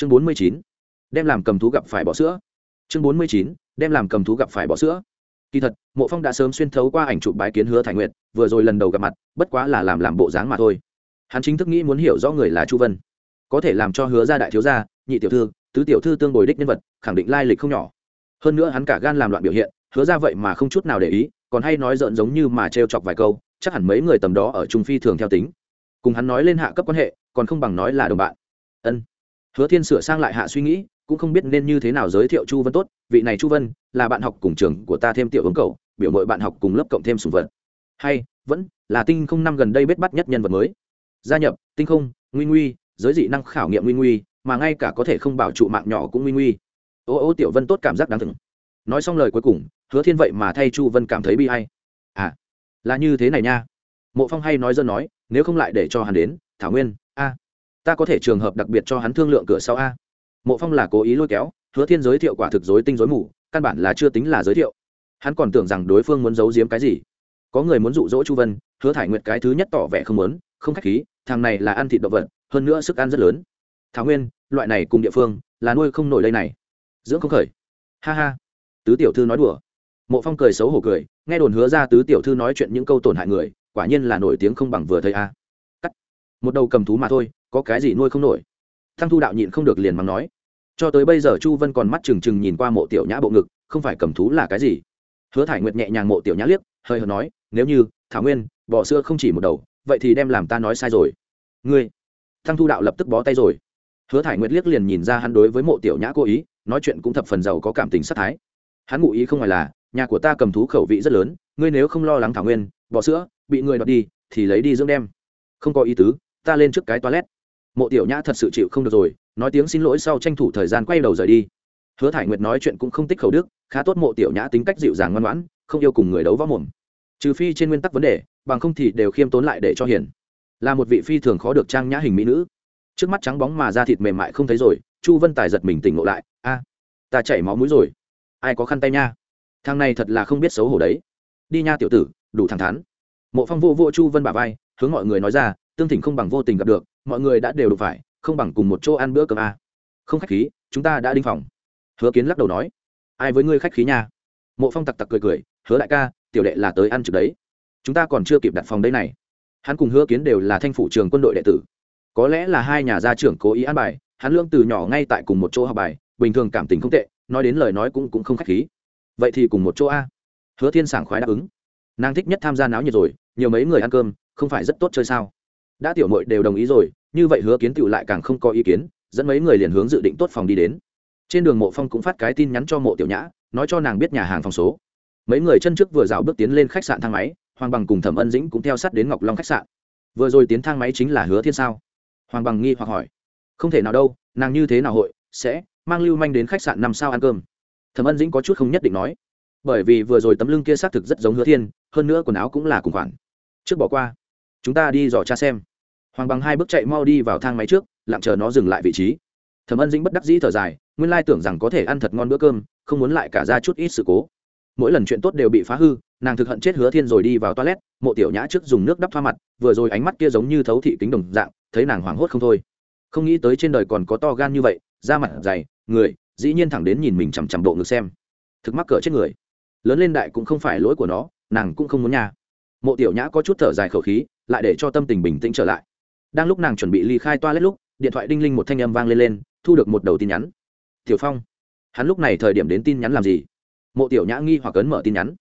chương bốn mươi chín, đem làm cầm thú gặp phải bỏ sữa. Chương bốn mươi chín, đem làm cầm thú gặp phải bỏ sữa. Kỳ thật, mộ phong đã sớm xuyên thấu qua ảnh chụp bái kiến hứa thải nguyệt, vừa rồi lần đầu gặp mặt, bất quá là làm làm bộ dáng mà thôi. Hắn chính thức nghĩ muốn hiểu rõ người là chu vân. Có thể làm cho hứa ra đại thiếu gia, nhị tiểu thư, tứ tiểu thư tương bồi đích nhân vật, khẳng định lai lịch không nhỏ. Hơn nữa hắn cả gan làm loạn biểu hiện, hứa ra vậy mà không chút nào để ý, còn hay nói giận giống như mà trêu chọc vài câu, chắc hẳn mấy người tầm đó ở trung phi thường theo tính. Cùng hắn nói lên hạ cấp quan hệ, còn không bằng nói là đồng bạn. Ân hứa thiên sửa sang lại hạ suy nghĩ, cũng không biết nên như thế nào giới thiệu chu vân tốt. Vị này chu vân, là bạn học cùng trường của ta thêm tiểu ứng cầu biểu mội bạn học cùng lớp cộng thêm sùng vật. Hay, vẫn là tinh không năm gần đây bết bắt nhất nhân vật mới. Gia nhập, tinh không, nguy nguy, giới dị năng khảo nghiệm nguy nguy, mà ngay cả có thể không bảo trụ mạng nhỏ cũng nguy nguy. Ô ô, tiểu vân tốt cảm giác đáng thừng nói xong lời cuối cùng, hứa thiên vậy mà thay chu vân cảm thấy bi hay à là như thế này nha. Mộ phong hay nói dân nói, nếu không lại để cho hắn đến, thảo nguyên, a ta có thể trường hợp đặc biệt cho hắn thương lượng cửa sau a. Mộ phong là cố ý lôi kéo, hứa thiên giới thiệu quả thực dối tinh dối mù, căn bản là chưa tính là giới thiệu. Hắn còn tưởng rằng đối phương muốn giấu giếm cái gì. Có người muốn dụ dỗ chu vân, hứa thải nguyệt cái thứ nhất tỏ vẻ không muốn, không khách khí, thằng này là ăn thịt động vật, hơn nữa sức ăn rất lớn. Thảo nguyên, loại này cùng địa phương, là nuôi không nổi đây này. Dưỡng không khởi. Ha ha. Tứ tiểu thư nói đùa. Mộ phong cười xấu hổ cười, nghe đồn hứa ra tứ tiểu thư nói chuyện những câu tổn hại người, quả nhiên là nổi tiếng không bằng vừa thấy a. Cắt. Một đầu cầm thú mà thôi có cái gì nuôi không nổi. Thăng thu đạo nhịn không được liền mắng nói. Cho tới bây giờ chu vân còn mắt trừng trừng nhìn qua mộ tiểu nhã bộ ngực, không phải cầm thú là cái gì? Hứa thải nguyệt nhẹ nhàng mộ tiểu nhã liếc, hơi hờ nói, nếu như, thảo nguyên bỏ xưa không chỉ một đầu, vậy thì đem làm ta nói sai rồi. Ngươi. Thăng thu đạo lập tức bó tay rồi. Hứa thải nguyệt liếc liền nhìn ra hắn đối với mộ tiểu nhã cố ý, nói chuyện cũng thập phần giàu có cảm tình sát thái. Hắn ngụ ý không phải là, nhà của ta cầm thú khẩu vị rất lớn, ngươi nếu không lo lắng thảo nguyên bỏ sữa, bị người đọt đi, thì lấy đi dưỡng đem. Không có ý tứ, ta lên trước cái toilet mộ tiểu nhã thật sự chịu không được rồi, nói tiếng xin lỗi sau tranh thủ thời gian quay đầu rời đi. Hứa thải nguyệt nói chuyện cũng không tích khẩu đức, khá tốt mộ tiểu nhã tính cách dịu dàng ngoan ngoãn, không yêu cùng người đấu võ mồm. Trừ phi trên nguyên tắc vấn đề, bằng không thì đều khiêm tốn lại để cho hiền. Là một vị phi thường khó được trang nhã hình mỹ nữ. Trước mắt trắng bóng mà da thịt mềm mại không thấy rồi, chu vân tài giật mình tỉnh ngộ lại, a, ta chảy máu mũi rồi. Ai có khăn tay nha? Thằng này thật là không biết xấu hổ đấy. Đi nha tiểu tử, đủ thẳng thắn. Mộ phong vô vô chu vân bà vai, hướng mọi người nói ra, tương thỉnh không bằng vô tình gặp được mọi người đã đều đủ phải, không bằng cùng một chỗ ăn bữa cơm a. Không khách khí, chúng ta đã đinh phòng. Hứa kiến lắc đầu nói. Ai với ngươi khách khí nha? Mộ phong tặc tặc cười cười, hứa đại ca, tiểu đệ là tới ăn trực đấy. Chúng ta còn chưa kịp đặt phòng đây này. Hắn cùng hứa kiến đều là thanh phủ trường quân đội đệ tử. Có lẽ là hai nhà gia trưởng cố ý ăn bài, hắn lương từ nhỏ ngay tại cùng một chỗ học bài, bình thường cảm tình không tệ, nói đến lời nói cũng cũng không khách khí. Vậy thì cùng một chỗ a. Hứa thiên sảng khoái đáp ứng. Nàng thích nhất tham gia náo nhiệt rồi, nhiều mấy người ăn cơm, không phải rất tốt chơi sao? Đã tiểu mội đều đồng ý rồi, như vậy hứa kiến tựu lại càng không có ý kiến, dẫn mấy người liền hướng dự định tốt phòng đi đến. Trên đường mộ phong cũng phát cái tin nhắn cho mộ tiểu nhã, nói cho nàng biết nhà hàng phòng số. Mấy người chân trước vừa rào bước tiến lên khách sạn thang máy, hoàng bằng cùng thẩm ân dĩnh cũng theo sát đến ngọc long khách sạn. Vừa rồi tiến thang máy chính là hứa thiên sao? Hoàng bằng nghi hoặc hỏi. Không thể nào đâu, nàng như thế nào hội, sẽ mang lưu manh đến khách sạn năm sao ăn cơm? Thẩm ân dĩnh có chút không nhất định nói. Bởi vì vừa rồi tấm lưng kia xác thực rất giống hứa thiên, hơn nữa quần áo cũng là cùng khoản. Trước bỏ qua chúng ta đi dò cha xem. Hoàng bằng hai bước chạy mau đi vào thang máy trước, lặng chờ nó dừng lại vị trí. Thẩm ân dĩnh bất đắc dĩ thở dài, nguyên lai tưởng rằng có thể ăn thật ngon bữa cơm, không muốn lại cả ra chút ít sự cố. Mỗi lần chuyện tốt đều bị phá hư, nàng thực hận chết hứa thiên rồi đi vào toilet, mộ tiểu nhã trước dùng nước đắp thoa mặt, vừa rồi ánh mắt kia giống như thấu thị kính đồng dạng, thấy nàng hoảng hốt không thôi. Không nghĩ tới trên đời còn có to gan như vậy, da mặt dày, người, dĩ nhiên thẳng đến nhìn mình chằm chằm độ ngực xem. Thực mắc cỡ chết người. Lớn lên đại cũng không phải lỗi của nó, nàng cũng không muốn nhà mộ tiểu nhã có chút thở dài khẩu khí lại để cho tâm tình bình tĩnh trở lại. Đang lúc nàng chuẩn bị ly khai toa lúc, điện thoại đinh linh một thanh âm vang lên lên, thu được một đầu tin nhắn. Tiểu phong, hắn lúc này thời điểm đến tin nhắn làm gì? Mộ tiểu nhã nghi hoặc ấn mở tin nhắn.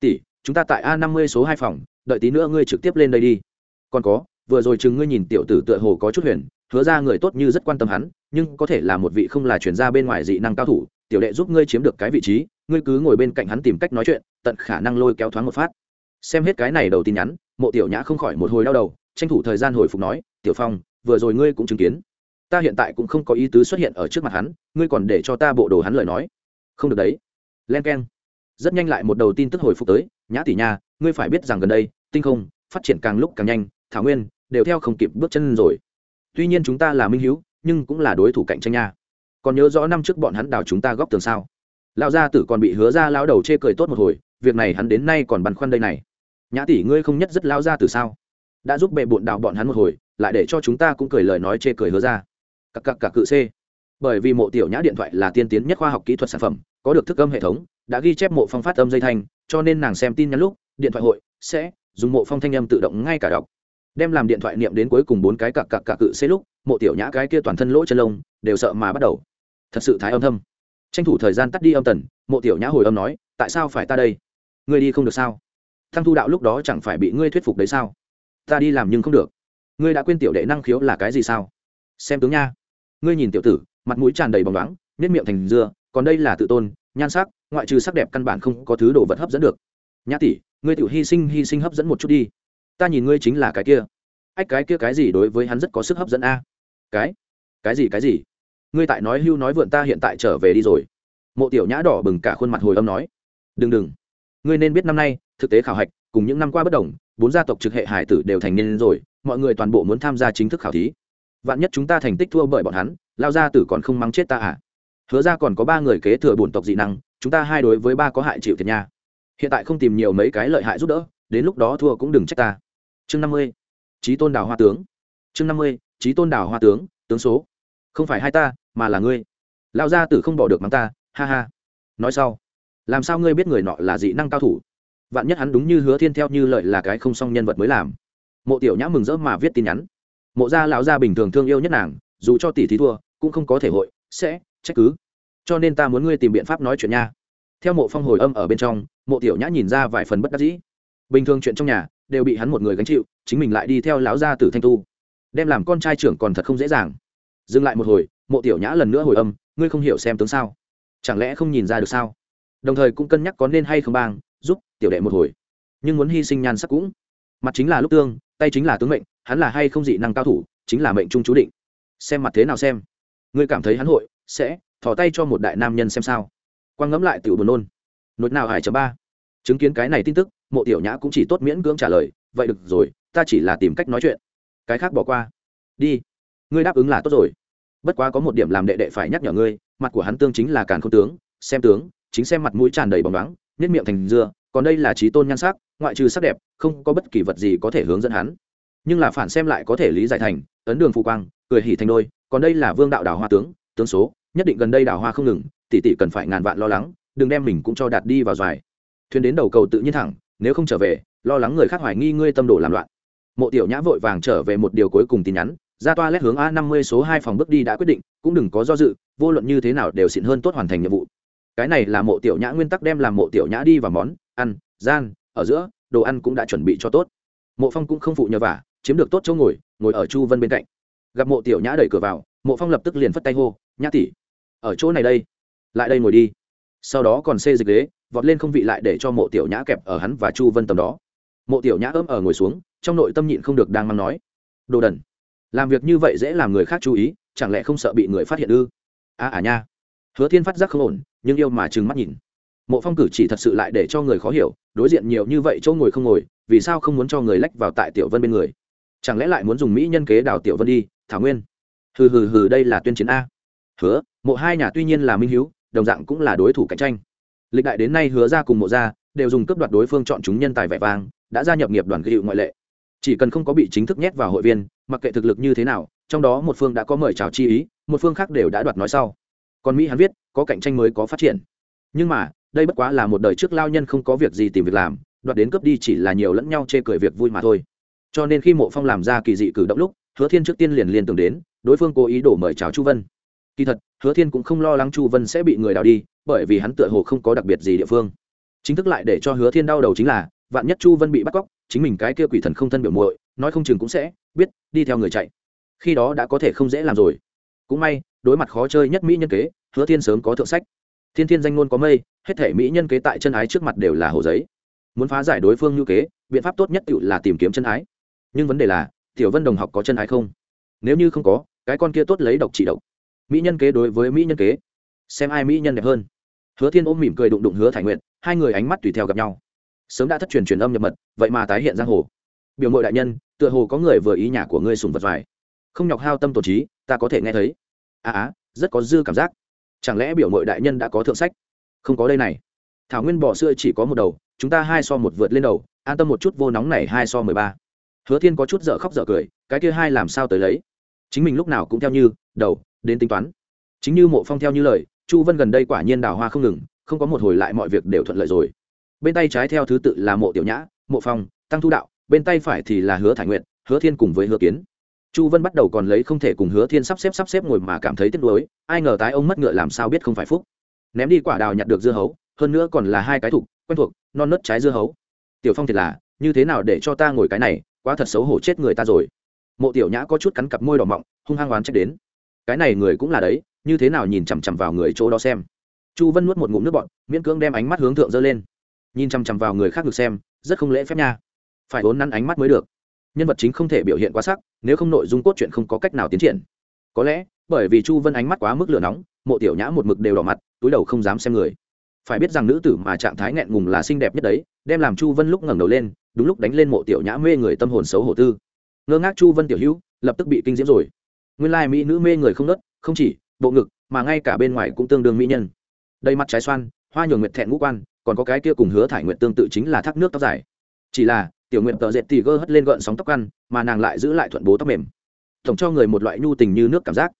Tỷ, chúng ta tại a năm mươi số hai phòng, đợi tí nữa ngươi trực tiếp lên đây đi. Còn có, vừa rồi chừng ngươi nhìn tiểu tử tựa hồ có chút huyền, hứa ra người tốt như rất quan tâm hắn, nhưng có thể là một vị không là chuyển gia bên ngoài dị năng cao thủ, tiểu đệ giúp ngươi chiếm được cái vị trí, ngươi cứ ngồi bên cạnh hắn tìm cách nói chuyện, tận khả năng lôi kéo thoáng một phát. Xem hết cái này đầu tin nhắn mộ tiểu nhã không khỏi một hồi đau đầu, tranh thủ thời gian hồi phục nói, tiểu phong, vừa rồi ngươi cũng chứng kiến. Ta hiện tại cũng không có ý tứ xuất hiện ở trước mặt hắn, ngươi còn để cho ta bộ đồ hắn lời nói. Không được đấy. Len k e n rất nhanh lại một đầu tin tức hồi phục tới, nhã tỷ nha, ngươi phải biết rằng gần đây, tinh không phát triển càng lúc càng nhanh, thảo nguyên đều theo không kịp bước chân rồi. Tuy nhiên chúng ta là minh hữu nhưng cũng là đối thủ cạnh tranh nha. Còn nhớ rõ năm trước bọn hắn đào chúng ta góp tường sao? Lão gia tử còn bị hứa ra lão đầu chê cười tốt một hồi, việc này hắn đến nay còn băn khoăn đây này nhã tỷ ngươi không nhất rất lão gia từ sao? Đã giúp bệ bộn đào bọn hắn một hồi, lại để cho chúng ta cũng cười lời nói chê cười hứa ra. Cặp cặp cặp cự c. Bởi vì mộ tiểu nhã điện thoại là tiên tiến nhất khoa học kỹ thuật sản phẩm, có được thức âm hệ thống, đã ghi chép mộ phong phát âm dây thanh, cho nên nàng xem tin nhắn lúc, điện thoại hội sẽ dùng mộ phong thanh âm tự động ngay cả đọc. Đem làm điện thoại niệm đến cuối cùng bốn cái cặc cặc cặc cự c lúc, mộ tiểu nhã cái kia toàn thân lỗ chân lông đều sợ mà bắt đầu. Thật sự thái âm thâm. Tranh thủ thời gian tắt đi âm tần, mộ tiểu nhã hồi âm nói, tại sao phải ta đây? Ngươi đi không được sao? Thăng thu đạo lúc đó chẳng phải bị ngươi thuyết phục đấy sao? Ta đi làm nhưng không được. Ngươi đã quên tiểu đệ năng khiếu là cái gì sao? Xem tướng nha. Ngươi nhìn tiểu tử, mặt mũi tràn đầy bóng loáng, nếp miệng thành dưa, còn đây là tự tôn, nhan sắc, ngoại trừ sắc đẹp căn bản không có thứ đồ vật hấp dẫn được. Nhã tỷ, ngươi tiểu hy sinh hy sinh hấp dẫn một chút đi. Ta nhìn ngươi chính là cái kia. Ách, cái kia cái gì đối với hắn rất có sức hấp dẫn a? Cái cái gì cái gì? Ngươi tại nói hưu nói vượn ta hiện tại trở về đi rồi. Mộ tiểu nhã đỏ bừng cả khuôn mặt hồi âm nói. Đừng đừng. Ngươi nên biết năm nay thực tế khảo hạch, cùng những năm qua bất đồng, bốn gia tộc trực hệ hải tử đều thành niên rồi, mọi người toàn bộ muốn tham gia chính thức khảo thí. Vạn nhất chúng ta thành tích thua bởi bọn hắn, lao gia tử còn không mắng chết ta à? Hứa ra còn có ba người kế thừa bổn tộc dị năng, chúng ta hai đối với ba có hại chịu thiệt nha. Hiện tại không tìm nhiều mấy cái lợi hại giúp đỡ, đến lúc đó thua cũng đừng trách ta. Chương năm mươi trí tôn đào hoa tướng. Chương năm mươi trí tôn đào hoa tướng tướng số. Không phải hai ta, mà là ngươi. Lao gia tử không bỏ được mắng ta, ha ha. Nói sau, làm sao ngươi biết người nọ là dị năng cao thủ? Vạn nhất hắn đúng như hứa thiên theo như lợi là cái không xong nhân vật mới làm. Mộ tiểu nhã mừng rỡ mà viết tin nhắn. Mộ gia lão gia bình thường thương yêu nhất nàng, dù cho tỷ thí thua, cũng không có thể hội, sẽ, trách cứ. Cho nên ta muốn ngươi tìm biện pháp nói chuyện nha. Theo mộ phong hồi âm ở bên trong, mộ tiểu nhã nhìn ra vài phần bất đắc dĩ. Bình thường chuyện trong nhà, đều bị hắn một người gánh chịu, chính mình lại đi theo lão gia tử thanh tu. Đem làm con trai trưởng còn thật không dễ dàng. Dừng lại một hồi, mộ tiểu nhã lần nữa hồi âm, ngươi không hiểu xem tướng sao. Chẳng lẽ không nhìn ra được sao? Đồng thời cũng cân nhắc có nên hay không bang giúp tiểu đệ một hồi. Nhưng muốn hy sinh nhan sắc cũng. Mặt chính là lúc tương, tay chính là tướng mệnh, hắn là hay không dị năng cao thủ, chính là mệnh trung chú định. Xem mặt thế nào xem. Ngươi cảm thấy hắn hội, sẽ, thò tay cho một đại nam nhân xem sao. Quang ngẫm lại tiểu buồn nôn. Nốt nào hải chấm ba? Chứng kiến cái này tin tức, mộ tiểu nhã cũng chỉ tốt miễn cưỡng trả lời, vậy được rồi, ta chỉ là tìm cách nói chuyện. Cái khác bỏ qua. Đi. Ngươi đáp ứng là tốt rồi. Bất quá có một điểm làm đệ đệ phải nhắc nhở ngươi, mặt của hắn tương chính là càn không tướng, xem tướng, chính xem mặt mũi tràn đầy bóng loáng nhất miệng thành dưa, còn đây là trí tôn nhan sắc, ngoại trừ sắc đẹp, không có bất kỳ vật gì có thể hướng dẫn hắn. Nhưng là phản xem lại có thể lý giải thành, ấn đường phù quang, cười hỉ thành đôi, còn đây là vương đạo đào hoa tướng tướng số, nhất định gần đây đào hoa không ngừng, tỷ tỷ cần phải ngàn vạn lo lắng, đừng đem mình cũng cho đạt đi vào dài thuyền đến đầu cầu tự nhiên thẳng, nếu không trở về, lo lắng người khác hoài nghi ngươi tâm đồ làm loạn. Mộ tiểu nhã vội vàng trở về một điều cuối cùng tin nhắn, ra toa lét hướng a năm mươi số hai phòng bước đi đã quyết định, cũng đừng có do dự, vô luận như thế nào đều xịn hơn tốt hoàn thành nhiệm vụ cái này là mộ tiểu nhã nguyên tắc đem làm mộ tiểu nhã đi vào món, ăn, gian, ở giữa, đồ ăn cũng đã chuẩn bị cho tốt. Mộ phong cũng không phụ nhờ vả, chiếm được tốt chỗ ngồi ngồi ở chu vân bên cạnh. Gặp mộ tiểu nhã đẩy cửa vào, mộ phong lập tức liền phất tay hô, nhã tỷ, ở chỗ này đây, lại đây ngồi đi. Sau đó còn xê dịch ghế, vọt lên không vị lại để cho mộ tiểu nhã kẹp ở hắn và chu vân tầm đó. Mộ tiểu nhã ấm ở ngồi xuống, trong nội tâm nhịn không được đang mắng nói, đồ đần, làm việc như vậy dễ làm người khác chú ý, chẳng lẽ không sợ bị người phát hiện ư? À à nha hứa thiên phát giác không ổn, nhưng yêu mà trừng mắt nhìn. Mộ phong cử chỉ thật sự lại để cho người khó hiểu, đối diện nhiều như vậy chỗ ngồi không ngồi, vì sao không muốn cho người lách vào tại tiểu vân bên người? Chẳng lẽ lại muốn dùng mỹ nhân kế đào tiểu vân đi, thảo nguyên? Hừ hừ hừ, đây là tuyên chiến a. Hứa, mộ hai nhà tuy nhiên là minh hiếu, đồng dạng cũng là đối thủ cạnh tranh. Lịch đại đến nay hứa ra cùng mộ ra đều dùng cướp đoạt đối phương chọn chúng nhân tài vẻ vang, đã gia nhập nghiệp đoàn ghi ngoại lệ. Chỉ cần không có bị chính thức nhét vào hội viên, mặc kệ thực lực như thế nào, trong đó một phương đã có mời chào chi ý, một phương khác đều đã đoạt nói sau còn mỹ hắn viết, có cạnh tranh mới có phát triển. Nhưng mà, đây bất quá là một đời trước lao nhân không có việc gì tìm việc làm, đoạt đến cướp đi chỉ là nhiều lẫn nhau chê cười việc vui mà thôi. Cho nên khi mộ phong làm ra kỳ dị cử động lúc, hứa thiên trước tiên liền liền tưởng đến, đối phương cố ý đổ mời chào chu vân. Kỳ thật, hứa thiên cũng không lo lắng chu vân sẽ bị người đào đi, bởi vì hắn tựa hồ không có đặc biệt gì địa phương. Chính thức lại để cho hứa thiên đau đầu chính là, vạn nhất chu vân bị bắt cóc, chính mình cái kia quỷ thần không thân biểu muội, nói không chừng cũng sẽ, biết, đi theo người chạy. Khi đó đã có thể không dễ làm rồi. Cũng may đối mặt khó chơi nhất mỹ nhân kế, hứa thiên sớm có thượng sách. Thiên thiên danh ngôn có mây, hết thể mỹ nhân kế tại chân ái trước mặt đều là hồ giấy. Muốn phá giải đối phương như kế, biện pháp tốt nhất tự là tìm kiếm chân ái. Nhưng vấn đề là, tiểu vân đồng học có chân ái không? Nếu như không có, cái con kia tốt lấy độc trị độc. Mỹ nhân kế đối với mỹ nhân kế, xem ai mỹ nhân đẹp hơn. Hứa thiên ôm mỉm cười đụng đụng hứa thải nguyện hai người ánh mắt tùy theo gặp nhau. Sớm đã thất truyền truyền âm nhập mật, vậy mà tái hiện giang hồ. Biểu mội đại nhân, tựa hồ có người vừa ý nhà của ngươi sùng vật vải. Không nhọc hao tâm tổ trí, ta có thể nghe thấy à á rất có dư cảm giác. Chẳng lẽ biểu mội đại nhân đã có thượng sách? Không có đây này. Thảo nguyên bỏ xưa chỉ có một đầu, chúng ta hai so một vượt lên đầu, an tâm một chút vô nóng này hai so mười ba. Hứa thiên có chút dở khóc dở cười, cái kia hai làm sao tới lấy? Chính mình lúc nào cũng theo như, đầu, đến tính toán. Chính như mộ phong theo như lời, chu vân gần đây quả nhiên đào hoa không ngừng, không có một hồi lại mọi việc đều thuận lợi rồi. Bên tay trái theo thứ tự là mộ tiểu nhã, mộ phong, tăng thu đạo, bên tay phải thì là hứa thải nguyện hứa thiên cùng với hứa kiến chu vân bắt đầu còn lấy không thể cùng hứa thiên sắp xếp sắp xếp ngồi mà cảm thấy tiếc nuối, ai ngờ tái ông mất ngựa làm sao biết không phải phúc. Ném đi quả đào nhặt được dưa hấu, hơn nữa còn là hai cái thục, quen thuộc, non nớt trái dưa hấu. Tiểu phong thiệt là, như thế nào để cho ta ngồi cái này, quá thật xấu hổ chết người ta rồi. Mộ tiểu nhã có chút cắn cặp môi đỏ mọng, hung hăng oán trách đến. Cái này người cũng là đấy, như thế nào nhìn chằm chằm vào người chỗ đó xem. Chu vân nuốt một ngụm nước bọn miễn cưỡng đem ánh mắt hướng thượng dơ lên. Nhìn chằm chằm vào người khác được xem, rất không lễ phép nha. Phải vốn nắn ánh mắt mới được nhân vật chính không thể biểu hiện quá sắc, nếu không nội dung cốt truyện không có cách nào tiến triển. Có lẽ, bởi vì chu vân ánh mắt quá mức lửa nóng, mộ tiểu nhã một mực đều đỏ mặt, túi đầu không dám xem người. Phải biết rằng nữ tử mà trạng thái nghẹn ngùng là xinh đẹp nhất đấy, đem làm chu vân lúc ngẩng đầu lên, đúng lúc đánh lên mộ tiểu nhã mê người tâm hồn xấu hổ tư. Ngơ ngác chu vân tiểu hữu, lập tức bị kinh diễm rồi. Nguyên lai mỹ nữ mê người không nớt, không chỉ bộ ngực, mà ngay cả bên ngoài cũng tương đương mỹ nhân. Đầy mặt trái xoan, hoa nhường nguyệt thẹn ngũ quan, còn có cái kia cùng hứa thải nguyện tương tự chính là thác nước tóc dài. Chỉ là tiểu nguyện tợ dệt tì gơ hất lên gợn sóng tóc ăn, mà nàng lại giữ lại thuận bố tóc mềm. Tổng cho người một loại nhu tình như nước cảm giác.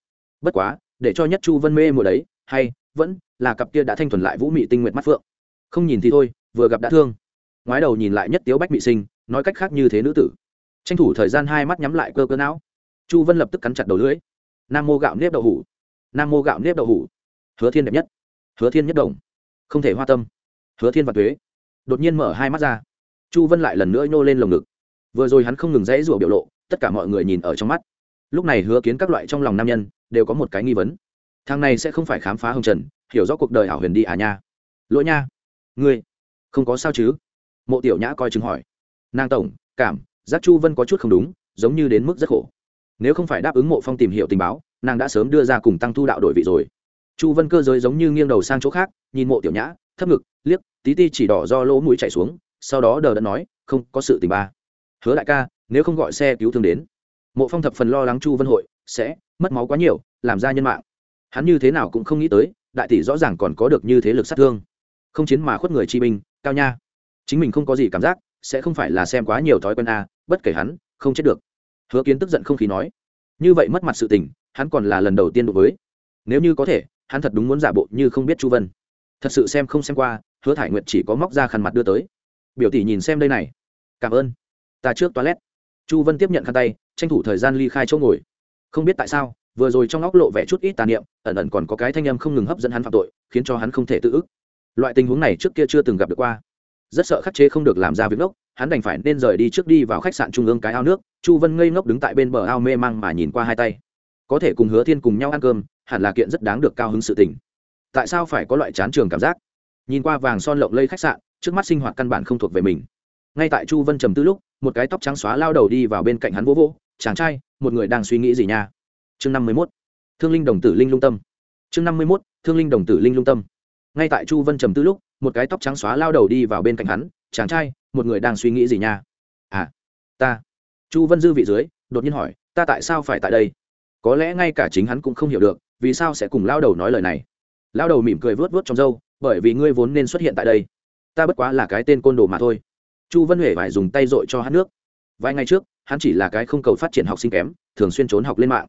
Bất quá, để cho nhất chu vân mê mùa đấy, hay, vẫn là cặp kia đã thanh thuần lại vũ mị tinh nguyện mắt phượng. Không nhìn thì thôi, vừa gặp đã thương. Ngoái đầu nhìn lại nhất tiếu bách mị sinh, nói cách khác như thế nữ tử. Tranh thủ thời gian hai mắt nhắm lại cơ cơ não. Chu vân lập tức cắn chặt đầu lưỡi. Nam mô gạo nếp đậu hủ. Nam mô gạo nếp đậu hủ. Hứa thiên đẹp nhất. Hứa thiên nhất đồng. Không thể hoa tâm. Hứa thiên và thuế đột nhiên mở hai mắt ra chu vân lại lần nữa nhô lên lồng ngực. Vừa rồi hắn không ngừng dãy rủa biểu lộ, tất cả mọi người nhìn ở trong mắt. Lúc này hứa kiến các loại trong lòng nam nhân, đều có một cái nghi vấn. Thằng này sẽ không phải khám phá hồng trần, hiểu rõ cuộc đời ảo huyền đi à nha. Lỗi nha. Ngươi, không có sao chứ? Mộ tiểu nhã coi chừng hỏi. Nàng tổng, cảm, giác chu vân có chút không đúng, giống như đến mức rất khổ. Nếu không phải đáp ứng mộ phong tìm hiểu tình báo, nàng đã sớm đưa ra cùng tăng thu đạo đổi vị rồi. Chu vân cơ giới giống như nghiêng đầu sang chỗ khác, nhìn mộ tiểu nhã, thấp ngực, liếc, tí ti chỉ đỏ do lỗ mũi chạy xuống sau đó đờ đã nói, không, có sự tình ba. Hứa đại ca, nếu không gọi xe cứu thương đến. Mộ phong thập phần lo lắng chu vân hội, sẽ, mất máu quá nhiều, làm ra nhân mạng. Hắn như thế nào cũng không nghĩ tới, đại tỷ rõ ràng còn có được như thế lực sát thương. Không chiến mà khuất người chi binh, cao nha. Chính mình không có gì cảm giác, sẽ không phải là xem quá nhiều thói quen a, bất kể hắn, không chết được. Hứa kiến tức giận không khí nói, như vậy mất mặt sự tình, hắn còn là lần đầu tiên đối với. Nếu như có thể, hắn thật đúng muốn giả bộ như không biết chu vân. Thật sự xem không xem qua, hứa thải nguyệt chỉ có móc ra khăn mặt đưa tới biểu tỷ nhìn xem đây này. Cảm ơn. Ta trước toilet. Chu vân tiếp nhận khăn tay, tranh thủ thời gian ly khai chỗ ngồi. Không biết tại sao, vừa rồi trong óc lộ vẻ chút ít tàn niệm, ẩn ẩn còn có cái thanh âm không ngừng hấp dẫn hắn phạm tội, khiến cho hắn không thể tự ức. Loại tình huống này trước kia chưa từng gặp được qua. Rất sợ khắc chế không được làm ra việc ngốc hắn đành phải nên rời đi trước đi vào khách sạn trung ương cái ao nước, chu vân ngây ngốc đứng tại bên bờ ao mê mang mà nhìn qua hai tay. Có thể cùng hứa thiên cùng nhau ăn cơm, hẳn là kiện rất đáng được cao hứng sự tình. Tại sao phải có loại chán trường cảm giác? Nhìn qua vàng son lộng lây khách sạn trước mắt sinh hoạt căn bản không thuộc về mình. Ngay tại chu vân trầm tư lúc, một cái tóc trắng xóa lao đầu đi vào bên cạnh hắn vỗ vỗ, chàng trai, một người đang suy nghĩ gì nha? Chương năm mươi mốt, thương linh đồng tử linh lung tâm. Chương năm mươi mốt, thương linh đồng tử linh lung tâm. Ngay tại chu vân trầm tư lúc, một cái tóc trắng xóa lao đầu đi vào bên cạnh hắn, chàng trai, một người đang suy nghĩ gì nha? À ta. Chu vân dư vị dưới, đột nhiên hỏi, ta tại sao phải tại đây? Có lẽ ngay cả chính hắn cũng không hiểu được, vì sao sẽ cùng lao đầu nói lời này. Lao đầu mỉm cười vớt vớt trong râu, bởi vì ngươi vốn nên xuất hiện tại đây ta bất quá là cái tên côn đồ mà thôi. Chu vân huệ phải dùng tay dội cho hát nước. Vài ngày trước, hắn chỉ là cái không cầu phát triển học sinh kém, thường xuyên trốn học lên mạng.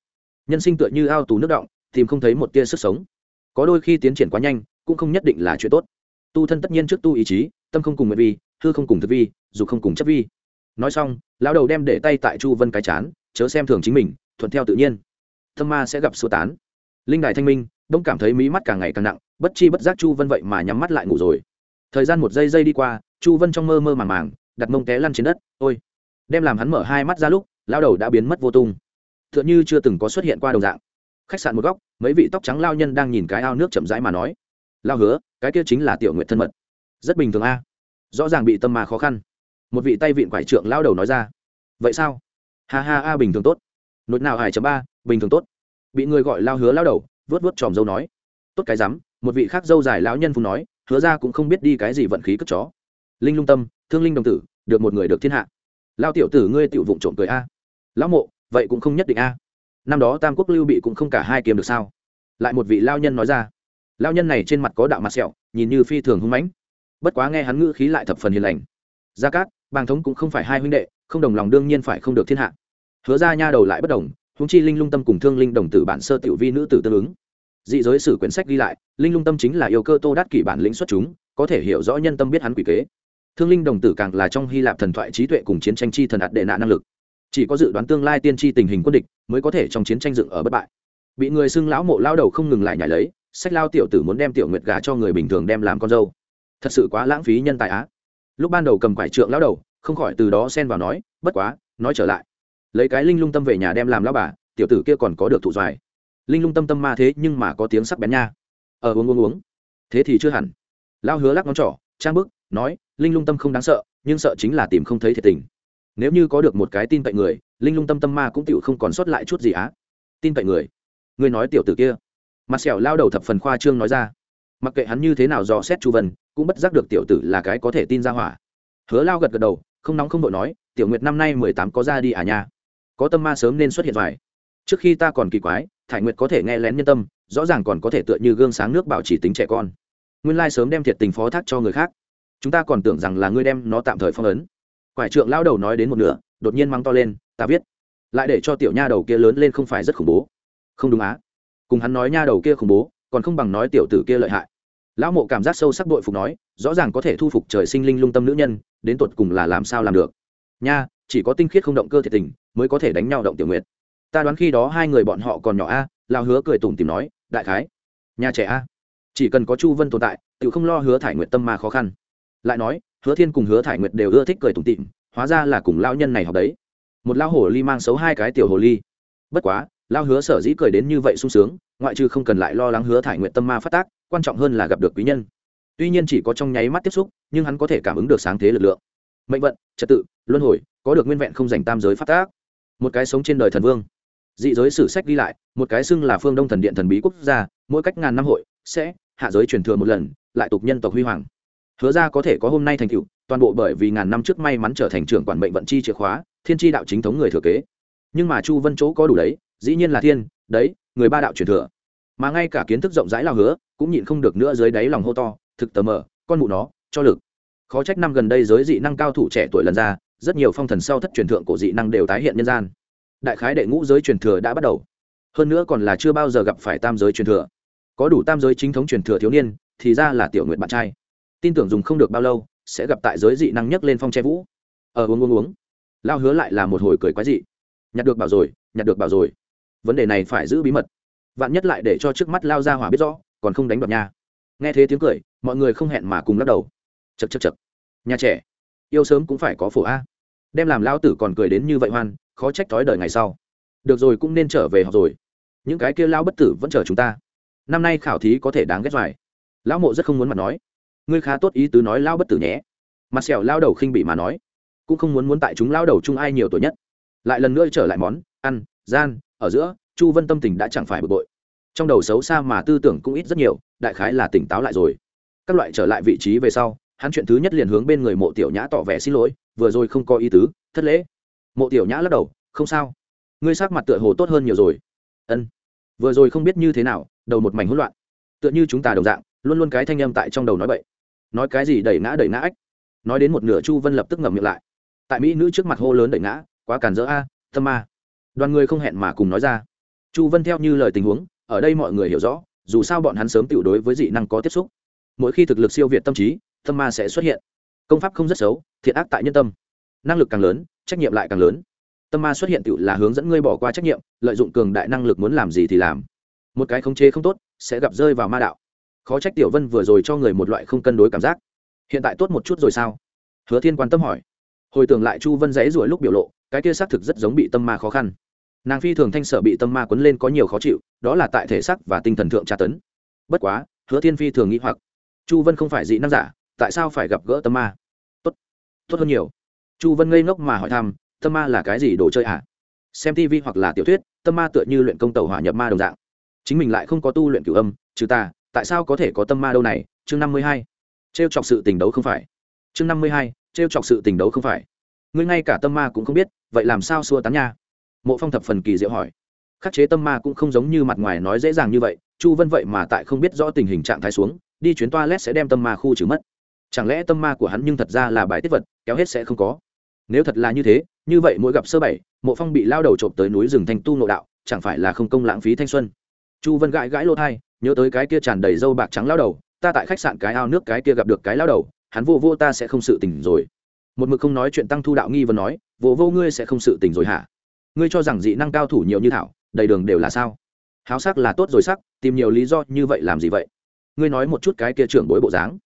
Nhân sinh tựa như ao tù nước động, tìm không thấy một tia sức sống. Có đôi khi tiến triển quá nhanh, cũng không nhất định là chuyện tốt. Tu thân tất nhiên trước tu ý chí, tâm không cùng nguyện vi, hư không cùng thực vi dù không cùng chấp vi. Nói xong, lão đầu đem để tay tại chu vân cái chán, chớ xem thường chính mình, thuận theo tự nhiên. Thâm ma sẽ gặp sơ tán. Linh đài thanh minh, đông cảm thấy mí mắt càng ngày càng nặng, bất chi bất giác chu vân vậy mà nhắm mắt lại ngủ rồi thời gian một giây giây đi qua, chu vân trong mơ mơ màng màng, đặt mông té lăn trên đất, ôi! Đem làm hắn mở hai mắt ra lúc lao đầu đã biến mất vô tung. T h ư ợ n h ư chưa từng có xuất hiện qua đồng dạng. Khách sạn một góc, mấy vị tóc trắng lao nhân đang nhìn cái ao nước chậm rãi mà nói, lao hứa, cái kia chính là tiểu nguyện thân mật. Rất bình thường a. Rõ ràng bị tâm mà khó khăn. Một vị tay vịn quải trượng lao đầu nói ra, vậy sao? Ha ha a, bình thường tốt. Nốt nào hải chấm ba, bình thường tốt. Bị người gọi lao hứa lao đầu vớt vớt tròm dâu nói, tốt cái rắm. Một vị khác dâu dài lão nhân phun nói hứa ra cũng không biết đi cái gì vận khí cất chó. Linh lung tâm, thương linh đồng tử, được một người được thiên hạ. Lao tiểu tử ngươi tiểu vụng trộm cười a. Lão mộ, vậy cũng không nhất định a. Năm đó tam quốc lưu bị cũng không cả hai kiềm được sao? Lại một vị lao nhân nói ra. Lao nhân này trên mặt có đạo mặt sẹo, nhìn như phi thường hung mãnh. Bất quá nghe hắn ngữ khí lại thập phần hiền lành. Gia cát, bàng thống cũng không phải hai huynh đệ, không đồng lòng đương nhiên phải không được thiên hạ. Hứa ra nha đầu lại bất đồng húng chi linh lung tâm cùng thương linh đồng tử bản sơ tiểu vi nữ tử tương ứng dị giới sử quyển sách ghi lại, linh lung tâm chính là yêu cơ tô đát kỷ bản lĩnh xuất chúng, có thể hiểu rõ nhân tâm biết hắn quỷ kế. Thương linh đồng tử càng là trong hy lạp thần thoại trí tuệ cùng chiến tranh chi thần đạt đệ nạn năng lực. Chỉ có dự đoán tương lai tiên tri tình hình quân địch, mới có thể trong chiến tranh dựng ở bất bại. Bị người xưng lão mộ lao đầu không ngừng lại nhảy lấy, sách lao tiểu tử muốn đem tiểu nguyệt gà cho người bình thường đem làm con dâu. Thật sự quá lãng phí nhân tài á. Lúc ban đầu cầm quải trượng lao đầu, không khỏi từ đó xen vào nói, bất quá, nói trở lại. Lấy cái linh lung tâm về nhà đem làm lao bà, tiểu tử kia còn có được thụ doài linh lung tâm tâm ma thế nhưng mà có tiếng sắc bén nha. Ờ uống uống uống. Thế thì chưa hẳn. Lao hứa lắc ngón trỏ, trang bức, nói, linh lung tâm không đáng sợ, nhưng sợ chính là tìm không thấy thiệt tình. Nếu như có được một cái tin cậy người, linh lung tâm tâm ma cũng tựu không còn sót lại chút gì á. Tin cậy người. Người nói tiểu tử kia. Mặt sẹo lao đầu thập phần khoa trương nói ra. Mặc kệ hắn như thế nào dò xét chu vân, cũng bất giác được tiểu tử là cái có thể tin ra hỏa. Hứa lao gật gật đầu, không nóng không đội nói, tiểu nguyệt năm nay mười tám có ra đi à nha. Có tâm ma sớm nên xuất hiện vài trước khi ta còn kỳ quái, thải nguyệt có thể nghe lén nhân tâm, rõ ràng còn có thể tựa như gương sáng nước bảo chỉ tính trẻ con. Nguyên lai sớm đem thiệt tình phó thác cho người khác. Chúng ta còn tưởng rằng là ngươi đem nó tạm thời phong ấn. Quải trượng lao đầu nói đến một nửa, đột nhiên mắng to lên, ta viết, lại để cho tiểu nha đầu kia lớn lên không phải rất khủng bố. Không đúng á. Cùng hắn nói nha đầu kia khủng bố, còn không bằng nói tiểu tử kia lợi hại. Lão mộ cảm giác sâu sắc bội phục nói, rõ ràng có thể thu phục trời sinh linh lung tâm nữ nhân, đến tột cùng là làm sao làm được? Nha, chỉ có tinh khiết không động cơ thiệt tình, mới có thể đánh nhau động tiểu nguyệt ta đoán khi đó hai người bọn họ còn nhỏ a lao hứa cười tủm tìm nói, đại khái, nhà trẻ a. Chỉ cần có chu vân tồn tại tự không lo hứa thải nguyện tâm mà khó khăn. Lại nói, hứa thiên cùng hứa thải nguyện đều ưa thích cười tủm tỉm, hóa ra là cùng lao nhân này học đấy. Một lao hồ ly mang xấu hai cái tiểu hồ ly. Bất quá lao hứa sở dĩ cười đến như vậy sung sướng, ngoại trừ không cần lại lo lắng hứa thải nguyện tâm ma phát tác, quan trọng hơn là gặp được quý nhân. Tuy nhiên chỉ có trong nháy mắt tiếp xúc, nhưng hắn có thể cảm ứng được sáng thế lực lượng. Mệnh vận, trật tự, luân hồi, có được nguyên vẹn không dành tam giới phát tác. Một cái sống trên đời thần vương dị giới sử sách ghi lại, một cái xưng là phương đông thần điện thần bí quốc gia, mỗi cách ngàn năm hội, sẽ, hạ giới truyền thừa một lần, lại tục nhân tộc huy hoàng. Hứa ra có thể có hôm nay thành cựu toàn bộ bởi vì ngàn năm trước may mắn trở thành trưởng quản mệnh vận chi chìa khóa, thiên tri đạo chính thống người thừa kế. Nhưng mà chu vân chỗ có đủ đấy, dĩ nhiên là thiên, đấy, người ba đạo truyền thừa. Mà ngay cả kiến thức rộng rãi lao hứa, cũng nhịn không được nữa dưới đáy lòng hô to, thực tờ mờ, con mụ nó, cho lực. Khó trách năm gần đây giới dị năng cao thủ trẻ tuổi lần ra, rất nhiều phong thần sau thất truyền thượng của dị năng đều tái hiện nhân gian đại khái đệ ngũ giới truyền thừa đã bắt đầu. Hơn nữa còn là chưa bao giờ gặp phải tam giới truyền thừa. Có đủ tam giới chính thống truyền thừa thiếu niên, thì ra là tiểu nguyện bạn trai. Tin tưởng dùng không được bao lâu, sẽ gặp tại giới dị năng nhấc lên phong che vũ. Ở uống uống uống. Lao hứa lại là một hồi cười quái dị. Nhặt được bảo rồi, nhặt được bảo rồi. Vấn đề này phải giữ bí mật. Vạn nhất lại để cho trước mắt lao ra hỏa biết rõ, còn không đánh đoạt nha. Nghe thế tiếng cười, mọi người không hẹn mà cùng lắc đầu. Chật chật chật nhà trẻ, yêu sớm cũng phải có phổ a. Đem làm lao tử còn cười đến như vậy hoan khó trách thói đời ngày sau. Được rồi, cũng nên trở về học rồi. Những cái kia lao bất tử vẫn chờ chúng ta. Năm nay khảo thí có thể đáng ghét dài lão mộ rất không muốn mặt nói. Ngươi khá tốt ý tứ nói lao bất tử nhé. Mặt sẹo lao đầu khinh bị mà nói. Cũng không muốn muốn tại chúng lao đầu chung ai nhiều tuổi nhất. Lại lần nữa trở lại món, ăn, gian, ở giữa, chu vân tâm tình đã chẳng phải bực bội. Trong đầu xấu xa mà tư tưởng cũng ít rất nhiều, đại khái là tỉnh táo lại rồi. Các loại trở lại vị trí về sau, hắn chuyện thứ nhất liền hướng bên người mộ tiểu nhã tỏ vẻ xin lỗi, vừa rồi không có ý tứ, thất lễ mộ tiểu nhã lắc đầu, không sao. Ngươi sắc mặt tựa hồ tốt hơn nhiều rồi. Ân. Vừa rồi không biết như thế nào, đầu một mảnh hỗn loạn. Tựa như chúng ta đồng dạng, luôn luôn cái thanh âm tại trong đầu nói bậy. Nói cái gì đẩy ngã đẩy ngã ách. Nói đến một nửa chu vân lập tức ngậm miệng lại. Tại mỹ nữ trước mặt hô lớn đẩy ngã, quá cản rỡ a, tâm ma. Đoàn người không hẹn mà cùng nói ra. Chu vân theo như lời tình huống, ở đây mọi người hiểu rõ, dù sao bọn hắn sớm tự đối với dị năng có tiếp xúc. Mỗi khi thực lực siêu việt tâm trí, tâm ma sẽ xuất hiện. Công pháp không rất xấu, thiện ác tại nhân tâm năng lực càng lớn, trách nhiệm lại càng lớn. Tâm ma xuất hiện tự là hướng dẫn ngươi bỏ qua trách nhiệm, lợi dụng cường đại năng lực muốn làm gì thì làm. Một cái khống chế không tốt, sẽ gặp rơi vào ma đạo. Khó trách tiểu vân vừa rồi cho người một loại không cân đối cảm giác. Hiện tại tốt một chút rồi sao? Hứa thiên quan tâm hỏi. Hồi tưởng lại chu vân dãy ruổi lúc biểu lộ, cái kia xác thực rất giống bị tâm ma khó khăn. Nàng phi thường thanh sở bị tâm ma quấn lên có nhiều khó chịu, đó là tại thể sắc và tinh thần thượng tra tấn. Bất quá, hứa thiên phi thường nghĩ hoặc. Chu vân không phải dị năng giả, tại sao phải gặp gỡ tâm ma? Tốt tốt hơn nhiều chu vân ngây ngốc mà hỏi thăm, tâm ma là cái gì đồ chơi ạ à? xem tv hoặc là tiểu thuyết, tâm ma tựa như luyện công tàu hỏa nhập ma đồng dạng. Chính mình lại không có tu luyện cửu âm, trừ ta, tại sao có thể có tâm ma đâu này? Chương năm mươi hai. Trêu chọc sự tình đấu không phải. Chương năm mươi hai. Trêu chọc sự tình đấu không phải. Ngươi ngay cả tâm ma cũng không biết, vậy làm sao xua tán nha? Mộ phong thập phần kỳ diệu hỏi. Khắc chế tâm ma cũng không giống như mặt ngoài nói dễ dàng như vậy, chu vân vậy mà tại không biết rõ tình hình trạng thái xuống, đi chuyến toilet sẽ đem tâm ma khu trừ mất. Chẳng lẽ tâm ma của hắn nhưng thật ra là bài tiết vật, kéo hết sẽ không có? Nếu thật là như thế, như vậy mỗi gặp sơ bảy, mộ phong bị lao đầu trộm tới núi rừng thanh tu nộ đạo, chẳng phải là không công lãng phí thanh xuân. Chu vân gãi gãi lô thai, nhớ tới cái kia tràn đầy dâu bạc trắng lao đầu, ta tại khách sạn cái ao nước cái kia gặp được cái lao đầu, hắn vô vô ta sẽ không sự tình rồi. Một mực không nói chuyện tăng thu đạo nghi và nói, vô vô ngươi sẽ không sự tình rồi hả? Ngươi cho rằng dị năng cao thủ nhiều như thảo, đầy đường đều là sao? Háo sắc là tốt rồi sắc, tìm nhiều lý do như vậy làm gì vậy? Ngươi nói một chút cái kia trưởng bối bộ dáng.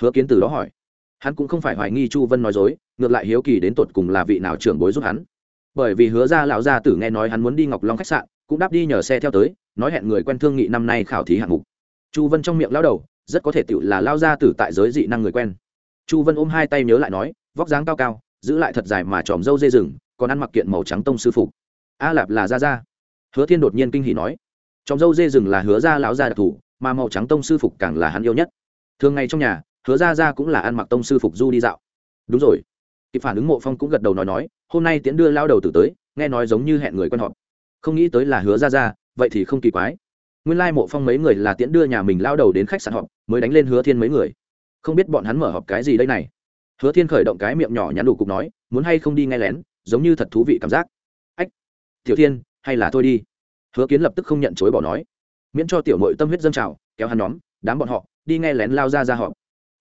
Hứa kiến từ đó hỏi hắn cũng không phải hoài nghi chu vân nói dối, ngược lại hiếu kỳ đến tột cùng là vị nào trưởng bối giúp hắn. Bởi vì hứa ra lão gia tử nghe nói hắn muốn đi ngọc long khách sạn, cũng đáp đi nhờ xe theo tới, nói hẹn người quen thương nghị năm nay khảo thí hạng mục. Chu vân trong miệng lao đầu, rất có thể tựu là lao gia tử tại giới dị năng người quen. Chu vân ôm hai tay nhớ lại nói, vóc dáng cao cao, giữ lại thật dài mà tròm râu dê rừng, còn ăn mặc kiện màu trắng tông sư phục. A lạp là ra ra hứa thiên đột nhiên kinh hỉ nói, tròm râu dê rừng là hứa ra lão gia đặc thủ mà màu trắng tông sư phục càng là hắn yêu nhất. Thường ngày trong nhà hứa ra ra cũng là ăn mặc tông sư phục du đi dạo. Đúng rồi. Kịp phản ứng mộ phong cũng gật đầu nói nói, hôm nay tiễn đưa lao đầu tử tới, nghe nói giống như hẹn người quen họp. Không nghĩ tới là hứa ra ra vậy thì không kỳ quái. Nguyên lai mộ phong mấy người là tiễn đưa nhà mình lao đầu đến khách sạn họp, mới đánh lên hứa thiên mấy người. Không biết bọn hắn mở họp cái gì đây này. Hứa thiên khởi động cái miệng nhỏ nhắn đủ cục nói, muốn hay không đi nghe lén, giống như thật thú vị cảm giác. Ách, tiểu thiên, hay là thôi đi. Hứa kiến lập tức không nhận chối bỏ nói. Miễn cho tiểu mội tâm huyết dâng trào, kéo hắn nhóm, đám bọn họ, đi nghe lén lao ra ra họp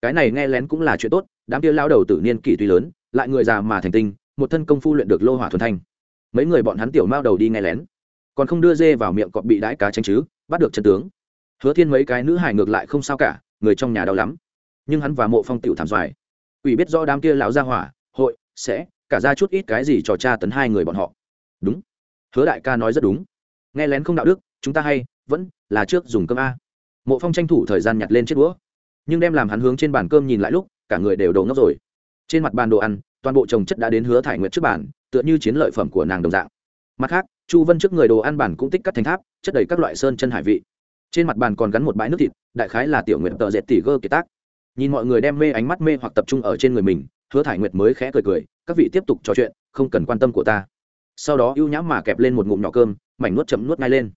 cái này nghe lén cũng là chuyện tốt, đám kia lao đầu tử niên kỷ tuy lớn, lại người già mà thành tinh, một thân công phu luyện được lô hỏa thuần thanh. Mấy người bọn hắn tiểu mao đầu đi nghe lén, còn không đưa dê vào miệng cọp bị đãi cá tranh chứ, bắt được chân tướng. Hứa thiên mấy cái nữ hài ngược lại không sao cả, người trong nhà đau lắm. Nhưng hắn và mộ phong tiểu thảm doài ủy biết rõ đám kia lão gia hỏa, hội, sẽ, cả ra chút ít cái gì trò cha tấn hai người bọn họ. Đúng. Hứa đại ca nói rất đúng. Nghe lén không đạo đức, chúng ta hay, vẫn là trước dùng cơm a. Mộ phong tranh thủ thời gian nhặt lên chiếc đũa nhưng đem làm hắn hướng trên bàn cơm nhìn lại lúc, cả người đều đầu ngốc rồi. Trên mặt bàn đồ ăn, toàn bộ trồng chất đã đến hứa thải nguyệt trước bàn, tựa như chiến lợi phẩm của nàng đồng dạng. Mặt khác, chu vân trước người đồ ăn bản cũng tích cắt thành tháp, chất đầy các loại sơn chân hải vị. Trên mặt bàn còn gắn một bãi nước thịt, đại khái là tiểu nguyện tợ dệt tỉ gơ kiệt tác. Nhìn mọi người đem mê ánh mắt mê hoặc tập trung ở trên người mình, hứa thải nguyệt mới khẽ cười cười, các vị tiếp tục trò chuyện, không cần quan tâm của ta. Sau đó ưu nhãm mà kẹp lên một ngụm nhỏ cơm, mảnh nuốt chậm nuốt ngay lên.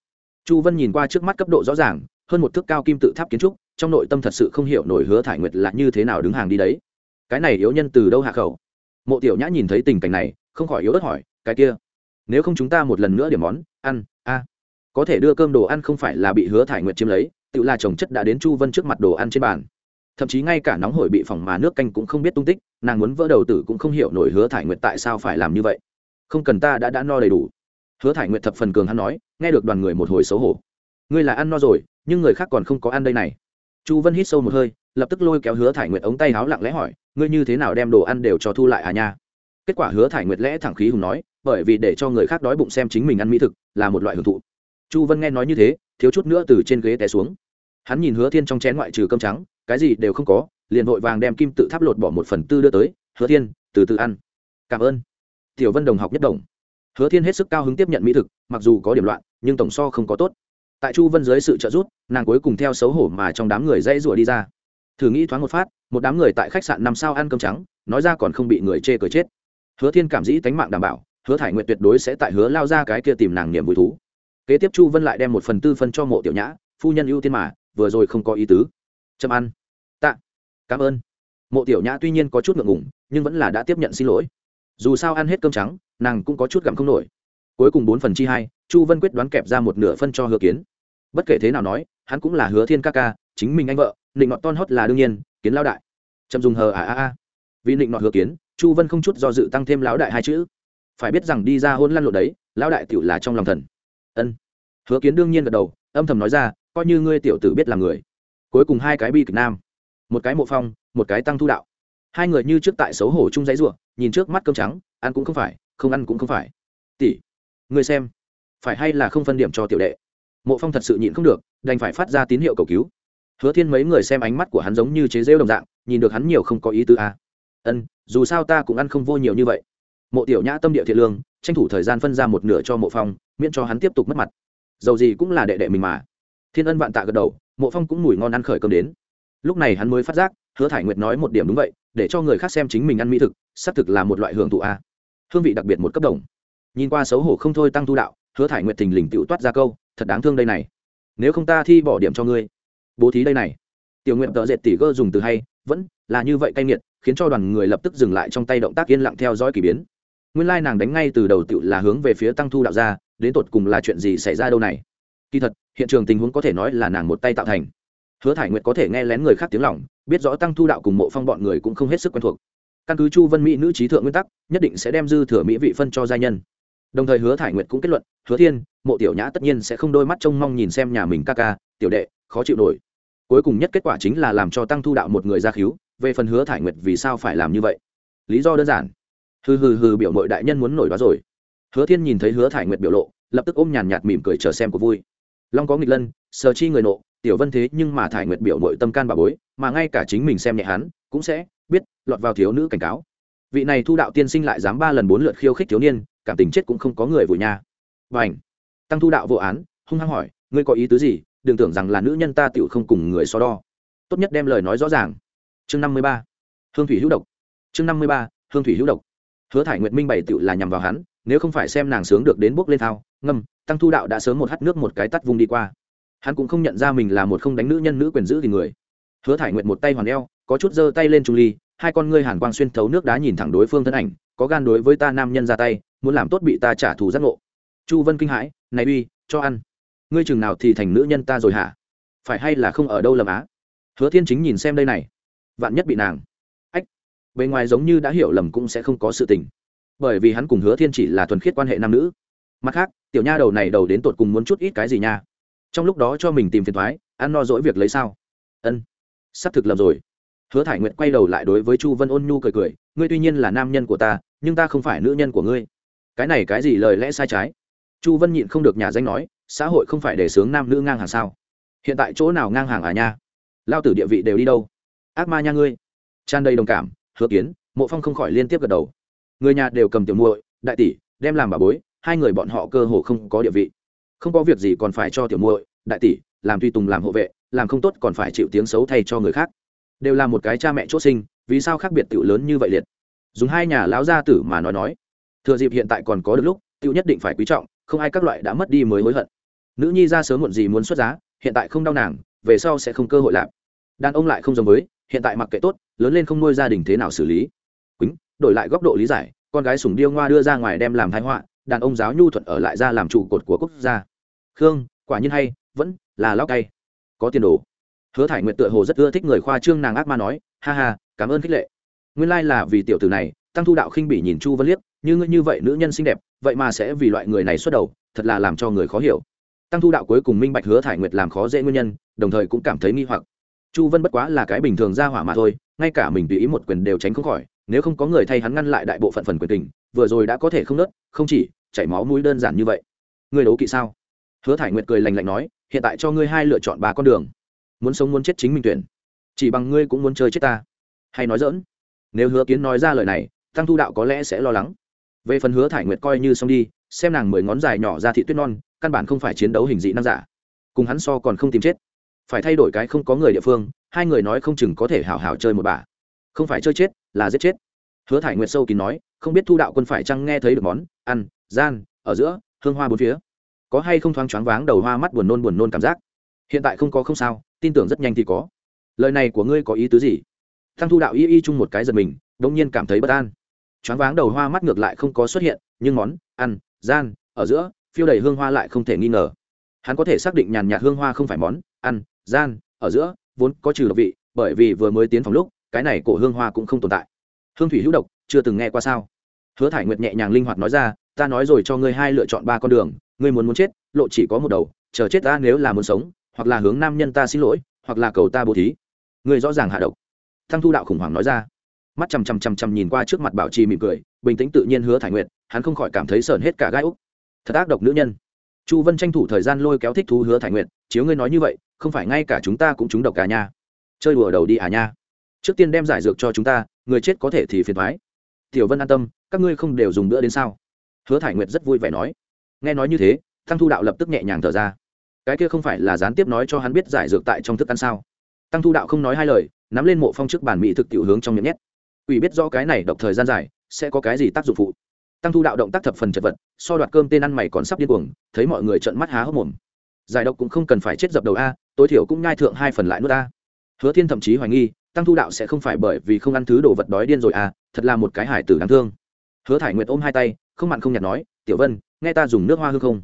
Chu vân nhìn qua trước mắt cấp độ rõ ràng, hơn một thước cao kim tự tháp kiến trúc trong nội tâm thật sự không hiểu nổi hứa thải nguyệt là như thế nào đứng hàng đi đấy. Cái này yếu nhân từ đâu hạ khẩu? Mộ tiểu nhã nhìn thấy tình cảnh này, không khỏi yếu ớt hỏi, cái kia, nếu không chúng ta một lần nữa điểm món, ăn, a, có thể đưa cơm đồ ăn không phải là bị hứa thải nguyệt chiếm lấy, tự là chồng chất đã đến chu vân trước mặt đồ ăn trên bàn. Thậm chí ngay cả nóng hổi bị phỏng mà nước canh cũng không biết tung tích, nàng muốn vỡ đầu tử cũng không hiểu nổi hứa thải nguyệt tại sao phải làm như vậy. Không cần ta đã đã no đầy đủ. Hứa thải nguyệt thập phần cường hắn nói, nghe được đoàn người một hồi xấu hổ. Ngươi là ăn no rồi, nhưng người khác còn không có ăn đây này chu vân hít sâu một hơi, lập tức lôi kéo hứa thải nguyệt ống tay háo lặng lẽ hỏi, ngươi như thế nào đem đồ ăn đều cho thu lại à nha? Kết quả hứa thải nguyệt lẽ thẳng khí hùng nói, bởi vì để cho người khác đói bụng xem chính mình ăn mỹ thực, là một loại hưởng thụ. Chu vân nghe nói như thế, thiếu chút nữa từ trên ghế té xuống. Hắn nhìn hứa thiên trong chén ngoại trừ cơm trắng, cái gì đều không có, liền vội vàng đem kim tự tháp lột bỏ một phần tư đưa tới, hứa thiên, từ từ ăn. Cảm ơn. Tiểu vân đồng học nhất đồng. Hứa thiên hết sức cao hứng tiếp nhận mỹ thực, mặc dù có điểm loạn, nhưng tổng so không có tốt tại chu vân dưới sự trợ giúp, nàng cuối cùng theo xấu hổ mà trong đám người dãy rủa đi ra. Thử nghĩ thoáng một phát, một đám người tại khách sạn năm sao ăn cơm trắng, nói ra còn không bị người chê cười chết. Hứa thiên cảm dĩ tánh mạng đảm bảo, hứa thải nguyện tuyệt đối sẽ tại hứa lao ra cái kia tìm nàng niềm vui thú. Kế tiếp chu vân lại đem một phần tư phân cho mộ tiểu nhã, phu nhân ưu tiên mà, vừa rồi không có ý tứ. Châm ăn. Tạ. Cảm ơn. Mộ tiểu nhã tuy nhiên có chút ngượng ngủng nhưng vẫn là đã tiếp nhận xin lỗi. Dù sao ăn hết cơm trắng, nàng cũng có chút gặm không nổi. Cuối cùng bốn phần chi hai, chu vân quyết đoán kẹp ra một nửa phân cho hứa kiến bất kể thế nào nói, hắn cũng là hứa thiên ca ca, chính mình anh vợ định nọt ton hót là đương nhiên, kiến lao đại. Trầm dùng hờ à à à vì định nọt hứa kiến, chu vân không chút do dự tăng thêm lão đại hai chữ. Phải biết rằng đi ra hôn lăn lộ đấy, lão đại tiểu là trong lòng thần. Ân. Hứa kiến đương nhiên gật đầu, âm thầm nói ra, coi như ngươi tiểu tử biết là người. Cuối cùng hai cái bi kịch nam. Một cái mộ phong, một cái tăng thu đạo. Hai người như trước tại xấu hổ chung giấy ruộng nhìn trước mắt cơm trắng, ăn cũng không phải, không ăn cũng không phải. Tỷ, ngươi xem, phải hay là không phân điểm cho tiểu đệ? Mộ phong thật sự nhịn không được, đành phải phát ra tín hiệu cầu cứu. Hứa thiên mấy người xem ánh mắt của hắn giống như chế rêu đồng dạng, nhìn được hắn nhiều không có ý tứ a à. ân, dù sao ta cũng ăn không vô nhiều như vậy. Mộ tiểu nhã tâm địa thiện lương, tranh thủ thời gian phân ra một nửa cho mộ phong, miễn cho hắn tiếp tục mất mặt. Dầu gì cũng là đệ đệ mình mà. Thiên ân vạn tạ gật đầu, mộ phong cũng mùi ngon ăn khởi cơm đến. Lúc này hắn mới phát giác, hứa thải nguyệt nói một điểm đúng vậy, để cho người khác xem chính mình ăn mỹ thực, xác thực là một loại hưởng thụ a hương vị đặc biệt một cấp đồng. Nhìn qua xấu hổ không thôi tăng thu đạo, hứa thải nguyệt thình lình tựu toát ra câu thật đáng thương đây này. Nếu không ta thi bỏ điểm cho ngươi. Bố thí đây này. Tiểu nguyện tợ dệt tỉ gơ dùng từ hay vẫn là như vậy cay nghiệt khiến cho đoàn người lập tức dừng lại trong tay động tác yên lặng theo dõi k ỳ biến. Nguyên lai nàng đánh ngay từ đầu tựu là hướng về phía tăng thu đạo ra đến tột cùng là chuyện gì xảy ra đâu này. Kỳ thật hiện trường tình huống có thể nói là nàng một tay tạo thành. Hứa thải nguyện có thể nghe lén người khác tiếng lỏng, biết rõ tăng thu đạo cùng mộ phong bọn người cũng không hết sức quen thuộc. Căn cứ chu vân mỹ nữ trí thượng nguyên tắc nhất định sẽ đem dư thừa mỹ vị phân cho gia nhân đồng thời hứa thải nguyệt cũng kết luận, hứa thiên, mộ tiểu nhã tất nhiên sẽ không đôi mắt trông mong nhìn xem nhà mình ca ca, tiểu đệ, khó chịu nổi. Cuối cùng nhất kết quả chính là làm cho tăng thu đạo một người ra khíu, về phần hứa thải nguyệt vì sao phải làm như vậy? Lý do đơn giản. Hừ hừ hừ, biểu mội đại nhân muốn nổi đó rồi. Hứa thiên nhìn thấy hứa thải nguyệt biểu lộ, lập tức ôm nhàn nhạt mỉm cười chờ xem của vui. Long có nghịch lân, sờ chi người nộ, tiểu vân thế nhưng mà thải nguyệt biểu mội tâm can bà bối, mà ngay cả chính mình xem nhẹ hắn, cũng sẽ biết lọt vào thiếu nữ cảnh cáo. Vị này thu đạo tiên sinh lại dám ba lần bốn lượt khiêu khích thiếu niên cảm tình chết cũng không có người vùi nha và ảnh. Tăng thu đạo vô án, hung hăng hỏi, ngươi có ý tứ gì? Đừng tưởng rằng là nữ nhân ta tựu không cùng người so đo. Tốt nhất đem lời nói rõ ràng. Chương năm mươi ba. Hương thủy hữu độc. Chương năm mươi ba, hương thủy hữu độc. Hứa thải nguyệt minh bày tựu là nhằm vào hắn, nếu không phải xem nàng sướng được đến bước lên thao, ngâm, tăng thu đạo đã sớm một hắt nước một cái tắt vùng đi qua. Hắn cũng không nhận ra mình là một không đánh nữ nhân nữ quyền giữ thì người. Hứa thải nguyệt một tay hoàn eo, có chút giơ tay lên trung ly, hai con ngươi hàn quang xuyên thấu nước đá nhìn thẳng đối phương thân ảnh, có gan đối với ta nam nhân ra tay muốn làm tốt bị ta trả thù giác ngộ. Chu vân kinh hãi, này uy, cho ăn. Ngươi chừng nào thì thành nữ nhân ta rồi hả? Phải hay là không ở đâu lầm á? Hứa thiên chính nhìn xem đây này. Vạn nhất bị nàng. Ách, bề ngoài giống như đã hiểu lầm cũng sẽ không có sự tình. Bởi vì hắn cùng hứa thiên chỉ là thuần khiết quan hệ nam nữ. Mặt khác, tiểu nha đầu này đầu đến tột cùng muốn chút ít cái gì nha? Trong lúc đó cho mình tìm phiền thoái, ăn no dỗi việc lấy sao? Ân, sắp thực lầm rồi. Hứa thải nguyện quay đầu lại đối với chu vân ôn nhu cười cười, ngươi tuy nhiên là nam nhân của ta, nhưng ta không phải nữ nhân của ngươi cái này cái gì lời lẽ sai trái? Chu vân nhịn không được nhà danh nói, xã hội không phải để sướng nam nữ ngang hàng sao? Hiện tại chỗ nào ngang hàng à nha? Lao tử địa vị đều đi đâu? Ác ma nha ngươi. Tràn đầy đồng cảm, hứa kiến, mộ phong không khỏi liên tiếp gật đầu. Người nhà đều cầm tiểu muội, đại tỷ, đem làm bà bối, hai người bọn họ cơ hồ không có địa vị. Không có việc gì còn phải cho tiểu muội, đại tỷ, làm tùy tùng làm hộ vệ, làm không tốt còn phải chịu tiếng xấu thay cho người khác. Đều là một cái cha mẹ chốt sinh, vì sao khác biệt tiểu lớn như vậy liệt? Dùng hai nhà lão gia tử mà nói nói thừa dịp hiện tại còn có được lúc, tiểu nhất định phải quý trọng, không ai các loại đã mất đi mới hối hận. Nữ nhi ra sớm muộn gì muốn xuất giá, hiện tại không đau nàng, về sau sẽ không cơ hội làm đàn ông lại không giống với, hiện tại mặc kệ tốt, lớn lên không nuôi gia đình thế nào xử lý. Quýnh, đổi lại góc độ lý giải, con gái sùng điêu ngoa đưa ra ngoài đem làm thái họa, đàn ông giáo nhu thuận ở lại ra làm trụ cột của quốc gia. Khương, quả nhiên hay, vẫn là lao cay. Có tiền đồ. Hứa thải nguyện tựa hồ rất ưa thích người khoa trương nàng ác ma nói, ha ha, cảm ơn khích lệ. Nguyên lai là vì tiểu tử này, tăng thu đạo khinh bỉ nhìn chu vân liếc như ngươi như vậy nữ nhân xinh đẹp, vậy mà sẽ vì loại người này xuất đầu, thật là làm cho người khó hiểu. Tăng thu đạo cuối cùng minh bạch hứa thải nguyệt làm khó dễ nguyên nhân, đồng thời cũng cảm thấy nghi hoặc. Chu vân bất quá là cái bình thường ra hỏa mà thôi, ngay cả mình tùy ý một quyền đều tránh không khỏi, nếu không có người thay hắn ngăn lại đại bộ phận phần quyền tình, vừa rồi đã có thể không nớt, không chỉ chảy máu mũi đơn giản như vậy. Ngươi đấu kỵ sao? Hứa thải nguyệt cười lành lạnh nói, hiện tại cho ngươi hai lựa chọn ba con đường. Muốn sống muốn chết chính mình tuyển. Chỉ bằng ngươi cũng muốn chơi chết ta. Hay nói dỡn nếu hứa kiến nói ra lời này, tăng thu đạo có lẽ sẽ lo lắng về phần hứa thải nguyệt coi như xong đi, xem nàng mười ngón dài nhỏ ra thị tuyết non, căn bản không phải chiến đấu hình dị năng giả. Cùng hắn so còn không tìm chết. Phải thay đổi cái không có người địa phương, hai người nói không chừng có thể hào hào chơi một bà. Không phải chơi chết, là giết chết. Hứa thải nguyệt sâu kín nói, không biết thu đạo quân phải chăng nghe thấy được món ăn, gian, ở giữa, hương hoa bốn phía. Có hay không thoáng choáng váng đầu hoa mắt buồn nôn buồn nôn cảm giác. Hiện tại không có không sao, tin tưởng rất nhanh thì có. Lời này của ngươi có ý tứ gì? Thăng thu đạo y y chung một cái giật mình đ ỗ n g nhiên cảm thấy bất an choáng váng đầu hoa mắt ngược lại không có xuất hiện, nhưng món ăn, gian, ở giữa, phiêu đầy hương hoa lại không thể nghi ngờ. Hắn có thể xác định nhàn nhạt hương hoa không phải món ăn, gian, ở giữa, vốn có trừ độc vị, bởi vì vừa mới tiến phòng lúc, cái này của hương hoa cũng không tồn tại. Hương thủy hữu độc, chưa từng nghe qua sao? Hứa thải nguyệt nhẹ nhàng linh hoạt nói ra, ta nói rồi cho ngươi hai lựa chọn ba con đường, ngươi muốn muốn chết, lộ chỉ có một đầu, chờ chết ta nếu là muốn sống, hoặc là hướng nam nhân ta xin lỗi, hoặc là cầu ta bố thí. Ngươi rõ ràng hạ độc. Thăng thu đạo khủng hoảng nói ra mắt chằm chằm chằm chằm nhìn qua trước mặt bảo trì mỉm cười, bình tĩnh tự nhiên hứa thải nguyệt, hắn không khỏi cảm thấy sờn hết cả gai úc. Thật ác độc nữ nhân. Chu vân tranh thủ thời gian lôi kéo thích thú hứa thải nguyệt, chiếu ngươi nói như vậy, không phải ngay cả chúng ta cũng trúng độc cả nha chơi đùa đầu đi à nha. Trước tiên đem giải dược cho chúng ta, người chết có thể thì phiền thoái. Tiểu vân an tâm, các ngươi không đều dùng bữa đến sao? Hứa thải nguyệt rất vui vẻ nói. Nghe nói như thế, tăng thu đạo lập tức nhẹ nhàng thở ra. Cái kia không phải là gián tiếp nói cho hắn biết giải dược tại trong thức ăn sao? Tăng thu đạo không nói hai lời, nắm lên mộ phong trước bản mỹ thực tiểu hướng trong miệng nhét ủy biết do cái này độc thời gian dài, sẽ có cái gì tác dụng phụ? Tăng thu đạo động tác thập phần chật vật, so đoạt cơm tên ăn mày còn sắp điên cuồng, thấy mọi người trợn mắt há hốc mồm. Giải độc cũng không cần phải chết dập đầu a, tối thiểu cũng nhai thượng hai phần lại nuốt a. Hứa thiên thậm chí hoài nghi, tăng thu đạo sẽ không phải bởi vì không ăn thứ đồ vật đói điên rồi a, thật là một cái hải tử đáng thương. Hứa thải nguyệt ôm hai tay, không mặn không nhạt nói, tiểu vân, nghe ta dùng nước hoa hương không?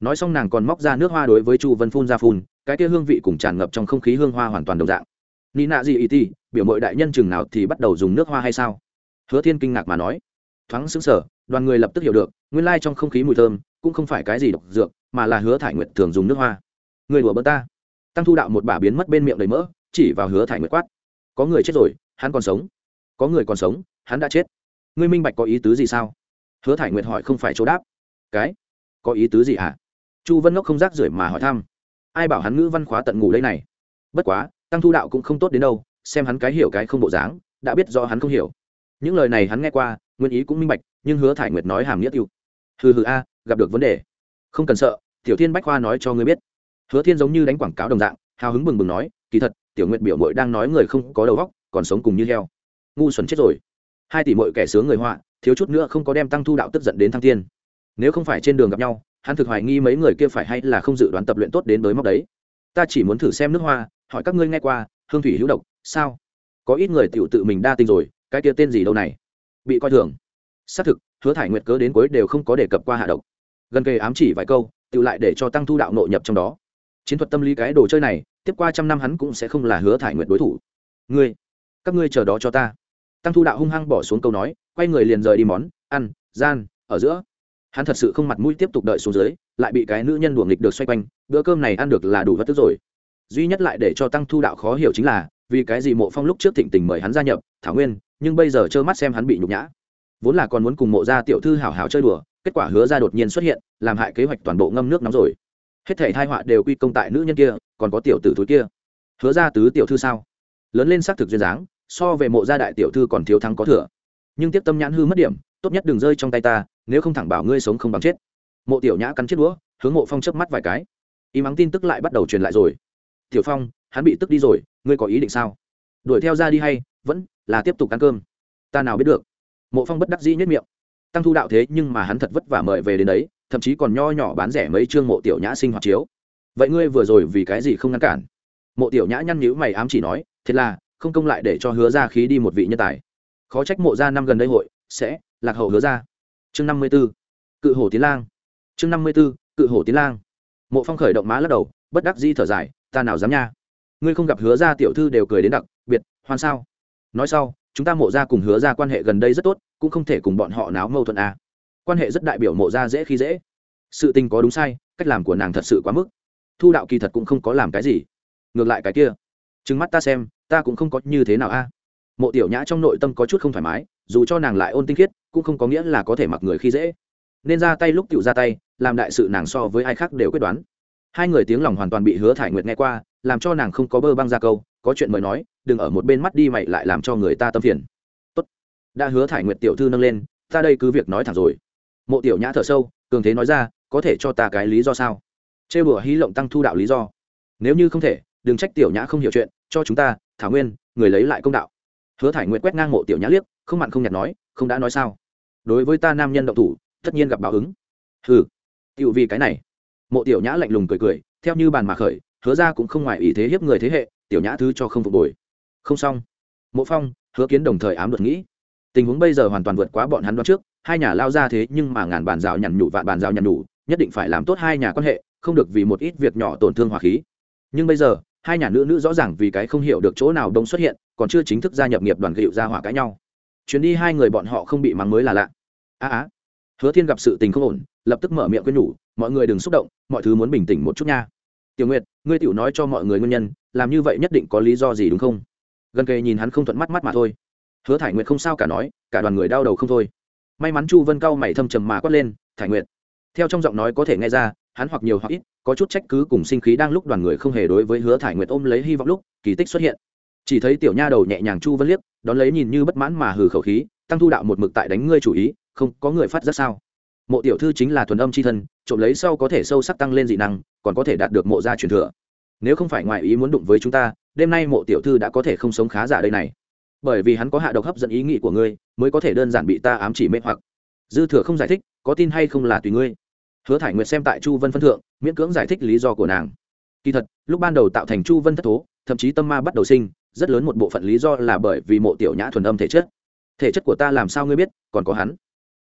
Nói xong nàng còn móc ra nước hoa đối với chu vân phun ra phun, cái kia hương vị cùng tràn ngập trong không khí hương hoa hoàn toàn đồng dạng ni nạ gì ý ti biểu mội đại nhân chừng nào thì bắt đầu dùng nước hoa hay sao? Hứa thiên kinh ngạc mà nói. Thoáng xứng sở đoàn người lập tức hiểu được, nguyên lai trong không khí mùi thơm cũng không phải cái gì độc dược, mà là hứa thải nguyệt thường dùng nước hoa. Người đùa bỡ ta. Tăng thu đạo một bà biến mất bên miệng đầy mỡ, chỉ vào hứa thải nguyệt quát. Có người chết rồi, hắn còn sống. Có người còn sống, hắn đã chết. Ngươi minh bạch có ý tứ gì sao? Hứa thải nguyệt hỏi không phải chỗ đáp. Cái? Có ý tứ gì hả? Chu vân ngốc không rác rưởi mà hỏi thăm. Ai bảo hắn ngữ văn khóa tận ngủ đây này? Bất quá tăng thu đạo cũng không tốt đến đâu, xem hắn cái hiểu cái không bộ dáng, đã biết do hắn không hiểu. Những lời này hắn nghe qua, nguyên ý cũng minh bạch, nhưng hứa thải nguyệt nói hàm nghĩa tiêu hừ hừ a, gặp được vấn đề. Không cần sợ, tiểu thiên bách khoa nói cho ngươi biết. Hứa thiên giống như đánh quảng cáo đồng dạng, hào hứng bừng bừng nói, kỳ thật, tiểu nguyệt biểu mội đang nói người không có đầu óc, còn sống cùng như heo. Ngu xuẩn chết rồi. Hai tỷ mội kẻ sướng người họa, thiếu chút nữa không có đem tăng thu đạo tức giận đến thăng thiên. Nếu không phải trên đường gặp nhau, hắn thực hoài nghi mấy người kia phải hay là không dự đoán tập luyện tốt đến tới móc đấy. Ta chỉ muốn thử xem nước hoa hỏi các ngươi nghe qua, hương thủy hữu độc, sao? Có ít người tiểu tự mình đa tình rồi, cái kia tên gì đâu này? Bị coi thường. Xác thực, hứa thải nguyệt cớ đến cuối đều không có đề cập qua hạ độc. Gần kề ám chỉ vài câu tự lại để cho tăng thu đạo nội nhập trong đó. Chiến thuật tâm lý cái đồ chơi này, tiếp qua trăm năm hắn cũng sẽ không là hứa thải nguyệt đối thủ. Ngươi, các ngươi chờ đó cho ta. Tăng thu đạo hung hăng bỏ xuống câu nói, quay người liền rời đi món, ăn, gian, ở giữa. Hắn thật sự không mặt mũi tiếp tục đợi xuống dưới, lại bị cái nữ nhân đuổi nghịch được xoay quanh, bữa cơm này ăn được là đủ vất tức rồi duy nhất lại để cho tăng thu đạo khó hiểu chính là, vì cái gì mộ phong lúc trước thịnh tình mời hắn gia nhập, thảo nguyên, nhưng bây giờ trơ mắt xem hắn bị nhục nhã. Vốn là còn muốn cùng mộ gia tiểu thư hảo hảo chơi đùa, kết quả hứa ra đột nhiên xuất hiện, làm hại kế hoạch toàn bộ ngâm nước nóng rồi. Hết thể thai họa đều quy công tại nữ nhân kia, còn có tiểu tử thúi kia. Hứa ra tứ tiểu thư sao? Lớn lên xác thực duyên dáng, so về mộ gia đại tiểu thư còn thiếu thắng có thừa. Nhưng tiếp tâm nhãn hư mất điểm, tốt nhất đừng rơi trong tay ta, nếu không thẳng bảo ngươi sống không bằng chết. Mộ tiểu nhã cắn chết đũa, hướng mộ phong chớp mắt vài cái. Y mắng tin tức lại bắt đầu truyền lại rồi tiểu phong, hắn bị tức đi rồi, ngươi có ý định sao? Đuổi theo ra đi hay vẫn là tiếp tục ăn cơm? Ta nào biết được. Mộ phong bất đắc dĩ nhất miệng. Tăng thu đạo thế nhưng mà hắn thật vất vả mời về đến đấy, thậm chí còn nho nhỏ bán rẻ mấy chương mộ tiểu nhã sinh hoạt chiếu. Vậy ngươi vừa rồi vì cái gì không ngăn cản? Mộ tiểu nhã nhăn nhữ mày ám chỉ nói thế là, không công lại để cho hứa ra khí đi một vị nhân tài. Khó trách mộ ra năm gần đây hội sẽ lạc hậu hứa ra chương năm mươi b ố cự hổ tiến lang. Chương năm mươi b ố cự hổ tiến lang. Mộ phong khởi động má lắc đầu, bất đắc di thở dài ta nào dám nha? Ngươi không gặp hứa ra tiểu thư đều cười đến đặc biệt, hoan sao? Nói sau, chúng ta mộ ra cùng hứa ra quan hệ gần đây rất tốt, cũng không thể cùng bọn họ náo mâu thuẫn à. quan hệ rất đại biểu mộ ra dễ khi dễ. Sự tình có đúng sai, cách làm của nàng thật sự quá mức. Thu đạo kỳ thật cũng không có làm cái gì. Ngược lại cái kia, trừng mắt ta xem, ta cũng không có như thế nào a mộ tiểu nhã trong nội tâm có chút không thoải mái, dù cho nàng lại ôn tinh khiết, cũng không có nghĩa là có thể mặc người khi dễ. Nên ra tay lúc tựu ra tay, làm đại sự nàng so với ai khác đều quyết đoán hai người tiếng lòng hoàn toàn bị hứa thải nguyệt nghe qua, làm cho nàng không có bơ băng ra câu, có chuyện mới nói, đừng ở một bên mắt đi mày lại làm cho người ta tâm phiền. Tốt. Đã hứa thải nguyệt tiểu thư nâng lên, ta đây cứ việc nói thẳng rồi. Mộ tiểu nhã thở sâu, cường thế nói ra, có thể cho ta cái lý do sao? Chê bửa hí lộng tăng thu đạo lý do. Nếu như không thể, đừng trách tiểu nhã không hiểu chuyện, cho chúng ta, thảo nguyên, người lấy lại công đạo. Hứa thải nguyệt quét ngang mộ tiểu nhã liếc, không mặn không nhạt nói, không đã nói sao? Đối với ta nam nhân động thủ, tất nhiên gặp báo ứng. Ừ tựu vì cái này mộ tiểu nhã lạnh lùng cười cười, theo như bàn mà khởi, hứa ra cũng không ngoài ý thế hiếp người thế hệ, tiểu nhã thứ cho không phục hồi không xong. Mộ phong, hứa kiến đồng thời ám đột nghĩ. Tình huống bây giờ hoàn toàn vượt quá bọn hắn đoán trước, hai nhà lao ra thế nhưng mà ngàn bàn rào nhằn nhủ vạn bàn rào nhằn nhủ, nhất định phải làm tốt hai nhà quan hệ, không được vì một ít việc nhỏ tổn thương hòa khí. Nhưng bây giờ, hai nhà nữ nữ rõ ràng vì cái không hiểu được chỗ nào đông xuất hiện, còn chưa chính thức gia nhập nghiệp đoàn gịu ra hỏa cãi nhau. Chuyến đi hai người bọn họ không bị mắng mới là lạ. A á hứa thiên gặp sự tình không ổn, lập tức mở miệng quên nhủ mọi người đừng xúc động, mọi thứ muốn bình tĩnh một chút nha. Tiểu nguyệt, ngươi tiểu nói cho mọi người nguyên nhân, làm như vậy nhất định có lý do gì đúng không? Gần kề nhìn hắn không thuận mắt mắt mà thôi. Hứa thải nguyệt không sao cả nói, cả đoàn người đau đầu không thôi. May mắn chu vân cao mày thâm trầm mà quát lên, thải nguyệt. Theo trong giọng nói có thể nghe ra, hắn hoặc nhiều hoặc ít, có chút trách cứ cùng sinh khí đang lúc đoàn người không hề đối với hứa thải nguyệt ôm lấy hy vọng lúc, kỳ tích xuất hiện. Chỉ thấy tiểu nha đầu nhẹ nhàng chu vân liếc, đón lấy nhìn như bất mãn mà hừ khẩu khí, tăng thu đạo một mực tại đánh ngươi chủ ý, không có người phát rất sao? Mộ tiểu thư chính là thuần âm c h i thân trộm lấy sau có thể sâu sắc tăng lên dị năng, còn có thể đạt được mộ gia truyền thừa. Nếu không phải ngoại ý muốn đụng với chúng ta, đêm nay mộ tiểu thư đã có thể không sống khá giả đây này. Bởi vì hắn có hạ độc hấp dẫn ý nghĩ của ngươi, mới có thể đơn giản bị ta ám chỉ mê hoặc. Dư thừa không giải thích, có tin hay không là tùy ngươi. Hứa thải nguyệt xem tại chu vân phân thượng, miễn cưỡng giải thích lý do của nàng. Kỳ thật, lúc ban đầu tạo thành chu vân thất thố, thậm chí tâm ma bắt đầu sinh, rất lớn một bộ phận lý do là bởi vì mộ tiểu nhã thuần âm thể chất. Thể chất của ta làm sao ngươi biết, còn có hắn.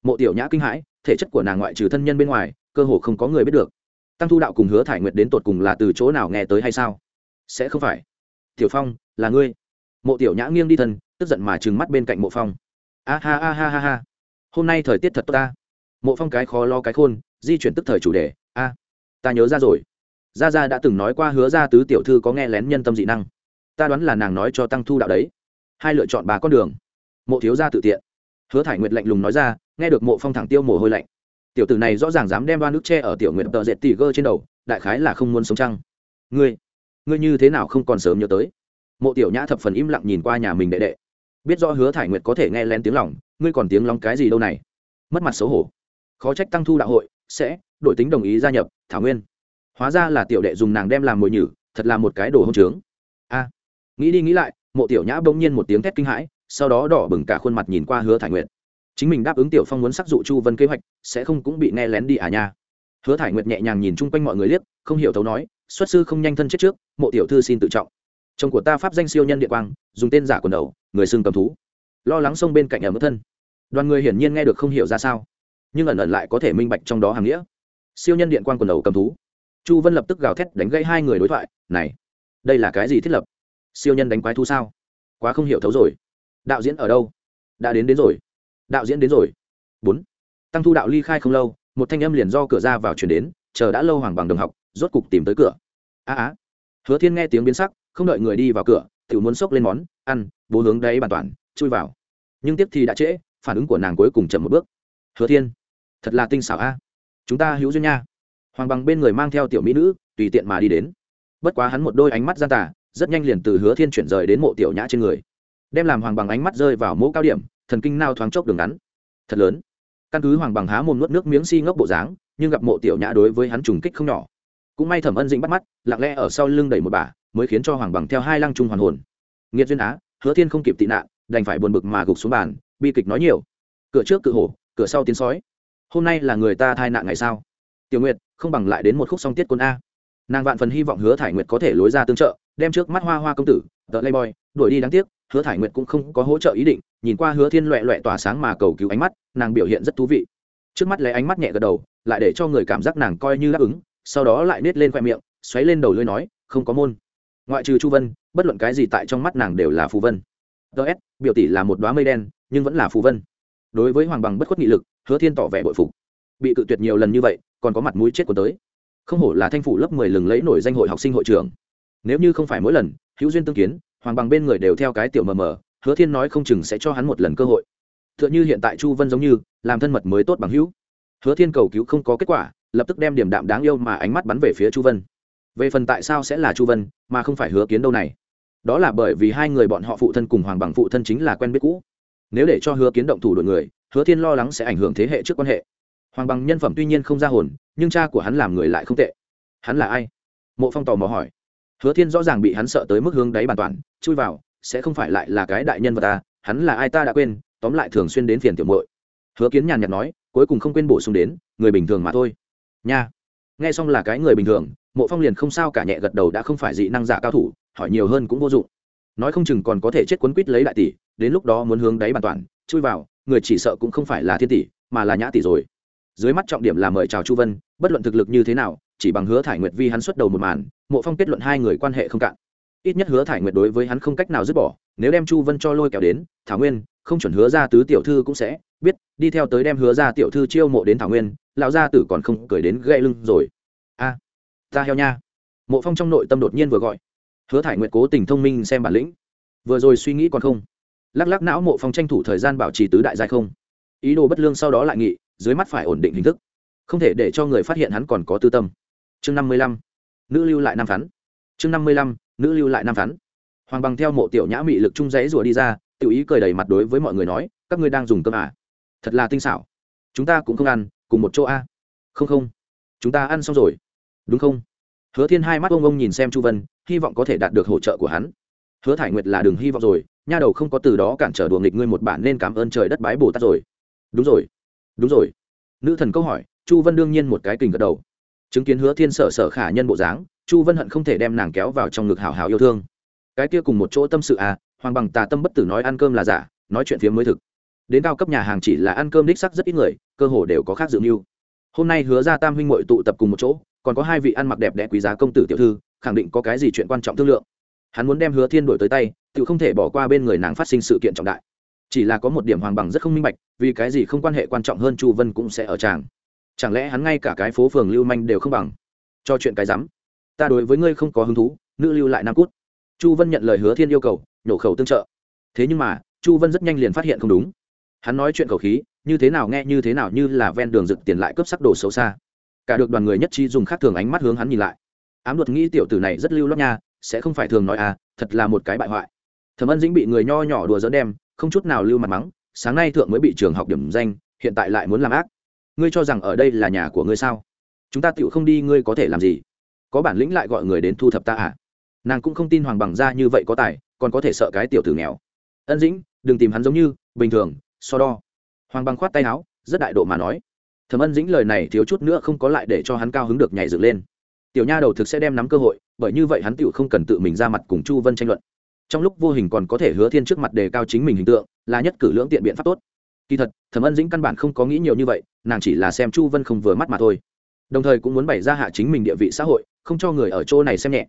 Mộ tiểu nhã kinh hãi, thể chất của nàng ngoại trừ thân nhân bên ngoài cơ hồ không có người biết được. Tăng thu đạo cùng hứa thải nguyệt đến tột cùng là từ chỗ nào nghe tới hay sao? Sẽ không phải. Tiểu phong, là ngươi. Mộ tiểu nhã nghiêng đi thân, tức giận mà trừng mắt bên cạnh mộ phong. A ha a ha ha ha. Hôm nay thời tiết thật tốt ta. Mộ phong cái khó lo cái khôn, di chuyển tức thời chủ đề. A, ta nhớ ra rồi. Gia gia đã từng nói qua hứa ra tứ tiểu thư có nghe lén nhân tâm dị năng. Ta đoán là nàng nói cho tăng thu đạo đấy. Hai lựa chọn ba con đường. Mộ thiếu gia tự tiện. Hứa thải nguyệt lạnh lùng nói ra, nghe được mộ phong thẳng tiêu mồ hôi lạnh tiểu tử này rõ ràng dám đem ba nước tre ở tiểu nguyện tợ dệt tỉ gơ trên đầu, đại khái là không muốn sống trăng ngươi ngươi như thế nào không còn sớm nhớ tới? Mộ tiểu nhã thập phần im lặng nhìn qua nhà mình đệ đệ. Biết rõ hứa thải nguyệt có thể nghe lén tiếng lòng, ngươi còn tiếng lòng cái gì đâu này? Mất mặt xấu hổ. Khó trách tăng thu đạo hội, sẽ, đổi tính đồng ý gia nhập, thảo nguyên. Hóa ra là tiểu đệ dùng nàng đem làm mồi nhử, thật là một cái đồ hông trướng. A. Nghĩ đi nghĩ lại, mộ tiểu nhã bỗng nhiên một tiếng thét kinh hãi, sau đó đỏ bừng cả khuôn mặt nhìn qua hứa thải nguyệt chính mình đáp ứng tiểu phong muốn sắc dụ chu vân kế hoạch, sẽ không cũng bị nghe lén đi à nha. Hứa thải nguyệt nhẹ nhàng nhìn chung quanh mọi người liếc, không hiểu thấu nói, xuất sư không nhanh thân chết trước, mộ tiểu thư xin tự trọng. Chồng của ta pháp danh siêu nhân địa quang, dùng tên giả quần đầu, người xưng cầm thú. Lo lắng xông bên cạnh ở mức thân. Đoàn người hiển nhiên nghe được không hiểu ra sao, nhưng ẩn ẩn lại có thể minh bạch trong đó hàng nghĩa. Siêu nhân điện quan quần đầu cầm thú. Chu vân lập tức gào thét đánh gây hai người đối thoại, này, đây là cái gì thiết lập? Siêu nhân đánh quái thú sao? Quá không hiểu thấu rồi. Đạo diễn ở đâu? Đã đến đến rồi đạo diễn đến rồi. Bốn. Tăng thu đạo ly khai không lâu, một thanh âm liền do cửa ra vào chuyển đến, chờ đã lâu hoàng bằng đồng học, rốt cục tìm tới cửa. A á hứa thiên nghe tiếng biến sắc, không đợi người đi vào cửa tự muốn xốc lên món, ăn, bố hướng đấy bàn toàn, chui vào. Nhưng tiếp thì đã trễ, phản ứng của nàng cuối cùng chậm một bước. Hứa thiên, thật là tinh xảo a. Chúng ta hữu duyên nha. Hoàng bằng bên người mang theo tiểu mỹ nữ, tùy tiện mà đi đến. Bất quá hắn một đôi ánh mắt gian tà, rất nhanh liền từ hứa thiên chuyển rời đến mộ tiểu nhã trên người. Đem làm hoàng bằng ánh mắt rơi vào mỗ cao điểm thần kinh nao thoáng chốc đường ngắn. Thật lớn. Căn cứ hoàng bằng há mồm nuốt nước miếng si ngốc bộ dáng, nhưng gặp mộ tiểu nhã đối với hắn trùng kích không nhỏ. Cũng may thẩm ân dĩnh bắt mắt, lặng lẽ ở sau lưng đẩy một bà, mới khiến cho hoàng bằng theo hai lăng trung hoàn hồn. Nghiệt duyên á, hứa thiên không kịp tị nạn, đành phải buồn bực mà gục xuống bàn, bi kịch nói nhiều. Cửa trước cự hổ, cửa sau tiến sói. Hôm nay là người ta thai nạn ngày sao? Tiểu nguyệt, không bằng lại đến một khúc song tiết quân a. Nàng vạn phần hy vọng hứa thải nguyệt có thể lối ra tương trợ, đem trước mắt hoa hoa công tử tợ lay boy đuổi đi đáng tiếc hứa thải nguyệt cũng không có hỗ trợ ý định, nhìn qua hứa thiên loẹ loẹ tỏa sáng mà cầu cứu ánh mắt, nàng biểu hiện rất thú vị. Trước mắt lấy ánh mắt nhẹ gật đầu, lại để cho người cảm giác nàng coi như đáp ứng, sau đó lại nết lên khoe miệng, xoáy lên đầu lưới nói, không có môn. Ngoại trừ chu vân, bất luận cái gì tại trong mắt nàng đều là phù vân. Ts biểu tỷ là một đoá mây đen, nhưng vẫn là phù vân. Đối với hoàng bằng bất khuất nghị lực, hứa thiên tỏ vẻ bội phục. Bị cự tuyệt nhiều lần như vậy, còn có mặt mũi chết của tới. Không hổ là thanh phủ lớp mười lừng lẫy nổi danh hội học sinh hội trưởng. Nếu như không phải mỗi lần, hữu duyên tương kiến hoàng bằng bên người đều theo cái tiểu mờ mờ, hứa thiên nói không chừng sẽ cho hắn một lần cơ hội. T h ư ợ n h ư hiện tại chu vân giống như, làm thân mật mới tốt bằng hữu. Hứa thiên cầu cứu không có kết quả, lập tức đem điểm đạm đáng yêu mà ánh mắt bắn về phía chu vân. Về phần tại sao sẽ là chu vân, mà không phải hứa kiến đâu này. Đó là bởi vì hai người bọn họ phụ thân cùng hoàng bằng phụ thân chính là quen biết cũ. Nếu để cho hứa kiến động thủ đội người, hứa thiên lo lắng sẽ ảnh hưởng thế hệ trước quan hệ. Hoàng bằng nhân phẩm tuy nhiên không ra hồn, nhưng cha của hắn làm người lại không tệ. Hắn là ai? Mộ phong tò mò hỏi hứa thiên rõ ràng bị hắn sợ tới mức hướng đáy bàn toàn, chui vào, sẽ không phải lại là cái đại nhân vật ta, hắn là ai ta đã quên, tóm lại thường xuyên đến phiền tiểu muội. Hứa kiến nhàn nhạt nói, cuối cùng không quên bổ sung đến, người bình thường mà thôi. Nha. Nghe xong là cái người bình thường, mộ phong liền không sao cả nhẹ gật đầu đã không phải dị năng giả cao thủ, hỏi nhiều hơn cũng vô dụng. Nói không chừng còn có thể chết quấn quýt lấy đại tỷ, đến lúc đó muốn hướng đáy bàn toàn, chui vào, người chỉ sợ cũng không phải là thiên tỷ, mà là nhã tỷ rồi. Dưới mắt trọng điểm là mời chào chu vân, bất luận thực lực như thế nào chỉ bằng hứa thải nguyệt vi hắn xuất đầu một màn mộ phong kết luận hai người quan hệ không cạn. Ít nhất hứa thải nguyệt đối với hắn không cách nào dứt bỏ nếu đem chu vân cho lôi kéo đến thảo nguyên không chuẩn hứa ra tứ tiểu thư cũng sẽ biết đi theo tới đem hứa ra tiểu thư chiêu mộ đến thảo nguyên lão gia tử còn không cười đến gãy lưng rồi. A à, ta heo nha. Mộ phong trong nội tâm đột nhiên vừa gọi. Hứa thải nguyệt cố tình thông minh xem bản lĩnh. Vừa rồi suy nghĩ còn không? Lắc lắc não mộ phong tranh thủ thời gian bảo trì tứ đại giai không. Ý đồ bất lương sau đó lại nghị dưới mắt phải ổn định hình thức. Không thể để cho người phát hiện hắn còn có tư tâm chương năm mươi lăm, nữ lưu lại nam phán. Chương năm mươi lăm, nữ lưu lại nam phán. Hoàng bằng theo mộ tiểu nhã mị lực trung giấy rùa đi ra, tiểu ý cười đầy mặt đối với mọi người nói, các ngươi đang dùng cơm à? Thật là tinh xảo. Chúng ta cũng không ăn, cùng một chỗ a à? không không. Chúng ta ăn xong rồi. Đúng không? Hứa thiên hai mắt ông ông nhìn xem chu vân, hy vọng có thể đạt được hỗ trợ của hắn. Hứa thải nguyệt là đừng hy vọng rồi, nha đầu không có từ đó cản trở đùa nghịch ngươi một bản nên cảm ơn trời đất bái bồ tát rồi. Đúng rồi. Đúng rồi. Nữ thần câu hỏi, chu vân đương nhiên một cái kình gật đầu chứng kiến hứa thiên sở sở khả nhân bộ dáng, chu vân hận không thể đem nàng kéo vào trong ngực hào hào yêu thương. Cái kia cùng một chỗ tâm sự à hoàng bằng tà tâm bất tử nói ăn cơm là giả, nói chuyện phía mới thực. Đến cao cấp nhà hàng chỉ là ăn cơm đích sắc rất ít người, cơ hồ đều có khác dự mưu. Hôm nay hứa ra tam huynh mội tụ tập cùng một chỗ, còn có hai vị ăn mặc đẹp đẽ quý giá công tử tiểu thư, khẳng định có cái gì chuyện quan trọng thương lượng. Hắn muốn đem hứa thiên đổi tới tay, tự không thể bỏ qua bên người nàng phát sinh sự kiện trọng đại. Chỉ là có một điểm hoàng bằng rất không minh bạch, vì cái gì không quan hệ quan trọng hơn chu vân cũng sẽ ở tràng chẳng lẽ hắn ngay cả cái phố phường lưu manh đều không bằng? Cho chuyện cái rắm. Ta đối với ngươi không có hứng thú, nữ lưu lại nam cút. Chu vân nhận lời hứa thiên yêu cầu, nhổ khẩu tương trợ. Thế nhưng mà, chu vân rất nhanh liền phát hiện không đúng. Hắn nói chuyện khẩu khí, như thế nào nghe như thế nào như là ven đường dựng tiền lại cướp sắc đồ xấu xa. Cả được đoàn người nhất trí dùng khác thường ánh mắt hướng hắn nhìn lại. Ám luật nghĩ tiểu tử này rất lưu lót nha, sẽ không phải thường nói à thật là một cái bại hoại. Thẩm ân dĩnh bị người nho nhỏ đùa dỡ đem, không chút nào lưu mặt mắng, sáng nay thượng mới bị trường học điểm danh, hiện tại lại muốn làm ác ngươi cho rằng ở đây là nhà của ngươi sao? Chúng ta tựu không đi, ngươi có thể làm gì? Có bản lĩnh lại gọi người đến thu thập ta à? Nàng cũng không tin hoàng bằng ra như vậy có tài, còn có thể sợ cái tiểu tử nghèo. Ân dĩnh, đừng tìm hắn giống như, bình thường, so đo. Hoàng bằng khoát tay áo, rất đại độ mà nói. Thẩm ân dĩnh lời này thiếu chút nữa không có lại để cho hắn cao hứng được nhảy dựng lên. Tiểu nha đầu thực sẽ đem nắm cơ hội, bởi như vậy hắn tựu không cần tự mình ra mặt cùng chu vân tranh luận. Trong lúc vô hình còn có thể hứa thiên trước mặt đề cao chính mình hình tượng, là nhất cử lưỡng tiện biện pháp tốt kỳ thật, thẩm ân dĩnh căn bản không có nghĩ nhiều như vậy, nàng chỉ là xem chu vân không vừa mắt mà thôi. Đồng thời cũng muốn bày ra hạ chính mình địa vị xã hội, không cho người ở chỗ này xem nhẹ.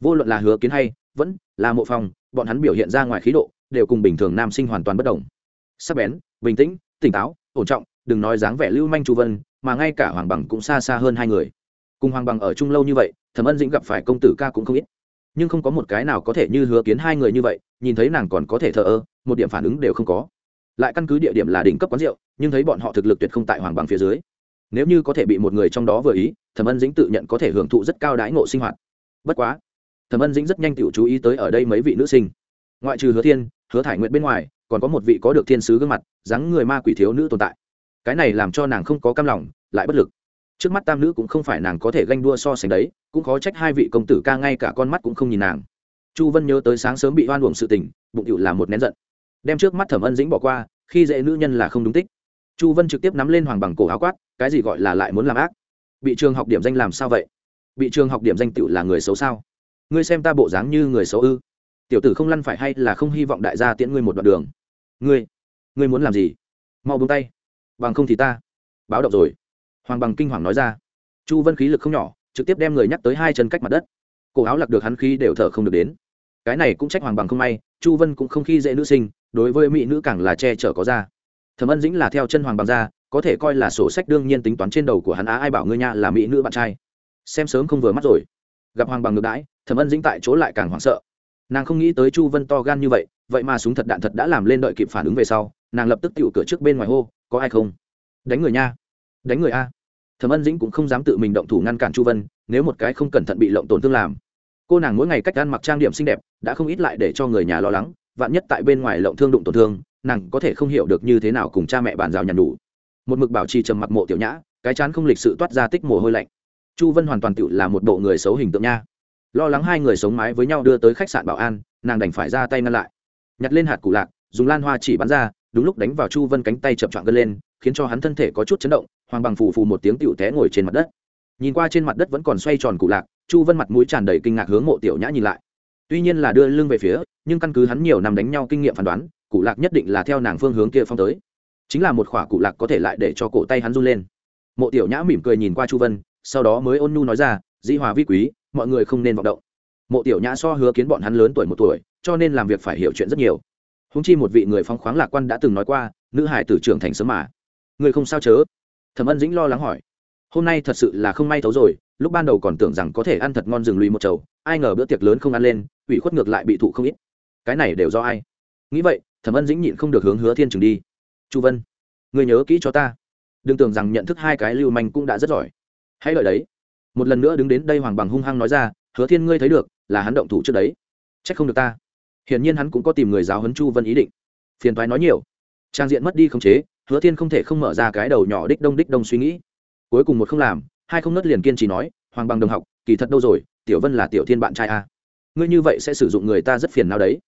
Vô luận là hứa kiến hay vẫn là mộ phòng bọn hắn biểu hiện ra ngoài khí độ, đều cùng bình thường nam sinh hoàn toàn bất đồng. Sắc bén, bình tĩnh, tỉnh táo, ổn trọng, đừng nói dáng vẻ lưu manh chu vân, mà ngay cả hoàng bằng cũng xa xa hơn hai người. Cùng hoàng bằng ở chung lâu như vậy, thẩm ân dĩnh gặp phải công tử ca cũng không ít. Nhưng không có một cái nào có thể như hứa kiến hai người như vậy, nhìn thấy nàng còn có thể thờ ơ, một điểm phản ứng đều không có lại căn cứ địa điểm là đỉnh cấp quán rượu, nhưng thấy bọn họ thực lực tuyệt không tại hoàng bằng phía dưới. Nếu như có thể bị một người trong đó vừa ý, thẩm ân dĩnh tự nhận có thể hưởng thụ rất cao đái ngộ sinh hoạt. Bất quá, thẩm ân dĩnh rất nhanh tự chú ý tới ở đây mấy vị nữ sinh. Ngoại trừ hứa thiên, hứa thải nguyện bên ngoài, còn có một vị có được thiên sứ gương mặt, dáng người ma quỷ thiếu nữ tồn tại. Cái này làm cho nàng không có cam lòng, lại bất lực. Trước mắt tam nữ cũng không phải nàng có thể ganh đua so sánh đấy, cũng khó trách hai vị công tử ca ngay cả con mắt cũng không nhìn nàng. Chu vân nhớ tới sáng sớm bị oan uổng sự tình, bụng cựu làm một nén giận đem trước mắt thẩm ân dĩnh bỏ qua, khi dễ nữ nhân là không đúng tích. Chu vân trực tiếp nắm lên hoàng bằng cổ áo quát, cái gì gọi là lại muốn làm ác? Bị trường học điểm danh làm sao vậy? Bị trường học điểm danh tựu là người xấu sao? Ngươi xem ta bộ dáng như người xấu ư? Tiểu tử không lăn phải hay là không hy vọng đại gia tiễn ngươi một đoạn đường? Ngươi ngươi muốn làm gì? Mau buông tay. Bằng không thì ta báo động rồi. Hoàng bằng kinh hoàng nói ra. Chu vân khí lực không nhỏ, trực tiếp đem người nhắc tới hai chân cách mặt đất. Cổ áo lạc được hắn khí đều thở không được đến cái này cũng trách hoàng bằng không may, chu vân cũng không khi dễ nữ sinh, đối với mỹ nữ càng là che chở có ra. Thẩm ân dĩnh là theo chân hoàng bằng ra, có thể coi là sổ sách đương nhiên tính toán trên đầu của hắn á, ai bảo ngươi nha là mỹ nữ bạn trai. Xem sớm không vừa mắt rồi. Gặp hoàng bằng ngược đãi, thẩm ân dĩnh tại chỗ lại càng hoảng sợ. Nàng không nghĩ tới chu vân to gan như vậy vậy mà súng thật đạn thật đã làm lên đợi kịp phản ứng về sau, nàng lập tức tựu cửa trước bên ngoài hô, có ai không? Đánh người nha. Đánh người a. Thẩm ân dĩnh cũng không dám tự mình động thủ ngăn cản chu vân, nếu một cái không cẩn thận bị lộng tổn thương làm cô nàng mỗi ngày cách ăn mặc trang điểm xinh đẹp, đã không ít lại để cho người nhà lo lắng, vạn nhất tại bên ngoài lộng thương đụng tổn thương, nàng có thể không hiểu được như thế nào cùng cha mẹ bàn rào nhằn đủ một mực bảo trì trầm mặc mộ tiểu nhã, cái chán không lịch sự toát ra tích mồ hôi lạnh. Chu vân hoàn toàn tự là một bộ người xấu hình tượng nha. Lo lắng hai người sống mái với nhau đưa tới khách sạn bảo an, nàng đành phải ra tay ngăn lại. Nhặt lên hạt củ lạc, dùng lan hoa chỉ bắn ra, đúng lúc đánh vào chu vân cánh tay chập chọn gân lên, khiến cho hắn thân thể có chút chấn động, hoàng bằng phù phù một tiếng tựu té ngồi trên mặt đất nhìn qua trên mặt đất vẫn còn xoay tròn cụ lạc, chu vân mặt mũi tràn đầy kinh ngạc hướng mộ tiểu nhã nhìn lại. Tuy nhiên là đưa lưng về phía, nhưng căn cứ hắn nhiều năm đánh nhau kinh nghiệm phán đoán, cụ lạc nhất định là theo nàng phương hướng kia phong tới. Chính là một khỏa cụ lạc có thể lại để cho cổ tay hắn run lên. Mộ tiểu nhã mỉm cười nhìn qua chu vân, sau đó mới ôn nhu nói ra, dĩ hòa vi quý, mọi người không nên vọng động. Mộ tiểu nhã so hứa kiến bọn hắn lớn tuổi một tuổi, cho nên làm việc phải hiểu chuyện rất nhiều. Húng chi một vị người phong khoáng lạc quan đã từng nói qua, nữ hải tử trưởng thành sớm mà. Người không sao chớ? Thẩm ân dĩnh lo lắng hỏi hôm nay thật sự là không may thấu rồi, lúc ban đầu còn tưởng rằng có thể ăn thật ngon rừng lùi một chầu, ai ngờ bữa tiệc lớn không ăn lên, ủy khuất ngược lại bị thụ không ít. Cái này đều do ai? Nghĩ vậy, thẩm ân dĩnh nhịn không được hướng hứa thiên trường đi. Chu vân người nhớ kỹ cho ta. Đừng tưởng rằng nhận thức hai cái lưu manh cũng đã rất giỏi. Hãy lợi đấy. Một lần nữa đứng đến đây hoàng bằng hung hăng nói ra, hứa thiên, ngươi thấy được, là hắn động thủ trước đấy. C h ắ c không được ta. Hiển nhiên hắn cũng có tìm người giáo huấn chu vân ý định. Phiền thoái nói nhiều. Trang diện mất đi không chế, hứa thiên không thể không mở ra cái đầu nhỏ đích đông đích đông suy nghĩ cuối cùng một không làm, hai không nớt liền kiên trì nói, hoàng bằng đồng học, kỳ thật đâu rồi, tiểu vân là tiểu thiên bạn trai a ngươi như vậy sẽ sử dụng người ta rất phiền nào đấy.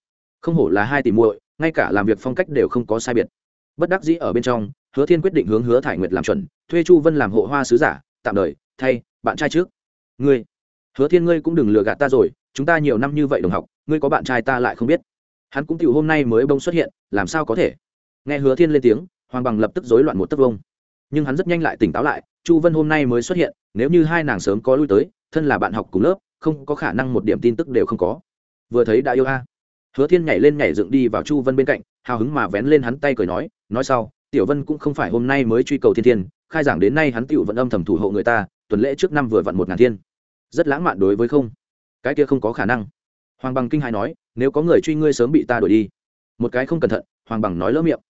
Không hổ là hai tỷ muội, ngay cả làm việc phong cách đều không có sai biệt. Bất đắc dĩ ở bên trong, hứa thiên quyết định hướng hứa thải nguyệt làm chuẩn, thuê chu vân làm hộ hoa sứ giả, tạm đời, thay, bạn trai trước. Ngươi, hứa thiên ngươi cũng đừng lừa gạt ta rồi, chúng ta nhiều năm như vậy đồng học, ngươi có bạn trai ta lại không biết. Hắn cũng tiểu hôm nay mới bông xuất hiện, làm sao có thể? Nghe hứa thiên lên tiếng, hoàng bằng lập tức rối loạn một tấc vông nhưng hắn rất nhanh lại tỉnh táo lại, chu vân hôm nay mới xuất hiện, nếu như hai nàng sớm có lui tới, thân là bạn học cùng lớp, không có khả năng một điểm tin tức đều không có. Vừa thấy đã yêu a. Hứa thiên nhảy lên nhảy dựng đi vào chu vân bên cạnh, hào hứng mà vén lên hắn tay cười nói nói sau, tiểu vân cũng không phải hôm nay mới truy cầu thiên thiên, khai giảng đến nay hắn tựu vẫn âm thầm thủ hộ người ta, tuần lễ trước năm vừa vặn một ngàn thiên. Rất lãng mạn đối với không? Cái kia không có khả năng. Hoàng bằng kinh hai nói, nếu có người truy ngươi sớm bị ta đuổi đi. Một cái không cẩn thận, hoàng bằng nói lỡ miệng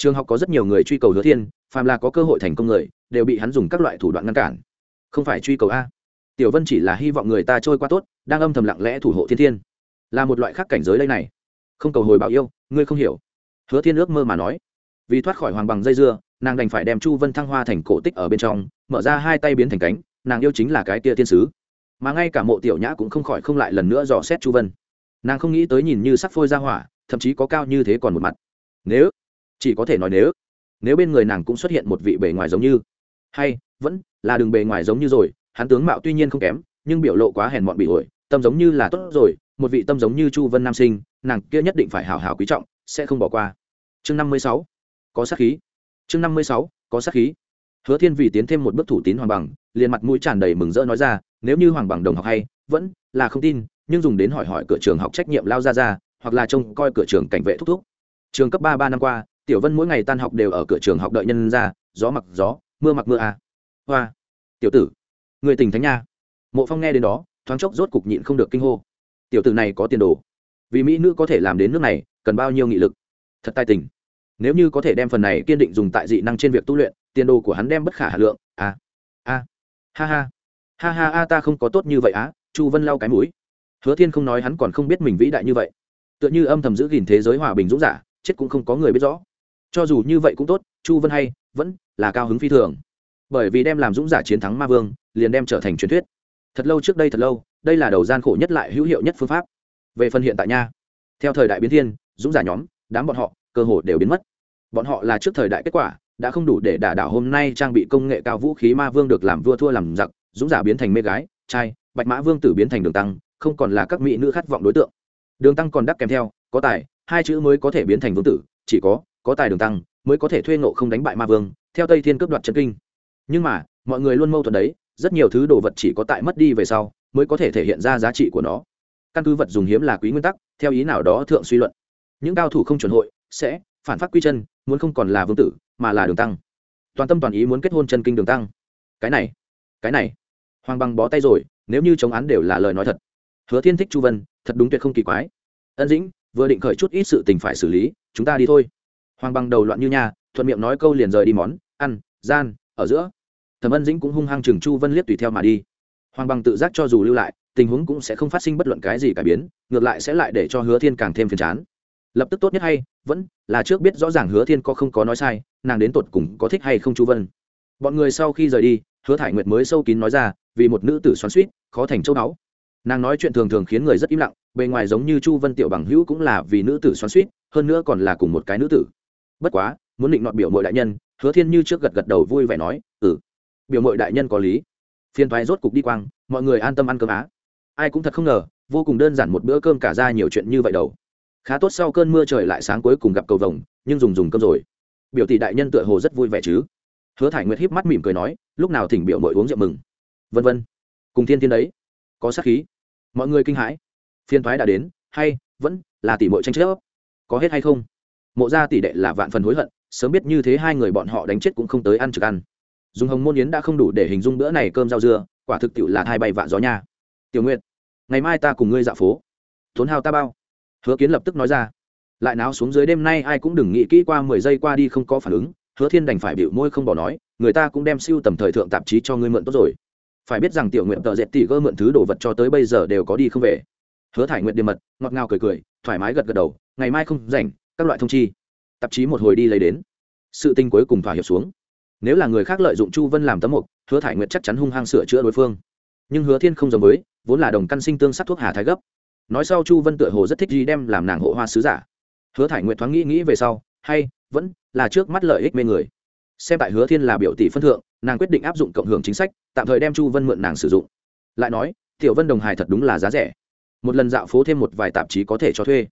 trường học có rất nhiều người truy cầu hứa thiên, phàm là có cơ hội thành công người, đều bị hắn dùng các loại thủ đoạn ngăn cản. Không phải truy cầu a. Tiểu vân chỉ là hy vọng người ta trôi qua tốt, đang âm thầm lặng lẽ thủ hộ thiên thiên. Là một loại khác cảnh giới đây này. Không cầu hồi báo yêu, ngươi không hiểu. Hứa thiên ước mơ mà nói. Vì thoát khỏi hoàng bằng dây dưa, nàng đành phải đem chu vân thăng hoa thành cổ tích ở bên trong, mở ra hai tay biến thành cánh, nàng yêu chính là cái tia thiên sứ. Mà ngay cả mộ tiểu nhã cũng không khỏi không lại lần nữa dò xét chu vân. Nàng không nghĩ tới nhìn như sắc phôi ra hỏa, thậm chí có cao như thế còn một mặt. Nếu chỉ có thể nói nếu nếu bên người nàng cũng xuất hiện một vị bề ngoài giống như. Hay, vẫn là đường bề ngoài giống như rồi, hắn tướng mạo tuy nhiên không kém, nhưng biểu lộ quá hèn mọn bị ổi, tâm giống như là tốt rồi, một vị tâm giống như chu vân nam sinh, nàng kia nhất định phải hào hào quý trọng, sẽ không bỏ qua. Chương năm mươi sáu, có sát khí. Chương năm mươi sáu, có sát khí. Hứa thiên vì tiến thêm một bước thủ tín hoàng bằng, liền mặt mũi tràn đầy mừng rỡ nói ra, nếu như hoàng bằng đồng học hay, vẫn là không tin, nhưng dùng đến hỏi hỏi cửa trường học trách nhiệm lao ra ra hoặc là trông coi cửa trường cảnh vệ thúc thúc. Trường cấp ba ba năm qua tiểu vân mỗi ngày tan học đều ở cửa trường học đợi nhân ra, gió mặc gió, mưa mặc mưa à. hoa. Tiểu tử, người tình thánh nha. Mộ phong nghe đến đó, thoáng chốc rốt cục nhịn không được kinh hô. Tiểu tử này có tiền đồ. Vì mỹ nữ có thể làm đến nước này, cần bao nhiêu nghị lực? Thật tài tình. Nếu như có thể đem phần này kiên định dùng tại dị năng trên việc tu luyện, tiền đồ của hắn đem bất khả hà lượng à. A ha ha. Ha ha, a, ta không có tốt như vậy á, chu vân lau cái mũi. Hứa thiên không nói hắn còn không biết mình vĩ đại như vậy. Tựa như âm thầm giữ gìn thế giới hòa bình dũng giả, chết cũng không có người biết rõ cho dù như vậy cũng tốt, chu vân hay, vẫn là cao hứng phi thường. Bởi vì đem làm dũng giả chiến thắng ma vương, liền đem trở thành truyền thuyết. Thật lâu trước đây thật lâu, đây là đầu gian khổ nhất lại hữu hiệu nhất phương pháp. Về phần hiện tại nha, theo thời đại biến thiên, dũng giả nhóm, đám bọn họ, cơ hội đều biến mất. Bọn họ là trước thời đại kết quả, đã không đủ để đả đảo hôm nay trang bị công nghệ cao vũ khí ma vương được làm vua thua làm giặc, dũng giả biến thành mê gái, trai, bạch mã vương tử biến thành đường tăng, không còn là các mỹ nữ khát vọng đối tượng. Đường tăng còn đắc kèm theo, có tài, hai chữ mới có thể biến thành vương tử, chỉ có có tài đường tăng, mới có thể thuê ngộ không đánh bại ma vương, theo tây thiên cướp đoạt chân kinh. Nhưng mà, mọi người luôn mâu thuẫn đấy, rất nhiều thứ đồ vật chỉ có tại mất đi về sau, mới có thể thể hiện ra giá trị của nó. Căn cứ vật dùng hiếm là quý nguyên tắc, theo ý nào đó thượng suy luận. Những cao thủ không chuẩn hội, sẽ phản phát quy chân, muốn không còn là vương tử, mà là đường tăng. Toàn tâm toàn ý muốn kết hôn chân kinh đường tăng. Cái này cái này. Hoàng bằng bó tay rồi, nếu như chống án đều là lời nói thật. Hứa thiên thích chu vân, thật đúng tuyệt không kỳ quái. Ân dĩnh, vừa định khởi chút ít sự tình phải xử lý, chúng ta đi thôi hoàng bằng đầu loạn như nhà thuận miệng nói câu liền rời đi món ăn gian ở giữa. Thẩm ân dĩnh cũng hung hăng chừng chu vân liếc tùy theo mà đi. Hoàng bằng tự giác cho dù lưu lại tình huống cũng sẽ không phát sinh bất luận cái gì cải biến ngược lại sẽ lại để cho hứa thiên càng thêm phiền chán. Lập tức tốt nhất hay vẫn là trước biết rõ ràng hứa thiên có không có nói sai nàng đến tột cùng có thích hay không chu vân. Bọn người sau khi rời đi hứa thải nguyệt mới sâu kín nói ra vì một nữ tử xoắn suýt khó thành châu báu, nàng nói chuyện thường thường khiến người rất im lặng bề ngoài giống như chu vân tiểu bằng hữu cũng là vì nữ tử xoắn suýt hơn nữa còn là cùng một cái nữ tử bất quá, muốn định nọt biểu mội đại nhân, hứa thiên như trước gật gật đầu vui vẻ nói ừ biểu mội đại nhân có lý. Phiền thoái rốt cục đi quang, mọi người an tâm ăn cơm á. Ai cũng thật không ngờ, vô cùng đơn giản một bữa cơm cả ra nhiều chuyện như vậy đâu khá tốt sau cơn mưa trời lại sáng cuối cùng gặp cầu vồng, nhưng dùng dùng cơm rồi. Biểu tỷ đại nhân tựa hồ rất vui vẻ chứ? Hứa thải nguyệt híp mắt mỉm cười nói, lúc nào thỉnh biểu mội uống rượu mừng? Vân vân. Cùng thiên thiên đấy. Có sát khí. Mọi người kinh hãi. Phiền thoái đã đến, hay, vẫn là tỷ mội tranh chấp. Có hết hay không? Mộ gia tỷ đệ là vạn phần hối hận, sớm biết như thế hai người bọn họ đánh chết cũng không tới ăn trực ăn. Dùng hồng môn yến đã không đủ để hình dung bữa này cơm rau dưa, quả thực tiệu là hai bay vạ gió nha. Tiểu nguyện ngày mai ta cùng ngươi dạo phố. Thốn hao ta bao? Hứa kiến lập tức nói ra. Lại náo xuống dưới đêm nay ai cũng đừng nghĩ kỹ qua mười giây qua đi không có phản ứng, hứa thiên đành phải bịu môi không bỏ nói, người ta cũng đem siêu tầm thời thượng tạp chí cho ngươi mượn tốt rồi. Phải biết rằng tiểu nguyện tợ dệt tỷ gơ mượn thứ đồ vật cho tới bây giờ đều có đi không về. Hứa thải nguyện điềm mật, ngọt ngào cười cười, thoải mái gật gật đầu, ngày mai không rảnh các loại thông chi. Tạp chí một hồi đi lấy đến. Sự tinh cuối cùng thỏa hiệp xuống. Nếu là người khác lợi dụng chu vân làm tấm mục, hứa thải nguyện chắc chắn hung hăng sửa chữa đối phương. Nhưng hứa thiên không giống với, vốn là đồng căn sinh tương sát thuốc hà thái gấp. Nói sau chu vân tựa hồ rất thích gì đem làm nàng hộ hoa sứ giả. Hứa thải nguyện thoáng nghĩ nghĩ về sau, hay, vẫn là trước mắt lợi ích mê người. Xem tại hứa thiên là biểu tỷ phân thượng, nàng quyết định áp dụng cộng hưởng chính sách, tạm thời đem chu vân mượn nàng sử dụng. Lại nói, tiểu vân đồng hài thật đúng là giá rẻ. Một lần dạo phố thêm một vài tạp chí có thể cho thuê.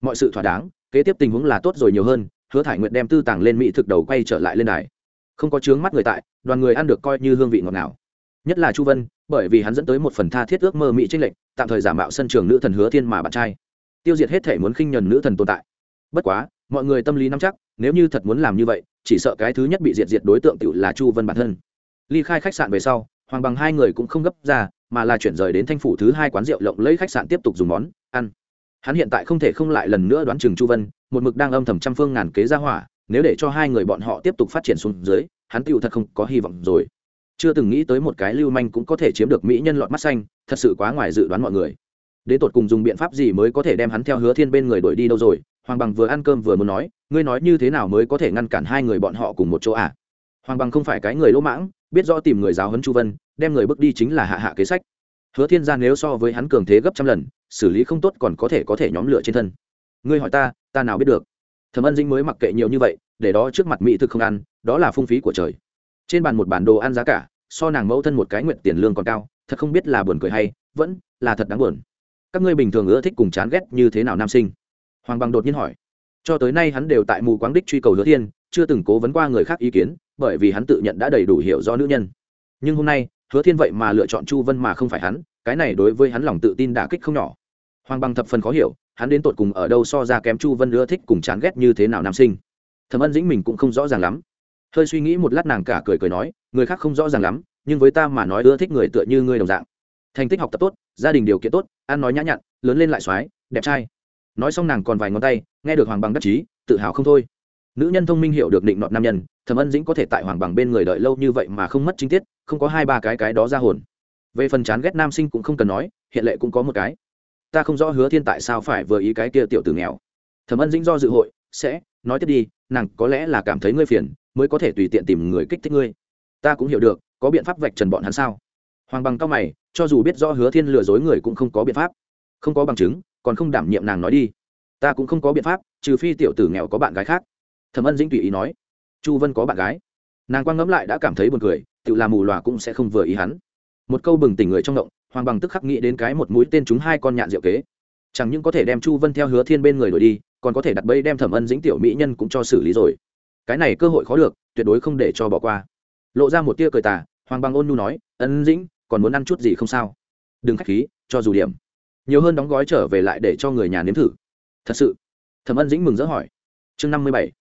Mọi sự thỏa đáng kế tiếp tình huống là tốt rồi nhiều hơn, hứa thải nguyện đem tư tàng lên mỹ thực đầu quay trở lại lên đài. Không có chướng mắt người tại, đoàn người ăn được coi như hương vị ngọt ngào. Nhất là chu vân, bởi vì hắn dẫn tới một phần tha thiết ước mơ mỹ trinh lệnh tạm thời giả mạo sân trường nữ thần hứa thiên mà bạn trai. Tiêu diệt hết thể muốn khinh nhuần nữ thần tồn tại. Bất quá, mọi người tâm lý nắm chắc, nếu như thật muốn làm như vậy, chỉ sợ cái thứ nhất bị diệt diệt đối tượng tự là chu vân bản thân. Ly khai khách sạn về sau, hoàng bằng hai người cũng không gấp ra, mà là chuyển rời đến thanh phủ thứ hai quán rượu lộng lấy khách sạn tiếp tục dùng món ăn hắn hiện tại không thể không lại lần nữa đoán chừng chu vân, một mực đang âm thầm trăm phương ngàn kế ra hỏa, nếu để cho hai người bọn họ tiếp tục phát triển xuống dưới, hắn tựu thật không có hy vọng rồi. Chưa từng nghĩ tới một cái lưu manh cũng có thể chiếm được mỹ nhân lọt mắt xanh, thật sự quá ngoài dự đoán mọi người. Đến tột cùng dùng biện pháp gì mới có thể đem hắn theo hứa thiên bên người đuổi đi đâu rồi? Hoàng bằng vừa ăn cơm vừa muốn nói, ngươi nói như thế nào mới có thể ngăn cản hai người bọn họ cùng một chỗ à? Hoàng bằng không phải cái người lỗ mãng, biết rõ tìm người giáo huấn chu vân, đem người bước đi chính là hạ hạ kế sách. Hứa thiên gia nếu so với hắn cường thế gấp trăm lần xử lý không tốt còn có thể có thể nhóm lửa trên thân. Ngươi hỏi ta ta nào biết được? Thẩm ân dinh mới mặc kệ nhiều như vậy, để đó trước mặt mỹ thực không ăn, đó là phung phí của trời. Trên bàn một bản đồ ăn giá cả, so nàng mẫu thân một cái nguyện tiền lương còn cao, thật không biết là buồn cười hay, vẫn là thật đáng buồn. Các ngươi bình thường ưa thích cùng chán ghét như thế nào nam sinh? Hoàng bằng đột nhiên hỏi. Cho tới nay hắn đều tại mù quáng đích truy cầu hứa thiên, chưa từng cố vấn qua người khác ý kiến, bởi vì hắn tự nhận đã đầy đủ hiểu do nữ nhân. Nhưng hôm nay, hứa thiên vậy mà lựa chọn chu vân mà không phải hắn, cái này đối với hắn lòng tự tin đả kích không nhỏ hoàng bằng thập phần khó hiểu, hắn đến tột cùng ở đâu so ra kém chu vân ưa thích cùng chán ghét như thế nào nam sinh. Thẩm ân dĩnh mình cũng không rõ ràng lắm. Hơi suy nghĩ một lát nàng cả cười cười nói, người khác không rõ ràng lắm, nhưng với ta mà nói ưa thích người tựa như ngươi đồng dạng. Thành tích học tập tốt, gia đình điều kiện tốt, ăn nói nhã nhặn, lớn lên lại x đẹp trai. Nói xong nàng còn vài ngón tay, nghe được hoàng bằng đắc chí, tự hào không thôi. Nữ nhân thông minh hiểu được định nọt nam nhân, thẩm ân dĩnh có thể tại hoàng bằng bên người đợi lâu như vậy mà không mất chính tiết, không có hai ba cái cái đó ra hồn. Về phần chán ghét nam sinh cũng không cần nói, hiện lệ cũng có một cái ta không rõ hứa thiên tại sao phải vừa ý cái kia tiểu tử nghèo. Thẩm ân dĩnh do dự hội, sẽ, nói tiếp đi, nàng có lẽ là cảm thấy ngươi phiền, mới có thể tùy tiện tìm người kích thích ngươi. Ta cũng hiểu được, có biện pháp vạch trần bọn hắn sao? Hoàng bằng cao mày, cho dù biết do hứa thiên lừa dối người cũng không có biện pháp. Không có bằng chứng, còn không đảm nhiệm nàng nói đi. Ta cũng không có biện pháp, trừ phi tiểu tử nghèo có bạn gái khác. Thẩm ân dĩnh tùy ý nói. Chu vân có bạn gái. Nàng quang ngẫm lại đã cảm thấy buồn cười, tự làm mù lòa cũng sẽ không vừa ý hắn. Một câu bừng tỉnh người trong động hoàng bằng tức khắc nghĩ đến cái một mũi tên trúng hai con nhạn diệu kế. Chẳng những có thể đem chu vân theo hứa thiên bên người đổi đi, còn có thể đặt bẫy đem thẩm ân dĩnh tiểu mỹ nhân cũng cho xử lý rồi. Cái này cơ hội khó được, tuyệt đối không để cho bỏ qua. Lộ ra một tia cười tà, hoàng bằng ôn nhu nói, ân dĩnh, còn muốn ăn chút gì không sao? Đừng k h á c h khí, cho dù điểm. Nhiều hơn đóng gói trở về lại để cho người nhà nếm thử. Thật sự? Thẩm ân dĩnh mừng rỡ hỏi. Chương năm mươi bảy,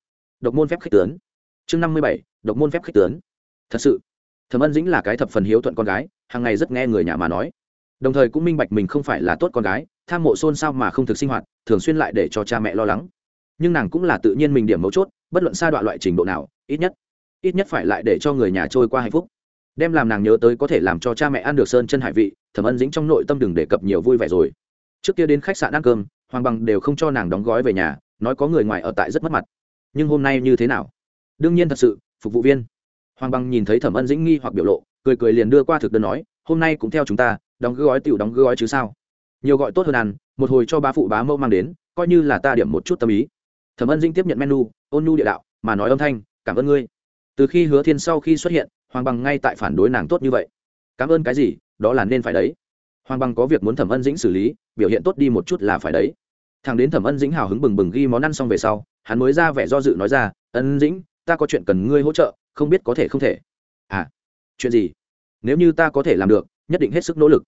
độc môn phép khích tướng. Chương năm mươi bảy, độc môn phép khích tướng. Thật sự? Thẩm ân dĩnh là cái thập phần hiếu thuận con gái, hàng ngày rất nghe người nhà mà nói đồng thời cũng minh bạch mình không phải là tốt con gái, tham mộ xôn xao mà không thực sinh hoạt, thường xuyên lại để cho cha mẹ lo lắng. Nhưng nàng cũng là tự nhiên mình điểm mấu chốt, bất luận xa đoạn loại trình độ nào, ít nhất ít nhất phải lại để cho người nhà trôi qua hạnh phúc. Đem làm nàng nhớ tới có thể làm cho cha mẹ ăn được sơn chân hải vị thẩm ân dĩnh trong nội tâm đừng đề cập nhiều vui vẻ rồi. Trước kia đến khách sạn ăn cơm, hoàng bằng đều không cho nàng đóng gói về nhà, nói có người ngoài ở tại rất mất mặt. Nhưng hôm nay như thế nào? Đương nhiên thật sự, phục vụ viên. Hoàng bằng nhìn thấy thẩm ân dĩnh nghi hoặc biểu lộ, cười cười liền đưa qua thực đơn nói, hôm nay cũng theo chúng ta đóng gói tiểu đóng gói chứ sao? Nhiều gọi tốt hơn ăn, một hồi cho ba phụ bá mẫu mang đến, coi như là ta điểm một chút tâm ý. Thẩm ân dĩnh tiếp nhận menu, ôn nhu địa đạo, mà nói âm thanh, cảm ơn ngươi. Từ khi hứa thiên sau khi xuất hiện, hoàng bằng ngay tại phản đối nàng tốt như vậy. Cảm ơn cái gì? Đó là nên phải đấy. Hoàng bằng có việc muốn thẩm ân dĩnh xử lý, biểu hiện tốt đi một chút là phải đấy. Thằng đến thẩm ân dĩnh hào hứng bừng bừng ghi món ăn xong về sau, hắn mới ra vẻ do dự nói ra, ân dĩnh, ta có chuyện cần ngươi hỗ trợ, không biết có thể không thể. À chuyện gì? Nếu như ta có thể làm được, nhất định hết sức nỗ lực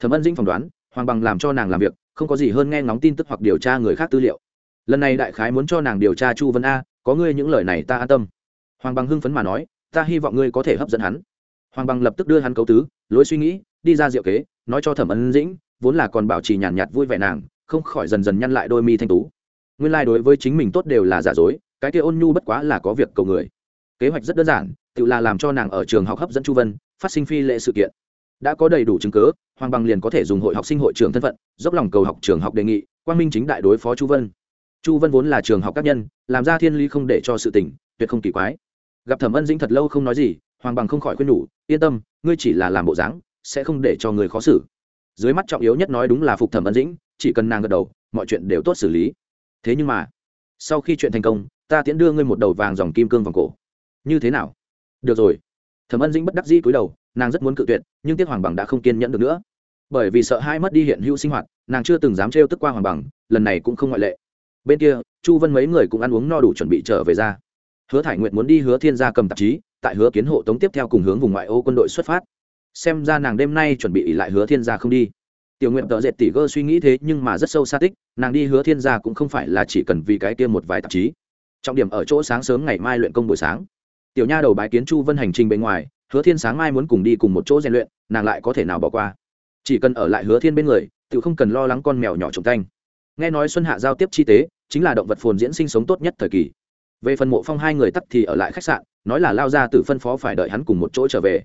thẩm ân dĩnh phỏng đoán hoàng bằng làm cho nàng làm việc không có gì hơn nghe ngóng tin tức hoặc điều tra người khác tư liệu. Lần này đại khái muốn cho nàng điều tra chu vân a có ngươi những lời này ta an tâm. Hoàng bằng hưng phấn mà nói ta hy vọng ngươi có thể hấp dẫn hắn. Hoàng bằng lập tức đưa hắn cấu tứ lối suy nghĩ đi ra diệu kế nói cho thẩm ân dĩnh vốn là còn bảo trì nhàn nhạt, nhạt vui vẻ nàng không khỏi dần dần nhăn lại đôi mi thanh tú. Nguyên lai、like、đối với chính mình tốt đều là giả dối cái kia ôn nhu bất quá là có việc cầu người. Kế hoạch rất đơn giản tự là làm cho nàng ở trường học hấp dẫn chu vân phát sinh phi lệ sự kiện. Đã có đầy đủ chứng cớ hoàng bằng liền có thể dùng hội học sinh hội trưởng thân phận, dốc lòng cầu học trường học đề nghị, quang minh chính đại đối phó chu vân. Chu vân vốn là trường học các nhân, làm ra thiên ly không để cho sự tỉnh tuyệt không kỳ quái. Gặp thẩm ân dĩnh thật lâu không nói gì, hoàng bằng không khỏi khuyên nhủ, yên tâm, ngươi chỉ là làm bộ dáng, sẽ không để cho người khó xử. Dưới mắt trọng yếu nhất nói đúng là phục thẩm ân dĩnh, chỉ cần nàng gật đầu, mọi chuyện đều tốt xử lý. Thế nhưng mà, sau khi chuyện thành công, ta tiễn đưa ngươi một đầu vàng dòng kim cương vòng cổ. Như thế nào? Được rồi. Thẩm ân dĩnh bất đắc dĩ cúi đầu, nàng rất muốn cự tuyệt, nhưng tiếc hoàng bằng đã không kiên nhẫn được nữa bởi vì sợ hai mất đi hiện hữu sinh hoạt, nàng chưa từng dám trêu tức qua hoàng bằng, lần này cũng không ngoại lệ. Bên kia, chu vân mấy người cũng ăn uống no đủ chuẩn bị trở về ra. Hứa thải nguyện muốn đi hứa thiên gia cầm tạp chí, tại hứa kiến hộ tống tiếp theo cùng hướng vùng ngoại ô quân đội xuất phát. Xem ra nàng đêm nay chuẩn bị lại hứa thiên gia không đi. Tiểu nguyện tợ dệt tỷ gơ suy nghĩ thế nhưng mà rất sâu xa tích, nàng đi hứa thiên gia cũng không phải là chỉ cần vì cái kia một vài tạp chí. Trọng điểm ở chỗ sáng sớm ngày mai luyện công buổi sáng. Tiểu nha đầu bái kiến chu vân hành trình bên ngoài, hứa thiên sáng mai muốn cùng đi cùng một chỗ rèn luyện, nàng lại có thể nào bỏ qua chỉ cần ở lại hứa thiên bên người tự không cần lo lắng con mèo nhỏ trồng canh nghe nói xuân hạ giao tiếp chi tế, chính là động vật phồn diễn sinh sống tốt nhất thời kỳ. Về phần mộ phong hai người tắt thì ở lại khách sạn, nói là lao ra từ phân phó phải đợi hắn cùng một chỗ trở về.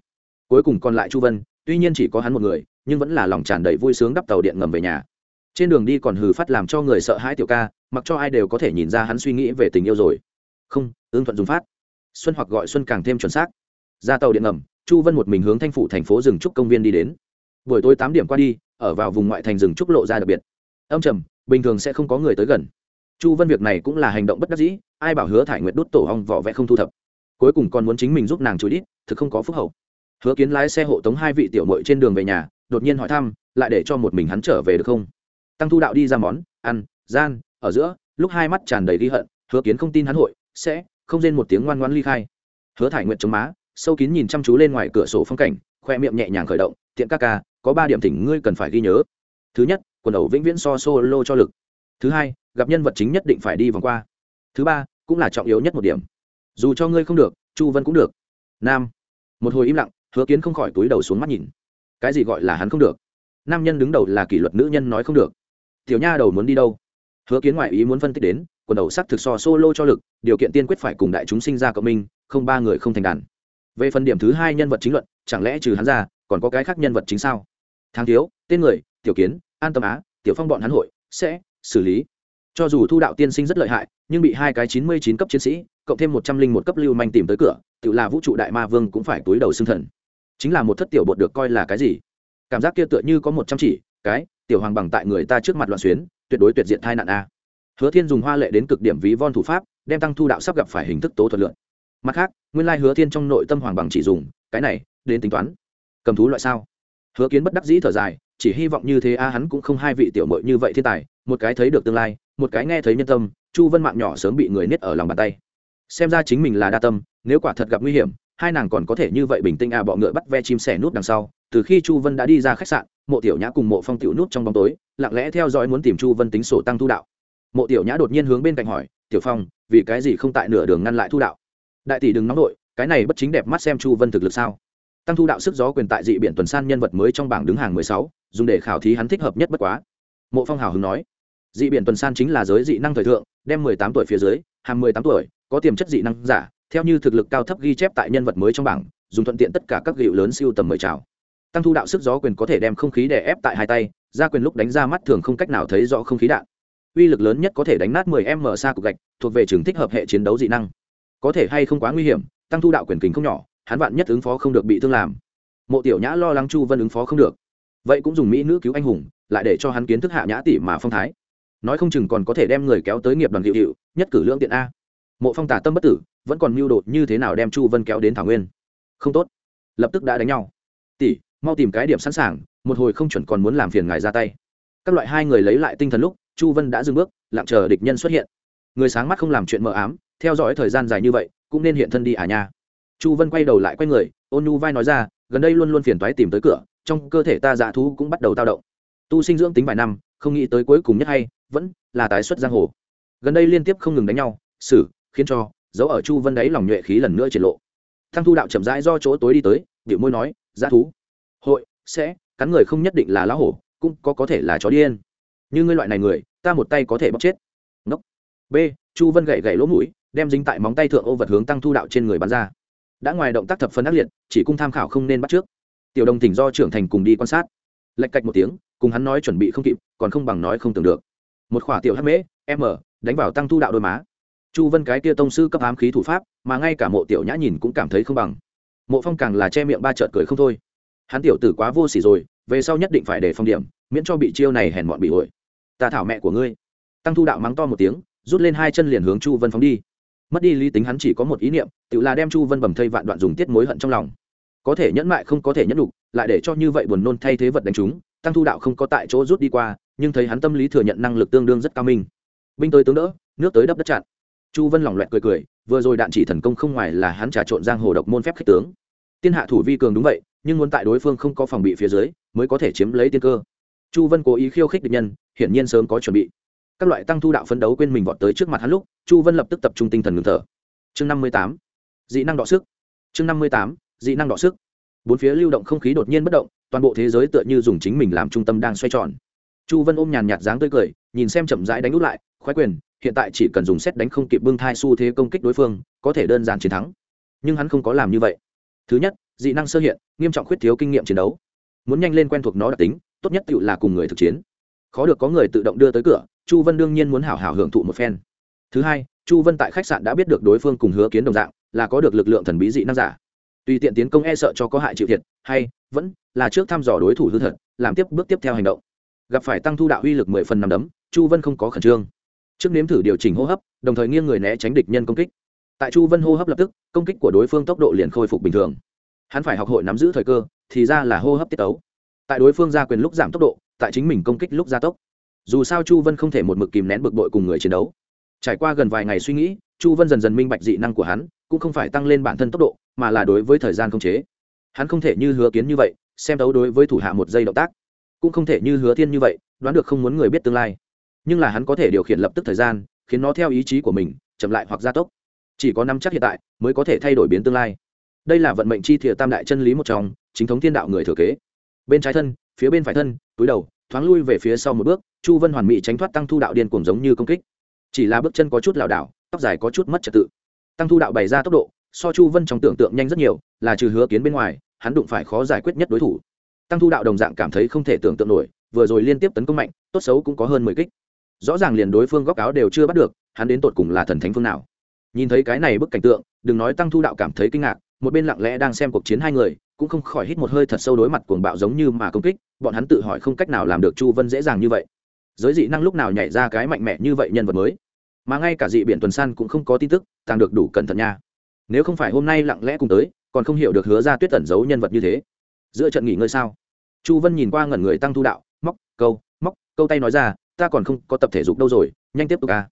Cuối cùng còn lại chu vân, tuy nhiên chỉ có hắn một người, nhưng vẫn là lòng tràn đầy vui sướng đắp tàu điện ngầm về nhà. Trên đường đi còn hừ phát làm cho người sợ hãi tiểu ca, mặc cho ai đều có thể nhìn ra hắn suy nghĩ về tình yêu rồi. Không, ương thuận dùng phát. Xuân hoặc gọi xuân càng thêm chuẩn xác. Ra tàu điện ngầm, chu vân một mình hướng thanh phủ thành phố rừng trúc công viên đi đến buổi tối tám điểm qua đi, ở vào vùng ngoại thành rừng trúc lộ ra đặc biệt. Âm trầm, bình thường sẽ không có người tới gần. Chu vân việc này cũng là hành động bất đắc dĩ, ai bảo hứa thải nguyệt đốt tổ hong vỏ vẽ không thu thập. Cuối cùng còn muốn chính mình giúp nàng chối đít, thực không có phúc hậu. Hứa kiến lái xe hộ tống hai vị tiểu mội trên đường về nhà, đột nhiên hỏi thăm, lại để cho một mình hắn trở về được không? Tăng thu đạo đi ra món, ăn, gian, ở giữa, lúc hai mắt tràn đầy ghi hận, hứa kiến không tin hắn hội, sẽ, không rên một tiếng ngoan ngoãn ly khai. Hứa thải nguyện chống má, sâu kín nhìn chăm chú lên ngoài cửa sổ phong cảnh, khoe miệng nhẹ nhàng khởi động, tiện ca ca có ba điểm thỉnh ngươi cần phải ghi nhớ. Thứ nhất, quần đầu vĩnh viễn so solo cho lực. Thứ hai, gặp nhân vật chính nhất định phải đi vòng qua. Thứ ba, cũng là trọng yếu nhất một điểm. Dù cho ngươi không được, chu vân cũng được. Nam, một hồi im lặng, hứa kiến không khỏi túi đầu xuống mắt nhìn. Cái gì gọi là hắn không được? Nam nhân đứng đầu là kỷ luật nữ nhân nói không được. Tiểu nha đầu muốn đi đâu? Hứa kiến ngoại ý muốn phân tích đến, quần đầu sắc thực so solo cho lực, điều kiện tiên quyết phải cùng đại chúng sinh ra cộng minh, không ba người không thành đàn. Về phần điểm thứ hai nhân vật chính luận, chẳng lẽ trừ hắn ra, còn có cái khác nhân vật chính sao? Thang thiếu, tên người, tiểu kiến, an tâm á, tiểu phong bọn hắn hội, sẽ xử lý. Cho dù thu đạo tiên sinh rất lợi hại, nhưng bị hai cái chín mươi chín cấp chiến sĩ, cộng thêm một trăm linh một cấp lưu manh tìm tới cửa, tự là vũ trụ đại ma vương cũng phải túi đầu xương thần. Chính là một thất tiểu bột được coi là cái gì? Cảm giác kia tựa như có một trăm chỉ, cái tiểu hoàng bằng tại người ta trước mặt loạn xuyến, tuyệt đối tuyệt diện thai nạn a. Hứa thiên dùng hoa lệ đến cực điểm ví von thủ pháp, đem tăng thu đạo sắp gặp phải hình thức tố thuật lượng mặt khác, nguyên lai hứa thiên trong nội tâm hoàng bằng chỉ dùng, cái này, đến tính toán. Cầm thú loại sao? Hứa kiến bất đắc dĩ thở dài, chỉ hy vọng như thế a, hắn cũng không hai vị tiểu mội như vậy thiên tài, một cái thấy được tương lai, một cái nghe thấy nhân tâm, chu vân mạng nhỏ sớm bị người niết ở lòng bàn tay. Xem ra chính mình là đa tâm, nếu quả thật gặp nguy hiểm, hai nàng còn có thể như vậy bình tĩnh à bọ ngựa bắt ve chim sẻ nút đằng sau. Từ khi chu vân đã đi ra khách sạn, mộ tiểu nhã cùng mộ phong tiểu nút trong bóng tối, lặng lẽ theo dõi muốn tìm chu vân tính sổ tăng thu đạo. Mộ tiểu nhã đột nhiên hướng bên cạnh hỏi, tiểu phong, vì cái gì không tại nửa đường ngăn lại thu đạo? Đại tỷ đừng nóng đội cái này bất chính đẹp mắt xem chu vân thực lực sao? Tăng thu đạo sức gió quyền tại dị biển tuần san nhân vật mới trong bảng đứng hàng mười sáu, dùng để khảo thí hắn thích hợp nhất bất quá. Mộ phong hào hứng nói, dị biển tuần san chính là giới dị năng thời thượng, đem mười tám tuổi phía dưới hàm mười tám tuổi, có tiềm chất dị năng giả, theo như thực lực cao thấp ghi chép tại nhân vật mới trong bảng, dùng thuận tiện tất cả các gịu lớn siêu tầm mời chào. Tăng thu đạo sức gió quyền có thể đem không khí đè ép tại hai tay, ra quyền lúc đánh ra mắt thường không cách nào thấy rõ không khí đạn. Uy lực lớn nhất có thể đánh nát 10 m xa cục gạch, thuộc về trường thích hợp hệ chiến đấu dị năng. Có thể hay không quá nguy hiểm, tăng thu đạo quyền kính không nhỏ hắn vạn nhất ứng phó không được bị thương làm. Mộ tiểu nhã lo lắng chu vân ứng phó không được. Vậy cũng dùng mỹ nữ cứu anh hùng, lại để cho hắn kiến thức hạ nhã tỷ mà phong thái. Nói không chừng còn có thể đem người kéo tới nghiệp đoàn hiệu hiệu, nhất cử lương tiện a. Mộ phong tả tâm bất tử, vẫn còn mưu đột như thế nào đem chu vân kéo đến thảo nguyên? Không tốt. Lập tức đã đánh nhau. Tỷ, mau tìm cái điểm sẵn sàng, một hồi không chuẩn còn muốn làm phiền ngài ra tay. Các loại hai người lấy lại tinh thần lúc, chu vân đã dừng bước, lặng chờ địch nhân xuất hiện. Người sáng mắt không làm chuyện mờ ám, theo dõi thời gian dài như vậy, cũng nên hiện thân đi à nha chu vân quay đầu lại quay người, ôn nhu vai nói ra, gần đây luôn luôn phiền toái tìm tới cửa, trong cơ thể ta dạ thú cũng bắt đầu tao động. Tu sinh dưỡng tính vài năm, không nghĩ tới cuối cùng nhất hay, vẫn là tái xuất giang hồ. Gần đây liên tiếp không ngừng đánh nhau, xử, khiến cho, dấu ở chu vân đấy lòng nhuệ khí lần nữa triển lộ. Thăng thu đạo chậm rãi do chỗ tối đi tới điệu môi nói dã thú, hội, sẽ, cắn người không nhất định là lá hổ, cũng có có thể là chó điên. Như ngươi loại này người, ta một tay có thể bóc chết. Ngốc. B, chu vân gậy gậy lỗ mũi, đem dính tại móng tay thượng ô vật hướng tăng thu đạo trên người bắn ra đã ngoài động tác thập phân ác liệt, chỉ cung tham khảo không nên bắt trước. Tiểu đồng tỉnh do trưởng thành cùng đi quan sát. Lạch cạch một tiếng, cùng hắn nói chuẩn bị không kịp, còn không bằng nói không tưởng được. Một khỏa tiểu hắc mễ, m, đánh vào tăng thu đạo đôi má. Chu vân cái kia tông sư cấp ám khí thủ pháp, mà ngay cả mộ tiểu nhã nhìn cũng cảm thấy không bằng. Mộ phong càng là che miệng ba trợt cười không thôi. Hắn tiểu tử quá vô s ỉ rồi, về sau nhất định phải để phong điểm, miễn cho bị chiêu này hèn mọn bị ổi ta thảo mẹ của ngươi. Tăng thu đạo mắng to một tiếng, rút lên hai chân liền hướng chu vân phóng đi mất đi lý tính hắn chỉ có một ý niệm, tự là đem chu vân bầm thây vạn đoạn dùng tiết mối hận trong lòng. Có thể nhẫn mại không có thể nhẫn đục lại để cho như vậy buồn nôn thay thế vật đánh chúng, tăng thu đạo không có tại chỗ rút đi qua, nhưng thấy hắn tâm lý thừa nhận năng lực tương đương rất cao minh. Binh tới tướng đỡ, nước tới đắp đất chặn. Chu vân lỏng loẹt cười cười, vừa rồi đạn chỉ thần công không ngoài là hắn trà trộn giang hồ độc môn phép khích tướng. Tiên hạ thủ vi cường đúng vậy, nhưng muốn tại đối phương không có phòng bị phía dưới, mới có thể chiếm lấy tiên cơ. Chu vân cố ý khiêu khích địch nhân, hiển nhiên sớm có chuẩn bị các loại tăng thu đạo phấn đấu quên mình vọt tới trước mặt hắn lúc, chu vân lập tức tập trung tinh thần ngừng thở. Chương năm mươi tám. Dị năng đọ sức. Chương năm mươi tám. Dị năng đọ sức. Bốn phía lưu động không khí đột nhiên bất động, toàn bộ thế giới tựa như dùng chính mình làm trung tâm đang xoay tròn. Chu vân ôm nhàn nhạt dáng tươi cười, nhìn xem chậm rãi đánh út lại, khoái quyền, hiện tại chỉ cần dùng xét đánh không kịp bưng thai xu thế công kích đối phương, có thể đơn giản chiến thắng. Nhưng hắn không có làm như vậy. Thứ nhất, dị năng sơ hiện, nghiêm trọng khuyết thiếu kinh nghiệm chiến đấu. Muốn nhanh lên quen thuộc nó đặc tính, tốt nhất tự là cùng người thực chiến. Khó được có người tự động đưa tới cửa chu vân đương nhiên muốn hảo hảo hưởng thụ một phen. Thứ hai, chu vân tại khách sạn đã biết được đối phương cùng hứa kiến đồng dạng, là có được lực lượng thần bí dị năng giả. Tùy tiện tiến công e sợ cho có hại chịu thiệt, hay, vẫn, là trước thăm dò đối thủ hư thật, làm tiếp bước tiếp theo hành động. Gặp phải tăng thu đạo uy lực mười phần năm đấm, chu vân không có khẩn trương. Trước nếm thử điều chỉnh hô hấp, đồng thời nghiêng người né tránh địch nhân công kích. Tại chu vân hô hấp lập tức, công kích của đối phương tốc độ liền khôi phục bình thường. Hắn phải học hội nắm giữ thời cơ, thì ra là hô hấp tiết tấu. Tại đối phương ra quyền lúc giảm tốc độ, tại chính mình công kích lúc gia tốc dù sao chu vân không thể một mực kìm nén bực bội cùng người chiến đấu. Trải qua gần vài ngày suy nghĩ, chu vân dần dần minh bạch dị năng của hắn, cũng không phải tăng lên bản thân tốc độ, mà là đối với thời gian không chế. Hắn không thể như hứa kiến như vậy, xem đấu đối với thủ hạ một giây động tác. Cũng không thể như hứa thiên như vậy, đoán được không muốn người biết tương lai. Nhưng là hắn có thể điều khiển lập tức thời gian, khiến nó theo ý chí của mình, chậm lại hoặc gia tốc. Chỉ có năm chắc hiện tại, mới có thể thay đổi biến tương lai. Đây là vận mệnh chi thiệt tam đại chân lý một trong, chính thống thiên đạo người thừa kế. Bên trái thân, phía bên phải thân, túi đầu, thoáng lui về phía sau một bước chu vân hoàn mỹ tránh thoát tăng thu đạo điên cuồng giống như công kích. Chỉ là bước chân có chút lảo đảo, tóc dài có chút mất trật tự. Tăng thu đạo bày ra tốc độ, so chu vân trong tưởng tượng nhanh rất nhiều, là trừ hứa kiến bên ngoài, hắn đụng phải khó giải quyết nhất đối thủ. Tăng thu đạo đồng dạng cảm thấy không thể tưởng tượng nổi, vừa rồi liên tiếp tấn công mạnh, tốt xấu cũng có hơn mười kích. Rõ ràng liền đối phương góc áo đều chưa bắt được, hắn đến tột cùng là thần thánh phương nào. Nhìn thấy cái này bức cảnh tượng, đừng nói tăng thu đạo cảm thấy kinh ngạc, một bên lặng lẽ đang xem cuộc chiến hai người, cũng không khỏi hít một hơi thật sâu đối mặt cuồng bạo giống như mà công kích, bọn hắn tự hỏi không cách nào làm được chu vân dễ dàng như vậy giới dị năng lúc nào nhảy ra cái mạnh mẽ như vậy nhân vật mới? Mà ngay cả dị biển tuần san cũng không có tin tức, tàng được đủ cẩn thận nha. Nếu không phải hôm nay lặng lẽ cùng tới, còn không hiểu được hứa ra tuyết tẩn giấu nhân vật như thế. Giữa trận nghỉ ngơi sao? Chu vân nhìn qua ngẩn người tăng thu đạo, móc, câu móc, câu tay nói ra, ta còn không có tập thể dục đâu rồi, nhanh tiếp tục ca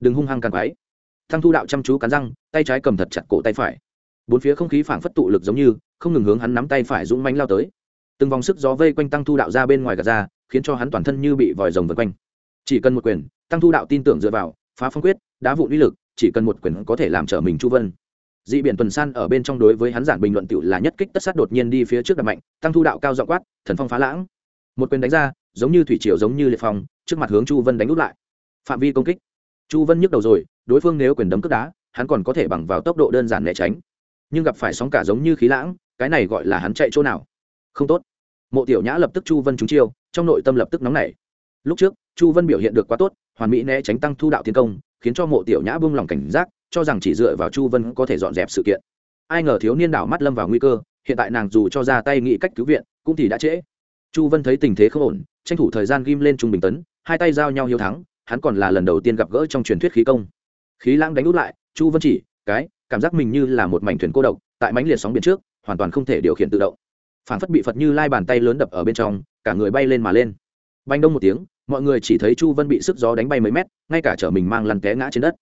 đừng hung hăng càng quái. Tăng thu đạo chăm chú cắn răng, tay trái cầm thật chặt cổ tay phải. Bốn phía không khí phảng phất tụ lực giống như, không ngừng hướng hắn nắm tay phải dũng mánh lao tới. Từng vòng sức gió vây quanh tăng thu đạo ra bên ngoài gạt ra khiến cho hắn toàn thân như bị vòi rồng vây quanh. Chỉ cần một quyền, tăng thu đạo tin tưởng dựa vào, phá phong quyết, đá vụ uy lực, chỉ cần một quyền có thể làm trở mình chu vân. Dị biển tuần san ở bên trong đối với hắn giản bình luận tựu là nhất kích tất sát đột nhiên đi phía trước đập mạnh, tăng thu đạo cao dọ quát, thần phong phá lãng. Một quyền đánh ra, giống như thủy triều giống như liệt phong, trước mặt hướng chu vân đánh út lại. Phạm vi công kích. Chu vân nhức đầu rồi, đối phương nếu quyền đấm cướp đá, hắn còn có thể bằng vào tốc độ đơn giản né tránh. Nhưng gặp phải sóng cả giống như khí lãng, cái này gọi là hắn chạy chỗ nào? Không tốt. Mộ tiểu nhã lập tức chu vân trúng chiêu trong nội tâm lập tức nóng nảy. Lúc trước, chu vân biểu hiện được quá tốt, hoàn mỹ né tránh tăng thu đạo tiến công, khiến cho mộ tiểu nhã buông lòng cảnh giác, cho rằng chỉ dựa vào chu vân có thể dọn dẹp sự kiện. Ai ngờ thiếu niên đảo mắt lâm vào nguy cơ, hiện tại nàng dù cho ra tay nghĩ cách cứu viện, cũng thì đã trễ. Chu vân thấy tình thế không ổn, tranh thủ thời gian ghim lên trung bình tấn, hai tay giao nhau hiếu thắng, hắn còn là lần đầu tiên gặp gỡ trong truyền thuyết khí công. Khí lãng đánh út lại, chu vân chỉ, cái, cảm giác mình như là một mảnh thuyền cô độc, tại mảnh liệt sóng biển trước, hoàn toàn không thể điều khiển tự động. Phản phất bị phật như lai bàn tay lớn đập ở bên trong cả người bay lên mà lên. Banh đông một tiếng, mọi người chỉ thấy chu vân bị sức gió đánh bay mấy mét, ngay cả chở mình mang lăn té ngã trên đất.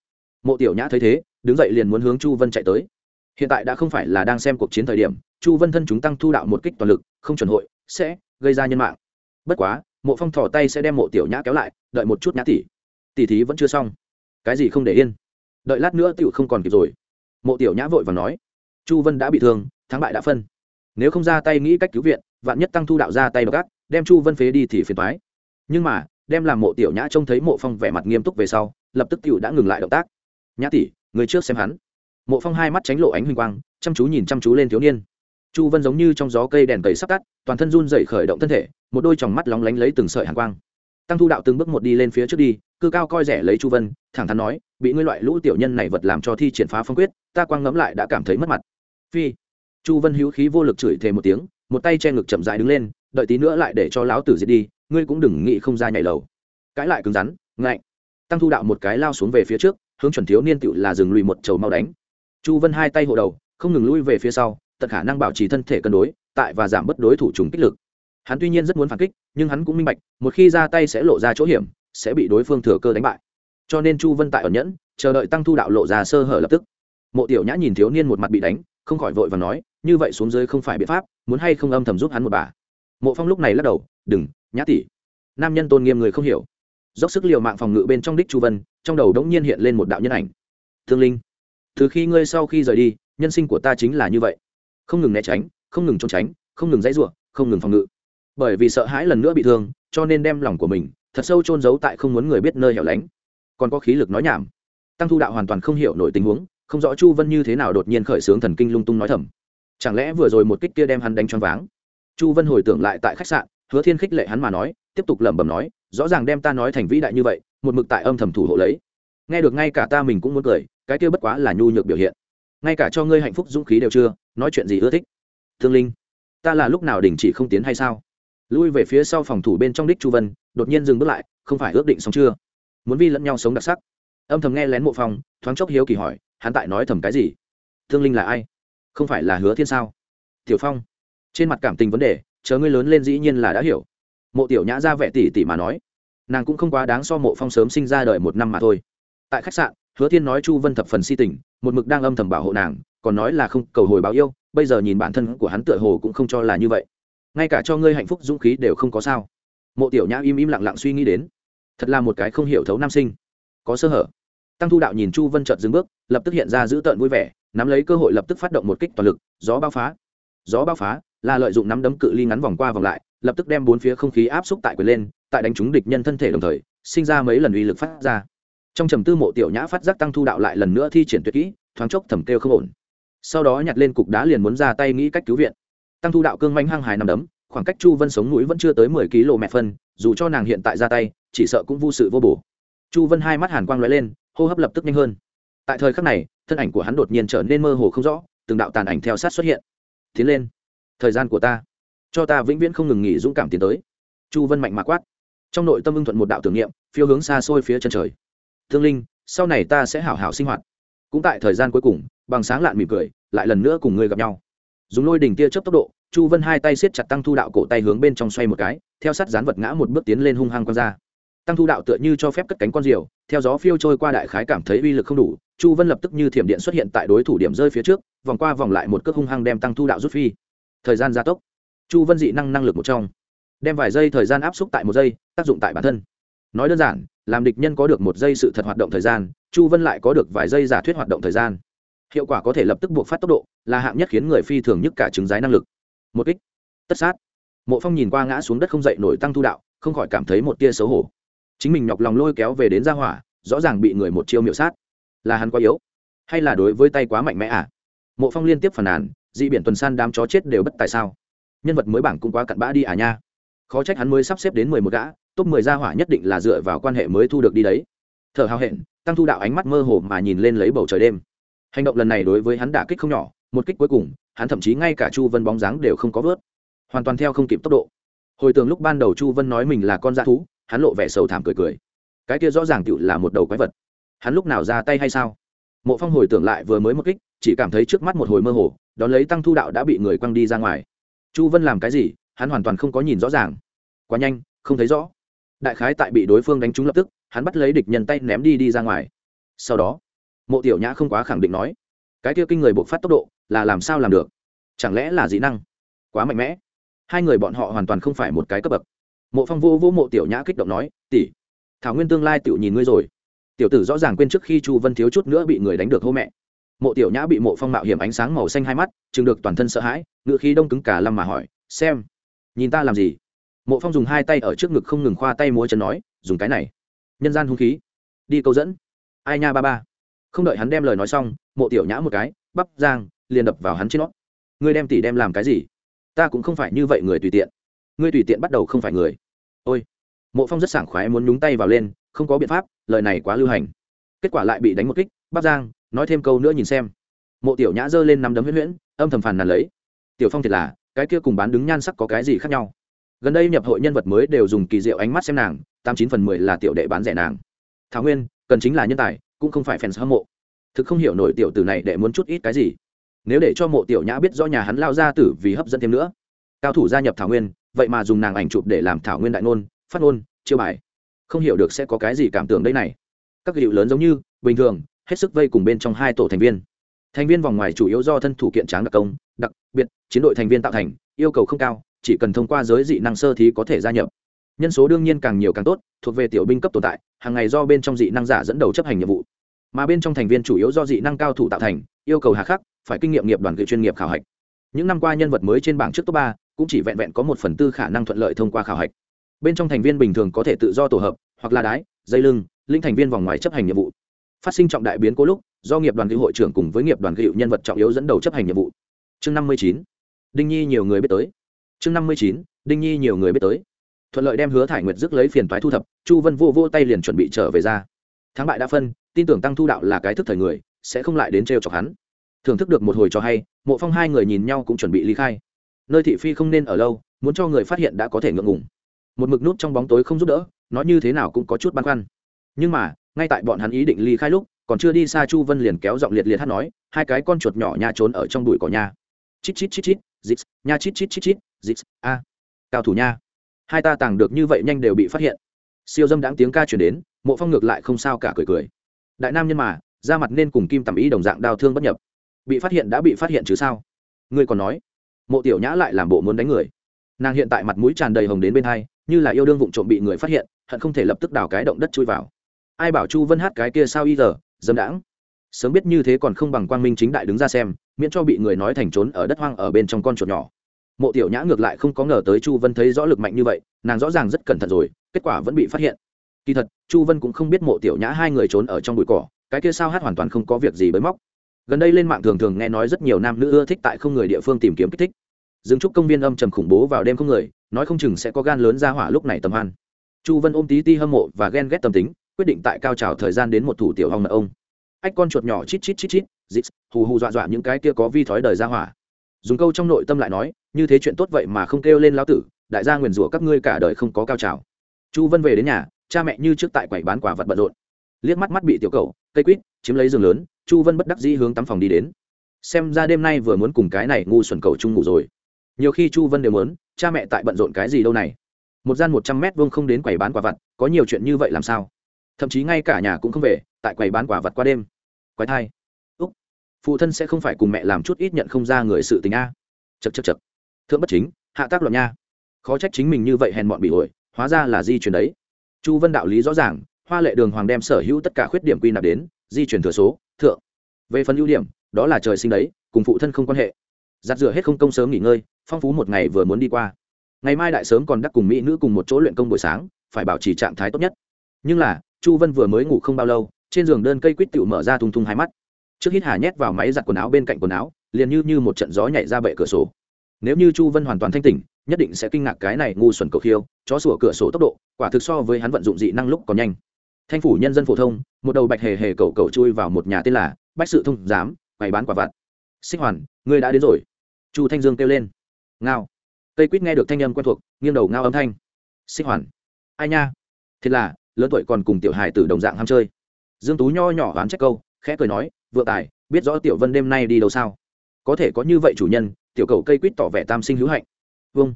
Mộ tiểu nhã thấy thế, đứng dậy liền muốn hướng chu vân chạy tới. Hiện tại đã không phải là đang xem cuộc chiến thời điểm, chu vân thân chúng tăng thu đạo một kích toàn lực, không chuẩn hội, sẽ gây ra nhân mạng. Bất quá, mộ phong thỏ tay sẽ đem mộ tiểu nhã kéo lại, đợi một chút nhã tỷ. Tỷ thí vẫn chưa xong. Cái gì không để yên? Đợi lát nữa tựu không còn kịp rồi. Mộ tiểu nhã vội và nói, chu vân đã bị thương, thắng bại đã phân. Nếu không ra tay nghĩ cách cứu viện, vạn nhất tăng thu đạo ra tay đ gác đem chu vân phế đi thì phiền thoái nhưng mà, đem làm mộ tiểu nhã trông thấy mộ phong vẻ mặt nghiêm túc về sau, lập tức tiểu đã ngừng lại động tác. Nhã tỷ, người trước xem hắn. Mộ phong hai mắt tránh lộ ánh huỳnh quang, chăm chú nhìn chăm chú lên thiếu niên. Chu vân giống như trong gió cây đèn cầy sắp tắt, toàn thân run dậy khởi động thân thể, một đôi tròng mắt lóng lánh lấy từng sợi hàn quang. Tăng thu đạo từng bước một đi lên phía trước đi, cư cao coi rẻ lấy chu vân, thẳng thắn nói, bị ngươi loại lũ tiểu nhân này vật làm cho thi triển phá phong quyết, ta quang ngẫm lại đã cảm thấy mất mặt. Phi. Chu vân hữu khí vô lực chửi thề một tiếng, một tay che ngực chậm dại đứng lên đợi tí nữa lại để cho lão tử diệt đi, ngươi cũng đừng nghĩ không ra nhảy lầu. Cãi lại cứng rắn, ngạnh. Tăng thu đạo một cái lao xuống về phía trước, hướng chuẩn thiếu niên tựu là dừng lùi một trầu mau đánh. Chu vân hai tay hộ đầu, không ngừng lui về phía sau, tận khả năng bảo trì thân thể cân đối, tại và giảm bất đối thủ trùng kích lực. Hắn tuy nhiên rất muốn phản kích, nhưng hắn cũng minh bạch, một khi ra tay sẽ lộ ra chỗ hiểm, sẽ bị đối phương thừa cơ đánh bại. Cho nên chu vân tại ẩn nhẫn, chờ đợi tăng thu đạo lộ ra sơ hở lập tức. Mộ tiểu nhã nhìn thiếu niên một mặt bị đánh, không khỏi vội và nói, như vậy xuống dưới không phải biện pháp, muốn hay không âm thầm giúp hắn một bà? Mộ phong lúc này lắc đầu, đừng, nhã tỷ. Nam nhân tôn nghiêm người không hiểu. Dốc sức l i ề u mạng phòng ngự bên trong đích chu vân, trong đầu đống nhiên hiện lên một đạo nhân ảnh. Thương linh, từ khi ngươi sau khi rời đi, nhân sinh của ta chính là như vậy. Không ngừng né tránh, không ngừng trốn tránh, không ngừng dãy r u ộ không ngừng phòng ngự. Bởi vì sợ hãi lần nữa bị thương, cho nên đem lòng của mình thật sâu trôn giấu tại không muốn người biết nơi hẻo lánh. Còn có khí lực nói nhảm. Tăng thu đạo hoàn toàn không hiểu nổi tình huống, không rõ chu vân như thế nào đột nhiên khởi xướng thần kinh lung tung nói thầm. Chẳng lẽ vừa rồi một kích kia đem hắn đánh choáng váng? Chu vân hồi tưởng lại tại khách sạn, hứa thiên khích lệ hắn mà nói, tiếp tục lẩm bẩm nói, rõ ràng đem ta nói thành vĩ đại như vậy, một mực tại âm thầm thủ hộ lấy. Nghe được ngay cả ta mình cũng muốn cười, cái kia bất quá là nhu nhược biểu hiện. Ngay cả cho ngươi hạnh phúc dũng khí đều chưa, nói chuyện gì ưa thích. Thương linh, ta là lúc nào đình chỉ không tiến hay sao? Lui về phía sau phòng thủ bên trong đích chu vân, đột nhiên dừng bước lại, không phải ước định xong chưa? Muốn vi lẫn nhau sống đặc sắc. Âm thầm nghe lén mộ phong thoáng chốc hiếu kỳ hỏi, hắn tại nói thầm cái gì? Thương linh là ai? Không phải là hứa thiên sao? Tiểu phong trên mặt cảm tình vấn đề, chờ ngươi lớn lên dĩ nhiên là đã hiểu. Mộ tiểu nhã ra vẻ tỉ tỉ mà nói. Nàng cũng không quá đáng so mộ phong sớm sinh ra đời một năm mà thôi. Tại khách sạn, hứa thiên nói chu vân thập phần si tình, một mực đang âm thầm bảo hộ nàng, còn nói là không cầu hồi báo yêu, bây giờ nhìn bản thân của hắn tựa hồ cũng không cho là như vậy. Ngay cả cho ngươi hạnh phúc dũng khí đều không có sao. Mộ tiểu nhã im im lặng lặng suy nghĩ đến. Thật là một cái không hiểu thấu nam sinh. Có sơ hở. Tăng thu đạo nhìn chu vân trợt dừng bước, lập tức hiện ra giữ tợn vui vẻ, nắm lấy cơ hội lập tức phát động một kích toàn lực, gió bao phá gió bao phá, là lợi dụng nắm đấm cự ly ngắn vòng qua vòng lại, lập tức đem bốn phía không khí áp xúc tại quyền lên, tại đánh trúng địch nhân thân thể đồng thời, sinh ra mấy lần uy lực phát ra. Trong trầm tư mộ tiểu nhã phát giác tăng thu đạo lại lần nữa thi triển tuyệt kỹ, thoáng chốc thẩm kêu không ổn. Sau đó nhặt lên cục đá liền muốn ra tay nghĩ cách cứu viện. Tăng thu đạo cương manh hăng hài nằm đấm, khoảng cách chu vân sống mũi vẫn chưa tới mười km phân, dù cho nàng hiện tại ra tay, chỉ sợ cũng vô sự vô bổ. Chu vân hai mắt hàn quang lóe lên, hô hấp lập tức nhanh hơn. Tại thời khắc này, thân ảnh của hắn đột nhiên trở nên mơ hồ không rõ, từng đạo tàn ảnh theo sát xuất hiện tiến lên. Thời gian của ta. Cho ta vĩnh viễn không ngừng nghỉ dũng cảm tiến tới. Chu vân mạnh mã quát. Trong nội tâm ưng thuận một đạo tưởng niệm, phiêu hướng xa xôi phía chân trời. Thương linh, sau này ta sẽ hảo hảo sinh hoạt. Cũng tại thời gian cuối cùng, bằng sáng lạn mỉm cười, lại lần nữa cùng ngươi gặp nhau. Dùng lôi đỉnh tia chớp tốc độ, chu vân hai tay siết chặt tăng thu đạo cổ tay hướng bên trong xoay một cái, theo sát dán vật ngã một bước tiến lên hung hăng quăng ra. Tăng thu đạo tựa như cho phép cất cánh con diều, theo gió phiêu trôi qua đại khái cảm thấy uy lực không đủ chu vân lập tức như thiểm điện xuất hiện tại đối thủ điểm rơi phía trước, vòng qua vòng lại một cước hung hăng đem tăng thu đạo rút phi. Thời gian gia tốc. Chu vân dị năng năng lực một trong. Đem vài giây thời gian áp xúc tại một giây, tác dụng tại bản thân. Nói đơn giản, làm địch nhân có được một giây sự thật hoạt động thời gian, chu vân lại có được vài giây giả thuyết hoạt động thời gian. Hiệu quả có thể lập tức buộc phát tốc độ, là hạng nhất khiến người phi thường nhất cả chứng giái năng lực. Một kích. Tất sát. Mộ phong nhìn qua ngã xuống đất không dậy nổi tăng thu đạo, không khỏi cảm thấy một tia xấu hổ. Chính mình nhọc lòng lôi kéo về đến ra hỏa, rõ ràng bị người một chiêu miệu sát là hắn quá yếu? Hay là đối với tay quá mạnh mẽ à? Mộ phong liên tiếp phàn nàn, dị biển tuần san đám chó chết đều bất tại sao? Nhân vật mới bảng cũng quá cặn bã đi à nha. Khó trách hắn mới sắp xếp đến mười một gã, top mười gia hỏa nhất định là dựa vào quan hệ mới thu được đi đấy. Thở hào hẹn, tăng thu đạo ánh mắt mơ hồ mà nhìn lên lấy bầu trời đêm. Hành động lần này đối với hắn đả kích không nhỏ, một kích cuối cùng, hắn thậm chí ngay cả chu vân bóng dáng đều không có vớt. Hoàn toàn theo không kịp tốc độ. Hồi tưởng lúc ban đầu chu vân nói mình là con dã thú, hắn lộ vẻ sầu thảm cười cười. Cái kia rõ ràng tựu là một đầu quái vật hắn lúc nào ra tay hay sao? Mộ phong hồi tưởng lại vừa mới một kích, chỉ cảm thấy trước mắt một hồi mơ hồ, đón lấy tăng thu đạo đã bị người quăng đi ra ngoài. Chu vân làm cái gì? Hắn hoàn toàn không có nhìn rõ ràng. Quá nhanh, không thấy rõ. Đại khái tại bị đối phương đánh trúng lập tức, hắn bắt lấy địch nhân tay ném đi đi ra ngoài. Sau đó, mộ tiểu nhã không quá khẳng định nói, cái kia kinh người buộc phát tốc độ, là làm sao làm được? Chẳng lẽ là dị năng? Quá mạnh mẽ. Hai người bọn họ hoàn toàn không phải một cái cấp bậc. Mộ phong vô vô mộ tiểu nhã kích động nói, tỷ, thảo nguyên tương lai tiểu nhìn ngươi rồi tiểu tử rõ ràng quên trước khi chu vân thiếu chút nữa bị người đánh được hô mẹ. Mộ tiểu nhã bị mộ phong mạo hiểm ánh sáng màu xanh hai mắt, chừng được toàn thân sợ hãi ngự khí đông cứng cả lâm mà hỏi, xem, nhìn ta làm gì? Mộ phong dùng hai tay ở trước ngực không ngừng khoa tay múa chân nói, dùng cái này, nhân gian hung khí, đi câu dẫn. Ai nha ba ba. Không đợi hắn đem lời nói xong, mộ tiểu nhã một cái, bắp giang, liền đập vào hắn trên nó. Ngươi đem tỷ đem làm cái gì? Ta cũng không phải như vậy người tùy tiện. Ngươi tùy tiện bắt đầu không phải người. Ôi. Mộ phong rất sảng khoái muốn nhúng tay vào lên không có biện pháp, lời này quá lưu hành. Kết quả lại bị đánh một kích bắc giang, nói thêm câu nữa nhìn xem. Mộ tiểu nhã giơ lên nắm đấm huyễn huyễn, âm thầm phàn nàn lấy. Tiểu phong thiệt là, cái kia cùng bán đứng nhan sắc có cái gì khác nhau? Gần đây nhập hội nhân vật mới đều dùng kỳ diệu ánh mắt xem nàng, tám chín phần mười là tiểu đệ bán rẻ nàng. Thảo nguyên, cần chính là nhân tài, cũng không phải fans hâm mộ. Thực không hiểu nổi tiểu tử này để muốn chút ít cái gì. Nếu để cho mộ tiểu nhã biết do nhà hắn lao ra tử vì hấp dẫn thêm nữa. Cao thủ gia nhập thảo nguyên, vậy mà dùng nàng ảnh chụp để làm thảo nguyên đại nôn, phát ngôn, chiêu bài không hiểu được sẽ có cái gì cảm tưởng đây này. Các hiệu lớn giống như, bình thường, hết sức vây cùng bên trong hai tổ thành viên. Thành viên vòng ngoài chủ yếu do thân thủ kiện tráng đặc công, đặc, biệt, chiến đội thành viên tạo thành, yêu cầu không cao, chỉ cần thông qua giới dị năng sơ thì có thể gia nhập. Nhân số đương nhiên càng nhiều càng tốt, thuộc về tiểu binh cấp tồn tại, hàng ngày do bên trong dị năng giả dẫn đầu chấp hành nhiệm vụ. Mà bên trong thành viên chủ yếu do dị năng cao thủ tạo thành, yêu cầu hà khắc, phải kinh nghiệm nghiệp đoàn cựu chuyên nghiệp khảo hạch. Những năm qua nhân vật mới trên bảng trước top ba, cũng chỉ vẹn vẹn có một phần tư khả năng thuận lợi thông qua khảo hạch bên trong thành viên bình thường có thể tự do tổ hợp, hoặc là đái, dây lưng linh thành viên vòng ngoài chấp hành nhiệm vụ. Phát sinh trọng đại biến cố lúc, do nghiệp đoàn cựu hội trưởng cùng với nghiệp đoàn cựu nhân vật trọng yếu dẫn đầu chấp hành nhiệm vụ. Chương năm mươi chín, đinh nhi nhiều người biết tới. Chương năm mươi chín, đinh nhi nhiều người biết tới. Thuận lợi đem hứa thải nguyệt dứt lấy phiền toái thu thập, chu vân vô vô tay liền chuẩn bị trở về ra. Thắng bại đã phân, tin tưởng tăng thu đạo là cái thức thời người, sẽ không lại đến trêu chọc hắn. Thưởng thức được một hồi cho hay, mộ phong hai người nhìn nhau cũng chuẩn bị ly khai. Nơi thị phi không nên ở lâu, muốn cho người phát hiện đã có thể ngượng ngùng một mực nút trong bóng tối không giúp đỡ, nói như thế nào cũng có chút băn khoăn. Nhưng mà, ngay tại bọn hắn ý định ly khai lúc, còn chưa đi xa chu vân liền kéo giọng liệt liệt hát nói, hai cái con chuột nhỏ nha trốn ở trong bụi cỏ nha chít chít chít chít, dít nha chít chít chít chít, dít, a. Cao thủ nha. Hai ta tàng được như vậy nhanh đều bị phát hiện. Siêu dâm đáng tiếng ca chuyển đến, mộ phong ngược lại không sao cả cười cười. Đại nam nhân mà ra mặt nên cùng kim tầm ý đồng dạng đau thương bất nhập. Bị phát hiện đã bị phát hiện chứ sao? Ngươi còn nói. Mộ tiểu nhã lại làm bộ muốn đánh người. Nàng hiện tại mặt mũi tràn đầy hồng đến bên hai như là yêu đương vụng trộm bị người phát hiện, hận không thể lập tức đào cái động đất chui vào. Ai bảo chu vân hát cái kia sao y giờ, dâm đãng. Sớm biết như thế còn không bằng quang minh chính đại đứng ra xem, miễn cho bị người nói thành trốn ở đất hoang ở bên trong con chuột nhỏ. Mộ tiểu nhã ngược lại không có ngờ tới chu vân thấy rõ lực mạnh như vậy, nàng rõ ràng rất cẩn thận rồi, kết quả vẫn bị phát hiện. Kỳ thật, chu vân cũng không biết mộ tiểu nhã hai người trốn ở trong bụi cỏ, cái kia sao hát hoàn toàn không có việc gì bới móc. Gần đây lên mạng thường thường nghe nói rất nhiều nam nữ ưa thích tại không người địa phương tìm kiếm kích thích. Dừng trúc công viên âm trầm khủng bố vào đêm không người nói không chừng sẽ có gan lớn ra hỏa lúc này tầm hoan. Chu vân ôm tí ti hâm mộ và ghen ghét tâm tính, quyết định tại cao trào thời gian đến một thủ tiểu hong nợ ông. Ách con chuột nhỏ chít chít chít chít dít hù hù dọa dọa những cái kia có vi thói đời ra hỏa. Dùng câu trong nội tâm lại nói, như thế chuyện tốt vậy mà không kêu lên lão tử, đại gia nguyền rủa các ngươi cả đời không có cao trào. Chu vân về đến nhà, cha mẹ như trước tại quầy bán quả vật bận rộn. Liếc mắt mắt bị tiểu cầu cây quýt, chiếm lấy giường lớn, chu vân bất đắc dĩ hướng tắm phòng đi đến. Xem ra đêm nay vừa muốn cùng cái này ngu xuẩn cầu chung ngủ rồi. Nhiều khi chu vân đều muốn cha mẹ tại bận rộn cái gì đâu này? Một gian một trăm mét vuông không đến quầy bán quả vặt, có nhiều chuyện như vậy làm sao? Thậm chí ngay cả nhà cũng không về, tại quầy bán quả vặt qua đêm. Quái thai. Úc. Phụ thân sẽ không phải cùng mẹ làm chút ít nhận không ra người sự tình a. Chật chật chật thượng bất chính, hạ tác luận nha. Khó trách chính mình như vậy hèn mọn bị ổi, hóa ra là di chuyển đấy. Chu vân đạo lý rõ ràng, hoa lệ đường hoàng đem sở hữu tất cả khuyết điểm quy nạp đến, di chuyển thừa số, thượng. Về phần ưu điểm, đó là trời sinh đấy, cùng phụ thân không quan hệ giặt rửa hết không công sớm nghỉ ngơi, phong phú một ngày vừa muốn đi qua. Ngày mai đại sớm còn đắc cùng mỹ nữ cùng một chỗ luyện công buổi sáng, phải bảo trì trạng thái tốt nhất. Nhưng là, chu vân vừa mới ngủ không bao lâu, trên giường đơn cây quýt tựu mở ra thung thung hai mắt. Trước hít hà nhét vào máy giặt quần áo bên cạnh quần áo, liền như như một trận gió nhảy ra bệ cửa sổ. Nếu như chu vân hoàn toàn thanh tỉnh, nhất định sẽ kinh ngạc cái này ngu xuẩn cầu khiêu, chó sủa cửa sổ tốc độ, quả thực so với hắn vận dụng dị năng lúc còn nhanh. Thanh phủ nhân dân phổ thông, một đầu bạch hề hề cầu cầu chui vào một nhà tên là bách sự thông giám bày bán quả vặt. Sinh hoàn ngươi đã đến rồi chu thanh dương kêu lên. Ngao. Cây quýt nghe được thanh âm quen thuộc, nghiêng đầu ngao âm thanh. Sinh hoàn. Ai nha? Thiệt là, lớn tuổi còn cùng tiểu hài tử đồng dạng ham chơi. Dương tú nho nhỏ oán trách câu, khẽ cười nói, vượng tài, biết rõ tiểu vân đêm nay đi đâu sao? Có thể có như vậy chủ nhân, tiểu cầu cây quýt tỏ vẻ tam sinh hữu hạnh. Vâng.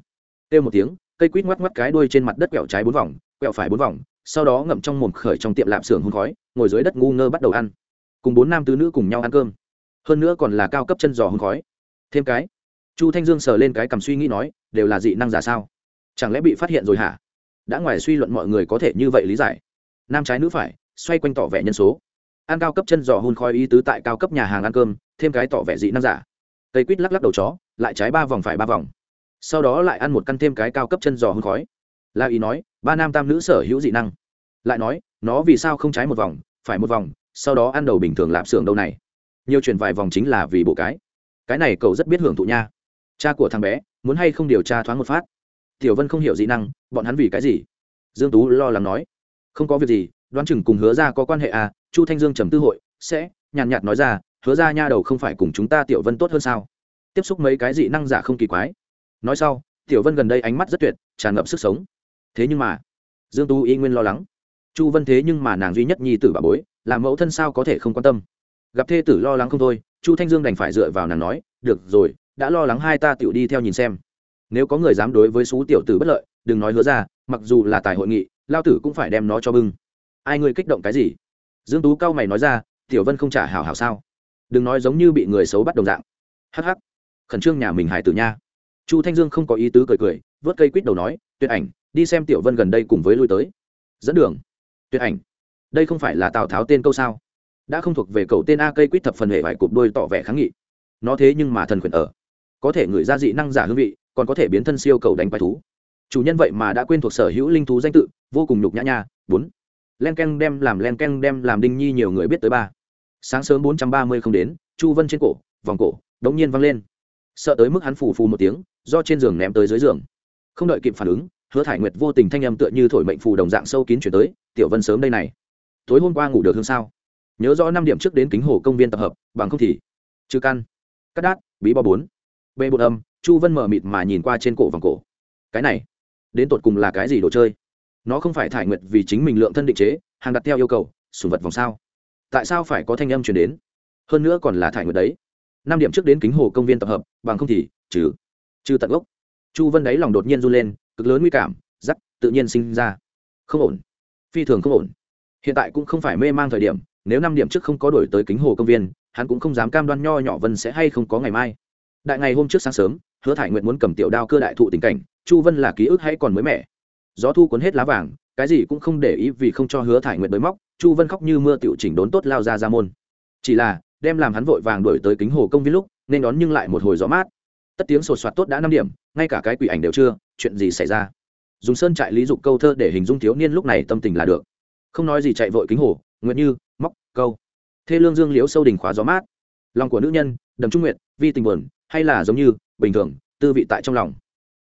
Kêu một tiếng, cây quýt ngoắc ngoắc cái đuôi trên mặt đất quẹo trái bốn vòng, quẹo phải bốn vòng, sau đó ngậm trong mồm khởi trong tiệm lạp xưởng hôn khói, ngồi dưới đất ngu ngơ bắt đầu ăn. Cùng bốn nam tứ nữ cùng nhau ăn cơm. Hơn nữa còn là cao cấp chân giò hôn khói. Thêm cái chu thanh dương sờ lên cái cầm suy nghĩ nói, đều là dị năng giả sao? Chẳng lẽ bị phát hiện rồi hả? Đã ngoài suy luận mọi người có thể như vậy lý giải. Nam trái nữ phải, xoay quanh tỏ vẻ nhân số. Ăn cao cấp chân giò hun khói ý tứ tại cao cấp nhà hàng ăn cơm, thêm cái tỏ vẻ dị năng giả. Cây quýt lắc lắc đầu chó, lại trái ba vòng phải ba vòng. Sau đó lại ăn một căn thêm cái cao cấp chân giò hun khói. La ý nói, ba nam tam nữ sở hữu dị năng. Lại nói, nó vì sao không trái một vòng, phải một vòng, sau đó ăn đầu bình thường lạp xưởng đâu này? Nhiều chuyển vài vòng chính là vì bộ cái. Cái này cậu rất biết hưởng thụ nha cha của thằng bé, muốn hay không điều tra thoáng một phát? Tiểu vân không hiểu dị năng, bọn hắn vì cái gì? Dương tú lo lắng nói. Không có việc gì, đoán chừng cùng hứa ra có quan hệ à chu thanh dương trầm tư hội, sẽ, nhàn nhạt nói ra, hứa ra nha đầu không phải cùng chúng ta tiểu vân tốt hơn sao? Tiếp xúc mấy cái dị năng giả không kỳ quái. Nói sau, tiểu vân gần đây ánh mắt rất tuyệt, tràn ngập sức sống. Thế nhưng mà, dương tú y nguyên lo lắng. Chu vân thế nhưng mà nàng duy nhất nhi tử bà bối làm mẫu thân sao có thể không quan tâm? Gặp thê tử lo lắng không thôi, chu thanh dương đành phải dựa vào nàng nói, được rồi đã lo lắng hai ta tiểu đi theo nhìn xem. Nếu có người dám đối với số tiểu tử bất lợi, đừng nói hứa ra, mặc dù là tại hội nghị, lao tử cũng phải đem nó cho bưng. Ai ngươi kích động cái gì? Dương tú cao mày nói ra, tiểu vân không trả hảo hảo sao? Đừng nói giống như bị người xấu bắt đồng dạng. Hắc hắc, khẩn trương nhà mình hải tử nha. Chu thanh dương không có ý tứ cười cười, vớt cây quýt đầu nói, tuyệt ảnh, đi xem tiểu vân gần đây cùng với lui tới. Dẫn đường. Tuyệt ảnh, đây không phải là tào tháo tên câu sao? Đã không thuộc về cậu tên a cây quýt thập phần hệ vải cụp đôi tỏ vẻ kháng nghị. Nó thế nhưng mà thần quyền ở có thể người ra dị năng giả hương vị, còn có thể biến thân siêu cầu đánh bài thú. Chủ nhân vậy mà đã quên thuộc sở hữu linh thú danh tự, vô cùng nhục nhã nha. Bốn. Len k e n đem làm len k e n đem làm đinh nhi nhiều người biết tới ba. Sáng sớm bốn trăm ba mươi không đến, chu vân trên cổ, vòng cổ, đống nhiên văng lên. Sợ tới mức hắn phù phù một tiếng, do trên giường ném tới dưới giường. Không đợi kịp phản ứng, hứa thải nguyệt vô tình thanh âm tựa như thổi mệnh phù đồng dạng sâu kín chuyển tới, tiểu vân sớm đây này. Tối hôm qua ngủ được hương sao? Nhớ rõ năm điểm trước đến kính hồ công viên tập hợp, bằng không thì chư căn cắt đát, bí bò bốn bê bột âm, chu vân mở mịt mà nhìn qua trên cổ vòng cổ. Cái này, đến tột cùng là cái gì đồ chơi? Nó không phải thải nguyệt vì chính mình lượng thân định chế, hàng đặt theo yêu cầu, sùng vật vòng sao? Tại sao phải có thanh âm chuyển đến? Hơn nữa còn là thải nguyệt đấy. Năm điểm trước đến kính hồ công viên tập hợp, bằng không thì, trừ trừ tận gốc. Chu vân đáy lòng đột nhiên run lên, cực lớn nguy cảm giắc tự nhiên sinh ra. Không ổn. Phi thường không ổn. Hiện tại cũng không phải mê mang thời điểm, nếu năm điểm trước không có đổi tới kính hồ công viên, hắn cũng không dám cam đoan nho nhỏ vân sẽ hay không có ngày mai đại ngày hôm trước sáng sớm, hứa thải nguyện muốn cầm tiểu đao cơ đại thụ tình cảnh, chu vân là ký ức hay còn mới mẻ? Gió thu cuốn hết lá vàng, cái gì cũng không để ý vì không cho hứa thải nguyện bới móc, chu vân khóc như mưa tiểu chỉnh đốn tốt lao ra ra môn. Chỉ là, đem làm hắn vội vàng đổi tới kính hồ công viên lúc, nên đón nhưng lại một hồi gió mát. Tất tiếng sột soạt tốt đã năm điểm, ngay cả cái quỷ ảnh đều chưa, chuyện gì xảy ra? Dùng sơn trại lý dục câu thơ để hình dung thiếu niên lúc này tâm tình là được. Không nói gì chạy vội kính hồ nguyện như, móc, câu. Thê lương dương liễu sâu đình khóa gió mát. Lòng của nữ nhân, đầm trung nguyện vi tình buồn hay là giống như bình thường, tư vị tại trong lòng.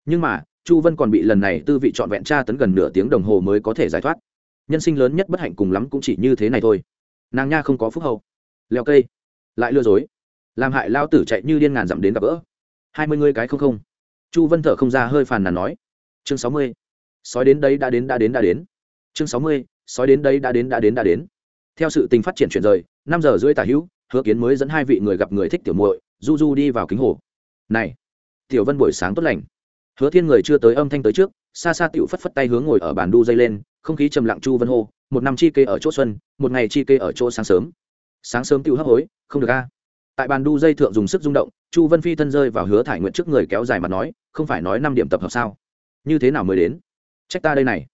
Nhưng mà, chu vân còn bị lần này tư vị trọn vẹn tra tấn gần nửa tiếng đồng hồ mới có thể giải thoát. Nhân sinh lớn nhất bất hạnh cùng lắm cũng chỉ như thế này thôi. Nàng nha không có phúc hậu. Leo cây. Lại lừa dối. Làm hại lao tử chạy như điên ngàn dặm đến gặp gỡ. Hai mươi ngươi cái không không. Chu vân thở không ra hơi phàn nàn nói. Chương sáu mươi. Sói đến đấy đã đến đã đến đã đến. Chương sáu mươi. Sói đến đấy đã đến đã đến đã đến. Theo sự tình phát triển chuyển rời, năm giờ rưỡi tả hữu, hứa kiến mới dẫn hai vị người gặp người thích tiểu muội du du đi vào kính hồ. Này, tiểu vân buổi sáng tốt lành. Hứa thiên người chưa tới âm thanh tới trước, xa xa tiểu phất phất tay hướng ngồi ở bàn đu dây lên, không khí trầm lặng chu vân hô, một năm chi kê ở chỗ xuân, một ngày chi kê ở chỗ sáng sớm. Sáng sớm tiểu hấp hối, không được a. Tại bàn đu dây thượng dùng sức rung động, chu vân phi thân rơi vào hứa thải nguyện trước người kéo dài mà nói, không phải nói năm điểm tập hợp sao? Như thế nào mới đến? Trách ta đây này.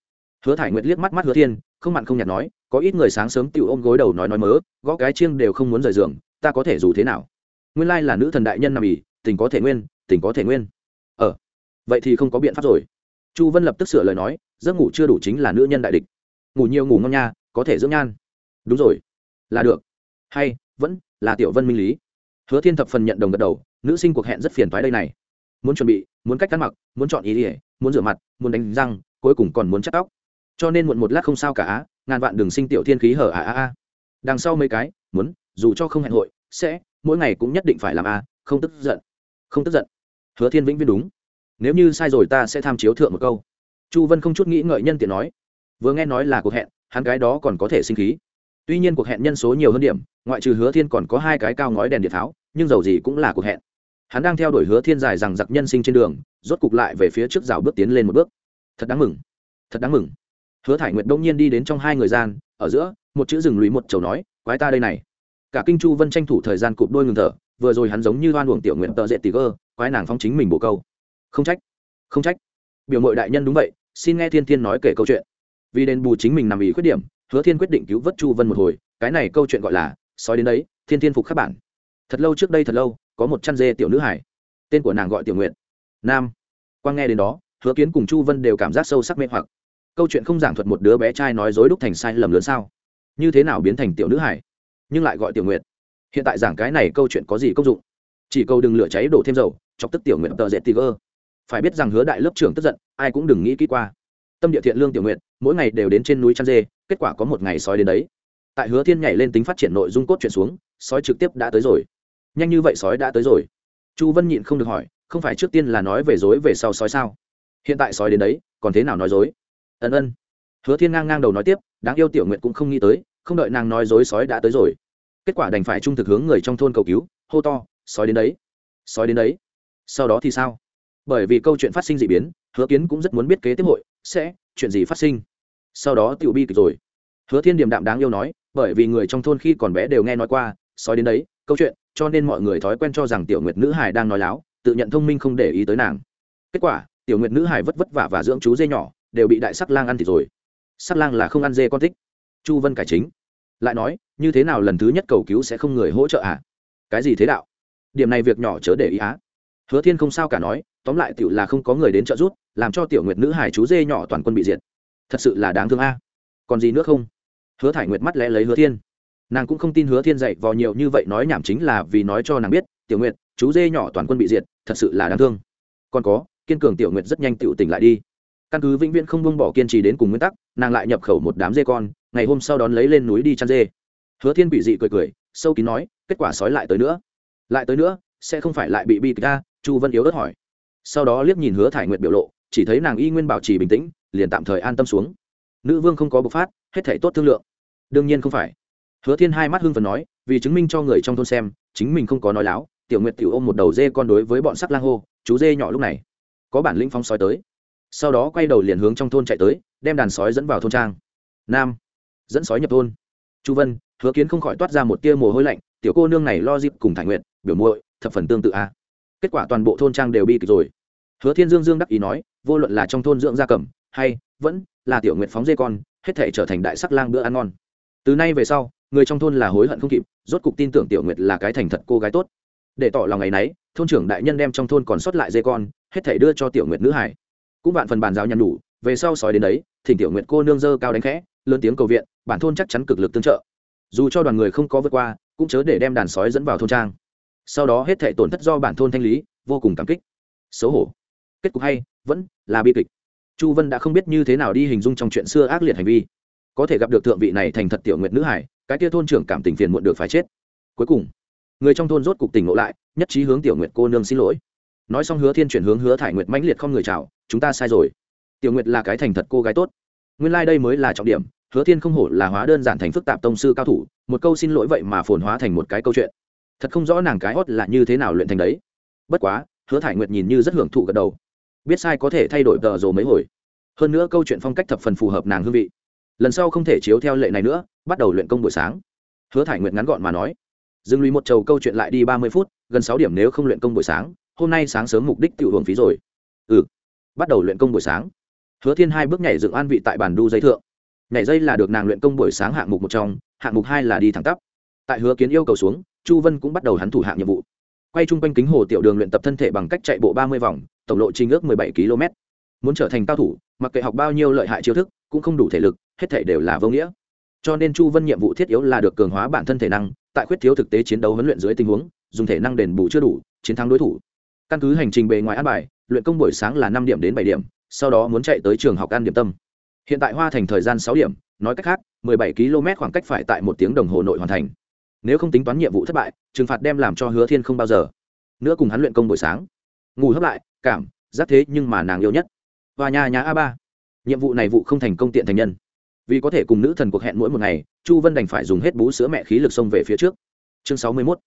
Hứa thải nguyện liếc mắt mắt hứa thiên, không mặn không nhạt nói, có ít người sáng sớm tiểu ôm gối đầu nói nói mớ, gõ cái chiêng đều không muốn rời giường, ta có thể dù thế nào? Nguyên lai là nữ thần đại nhân nằm ỉ, tình có thể nguyên, tình có thể nguyên. Ờ vậy thì không có biện pháp rồi. Chu vân lập tức sửa lời nói, giấc ngủ chưa đủ chính là nữ nhân đại địch. Ngủ nhiều ngủ ngon nha, có thể dưỡng nhan. Đúng rồi. Là được. Hay, vẫn là tiểu vân minh lý. Hứa thiên thập phần nhận đồng gật đầu, nữ sinh cuộc hẹn rất phiền thoái đây này. Muốn chuẩn bị, muốn cách cắt mặc, muốn chọn ý ỉa muốn rửa mặt, muốn đánh răng, cuối cùng còn muốn chắc tóc. Cho nên muộn một lát không sao cả á, ngàn vạn đường sinh tiểu thiên khí hở à à à. Đằng sau mấy cái, muốn, dù cho không hẹn hội sẽ, mỗi ngày cũng nhất định phải làm a, không tức giận. Không tức giận. Hứa thiên vĩnh viễn đúng. Nếu như sai rồi ta sẽ tham chiếu thượng một câu. Chu vân không chút nghĩ ngợi nhân tiện nói. Vừa nghe nói là cuộc hẹn, hắn cái đó còn có thể sinh khí. Tuy nhiên cuộc hẹn nhân số nhiều hơn điểm, ngoại trừ hứa thiên còn có hai cái cao ngói đèn điện tháo, nhưng dầu gì cũng là cuộc hẹn. Hắn đang theo đuổi hứa thiên dài rằng giặc nhân sinh trên đường, rốt cục lại về phía trước rào bước tiến lên một bước. Thật đáng mừng. Thật đáng mừng. Hứa thải nguyệt đông nhiên đi đến trong hai người gian, ở giữa, một chữ rừng lùi một chầu nói, quái ta đây này cả kinh chu vân tranh thủ thời gian cụp đôi ngừng thở, vừa rồi hắn giống như đoan uổng tiểu nguyện tợ dễ tì gơ quái nàng phong chính mình bổ câu. Không trách không trách. Biểu mội đại nhân đúng vậy, xin nghe thiên thiên nói kể câu chuyện. Vì đền bù chính mình nằm ý khuyết điểm, hứa thiên quyết định cứu vớt chu vân một hồi, cái này câu chuyện gọi là, sói đến đấy, thiên thiên phục khắc bản. Thật lâu trước đây thật lâu, có một chăn dê tiểu nữ hải, tên của nàng gọi tiểu nguyện nam. Quang nghe đến đó, hứa kiến cùng chu vân đều cảm giác sâu sắc mê hoặc. Câu chuyện không giảng thuật một đứa bé trai nói dối đúc thành sai lầm lớn sao? Như thế nào biến thành tiểu nữ hải? Nhưng lại gọi tiểu nguyện hiện tại giảng cái này câu chuyện có gì công dụng? Chỉ câu đừng lửa cháy đổ thêm dầu, chọc tức tiểu nguyện tờ dệt tiger. Phải biết rằng hứa đại lớp trưởng tức giận, ai cũng đừng nghĩ kỹ qua. Tâm địa thiện lương tiểu nguyện mỗi ngày đều đến trên núi chăn dê, kết quả có một ngày sói đến đấy. Tại hứa thiên nhảy lên tính phát triển nội dung cốt chuyển xuống, sói trực tiếp đã tới rồi. Nhanh như vậy sói đã tới rồi. Chu vân nhịn không được hỏi, không phải trước tiên là nói về dối về sau sói sao? Hiện tại sói đến đấy, còn thế nào nói dối? Ân ân. Hứa thiên ngang ngang đầu nói tiếp, đáng yêu tiểu nguyện cũng không nghĩ tới không đợi nàng nói dối sói đã tới rồi. Kết quả đành phải trung thực hướng người trong thôn cầu cứu, hô to, sói đến đấy, sói đến đấy. Sau đó thì sao? Bởi vì câu chuyện phát sinh d ị biến, hứa kiến cũng rất muốn biết kế tiếp hội sẽ chuyện gì phát sinh. Sau đó tiểu bi kịch rồi. Hứa thiên điềm đạm đáng yêu nói, bởi vì người trong thôn khi còn bé đều nghe nói qua, sói đến đấy, câu chuyện, cho nên mọi người thói quen cho rằng tiểu nguyệt nữ hải đang nói láo, tự nhận thông minh không để ý tới nàng. Kết quả, tiểu nguyệt nữ hải vất vất vả và dưỡng chú dê nhỏ, đều bị đại sắc lang ăn thịt rồi. Sắc lang là không ăn dê con thích chu vân cải chính. Lại nói, như thế nào lần thứ nhất cầu cứu sẽ không người hỗ trợ à? Cái gì thế đạo? Điểm này việc nhỏ chớ để ý á. Hứa thiên không sao cả nói, tóm lại tiểu là không có người đến trợ giúp, làm cho tiểu nguyệt nữ hải chú dê nhỏ toàn quân bị diệt. Thật sự là đáng thương a. Còn gì nữa không? Hứa thải nguyệt mắt lẽ lấy hứa thiên. Nàng cũng không tin hứa thiên dạy vò nhiều như vậy nói nhảm chính là vì nói cho nàng biết, tiểu nguyệt, chú dê nhỏ toàn quân bị diệt, thật sự là đáng thương. Còn có, kiên cường tiểu nguyệt rất nhanh tiểu tỉnh lại đi. Căn cứ vĩnh viễn không buông bỏ kiên trì đến cùng nguyên tắc, nàng lại nhập khẩu một đám dê con ngày hôm sau đón lấy lên núi đi chăn dê. Hứa thiên bị dị cười cười, sâu kín nói, kết quả sói lại tới nữa. Lại tới nữa, sẽ không phải lại bị bi ca chu vân yếu ớt hỏi. Sau đó liếc nhìn hứa thải nguyệt biểu lộ, chỉ thấy nàng y nguyên bảo trì bình tĩnh, liền tạm thời an tâm xuống. Nữ vương không có bộc phát, hết thể tốt thương lượng. Đương nhiên không phải. Hứa thiên hai mắt hưng phần nói, vì chứng minh cho người trong thôn xem, chính mình không có nói láo, tiểu nguyệt tiểu ôm một đầu dê con đối với bọn sắc lang hô, chú dê nhỏ lúc này, có bản lĩnh phóng sói tới. Sau đó quay đầu liền hướng trong thôn chạy tới, đem đàn sói dẫn vào thôn trang. Nam dẫn sói nhập thôn. Chu vân, hứa kiến không khỏi toát ra một tia mồ hôi lạnh, tiểu cô nương này lo dịp cùng thải nguyện biểu muội, thập phần tương tự a. Kết quả toàn bộ thôn trang đều bi kịch rồi. Hứa thiên dương dương đắc ý nói, vô luận là trong thôn dưỡng gia cầm, hay vẫn là tiểu nguyện phóng dê con, hết thể trở thành đại sắc lang bữa ăn ngon. Từ nay về sau, người trong thôn là hối hận không kịp, rốt cục tin tưởng tiểu nguyệt là cái thành thật cô gái tốt. Để tỏ lòng ngày nấy, thôn trưởng đại nhân đem trong thôn còn sót lại dê con, hết thể đưa cho tiểu nguyệt nữ hải. Cũng vạn phần bàn giao nhằn đủ về sau sói đến đấy, thỉnh tiểu nguyệt cô nương dơ cao đánh khẽ, lớn tiếng cầu viện bản thôn chắc chắn cực lực tương trợ. Dù cho đoàn người không có vượt qua, cũng chớ để đem đàn sói dẫn vào thôn trang. Sau đó hết thể tổn thất do bản thôn thanh lý, vô cùng cảm kích. Xấu hổ. Kết cục hay, vẫn là bi kịch. Chu vân đã không biết như thế nào đi hình dung trong chuyện xưa ác liệt hành vi. Có thể gặp được thượng vị này thành thật tiểu nguyệt nữ hải, cái kia thôn trưởng cảm tình phiền muộn được phải chết. Cuối cùng, người trong thôn rốt cục tỉnh ngộ lại, nhất trí hướng tiểu nguyệt cô nương xin lỗi. Nói xong hứa thiên chuyển hướng hứa thải nguyệt mãnh liệt không người chào, chúng ta sai rồi. Tiểu nguyệt là cái thành thật cô gái tốt. Nguyên lai、like、đây mới là trọng điểm hứa thiên không hổ là hóa đơn giản thành phức tạp tông sư cao thủ, một câu xin lỗi vậy mà phồn hóa thành một cái câu chuyện. Thật không rõ nàng cái hót là như thế nào luyện thành đấy. Bất quá, hứa thải nguyệt nhìn như rất hưởng thụ gật đầu. Biết sai có thể thay đổi tờ rồ mấy hồi. Hơn nữa câu chuyện phong cách thập phần phù hợp nàng hương vị. Lần sau không thể chiếu theo lệ này nữa, bắt đầu luyện công buổi sáng. Hứa thải Nguyệt ngắn gọn mà nói. Dừng lùi một trầu câu chuyện lại đi ba mươi phút, gần sáu điểm nếu không luyện công buổi sáng, hôm nay sáng sớm mục đích tự hưởng phí rồi. Ừ bắt đầu luyện công buổi sáng. Hứa thiên hai bước nhảy dựng an vị tại bàn đu dây thượng nhảy dây là được nàng luyện công buổi sáng hạng mục một trong, hạng mục hai là đi thẳng tắp. Tại hứa kiến yêu cầu xuống, chu vân cũng bắt đầu hắn thủ hạng nhiệm vụ. Quay chung quanh kính hồ tiểu đường luyện tập thân thể bằng cách chạy bộ ba mươi vòng, tổng lộ trình ước mười bảy km. Muốn trở thành cao thủ, mặc kệ học bao nhiêu lợi hại chiêu thức, cũng không đủ thể lực, hết thể đều là vô nghĩa. Cho nên chu vân nhiệm vụ thiết yếu là được cường hóa bản thân thể năng, tại khuyết thiếu thực tế chiến đấu huấn luyện dưới tình huống, dùng thể năng đền bù chưa đủ, chiến thắng đối thủ. Căn cứ hành trình bề ngoài ăn bài, luyện công buổi sáng là năm điểm đến bảy điểm, sau đó muốn chạy tới trường học ăn điểm tâm hiện tại hoa thành thời gian sáu điểm, nói cách khác, mười bảy km khoảng cách phải tại một tiếng đồng hồ nội hoàn thành. Nếu không tính toán nhiệm vụ thất bại, trừng phạt đem làm cho hứa thiên không bao giờ. Nữa cùng hắn luyện công buổi sáng. Ngủ hấp lại, cảm, giác thế nhưng mà nàng yêu nhất. Và nhà nhà a ba. Nhiệm vụ này vụ không thành công tiện thành nhân. Vì có thể cùng nữ thần cuộc hẹn mỗi một ngày, chu vân đành phải dùng hết bú sữa mẹ khí lực xông về phía trước. Chương sáu mươi mốt.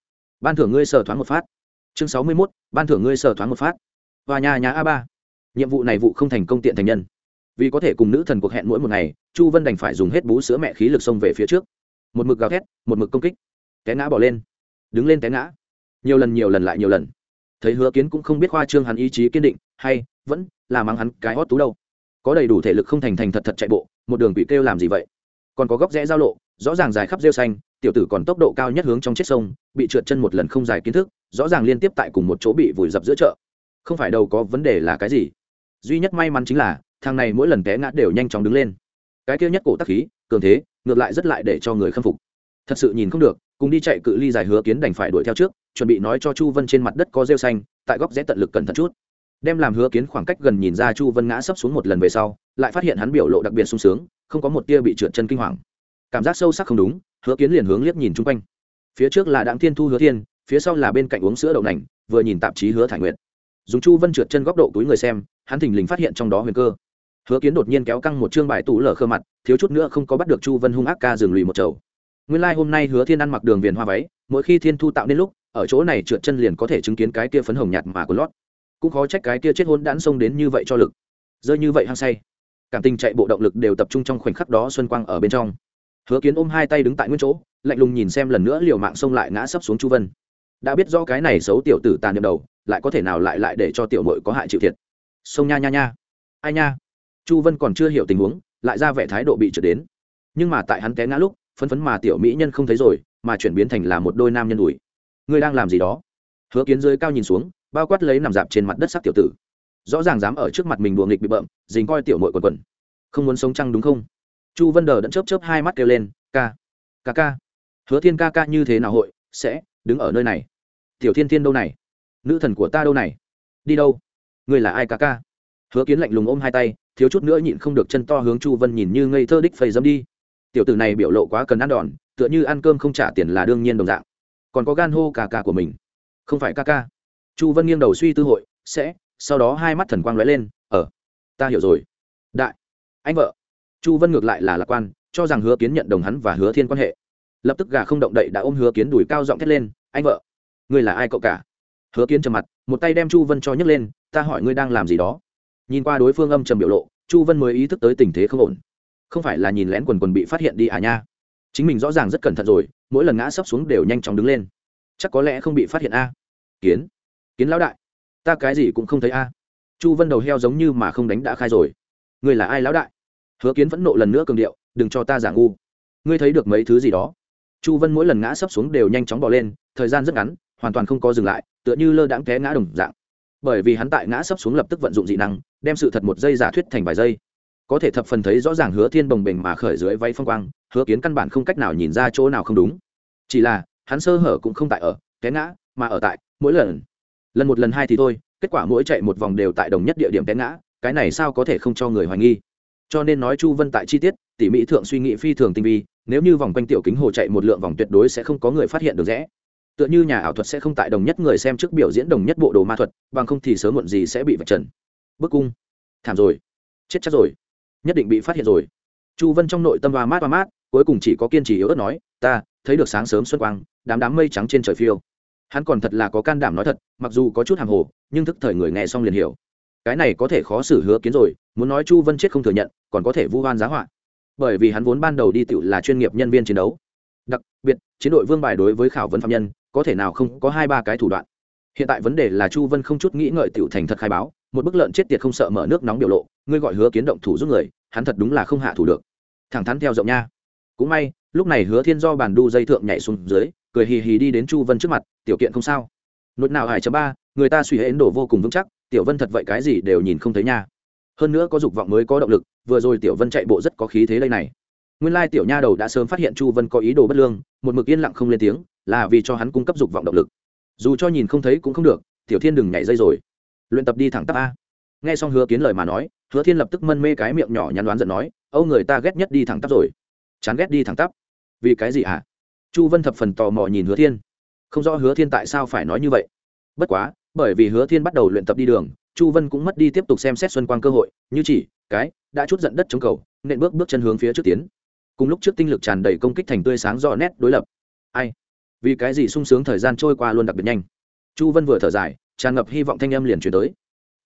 Ban thưởng ngươi sờ thoáng một phát. Chương sáu mươi mốt. Ban thưởng ngươi sờ thoáng một phát. Và nhà nhà a ba. Nhiệm vụ này vụ không thành công tiện thành nhân vì có thể cùng nữ thần cuộc hẹn mỗi một ngày, chu vân đành phải dùng hết bú sữa mẹ khí lực xông về phía trước. Một mực gào thét, một mực công kích. Té ngã bỏ lên. Đứng lên té ngã. Nhiều lần nhiều lần lại nhiều lần. Thấy hứa kiến cũng không biết khoa trương hắn ý chí kiên định, hay vẫn là mắng hắn cái hót tú đâu. Có đầy đủ thể lực không thành thành thật thật chạy bộ, một đường bị kêu làm gì vậy? Còn có góc rẽ giao lộ, rõ ràng dài khắp rêu xanh, tiểu tử còn tốc độ cao nhất hướng trong chết sông, bị trượt chân một lần không dài kiến thức, rõ ràng liên tiếp tại cùng một chỗ bị vùi dập giữa chợ. Không phải đâu có vấn đề là cái gì. Duy nhất may mắn chính là thằng này mỗi lần té ngã đều nhanh chóng đứng lên. Cái kia nhất cổ tắc khí, cường thế, ngược lại rất lại để cho người khâm phục. Thật sự nhìn không được, cùng đi chạy cự ly dài hứa kiến đành phải đuổi theo trước, chuẩn bị nói cho chu vân trên mặt đất có rêu xanh, tại góc rẽ tận lực cẩn thận chút. Đem làm hứa kiến khoảng cách gần nhìn ra chu vân ngã sấp xuống một lần về sau, lại phát hiện hắn biểu lộ đặc biệt sung sướng, không có một tia bị trượt chân kinh hoàng. Cảm giác sâu sắc không đúng, hứa kiến liền hướng liếc nhìn chung quanh. Phía trước là đặng thiên thu hứa thiên, phía sau là bên cạnh uống sữa đậu nành, vừa nhìn tạp chí hứa thải nguyệt. Dùng chu vân trượt chân góc độ túi người xem, hắn thình lình phát hiện trong đó huyền cơ hứa kiến đột nhiên kéo căng một chương bài tủ lở khơ mặt, thiếu chút nữa không có bắt được chu vân hung ác ca dừng lùi một chầu. Nguyên lai、like、hôm nay hứa thiên ăn mặc đường viền hoa váy, mỗi khi thiên thu tạo nên lúc, ở chỗ này trượt chân liền có thể chứng kiến cái kia phấn hồng nhạt mà của lót. Cũng khó trách cái kia chết hôn đãn xông đến như vậy cho lực. Rơi như vậy hăng say. Cảm tình chạy bộ động lực đều tập trung trong khoảnh khắc đó xuân quang ở bên trong. Hứa kiến ôm hai tay đứng tại nguyên chỗ, lạnh lùng nhìn xem lần nữa liều mạng xông lại ngã sấp xuống chu vân. Đã biết rõ cái này xấu tiểu tử tàn nhầm đầu, lại có thể nào lại lại để cho tiểu mội có hại chịu thiệt. Sông nha nha nha. Ai nha? Chu vân còn chưa hiểu tình huống, lại ra vẻ thái độ bị trượt đến. Nhưng mà tại hắn té ngã lúc, phấn phấn mà tiểu mỹ nhân không thấy rồi, mà chuyển biến thành là một đôi nam nhân ủi. ngươi đang làm gì đó? Hứa kiến dưới cao nhìn xuống, bao quát lấy nằm dạp trên mặt đất sắc tiểu tử. Rõ ràng dám ở trước mặt mình đùa nghịch bị bợm dính coi tiểu mội quần quần. Không muốn sống chăng đúng không? Chu vân đờ đẫn chớp chớp hai mắt kêu lên, ca ca ca. Hứa thiên ca ca như thế nào hội, sẽ đứng ở nơi này? Tiểu thiên thiên đâu này? Nữ thần của ta đâu này? Đi đâu? Người là ai ca ca? Hứa kiến lạnh lùng ôm hai tay thiếu chút nữa nhịn không được chân to hướng chu vân nhìn như ngây thơ đích phầy dâm đi. Tiểu tử này biểu lộ quá cần ăn đòn tựa như ăn cơm không trả tiền là đương nhiên đồng dạng. Còn có gan hô ca ca của mình. Không phải ca ca. Chu vân nghiêng đầu suy tư hội sẽ. Sau đó hai mắt thần quang lóe lên ở ờ, ta hiểu rồi. Đại anh vợ. Chu vân ngược lại là lạc quan cho rằng hứa kiến nhận đồng hắn và hứa thiên quan hệ. Lập tức gà không động đậy đã ôm hứa kiến đùi cao giọng thét lên anh vợ ngươi là ai cậu cả? Hứa kiến trầm mặt một tay đem chu vân cho nhấc lên ta hỏi ngươi đang làm gì đó nhìn qua đối phương âm trầm biểu lộ, chu vân mới ý thức tới tình thế không ổn. Không phải là nhìn lén quần quần bị phát hiện đi à nha. Chính mình rõ ràng rất cẩn thận rồi, mỗi lần ngã sấp xuống đều nhanh chóng đứng lên. Chắc có lẽ không bị phát hiện a. Kiến kiến lão đại, ta cái gì cũng không thấy a. Chu vân đầu heo giống như mà không đánh đã khai rồi. Ngươi là ai lão đại? Hứa kiến vẫn nộ lần nữa cường điệu, đừng cho ta giả ngu. Ngươi thấy được mấy thứ gì đó? Chu vân mỗi lần ngã sấp xuống đều nhanh chóng bỏ lên, thời gian rất ngắn, hoàn toàn không có dừng lại, tựa như lơ đãng té ngã đồng dạng bởi vì hắn tại ngã sấp xuống lập tức vận dụng dị năng, đem sự thật một giây giả thuyết thành vài giây. Có thể thập phần thấy rõ ràng hứa thiên bồng bềnh mà khởi dưới váy phong quang, hứa kiến căn bản không cách nào nhìn ra chỗ nào không đúng. Chỉ là, hắn sơ hở cũng không tại ở, té ngã, mà ở tại mỗi lần. Lần một lần hai thì thôi, kết quả mỗi chạy một vòng đều tại đồng nhất địa điểm té ngã, cái này sao có thể không cho người hoài nghi? Cho nên nói chu vân tại chi tiết, tỉ mỹ thượng suy nghĩ phi thường tinh vi, nếu như vòng quanh tiểu kính hồ chạy một lượng vòng tuyệt đối sẽ không có người phát hiện được rẽ tựa như nhà ảo thuật sẽ không tại đồng nhất người xem trước biểu diễn đồng nhất bộ đồ ma thuật, bằng không thì sớm muộn gì sẽ bị vạch trần. Bức cung. Thảm rồi. Chết chắc rồi. Nhất định bị phát hiện rồi. Chu vân trong nội tâm hoa mát hoa mát, cuối cùng chỉ có kiên trì yếu ớt nói, ta, thấy được sáng sớm xuân quang, đám đám mây trắng trên trời phiêu. Hắn còn thật là có can đảm nói thật, mặc dù có chút hàng hồ, nhưng thức thời người nghe xong liền hiểu. Cái này có thể khó xử hứa kiến rồi, muốn nói chu vân chết không thừa nhận, còn có thể vu oan giá họa. Bởi vì hắn vốn ban đầu đi tựu là chuyên nghiệp nhân viên chiến đấu. Đặc biệt, chiến đội vương bài đối với khảo vấn phạm nhân có thể nào không có hai ba cái thủ đoạn. Hiện tại vấn đề là chu vân không chút nghĩ ngợi tiểu thành thật khai báo, một bức lợn chết tiệt không sợ mở nước nóng biểu lộ, ngươi gọi hứa kiến động thủ giúp người, hắn thật đúng là không hạ thủ được. Thẳng thắn theo rộng nha. Cũng may, lúc này hứa thiên do bàn đu dây thượng nhảy xuống dưới, cười hì hì đi đến chu vân trước mặt, tiểu kiện không sao. Nốt nào hải chấm ba, người ta suy hễn đổ vô cùng vững chắc, tiểu vân thật vậy cái gì đều nhìn không thấy nha. Hơn nữa có dục vọng mới có động lực, vừa rồi tiểu vân chạy bộ rất có khí thế đây này. Nguyên lai tiểu nha đầu đã sớm phát hiện chu vân có ý đồ bất lương, một mực yên lặng không lên tiếng là vì cho hắn cung cấp dục vọng động lực. Dù cho nhìn không thấy cũng không được, tiểu thiên đừng nhảy dây rồi. Luyện tập đi thẳng tắp a. Nghe xong hứa kiến lời mà nói, hứa thiên lập tức mân mê cái miệng nhỏ nhắn đoán giận nói, âu người ta ghét nhất đi thẳng tắp rồi. Chán ghét đi thẳng tắp? Vì cái gì hả? À? chu vân thập phần tò mò nhìn hứa thiên. Không rõ hứa thiên tại sao phải nói như vậy. Bất quá, bởi vì hứa thiên bắt đầu luyện tập đi đường, chu vân cũng mất đi tiếp tục xem xét xuân quang cơ hội, như chỉ, cái, đã chút giận đất chống cầu nện bước bước chân hướng phía trước tiến. Cùng lúc trước tinh lực tràn đầy công kích thành tươi sáng rõ nét đối lập. Ai? Vì cái gì sung sướng thời gian trôi qua luôn đặc biệt nhanh? Chu vân vừa thở dài, tràn ngập hy vọng thanh âm liền chuyển tới.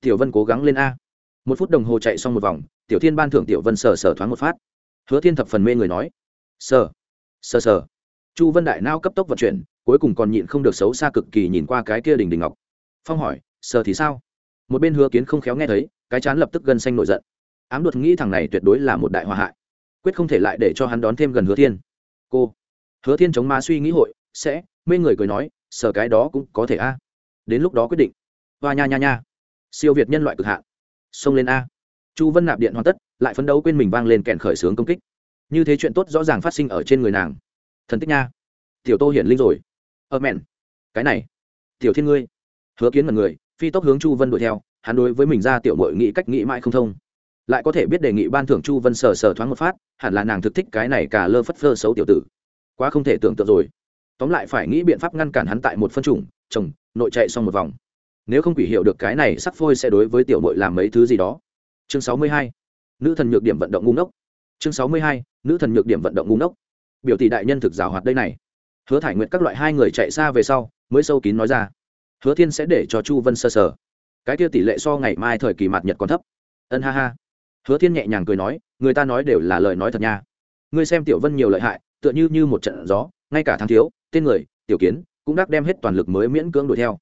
Tiểu vân cố gắng lên a. Một phút đồng hồ chạy xong một vòng, tiểu thiên ban thưởng tiểu vân sờ sờ thoáng một phát. Hứa thiên thập phần mê người nói, sờ sờ sờ. Chu vân đại nao cấp tốc vận chuyển, cuối cùng còn nhịn không được xấu xa cực kỳ nhìn qua cái kia đình đình ngọc. Phong hỏi, sờ thì sao? Một bên hứa kiến không khéo nghe thấy, cái chán lập tức gân xanh nổi giận. Ám luật nghĩ thằng này tuyệt đối là một đại hòa hại. Quyết không thể lại để cho hắn đón thêm gần hứa thiên. Cô. Hứa thiên chống ma suy nghĩ hội sẽ, mê người cười nói, sở cái đó cũng có thể a. Đến lúc đó quyết định. Và nha nha nha. Siêu việt nhân loại cực hạn. Xông lên a. Chu vân nạp điện hoàn tất, lại phấn đấu quên mình vang lên kèn khởi xướng công kích. Như thế chuyện tốt rõ ràng phát sinh ở trên người nàng. Thần tích nha. Tiểu tô hiển linh rồi. Ơ mẹn. Cái này. Tiểu thiên ngươi. Hứa kiến mật người, phi tốc hướng chu vân đuổi theo, hắn đối với mình ra tiểu mội nghĩ cách nghĩ mãi không thông. Lại có thể biết đề nghị ban thưởng chu vân sờ sờ thoáng một phát, hẳn là nàng thực thích cái này cả lơ phất phơ xấu tiểu tử. Quá không thể tưởng tượng rồi tóm lại phải nghĩ biện pháp ngăn cản hắn tại một phân chủng, chồng, nội chạy xong một vòng. Nếu không quỷ hiệu được cái này, sắc phôi sẽ đối với tiểu mội làm mấy thứ gì đó. Chương sáu mươi hai, nữ thần nhược điểm vận động ngu ngốc. Chương sáu mươi hai, nữ thần nhược điểm vận động ngu ngốc. Biểu tỷ đại nhân thực rào hoạt đây này. Hứa thải nguyện các loại hai người chạy xa về sau, mới sâu kín nói ra. Hứa thiên sẽ để cho chu vân sơ sờ. Cái kia tỷ lệ so ngày mai thời kỳ mạt nhật còn thấp. Ân ha ha. Hứa thiên nhẹ nhàng cười nói, người ta nói đều là lời nói thật nha. Ngươi xem tiểu vân nhiều lợi hại, tựa như như một trận gió, ngay cả tháng thiếu tên người, tiểu kiến, cũng đắc đem hết toàn lực mới miễn cưỡng đuổi theo.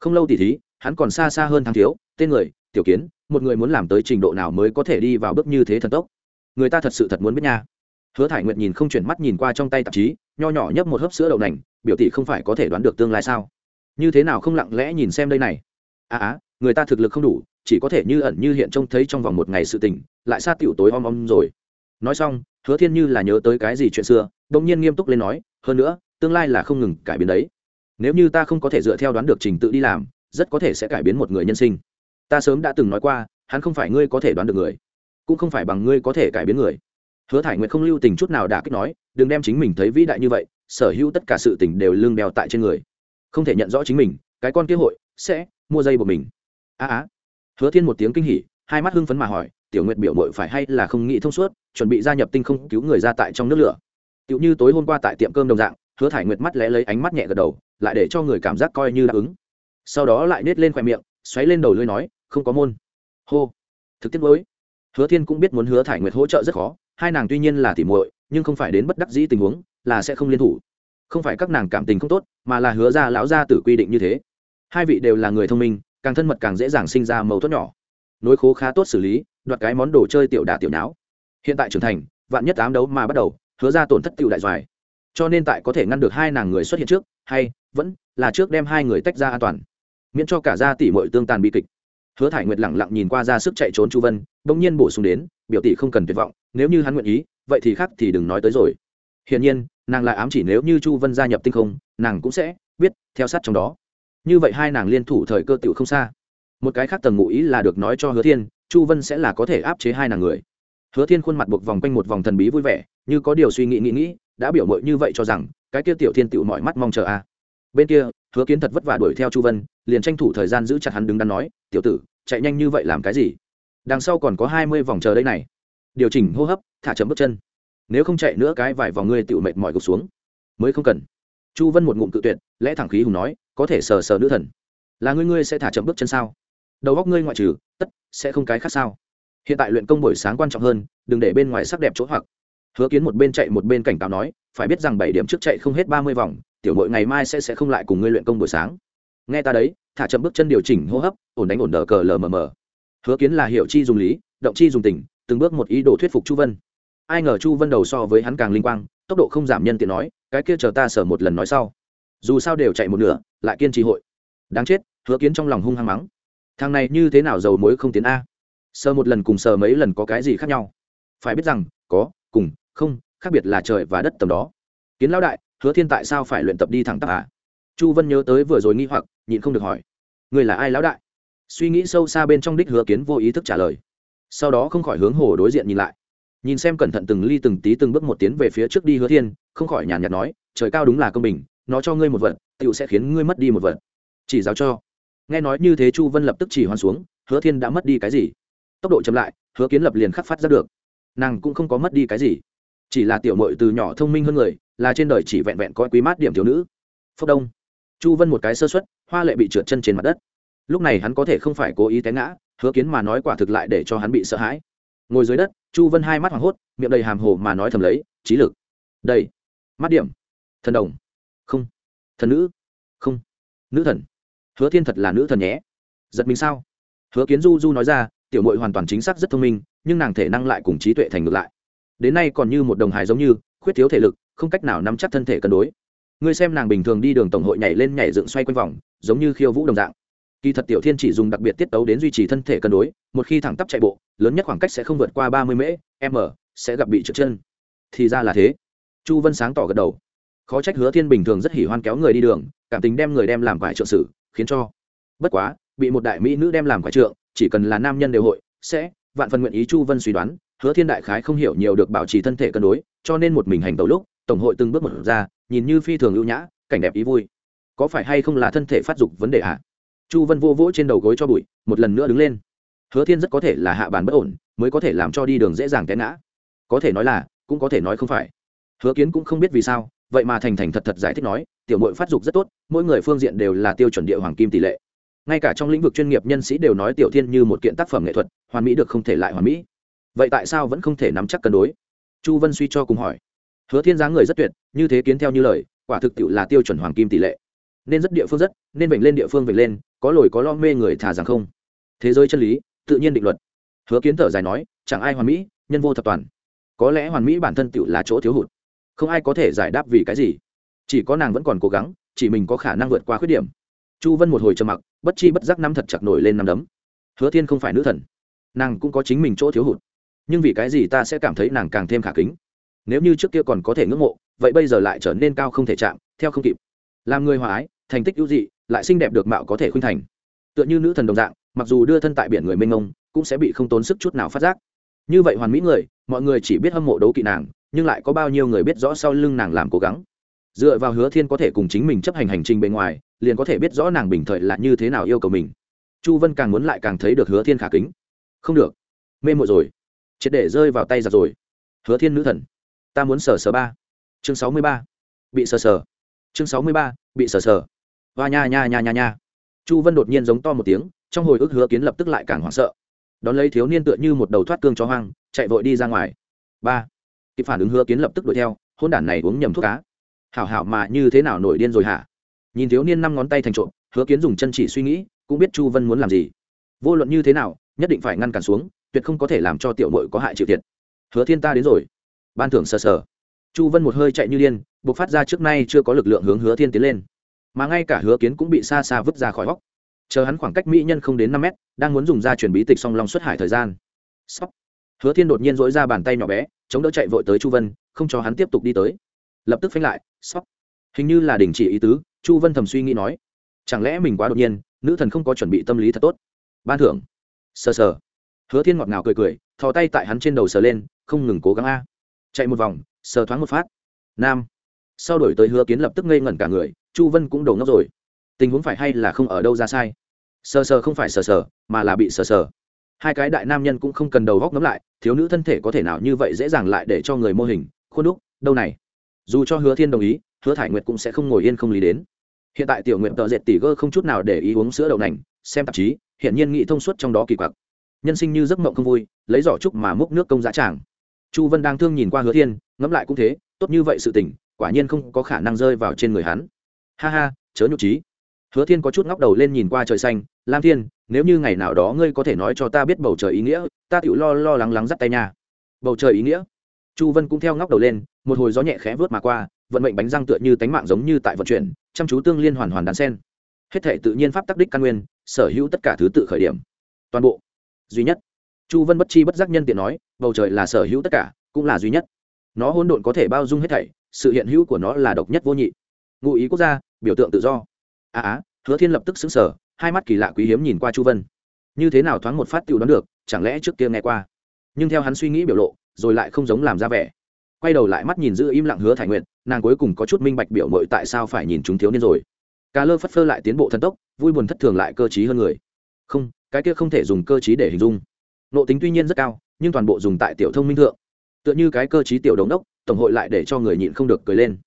Không lâu tỉ thí, hắn còn xa xa hơn thắng thiếu, tên người, tiểu kiến, một người muốn làm tới trình độ nào mới có thể đi vào bước như thế thần tốc? Người ta thật sự thật muốn biết nha. Hứa thải nguyệt nhìn không chuyển mắt nhìn qua trong tay tạp chí, nho nhỏ nhấp một hớp sữa đậu nành, biểu thị không phải có thể đoán được tương lai sao? Như thế nào không lặng lẽ nhìn xem đây này? À á người ta thực lực không đủ, chỉ có thể như ẩn như hiện trông thấy trong vòng một ngày sự tình, lại xa tiểu tối om om rồi. Nói xong, hứa thiên như là nhớ tới cái gì chuyện xưa đông nhiên nghiêm túc lên nói, hơn nữa tương lai là không ngừng cải biến đấy. Nếu như ta không có thể dựa theo đoán được trình tự đi làm, rất có thể sẽ cải biến một người nhân sinh. Ta sớm đã từng nói qua, hắn không phải ngươi có thể đoán được người, cũng không phải bằng ngươi có thể cải biến người. Hứa thải nguyệt không lưu tình chút nào đã kích nói, đừng đem chính mình thấy vĩ đại như vậy, sở hữu tất cả sự tình đều lương đeo tại trên người. Không thể nhận rõ chính mình, cái con kế hội sẽ mua dây của mình. A á hứa thiên một tiếng kinh hỉ, hai mắt hưng phấn mà hỏi, tiểu nguyệt biểu mội phải hay là không nghĩ thông suốt, chuẩn bị gia nhập tinh không cứu người ra tại trong nước lửa? Tựu như tối hôm qua tại tiệm cơm đồng dạng hứa thải nguyệt mắt lẽ lấy ánh mắt nhẹ gật đầu, lại để cho người cảm giác coi như đáp ứng. Sau đó lại nết lên khoe miệng, xoáy lên đầu lưới nói, không có môn. Hô. Thực tiết mới. hứa thiên cũng biết muốn hứa thải nguyệt hỗ trợ rất khó, hai nàng tuy nhiên là tỉ muội, nhưng không phải đến bất đắc dĩ tình huống, là sẽ không liên thủ. Không phải các nàng cảm tình không tốt, mà là hứa ra lão gia tử quy định như thế. Hai vị đều là người thông minh, càng thân mật càng dễ dàng sinh ra mâu thuẫn nhỏ. Nối khố khá tốt xử lý, đoạt cái món đồ chơi tiểu đả tiểu não hiện tại trưởng thành, vạn nhất ám đấu mà bắt đầu, hứa ra tổn thất tiểu đại doài cho nên tại có thể ngăn được hai nàng người xuất hiện trước, hay vẫn là trước đem hai người tách ra an toàn, miễn cho cả gia tỷ muội tương tàn bi kịch. Hứa thải nguyệt lẳng lặng nhìn qua ra sức chạy trốn chu vân, bỗng nhiên bổ sung đến, biểu tỷ không cần tuyệt vọng, nếu như hắn nguyện ý, vậy thì khác thì đừng nói tới rồi. Hiển nhiên, nàng lại ám chỉ nếu như chu vân gia nhập tinh không, nàng cũng sẽ biết theo sát trong đó. Như vậy hai nàng liên thủ thời cơ tựu không xa. Một cái khác tầng ngụ ý là được nói cho hứa thiên, chu vân sẽ là có thể áp chế hai nàng người. Hứa thiên khuôn mặt buộc vòng quanh một vòng thần bí vui vẻ, như có điều suy nghĩ nghĩ nghĩ đã biểu mội như vậy cho rằng, cái kia tiểu thiên tựu mọi mắt mong chờ a bên kia, hứa kiến thật vất vả đuổi theo chu vân, liền tranh thủ thời gian giữ chặt hắn đứng đắn nói, tiểu tử, chạy nhanh như vậy làm cái gì? Đằng sau còn có hai mươi vòng chờ đây này. Điều chỉnh hô hấp, thả chậm bước chân. Nếu không chạy nữa cái vài vòng ngươi tựu mệt mỏi gục xuống. Mới không cần. Chu vân một ngụm cự tuyệt, lẽ thẳng khí hùng nói, có thể sờ sờ nữ thần. Là ngươi ngươi sẽ thả chậm bước chân sao? Đầu góc ngươi ngoại trừ, tất sẽ không cái khác sao? Hiện tại luyện công buổi sáng quan trọng hơn, đừng để bên ngoài sắc đẹp chỗ hoặc hứa kiến một bên chạy một bên cảnh cáo nói, phải biết rằng bảy điểm trước chạy không hết ba mươi vòng, tiểu mội ngày mai sẽ sẽ không lại cùng ngươi luyện công buổi sáng. Nghe ta đấy, thả chậm bước chân điều chỉnh hô hấp, ổn đánh ổn đờ cờ lờ mờ mờ. Hứa kiến là hiểu chi dùng lý, động chi dùng tình, từng bước một ý đồ thuyết phục chu vân. Ai ngờ chu vân đầu so với hắn càng linh quang, tốc độ không giảm nhân tiện nói, cái kia chờ ta sở một lần nói sau. Dù sao đều chạy một nửa, lại kiên trì hội. Đáng chết, hứa kiến trong lòng hung hăng mắng. Thằng này như thế nào dầu muối không tiến a? Sờ một lần cùng sờ mấy lần có cái gì khác nhau? Phải biết rằng, có, cùng không, khác biệt là trời và đất tầm đó. Kiến lão đại, hứa thiên tại sao phải luyện tập đi thẳng tắp à chu vân nhớ tới vừa rồi nghi hoặc, nhịn không được hỏi. Người là ai lão đại? Suy nghĩ sâu xa bên trong đích hứa kiến vô ý thức trả lời. Sau đó không khỏi hướng hồ đối diện nhìn lại. Nhìn xem cẩn thận từng ly từng tí từng bước một tiến về phía trước đi hứa thiên, không khỏi nhàn nhạt nói, trời cao đúng là công bình, nó cho ngươi một vật tựu sẽ khiến ngươi mất đi một vật. Chỉ giáo cho. Nghe nói như thế chu vân lập tức chỉ hoan xuống, hứa thiên đã mất đi cái gì? Tốc độ chậm lại, hứa kiến lập liền khắc phát ra được. Nàng cũng không có mất đi cái gì chỉ là tiểu mội từ nhỏ thông minh hơn người, là trên đời chỉ vẹn vẹn có quý mát điểm thiếu nữ. Phúc đông. Chu vân một cái sơ xuất hoa lệ bị trượt chân trên mặt đất. Lúc này hắn có thể không phải cố ý té ngã, hứa kiến mà nói quả thực lại để cho hắn bị sợ hãi. Ngồi dưới đất, chu vân hai mắt hoảng hốt, miệng đầy hàm hồ mà nói thầm lấy trí lực. Đây mắt điểm. Thần đồng. Không. Thần nữ. Không. Nữ thần. Hứa thiên thật là nữ thần nhé. Giật mình sao? Hứa kiến du du nói ra, tiểu mội hoàn toàn chính xác rất thông minh, nhưng nàng thể năng lại cùng trí tuệ thành ngược lại đến nay còn như một đồng hài giống như, khuyết thiếu thể lực, không cách nào nắm chắc thân thể cân đối. Ngươi xem nàng bình thường đi đường tổng hội nhảy lên nhảy dựng xoay quanh vòng, giống như khiêu vũ đồng dạng. Kỳ thật tiểu thiên chỉ dùng đặc biệt tiết tấu đến duy trì thân thể cân đối, một khi thẳng tắp chạy bộ, lớn nhất khoảng cách sẽ không vượt qua ba mươi mễ, m, sẽ gặp bị trượt chân. Thì ra là thế. Chu vân sáng tỏ gật đầu. Khó trách hứa thiên bình thường rất hỉ hoan kéo người đi đường, cảm tình đem người đem làm quải trượng sử khiến cho bất quá, bị một đại mỹ nữ đem làm quải trượng, chỉ cần là nam nhân đều hội, sẽ vạn phần nguyện ý chu vân suy đoán hứa thiên đại khái không hiểu nhiều được bảo trì thân thể cân đối, cho nên một mình hành tẩu lúc, tổng hội từng bước một ra, nhìn như phi thường ưu nhã, cảnh đẹp ý vui. Có phải hay không là thân thể phát dục vấn đề ạ chu vân vô vỗ trên đầu gối cho bụi, một lần nữa đứng lên. Hứa thiên rất có thể là hạ bàn bất ổn, mới có thể làm cho đi đường dễ dàng té ngã. Có thể nói là, cũng có thể nói không phải. Hứa kiến cũng không biết vì sao, vậy mà thành thành thật thật giải thích nói, tiểu mội phát dục rất tốt, mỗi người phương diện đều là tiêu chuẩn địa hoàng kim tỷ lệ. Ngay cả trong lĩnh vực chuyên nghiệp nhân sĩ đều nói tiểu thiên như một kiện tác phẩm nghệ thuật, hoàn mỹ được không thể lại hoàn mỹ vậy tại sao vẫn không thể nắm chắc cân đối? Chu vân suy cho cùng hỏi. Hứa thiên giá người rất tuyệt, như thế kiến theo như lời, quả thực tiệu là tiêu chuẩn hoàng kim tỷ lệ. Nên rất địa phương rất, nên vểnh lên địa phương vểnh lên, có lồi có lo mê người thả rằng không. Thế giới chân lý, tự nhiên định luật. Hứa kiến thở dài nói, chẳng ai hoàn mỹ, nhân vô thập toàn. Có lẽ hoàn mỹ bản thân tiệu là chỗ thiếu hụt. Không ai có thể giải đáp vì cái gì. Chỉ có nàng vẫn còn cố gắng, chỉ mình có khả năng vượt qua khuyết điểm. Chu vân một hồi trầm mặc, bất chi bất giác nắm thật chặt nổi lên nắm đấm. Hứa thiên không phải nữ thần. Nàng cũng có chính mình chỗ thiếu hụt nhưng vì cái gì ta sẽ cảm thấy nàng càng thêm khả kính? Nếu như trước kia còn có thể ngưỡng mộ, vậy bây giờ lại trở nên cao không thể chạm, theo không kịp. Làm người hòa ái, thành tích ưu dị, lại xinh đẹp được mạo có thể khuynh thành. Tựa như nữ thần đồng dạng, mặc dù đưa thân tại biển người mênh mông, cũng sẽ bị không tốn sức chút nào phát giác. Như vậy hoàn mỹ người, mọi người chỉ biết hâm mộ đấu kỵ nàng, nhưng lại có bao nhiêu người biết rõ sau lưng nàng làm cố gắng. Dựa vào hứa thiên có thể cùng chính mình chấp hành hành trình bên ngoài, liền có thể biết rõ nàng bình thời là như thế nào yêu cầu mình. Chu vân càng muốn lại càng thấy được hứa thiên khả kính. Không được. Mê mộ rồi triệt để rơi vào tay giặc rồi. Hứa thiên nữ thần, ta muốn sờ sờ ba. Chương sáu mươi ba, bị sờ sờ. Chương sáu mươi ba, bị sờ sờ. Và nha nha nha nha nha. Chu vân đột nhiên giống to một tiếng, trong hồi ức hứa kiến lập tức lại càng hoảng sợ. Đón lấy thiếu niên tựa như một đầu thoát cương cho hoang, chạy vội đi ra ngoài. Ba, kịp phản ứng hứa kiến lập tức đuổi theo hôn đản này uống nhầm thuốc cá. Hảo hảo mà như thế nào nổi điên rồi hả? Nhìn thiếu niên năm ngón tay thành trộm, hứa kiến dùng chân chỉ suy nghĩ, cũng biết chu vân muốn làm gì. Vô luận như thế nào, nhất định phải ngăn cản xuống tuyệt không có thể làm cho tiểu mội có hại chịu thiệt. Hứa thiên ta đến rồi. Ban thưởng sờ sờ. Chu vân một hơi chạy như điên buộc phát ra trước nay chưa có lực lượng hướng hứa thiên tiến lên. Mà ngay cả hứa kiến cũng bị xa xa vứt ra khỏi góc. Chờ hắn khoảng cách mỹ nhân không đến năm mét, đang muốn dùng ra chuyển bí tịch song long xuất hải thời gian. Sóc. hứa thiên đột nhiên dỗi ra bàn tay nhỏ bé, chống đỡ chạy vội tới chu vân, không cho hắn tiếp tục đi tới. Lập tức phanh lại, Sóc. hình như là đình chỉ ý tứ, chu vân thầm suy nghĩ nói. Chẳng lẽ mình quá đột nhiên, nữ thần không có chuẩn bị tâm lý thật tốt? Ban thưởng. Sờ sờ hứa thiên ngọt ngào cười cười, thò tay tại hắn trên đầu sờ lên, không ngừng cố gắng a. Chạy một vòng, sờ thoáng một phát. Nam. Sau đổi tới hứa kiến lập tức ngây ngẩn cả người, chu vân cũng đổ ngốc rồi. Tình huống phải hay là không ở đâu ra sai? Sờ sờ không phải sờ sờ, mà là bị sờ sờ. Hai cái đại nam nhân cũng không cần đầu góc ngấm lại, thiếu nữ thân thể có thể nào như vậy dễ dàng lại để cho người mô hình, khuôn đúc, đâu này? Dù cho hứa thiên đồng ý, hứa thải nguyệt cũng sẽ không ngồi yên không lý đến. Hiện tại tiểu nguyện tợ dệt tỷ gơ không chút nào để ý uống sữa đậu nành, xem tạp chí hiện nhiên nghĩ thông suốt trong đó kỳ quặc nhân sinh như giấc mộng không vui, lấy giỏ trúc mà múc nước công giá tràng. Chu vân đang thương nhìn qua hứa thiên, ngẫm lại cũng thế, tốt như vậy sự tình, quả nhiên không có khả năng rơi vào trên người hắn. Ha ha, chớ nhục trí hứa thiên có chút ngóc đầu lên nhìn qua trời xanh, lam thiên, nếu như ngày nào đó ngươi có thể nói cho ta biết bầu trời ý nghĩa, ta tự lo lo lắng lắng dắt tay nha. Bầu trời ý nghĩa? Chu vân cũng theo ngóc đầu lên, một hồi gió nhẹ khẽ vớt mà qua, vận mệnh bánh răng tựa như tánh mạng giống như tại vận chuyển, chăm chú tương liên hoàn hoàn đan sen. Hết thể tự nhiên pháp tắc đích căn nguyên, sở hữu tất cả thứ tự khởi điểm. Toàn bộ duy nhất. Chu vân bất chi bất giác nhân tiện nói, bầu trời là sở hữu tất cả, cũng là duy nhất. Nó hôn độn có thể bao dung hết thảy, sự hiện hữu của nó là độc nhất vô nhị. Ngụ ý quốc gia, biểu tượng tự do. À á, hứa thiên lập tức xứng sở hai mắt kỳ lạ quý hiếm nhìn qua chu vân. Như thế nào thoáng một phát tự đoán được, chẳng lẽ trước kia nghe qua? Nhưng theo hắn suy nghĩ biểu lộ, rồi lại không giống làm ra vẻ. Quay đầu lại mắt nhìn giữ im lặng hứa thải nguyện nàng cuối cùng có chút minh bạch biểu mội tại sao phải nhìn chúng thiếu niên rồi. Cà lơ phất phơ lại tiến bộ thần tốc, vui buồn thất thường lại cơ t hơn người. Không cái kia không thể dùng cơ t để hình dung. Nộ tính tuy nhiên rất cao, nhưng toàn bộ dùng tại tiểu thông minh thượng. Tựa như cái cơ t tiểu đống đốc, tổng hội lại để cho người nhịn không được cười lên.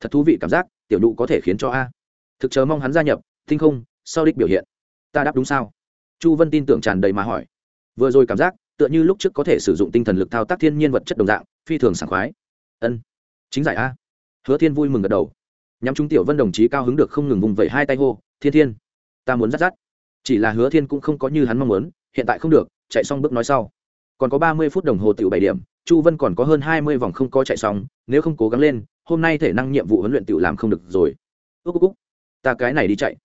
Thật thú vị cảm giác, tiểu nụ có thể khiến cho a. Thực chờ mong hắn gia nhập tinh không, sau đích biểu hiện. Ta đáp đúng sao? Chu vân tin tưởng tràn đầy mà hỏi. Vừa rồi cảm giác, tựa như lúc trước có thể sử dụng tinh thần lực thao tác thiên nhiên vật chất đồng dạng, phi thường sảng khoái. Ân, chính giải a. Hứa thiên vui mừng gật đầu. Nhắm chúng tiểu vân đồng chí cao hứng được không ngừng vùng vẩy hai tay hô, thiên thiên, ta muốn rát rát chỉ là hứa thiên cũng không có như hắn mong muốn, hiện tại không được, chạy xong bước nói sau. Còn có ba mươi phút đồng hồ tiểu bảy điểm, chu vân còn có hơn hai mươi vòng không có chạy xong, nếu không cố gắng lên, hôm nay thể năng nhiệm vụ huấn luyện tiểu làm không được rồi. Ước cúc ta cái này đi chạy.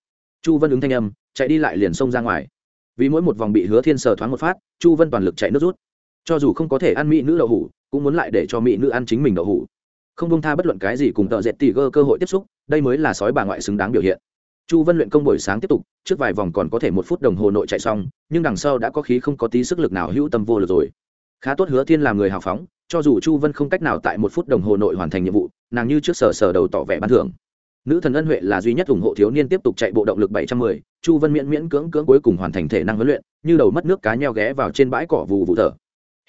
Chu vân ứng thanh âm, chạy đi lại liền xông ra ngoài. Vì mỗi một vòng bị hứa thiên sờ thoáng một phát, chu vân toàn lực chạy nước rút. Cho dù không có thể ăn mỹ nữ đậu hủ, cũng muốn lại để cho mỹ nữ ăn chính mình đậu hủ. Không bông tha bất luận cái gì cùng tợ dệt tỉ gơ cơ hội tiếp xúc, đây mới là sói bà ngoại xứng đáng biểu hiện chu vân luyện công buổi sáng tiếp tục, trước vài vòng còn có thể một phút đồng hồ nội chạy xong, nhưng đằng sau đã có khí không có tí sức lực nào hữu tâm vô lực rồi. Khá tốt hứa thiên làm người hào phóng, cho dù chu vân không cách nào tại một phút đồng hồ nội hoàn thành nhiệm vụ, nàng như trước sở sở đầu tỏ vẻ ban thưởng. Nữ thần ân huệ là duy nhất ủng hộ thiếu niên tiếp tục chạy bộ động lực bảy trăm mười, chu vân miễn miễn cưỡng cưỡng cuối cùng hoàn thành thể năng huấn luyện, như đầu mất nước cá nheo ghé vào trên bãi cỏ vù vụ thở.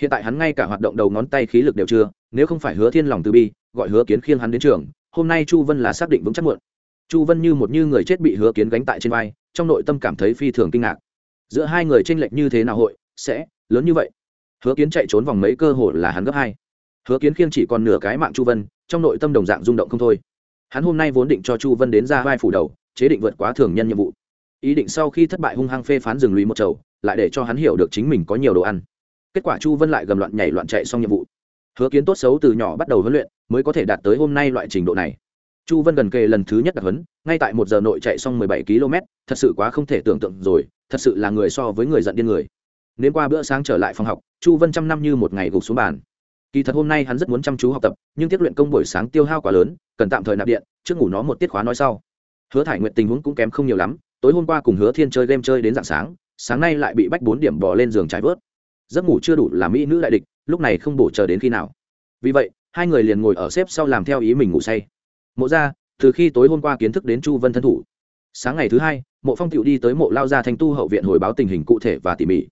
Hiện tại hắn ngay cả hoạt động đầu ngón tay khí lực đều chưa, nếu không phải hứa thiên lòng từ bi, gọi hứa kiến khiêng hắn đến trường, hôm nay chu vân là xác định vững chắc muộn chu vân như một như người chết bị hứa kiến gánh tại trên vai, trong nội tâm cảm thấy phi thường kinh ngạc. Giữa hai người tranh lệch như thế nào hội, sẽ lớn như vậy? Hứa kiến chạy trốn vòng mấy cơ hội là hắn gấp hai. Hứa kiến khiêng chỉ còn nửa cái mạng chu vân, trong nội tâm đồng dạng rung động không thôi. Hắn hôm nay vốn định cho chu vân đến ra vai phủ đầu, chế định vượt quá thường nhân nhiệm vụ. Ý định sau khi thất bại hung hăng phê phán rừng lùi một chầu, lại để cho hắn hiểu được chính mình có nhiều đồ ăn. Kết quả chu vân lại gầm loạn nhảy loạn chạy xong nhiệm vụ. Hứa kiến tốt xấu từ nhỏ bắt đầu huấn luyện, mới có thể đạt tới hôm nay loại trình độ này chu vân gần kề lần thứ nhất đặc huấn, ngay tại một giờ nội chạy xong mười bảy km, thật sự quá không thể tưởng tượng rồi, thật sự là người so với người giận điên người. Nếu qua bữa sáng trở lại phòng học, chu vân trăm năm như một ngày gục xuống bàn. Kỳ thật hôm nay hắn rất muốn chăm chú học tập, nhưng tiết luyện công buổi sáng tiêu hao quá lớn, cần tạm thời nạp điện, trước ngủ nó một tiết khóa nói sau. Hứa thải nguyện tình huống cũng kém không nhiều lắm, tối hôm qua cùng hứa thiên chơi game chơi đến dạng sáng sáng nay lại bị bách bốn điểm bỏ lên giường trái vớt. Giấc ngủ chưa đủ là mỹ nữ đại địch, lúc này không bổ chờ đến khi nào. Vì vậy, hai người liền ngồi ở xếp sau làm theo ý mình ngủ say mộ ra, từ khi tối hôm qua kiến thức đến chu vân thân thủ. Sáng ngày thứ hai, mộ phong tịu đi tới mộ lao gia thanh tu hậu viện hồi báo tình hình cụ thể và tỉ mỉ.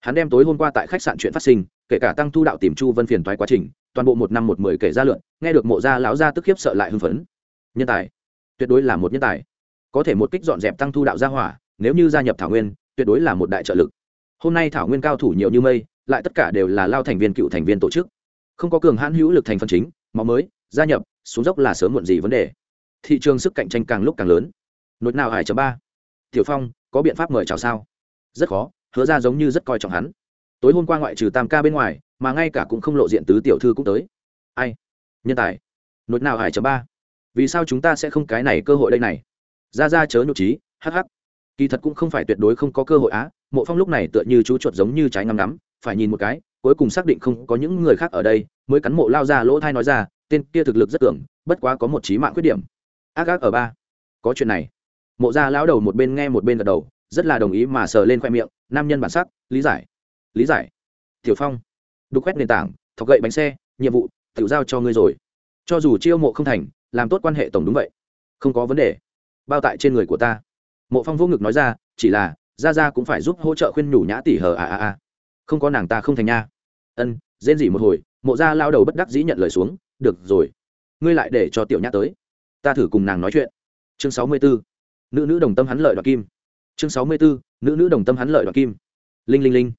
Hắn đem tối hôm qua tại khách sạn chuyện phát sinh, kể cả tăng thu đạo tìm chu vân phiền thoái quá trình, toàn bộ một năm một mười kể ra lượn, nghe được mộ gia lão gia tức khiếp sợ lại hưng phấn. Nhân tài. Tuyệt đối là một nhân tài. Có thể một kích dọn dẹp tăng thu đạo gia hỏa, nếu như gia nhập thảo nguyên, tuyệt đối là một đại trợ lực. Hôm nay thảo nguyên cao thủ nhiều như mây, lại tất cả đều là lao thành viên cựu thành viên tổ chức. Không có cường hãn hữu lực thành phần chính, máu mới, gia nhập xuống dốc là sớm muộn gì vấn đề. Thị trường sức cạnh tranh càng lúc càng lớn. Nốt nào hải chấm ba? Tiểu phong, có biện pháp mời chào sao? Rất khó, hứa ra giống như rất coi trọng hắn. Tối hôm qua ngoại trừ tam ca bên ngoài, mà ngay cả cũng không lộ diện tứ tiểu thư cũng tới. Ai? Nhân tài. Nốt nào hải chấm ba? Vì sao chúng ta sẽ không cái này cơ hội đây này? Ra ra chớ nhục trí hh kỳ thật cũng không phải tuyệt đối không có cơ hội á, mộ phong lúc này tựa như chú chuột giống như trái ngắm đắm phải nhìn một cái, cuối cùng xác định không có những người khác ở đây, mới cắn mộ lao ra lỗ thai nói ra tên kia thực lực rất tưởng bất quá có một trí mạng khuyết điểm. Ác ác ở ba. Có chuyện này. Mộ Gia lão đầu một bên nghe một bên gật đầu, rất là đồng ý mà sờ lên khoe miệng, nam nhân bản sắc, lý giải. Lý giải. Tiểu phong, đục quét nền tảng, thọc gậy bánh xe, nhiệm vụ tự giao cho ngươi rồi. Cho dù chiêu mộ không thành, làm tốt quan hệ tổng đúng vậy. Không có vấn đề. Bao tại trên người của ta. Mộ phong vô ngực nói ra, chỉ là ra ra cũng phải giúp hỗ trợ khuyên nhủ nhã tỷ hờ à à à không có nàng ta không thành nha. Ân, rên dỉ một hồi, mộ ra lao đầu bất đắc dĩ nhận lời xuống được rồi. Ngươi lại để cho tiểu nhã tới. Ta thử cùng nàng nói chuyện. Chương sáu mươi bốn nữ nữ đồng tâm hắn lợi đoạt kim. Chương sáu mươi bốn nữ nữ đồng tâm hắn lợi đoạt kim. Linh linh linh.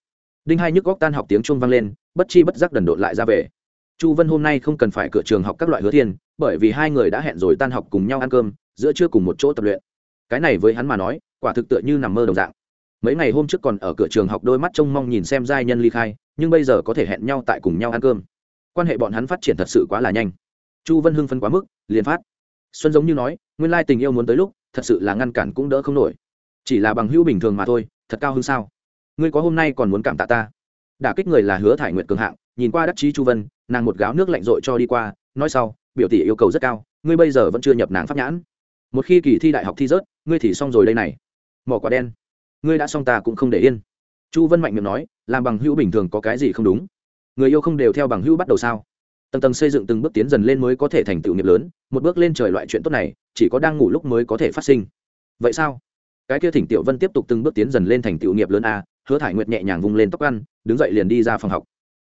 Đinh hai nhức góc tan học tiếng chuông vang lên, bất chi bất giác đần độn lại ra về. Chu vân hôm nay không cần phải cửa trường học các loại hứa thiên, bởi vì hai người đã hẹn rồi tan học cùng nhau ăn cơm, giữa trưa cùng một chỗ tập luyện. Cái này với hắn mà nói, quả thực tựa như nằm mơ đồng dạng. Mấy ngày hôm trước còn ở cửa trường học đôi mắt trông mong nhìn xem giai nhân ly khai, nhưng bây giờ có thể hẹn nhau tại cùng nhau ăn cơm quan hệ bọn hắn phát triển thật sự quá là nhanh. Chu vân hưng phân quá mức, liền phát. Xuân giống như nói, nguyên lai tình yêu muốn tới lúc, thật sự là ngăn cản cũng đỡ không nổi. Chỉ là bằng hữu bình thường mà thôi, thật cao hơn sao? Ngươi có hôm nay còn muốn cảm tạ ta? Đả kích người là hứa thải nguyện cường hạng, nhìn qua đắc chí chu vân, nàng một gáo nước lạnh rội cho đi qua, nói sau, biểu tỷ yêu cầu rất cao, ngươi bây giờ vẫn chưa nhập nàng pháp nhãn. Một khi kỳ thi đại học thi rớt, ngươi thì xong rồi đây này. Mỏ quả đen. Ngươi đã xong ta cũng không để yên. Chu vân mạnh miệng nói, làm bằng hữu bình thường có cái gì không đúng? Người yêu không đều theo bằng hữu bắt đầu sao? Tầng tầng xây dựng từng bước tiến dần lên mới có thể thành tựu nghiệp lớn, một bước lên trời loại chuyện tốt này, chỉ có đang ngủ lúc mới có thể phát sinh. Vậy sao? Cái kia thỉnh tiểu vân tiếp tục từng bước tiến dần lên thành tựu nghiệp lớn a, hứa thải nguyệt nhẹ nhàng vung lên tóc ăn, đứng dậy liền đi ra phòng học.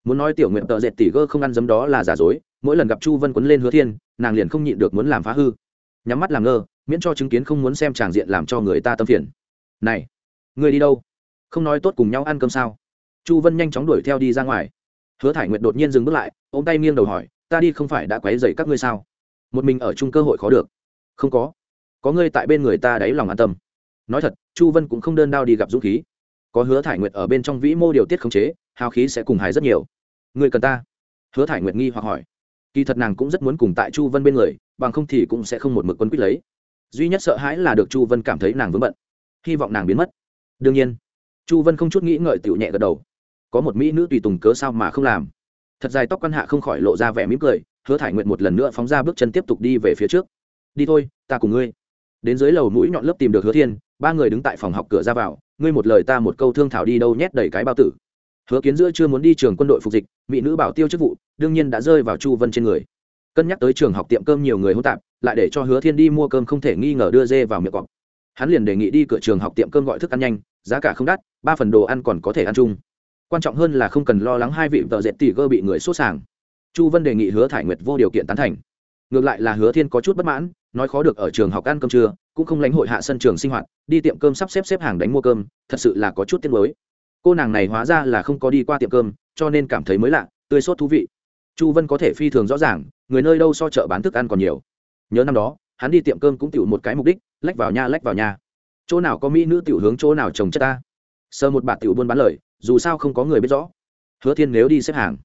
Muốn nói tiểu nguyện tợ dệt tỉ gơ không ăn dấm đó là giả dối, mỗi lần gặp chu vân quấn lên hứa thiên, nàng liền không nhịn được muốn làm phá hư. Nhắm mắt làm ngơ, miễn cho chứng kiến không muốn xem tràng diện làm cho người ta tâm phiền. Này, người đi đâu? Không nói tốt cùng nhau ăn cơm sao? Chu vân nhanh chóng đuổi theo đi ra ngoài hứa thải nguyệt đột nhiên dừng bước lại, ôm tay nghiêng đầu hỏi, ta đi không phải đã quấy rầy các ngươi sao? Một mình ở chung cơ hội khó được. Không có. Có ngươi tại bên người ta đáy lòng an tâm. Nói thật, chu vân cũng không đơn đao đi gặp dũng khí. Có hứa thải nguyệt ở bên trong vĩ mô điều tiết khống chế, hào khí sẽ cùng hài rất nhiều. Ngươi cần ta? Hứa thải nguyệt nghi hoặc hỏi. Kỳ thật nàng cũng rất muốn cùng tại chu vân bên người, bằng không thì cũng sẽ không một mực quân quyết lấy. Duy nhất sợ hãi là được chu vân cảm thấy nàng vướng bận. Hy vọng nàng biến mất. Đương nhiên, chu vân không chút nghĩ ngợi tựu nhẹ gật đầu có một mỹ nữ tùy tùng cớ sao mà không làm. Thật dài tóc quan hạ không khỏi lộ ra vẻ mỉm cười, hứa thải nguyện một lần nữa phóng ra bước chân tiếp tục đi về phía trước. Đi thôi, ta cùng ngươi. Đến dưới lầu mũi nhọn lớp tìm được hứa thiên, ba người đứng tại phòng học cửa ra vào, ngươi một lời ta một câu thương thảo đi đâu nhét đầy cái bao tử. Hứa kiến giữa chưa muốn đi trường quân đội phục dịch, mỹ nữ bảo tiêu chức vụ, đương nhiên đã rơi vào chu vân trên người. Cân nhắc tới trường học tiệm cơm nhiều người hỗn tạp, lại để cho hứa thiên đi mua cơm không thể nghi ngờ đưa dê vào miệng cọp. Hắn liền đề nghị đi cửa trường học tiệm cơm gọi thức ăn nhanh, giá cả không đắt, ba phần đồ ăn còn có thể ăn chung quan trọng hơn là không cần lo lắng hai vị vợ dệt tỷ gơ bị người sốt sàng. Chu vân đề nghị hứa thải nguyệt vô điều kiện tán thành. Ngược lại là hứa thiên có chút bất mãn, nói khó được ở trường học ăn cơm trưa, cũng không lãnh hội hạ sân trường sinh hoạt, đi tiệm cơm sắp xếp xếp hàng đánh mua cơm, thật sự là có chút tiếc mới cô nàng này hóa ra là không có đi qua tiệm cơm, cho nên cảm thấy mới lạ, tươi sốt thú vị. Chu vân có thể phi thường rõ ràng, người nơi đâu so chợ bán thức ăn còn nhiều. Nhớ năm đó, hắn đi tiệm cơm cũng tiểu một cái mục đích, lách vào nhà, lách vào nhà. Chỗ nào có mỹ nữ tiểu hướng chỗ nào trồng chất ta? Sơ một bà tiểu buôn bán lời dù sao không có người biết rõ. Hứa thiên nếu đi xếp hàng,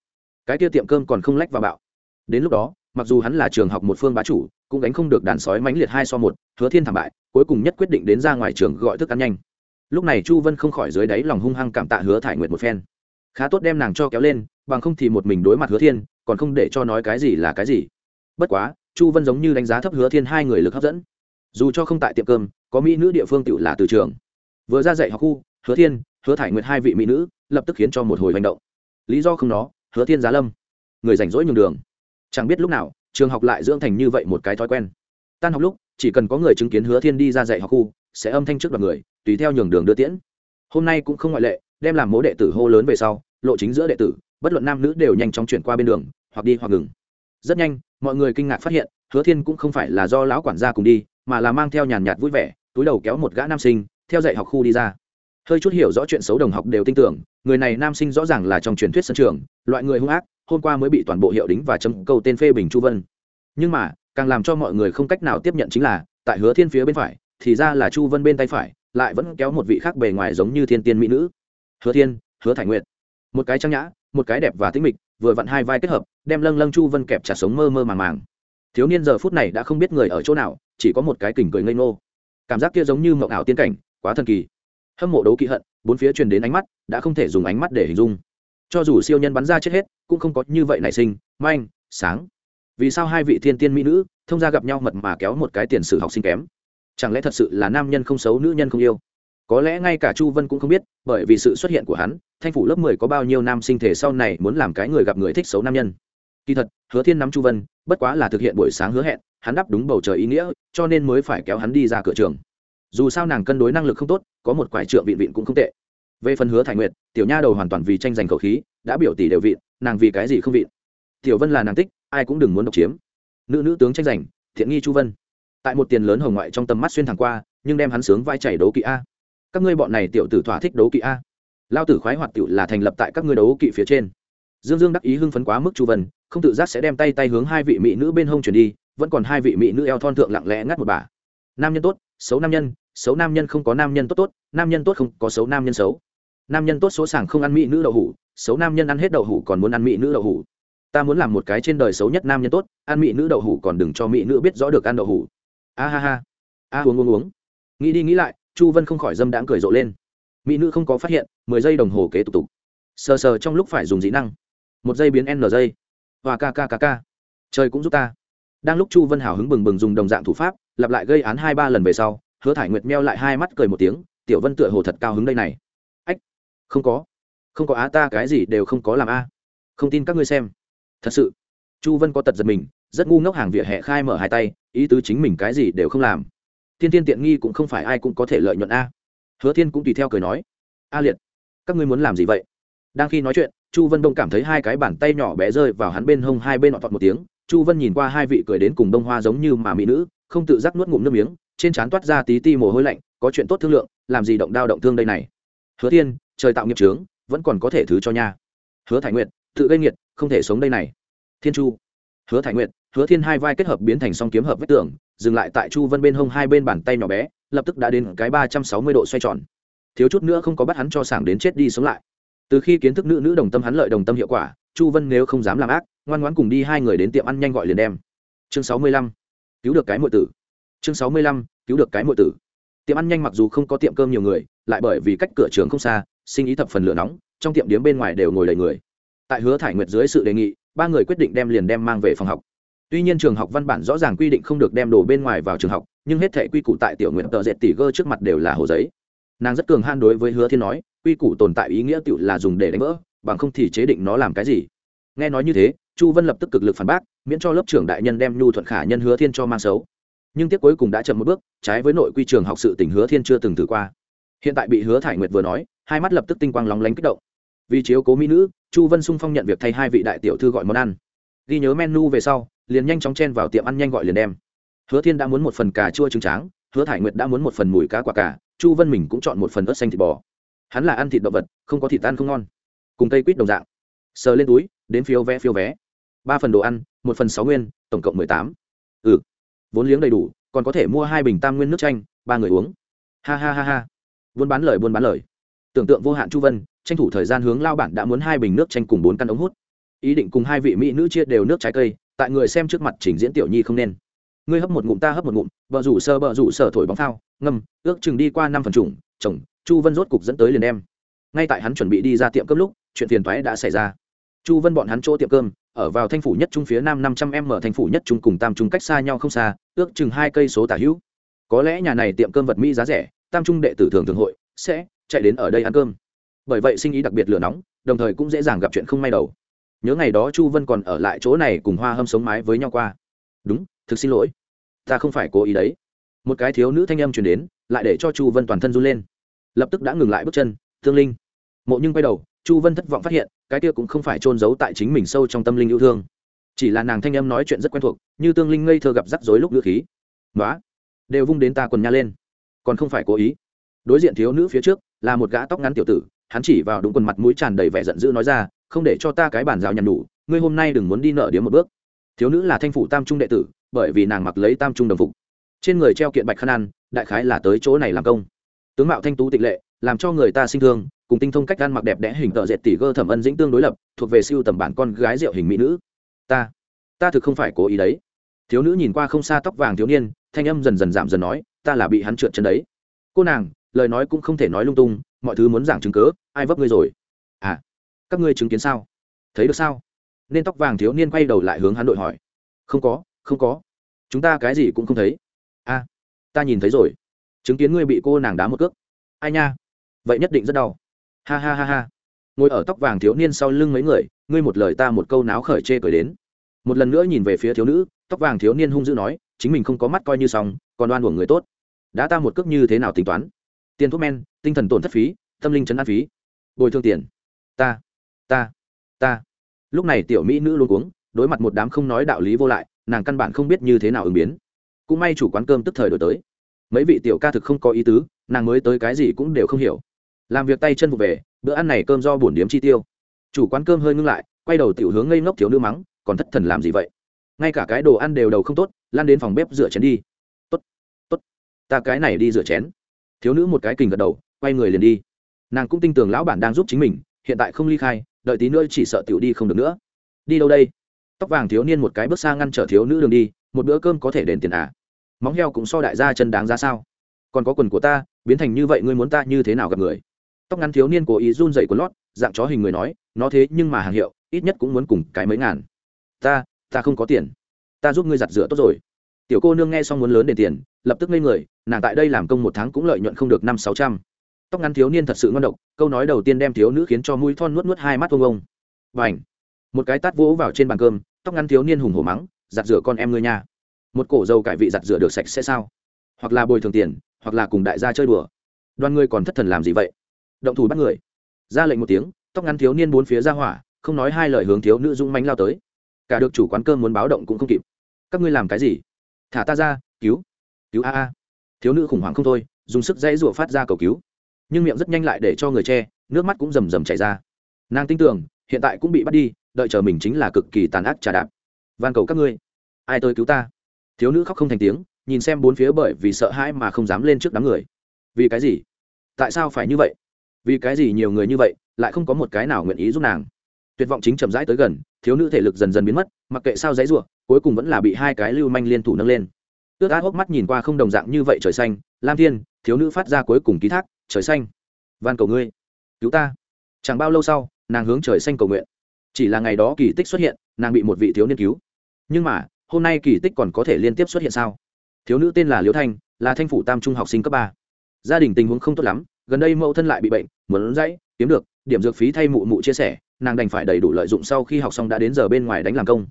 cái kia tiệm cơm còn không lách vào bạo. Đến lúc đó, mặc dù hắn là trường học một phương bá chủ, cũng đánh không được đàn sói mãnh liệt hai so một, hứa thiên thảm bại, cuối cùng nhất quyết định đến ra ngoài trường gọi thức ăn nhanh. Lúc này chu vân không khỏi dưới đáy lòng hung hăng cảm tạ hứa thải nguyệt một phen. Khá tốt đem nàng cho kéo lên, bằng không thì một mình đối mặt hứa thiên, còn không để cho nói cái gì là cái gì. Bất quá, chu vân giống như đánh giá thấp hứa thiên hai người lực hấp dẫn. Dù cho không tại tiệm cơm, có mỹ nữ địa phương tự là từ trường. Vừa ra dạy học khu, hứa thiên hứa thải nguyệt hai vị mỹ nữ lập tức khiến cho một hồi hành động. Lý do không nó, hứa thiên giá lâm. Người rảnh rỗi nhường đường. Chẳng biết lúc nào, trường học lại dưỡng thành như vậy một cái thói quen. Tan học lúc, chỉ cần có người chứng kiến hứa thiên đi ra dạy học khu, sẽ âm thanh trước đoàn người, tùy theo nhường đường đưa tiễn. Hôm nay cũng không ngoại lệ, đem làm mố đệ tử hô lớn về sau, lộ chính giữa đệ tử, bất luận nam nữ đều nhanh chóng chuyển qua bên đường, hoặc đi hoặc ngừng. Rất nhanh, mọi người kinh ngạc phát hiện, hứa thiên cũng không phải là do lão quản gia cùng đi, mà là mang theo nhàn nhạt vui vẻ, túi đầu kéo một gã nam sinh, theo dạy học khu đi ra hơi chút hiểu rõ chuyện xấu đồng học đều tin tưởng, người này nam sinh rõ ràng là trong truyền thuyết sân trường, loại người hung ác, hôm qua mới bị toàn bộ hiệu đính và chấm câu tên phê bình chu vân. Nhưng mà, càng làm cho mọi người không cách nào tiếp nhận chính là, tại hứa thiên phía bên phải, thì ra là chu vân bên tay phải, lại vẫn kéo một vị khác bề ngoài giống như thiên tiên mỹ nữ. Hứa thiên, hứa thải nguyệt. Một cái trang nhã, một cái đẹp và tĩnh mịch, vừa vặn hai vai kết hợp, đem lâng lâng chu vân kẹp trả sống mơ mơ màng màng. Thiếu niên giờ phút này đã không biết người ở chỗ nào, chỉ có một cái kỉnh cười ngây ngô. Cảm giác kia giống như mộng ảo tiên cảnh, quá thần kỳ hâm mộ đấu kỵ hận, bốn phía truyền đến ánh mắt, đã không thể dùng ánh mắt để hình dung. Cho dù siêu nhân bắn ra chết hết, cũng không có như vậy nảy sinh, manh, sáng. Vì sao hai vị thiên tiên mỹ nữ, thông ra gặp nhau mật mà kéo một cái tiền sử học sinh kém? Chẳng lẽ thật sự là nam nhân không xấu, nữ nhân không yêu? Có lẽ ngay cả chu vân cũng không biết, bởi vì sự xuất hiện của hắn, thanh phủ lớp mười có bao nhiêu nam sinh thể sau này muốn làm cái người gặp người thích xấu nam nhân. Kỳ thật, hứa thiên nắm chu vân, bất quá là thực hiện buổi sáng hứa hẹn, hắn đáp đúng bầu trời ý nghĩa, cho nên mới phải kéo hắn đi ra cửa trường dù sao nàng cân đối năng lực không tốt, có một quải trượng vịn vịn cũng không tệ. Về phần hứa thải nguyệt, tiểu nha đầu hoàn toàn vì tranh giành khẩu khí, đã biểu tỷ đều vịn, nàng vì cái gì không vịn? Tiểu vân là nàng tích ai cũng đừng muốn độc chiếm. Nữ nữ tướng tranh giành, thiện nghi chu vân. Tại một tiền lớn hồng ngoại trong tầm mắt xuyên thẳng qua, nhưng đem hắn sướng vai chảy đấu kỵ a. Các ngươi bọn này tiểu tử thỏa thích đấu kỵ a. Lao tử khoái hoạt tiểu là thành lập tại các ngươi đấu kỵ phía trên. Dương dương đắc ý hưng phấn quá mức chu vân, không tự giác sẽ đem tay tay hướng hai vị mỹ nữ bên hông chuyển đi, vẫn còn hai vị mỹ nữ eo thon thượng lặng lẽ ngắt một bà. Nam nhân tốt, xấu nam nhân xấu nam nhân không có nam nhân tốt tốt, nam nhân tốt không có xấu nam nhân xấu. Nam nhân tốt số sàng không ăn mỹ nữ đậu hủ, xấu nam nhân ăn hết đậu hủ còn muốn ăn mỹ nữ đậu hủ. Ta muốn làm một cái trên đời xấu nhất nam nhân tốt, ăn mỹ nữ đậu hủ còn đừng cho mỹ nữ biết rõ được ăn đậu hủ. A ha ha. A uống uống uống. Nghĩ đi nghĩ lại, chu vân không khỏi dâm đãng cười rộ lên. Mỹ nữ không có phát hiện, mười giây đồng hồ kế tục tục. Sờ sờ trong lúc phải dùng dĩ năng. Một giây biến n giây. Và k k k k trời cũng giúp ta. Đang lúc chu vân hào hứng bừng bừng dùng đồng dạng thủ pháp, lặp lại gây án hai ba lần về sau hứa thải nguyệt meo lại hai mắt cười một tiếng, tiểu vân tựa hồ thật cao hứng đây này. Ách, không có. Không có á, ta cái gì đều không có làm a. Không tin các ngươi xem. Thật sự? Chu vân có tật giật mình, rất ngu ngốc hàng vỉa hè khai mở hai tay, ý tứ chính mình cái gì đều không làm. Thiên thiên tiện nghi cũng không phải ai cũng có thể lợi nhuận a. Hứa thiên cũng tùy theo cười nói, a liệt, các ngươi muốn làm gì vậy? Đang khi nói chuyện, chu vân đông cảm thấy hai cái bàn tay nhỏ bé rơi vào hắn bên hông, hai bên họ thọt một tiếng. Chu vân nhìn qua hai vị cười đến cùng đông hoa giống như mà mỹ nữ, không tự giác nuốt ngụm nước miếng trên trán toát ra tí ti mồ hôi lạnh, có chuyện tốt thương lượng, làm gì động đao động thương đây này? Hứa thiên, trời tạo nghiệp trướng vẫn còn có thể thứ cho nha. Hứa thải nguyệt, tự gây nghiệt, không thể sống đây này. Thiên chu. Hứa thải nguyệt, hứa thiên hai vai kết hợp biến thành song kiếm hợp vết tường, dừng lại tại chu vân bên hông hai bên bàn tay nhỏ bé, lập tức đã đến cái ba trăm sáu mươi độ xoay tròn. Thiếu chút nữa không có bắt hắn cho sảng đến chết đi sống lại. Từ khi kiến thức nữ nữ đồng tâm hắn lợi đồng tâm hiệu quả, chu vân nếu không dám làm ác, ngoan ngoãn cùng đi hai người đến tiệm ăn nhanh gọi liền đem. Chương sáu mươi lăm. Cứu được cái mọi tử chương sáu mươi lăm, cứu được cái mọi tử. Tiệm ăn nhanh mặc dù không có tiệm cơm nhiều người, lại bởi vì cách cửa trường không xa, sinh ý thập phần lửa nóng, trong tiệm điếm bên ngoài đều ngồi đầy người. Tại hứa thải nguyệt dưới sự đề nghị, ba người quyết định đem liền đem mang về phòng học. Tuy nhiên trường học văn bản rõ ràng quy định không được đem đồ bên ngoài vào trường học, nhưng hết thể quy củ tại tiểu nguyện tợ dệt tỷ gơ trước mặt đều là hồ giấy. Nàng rất cường han đối với hứa thiên nói, quy củ tồn tại ý nghĩa tự là dùng để đánh vỡ, bằng không thì chế định nó làm cái gì. Nghe nói như thế, chu vân lập tức cực lực phản bác, miễn cho lớp trưởng đại nhân đem nhu thuận khả nhân hứa thiên cho mang xấu nhưng tiếc cuối cùng đã chậm một bước, trái với nội quy trường học sự tỉnh hứa thiên chưa từng thử qua. Hiện tại bị hứa thải nguyệt vừa nói, hai mắt lập tức tinh quang lóng lánh kích động. Vì chiếu cố mỹ nữ, chu vân sung phong nhận việc thay hai vị đại tiểu thư gọi món ăn. Ghi nhớ menu về sau, liền nhanh chóng chen vào tiệm ăn nhanh gọi liền đem. Hứa thiên đã muốn một phần cà chua trứng tráng, hứa thải nguyệt đã muốn một phần mùi cá quả cà, chu vân mình cũng chọn một phần ớt xanh thịt bò. Hắn là ăn thịt động vật, không có thịt ăn không ngon. Cùng cây quýt đồng dạng. Sờ lên túi, đến phiếu vé phiếu vé. Ba phần đồ ăn, một phần sáu nguyên, tổng cộng mười tám. Ừ vốn liếng đầy đủ, còn có thể mua hai bình tam nguyên nước chanh, ba người uống. Ha ha ha ha. Buôn bán lời buôn bán lời. Tưởng tượng vô hạn chu vân, tranh thủ thời gian hướng lao bản đã muốn hai bình nước chanh cùng bốn căn ống hút. Ý định cùng hai vị mỹ nữ chia đều nước trái cây, tại người xem trước mặt trình diễn tiểu nhi không nên. Ngươi hấp một ngụm ta hấp một ngụm, vợ rủ sơ vợ rủ sở thổi bóng phao, ngâm, ước chừng đi qua năm phần trùng, chồng, chu vân rốt cục dẫn tới liền em ngay tại hắn chuẩn bị đi ra tiệm cơm lúc, chuyện phiền toái đã xảy ra. Chu vân bọn hắn chỗ tiệm cơm ở vào thanh phủ nhất trung phía nam năm trăm m thanh phủ nhất trung cùng tam trung cách xa nhau không xa, ước chừng hai cây số tả hữu. Có lẽ nhà này tiệm cơm vật mỹ giá rẻ, tam trung đệ tử thường thường hội sẽ chạy đến ở đây ăn cơm. Bởi vậy sinh ý đặc biệt lửa nóng, đồng thời cũng dễ dàng gặp chuyện không may đầu. Nhớ ngày đó chu vân còn ở lại chỗ này cùng hoa hâm sống mái với nhau qua. Đúng, thực xin lỗi. Ta không phải cố ý đấy. Một cái thiếu nữ thanh âm truyền đến, lại để cho chu vân toàn thân run lên. Lập tức đã ngừng lại bước chân, thương linh. Mộ nhưng quay đầu, chu vân thất vọng phát hiện cái kia cũng không phải trôn giấu tại chính mình sâu trong tâm linh yêu thương. Chỉ là nàng thanh âm nói chuyện rất quen thuộc, như tương linh ngây thơ gặp rắc rối lúc ngữ khí. Nói đều vung đến ta quần nha lên. Còn không phải cố ý. Đối diện thiếu nữ phía trước, là một gã tóc ngắn tiểu tử, hắn chỉ vào đúng quần mặt mũi tràn đầy vẻ giận dữ nói ra, không để cho ta cái bản rào nhằn đủ ngươi hôm nay đừng muốn đi nợ điếm một bước. Thiếu nữ là thanh phủ tam trung đệ tử, bởi vì nàng mặc lấy tam trung đồng phục. Trên người treo kiện bạch khăn ăn, đại khái là tới chỗ này làm công. Tướng mạo thanh tú tịch lệ, làm cho người ta sinh thương cùng tinh thông cách ăn mặc đẹp đẽ hình tợ dệt tỷ gơ thẩm ân dĩnh tương đối lập, thuộc về siêu tầm bản con gái rượu hình mỹ nữ. Ta ta thực không phải cố ý đấy. Thiếu nữ nhìn qua không xa tóc vàng thiếu niên, thanh âm dần dần giảm dần nói, ta là bị hắn trượt chân đấy. Cô nàng, lời nói cũng không thể nói lung tung, mọi thứ muốn giảng chứng cớ ai vấp ngươi rồi? À các ngươi chứng kiến sao? Thấy được sao? Nên tóc vàng thiếu niên quay đầu lại hướng hắn đội hỏi. Không có không có. Chúng ta cái gì cũng không thấy. A ta nhìn thấy rồi. Chứng kiến ngươi bị cô nàng đá một cước. Ai nha? Vậy nhất định rất đau ha ha ha ha. Ngồi ở tóc vàng thiếu niên sau lưng mấy người, ngươi một lời ta một câu náo khởi chê cười đến. Một lần nữa nhìn về phía thiếu nữ, tóc vàng thiếu niên hung dữ nói, chính mình không có mắt coi như xong, còn đoan của người tốt. Đã ta một cước như thế nào tính toán? Tiền thuốc men, tinh thần tổn thất phí, tâm linh chấn an phí. Bồi thương tiền. Ta ta ta. Lúc này tiểu mỹ nữ luôn cuống, đối mặt một đám không nói đạo lý vô lại, nàng căn bản không biết như thế nào ứng biến. Cũng may chủ quán cơm tức thời đổi tới. Mấy vị tiểu ca thực không có ý tứ, nàng mới tới cái gì cũng đều không hiểu làm việc tay chân vụ về, bữa ăn này cơm do bổn điếm chi tiêu. Chủ quán cơm hơi ngưng lại, quay đầu tiểu hướng ngây ngốc thiếu nữ mắng, còn thất thần làm gì vậy? Ngay cả cái đồ ăn đều đầu không tốt lan đến phòng bếp rửa chén đi. Tốt tốt, ta cái này đi rửa chén. Thiếu nữ một cái kình gật đầu, quay người liền đi. Nàng cũng tin tưởng lão bản đang giúp chính mình, hiện tại không ly khai, đợi tí nữa chỉ sợ tiểu đi không được nữa. Đi đâu đây? Tóc vàng thiếu niên một cái bước xa ngăn trở thiếu nữ đường đi, một bữa cơm có thể đền tiền à? Móng heo cũng so đại gia chân đáng ra sao? Còn có quần của ta, biến thành như vậy ngươi muốn ta như thế nào gặp người? Tóc ngắn thiếu niên cố ý run dậy quần lót, dạng chó hình người nói, nó thế nhưng mà hàng hiệu, ít nhất cũng muốn cùng cái mấy ngàn. Ta ta không có tiền. Ta giúp ngươi giặt rửa tốt rồi. Tiểu cô nương nghe xong muốn lớn đền tiền, lập tức ngây người, nàng tại đây làm công một tháng cũng lợi nhuận không được năm sáu trăm. Tóc ngắn thiếu niên thật sự ngon độc, câu nói đầu tiên đem thiếu nữ khiến cho mũi thon nuốt nuốt hai mắt ông ông. Và ảnh một cái tát vỗ vào trên bàn cơm, tóc ngắn thiếu niên hùng hổ mắng, giặt rửa con em ngươi nha. Một cổ dầu cải vị giặt rửa được sạch sẽ sao? Hoặc là bồi thường tiền, hoặc là cùng đại gia chơi đùa. Đoàn ngươi còn thất thần làm gì vậy? Động thủ bắt người. Ra lệnh một tiếng, tóc ngắn thiếu niên bốn phía ra hỏa, không nói hai lời hướng thiếu nữ dũng mánh lao tới. Cả được chủ quán cơm muốn báo động cũng không kịp. Các ngươi làm cái gì? Thả ta ra, cứu. Cứu a a. Thiếu nữ khủng hoảng không thôi, dùng sức dãy rụa phát ra cầu cứu. Nhưng miệng rất nhanh lại để cho người che, nước mắt cũng rầm rầm chảy ra. Nàng tin tưởng, hiện tại cũng bị bắt đi, đợi chờ mình chính là cực kỳ tàn ác trà đạp. Van cầu các ngươi. Ai tới cứu ta? Thiếu nữ khóc không thành tiếng, nhìn xem bốn phía bởi vì sợ hãi mà không dám lên trước đám người. Vì cái gì? Tại sao phải như vậy? Vì cái gì nhiều người như vậy lại không có một cái nào nguyện ý giúp nàng? Tuyệt vọng chính chậm rãi tới gần, thiếu nữ thể lực dần dần biến mất, mặc kệ sao dãy ruộng cuối cùng vẫn là bị hai cái lưu manh liên thủ nâng lên. Ước át hốc mắt nhìn qua không đồng dạng như vậy trời xanh, lam thiên, thiếu nữ phát ra cuối cùng ký thác, trời xanh. Van cầu ngươi, cứu ta. Chẳng bao lâu sau, nàng hướng trời xanh cầu nguyện. Chỉ là ngày đó kỳ tích xuất hiện, nàng bị một vị thiếu niên cứu. Nhưng mà, hôm nay kỳ tích còn có thể liên tiếp xuất hiện sao? Thiếu nữ tên là liễu thanh, là thanh phủ tam trung học sinh cấp ba. Gia đình tình huống không tốt lắm gần đây mẫu thân lại bị bệnh, muốn dãy kiếm được, điểm dược phí thay mụ mụ chia sẻ, nàng đành phải đầy đủ lợi dụng sau khi học xong đã đến giờ bên ngoài đánh làm công.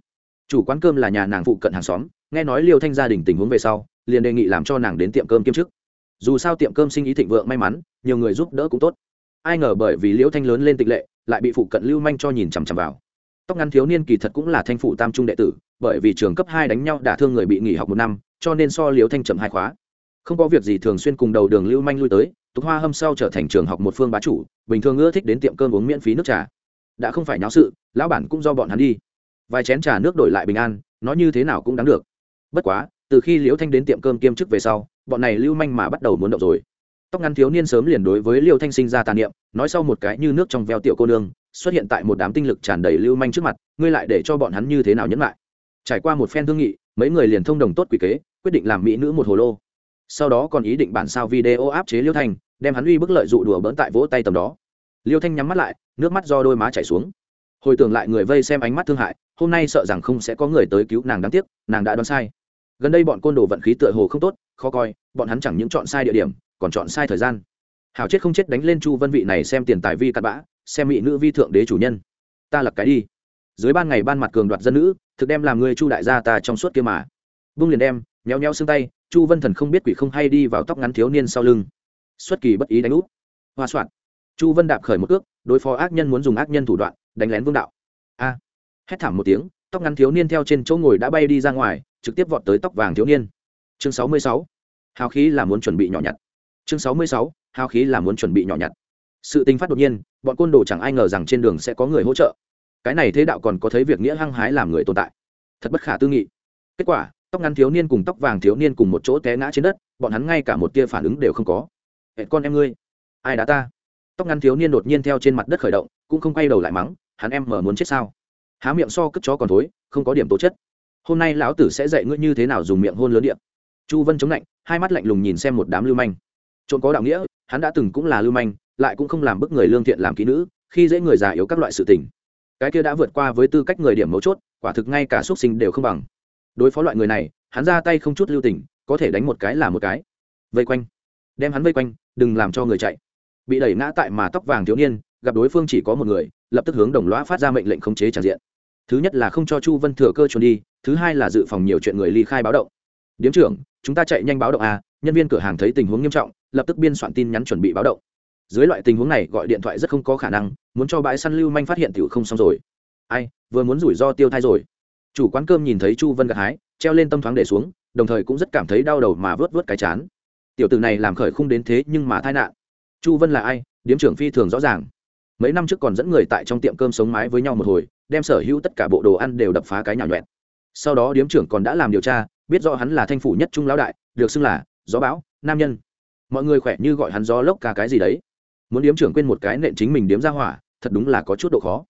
Chủ quán cơm là nhà nàng phụ cận hàng xóm, nghe nói liêu thanh gia đình tình huống về sau, liền đề nghị làm cho nàng đến tiệm cơm kiêm chức. Dù sao tiệm cơm sinh ý thịnh vượng may mắn, nhiều người giúp đỡ cũng tốt. Ai ngờ bởi vì liễu thanh lớn lên tịch lệ, lại bị phụ cận lưu manh cho nhìn chằm chằm vào. Tóc ngắn thiếu niên kỳ thật cũng là thanh phụ tam trung đệ tử, bởi vì trường cấp hai đánh nhau đả thương người bị nghỉ học một năm, cho nên so liễu thanh chậm hai khóa. Không có việc gì thường xuyên cùng đầu đường lưu manh lui tới tục hoa hâm sau trở thành trường học một phương bá chủ, bình thường ưa thích đến tiệm cơm uống miễn phí nước trà. Đã không phải nháo sự, lão bản cũng do bọn hắn đi. Vài chén trà nước đổi lại bình an, nó như thế nào cũng đáng được. Bất quá, từ khi liễu thanh đến tiệm cơm kiêm chức về sau, bọn này lưu manh mà bắt đầu muốn động rồi. Tóc ngắn thiếu niên sớm liền đối với liêu thanh sinh ra tàn niệm, nói sau một cái như nước trong veo tiểu cô nương, xuất hiện tại một đám tinh lực tràn đầy lưu manh trước mặt, ngươi lại để cho bọn hắn như thế nào nhẫn lại? Trải qua một phen thương nghị, mấy người liền thông đồng tốt quỷ kế, quyết định làm mỹ nữ một hồ lô sau đó còn ý định bản sao video áp chế liêu thanh, đem hắn uy bức lợi dụ đùa bỡn tại vỗ tay tầm đó. Liêu thanh nhắm mắt lại, nước mắt do đôi má chảy xuống. Hồi tưởng lại người vây xem ánh mắt thương hại, hôm nay sợ rằng không sẽ có người tới cứu nàng đáng tiếc, nàng đã đoán sai. Gần đây bọn côn đồ vận khí tựa hồ không tốt, khó coi, bọn hắn chẳng những chọn sai địa điểm, còn chọn sai thời gian. Hảo chết không chết đánh lên chu vân vị này xem tiền tài vi cặn bã, xem mỹ nữ vi thượng đế chủ nhân. Ta lập cái đi. Dưới ban ngày ban mặt cường đoạt dân nữ, thực đem làm người chu đại gia ta trong suốt kia mà. Vung liền đem, nhéo nhéo xương tay chu vân thần không biết quỷ không hay đi vào tóc ngắn thiếu niên sau lưng. Xuất kỳ bất ý đánh úp. Hoa soạn. Chu vân đạp khởi một ước đối phó ác nhân muốn dùng ác nhân thủ đoạn, đánh lén vương đạo. A. Hét thảm một tiếng, tóc ngắn thiếu niên theo trên chỗ ngồi đã bay đi ra ngoài, trực tiếp vọt tới tóc vàng thiếu niên. Chương sáu mươi sáu. Hào khí là muốn chuẩn bị nhỏ nhặt. Chương sáu mươi sáu. Hào khí là muốn chuẩn bị nhỏ nhặt. Sự tình phát đột nhiên, bọn côn đồ chẳng ai ngờ rằng trên đường sẽ có người hỗ trợ. Cái này thế đạo còn có thấy việc nghĩa hăng hái làm người tồn tại. Thật bất khả tư nghị. Kết quả tóc ngắn thiếu niên cùng tóc vàng thiếu niên cùng một chỗ té ngã trên đất, bọn hắn ngay cả một tia phản ứng đều không có. Hẹn con em ngươi, ai đã ta? Tóc ngắn thiếu niên đột nhiên theo trên mặt đất khởi động, cũng không quay đầu lại mắng, hắn em mở muốn chết sao? Há miệng so cất chó còn thối, không có điểm tố chất. Hôm nay lão tử sẽ dạy ngươi như thế nào dùng miệng hôn lớn điện chu vân chống lạnh, hai mắt lạnh lùng nhìn xem một đám lưu manh. Trộn có đạo nghĩa, hắn đã từng cũng là lưu manh, lại cũng không làm bức người lương thiện làm kỹ nữ, khi dễ người già yếu các loại sự tình. Cái kia đã vượt qua với tư cách người điểm mấu chốt, quả thực ngay cả xuất sinh đều không bằng đối phó loại người này, hắn ra tay không chút lưu tình, có thể đánh một cái là một cái. Vây quanh. Đem hắn vây quanh, đừng làm cho người chạy. Bị đẩy ngã tại mà tóc vàng thiếu niên, gặp đối phương chỉ có một người, lập tức hướng đồng loa phát ra mệnh lệnh khống chế tràn diện. Thứ nhất là không cho chu vân thừa cơ trốn đi, thứ hai là dự phòng nhiều chuyện người ly khai báo động. Điếm trưởng, chúng ta chạy nhanh báo động à nhân viên cửa hàng thấy tình huống nghiêm trọng, lập tức biên soạn tin nhắn chuẩn bị báo động. Dưới loại tình huống này gọi điện thoại rất không có khả năng, muốn cho bãi săn lưu manh phát hiện tiểu không xong rồi. Ai, vừa muốn rủi ro tiêu thai rồi chủ quán cơm nhìn thấy chu vân gặt hái, treo lên tâm thoáng để xuống, đồng thời cũng rất cảm thấy đau đầu mà vớt vớt cái chán. Tiểu tử này làm khởi không đến thế nhưng mà tai nạn. Chu vân là ai? Điếm trưởng phi thường rõ ràng. Mấy năm trước còn dẫn người tại trong tiệm cơm sống mái với nhau một hồi, đem sở hữu tất cả bộ đồ ăn đều đập phá cái nhào nhuẹn sau đó điếm trưởng còn đã làm điều tra, biết rõ hắn là thanh phủ nhất trung lão đại, được xưng là gió bão, nam nhân. Mọi người khỏe như gọi hắn gió lốc cả cái gì đấy. Muốn điếm trưởng quên một cái nện chính mình điếm ra hỏa, thật đúng là có chút độ khó.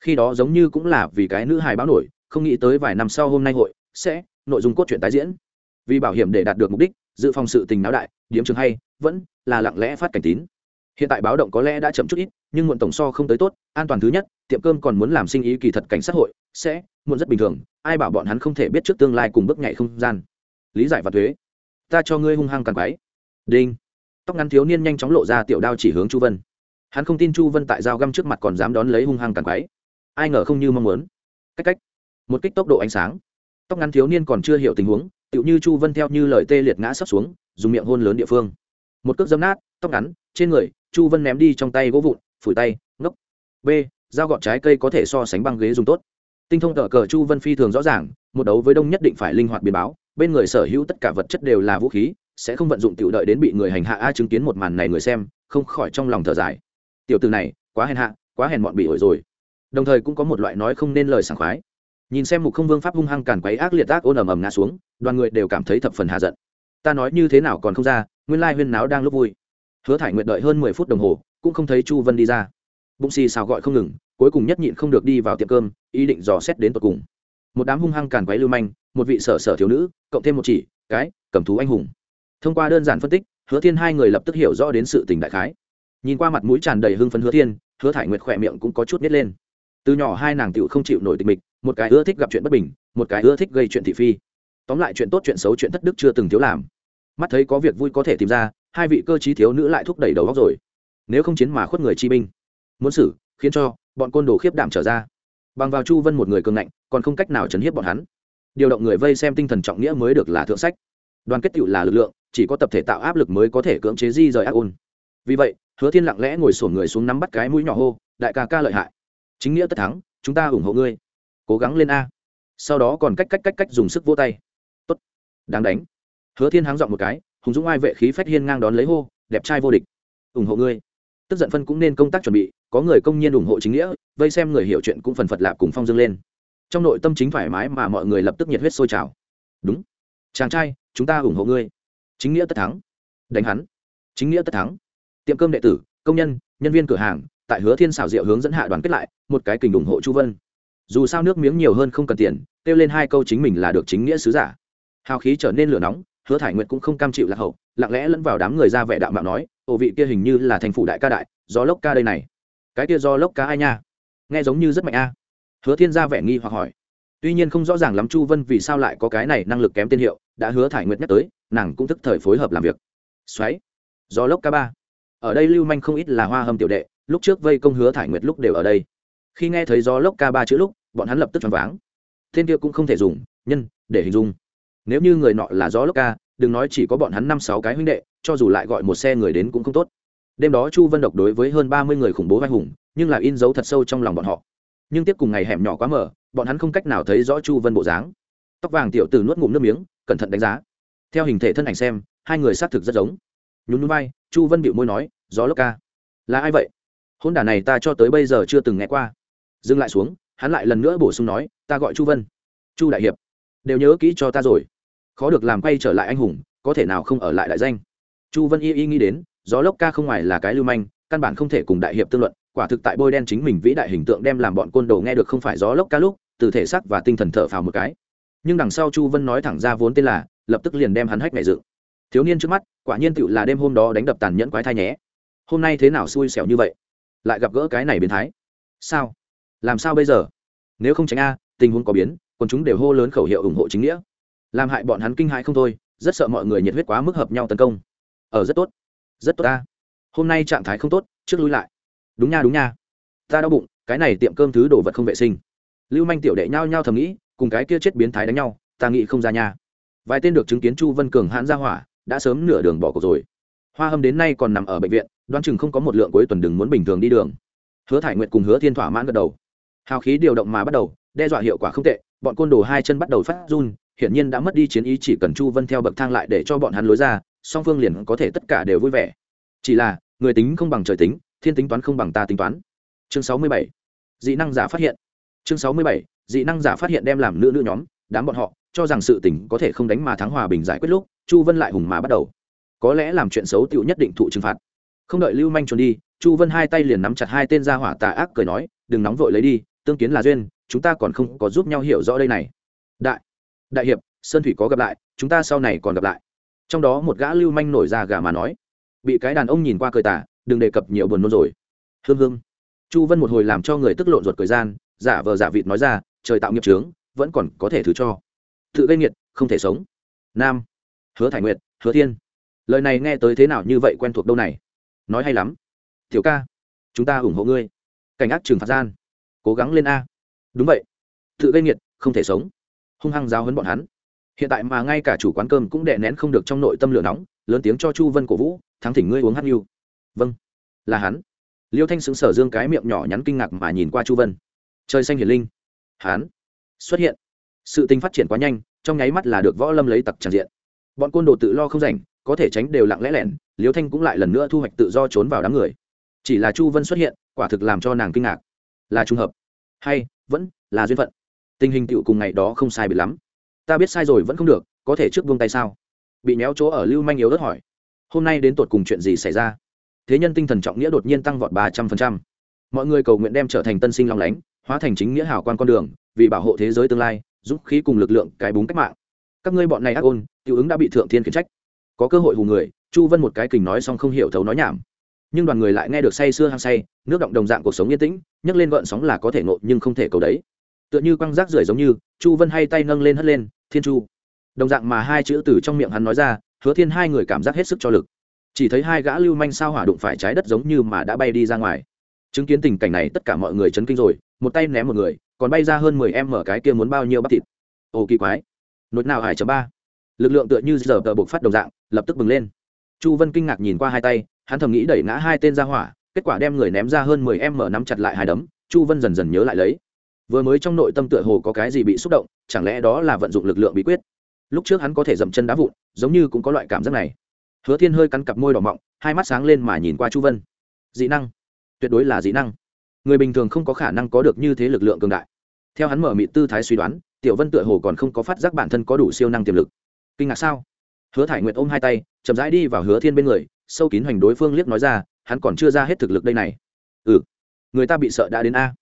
Khi đó giống như cũng là vì cái nữ hài báo nổi không nghĩ tới vài năm sau hôm nay hội sẽ nội dung cốt truyện tái diễn. Vì bảo hiểm để đạt được mục đích, dự phòng sự tình náo đại, điểm trường hay, vẫn là lặng lẽ phát cảnh tín. Hiện tại báo động có lẽ đã chậm chút ít, nhưng muộn tổng so không tới tốt, an toàn thứ nhất, tiệm cơm còn muốn làm sinh ý kỳ thật cảnh xã hội sẽ muộn rất bình thường, ai bảo bọn hắn không thể biết trước tương lai cùng bước nhảy không gian. Lý giải và thuế. Ta cho ngươi hung hăng càng quái. Đinh. Tóc ngắn thiếu niên nhanh chóng lộ ra tiểu đao chỉ hướng chu vân. Hắn không tin chu vân tại dao găm trước mặt còn dám đón lấy hung hăng càng quái. Ai ngờ không như mong muốn. Cách cách một kích tốc độ ánh sáng. Tóc ngắn thiếu niên còn chưa hiểu tình huống, tựu như chu vân theo như lời tê liệt ngã sắp xuống, dùng miệng hôn lớn địa phương. Một cước dấm nát, tóc ngắn, trên người, chu vân ném đi trong tay gỗ vụn, phủi tay, ngốc. B, dao gọt trái cây có thể so sánh băng ghế dùng tốt. Tinh thông tờ cờ chu vân phi thường rõ ràng, một đấu với đông nhất định phải linh hoạt biến báo, bên người sở hữu tất cả vật chất đều là vũ khí, sẽ không vận dụng tiểu đợi đến bị người hành hạ a chứng kiến một màn này người xem, không khỏi trong lòng thở dài. Tiểu từ này, quá hèn hạ, quá hèn mọn bị ổi rồi. Đồng thời cũng có một loại nói không nên lời sảng khoái nhìn xem mục không vương pháp hung hăng càn quấy ác liệt ác ôn ầm ầm ngã xuống, đoàn người đều cảm thấy thập phần hạ giận. Ta nói như thế nào còn không ra, nguyên lai huyên náo đang lúc vui. Hứa thải nguyện đợi hơn mười phút đồng hồ, cũng không thấy chu vân đi ra. Bụng xì xào gọi không ngừng, cuối cùng nhất nhịn không được đi vào tiệm cơm, ý định dò xét đến tột cùng. Một đám hung hăng càn quấy lưu manh, một vị sở sở thiếu nữ, cộng thêm một chỉ, cái, cầm thú anh hùng. Thông qua đơn giản phân tích, hứa thiên hai người lập tức hiểu rõ đến sự tình đại khái. Nhìn qua mặt mũi tràn đầy hưng phấn hứa thiên, hứa thải nguyệt khỏe miệng cũng có chút nhét lên từ nhỏ hai nàng tựu không chịu nổi tình mịch, một cái ưa thích gặp chuyện bất bình, một cái ưa thích gây chuyện thị phi. Tóm lại chuyện tốt chuyện xấu chuyện thất đức chưa từng thiếu làm. Mắt thấy có việc vui có thể tìm ra, hai vị cơ chí thiếu nữ lại thúc đẩy đầu góc rồi. Nếu không chiến mà khuất người chi binh. Muốn xử, khiến cho, bọn côn đồ khiếp đảm trở ra. Bằng vào chu vân một người cường ngạnh, còn không cách nào chấn hiếp bọn hắn. Điều động người vây xem tinh thần trọng nghĩa mới được là thượng sách. Đoàn kết tựu là lực lượng, chỉ có tập thể tạo áp lực mới có thể cưỡng chế di rời ác ôn. Vì vậy, hứa thiên lặng lẽ ngồi sổn người xuống nắm bắt cái mũi nhỏ hô, đại ca ca lợi hại chính nghĩa tất thắng, chúng ta ủng hộ ngươi. Cố gắng lên a. Sau đó còn cách cách cách cách dùng sức vô tay. Tốt. Đáng đánh. Hứa thiên háng dọn một cái, hùng dũng ai vệ khí phách hiên ngang đón lấy hô, đẹp trai vô địch. Ủng hộ ngươi. Tức giận phân cũng nên công tác chuẩn bị, có người công nhiên ủng hộ chính nghĩa, vây xem người hiểu chuyện cũng phần phật lạp cùng phong dương lên. Trong nội tâm chính thoải mái mà mọi người lập tức nhiệt huyết sôi trào. Đúng. Chàng trai, chúng ta ủng hộ ngươi. Chính nghĩa tất thắng. Đánh hắn. Chính nghĩa tất thắng. Tiệm cơm đệ tử, công nhân nhân viên cửa hàng tại hứa thiên xảo diệu hướng dẫn hạ đoàn kết lại, một cái kình ủng hộ chu vân. Dù sao nước miếng nhiều hơn không cần tiền, kêu lên hai câu chính mình là được chính nghĩa sứ giả. Hào khí trở nên lửa nóng, hứa thải nguyệt cũng không cam chịu lạc hậu, lặng lẽ lẫn vào đám người ra vẻ đạo mạo nói ổ vị kia hình như là thành phủ đại ca đại do lốc ca đây này. Cái kia do lốc ca ai nha? Nghe giống như rất mạnh a. Hứa thiên ra vẻ nghi hoặc hỏi. Tuy nhiên không rõ ràng lắm chu vân vì sao lại có cái này năng lực kém tên hiệu, đã hứa thải nguyệt nhắc tới, nàng cũng thức thời phối hợp làm việc. Xoáy do lốc ca ba, ở đây lưu manh không ít là hoa hâm tiểu đệ lúc trước vây công hứa thải nguyệt lúc đều ở đây. Khi nghe thấy gió lốc ca ba chữ lúc, bọn hắn lập tức choáng váng. Tên kia cũng không thể dùng, nhân, để hình dung. Nếu như người nọ là gió lốc ca, đừng nói chỉ có bọn hắn năm sáu cái huynh đệ, cho dù lại gọi một xe người đến cũng không tốt. Đêm đó chu vân độc đối với hơn ba mươi người khủng bố vai hùng, nhưng là in dấu thật sâu trong lòng bọn họ. Nhưng tiếp cùng ngày hẻm nhỏ quá mở bọn hắn không cách nào thấy rõ chu vân bộ dáng. Tóc vàng tiểu tử nuốt ngụm nước miếng, cẩn thận đánh giá. Theo hình thể thân ảnh xem, hai người xác thực rất giống. Nhún núi bay chu vân bịu môi nói, gió lốc ca, là ai vậy? Hôn đả này ta cho tới bây giờ chưa từng nghe qua. Dừng lại xuống, hắn lại lần nữa bổ sung nói, ta gọi chu vân. Chu đại hiệp, đều nhớ kỹ cho ta rồi. Khó được làm quay trở lại anh hùng, có thể nào không ở lại đại danh? Chu vân y y nghĩ đến, gió lốc ca không ngoài là cái lưu manh, căn bản không thể cùng đại hiệp tương luận, quả thực tại bôi đen chính mình vĩ đại hình tượng đem làm bọn côn đồ nghe được không phải gió lốc ca lúc, từ thể xác và tinh thần thở phào một cái. Nhưng đằng sau chu vân nói thẳng ra vốn tên là, lập tức liền đem hắn hách mẹ dự thiếu niên trước mắt, quả nhiên tựu là đêm hôm đó đánh đập tàn nhẫn quái thai nhé. Hôm nay thế nào xui xẻo như vậy? Lại gặp gỡ cái này biến thái. Sao? Làm sao bây giờ? Nếu không tránh a, tình huống có biến còn chúng đều hô lớn khẩu hiệu ủng hộ chính nghĩa. Làm hại bọn hắn kinh hại không thôi, rất sợ mọi người nhiệt huyết quá mức hợp nhau tấn công. Ở rất tốt. Rất tốt ta hôm nay trạng thái không tốt, trước lui lại. Đúng nha đúng nha. Ta đau bụng, cái này tiệm cơm thứ đồ vật không vệ sinh. Lưu manh tiểu đệ nhao nhao thầm nghĩ, cùng cái kia chết biến thái đánh nhau, ta nghĩ không ra nha. Vài tên được chứng kiến chu vân cường hãn ra hỏa, đã sớm nửa đường bỏ cuộc rồi. Hoa hâm đến nay còn nằm ở bệnh viện đoán chừng không có một lượng cuối tuần đừng muốn bình thường đi đường. Hứa thải nguyện cùng hứa thiên thỏa mãn gật đầu. Hào khí điều động mà bắt đầu, đe dọa hiệu quả không tệ, bọn côn đồ hai chân bắt đầu phát run, hiển nhiên đã mất đi chiến ý chỉ cần chu vân theo bậc thang lại để cho bọn hắn lối ra, song phương liền có thể tất cả đều vui vẻ. Chỉ là, người tính không bằng trời tính, thiên tính toán không bằng ta tính toán. Chương sáu mươi bảy, dị năng giả phát hiện. Chương sáu mươi bảy, dị năng giả phát hiện đem làm nữ nữ nhóm, đám bọn họ, cho rằng sự tình có thể không đánh mà thắng hòa bình giải quyết lúc, chu vân lại hùng mà bắt đầu. Có lẽ làm chuyện xấu tựu nhất định thụ trừng phạt không đợi lưu manh trốn đi, chu vân hai tay liền nắm chặt hai tên gia hỏa tà ác cười nói, đừng nóng vội lấy đi, tương kiến là duyên, chúng ta còn không có giúp nhau hiểu rõ đây này. Đại đại hiệp, sơn thủy có gặp lại, chúng ta sau này còn gặp lại. Trong đó một gã lưu manh nổi ra gà mà nói, bị cái đàn ông nhìn qua cười tả đừng đề cập nhiều buồn nôn rồi. Hương hương. Chu vân một hồi làm cho người tức lộn ruột cười gian, giả vờ giả vịt nói ra, trời tạo nghiệp trướng vẫn còn có thể thứ cho. Tự gây nghiệt, không thể sống. Nam. Hứa thải nguyệt, hứa thiên. Lời này nghe tới thế nào như vậy quen thuộc đâu này? Nói hay lắm. Thiếu ca, chúng ta ủng hộ ngươi. Cảnh ác trừng phạt gian. Cố gắng lên a. Đúng vậy. Tự gây nghiệt, không thể sống. Hung hăng giáo hấn bọn hắn. Hiện tại mà ngay cả chủ quán cơm cũng đè nén không được trong nội tâm lửa nóng, lớn tiếng cho chu vân cổ vũ, thắng thỉnh ngươi uống hát yêu vâng. Là hắn. Liêu thanh xứng sở dương cái miệng nhỏ nhắn kinh ngạc mà nhìn qua chu vân. Trời xanh hiển linh. Hắn. Xuất hiện. Sự tình phát triển quá nhanh, trong nháy mắt là được võ lâm lấy tặc tràn diện. Bọn côn đồ tự lo không rảnh có thể tránh đều lặng lẽ lẻn, liêu thanh cũng lại lần nữa thu hoạch tự do trốn vào đám người. Chỉ là chu vân xuất hiện, quả thực làm cho nàng kinh ngạc. Là trùng hợp. Hay, vẫn là duyên phận. Tình hình tựu cùng ngày đó không sai bị lắm. Ta biết sai rồi vẫn không được, có thể trước buông tay sao? Bị méo chỗ ở lưu manh yếu đất hỏi. Hôm nay đến tột cùng chuyện gì xảy ra? Thế nhân tinh thần trọng nghĩa đột nhiên tăng vọt ba trăm phần trăm. Mọi người cầu nguyện đem trở thành tân sinh long lánh, hóa thành chính nghĩa hảo quan con đường, vì bảo hộ thế giới tương lai, giúp khí cùng lực lượng cái búng cách mạng. Các ngươi bọn này ác ôn tiêu ứng đã bị thượng thiên khiển trách có cơ hội hù người, chu vân một cái kình nói xong không hiểu thấu nói nhảm. Nhưng đoàn người lại nghe được say sưa hăng say, nước động đồng dạng cuộc sống yên tĩnh, nhấc lên gợn sóng là có thể nộ nhưng không thể cầu đấy. Tựa như quăng rác rưởi giống như, chu vân hay tay nâng lên hất lên, thiên chu. Đồng dạng mà hai chữ từ trong miệng hắn nói ra, hứa thiên hai người cảm giác hết sức cho lực. Chỉ thấy hai gã lưu manh sao hỏa đụng phải trái đất giống như mà đã bay đi ra ngoài. Chứng kiến tình cảnh này, tất cả mọi người chấn kinh rồi, một tay ném một người, còn bay ra hơn mười em mở cái kia muốn bao nhiêu bắp thịt. Ồ kỳ quái. Nốt nào hải chấm ba lực lượng tựa như giờ tờ buộc phát đồng dạng, lập tức bừng lên. Chu vân kinh ngạc nhìn qua hai tay, hắn thầm nghĩ đẩy ngã hai tên ra hỏa, kết quả đem người ném ra hơn mười em mở nắm chặt lại hai đấm, chu vân dần dần nhớ lại lấy. Vừa mới trong nội tâm tựa hồ có cái gì bị xúc động, chẳng lẽ đó là vận dụng lực lượng bí quyết? Lúc trước hắn có thể dậm chân đá vụn, giống như cũng có loại cảm giác này. Hứa thiên hơi cắn cặp môi đỏ mọng, hai mắt sáng lên mà nhìn qua chu vân. Dị năng. Tuyệt đối là dị năng. Người bình thường không có khả năng có được như thế lực lượng cường đại. Theo hắn mở mị tư thái suy đoán, tiểu vân tựa hồ còn không có phát giác bản thân có đủ siêu năng tiềm lực kinh ngạc sao? Hứa thải nguyệt ôm hai tay, chậm rãi đi vào hứa thiên bên người, sâu kín hoành đối phương liếc nói ra, hắn còn chưa ra hết thực lực đây này. Ừ người ta bị sợ đã đến a.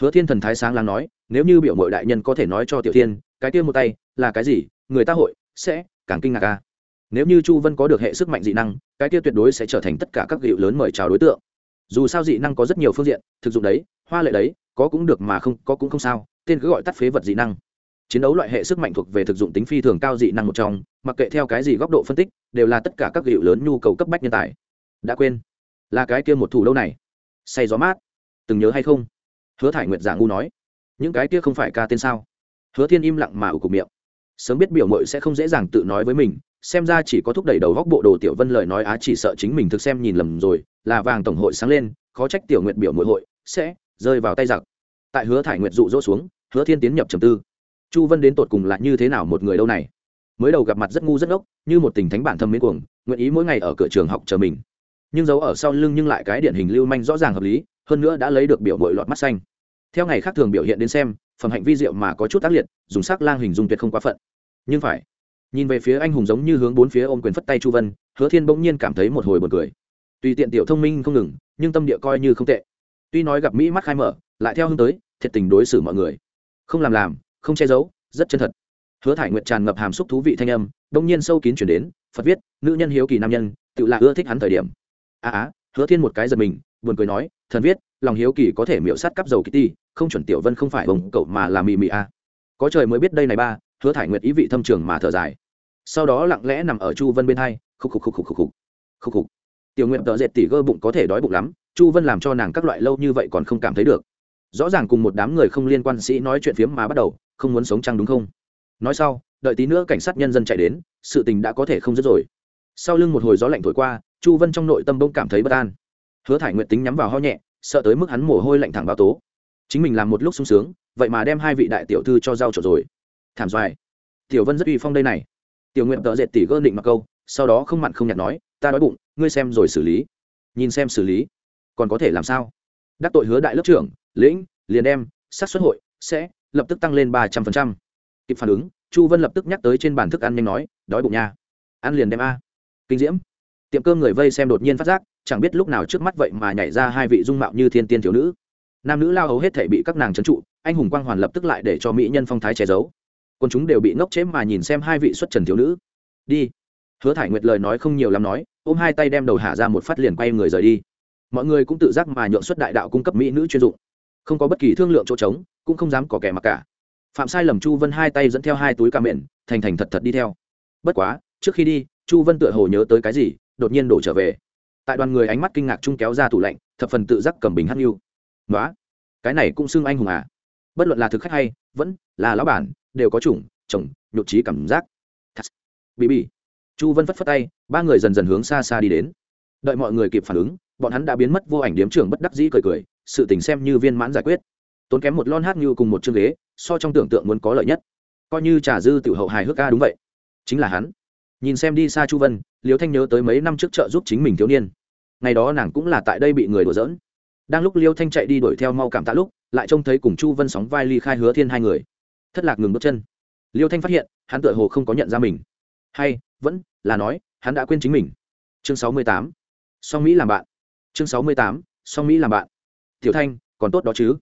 Hứa thiên thần thái sáng lắng nói, nếu như biểu mội đại nhân có thể nói cho tiểu thiên, cái kia một tay là cái gì, người ta hội sẽ càng kinh ngạc a. Nếu như chu vân có được hệ sức mạnh dị năng, cái kia tuyệt đối sẽ trở thành tất cả các hiệu lớn mời chào đối tượng. Dù sao dị năng có rất nhiều phương diện, thực dụng đấy, hoa lệ đấy, có cũng được mà không, có cũng không sao, tên cứ gọi tắt phế vật dị năng chiến đấu loại hệ sức mạnh thuộc về thực dụng tính phi thường cao dị năng một trong, mặc kệ theo cái gì góc độ phân tích, đều là tất cả các hiệu lớn nhu cầu cấp bách nhân tài. Đã quên. Là cái kia một thủ lâu này. Say gió mát. Từng nhớ hay không? Hứa thải nguyệt giả ngu nói. Những cái kia không phải ca tên sao? Hứa thiên im lặng mà ủ cục miệng. Sớm biết biểu mội sẽ không dễ dàng tự nói với mình, xem ra chỉ có thúc đẩy đầu góc bộ đồ tiểu vân lời nói á chỉ sợ chính mình thực xem nhìn lầm rồi, là vàng tổng hội sáng lên, khó trách tiểu nguyện biểu mội hội sẽ rơi vào tay giặc. Tại hứa thải nguyệt dụ dỗ xuống, hứa thiên tiến nhập trầm tư chu vân đến tột cùng là như thế nào một người đâu này? Mới đầu gặp mặt rất ngu rất ngốc, như một tình thánh bản thâm miến cuồng, nguyện ý mỗi ngày ở cửa trường học chờ mình. Nhưng giấu ở sau lưng nhưng lại cái điển hình lưu manh rõ ràng hợp lý, hơn nữa đã lấy được biểu mội lọt mắt xanh. Theo ngày khác thường biểu hiện đến xem, phẩm hạnh vi diệu mà có chút tác liệt, dùng sắc lang hình dung tuyệt không quá phận. Nhưng phải, nhìn về phía anh hùng giống như hướng bốn phía ôm quyền phất tay chu vân, hứa thiên bỗng nhiên cảm thấy một hồi buồn cười. Tùy tiện tiểu thông minh không ngừng, nhưng tâm địa coi như không tệ. Tuy nói gặp mỹ mắt khai mở, lại theo hướng tới, thiệt tình đối xử mọi người. Không làm làm không che giấu, rất chân thật. Hứa thải nguyệt tràn ngập hàm xúc thú vị thanh âm, đông nhiên sâu kín chuyển đến, phật viết, nữ nhân hiếu kỳ nam nhân, tự là ưa thích hắn thời điểm. A á, hứa thiên một cái giật mình, buồn cười nói, thần viết, lòng hiếu kỳ có thể miễu sát cắp dầu kitty không chuẩn tiểu vân không phải bồng cậu mà là mì mì a à. có trời mới biết đây này ba, hứa thải nguyệt ý vị thâm trường mà thở dài. Sau đó lặng lẽ nằm ở chu vân bên hai khúc khúc khúc khúc khúc khúc khúc khúc tiểu nguyện tợ dệt tỉ gơ bụng có thể đói bụng lắm, chu vân làm cho nàng các loại lâu như vậy còn không cảm thấy được. Rõ ràng cùng một đám người không liên quan sĩ nói chuyện phiếm mà bắt đầu không muốn sống chăng đúng không? Nói sau, đợi tí nữa cảnh sát nhân dân chạy đến, sự tình đã có thể không dứt rồi. Sau lưng một hồi gió lạnh thổi qua, chu vân trong nội tâm bỗng cảm thấy bất an. Hứa thải nguyện tính nhắm vào ho nhẹ, sợ tới mức hắn mồ hôi lạnh thẳng báo tố. Chính mình làm một lúc sung sướng, vậy mà đem hai vị đại tiểu thư cho giao trộn rồi. Thảm doài. Tiểu vân rất uy phong đây này. Tiểu nguyện tợ dệt tỉ gơ định mặc câu, sau đó không mặn không nhạt nói, ta đói bụng, ngươi xem rồi xử lý. Nhìn xem xử lý, còn có thể làm sao? Đắc tội hứa đại lớp trưởng, lĩnh, liền đem sát xuất hội, sẽ lập tức tăng lên ba trăm phần trăm. Kịp phản ứng, chu vân lập tức nhắc tới trên bàn thức ăn nhanh nói, đói bụng nha. Ăn liền đem a. Kinh diễm. Tiệm cơm người vây xem đột nhiên phát giác, chẳng biết lúc nào trước mắt vậy mà nhảy ra hai vị dung mạo như thiên tiên thiếu nữ. Nam nữ lao hầu hết thể bị các nàng trấn trụ, anh hùng quang hoàn lập tức lại để cho mỹ nhân phong thái che giấu. Quân chúng đều bị ngốc chế mà nhìn xem hai vị xuất trần thiếu nữ. Đi. Hứa thải nguyệt lời nói không nhiều lắm nói, ôm hai tay đem đầu hạ ra một phát liền quay người rời đi. Mọi người cũng tự giác mà nhượng xuất đại đạo cung cấp mỹ nữ chuyên dụng không có bất kỳ thương lượng chỗ trống, cũng không dám có kẻ mặc cả. Phạm sai lầm chu vân hai tay dẫn theo hai túi ca mện, thành thành thật thật đi theo. Bất quá, trước khi đi, chu vân tựa hồ nhớ tới cái gì, đột nhiên đổ trở về. Tại đoàn người ánh mắt kinh ngạc chung kéo ra tủ lạnh, thập phần tự giác cầm bình hắt như nói cái này cũng xưng anh hùng à? Bất luận là thực khách hay, vẫn là lão bản, đều có chủng, chồng nhục trí cảm giác. Bị bị chu vân phất phất tay, ba người dần dần hướng xa xa đi đến. Đợi mọi người kịp phản ứng bọn hắn đã biến mất vô ảnh điếm trưởng bất đắc dĩ cười cười, sự tình xem như viên mãn giải quyết. Tốn kém một lon hát như cùng một chương ghế, so trong tưởng tượng muốn có lợi nhất. Coi như trà dư tiểu hậu hài hước ca đúng vậy. Chính là hắn. Nhìn xem đi xa chu vân liêu thanh nhớ tới mấy năm trước chợ giúp chính mình thiếu niên. Ngày đó nàng cũng là tại đây bị người đùa giỡn. Đang lúc liêu thanh chạy đi đuổi theo mau cảm tạ lúc, lại trông thấy cùng chu vân sóng vai ly khai hứa thiên hai người. Thất lạc ngừng bước chân. Liêu thanh phát hiện, hắn tựa hồ không có nhận ra mình. Hay, vẫn là nói, hắn đã quên chính mình. Chương sáu mươi tám. Song mỹ làm bạn chương sáu mươi tám, song mỹ làm bạn. Tiểu thanh, còn tốt đó chứ?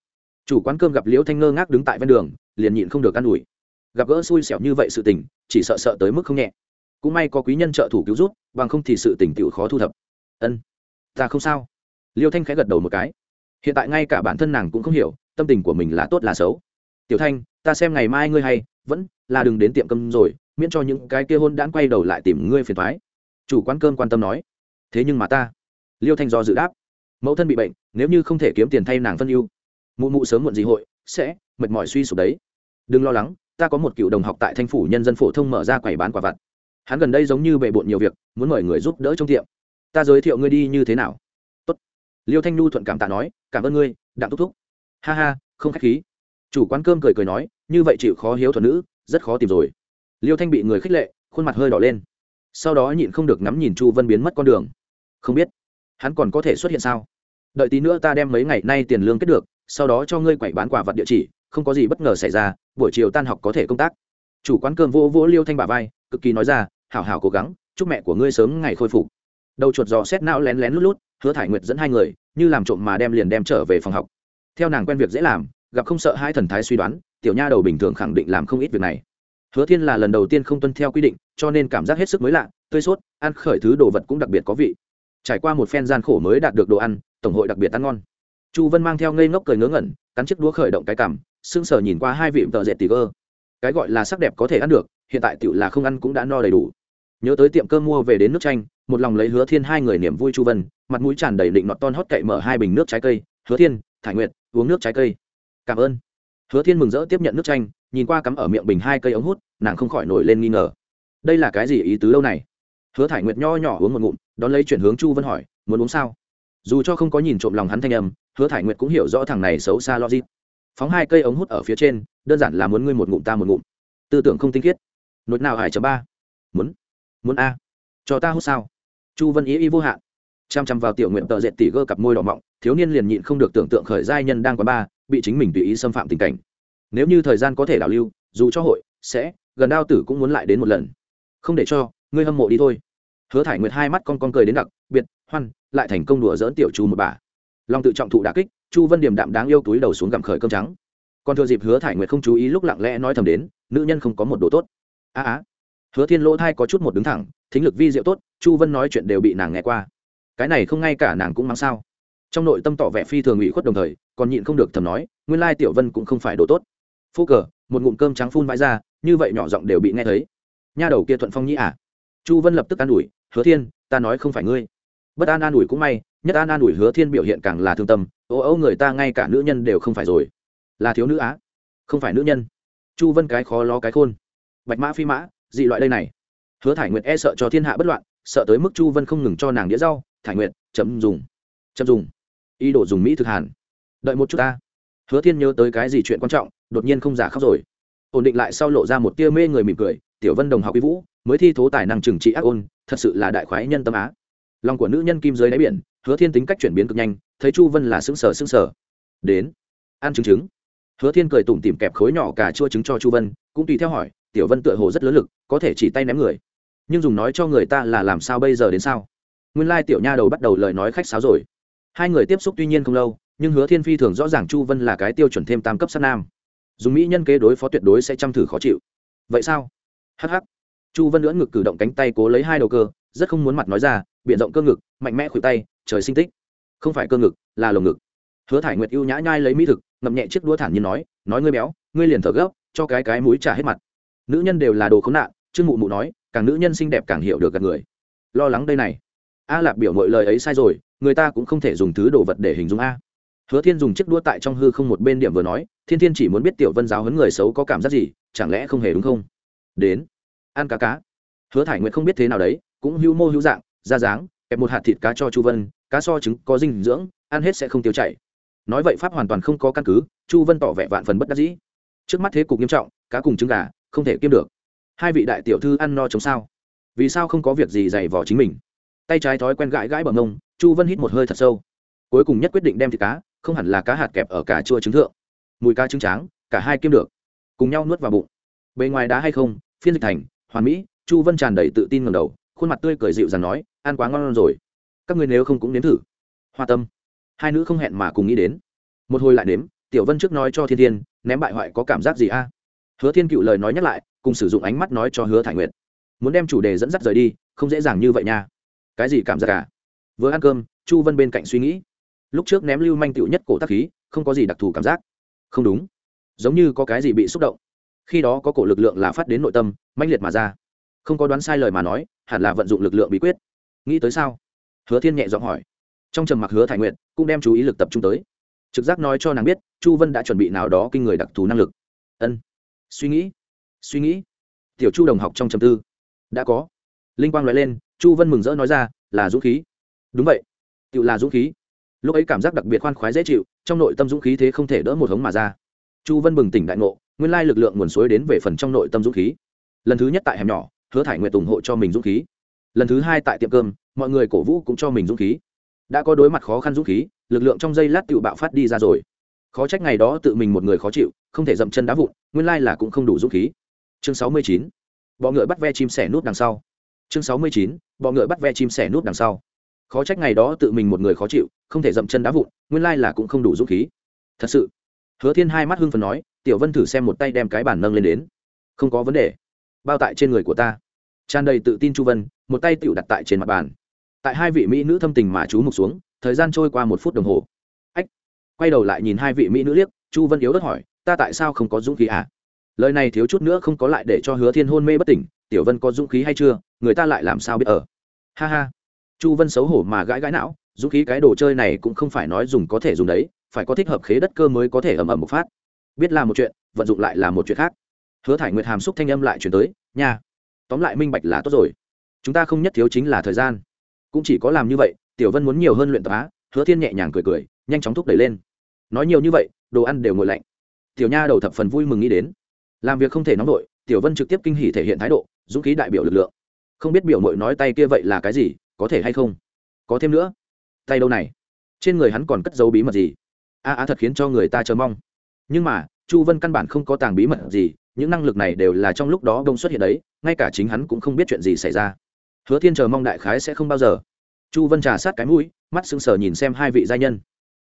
Chủ quán cơm gặp liễu thanh ngơ ngác đứng tại ven đường, liền nhịn không được ă n ủi. Gặp gỡ xui xẻo như vậy sự tình, chỉ sợ sợ tới mức không nhẹ. Cũng may có quý nhân trợ thủ cứu rút bằng không thì sự tình tiểu khó thu thập. Ân, ta không sao. Liêu thanh khẽ gật đầu một cái. Hiện tại ngay cả bản thân nàng cũng không hiểu, tâm tình của mình là tốt là xấu. Tiểu thanh, ta xem ngày mai ngươi hay, vẫn là đừng đến tiệm cơm rồi, miễn cho những cái kia hôn đãn quay đầu lại tìm ngươi phiền thoái chủ quán cơm quan tâm nói. Thế nhưng mà ta liêu thanh do dự đáp, mẫu thân bị bệnh, nếu như không thể kiếm tiền thay nàng phân ưu, mụ mụ sớm muộn gì hội sẽ mệt mỏi suy sụp đấy. Đừng lo lắng, ta có một cựu đồng học tại thanh phủ nhân dân phổ thông mở ra quầy bán quả vặt. Hắn gần đây giống như bề bộn nhiều việc, muốn mời người giúp đỡ trong tiệm. Ta giới thiệu ngươi đi như thế nào? Tốt. liêu thanh nhu thuận cảm tạ nói, cảm ơn ngươi, đặng thúc thúc. Ha ha, không khách khí. Chủ quán cơm cười cười nói, như vậy chịu khó hiếu thuận nữ, rất khó tìm rồi. Liêu thanh bị người khích lệ, khuôn mặt hơi đỏ lên. Sau đó nhịn không được ngắm nhìn chu vân biến mất con đường. Không biết hắn còn có thể xuất hiện sao? Đợi tí nữa ta đem mấy ngày nay tiền lương kết được, sau đó cho ngươi quẩy bán quả vật địa chỉ, không có gì bất ngờ xảy ra, buổi chiều tan học có thể công tác. Chủ quán cơm vỗ vỗ liêu thanh bà vai, cực kỳ nói ra, hảo hảo cố gắng, chúc mẹ của ngươi sớm ngày khôi phục. Đầu chuột giò xét não lén lén lút lút, hứa thải nguyệt dẫn hai người, như làm trộm mà đem liền đem trở về phòng học. Theo nàng quen việc dễ làm, gặp không sợ hai thần thái suy đoán, tiểu nha đầu bình thường khẳng định làm không ít việc này. Hứa thiên là lần đầu tiên không tuân theo quy định, cho nên cảm giác hết sức mới lạ, tươi sốt, ăn khởi thứ đồ vật cũng đặc biệt có vị trải qua một phen gian khổ mới đạt được đồ ăn tổng hội đặc biệt ăn ngon. Chu vân mang theo ngây ngốc cười ngớ ngẩn cắn chiếc đũa khởi động cái cằm sưng sờ nhìn qua hai vị tợ dệt tỉ cơ, cái gọi là sắc đẹp có thể ăn được hiện tại tựu là không ăn cũng đã no đầy đủ. Nhớ tới tiệm cơm mua về đến nước chanh một lòng lấy hứa thiên hai người niềm vui chu vân mặt mũi tràn đầy định nọt ton hót cậy mở hai bình nước trái cây. Hứa thiên thải nguyệt uống nước trái cây. Cảm ơn. Hứa thiên mừng rỡ tiếp nhận nước chanh nhìn qua cắm ở miệng bình hai cây ống hút nàng không khỏi nổi lên nghi ngờ. Đây là cái gì ý tứ lâu này? Hứa thải nguyệt nho nhỏ uống một ngụm, đón lấy chuyển hướng chu vân hỏi, muốn uống sao? Dù cho không có nhìn trộm lòng hắn thanh âm, hứa thải nguyệt cũng hiểu rõ thằng này xấu xa logic. Phóng hai cây ống hút ở phía trên, đơn giản là muốn ngươi một ngụm ta một ngụm. Tư tưởng không tinh khiết. Nốt nào hải chấm ba? Muốn. Muốn a. Cho ta hút sao? Chu vân ý ý vô hạn. Chăm chăm vào tiểu nguyện tờ dệt tỉ gơ cặp môi đỏ mọng, thiếu niên liền nhịn không được tưởng tượng khởi giai nhân đang quá ba, bị chính mình tùy ý xâm phạm tình cảnh. Nếu như thời gian có thể đảo lưu, dù cho hội, sẽ, gần đao tử cũng muốn lại đến một lần. Không để cho, ngươi hâm mộ đi thôi hứa thải nguyệt hai mắt con con cười đến đặc, biệt, hoan, lại thành công đùa dỡn tiểu chu một bà. Lòng tự trọng thụ đà kích, chu vân điểm đạm đáng yêu túi đầu xuống gặm khởi cơm trắng. Còn thừa dịp hứa thải nguyệt không chú ý lúc lặng lẽ nói thầm đến, nữ nhân không có một đồ tốt. A á hứa thiên lỗ thai có chút một đứng thẳng, thính lực vi diệu tốt, chu vân nói chuyện đều bị nàng nghe qua. Cái này không ngay cả nàng cũng mang sao. Trong nội tâm tỏ vẻ phi thường ủy khuất đồng thời, còn nhịn không được thầm nói, nguyên lai tiểu vân cũng không phải đồ tốt. Phô cờ, một ngụm cơm trắng phun vãi ra, như vậy nhỏ giọng đều bị nghe thấy. Nha đầu kia thuận phong nhĩ à. Chu vân lập tức an ủi hứa thiên, ta nói không phải ngươi. Bất an an ủi cũng may, nhất an an ủi hứa thiên biểu hiện càng là thương tâm, ô ô, người ta ngay cả nữ nhân đều không phải rồi. Là thiếu nữ á? Không phải nữ nhân. Chu vân cái khó lo cái khôn. Bạch mã phi mã, dị loại đây này. Hứa thải nguyệt e sợ cho thiên hạ bất loạn, sợ tới mức chu vân không ngừng cho nàng đĩa rau. Thải nguyệt, chấm dùng chấm dùng. Ý đồ dùng mỹ thực hàn. Đợi một chút ta. Hứa thiên nhớ tới cái gì chuyện quan trọng, đột nhiên không giả khóc rồi. Ổn định lại sau lộ ra một tia mê người mỉm cười, tiểu vân đồng học y vũ, mới thi thố tài năng trừng trị ác ôn thật sự là đại khoái nhân tâm á. Lòng của nữ nhân kim dưới đáy biển, hứa thiên tính cách chuyển biến cực nhanh, thấy chu vân là xứng sở xứng sở đến, ăn trứng trứng. Hứa thiên cười tủm tìm kẹp khối nhỏ cả chua trứng cho chu vân, cũng tùy theo hỏi, tiểu vân tựa hồ rất lớn lực, có thể chỉ tay ném người. Nhưng dùng nói cho người ta là làm sao bây giờ đến sao? Nguyên lai tiểu nha đầu bắt đầu lời nói khách sáo rồi. Hai người tiếp xúc tuy nhiên không lâu, nhưng hứa thiên phi thường rõ ràng chu vân là cái tiêu chuẩn thêm tam cấp sát nam. Dùng mỹ nhân kế đối phó tuyệt đối sẽ chăm thử khó chịu. Vậy sao? Hh chu vân lưỡn ngực cử động cánh tay cố lấy hai đầu cơ, rất không muốn mặt nói ra biện rộng cơ ngực, mạnh mẽ khuỷu tay, trời sinh tích. Không phải cơ ngực, là lồng ngực. Hứa thải nguyệt ưu nhã nhai lấy mỹ thực, ngậm nhẹ chiếc đũa thản nhiên nói nói ngươi béo, ngươi liền thở gấp, cho cái cái mũi trả hết mặt. Nữ nhân đều là đồ khốn nạn, trương mụ mụ nói, càng nữ nhân xinh đẹp càng hiểu được gạt người. Lo lắng đây này. A lạp biểu mọi lời ấy sai rồi, người ta cũng không thể dùng thứ đồ vật để hình dung a. Hứa thiên dùng chiếc đũa tại trong hư không một bên điểm vừa nói, thiên thiên chỉ muốn biết tiểu vân giáo huấn người xấu có cảm giác gì, chẳng lẽ không hề đúng không? Đến ăn cá cá. Hứa thải nguyện không biết thế nào đấy, cũng hữu mô hữu dạng, ra dáng, kẹp một hạt thịt cá cho chu vân, cá so trứng có dinh dưỡng, ăn hết sẽ không tiêu chảy. Nói vậy pháp hoàn toàn không có căn cứ, chu vân tỏ vẻ vạn phần bất đắc dĩ. Trước mắt thế cục nghiêm trọng, cá cùng trứng gà, không thể kiêm được. Hai vị đại tiểu thư ăn no chống sao. Vì sao không có việc gì dày vò chính mình? Tay trái thói quen gãi gãi bằng ngông chu vân hít một hơi thật sâu. Cuối cùng nhất quyết định đem thịt cá, không hẳn là cá hạt kẹp ở cả chua trứng thượng. Mùi cá trứng tráng, cả hai kiêm được. Cùng nhau nuốt vào bụng. Bề ngoài đá hay không, phiên dịch thành hoàn mỹ, chu vân tràn đầy tự tin ngầm đầu, khuôn mặt tươi cười dịu dàng nói, ăn quá ngon rồi. Các người nếu không cũng nếm thử. Hoa tâm. Hai nữ không hẹn mà cùng nghĩ đến. Một hồi lại nếm, tiểu vân trước nói cho thiên thiên, ném bại hoại có cảm giác gì a? Hứa thiên cựu lời nói nhắc lại, cùng sử dụng ánh mắt nói cho hứa thải nguyệt, muốn đem chủ đề dẫn dắt rời đi, không dễ dàng như vậy nha. Cái gì cảm giác cả à? vừa ăn cơm, chu vân bên cạnh suy nghĩ, lúc trước ném lưu manh tựu nhất cổ tắc khí, không có gì đặc thù cảm giác. Không đúng. Giống như có cái gì bị xúc động. Khi đó có cổ lực lượng là phát đến nội tâm mãnh liệt mà ra. Không có đoán sai lời mà nói, hẳn là vận dụng lực lượng bí quyết. Nghĩ tới sao? Hứa thiên nhẹ giọng hỏi. Trong trầm mặc hứa thải nguyện cũng đem chú ý lực tập trung tới. Trực giác nói cho nàng biết, chu vân đã chuẩn bị nào đó kinh người đặc thù năng lực. Ân. Suy nghĩ. Suy nghĩ. Tiểu chu đồng học trong trầm tư. Đã có. Linh quang nói lên, chu vân mừng rỡ nói ra, là dũng khí. Đúng vậy. Tự là dũng khí. Lúc ấy cảm giác đặc biệt khoan khoái dễ chịu, trong nội tâm dũng khí thế không thể đỡ một hống mà ra. Chu vân bừng tỉnh đại ngộ, nguyên lai lực lượng nguồn suối đến về phần trong nội tâm dũng khí lần thứ nhất tại hẻm nhỏ, hứa thải nguyện ủng hộ cho mình dũng khí. Lần thứ hai tại tiệm cơm, mọi người cổ vũ cũng cho mình dũng khí. Đã có đối mặt khó khăn dũng khí, lực lượng trong giây lát tự bạo phát đi ra rồi. Khó trách ngày đó tự mình một người khó chịu, không thể dậm chân đá vụn, nguyên lai là cũng không đủ dũng khí. Chương sáu mươi chín, bọ ngựa bắt ve chim sẻ nút đằng sau. Chương sáu mươi chín, bọ ngựa bắt ve chim sẻ nút đằng sau. Khó trách ngày đó tự mình một người khó chịu, không thể dậm chân đá vụn, nguyên lai là cũng không đủ dũng khí. Thật sự, hứa thiên hai mắt hưng phần nói, tiểu vân thử xem một tay đem cái bàn nâng lên đến. Không có vấn đề bao tại trên người của ta. Tràn đầy tự tin chu vân, một tay tựu đặt tại trên mặt bàn. Tại hai vị mỹ nữ thâm tình mà chú mục xuống, thời gian trôi qua một phút đồng hồ. Ách, quay đầu lại nhìn hai vị mỹ nữ liếc, chu vân yếu đất hỏi, ta tại sao không có dũng khí à? Lời này thiếu chút nữa không có lại để cho hứa thiên hôn mê bất tỉnh, tiểu vân có dũng khí hay chưa? Người ta lại làm sao biết ở? Ha ha. Chu vân xấu hổ mà gãi gãi não, dũng khí cái đồ chơi này cũng không phải nói dùng có thể dùng đấy, phải có thích hợp khế đất cơ mới có thể ầm ầm một phát. Biết là một chuyện, vận dụng lại là một chuyện khác hứa thải nguyệt hàm xúc thanh âm lại chuyển tới, nha, tóm lại minh bạch là tốt rồi. Chúng ta không nhất thiếu chính là thời gian. Cũng chỉ có làm như vậy, tiểu vân muốn nhiều hơn luyện tập á. Hứa thiên nhẹ nhàng cười cười, nhanh chóng thúc đẩy lên. Nói nhiều như vậy, đồ ăn đều ngồi lạnh. Tiểu nha đầu thập phần vui mừng nghĩ đến. Làm việc không thể nóng nổi tiểu vân trực tiếp kinh hỉ thể hiện thái độ, dũng khí đại biểu lực lượng. Không biết biểu mội nói tay kia vậy là cái gì, có thể hay không? Có thêm nữa. Tay đâu này? Trên người hắn còn cất dấu bí mật gì? A a thật khiến cho người ta chờ mong. Nhưng mà chu vân căn bản không có tàng bí mật gì, những năng lực này đều là trong lúc đó đông xuất hiện đấy, ngay cả chính hắn cũng không biết chuyện gì xảy ra. Hứa thiên chờ mong đại khái sẽ không bao giờ. Chu vân trà sát cái mũi, mắt sững sờ nhìn xem hai vị gia nhân.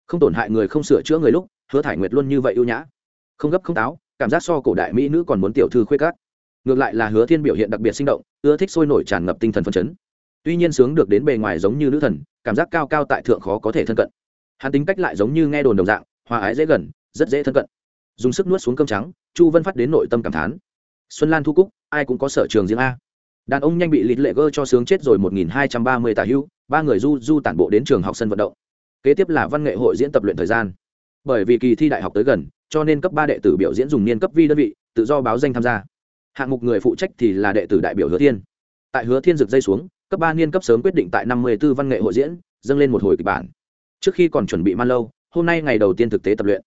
Không tổn hại người không sửa chữa người lúc, hứa thải nguyệt luôn như vậy ưu nhã. Không gấp không táo, cảm giác so cổ đại mỹ nữ còn muốn tiểu thư khuê cát ngược lại là hứa thiên biểu hiện đặc biệt sinh động, ưa thích sôi nổi tràn ngập tinh thần phấn chấn. Tuy nhiên sướng được đến bề ngoài giống như nữ thần, cảm giác cao cao tại thượng khó có thể thân cận. Hắn tính cách lại giống như nghe đồn đồng dạng, hòa ái dễ gần, rất dễ thân cận dùng sức nuốt xuống cơm trắng, chu vân phát đến nội tâm cảm thán. Xuân lan thu cúc, ai cũng có sở trường riêng a. Đàn ông nhanh bị lịt lệ gơ cho sướng chết rồi một nghìn hai trăm ba mươi tà hưu, ba người du du tản bộ đến trường học sân vận động. Kế tiếp là văn nghệ hội diễn tập luyện thời gian. Bởi vì kỳ thi đại học tới gần, cho nên cấp ba đệ tử biểu diễn dùng niên cấp vi đơn vị, tự do báo danh tham gia. Hạng mục người phụ trách thì là đệ tử đại biểu hứa thiên. Tại hứa thiên rực dây xuống, cấp ba niên cấp sớm quyết định tại năm mươi b ố văn nghệ hội diễn, dâng lên một hồi kịch bản. Trước khi còn chuẩn bị man lâu, hôm nay ngày đầu tiên thực tế tập luyện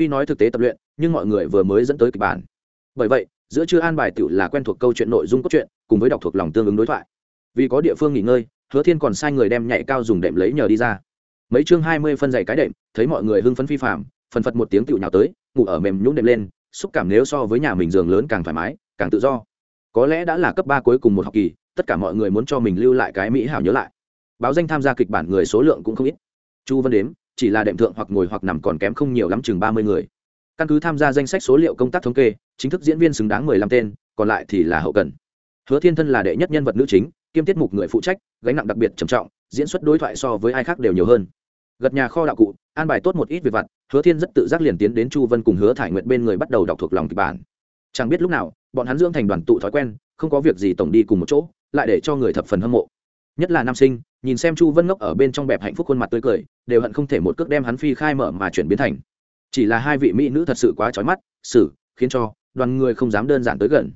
tuy nói thực tế tập luyện, nhưng mọi người vừa mới dẫn tới kịch bản. Bởi vậy, giữa chưa an bài tự là quen thuộc câu chuyện nội dung cốt truyện, cùng với đọc thuộc lòng tương ứng đối thoại. Vì có địa phương nghỉ ngơi, hứa thiên còn sai người đem nhảy cao dùng đệm lấy nhờ đi ra. Mấy chương hai mươi phân dày cái đệm, thấy mọi người hưng phấn phi phạm phần phật một tiếng tựu nhào tới, ngủ ở mềm nhũng đệm lên, xúc cảm nếu so với nhà mình giường lớn càng thoải mái, càng tự do. Có lẽ đã là cấp ba cuối cùng một học kỳ, tất cả mọi người muốn cho mình lưu lại cái mỹ hảo nhớ lại. Báo danh tham gia kịch bản người số lượng cũng không ít. Chu Văn đếm chỉ là đệm thượng hoặc ngồi hoặc nằm còn kém không nhiều lắm chừng ba mươi người. Căn cứ tham gia danh sách số liệu công tác thống kê, chính thức diễn viên xứng đáng mười lăm tên, còn lại thì là hậu cần. Hứa thiên thân là đệ nhất nhân vật nữ chính, kiêm tiết mục người phụ trách, gánh nặng đặc biệt trầm trọng, diễn xuất đối thoại so với ai khác đều nhiều hơn. Gật nhà kho đạo cụ, an bài tốt một ít việc vặt, hứa thiên rất tự giác liền tiến đến chu vân cùng hứa thải nguyện bên người bắt đầu đọc thuộc lòng kịch bản. Chẳng biết lúc nào, bọn hắn dưỡng thành đoàn tụ thói quen, không có việc gì tổng đi cùng một chỗ, lại để cho người thập phần hâm mộ nhất là nam sinh, nhìn xem chu vân ngốc ở bên trong bẹp hạnh phúc khuôn mặt tươi cười, đều hận không thể một cước đem hắn phi khai mở mà chuyển biến thành. Chỉ là hai vị mỹ nữ thật sự quá trói mắt, xử, khiến cho đoàn người không dám đơn giản tới gần.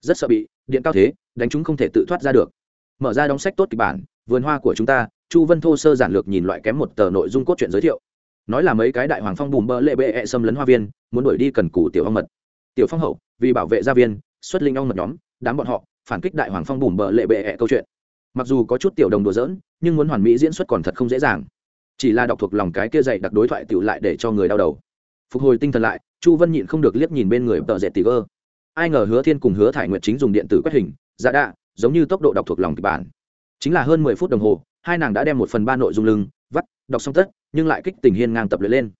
Rất sợ bị điện cao thế, đánh chúng không thể tự thoát ra được. Mở ra đóng sách tốt kịch bản, vườn hoa của chúng ta, chu vân thô sơ giản lược nhìn loại kém một tờ nội dung cốt truyện giới thiệu. Nói là mấy cái đại hoàng phong bùm bơ lệ bệ e xâm lấn hoa viên, muốn đuổi đi cần củ tiểu ong mật. Tiểu phong hậu, vì bảo vệ gia viên, xuất linh ong mật nhóm, đám bọn họ phản kích đại hoàng phong bùm bơ lệ bệ -E câu chuyện mặc dù có chút tiểu đồng đùa dỡn nhưng muốn hoàn mỹ diễn xuất còn thật không dễ dàng. Chỉ là đọc thuộc lòng cái kia dạy đặc đối thoại tựu lại để cho người đau đầu. Phục hồi tinh thần lại, chu vân nhịn không được liếc nhìn bên người tợ dệt tì gơ ai ngờ hứa thiên cùng hứa thải nguyệt chính dùng điện tử quét hình dạ đạ, giống như tốc độ đọc thuộc lòng kịch bản. Chính là hơn mười phút đồng hồ, hai nàng đã đem một phần ba nội dung lưng, vắt, đọc xong tất, nhưng lại kích tình hiên ngang tập luyện lên.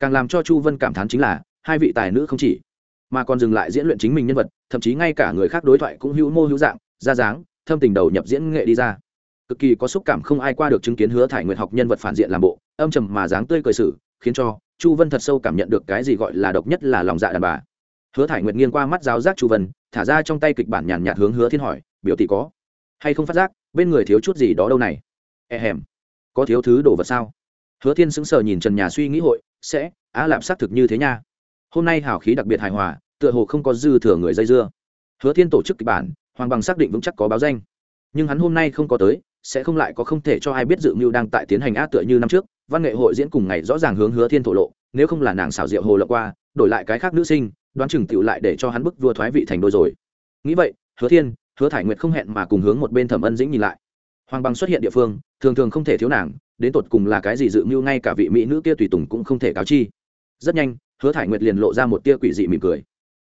Càng làm cho chu vân cảm thán chính là, hai vị tài nữ không chỉ, mà còn dừng lại diễn luyện chính mình nhân vật, thậm chí ngay cả người khác đối thoại cũng hữu mô hữu dạng, ra dáng thâm tình đầu nhập diễn nghệ đi ra. Cực kỳ có xúc cảm không ai qua được chứng kiến hứa thải nguyện học nhân vật phản diện làm bộ, âm trầm mà dáng tươi cười xử, khiến cho chu vân thật sâu cảm nhận được cái gì gọi là độc nhất là lòng dạ đàn bà. Hứa thải nguyện nghiêng qua mắt giáo giác chu vân, thả ra trong tay kịch bản nhàn nhạt hướng hứa thiên hỏi, biểu tỷ có hay không phát giác, bên người thiếu chút gì đó đâu này? E hèm, có thiếu thứ đồ vật sao? Hứa thiên sững sờ nhìn trần nhà suy nghĩ hội, sẽ, á lạp xác thực như thế nha. Hôm nay hào khí đặc biệt hài hòa, tựa hồ không có dư thừa người dây dưa. Hứa thiên tổ chức kịch bản hoàng bằng xác định vững chắc có báo danh. Nhưng hắn hôm nay không có tới, sẽ không lại có không thể cho ai biết dự mưu đang tại tiến hành á tựa như năm trước, văn nghệ hội diễn cùng ngày rõ ràng hướng hứa thiên thổ lộ, nếu không là nàng xảo diệu hồ lộng qua, đổi lại cái khác nữ sinh, đoán chừng tựu lại để cho hắn bức vua thoái vị thành đôi rồi. Nghĩ vậy, hứa thiên, hứa thải nguyệt không hẹn mà cùng hướng một bên thẩm ân dĩnh nhìn lại. Hoàng bằng xuất hiện địa phương, thường thường không thể thiếu nàng, đến tột cùng là cái gì dự mưu ngay cả vị mỹ nữ kia tùy tùng cũng không thể cáo chi. Rất nhanh, hứa thải nguyệt liền lộ ra một tia quỷ dị mỉm cười.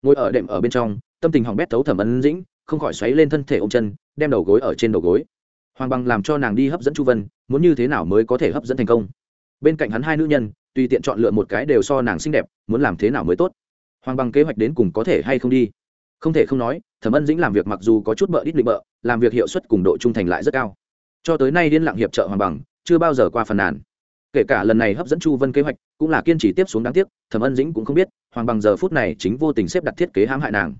Ngồi ở đệm ở bên trong, tâm tình hỏng bét thấu thẩm ân dĩnh không khỏi xoáy lên thân thể ô m chân, đem đầu gối ở trên đầu gối. Hoàng bằng làm cho nàng đi hấp dẫn chu vân, muốn như thế nào mới có thể hấp dẫn thành công? Bên cạnh hắn hai nữ nhân, tùy tiện chọn lựa một cái đều so nàng xinh đẹp, muốn làm thế nào mới tốt? Hoàng bằng kế hoạch đến cùng có thể hay không đi? Không thể không nói, thẩm ân dĩnh làm việc mặc dù có chút bợ ít định bợ, làm việc hiệu suất cùng độ trung thành lại rất cao. Cho tới nay liên lạc hiệp trợ hoàng bằng, chưa bao giờ qua phần nàn. Kể cả lần này hấp dẫn chu vân kế hoạch, cũng là kiên trì tiếp xuống đáng tiếc, thẩm ân dĩnh cũng không biết, hoàng bằng giờ phút này chính vô tình xếp đặt thiết kế hãm hại nàng.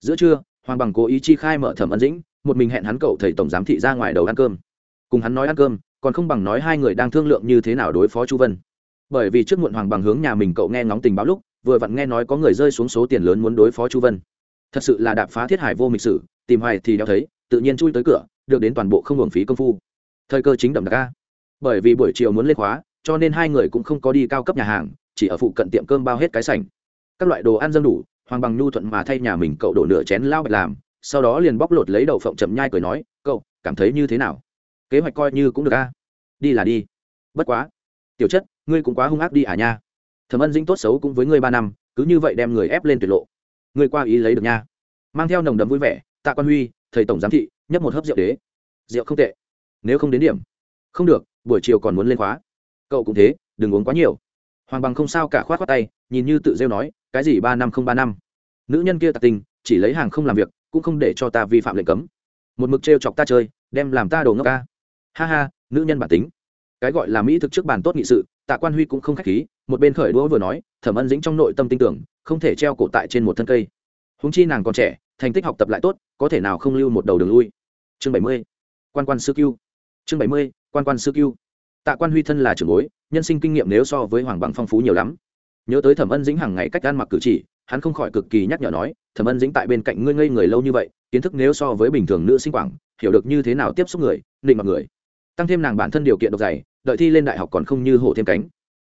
Giữa trưa hoàng bằng cố ý chi khai mở thẩm ân dĩnh, một mình hẹn hắn cậu thầy tổng giám thị ra ngoài đầu ăn cơm. Cùng hắn nói ăn cơm, còn không bằng nói hai người đang thương lượng như thế nào đối phó chu vân. Bởi vì trước muộn hoàng bằng hướng nhà mình cậu nghe ngóng tình báo lúc, vừa vặn nghe nói có người rơi xuống số tiền lớn muốn đối phó chu vân. Thật sự là đạp phá thiết hải vô mịch sử, tìm hoài thì đeo thấy, tự nhiên chui tới cửa, được đến toàn bộ không hưởng phí công phu. Thời cơ chính đậm đặc ca bởi vì buổi chiều muốn lên khóa, cho nên hai người cũng không có đi cao cấp nhà hàng, chỉ ở phụ cận tiệm cơm bao hết cái sảnh. Các loại đồ ăn dâng đủ hoàng bằng nhu thuận mà thay nhà mình cậu đổ nửa chén lao bạch làm, sau đó liền bóc lột lấy đậu phộng chậm nhai cười nói, cậu, cảm thấy như thế nào? Kế hoạch coi như cũng được a. Đi là đi. Bất quá. Tiểu chất, ngươi cũng quá hung ác đi à nha. Thẩm ân dĩnh tốt xấu cũng với ngươi ba năm, cứ như vậy đem người ép lên tuyệt lộ. Ngươi qua ý lấy được nha. Mang theo nồng đậm vui vẻ, tạ quan huy, thầy tổng giám thị, nhấp một hớp rượu đế. Rượu không tệ. Nếu không đến điểm. Không được, buổi chiều còn muốn lên khóa. Cậu cũng thế, đừng uống quá nhiều. Hoàng bằng không sao cả khoát khoát tay, nhìn như tự rêu nói cái gì ba năm không ba năm? Nữ nhân kia tạc tình, chỉ lấy hàng không làm việc, cũng không để cho ta vi phạm lệnh cấm. Một mực t chọc ta chơi, đem làm ta đồ ngốc ca. Ha ha, nữ nhân bản tính. Cái gọi là mỹ thực trước bàn tốt nghị sự, tạ quan huy cũng không k h á c h khí, một bên khởi đũa vừa nói, thẩm ân dĩnh trong nội tâm tin tưởng, không thể treo cổ tại trên một thân cây. Húng chi nàng còn trẻ, thành tích học tập lại tốt, có thể nào không lưu một đầu đường lui. Chương bảy mươi, quan quan sư cưu. Chương bảy mươi, quan quan sư cưu. Tạ quan huy thân là trưởng bối, nhân sinh kinh nghiệm nếu so với hoàng bằng phong phú nhiều lắm nhớ tới thẩm ân dĩnh hàng ngày cách ăn mặc cử chỉ, hắn không khỏi cực kỳ nhắc nhở nói, thẩm ân dĩnh tại bên cạnh ngươi ngây người lâu như vậy, kiến thức nếu so với bình thường nữ sinh quảng, hiểu được như thế nào tiếp xúc người, định mặc người. Tăng thêm nàng bản thân điều kiện độc dày, đợi thi lên đại học còn không như hổ thêm cánh.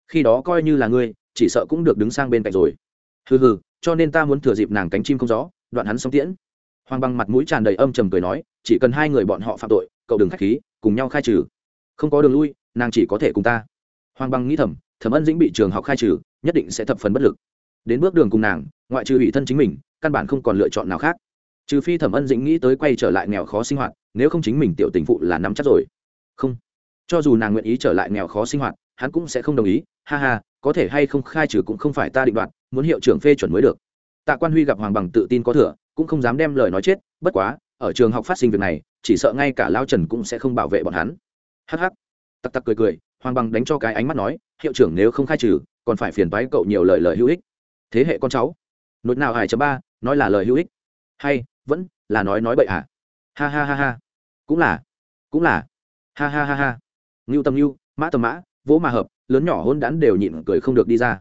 Khi đó coi như là ngươi, chỉ sợ cũng được đứng sang bên cạnh rồi. Hừ hừ, cho nên ta muốn thừa dịp nàng cánh chim không gió, đoạn hắn sóng tiễn. Hoàng bằng mặt mũi tràn đầy âm trầm cười nói, chỉ cần hai người bọn họ phạm tội, cậu đừng k h á c h khí, cùng nhau khai trừ. Không có đường lui, nàng chỉ có thể cùng ta. Hoàng bằng nghĩ thầm thẩm ân dĩnh bị trường học khai trừ, nhất định sẽ thập phần bất lực. Đến bước đường cùng nàng, ngoại trừ ủy thân chính mình, căn bản không còn lựa chọn nào khác. Trừ phi thẩm ân dĩnh nghĩ tới quay trở lại nghèo khó sinh hoạt, nếu không chính mình tiểu tình phụ là nắm chắc rồi. Không. Cho dù nàng nguyện ý trở lại nghèo khó sinh hoạt, hắn cũng sẽ không đồng ý. Ha ha, có thể hay không khai trừ cũng không phải ta định đoạt, muốn hiệu trưởng phê chuẩn mới được. Tạ quan huy gặp hoàng bằng tự tin có thừa, cũng không dám đem lời nói chết, bất quá, ở trường học phát sinh việc này, chỉ sợ ngay cả lao trần cũng sẽ không bảo vệ bọn hắn. Hh tặc tặc cười cười, hoàng bằng đánh cho cái ánh mắt nói hiệu trưởng nếu không khai trừ, còn phải phiền toái cậu nhiều lời lời hữu ích. Thế hệ con cháu. Nốt nào hải chấm ba, nói là lời hữu ích. Hay, vẫn là nói nói bậy à ha ha ha ha. Cũng là cũng là. Ha ha ha ha. Ngưu tâm ngưu, mã tầm mã vỗ mà hợp, lớn nhỏ hôn đán đều nhịn cười không được đi ra.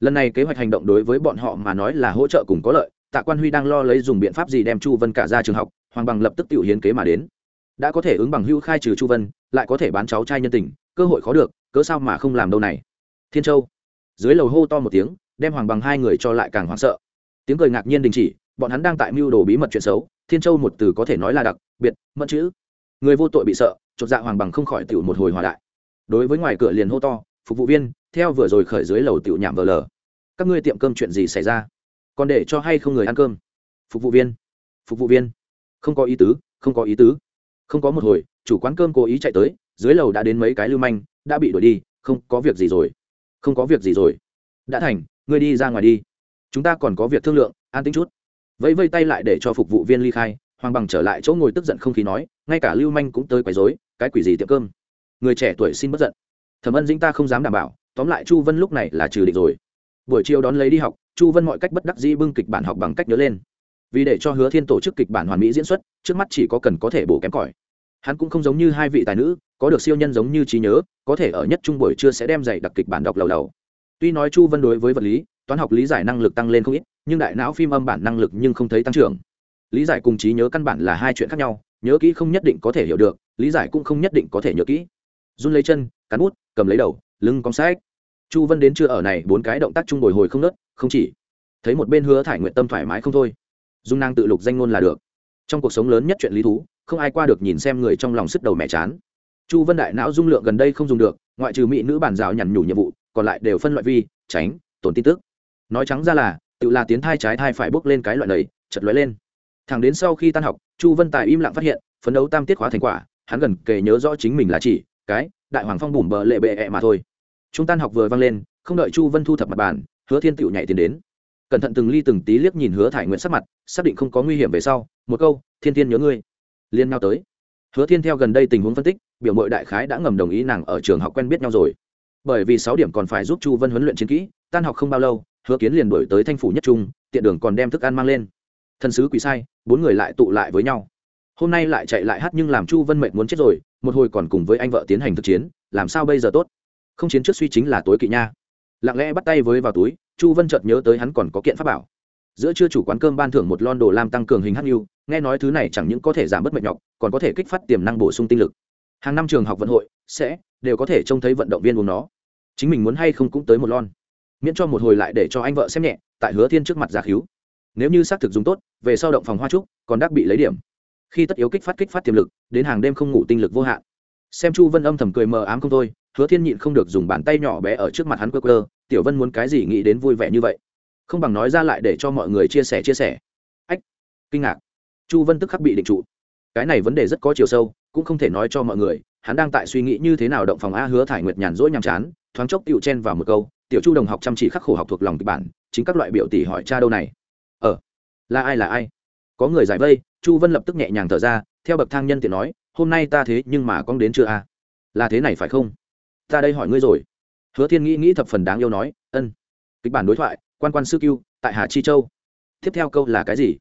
Lần này kế hoạch hành động đối với bọn họ mà nói là hỗ trợ cùng có lợi, tạ quan huy đang lo lấy dùng biện pháp gì đem chu vân cả ra trường học, hoàng bằng lập tức tự hiến kế mà đến. Đã có thể ứng bằng hưu khai trừ chu vân, lại có thể bán cháu trai nhân tình, cơ hội khó được cớ sao mà không làm đâu này? Thiên châu. Dưới lầu hô to một tiếng, đem hoàng bằng hai người cho lại càng hoảng sợ. Tiếng cười ngạc nhiên đình chỉ, bọn hắn đang tại mưu đồ bí mật chuyện xấu, thiên châu một từ có thể nói là đặc, biệt, mẫn chữ. Người vô tội bị sợ, chột dạ hoàng bằng không khỏi tiểu một hồi hòa đại. Đối với ngoài cửa liền hô to, phục vụ viên, theo vừa rồi khởi dưới lầu tiểu nhảm vờ lờ. Các ngươi tiệm cơm chuyện gì xảy ra? Còn để cho hay không người ăn cơm? Phục vụ viên. Phục vụ viên. Không có ý tứ, không có ý tứ. Không có một hồi, chủ quán cơm cố ý chạy tới, dưới lầu đã đến mấy cái lưu manh đã bị đuổi đi, không có việc gì rồi. Không có việc gì rồi. Đã thành, ngươi đi ra ngoài đi. Chúng ta còn có việc thương lượng, an tính chút. Vẫy vây tay lại để cho phục vụ viên ly khai, hoàng bằng trở lại chỗ ngồi tức giận không khí nói, ngay cả lưu manh cũng tới quấy rối, cái quỷ gì tiệm cơm? Người trẻ tuổi xin bất giận. Thẩm ân dĩnh ta không dám đảm bảo, tóm lại chu vân lúc này là trừ định rồi. Buổi chiều đón lấy đi học, chu vân mọi cách bất đắc dĩ bưng kịch bản học bằng cách nhớ lên. Vì để cho hứa thiên tổ chức kịch bản hoàn mỹ diễn xuất, trước mắt chỉ có cần có thể bổ kém cỏi hắn cũng không giống như hai vị tài nữ, có được siêu nhân giống như trí nhớ, có thể ở nhất trung buổi trưa sẽ đem dạy đặc kịch bản đọc lầu lầu. Tuy nói chu vân đối với vật lý, toán học lý giải năng lực tăng lên không ít, nhưng đại não phim âm bản năng lực nhưng không thấy tăng trưởng. Lý giải cùng trí nhớ căn bản là hai chuyện khác nhau, nhớ kỹ không nhất định có thể hiểu được, lý giải cũng không nhất định có thể nhớ kỹ. Run lấy chân, cắn bút, cầm lấy đầu, lưng con sách. Chu vân đến chưa ở này, bốn cái động tác chung bồi hồi không nớt, không chỉ thấy một bên hứa thải nguyện tâm thoải mái không thôi. Dung năng tự lục danh ngôn là được. Trong cuộc sống lớn nhất chuyện lý thú không ai qua được nhìn xem người trong lòng sức đầu mẹ chán. Chu vân đại não dung lượng gần đây không dùng được, ngoại trừ mỹ nữ bản rào nhằn nhủ nhiệm vụ, còn lại đều phân loại vi, tránh, tổn tin tức. Nói trắng ra là, tự là tiến thai trái thai phải bước lên cái loại này chật lóe lên. Thẳng đến sau khi tan học, chu vân tài im lặng phát hiện, phấn đấu tam tiết khóa thành quả, hắn gần kề nhớ rõ chính mình là chỉ, cái, đại hoàng phong bùm bờ lệ bệ ẹ mà thôi. Chúng tan học vừa vang lên, không đợi chu vân thu thập mặt bàn, hứa thiên tựu nhảy tiến đến. Cẩn thận từng ly từng tí liếc nhìn hứa thải nguyện sắc mặt, xác định không có nguy hiểm về sau, một câu, thiên thiên nhớ ngươi liên nhau tới. Hứa thiên theo gần đây tình huống phân tích, biểu mội đại khái đã ngầm đồng ý nàng ở trường học quen biết nhau rồi. Bởi vì sáu điểm còn phải giúp chu vân huấn luyện chiến kỹ, tan học không bao lâu, hứa kiến liền đổi tới thanh phủ nhất trung, tiện đường còn đem thức ăn mang lên. Thần sứ quỷ sai, bốn người lại tụ lại với nhau. Hôm nay lại chạy lại hát nhưng làm chu vân mệnh muốn chết rồi, một hồi còn cùng với anh vợ tiến hành thực chiến, làm sao bây giờ tốt? Không chiến trước suy chính là tối kỵ nha. Lặng lẽ bắt tay với vào túi, chu vân chợt nhớ tới hắn còn có kiện pháp bảo giữa chưa chủ quán cơm ban thưởng một lon đồ lam tăng cường hình hưu nghe nói thứ này chẳng những có thể giảm bớt mệt nhọc, còn có thể kích phát tiềm năng bổ sung tinh lực. Hàng năm trường học vận hội sẽ đều có thể trông thấy vận động viên uống nó. Chính mình muốn hay không cũng tới một lon. Miễn cho một hồi lại để cho anh vợ xem nhẹ, tại hứa thiên trước mặt giả cứu. Nếu như xác thực dùng tốt, về sau động phòng hoa trúc, còn đắc bị lấy điểm. Khi tất yếu kích phát kích phát tiềm lực, đến hàng đêm không ngủ tinh lực vô hạn. Xem chu vân âm thầm cười mờ ám không thôi, hứa thiên nhịn không được dùng bàn tay nhỏ bé ở trước mặt hắn cơ cơ tiểu vân muốn cái gì nghĩ đến vui vẻ như vậy? Không bằng nói ra lại để cho mọi người chia sẻ chia sẻ. Ách, kinh ngạc. Chu vân tức khắc bị định trụ. Cái này vấn đề rất có chiều sâu, cũng không thể nói cho mọi người, hắn đang tại suy nghĩ như thế nào động phòng a hứa thải nguyệt nhàn rỗi nhàm chán, thoáng chốc tựu chen vào một câu, tiểu chu đồng học chăm chỉ khắc khổ học thuộc lòng kịch bản, chính các loại biểu tỷ hỏi cha đâu này? Ờ là ai là ai? Có người giải vây, chu vân lập tức nhẹ nhàng thở ra, theo bậc thang nhân tiện nói, hôm nay ta thế nhưng mà con đến chưa a? Là thế này phải không? Ta đây hỏi ngươi rồi. Hứa thiên nghĩ nghĩ thập phần đáng yêu nói, ân. Kịch bản đối thoại quan quan sư cưu, tại hà chi châu. Tiếp theo câu là cái gì?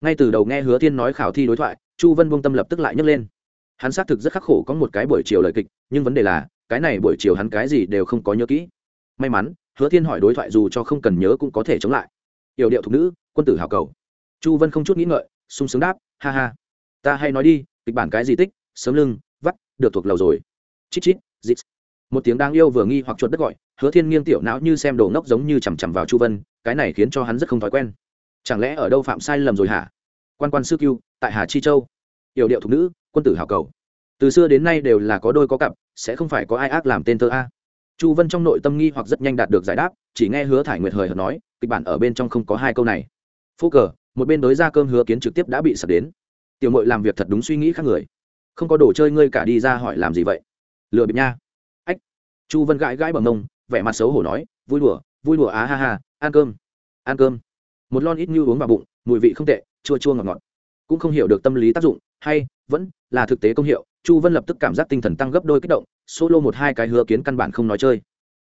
Ngay từ đầu nghe hứa thiên nói khảo thi đối thoại, chu vân bông tâm lập tức lại nhấc lên. Hắn xác thực rất khắc khổ có một cái buổi chiều lời kịch, nhưng vấn đề là, cái này buổi chiều hắn cái gì đều không có nhớ kỹ. May mắn, hứa thiên hỏi đối thoại dù cho không cần nhớ cũng có thể chống lại. Yểu điệu thục nữ, quân tử hào cầu. Chu vân không chút nghĩ ngợi, sung sướng đáp, ha ha, ta hay nói đi, kịch bản cái gì tích, sớm lưng, vắt, được thuộc lầu rồi. Chít chít dít một tiếng đáng yêu vừa nghi hoặc chuột đất gọi, hứa thiên nghiêng tiểu não như xem đồ ngốc giống như chằm chằm vào chu vân, cái này khiến cho hắn rất không thói quen. Chẳng lẽ ở đâu phạm sai lầm rồi hả? Quan quan sư cưu, tại hà chi châu. Yểu điệu thục nữ, quân tử hào cầu. Từ xưa đến nay đều là có đôi có cặp, sẽ không phải có ai ác làm tên thơ a. Chu vân trong nội tâm nghi hoặc rất nhanh đạt được giải đáp, chỉ nghe hứa thải nguyệt hời hợt nói, kịch bản ở bên trong không có hai câu này. Phô cờ, một bên đối ra cơm hứa kiến trực tiếp đã bị sập đến. Tiểu mội làm việc thật đúng suy nghĩ khác người. Không có đồ chơi ngươi cả đi ra hỏi làm gì vậy? Lừa bịp nha chu vân gãi gãi bằng mông, vẻ mặt xấu hổ nói, vui đùa vui đùa, á ha ha, ăn cơm ăn cơm. Một lon ít như uống vào bụng, mùi vị không tệ, chua chua ngọt ngọt. Cũng không hiểu được tâm lý tác dụng, hay vẫn là thực tế công hiệu, chu vân lập tức cảm giác tinh thần tăng gấp đôi kích động, solo một hai cái hứa kiến căn bản không nói chơi.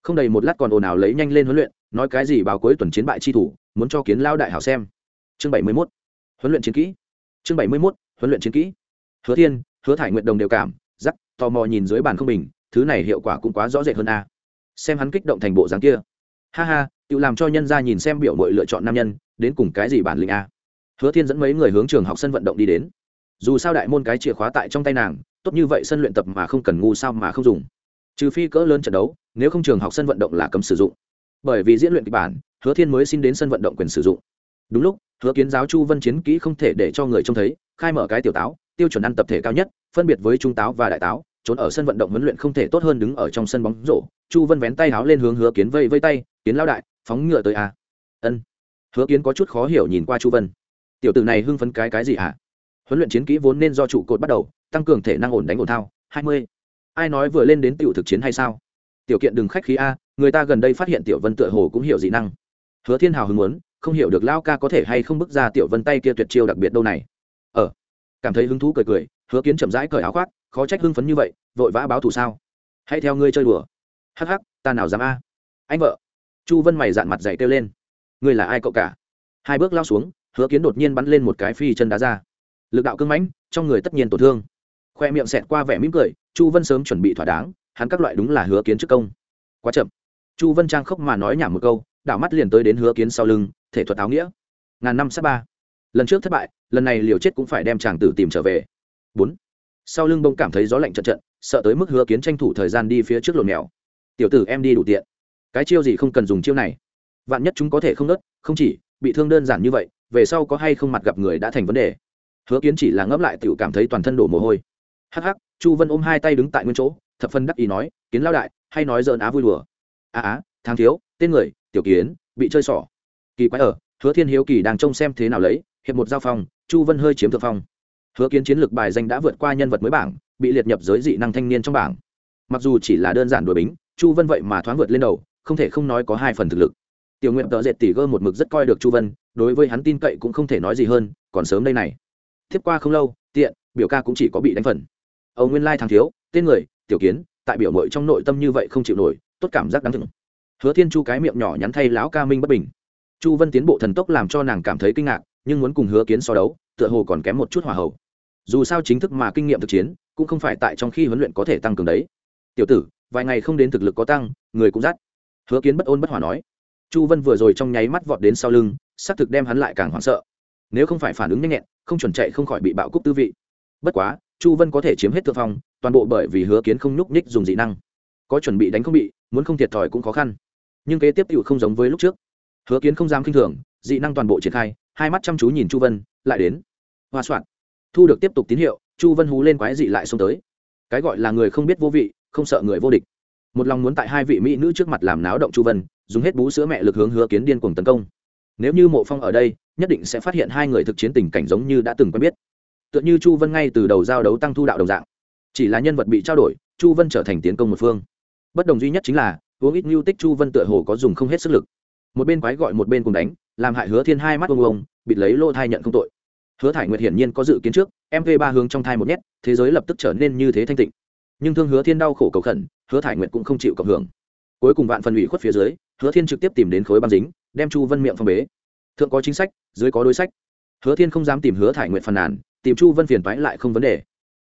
Không đầy một lát còn ồn ào lấy nhanh lên huấn luyện, nói cái gì báo cuối tuần chiến bại chi thủ, muốn cho kiến lao đại hảo xem. Chương bảy mươi mốt, huấn luyện chiến kỹ. Chương bảy mươi mốt, huấn luyện chiến kỹ. Hứa thiên, hứa thải nguyện đồng đều cảm giắc tò mò nhìn dưới bàn không bình thứ này hiệu quả cũng quá rõ rệt hơn a. Xem hắn kích động thành bộ dáng kia. Ha ha, tự làm cho nhân ra nhìn xem biểu mội lựa chọn nam nhân, đến cùng cái gì bản lĩnh a? Hứa thiên dẫn mấy người hướng trường học sân vận động đi đến. Dù sao đại môn cái chìa khóa tại trong tay nàng, tốt như vậy sân luyện tập mà không cần ngu sao mà không dùng. Trừ phi cỡ lớn trận đấu, nếu không trường học sân vận động là cấm sử dụng. Bởi vì diễn luyện kịch bản, hứa thiên mới xin đến sân vận động quyền sử dụng. Đúng lúc, hứa kiến giáo chu vân chiến kỹ không thể để cho người trông thấy, khai mở cái tiểu táo, tiêu chuẩn ăn tập thể cao nhất, phân biệt với trung táo và đại táo trốn ở sân vận động huấn luyện không thể tốt hơn đứng ở trong sân bóng rổ. Chu vân vén tay háo lên hướng hứa kiến vây vây tay, kiến lao đại, phóng ngựa tới a ân. Hứa kiến có chút khó hiểu nhìn qua chu vân. Tiểu tử này hưng phấn cái cái gì hả? Huấn luyện chiến kỹ vốn nên do trụ cột bắt đầu, tăng cường thể năng ổn đánh ổn thao, hai mươi. Ai nói vừa lên đến tiểu thực chiến hay sao? Tiểu kiện đừng khách khí a, người ta gần đây phát hiện tiểu vân tựa hồ cũng hiểu dị năng. Hứa thiên hào hứng muốn, không hiểu được lao ca có thể hay không bước ra tiểu vân tay kia tuyệt chiêu đặc biệt đâu này. Ờ. Cảm thấy hứng thú cười cười, hứa kiến chậm rãi cởi áo khoác khó trách hưng phấn như vậy, vội vã báo thù sao? Hãy theo ngươi chơi đùa. Hắc hắc, ta nào dám a? Anh vợ. Chu vân mày dạn mặt dày kêu lên. Ngươi là ai cậu cả? Hai bước lao xuống, hứa kiến đột nhiên bắn lên một cái phi chân đá ra. Lực đạo cưng mãnh, trong người tất nhiên tổn thương. Khoe miệng xẹt qua vẻ mỉm cười, chu vân sớm chuẩn bị thỏa đáng, hắn các loại đúng là hứa kiến trước công. Quá chậm. Chu vân trang khóc mà nói nhảm một câu, đảo mắt liền tới đến hứa kiến sau lưng, thể thuật áo nghĩa. Ngàn năm sát ba. Lần trước thất bại, lần này liều chết cũng phải đem chàng tử tìm trở về. Bốn sau lưng bông cảm thấy gió lạnh trận trận, sợ tới mức hứa kiến tranh thủ thời gian đi phía trước lồn mèo. Tiểu tử, em đi đủ tiện. Cái chiêu gì không cần dùng chiêu này. Vạn nhất chúng có thể không nớt, không chỉ, bị thương đơn giản như vậy, về sau có hay không mặt gặp người đã thành vấn đề. Hứa kiến chỉ là ngẫm lại tự cảm thấy toàn thân đổ mồ hôi. Hắc hắc, chu vân ôm hai tay đứng tại nguyên chỗ, thập phân đắc ý nói, kiến lao đại, hay nói dợn á vui đùa. Á á thang thiếu, tên người, tiểu kiến, bị chơi xỏ kỳ quái ở, hứa thiên hiếu kỳ đang trông xem thế nào lấy, hiệp một giao phong, chu vân hơi chiếm thượng phong hứa kiến chiến lược bài danh đã vượt qua nhân vật mới bảng, bị liệt nhập giới dị năng thanh niên trong bảng. Mặc dù chỉ là đơn giản đuổi bính, chu vân vậy mà thoáng vượt lên đầu, không thể không nói có hai phần thực lực. Tiểu nguyện tợ dệt tỷ gơ một mực rất coi được chu vân, đối với hắn tin cậy cũng không thể nói gì hơn, còn sớm đây này. Tiếp qua không lâu, tiện, biểu ca cũng chỉ có bị đánh phần. Âu nguyên lai thằng thiếu, tên người, tiểu kiến, tại biểu mội trong nội tâm như vậy không chịu nổi, tốt cảm giác đáng thừng hứa thiên chu cái miệng nhỏ nhắn thay lão ca minh bất bình. Chu vân tiến bộ thần tốc làm cho nàng cảm thấy kinh ngạc, nhưng muốn cùng hứa kiến so đấu, tựa hồ còn kém một chút hòa hậu dù sao chính thức mà kinh nghiệm thực chiến, cũng không phải tại trong khi huấn luyện có thể tăng cường đấy. Tiểu tử, vài ngày không đến thực lực có tăng, người cũng dắt. Hứa kiến bất ôn bất hòa nói. Chu vân vừa rồi trong nháy mắt vọt đến sau lưng xác thực đem hắn lại càng hoảng sợ. Nếu không phải phản ứng nhanh nhẹn, không chuẩn chạy không khỏi bị bạo cúc tư vị. Bất quá, chu vân có thể chiếm hết thượng phong, toàn bộ bởi vì hứa kiến không nhúc nhích dùng dị năng. Có chuẩn bị đánh không bị, muốn không thiệt thòi cũng khó khăn. Nhưng kế tiếp cựu không giống với lúc trước. Hứa kiến không dám k i n h thường, dị năng toàn bộ triển khai, hai mắt chăm chú nhìn chu vân, lại đến. Hoa soạn thu được tiếp tục tín hiệu, chu vân hú lên quái dị lại xông tới. Cái gọi là người không biết vô vị, không sợ người vô địch. Một lòng muốn tại hai vị mỹ nữ trước mặt làm náo động chu vân, dùng hết bú sữa mẹ lực hướng hứa kiến điên cuồng tấn công. Nếu như mộ phong ở đây, nhất định sẽ phát hiện hai người thực chiến tình cảnh giống như đã từng quen biết. Tựa như chu vân ngay từ đầu giao đấu tăng thu đạo đồng dạng. Chỉ là nhân vật bị trao đổi, chu vân trở thành tiến công một phương. Bất đồng duy nhất chính là, uống ít mưu tích chu vân tựa hồ có dùng không hết sức lực. Một bên quái gọi một bên cùng đánh, làm hại hứa thiên hai mắt ông ông bị lấy lô thai nhận không tội hứa thải nguyệt hiển nhiên có dự kiến trước mv ba hướng trong thai một nhét, thế giới lập tức trở nên như thế thanh tịnh. Nhưng thương hứa thiên đau khổ cầu khẩn, hứa thải nguyệt cũng không chịu cộng hưởng. Cuối cùng vạn phần ủy khuất phía dưới, hứa thiên trực tiếp tìm đến khối băng dính, đem chu vân miệng phong bế. Thượng có chính sách, dưới có đối sách. Hứa thiên không dám tìm hứa thải Nguyệt phàn nàn, tìm chu vân phiền toái lại không vấn đề.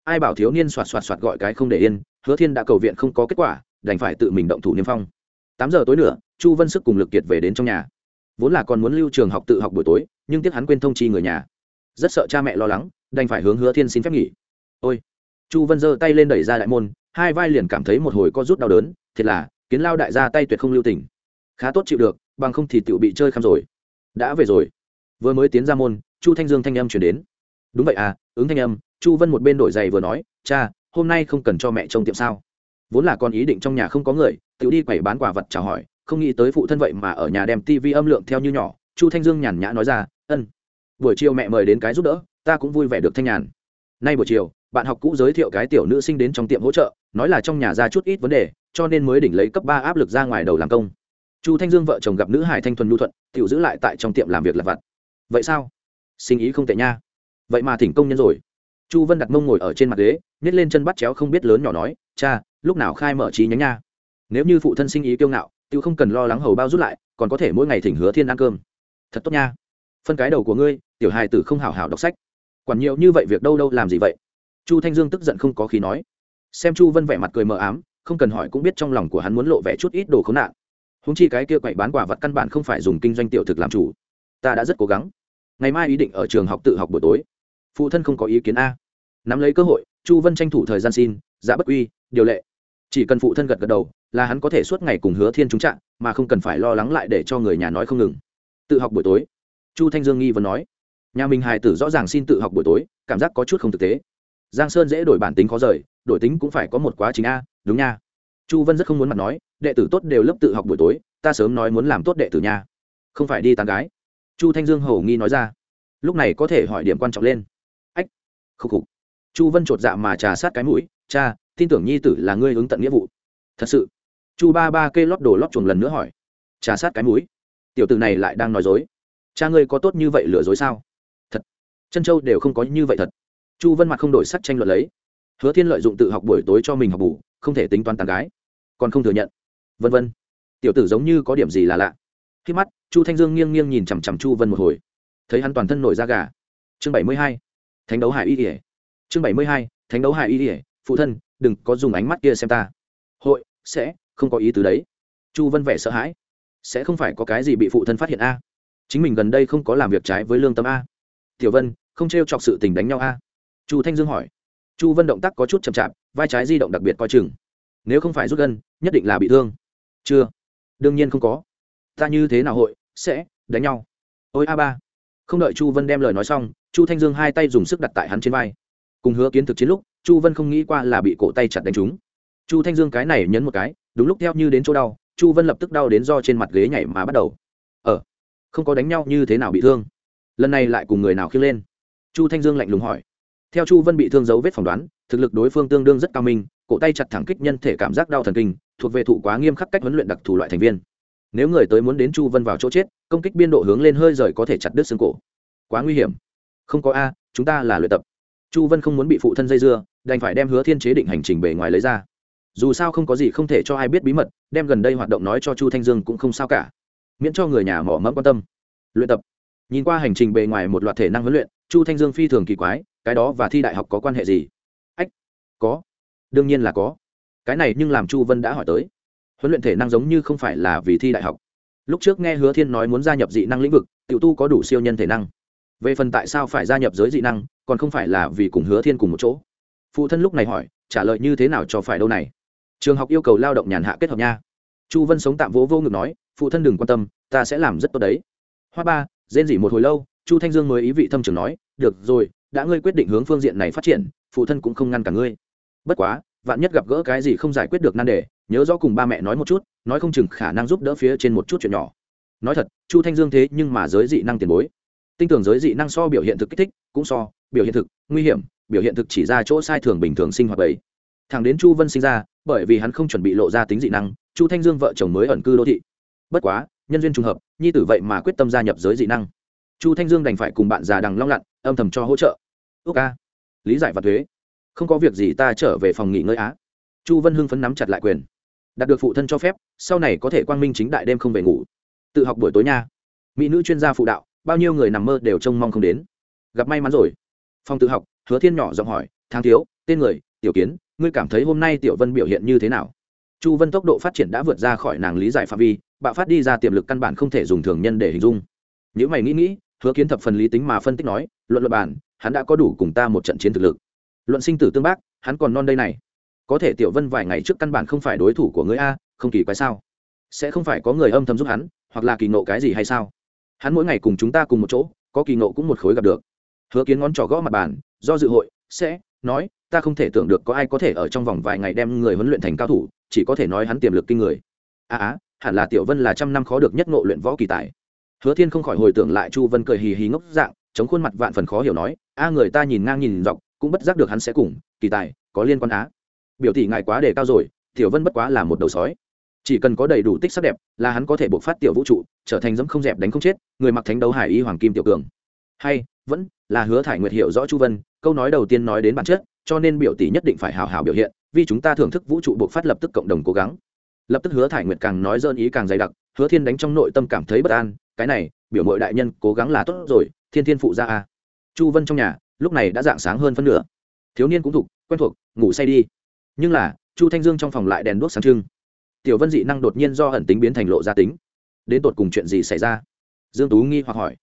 Ai bảo thiếu niên soạt soạt soạt gọi cái không để yên, hứa thiên đã cầu viện không có kết quả, đành phải tự mình động thủ niêm phong. Tám giờ tối nữa, chu vân sức cùng lực kiệt về đến trong nhà. Vốn là còn muốn lưu trường học tự học buổi tối, nhưng tiếc hắn quên thông chi người nhà rất sợ cha mẹ lo lắng, đành phải hướng hứa thiên xin phép nghỉ. Ôi, chu vân giơ tay lên đẩy ra đại môn, hai vai liền cảm thấy một hồi có rút đau đớn, thiệt là, kiến lao đại gia tay tuyệt không lưu tình. Khá tốt chịu được, bằng không thì tựu bị chơi khăm rồi. Đã về rồi. Vừa mới tiến ra môn, chu thanh dương thanh âm chuyển đến. Đúng vậy à ứng thanh âm, chu vân một bên đổi giày vừa nói, cha, hôm nay không cần cho mẹ trông tiệm sao? Vốn là con ý định trong nhà không có người tự đi quẩy bán quả vật chào hỏi, không nghĩ tới phụ thân vậy mà ở nhà đem tivi âm lượng theo như nhỏ, chu thanh dương nhàn nhã nói ra, ân buổi chiều mẹ mời đến cái giúp đỡ, ta cũng vui vẻ được thanh nhàn. Nay buổi chiều, bạn học cũ giới thiệu cái tiểu nữ sinh đến trong tiệm hỗ trợ, nói là trong nhà ra chút ít vấn đề, cho nên mới đỉnh lấy cấp ba áp lực ra ngoài đầu làm công. Chu thanh dương vợ chồng gặp nữ hải thanh thuần nhu thuận tự giữ lại tại trong tiệm làm việc lặt vặt. Vậy sao? Sinh ý không tệ nha. Vậy mà thỉnh công nhân rồi. Chu vân đặt mông ngồi ở trên mặt ghế nhét lên chân bắt chéo không biết lớn nhỏ nói, cha, lúc nào khai mở trí nhánh nha? Nếu như phụ thân sinh ý kiêu ngạo tự không cần lo lắng hầu bao rút lại, còn có thể mỗi ngày thỉnh hứa thiên ăn cơm. Thật tốt nha. Phân cái đầu của ngươi tiểu hài tử không hảo hảo đọc sách. Quản nhiều như vậy việc đâu đâu, làm gì vậy? Chu thanh dương tức giận không có khí nói. Xem chu vân vẻ mặt cười mờ ám, không cần hỏi cũng biết trong lòng của hắn muốn lộ vẻ chút ít đồ khốn nạn. Húng chi cái kia quậy bán quả vật căn bản không phải dùng kinh doanh tiểu thực làm chủ. Ta đã rất cố gắng. Ngày mai ý định ở trường học tự học buổi tối. Phụ thân không có ý kiến a. Nắm lấy cơ hội, chu vân tranh thủ thời gian xin giá bất uy, điều lệ. Chỉ cần phụ thân gật gật đầu, là hắn có thể suốt ngày cùng hứa thiên trúng trạng, mà không cần phải lo lắng lại để cho người nhà nói không ngừng. Tự học buổi tối, chu thanh dương nghi vấn nói nhà mình hài tử rõ ràng xin tự học buổi tối, cảm giác có chút không thực tế. Giang sơn dễ đổi bản tính khó rời, đổi tính cũng phải có một quá trình a, đúng nha. Chu vân rất không muốn mặt nói, đệ tử tốt đều lớp tự học buổi tối, ta sớm nói muốn làm tốt đệ tử nha. Không phải đi tán gái. Chu thanh dương hầu nghi nói ra. Lúc này có thể hỏi điểm quan trọng lên. Ách khúc khục. Chu vân chột dạ mà trà sát cái mũi, cha, tin tưởng nhi tử là ngươi ứng tận nghĩa vụ. Thật sự? Chu ba ba kê lót đồ lót chuồng lần nữa hỏi. Trà sát cái mũi? Tiểu tử này lại đang nói dối. Cha ngươi có tốt như vậy lừa dối sao? Chân châu đều không có như vậy thật. Chu vân mặt không đổi sắc tranh luận lấy. Hứa thiên lợi dụng tự học buổi tối cho mình học bù, không thể tính toán tàn gái. Còn không thừa nhận. Vân vân. Tiểu tử giống như có điểm gì là lạ. Khi mắt, chu thanh dương nghiêng nghiêng nhìn chằm chằm chu vân một hồi. Thấy hắn toàn thân nổi da gà. Chương bảy mươi hai. Thánh đấu hải y ỉa chương bảy mươi hai. Thánh đấu hải y ỉa phụ thân, đừng có dùng ánh mắt kia xem ta. Hội, sẽ, không có ý tứ đấy. Chu vân vẻ sợ hãi. Sẽ không phải có cái gì bị phụ thân phát hiện a. Chính mình gần đây không có làm việc trái với lương tâm a. Tiểu vân không t r e o chọc sự tình đánh nhau a? Chu thanh dương hỏi. Chu vân động tác có chút chậm chạp, vai trái di động đặc biệt coi chừng. Nếu không phải rút gân, nhất định là bị thương. Chưa. Đương nhiên không có. Ta như thế nào hội, sẽ đánh nhau? Ôi a ba. Không đợi chu vân đem lời nói xong, chu thanh dương hai tay dùng sức đặt tại hắn trên vai. Cùng hứa kiến thực chiến lúc, chu vân không nghĩ qua là bị cổ tay chặt đánh trúng. Chu thanh dương cái này nhấn một cái, đúng lúc theo như đến chỗ đau, chu vân lập tức đau đến do trên mặt ghế nhảy mà bắt đầu. Ờ không có đánh nhau như thế nào bị thương. Lần này lại cùng người nào khiêng lên? Chu thanh dương lạnh lùng hỏi. Theo chu vân bị thương dấu vết phỏng đoán, thực lực đối phương tương đương rất cao minh, cổ tay chặt thẳng kích nhân thể cảm giác đau thần kinh, thuộc về thụ quá nghiêm khắc cách huấn luyện đặc thù loại thành viên. Nếu người tới muốn đến chu vân vào chỗ chết, công kích biên độ hướng lên hơi rời có thể chặt đứt xương cổ. Quá nguy hiểm. Không có a, chúng ta là luyện tập. Chu vân không muốn bị phụ thân dây dưa, đành phải đem hứa thiên chế định hành trình bề ngoài lấy ra. Dù sao không có gì không thể cho ai biết bí mật, đem gần đây hoạt động nói cho chu thanh dương cũng không sao cả. Miễn cho người nhà mỏ mẫm quan tâm. Luyện tập. Nhìn qua hành trình bề ngoài một loạt thể năng huấn luyện chu thanh dương phi thường kỳ quái, cái đó và thi đại học có quan hệ gì? Ách, có. Đương nhiên là có. Cái này nhưng làm chu vân đã hỏi tới. Huấn luyện thể năng giống như không phải là vì thi đại học. Lúc trước nghe hứa thiên nói muốn gia nhập dị năng lĩnh vực, tiểu tu có đủ siêu nhân thể năng. Về phần tại sao phải gia nhập giới dị năng, còn không phải là vì cùng hứa thiên cùng một chỗ. Phụ thân lúc này hỏi, trả lời như thế nào cho phải đâu này? Trường học yêu cầu lao động nhàn hạ kết hợp nha. Chu vân sống tạm vỗ vô ngực nói, phụ thân đừng quan tâm, ta sẽ làm rất tốt đấy. Hoa ba, rên dỉ một hồi lâu chu thanh dương mới ý vị thâm trường nói, được rồi, đã ngươi quyết định hướng phương diện này phát triển, phụ thân cũng không ngăn cả ngươi. Bất quá, vạn nhất gặp gỡ cái gì không giải quyết được nan đề, nhớ rõ cùng ba mẹ nói một chút, nói không chừng khả năng giúp đỡ phía trên một chút chuyện nhỏ. Nói thật, chu thanh dương thế nhưng mà giới dị năng tiền bối. Tinh tưởng giới dị năng so biểu hiện thực kích thích, cũng so biểu hiện thực nguy hiểm, biểu hiện thực chỉ ra chỗ sai thường bình thường sinh hoạt ấy. thằng đến chu vân sinh ra, bởi vì hắn không chuẩn bị lộ ra tính dị năng, chu thanh dương vợ chồng mới ẩn cư đô thị. Bất quá, nhân duyên trùng hợp, nhi tử vậy mà quyết tâm gia nhập giới dị năng chu thanh dương đành phải cùng bạn già đằng long lặn âm thầm cho hỗ trợ. Ước ca, lý giải và thuế, không có việc gì ta trở về phòng nghỉ ngơi á. Chu vân hưng phấn nắm chặt lại quyền. Đạt được phụ thân cho phép, sau này có thể quang minh chính đại đêm không về ngủ. Tự học buổi tối nha. Mỹ nữ chuyên gia phụ đạo, bao nhiêu người nằm mơ đều trông mong không đến. Gặp may mắn rồi. Phòng tự học, hứa thiên nhỏ giọng hỏi, thang thiếu, tên người, tiểu kiến, ngươi cảm thấy hôm nay tiểu vân biểu hiện như thế nào? Chu vân tốc độ phát triển đã vượt ra khỏi nàng lý giải phạm vi, bạo phát đi ra tiềm lực căn bản không thể dùng thường nhân để hình dung. Nếu mày nghĩ nghĩ hứa kiến thập phần lý tính mà phân tích nói luận luận bản hắn đã có đủ cùng ta một trận chiến thực lực. Luận sinh tử tương bác hắn còn non đây này. Có thể tiểu vân vài ngày trước căn bản không phải đối thủ của ngươi a không kỳ quái sao? Sẽ không phải có người âm thầm giúp hắn hoặc là kỳ nộ cái gì hay sao? Hắn mỗi ngày cùng chúng ta cùng một chỗ có kỳ nộ cũng một khối gặp được. Hứa kiến ngón trỏ gõ mặt bàn do dự hội sẽ nói ta không thể tưởng được có ai có thể ở trong vòng vài ngày đem người huấn luyện thành cao thủ chỉ có thể nói hắn tiềm lực kinh người. A à, á hẳn là tiểu vân là trăm năm khó được nhất ngộ luyện võ kỳ tài hứa thiên không khỏi hồi tưởng lại chu vân cười hì hì ngốc dạng, chống khuôn mặt vạn phần khó hiểu nói, a, người ta nhìn ngang nhìn dọc, cũng bất giác được hắn sẽ cùng, kỳ tài, có liên quan á. Biểu tỷ ngài quá đề cao rồi, tiểu vân bất quá là một đầu sói. Chỉ cần có đầy đủ tích sắc đẹp, là hắn có thể bộc phát tiểu vũ trụ, trở thành dẫm không dẹp đánh không chết, người mặc thánh đấu hải y hoàng kim tiểu cường. Hay, vẫn là hứa thải nguyệt hiểu rõ chu vân, câu nói đầu tiên nói đến bản chất, cho nên biểu tỷ nhất định phải hào hào biểu hiện, vì chúng ta thưởng thức vũ trụ bộc phát lập tức cộng đồng cố gắng. Lập tức hứa thải nguyệt càng nói dơn ý càng dày đặc, hứa thiên đánh trong nội tâm cảm thấy bất an cái này, biểu mội đại nhân cố gắng là tốt rồi, thiên thiên phụ ra a à. chu vân trong nhà, lúc này đã dạng sáng hơn phân nửa. Thiếu niên cũng thục, quen thuộc, ngủ say đi. Nhưng là, chu thanh dương trong phòng lại đèn đuốc sáng trưng. Tiểu vân dị năng đột nhiên do ẩn tính biến thành lộ gia tính. Đến tột cùng chuyện gì xảy ra? Dương tú nghi hoặc hỏi.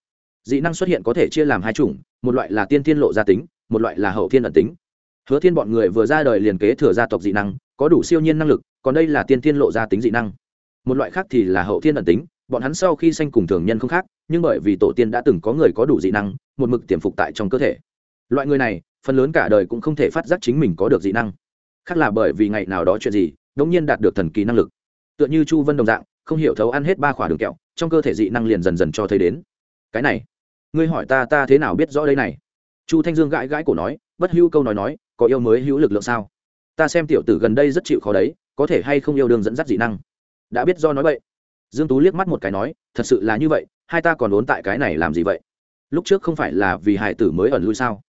Dị năng xuất hiện có thể chia làm hai chủng, một loại là tiên thiên lộ gia tính, một loại là hậu thiên ẩn tính. Hứa thiên bọn người vừa ra đời liền kế thừa gia tộc dị năng, có đủ siêu nhiên năng lực, còn đây là tiên thiên lộ gia tính dị năng. Một loại khác thì là hậu thiên ẩn tính bọn hắn sau khi sanh cùng thường nhân không khác, nhưng bởi vì tổ tiên đã từng có người có đủ dị năng, một mực tiềm phục tại trong cơ thể. Loại người này, phần lớn cả đời cũng không thể phát giác chính mình có được dị năng. Khác là bởi vì ngày nào đó chuyện gì, đống nhiên đạt được thần kỳ năng lực. Tựa như chu vân đồng dạng, không hiểu thấu ăn hết ba khỏa đường kẹo, trong cơ thể dị năng liền dần dần cho thấy đến. Cái này, ngươi hỏi ta ta thế nào biết rõ đây này? Chu thanh dương gãi gãi cổ nói, bất hữu câu nói nói, có yêu mới hữu lực lượng sao? Ta xem tiểu tử gần đây rất chịu khó đấy, có thể hay không yêu đương dẫn dắt dị năng? Đã biết do nói vậy dương tú liếc mắt một cái nói, thật sự là như vậy, hai ta còn đốn tại cái này làm gì vậy? Lúc trước không phải là vì hải tử mới ẩn lui sao?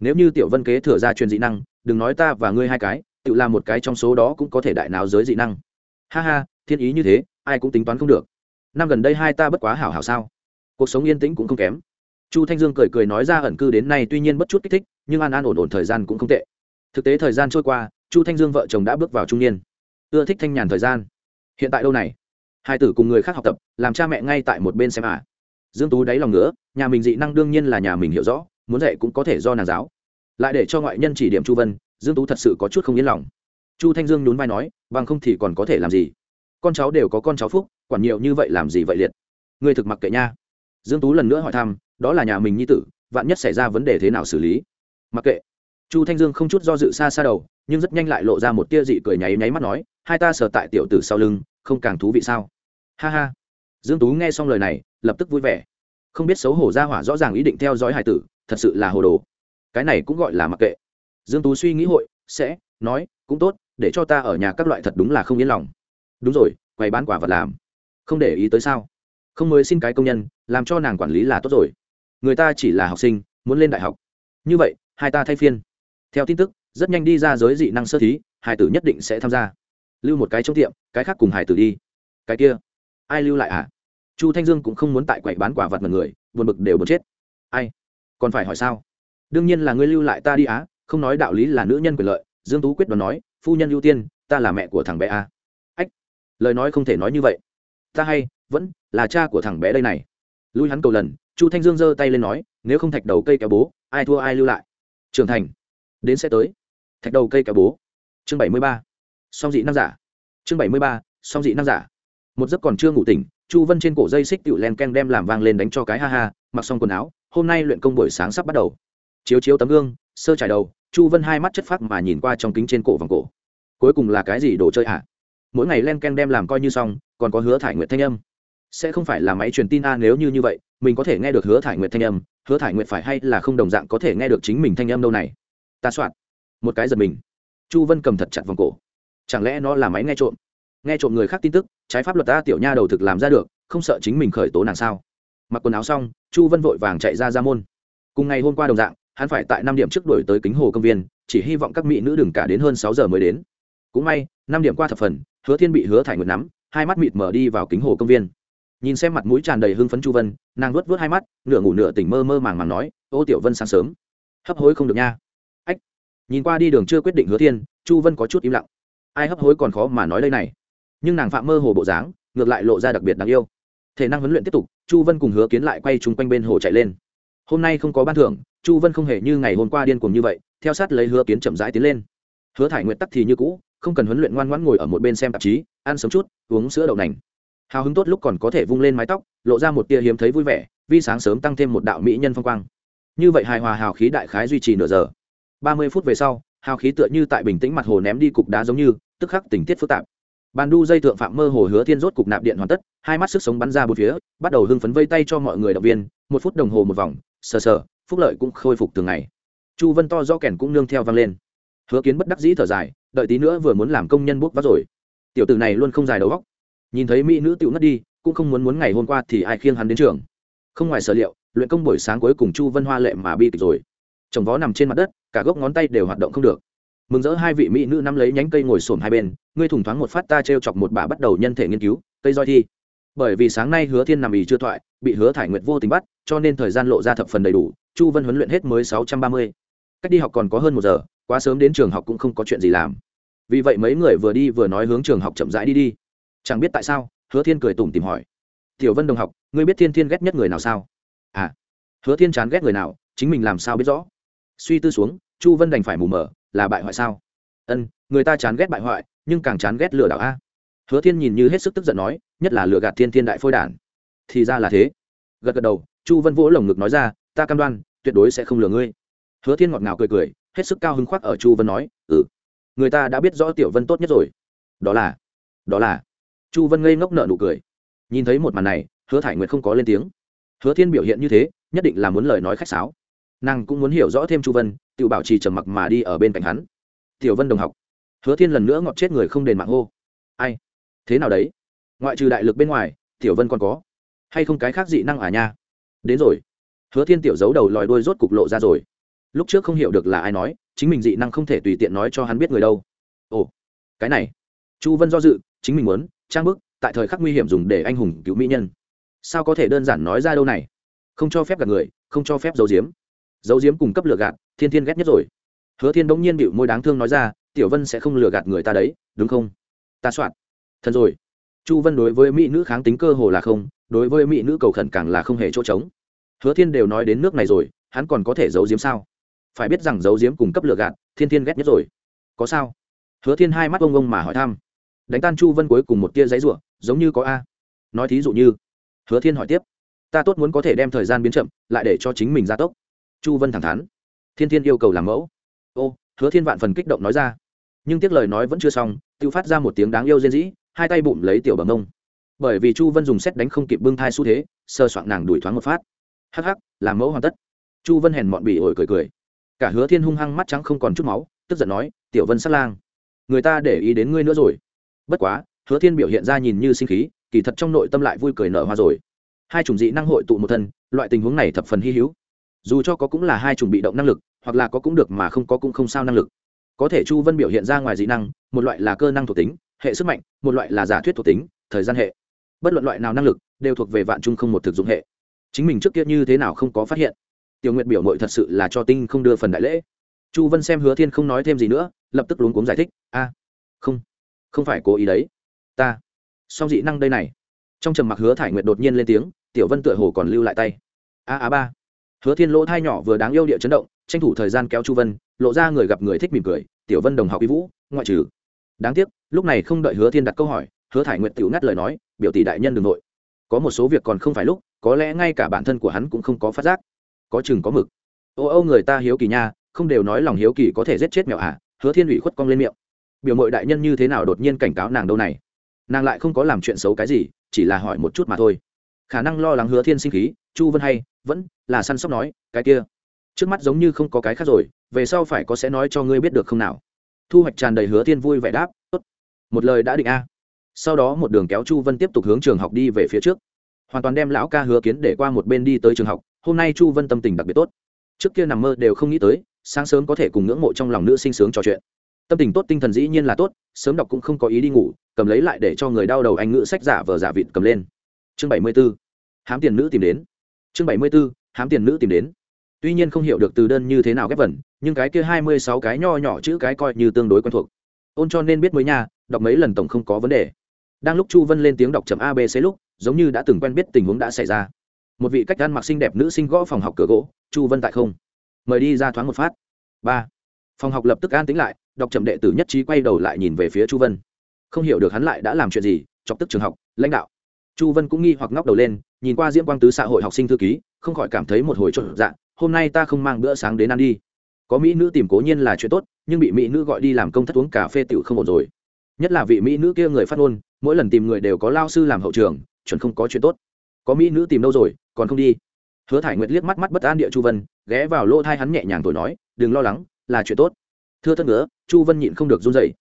Nếu như tiểu vân kế thừa ra truyền dị năng, đừng nói ta và ngươi hai cái, tự làm một cái trong số đó cũng có thể đại nào giới dị năng. Ha ha, thiên ý như thế, ai cũng tính toán không được. Năm gần đây hai ta bất quá hảo hảo sao? Cuộc sống yên tĩnh cũng không kém. Chu thanh dương cười cười nói ra ẩn cư đến nay tuy nhiên bất chút kích thích, nhưng an an ổn ổn thời gian cũng không tệ. Thực tế thời gian trôi qua, chu thanh dương vợ chồng đã bước vào trung niên. Ưa thích thanh nhàn thời gian. Hiện tại đâu này? Hai tử cùng người khác học tập, làm cha mẹ ngay tại một bên xem à. Dương tú đáy lòng nữa nhà mình dị năng đương nhiên là nhà mình hiểu rõ, muốn dạy cũng có thể do nàng giáo. Lại để cho ngoại nhân chỉ điểm chu vân, dương tú thật sự có chút không yên lòng. Chu thanh dương nhún vai nói, bằng không thì còn có thể làm gì? Con cháu đều có con cháu phúc, quản nhiều như vậy làm gì vậy liệt? Người thực mặc kệ nha. Dương tú lần nữa hỏi thăm, đó là nhà mình nhi tử, vạn nhất xảy ra vấn đề thế nào xử lý? Mặc kệ. Chu thanh dương không chút do dự xa xa đầu, nhưng rất nhanh lại lộ ra một tia dị cười nháy nháy mắt nói, hai ta sờ tại tiểu tử sau lưng không càng thú vị sao? Ha ha. Dương tú nghe xong lời này, lập tức vui vẻ. Không biết xấu hổ ra hỏa rõ ràng ý định theo dõi hải tử, thật sự là hồ đồ. Cái này cũng gọi là mặc kệ. Dương tú suy nghĩ hội, sẽ, nói, cũng tốt, để cho ta ở nhà các loại thật đúng là không yên lòng. Đúng rồi, quầy bán quả vật làm. Không để ý tới sao? Không mới xin cái công nhân, làm cho nàng quản lý là tốt rồi. Người ta chỉ là học sinh, muốn lên đại học. Như vậy, hai ta thay phiên. Theo tin tức, rất nhanh đi ra giới dị năng sơ thí, hải tử nhất định sẽ tham gia lưu một cái trong tiệm, cái khác cùng hải tử đi. Cái kia, ai lưu lại à chu thanh dương cũng không muốn tại quậy bán quả vật mật người, buồn bực đều buồn chết. Ai? Còn phải hỏi sao? Đương nhiên là ngươi lưu lại ta đi á, không nói đạo lý là nữ nhân quyền lợi, dương tú quyết đoán nói, phu nhân ưu tiên, ta là mẹ của thằng bé a. Ách, lời nói không thể nói như vậy. Ta hay, vẫn là cha của thằng bé đây này. Lui hắn cầu lần, chu thanh dương giơ tay lên nói, nếu không thạch đầu cây kéo bố, ai thua ai lưu lại. Trưởng thành, đến sẽ tới. Thạch đầu cây kéo bố. Chương bảy mươi ba song dị năng giả. Chương bảy mươi ba, song dị năng giả. Một giấc còn chưa ngủ tỉnh, chu vân trên cổ dây xích tựu len ken đem làm vang lên đánh cho cái ha ha, mặc xong quần áo, hôm nay luyện công buổi sáng sắp bắt đầu. Chiếu chiếu tấm gương, sơ trải đầu, chu vân hai mắt chất phác mà nhìn qua trong kính trên cổ vòng cổ. Cuối cùng là cái gì đồ chơi à mỗi ngày len ken đem làm coi như xong, còn có hứa thải nguyện thanh âm. Sẽ không phải là máy truyền tin a, nếu như như vậy, mình có thể nghe được hứa thải nguyện thanh âm, hứa thải nguyện phải hay là không đồng dạng có thể nghe được chính mình thanh âm đâu này? Ta soạn. Một cái giật mình. Chu vân cầm thật chặt vòng cổ chẳng lẽ nó là máy nghe trộm? Nghe trộm người khác tin tức, trái pháp luật ta tiểu nha đầu thực làm ra được, không sợ chính mình khởi tố nàng sao? Mặc quần áo xong, chu vân vội vàng chạy ra ra môn. Cùng ngày hôm qua đồng dạng, hắn phải tại năm điểm trước đổi tới kính hồ công viên, chỉ hy vọng các mỹ nữ đừng cả đến hơn sáu giờ mới đến. Cũng may, năm điểm qua thập phần, hứa thiên bị hứa thải nguyệt nắm, hai mắt mịt mở đi vào kính hồ công viên. Nhìn xem mặt mũi tràn đầy hưng phấn chu vân, nàng luốt vớt hai mắt, nửa ngủ nửa tỉnh mơ mơ màng màng nói, ô tiểu vân sáng sớm. Hấp hối không được nha. Ách. Nhìn qua đi đường chưa quyết định hứa thiên, chu vân có chút im lặng ai hấp hối còn khó mà nói đây này. Nhưng nàng phạm mơ hồ bộ dáng, ngược lại lộ ra đặc biệt đáng yêu. Thể năng huấn luyện tiếp tục, chu vân cùng hứa kiến lại quay chung quanh bên hồ chạy lên. Hôm nay không có ban thưởng, chu vân không hề như ngày hôm qua điên cuồng như vậy, theo sát lấy hứa kiến chậm rãi tiến lên. Hứa thải nguyện tắc thì như cũ, không cần huấn luyện ngoan ngoãn ngồi ở một bên xem tạp chí, ăn sớm chút, uống sữa đậu nành. Hào hứng tốt lúc còn có thể vung lên mái tóc, lộ ra một tia hiếm thấy vui vẻ vì sáng sớm tăng thêm một đạo mỹ nhân phong quang. Như vậy hài hòa hào khí đại khái duy trì nửa giờ. Ba mươi phút về sau, hào khí tựa như tại bình tĩnh mặt hồ ném đi cục đá giống như tức khắc tình tiết phức tạp. Bàn đu dây thượng phạm mơ hồ hứa thiên rốt cục nạp điện hoàn tất, hai mắt sức sống bắn ra bốn phía, bắt đầu hưng phấn vây tay cho mọi người động viên, một phút đồng hồ một vòng, sờ sờ, phúc lợi cũng khôi phục từng ngày. Chu vân to do kèn cũng nương theo vang lên. Hứa kiến bất đắc dĩ thở dài, đợi tí nữa vừa muốn làm công nhân bốc vác rồi. Tiểu tử này luôn không dài đầu góc nhìn thấy mỹ nữ tiểu ngất đi, cũng không muốn muốn ngày hôm qua thì ai khiêng hắn đến trường. Không ngoài sở liệu, luyện công buổi sáng cuối cùng chu vân hoa lệ mà bi kịch rồi. Chồng vó nằm trên mặt đất, cả gốc ngón tay đều hoạt động không được mừng rỡ hai vị mỹ nữ nắm lấy nhánh cây ngồi xổm hai bên, ngươi thủng thoáng một phát ta t r e o chọc một bà bắt đầu nhân thể nghiên cứu, cây roi thi. Bởi vì sáng nay hứa thiên nằm ý chưa thoại, bị hứa thải nguyệt vô tình bắt, cho nên thời gian lộ ra thập phần đầy đủ, chu vân huấn luyện hết mới sáu trăm ba mươi. Cách đi học còn có hơn một giờ, quá sớm đến trường học cũng không có chuyện gì làm. Vì vậy mấy người vừa đi vừa nói hướng trường học chậm rãi đi đi. Chẳng biết tại sao, hứa thiên cười tủm tìm hỏi. Tiểu vân đồng học, ngươi biết thiên thiên ghét nhất người nào sao? À. Hứa thiên chán ghét người nào, chính mình làm sao biết rõ? Suy tư xuống, chu vân đành phải mù mờ là bại hoại sao? Ân, người ta chán ghét bại hoại, nhưng càng chán ghét lừa đảo a. Hứa thiên nhìn như hết sức tức giận nói, nhất là lừa gạt thiên thiên đại phôi đản. Thì ra là thế. Gật gật đầu, chu vân vỗ lồng ngực nói ra, ta cam đoan, tuyệt đối sẽ không lừa ngươi. Hứa thiên ngọt ngào cười cười, hết sức cao hứng khoác ở chu vân nói ừ người ta đã biết rõ tiểu vân tốt nhất rồi. Đó là đó là. Chu vân ngây ngốc nợ nụ cười. Nhìn thấy một màn này, hứa thải nguyệt không có lên tiếng. Hứa thiên biểu hiện như thế, nhất định là muốn lời nói khách sáo nàng cũng muốn hiểu rõ thêm chu vân tự bảo trì trầm mặc mà đi ở bên cạnh hắn tiểu vân đồng học hứa thiên lần nữa ngọt chết người không đền mạng hô ai thế nào đấy ngoại trừ đại lực bên ngoài tiểu vân còn có hay không cái khác dị năng à nha đến rồi hứa thiên tiểu giấu đầu lòi đuôi rốt cục lộ ra rồi lúc trước không hiểu được là ai nói chính mình dị năng không thể tùy tiện nói cho hắn biết người đâu ồ cái này chu vân do dự chính mình muốn trang bức tại thời khắc nguy hiểm dùng để anh hùng cứu mỹ nhân sao có thể đơn giản nói ra đâu này không cho phép gặp người không cho phép giấu giếm giấu diếm cùng cấp lừa gạt, thiên thiên ghét nhất rồi. Hứa thiên bỗng nhiên bịu môi đáng thương nói ra, tiểu vân sẽ không lừa gạt người ta đấy, đúng không? Ta soạn. Thật rồi. Chu vân đối với mỹ nữ kháng tính cơ hồ là không, đối với mỹ nữ cầu khẩn càng là không hề chỗ trống. Hứa thiên đều nói đến nước này rồi, hắn còn có thể giấu diếm sao? Phải biết rằng giấu diếm cùng cấp lừa gạt, thiên thiên ghét nhất rồi. Có sao? Hứa thiên hai mắt ông ông mà hỏi thăm. Đánh tan chu vân cuối cùng một tia giấy rủa giống như có a. Nói thí dụ như, hứa thiên hỏi tiếp. Ta tốt muốn có thể đem thời gian biến chậm, lại để cho chính mình gia tốc chu vân thẳng thắn. Thiên thiên yêu cầu làm mẫu. Ô, hứa thiên vạn phần kích động nói ra. Nhưng tiếc lời nói vẫn chưa xong, tự phát ra một tiếng đáng yêu rên dĩ hai tay bụng lấy tiểu bằng ông. Bởi vì chu vân dùng xét đánh không kịp bưng thai xu thế sơ soạn nàng đuổi thoáng một phát. Hắc hắc, làm mẫu hoàn tất. Chu vân hèn mọn bị ổi cười cười. Cả hứa thiên hung hăng mắt trắng không còn chút máu, tức giận nói, tiểu vân sát lang, người ta để ý đến ngươi nữa rồi. Bất quá, hứa thiên biểu hiện ra nhìn như sinh khí, kỳ thật trong nội tâm lại vui cười nở hoa rồi. Hai chủng dị năng hội tụ một thân, loại tình huống này thập phần hy hữu dù cho có cũng là hai chủng bị động năng lực, hoặc là có cũng được mà không có cũng không sao năng lực. Có thể chu vân biểu hiện ra ngoài dị năng, một loại là cơ năng thuộc tính, hệ sức mạnh, một loại là giả thuyết thuộc tính, thời gian hệ. Bất luận loại nào năng lực, đều thuộc về vạn trung không một thực dụng hệ. Chính mình trước kia như thế nào không có phát hiện. Tiểu nguyệt biểu mội thật sự là cho tinh không đưa phần đại lễ. Chu vân xem hứa thiên không nói thêm gì nữa, lập tức luống cuống giải thích, a, không không phải cố ý đấy. Ta, song dị năng đây này. Trong trầm mặc hứa thải nguyệt đột nhiên lên tiếng, tiểu vân tựa hồ còn lưu lại tay. A a ba hứa thiên lỗ thai nhỏ vừa đáng yêu địa chấn động, tranh thủ thời gian kéo chu vân, lộ ra người gặp người thích mỉm cười, tiểu vân đồng học ý vũ, ngoại trừ. Đáng tiếc, lúc này không đợi hứa thiên đặt câu hỏi, hứa thải nguyệt tiểu ngắt lời nói, biểu tỷ đại nhân đ ừ n g nội. Có một số việc còn không phải lúc, có lẽ ngay cả bản thân của hắn cũng không có phát giác. Có chừng có mực. Ô ô, người ta hiếu kỳ nha, không đều nói lòng hiếu kỳ có thể giết chết mẹo à? Hứa thiên ủy khuất cong lên miệng. Biểu mội đại nhân như thế nào đột nhiên cảnh cáo nàng đâu này? Nàng lại không có làm chuyện xấu cái gì, chỉ là hỏi một chút mà thôi khả năng lo lắng hứa thiên sinh khí, chu vân hay, vẫn là săn sóc nói, cái kia, trước mắt giống như không có cái khác rồi, về sau phải có sẽ nói cho ngươi biết được không nào. Thu hoạch tràn đầy hứa thiên vui vẻ đáp, tốt, một lời đã định a. Sau đó một đường kéo chu vân tiếp tục hướng trường học đi về phía trước. Hoàn toàn đem lão ca hứa kiến để qua một bên đi tới trường học, hôm nay chu vân tâm tình đặc biệt tốt. Trước kia nằm mơ đều không nghĩ tới, sáng sớm có thể cùng ngưỡng mộ trong lòng nữ sinh sướng trò chuyện. Tâm tình tốt, tinh thần dĩ nhiên là tốt, sớm đọc cũng không có ý đi ngủ, cầm lấy lại để cho người đau đầu anh ngữ sách giả vờ giả vịt cầm lên chương bảy mươi b ố hám tiền nữ tìm đến. Chương bảy mươi b ố hám tiền nữ tìm đến. Tuy nhiên không hiểu được từ đơn như thế nào ghép vẩn nhưng cái kia hai mươi sáu cái nho nhỏ chữ cái coi như tương đối quen thuộc. Ôn cho nên biết mới nha, đọc mấy lần tổng không có vấn đề. Đang lúc chu vân lên tiếng đọc chấm abc lúc, giống như đã từng quen biết tình huống đã xảy ra. Một vị cách ăn mặc xinh đẹp nữ sinh gõ phòng học cửa gỗ, chu vân tại không? Mời đi ra thoáng một phát. Ba. Phòng học lập tức an tính lại, đọc chậm đệ tử nhất trí quay đầu lại nhìn về phía chu vân. Không hiểu được hắn lại đã làm chuyện gì, chọc tức trường học, lãnh đạo chu vân cũng nghi hoặc ngóc đầu lên, nhìn qua diễm quang tứ xã hội học sinh thư ký, không khỏi cảm thấy một hồi trộn dạng hôm nay ta không mang bữa sáng đến ăn đi. Có mỹ nữ tìm cố nhiên là chuyện tốt, nhưng bị mỹ nữ gọi đi làm công thất uống cà phê tiểu không ổn rồi. Nhất là vị mỹ nữ kia người phát ngôn, mỗi lần tìm người đều có lao sư làm hậu trường, chuẩn không có chuyện tốt. Có mỹ nữ tìm đâu rồi, còn không đi. Hứa thải nguyệt liếc mắt mắt bất an địa chu vân, ghé vào lỗ thai hắn nhẹ nhàng thổi nói, đừng lo lắng, là chuyện tốt. Thưa thân nữa chu vân nhịn không được run dậy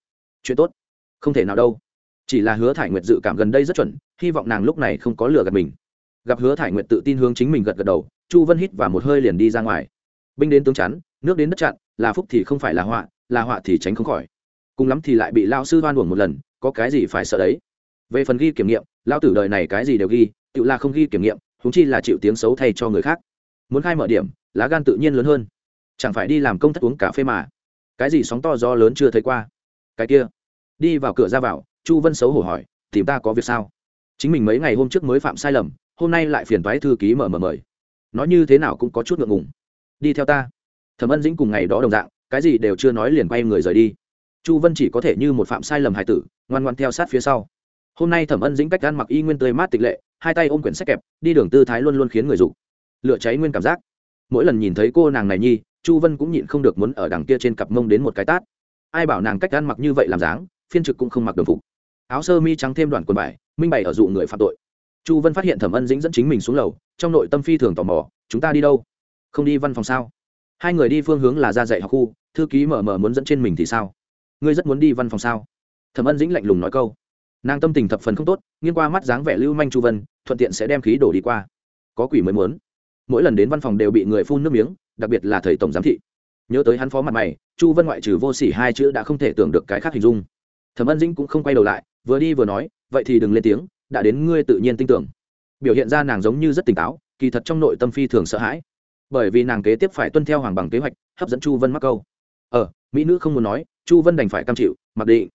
chuyện tốt? Không thể nào đâu chỉ là hứa thải nguyệt dự cảm gần đây rất chuẩn, hy vọng nàng lúc này không có lừa gạt mình. Gặp hứa thải nguyệt tự tin hướng chính mình gật gật đầu, chu vân hít và một hơi liền đi ra ngoài. Binh đến tướng chắn, nước đến đất chặn, là phúc thì không phải là họa là họa thì tránh không khỏi. Cùng lắm thì lại bị lao sư đoan uổng một lần, có cái gì phải sợ đấy? Về phần ghi kiểm nghiệm lao tử đời này cái gì đều ghi, tự là không ghi kiểm nghiệm húng chi là chịu tiếng xấu thay cho người khác. Muốn khai mở điểm, lá gan tự nhiên lớn hơn. Chẳng phải đi làm công thất uống cà phê mà. Cái gì sóng to gió lớn chưa thấy qua? Cái kia. Đi vào cửa ra vào chu vân xấu hổ hỏi, tìm ta có việc sao? Chính mình mấy ngày hôm trước mới phạm sai lầm, hôm nay lại phiền toái thư ký mở mở mời. Nói như thế nào cũng có chút ngượng ngùng. Đi theo ta. Thẩm ân dĩnh cùng ngày đó đồng dạng, cái gì đều chưa nói liền quay người rời đi. Chu vân chỉ có thể như một phạm sai lầm hài tử, ngoan ngoan theo sát phía sau. Hôm nay thẩm ân dĩnh cách ăn mặc y nguyên tươi mát tịch lệ, hai tay ôm quyển sách kẹp, đi đường tư thái luôn luôn khiến người dục. Lựa cháy nguyên cảm giác. Mỗi lần nhìn thấy cô nàng này nhi, chu vân cũng nhịn không được muốn ở đằng kia trên cặp mông đến một cái tát. Ai bảo nàng cách ăn mặc như vậy làm dáng, phiên trực cũng không mặc đồng phục áo sơ mi trắng thêm đoạn quần bài minh bày ở dụ người phạm tội. Chu vân phát hiện thẩm ân dĩnh dẫn chính mình xuống lầu, trong nội tâm phi thường tò mò, chúng ta đi đâu? Không đi văn phòng sao? Hai người đi phương hướng là ra dạy học khu, thư ký mở mở muốn dẫn trên mình thì sao? Ngươi rất muốn đi văn phòng sao? Thẩm ân dĩnh lạnh lùng nói câu. Nàng tâm tình thập phần không tốt, nghiêng qua mắt dáng vẻ lưu manh chu vân, thuận tiện sẽ đem khí đổ đi qua. Có quỷ mới muốn. Mỗi lần đến văn phòng đều bị người phun nước miếng, đặc biệt là thầy tổng giám thị. Nhớ tới hắn phó mặt mày, chu vân ngoại trừ vô s ỉ hai chữ đã không thể tưởng được cái khác hình dung. Thẩm ân dĩnh cũng không quay đầu lại vừa đi vừa nói, vậy thì đừng lên tiếng, đã đến ngươi tự nhiên tin tưởng. Biểu hiện ra nàng giống như rất tỉnh táo, kỳ thật trong nội tâm phi thường sợ hãi. Bởi vì nàng kế tiếp phải tuân theo hoàng bằng kế hoạch, hấp dẫn chu vân mắc câu. Ờ mỹ nữ không muốn nói, chu vân đành phải cam chịu, mặc định.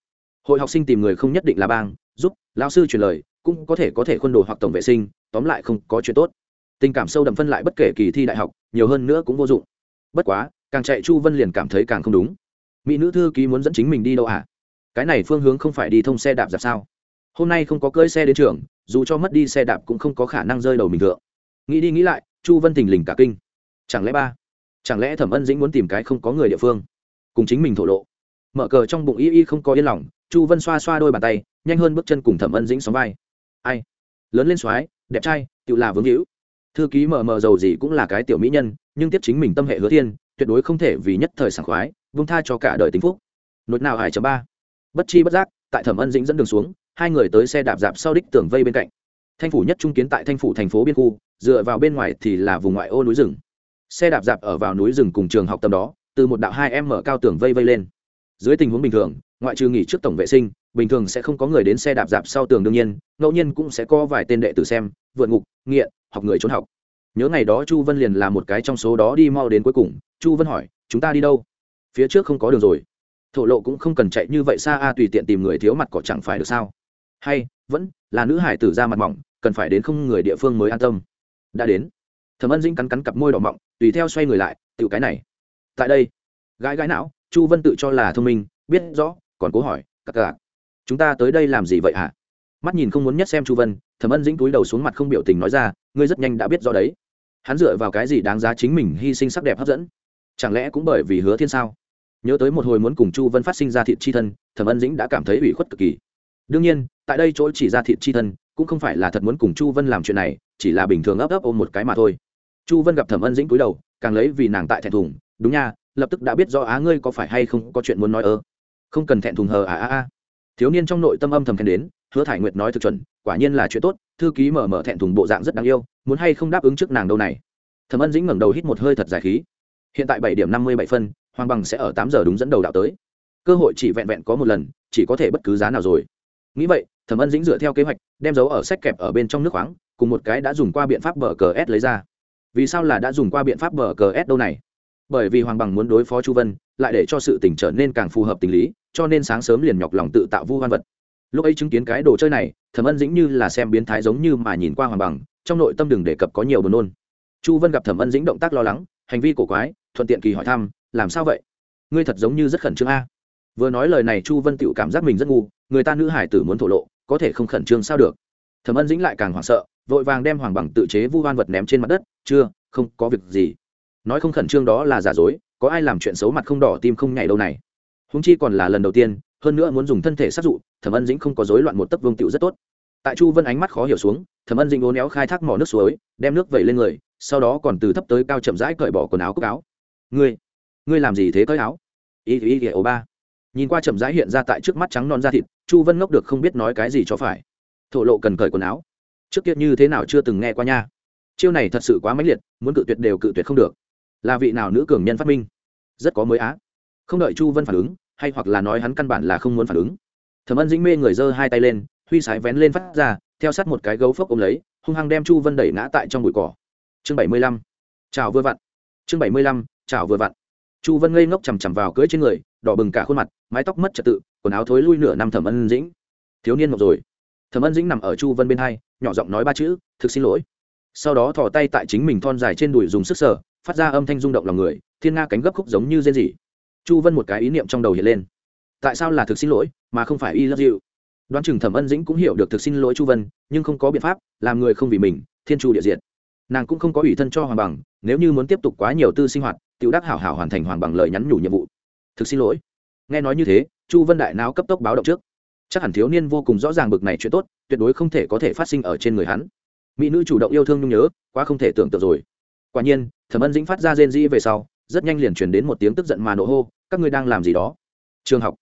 Hội học sinh tìm người không nhất định là bang, giúp lao sư truyền lời, cũng có thể có thể khuôn đồ hoặc tổng vệ sinh, tóm lại không có chuyện tốt. Tình cảm sâu đậm phân lại bất kể kỳ thi đại học, nhiều hơn nữa cũng vô dụng. Bất quá, càng chạy chu vân liền cảm thấy càng không đúng. Mỹ nữ thư ký muốn dẫn chính mình đi đâu à? Cái này phương hướng không phải đi thông xe đạp dạp sao? Hôm nay không có cơi xe đến trường, dù cho mất đi xe đạp cũng không có khả năng rơi đầu mình thượng. Nghĩ đi nghĩ lại, chu vân thình lình cả kinh. Chẳng lẽ ba? Chẳng lẽ thẩm ân dĩnh muốn tìm cái không có người địa phương? Cùng chính mình thổ lộ. Mở cờ trong bụng y y không có yên lòng, chu vân xoa xoa đôi bàn tay, nhanh hơn bước chân cùng thẩm ân dĩnh sóng vai. Ai? Lớn lên soái, đẹp trai, tự là vướng hữu thư ký mờ mờ giàu gì cũng là cái tiểu mỹ nhân, nhưng tiếp chính mình tâm hệ hứa thiên, tuyệt đối không thể vì nhất thời sảng khoái vung tha cho cả đời tính phúc. Nỗi nào hải chấm ba? Bất chi bất giác, tại thẩm ân dĩnh dẫn đường xuống, hai người tới xe đạp dạp sau đích tường vây bên cạnh. Thanh phủ nhất trung kiến tại thanh phủ thành phố biên khu, dựa vào bên ngoài thì là vùng ngoại ô núi rừng. Xe đạp dạp ở vào núi rừng cùng trường học tầm đó, từ một đạo hai em mở cao tường vây vây lên. Dưới tình huống bình thường, ngoại trừ nghỉ trước tổng vệ sinh, bình thường sẽ không có người đến xe đạp dạp sau tường đương nhiên, ngẫu nhiên cũng sẽ có vài tên đệ tử xem, vượt ngục, nghiện, học người trốn học. Nhớ ngày đó chu vân liền là một cái trong số đó đi mau đến cuối cùng, chu vân hỏi, chúng ta đi đâu? Phía trước không có đường rồi thổ lộ cũng không cần chạy như vậy xa a, tùy tiện tìm người thiếu mặt cỏ chẳng phải được sao? Hay, vẫn là nữ hải tử ra mặt mỏng, cần phải đến không người địa phương mới an tâm. Đã đến. Thẩm ân dĩnh cắn cắn cặp môi đỏ mọng, tùy theo xoay người lại tự cái này. Tại đây, gái gái não, chu vân tự cho là thông minh, biết rõ, còn cố hỏi, các cả chúng ta tới đây làm gì vậy hả? Mắt nhìn không muốn nhất xem chu vân, thẩm ân dĩnh túi đầu xuống mặt không biểu tình nói ra, ngươi rất nhanh đã biết rõ đấy. Hắn dựa vào cái gì đáng giá chính mình hy sinh sắc đẹp hấp dẫn? Chẳng lẽ cũng bởi vì hứa thiên sao? Nhớ tới một hồi muốn cùng chu vân phát sinh ra thịt chi thân, thẩm ân dĩnh đã cảm thấy ủy khuất cực kỳ. Đương nhiên, tại đây chỗ chỉ ra thịt chi thân, cũng không phải là thật muốn cùng chu vân làm chuyện này, chỉ là bình thường ấp ấp ôm một cái mà thôi. Chu vân gặp thẩm ân dĩnh cúi đầu, càng lấy vì nàng tại thẹn thùng, đúng nha, lập tức đã biết do á ngươi có phải hay không có chuyện muốn nói ơ. Không cần thẹn thùng hờ à à à. Thiếu niên trong nội tâm âm thầm khen đến, hứa thải nguyệt nói thực chuẩn, quả nhiên là chuyện tốt, thư ký mở mở thẹn thùng bộ dạng rất đáng yêu, muốn hay không đáp ứng trước nàng đâu này. Thẩm ân dĩnh ngẩng đầu hít một hơi thật dài khí. Hiện tại bảy điểm năm mươi bảy phân hoàng bằng sẽ ở tám giờ đúng dẫn đầu đạo tới. Cơ hội chỉ vẹn vẹn có một lần, chỉ có thể bất cứ giá nào rồi. Nghĩ vậy, thẩm ân dĩnh dựa theo kế hoạch, đem dấu ở sách kẹp ở bên trong nước khoáng, cùng một cái đã dùng qua biện pháp bờ cờ s lấy ra. Vì sao là đã dùng qua biện pháp bờ cờ s đâu này? Bởi vì hoàng bằng muốn đối phó chu vân, lại để cho sự tỉnh trở nên càng phù hợp tình lý, cho nên sáng sớm liền nhọc lòng tự tạo vu hoan vật. Lúc ấy chứng kiến cái đồ chơi này, thẩm ân dĩnh như là xem biến thái giống như mà nhìn qua hoàng bằng, trong nội tâm đừng đề cập có nhiều buồn nôn. Chu vân gặp thẩm ân dĩnh động tác lo lắng, hành vi cổ quái, thuận tiện kỳ hỏi thăm làm sao vậy? Ngươi thật giống như rất khẩn trương a. Vừa nói lời này chu vân tự cảm giác mình rất ngu, người ta nữ hải tử muốn thổ lộ, có thể không khẩn trương sao được? Thẩm ân dĩnh lại càng hoảng sợ, vội vàng đem hoàng bằng tự chế vu hoan vật ném trên mặt đất, chưa, không, có việc gì. Nói không khẩn trương đó là giả dối, có ai làm chuyện xấu mặt không đỏ tim không nhảy đâu này. Húng chi còn là lần đầu tiên, hơn nữa muốn dùng thân thể sát dụ, thẩm ân dĩnh không có dối loạn một tấc vương tựu rất tốt. Tại chu vân ánh mắt khó hiểu xuống, thẩm ân dĩnh ố néo khai thác mỏ nước suối, đem nước vẩy lên người, sau đó còn từ thấp tới cao chậm rãi cởi bỏ quần áo cúc áo. Ngươi ngươi làm gì thế cởi áo? Y y y ố ba. Nhìn qua chậm rãi hiện ra tại trước mắt trắng non da thịt, chu vân ngốc được không biết nói cái gì cho phải. Thổ lộ cần cởi quần áo. Trước kia như thế nào chưa từng nghe qua nha. Chiêu này thật sự quá mãnh liệt, muốn cự tuyệt đều cự tuyệt không được. Là vị nào nữ cường nhân phát minh? Rất có mới á. Không đợi chu vân phản ứng, hay hoặc là nói hắn căn bản là không muốn phản ứng. Thẩm ân dĩnh mê người giơ hai tay lên, huy sái vén lên phát ra, theo sát một cái gấu phốc ôm lấy, hung hăng đem chu vân đẩy ngã tại trong bụi cỏ. Chương bảy mươi lăm. Chào vừa vặn. Chương bảy mươi lăm. Chào vừa vặn chu vân ngây ngốc chằm chằm vào cưỡi trên người, đỏ bừng cả khuôn mặt, mái tóc mất trật tự, quần áo thối lui nửa năm thẩm ân dĩnh. Thiếu niên ngọc rồi. Thẩm ân dĩnh nằm ở chu vân bên hai, nhỏ giọng nói ba chữ, thực xin lỗi. Sau đó thò tay tại chính mình thon dài trên đùi dùng sức sở phát ra âm thanh rung động lòng người, thiên nga cánh gấp khúc giống như rên rỉ. Chu vân một cái ý niệm trong đầu hiện lên. Tại sao là thực xin lỗi, mà không phải y love you đoán chừng thẩm ân dĩnh cũng hiểu được thực xin lỗi chu vân, nhưng không có biện pháp, làm người không vì mình, thiên chu địa diện nàng cũng không có ủy thân cho hoàng bằng, nếu như muốn tiếp tục quá nhiều tư sinh hoạt Tiểu đắc hảo hảo hoàn thành hoàn bằng lời nhắn nhủ nhiệm vụ. Thực xin lỗi. Nghe nói như thế, chu vân đại não cấp tốc báo động trước. Chắc hẳn thiếu niên vô cùng rõ ràng bực này chuyện tốt, tuyệt đối không thể có thể phát sinh ở trên người hắn. Mỹ nữ chủ động yêu thương nhung nhớ, quá không thể tưởng tượng rồi. Quả nhiên, thẩm ân dĩnh phát ra rên dĩ về sau, rất nhanh liền truyền đến một tiếng tức giận mà nộ hô, các ngươi đang làm gì đó? Trường học.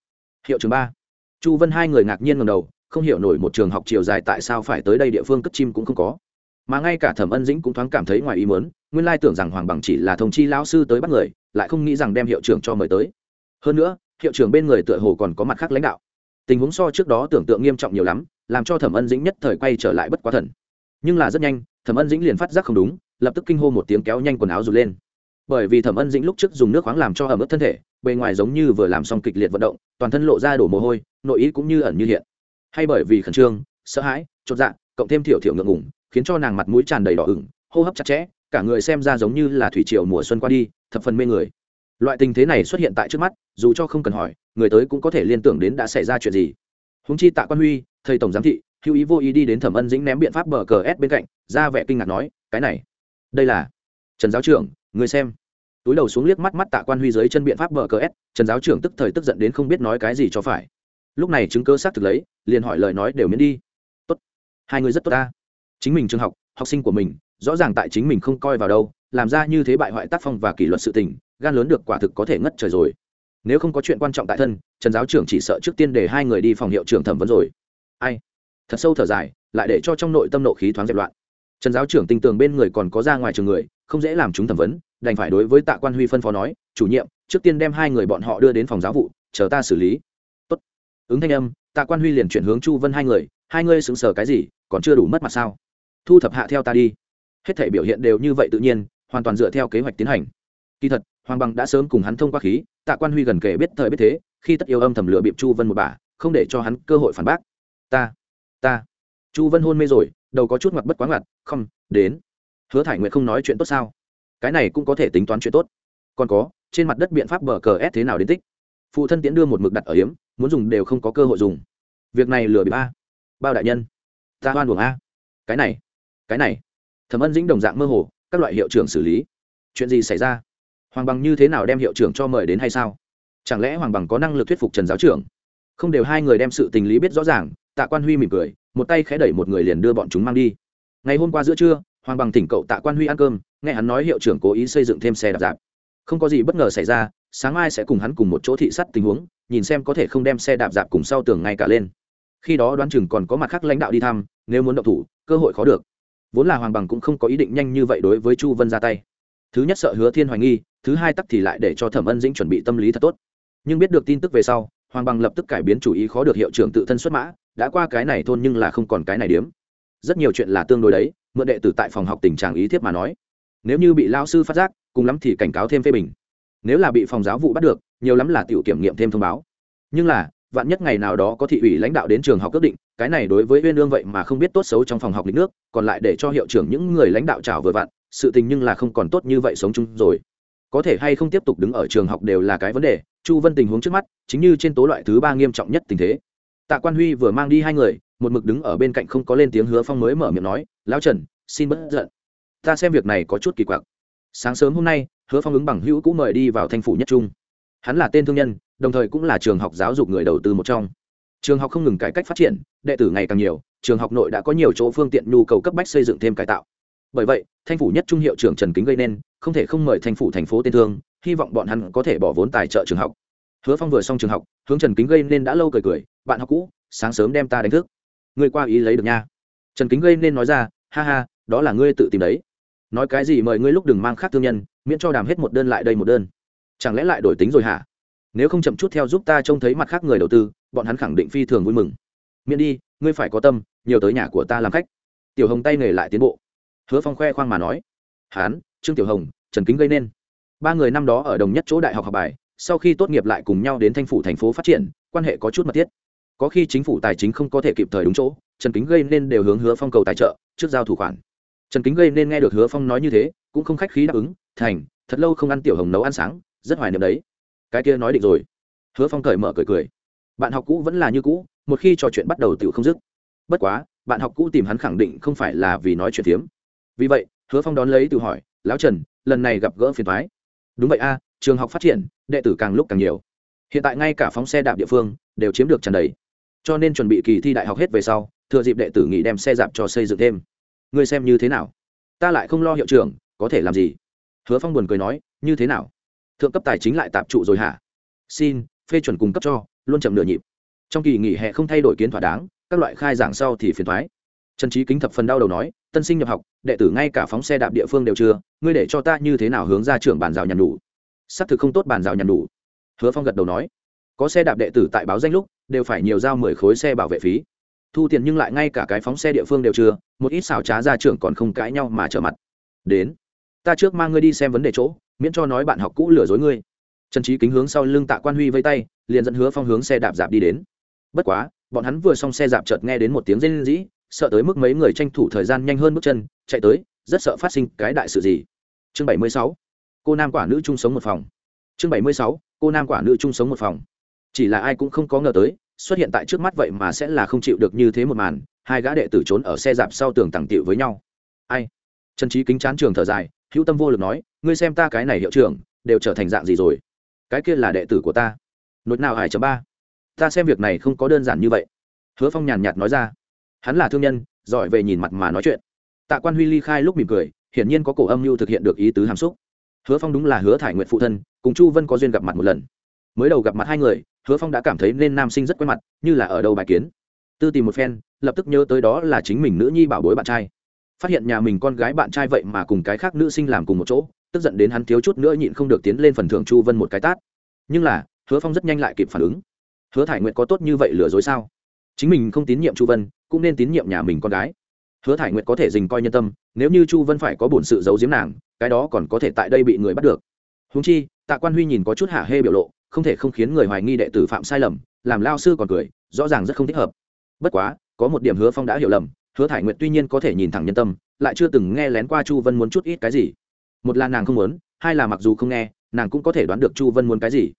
Hiệu trường ba. Chu vân hai người ngạc nhiên ngầm đầu, không hiểu nổi một trường học chiều dài tại sao phải tới đây địa phương cất chim cũng không có mà ngay cả thẩm ân dĩnh cũng thoáng cảm thấy ngoài ý mớn nguyên lai tưởng rằng hoàng bằng chỉ là thông chi lão sư tới bắt người, lại không nghĩ rằng đem hiệu trưởng cho mời tới. Hơn nữa, hiệu trưởng bên người tựa hồ còn có mặt khác lãnh đạo. Tình huống so trước đó tưởng tượng nghiêm trọng nhiều lắm, làm cho thẩm ân dĩnh nhất thời quay trở lại bất quá thần. Nhưng là rất nhanh, thẩm ân dĩnh liền phát giác không đúng, lập tức kinh hô một tiếng kéo nhanh quần áo rụt lên. Bởi vì thẩm ân dĩnh lúc trước dùng nước khoáng làm cho ẩm ướt thân thể, bề ngoài giống như vừa làm xong kịch liệt vận động, toàn thân lộ ra đổ mồ hôi, nội ý cũng như ẩn như hiện. Hay bởi vì khẩn trương, sợ hãi, chột dạ cộng thêm thiểu thiểu ngượng ngủng khiến cho nàng mặt mũi tràn đầy đỏ ửng, hô hấp chặt chẽ, cả người xem ra giống như là thủy triều mùa xuân qua đi, thập phần mê người. Loại tình thế này xuất hiện tại trước mắt, dù cho không cần hỏi, người tới cũng có thể liên tưởng đến đã xảy ra chuyện gì. Húng chi tạ quan huy, thầy tổng giám thị, hữu ý vô ý đi đến thẩm ân dĩnh ném biện pháp bờ cờ s bên cạnh, ra vẻ kinh ngạc nói, cái này, đây là trần giáo trưởng, người xem. Túi đầu xuống liếc mắt mắt tạ quan huy dưới chân biện pháp bờ cờ s, trần giáo trưởng tức thời tức giận đến không biết nói cái gì cho phải. Lúc này chứng cơ xác thực lấy, liền hỏi lời nói đều miễn đi. Tốt, hai người rất tốt ta chính mình trường học học sinh của mình, rõ ràng tại chính mình không coi vào đâu, làm ra như thế bại hoại tác phong và kỷ luật sự tình, gan lớn được quả thực có thể ngất trời rồi. Nếu không có chuyện quan trọng tại thân, trần giáo trưởng chỉ sợ trước tiên để hai người đi phòng hiệu trưởng thẩm vấn rồi. Ai? Thật sâu thở dài, lại để cho trong nội tâm nộ khí thoáng dẹp loạn. Trần giáo trưởng tin tưởng bên người còn có ra ngoài trường người, không dễ làm chúng thẩm vấn, đành phải đối với tạ quan huy phân phó nói, chủ nhiệm, trước tiên đem hai người bọn họ đưa đến phòng giáo vụ, chờ ta xử lý. Tốt. ứng thanh âm, tạ quan huy liền chuyển hướng chu vân hai người, hai ngươi xứng sở cái gì, còn chưa đủ mất mặt sao? Thu thập hạ theo ta đi. Hết thể biểu hiện đều như vậy tự nhiên, hoàn toàn dựa theo kế hoạch tiến hành. Kỳ thật, hoàng bằng đã sớm cùng hắn thông qua khí, tạ quan huy gần kể biết thời biết thế, khi tất yêu âm thầm lựa bịp chu vân một bà, không để cho hắn cơ hội phản bác. Ta ta. Chu vân hôn mê rồi, đầu có chút mặt bất quá ngặt không, đến. Hứa thải nguyện không nói chuyện tốt sao? Cái này cũng có thể tính toán chuyện tốt. Còn có, trên mặt đất biện pháp bờ cờ ép thế nào đến tích? Phụ thân tiễn đưa một mực đặt ở hiếm, muốn dùng đều không có cơ hội dùng. Việc này lừa bị Ba. bao đại nhân. Ta hoan buồng a. Cái này cái này. Thẩm ân dĩnh đồng dạng mơ hồ, các loại hiệu trưởng xử lý. Chuyện gì xảy ra? Hoàng bằng như thế nào đem hiệu trưởng cho mời đến hay sao? Chẳng lẽ hoàng bằng có năng lực thuyết phục trần giáo trưởng? Không đều hai người đem sự tình lý biết rõ ràng, tạ quan huy mỉm cười, một tay khẽ đẩy một người liền đưa bọn chúng mang đi. Ngày hôm qua giữa trưa, hoàng bằng thỉnh cậu tạ quan huy ăn cơm, nghe hắn nói hiệu trưởng cố ý xây dựng thêm xe đạp dạp. Không có gì bất ngờ xảy ra, sáng mai sẽ cùng hắn cùng một chỗ thị sát tình huống, nhìn xem có thể không đem xe đạp dạp cùng sau tường ngay cả lên. Khi đó đoán chừng còn có mặt khác lãnh đạo đi thăm, nếu muốn động thủ, cơ hội khó được vốn là hoàng bằng cũng không có ý định nhanh như vậy đối với chu vân ra tay. Thứ nhất sợ hứa thiên hoài nghi, thứ hai tắc thì lại để cho thẩm ân dĩnh chuẩn bị tâm lý thật tốt. Nhưng biết được tin tức về sau, hoàng bằng lập tức cải biến chủ ý khó được hiệu trưởng tự thân xuất mã, đã qua cái này thôn nhưng là không còn cái này điếm. Rất nhiều chuyện là tương đối đấy, mượn đệ tử tại phòng học tình trạng ý thiếp mà nói. Nếu như bị lao sư phát giác, cùng lắm thì cảnh cáo thêm phê bình. Nếu là bị phòng giáo vụ bắt được, nhiều lắm là tiểu kiểm nghiệm thêm thông báo. Nhưng là, vạn nhất ngày nào đó có thị ủy lãnh đạo đến trường học quyết định cái này đối với uyên ương vậy mà không biết tốt xấu trong phòng học lịch nước, còn lại để cho hiệu trưởng những người lãnh đạo trào vừa vặn, sự tình nhưng là không còn tốt như vậy sống chung rồi. Có thể hay không tiếp tục đứng ở trường học đều là cái vấn đề, chu vân tình huống trước mắt, chính như trên tố loại thứ ba nghiêm trọng nhất tình thế. Tạ quan huy vừa mang đi hai người, một mực đứng ở bên cạnh không có lên tiếng hứa phong mới mở miệng nói, lão trần, xin bất giận. Ta xem việc này có chút kỳ quặc. Sáng sớm hôm nay, hứa phong ứng bằng hữu cũng mời đi vào thanh phủ nhất trung. Hắn là tên thương nhân, đồng thời cũng là trường học giáo dục người đầu tư một trong trường học không ngừng cải cách phát triển, đệ tử ngày càng nhiều, trường học nội đã có nhiều chỗ phương tiện nhu cầu cấp bách xây dựng thêm cải tạo. Bởi vậy, thanh phủ nhất trung hiệu trưởng trần kính gây nên, không thể không mời thanh phủ thành phố tên thương, hy vọng bọn hắn có thể bỏ vốn tài trợ trường học. Hứa phong vừa xong trường học, hướng trần kính gây nên đã lâu cười cười, bạn học cũ, sáng sớm đem ta đánh thức. Ngươi qua ý lấy được nha. Trần kính gây nên nói ra, ha ha, đó là ngươi tự tìm đấy. Nói cái gì mời ngươi lúc đừng mang khác thương nhân, miễn cho đàm hết một đơn lại đây một đơn. Chẳng lẽ lại đổi tính rồi hả? Nếu không chậm chút theo giúp ta trông thấy mặt khác người đầu tư, bọn hắn khẳng định phi thường vui mừng. Miễn đi, ngươi phải có tâm, nhiều tới nhà của ta làm khách. Tiểu hồng tay nghề lại tiến bộ. Hứa phong khoe khoang mà nói. Hán, trương tiểu hồng, trần kính gây nên. Ba người năm đó ở đồng nhất chỗ đại học học bài, sau khi tốt nghiệp lại cùng nhau đến thanh phủ thành phố phát triển, quan hệ có chút mật thiết. Có khi chính phủ tài chính không có thể kịp thời đúng chỗ, trần kính gây nên đều hướng hứa phong cầu tài trợ, trước giao thủ khoản. Trần kính gây nên nghe được hứa phong nói như thế, cũng không khách khí đáp ứng, thành, thật lâu không ăn tiểu hồng nấu ăn sáng, rất hoài niệm đấy cái kia nói định rồi. Hứa phong cởi mở cười cười. Bạn học cũ vẫn là như cũ, một khi trò chuyện bắt đầu tự không dứt. Bất quá, bạn học cũ tìm hắn khẳng định không phải là vì nói chuyện tiếm vì vậy, hứa phong đón lấy tự hỏi, lão trần, lần này gặp gỡ phiền thoái đúng vậy a, trường học phát triển, đệ tử càng lúc càng nhiều. Hiện tại ngay cả phóng xe đạp địa phương đều chiếm được trần đầy. Cho nên chuẩn bị kỳ thi đại học hết về sau, thừa dịp đệ tử nghỉ đem xe dạp cho xây dựng thêm. Ngươi xem như thế nào? Ta lại không lo hiệu trưởng, có thể làm gì? Hứa phong buồn cười nói, như thế nào? Thượng cấp tài chính lại tạp trụ rồi hả? Xin, phê chuẩn cung cấp cho, luôn chậm nửa nhịp. Trong kỳ nghỉ hè không thay đổi kiến thỏa đáng, các loại khai giảng sau thì phiền thoái trần trí kính thập phần đau đầu nói, tân sinh nhập học, đệ tử ngay cả phóng xe đạp địa phương đều chưa, ngươi để cho ta như thế nào hướng ra trưởng bàn rào nhằn đủ xác thực không tốt bàn rào nhằn đủ hứa phong gật đầu nói, có xe đạp đệ tử tại báo danh lúc, đều phải nhiều giao mười khối xe bảo vệ phí. Thu tiền nhưng lại ngay cả cái phóng xe địa phương đều chưa, một ít xào trá ra trưởng còn không cãi nhau mà trở mặt. Đến, ta trước mang ngươi đi xem vấn đề chỗ miễn cho nói bạn học cũ lừa dối ngươi. Trần trí kính hướng sau lưng tạ quan huy vây tay, liền dẫn hứa phong hướng xe đạp dạp đi đến. Bất quá, bọn hắn vừa xong xe dạp chợt nghe đến một tiếng rên rỉ, sợ tới mức mấy người tranh thủ thời gian nhanh hơn bước chân, chạy tới, rất sợ phát sinh cái đại sự gì. Chương bảy mươi sáu, cô nam quả nữ chung sống một phòng. Chương bảy mươi sáu, cô nam quả nữ chung sống một phòng. Chỉ là ai cũng không có ngờ tới, xuất hiện tại trước mắt vậy mà sẽ là không chịu được như thế một màn, hai gã đệ tử trốn ở xe dạp sau tường tàng tiệu với nhau. Ai? Trần trí kính chán trường thở dài, hữu tâm vô lực nói ngươi xem ta cái này hiệu trưởng, đều trở thành dạng gì rồi? Cái kia là đệ tử của ta. Nốt nào hải chấm ba. Ta xem việc này không có đơn giản như vậy. Hứa phong nhàn nhạt nói ra. Hắn là thương nhân, giỏi về nhìn mặt mà nói chuyện. Tạ quan huy ly khai lúc mỉm cười, hiển nhiên có cổ âm mưu thực hiện được ý tứ hàm xúc. Hứa phong đúng là hứa thải nguyện phụ thân, cùng chu vân có duyên gặp mặt một lần. Mới đầu gặp mặt hai người, hứa phong đã cảm thấy nên nam sinh rất quen mặt, như là ở đâu bài kiến. Tư tìm một phen, lập tức nhớ tới đó là chính mình nữ nhi bảo bối bạn trai. Phát hiện nhà mình con gái bạn trai vậy mà cùng cái khác nữ sinh làm cùng một chỗ tức giận đến hắn thiếu chút nữa nhịn không được tiến lên phần thưởng chu vân một cái tát. Nhưng là, hứa phong rất nhanh lại kịp phản ứng. Hứa thải nguyện có tốt như vậy lừa dối sao? Chính mình không tín nhiệm chu vân, cũng nên tín nhiệm nhà mình con gái. Hứa thải nguyện có thể dình coi nhân tâm, nếu như chu vân phải có bổn sự giấu giếm nàng, cái đó còn có thể tại đây bị người bắt được. Húng chi, tạ quan huy nhìn có chút hạ hê biểu lộ, không thể không khiến người hoài nghi đệ tử phạm sai lầm, làm lao sư còn cười, rõ ràng rất không thích hợp. Bất quá, có một điểm hứa phong đã hiểu lầm, hứa thải nguyện tuy nhiên có thể nhìn thẳng nhân tâm, lại chưa từng nghe lén qua chu vân muốn chút ít cái gì một là nàng không muốn, hai là mặc dù không nghe, nàng cũng có thể đoán được chu vân muốn cái gì.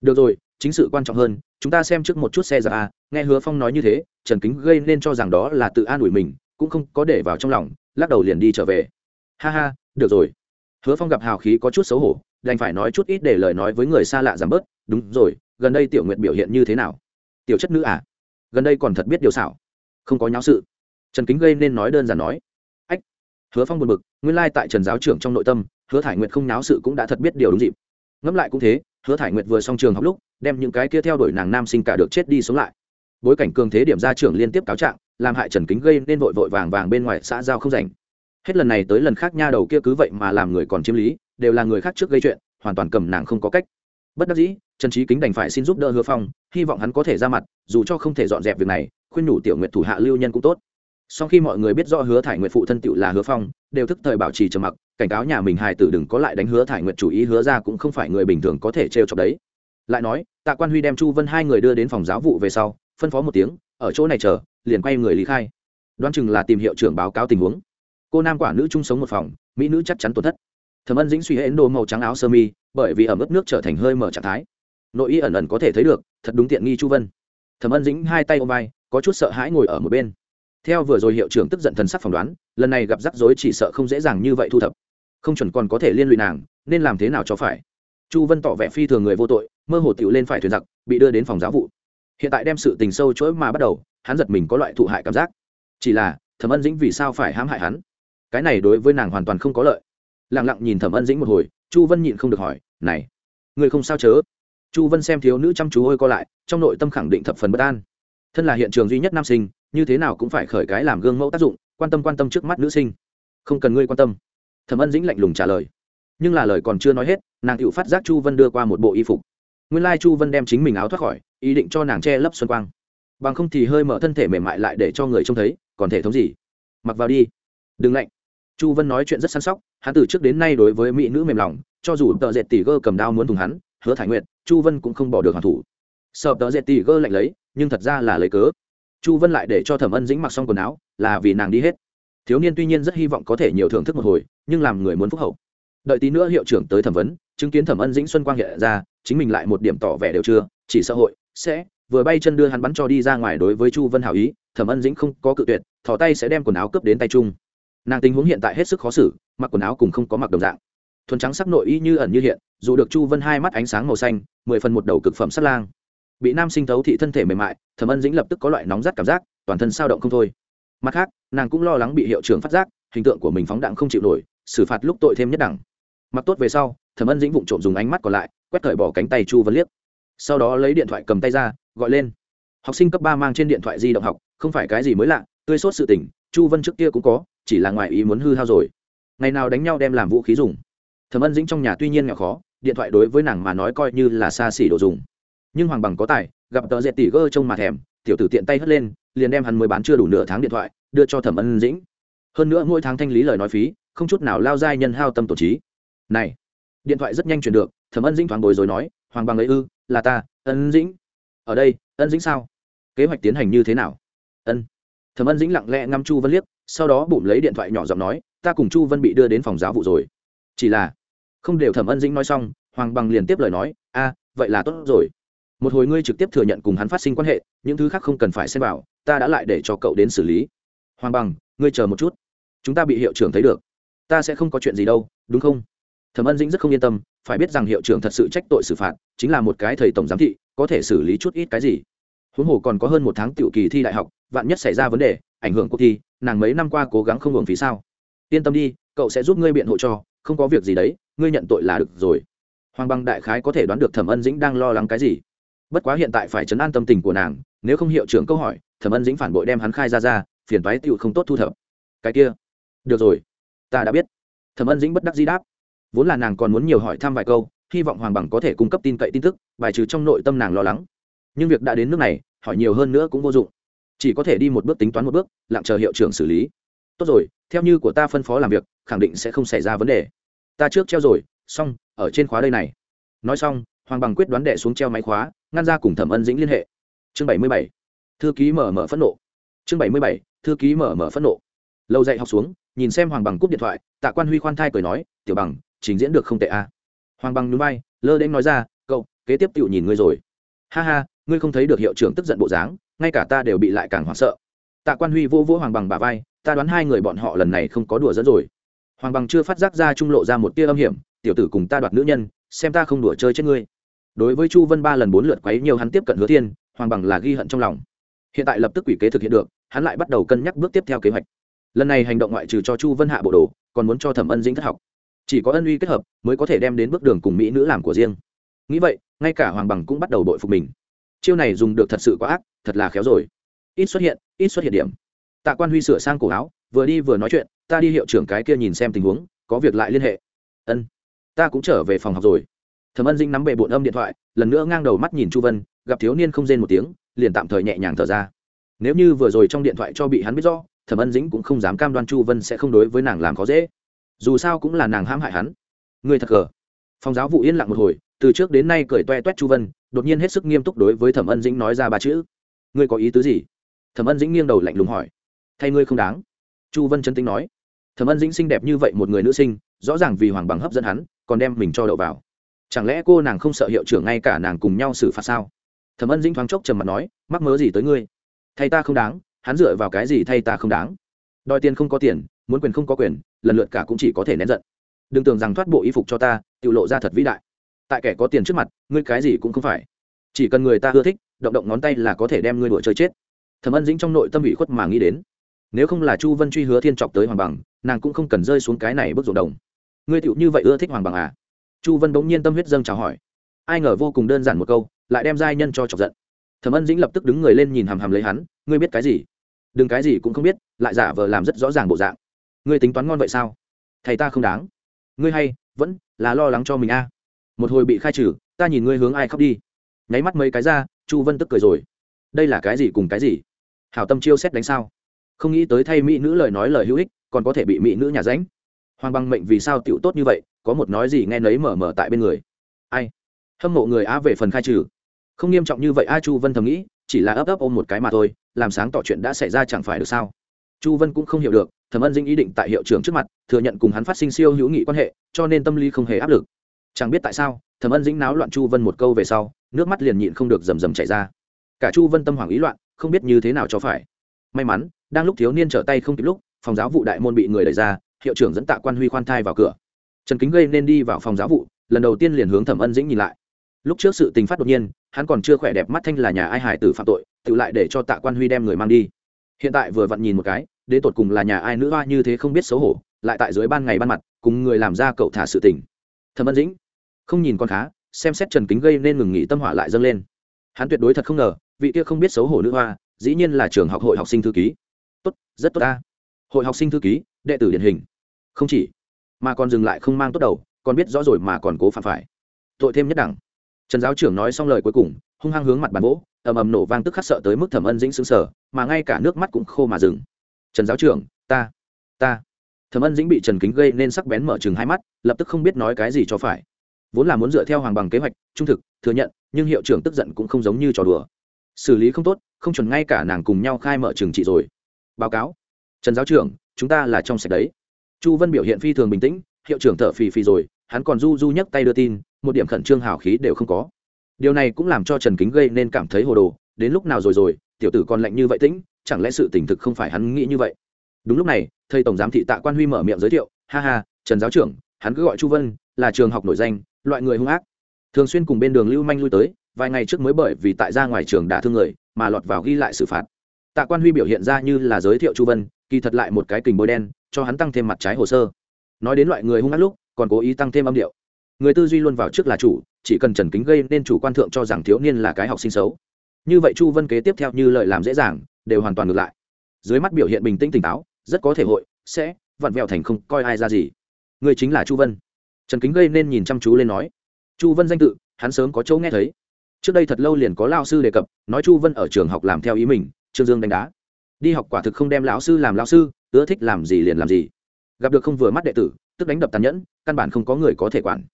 Được rồi, chính sự quan trọng hơn, chúng ta xem trước một chút xe ra a, nghe hứa phong nói như thế, trần kính gây nên cho rằng đó là tự an ủi mình, cũng không có để vào trong lòng, lắc đầu liền đi trở về. Ha ha, được rồi. Hứa phong gặp hào khí có chút xấu hổ, đành phải nói chút ít để lời nói với người xa lạ giảm bớt, đúng rồi, gần đây tiểu nguyện biểu hiện như thế nào? Tiểu chất nữ à? Gần đây còn thật biết điều xảo. Không có nháo sự. Trần kính gây nên nói đơn giản nói hứa phong buồn bực, nguyên lai tại trần giáo trưởng trong nội tâm, hứa thải nguyệt không nháo sự cũng đã thật biết điều đúng dịp. Ngẫm lại cũng thế, hứa thải nguyệt vừa xong trường học lúc, đem những cái kia theo đuổi nàng nam sinh cả được chết đi sống lại. Bối cảnh cường thế điểm ra trưởng liên tiếp cáo trạng, làm hại trần kính gây nên vội vội vàng vàng bên ngoài xã giao không rảnh. Hết lần này tới lần khác nha đầu kia cứ vậy mà làm người còn chiếm lý, đều là người khác trước gây chuyện, hoàn toàn cầm nàng không có cách. Bất đắc dĩ, trần trí kính đành phải xin giúp đỡ hứa phong, hy vọng hắn có thể ra mặt, dù cho không thể dọn dẹp việc này, khuyên nhủ tiểu nguyện thủ hạ lưu nhân cũng tốt sau khi mọi người biết rõ hứa thải nguyện phụ thân tựu là hứa phong, đều thức thời bảo trì trầm mặc, cảnh cáo nhà mình hài tử đừng có lại đánh hứa thải nguyện chủ ý, hứa ra cũng không phải người bình thường có thể trêu chọc đấy. Lại nói, tạ quan huy đem chu vân hai người đưa đến phòng giáo vụ về sau, phân phó một tiếng, ở chỗ này chờ, liền quay người lý khai. Đoán chừng là tìm hiệu trưởng báo cáo tình huống. Cô nam quả nữ chung sống một phòng, mỹ nữ chắc chắn tổn thất. Thẩm ân dĩnh suy hễn đồ màu trắng áo sơ mi, bởi vì ẩm ướt nước trở thành hơi mở trạng thái. Nội y ẩn ẩn có thể thấy được, thật đúng tiện nghi chu vân. Thẩm ân dĩnh hai tay ôm vai, có chút sợ hãi ngồi ở một bên theo vừa rồi hiệu trưởng tức giận thần sắc phỏng đoán, lần này gặp rắc rối chỉ sợ không dễ dàng như vậy thu thập. Không chuẩn còn có thể liên lụy nàng, nên làm thế nào cho phải? Chu vân tỏ vẻ phi thường người vô tội, mơ hồ tiểu lên phải thuyền giặc, bị đưa đến phòng giáo vụ. Hiện tại đem sự tình sâu chuỗi mà bắt đầu, hắn giật mình có loại thụ hại cảm giác. Chỉ là, thẩm ân dĩnh vì sao phải hãm hại hắn? Cái này đối với nàng hoàn toàn không có lợi. Lẳng lặng nhìn thẩm ân dĩnh một hồi, chu vân nhịn không được hỏi, này, người không sao chớ? Chu vân xem thiếu nữ chăm chú hôi co lại, trong nội tâm khẳng định thập phần bất an. Thân là hiện trường duy nhất nam sinh như thế nào cũng phải khởi cái làm gương mẫu tác dụng, quan tâm quan tâm trước mắt nữ sinh. Không cần ngươi quan tâm. Thẩm ân dĩnh lạnh lùng trả lời. Nhưng là lời còn chưa nói hết, nàng tự phát giác chu vân đưa qua một bộ y phục. Nguyên lai chu vân đem chính mình áo thoát khỏi, ý định cho nàng che lấp xuân quang. Bằng không thì hơi mở thân thể mềm mại lại để cho người trông thấy, còn thể thống gì? Mặc vào đi. Đừng lạnh. Chu vân nói chuyện rất săn sóc, hắn từ trước đến nay đối với mỹ nữ mềm lòng, cho dù tợ dệt tỷ gơ cầm đao muốn thùng hắn, hứa thải nguyện chu vân cũng không bỏ được hoàn thủ. Sợ tợ dệt tỷ gơ lạnh lấy, nhưng thật ra là lấy cớ chu vân lại để cho thẩm ân dĩnh mặc xong quần áo, là vì nàng đi hết. Thiếu niên tuy nhiên rất hy vọng có thể nhiều thưởng thức một hồi, nhưng làm người muốn phúc hậu. Đợi tí nữa hiệu trưởng tới thẩm vấn, chứng kiến thẩm ân dĩnh xuân quang hiện ra, chính mình lại một điểm tỏ vẻ đều chưa, chỉ xã hội sẽ vừa bay chân đưa hắn bắn cho đi ra ngoài đối với chu vân hảo ý, thẩm ân dĩnh không có cự tuyệt thỏ tay sẽ đem quần áo cướp đến tay chung nàng tình huống hiện tại hết sức khó xử, mặc quần áo cùng không có mặc đồng dạng. Thuần trắng sắc nội y như ẩn như hiện, dù được chu vân hai mắt ánh sáng màu xanh, mười phần một đầu cực phẩm sắt lang bị nam sinh thấu thị thân thể mềm mại, thẩm ân dĩnh lập tức có loại nóng rát cảm giác, toàn thân sao động không thôi. Mặt khác, nàng cũng lo lắng bị hiệu trưởng phát giác, hình tượng của mình phóng đạn không chịu nổi, xử phạt lúc tội thêm nhất đẳng. Mặc tốt về sau, thẩm ân dĩnh vụng trộm dùng ánh mắt còn lại, quét thời bỏ cánh tay chu vân liếc. Sau đó lấy điện thoại cầm tay ra, gọi lên. Học sinh cấp ba mang trên điện thoại di động học, không phải cái gì mới lạ, tươi sốt sự tình, chu vân trước kia cũng có, chỉ là ngoài ý muốn hư hao rồi. Ngày nào đánh nhau đem làm vũ khí dùng. Thẩm ân dĩnh trong nhà tuy nhiên nghèo khó, điện thoại đối với nàng mà nói coi như là xa xỉ đồ dùng nhưng hoàng bằng có tài, gặp tờ dệt tỷ gơ trông mà thèm, tiểu tử tiện tay hất lên, liền đem hắn mới bán chưa đủ nửa tháng điện thoại, đưa cho thẩm ân dĩnh. Hơn nữa mỗi tháng thanh lý lời nói phí, không chút nào lao dai nhân hao tâm tổ trí. Này, điện thoại rất nhanh chuyển được, thẩm ân dĩnh thoáng bối rồi nói, hoàng bằng ấy ư, là ta, ân dĩnh. Ở đây, ân dĩnh sao? Kế hoạch tiến hành như thế nào? Ân. Thẩm ân dĩnh lặng lẽ ngăm chu vân liếc, sau đó bụng lấy điện thoại nhỏ giọng nói, ta cùng chu vân bị đưa đến phòng giáo vụ rồi. Chỉ là, không đều thẩm ân dĩnh nói xong, hoàng bằng liền tiếp lời nói, a, vậy là tốt rồi một hồi ngươi trực tiếp thừa nhận cùng hắn phát sinh quan hệ, những thứ khác không cần phải xem vào, ta đã lại để cho cậu đến xử lý. Hoàng bằng, ngươi chờ một chút. Chúng ta bị hiệu trưởng thấy được. Ta sẽ không có chuyện gì đâu, đúng không? Thẩm ân dĩnh rất không yên tâm, phải biết rằng hiệu trưởng thật sự trách tội xử phạt, chính là một cái thầy tổng giám thị, có thể xử lý chút ít cái gì. Huống hồ còn có hơn một tháng tiểu kỳ thi đại học, vạn nhất xảy ra vấn đề, ảnh hưởng cuộc thi, nàng mấy năm qua cố gắng không hưởng phí sao? Yên tâm đi, cậu sẽ giúp ngươi biện hộ cho, không có việc gì đấy, ngươi nhận tội là được rồi. Hoàng bằng đại khái có thể đoán được thẩm ân dĩnh đang lo lắng cái gì bất quá hiện tại phải chấn an tâm tình của nàng, nếu không hiệu trưởng câu hỏi, thẩm ân dĩnh phản bội đem hắn khai ra ra, phiền toái tựu không tốt thu thập. Cái kia, được rồi, ta đã biết. Thẩm ân dĩnh bất đắc di đáp. Vốn là nàng còn muốn nhiều hỏi thăm vài câu, hy vọng hoàng bằng có thể cung cấp tin cậy tin tức, bài trừ trong nội tâm nàng lo lắng. Nhưng việc đã đến nước này, hỏi nhiều hơn nữa cũng vô dụng. Chỉ có thể đi một bước tính toán một bước, lặng chờ hiệu trưởng xử lý. Tốt rồi, theo như của ta phân phó làm việc, khẳng định sẽ không xảy ra vấn đề. Ta trước treo rồi, xong, ở trên khóa đây này. Nói xong hoàng bằng quyết đoán đệ xuống treo máy khóa, ngăn ra cùng thẩm ân dĩnh liên hệ. Chương bảy mươi bảy. Thư ký mở mở phẫn nộ. Chương bảy mươi bảy. Thư ký mở mở phẫn nộ. Lâu dậy học xuống, nhìn xem hoàng bằng cúp điện thoại, tạ quan huy khoan thai cười nói, tiểu bằng, trình diễn được không tệ à. hoàng bằng núi bay lơ đễnh nói ra, cậu, kế tiếp tựu nhìn ngươi rồi. Ha ha, ngươi không thấy được hiệu trưởng tức giận bộ dáng, ngay cả ta đều bị lại càng hoảng sợ. Tạ quan huy vô vỗ hoàng bằng bà vai, ta đoán hai người bọn họ lần này không có đùa dẫn rồi. Hoàng bằng chưa phát giác ra trung lộ ra một tia âm hiểm, tiểu tử cùng ta đoạt nữ nhân, xem ta không đùa chơi chết ngươi đối với chu vân ba lần bốn lượt quấy nhiều hắn tiếp cận hứa thiên, hoàng bằng là ghi hận trong lòng. Hiện tại lập tức quỷ kế thực hiện được, hắn lại bắt đầu cân nhắc bước tiếp theo kế hoạch. Lần này hành động ngoại trừ cho chu vân hạ bộ đồ, còn muốn cho thẩm ân dĩnh thất học. Chỉ có ân uy kết hợp mới có thể đem đến bước đường cùng mỹ nữ làm của riêng. Nghĩ vậy, ngay cả hoàng bằng cũng bắt đầu bội phục mình. Chiêu này dùng được thật sự quá ác, thật là khéo rồi. Ít xuất hiện, ít xuất hiện điểm. Tạ quan huy sửa sang cổ áo, vừa đi vừa nói chuyện, ta đi hiệu trưởng cái kia nhìn xem tình huống, có việc lại liên hệ. Ân, ta cũng trở về phòng học rồi thẩm ân dinh nắm bệ bộn âm điện thoại, lần nữa ngang đầu mắt nhìn chu vân, gặp thiếu niên không rên một tiếng, liền tạm thời nhẹ nhàng thở ra. Nếu như vừa rồi trong điện thoại cho bị hắn biết rõ, thẩm ân dĩnh cũng không dám cam đoan chu vân sẽ không đối với nàng làm khó dễ. Dù sao cũng là nàng hãm hại hắn. Người thật cờ phòng giáo vụ yên lặng một hồi, từ trước đến nay cười toe toét chu vân, đột nhiên hết sức nghiêm túc đối với thẩm ân dĩnh nói ra ba chữ. Ngươi có ý tứ gì? Thẩm ân dĩnh nghiêng đầu lạnh lùng hỏi. Thay ngươi không đáng. Chu vân chân tính nói. Thẩm ân dĩnh xinh đẹp như vậy một người nữ sinh, rõ ràng vì hoàng bằng hấp dẫn hắn, còn đem mình cho đậu vào chẳng lẽ cô nàng không sợ hiệu trưởng ngay cả nàng cùng nhau xử phạt sao? Thẩm ân dĩnh thoáng chốc trầm mặt nói, mắc mớ gì tới ngươi? Thay ta không đáng, hắn dựa vào cái gì thay ta không đáng? Đòi tiền không có tiền, muốn quyền không có quyền, lần lượt cả cũng chỉ có thể nén giận. Đừng tưởng rằng thoát bộ y phục cho ta, tự lộ ra thật vĩ đại. Tại kẻ có tiền trước mặt, ngươi cái gì cũng không phải. Chỉ cần người ta ưa thích, động động ngón tay là có thể đem ngươi đuổi chơi chết. Thẩm ân dĩnh trong nội tâm ủy khuất mà nghĩ đến. Nếu không là chu vân truy hứa thiên trọc tới hoàng bằng, nàng cũng không cần rơi xuống cái này bước ruộng đồng. Ngươi tựu như vậy ưa thích hoàng bằng à? Chu vân bỗng nhiên tâm huyết dâng chào hỏi, ai ngờ vô cùng đơn giản một câu, lại đem giai nhân cho chọc giận. Thẩm ân dĩnh lập tức đứng người lên nhìn hàm hàm lấy hắn, ngươi biết cái gì? Đừng cái gì cũng không biết, lại giả vờ làm rất rõ ràng bộ dạng. Ngươi tính toán ngon vậy sao? Thầy ta không đáng. Ngươi hay, vẫn là lo lắng cho mình a. À. một hồi bị khai trừ, ta nhìn ngươi hướng ai khóc đi. Nháy mắt mấy cái ra, chu vân tức cười rồi. Đây là cái gì cùng cái gì? Hảo tâm chiêu xét đánh sao? Không nghĩ tới thay mỹ nữ lời nói lời hữu ích, còn có thể bị mỹ nữ nhà ránh. Hoàng băng mệnh vì sao tựu tốt như vậy có một nói gì nghe nấy mở mở tại bên người. Ai? Hâm mộ người á về phần khai trừ. Không nghiêm trọng như vậy, a, chu vân thầm nghĩ, chỉ là ấp ấp ôm một cái mà thôi, làm sáng tỏ chuyện đã xảy ra chẳng phải được sao? Chu vân cũng không hiểu được thẩm ân dinh ý định tại hiệu trưởng trước mặt, thừa nhận cùng hắn phát sinh siêu hữu nghị quan hệ, cho nên tâm lý không hề áp lực. Chẳng biết tại sao thẩm ân dĩnh náo loạn chu vân một câu về sau, nước mắt liền nhịn không được rầm rầm chảy ra. Cả chu vân tâm hoảng ý loạn, không biết như thế nào cho phải. May mắn, đang lúc thiếu niên trở tay không kịp lúc, phòng giáo vụ đại môn bị người đẩy ra, hiệu trưởng dẫn tạ quan huy khoan thai vào cửa trần kính gây nên đi vào phòng giáo vụ, lần đầu tiên liền hướng thẩm ân dĩnh nhìn lại. Lúc trước sự tình phát đột nhiên, hắn còn chưa khỏe đẹp mắt thanh là nhà ai hải tử phạm tội, tự lại để cho tạ quan huy đem người mang đi. Hiện tại vừa vặn nhìn một cái đến tột cùng là nhà ai nữ hoa như thế không biết xấu hổ, lại tại dưới ban ngày ban mặt, cùng người làm ra cậu thả sự tình. Thẩm ân dĩnh, không nhìn con khá, xem xét trần kính gây nên ngừng nghỉ tâm hỏa lại dâng lên. Hắn tuyệt đối thật không ngờ, vị kia không biết xấu hổ nữ hoa, dĩ nhiên là trường học hội học sinh thư ký. Tốt, rất tốt ta. Hội học sinh thư ký, đệ tử điển hình. Không chỉ mà còn dừng lại không mang tốt đầu còn biết rõ rồi mà còn cố phạm phải. Tội thêm nhất đẳng. Trần giáo trưởng nói xong lời cuối cùng hung hăng hướng mặt bàn gỗ ầm ầm nổ vang tức khắc sợ tới mức thẩm ân dĩnh sững sờ, mà ngay cả nước mắt cũng khô mà dừng. Trần giáo trưởng ta ta. Thẩm ân dĩnh bị trần kính gây nên sắc bén mở chừng hai mắt lập tức không biết nói cái gì cho phải. Vốn là muốn dựa theo hoàng bằng kế hoạch trung thực thừa nhận nhưng hiệu trưởng tức giận cũng không giống như trò đùa. Xử lý không tốt không chuẩn ngay cả nàng cùng nhau khai mở trường trị rồi. Báo cáo. Trần giáo trưởng chúng ta là trong sạch đấy chu vân biểu hiện phi thường bình tĩnh, hiệu trưởng thở phì phì rồi, hắn còn du du nhấc tay đưa tin, một điểm khẩn trương hào khí đều không có. Điều này cũng làm cho trần kính gây nên cảm thấy hồ đồ, đến lúc nào rồi rồi, tiểu tử còn lạnh như vậy tĩnh, chẳng lẽ sự tỉnh thực không phải hắn nghĩ như vậy? Đúng lúc này, thầy tổng giám thị tạ quan huy mở miệng giới thiệu, ha ha, trần giáo trưởng, hắn cứ gọi chu vân, là trường học nổi danh, loại người hung ác. Thường xuyên cùng bên đường lưu manh lui tới, vài ngày trước mới bởi vì tại ra ngoài trường đã thương người, mà lọt vào ghi lại xử phạt. Tạ quan huy biểu hiện ra như là giới thiệu chu vân, kỳ thật lại một cái kình bôi đen cho hắn tăng thêm mặt trái hồ sơ. Nói đến loại người hung ác lúc, còn cố ý tăng thêm âm điệu. Người tư duy luôn vào trước là chủ, chỉ cần trần kính gây nên chủ quan thượng cho rằng thiếu niên là cái học sinh xấu. Như vậy chu vân kế tiếp theo như lời làm dễ dàng, đều hoàn toàn ngược lại. Dưới mắt biểu hiện bình tĩnh tỉnh táo, rất có thể hội, sẽ, vặn vẹo thành không coi ai ra gì. Người chính là chu vân. Trần kính gây nên nhìn chăm chú lên nói. Chu vân danh tự, hắn sớm có chỗ nghe thấy. Trước đây thật lâu liền có lao sư đề cập, nói chu vân ở trường học làm theo ý mình, trương dương đánh đá. Đi học quả thực không đem lão sư làm lão sư ưa thích làm gì liền làm gì. Gặp được không vừa mắt đệ tử, tức đánh đập tàn nhẫn, căn bản không có người có thể quản.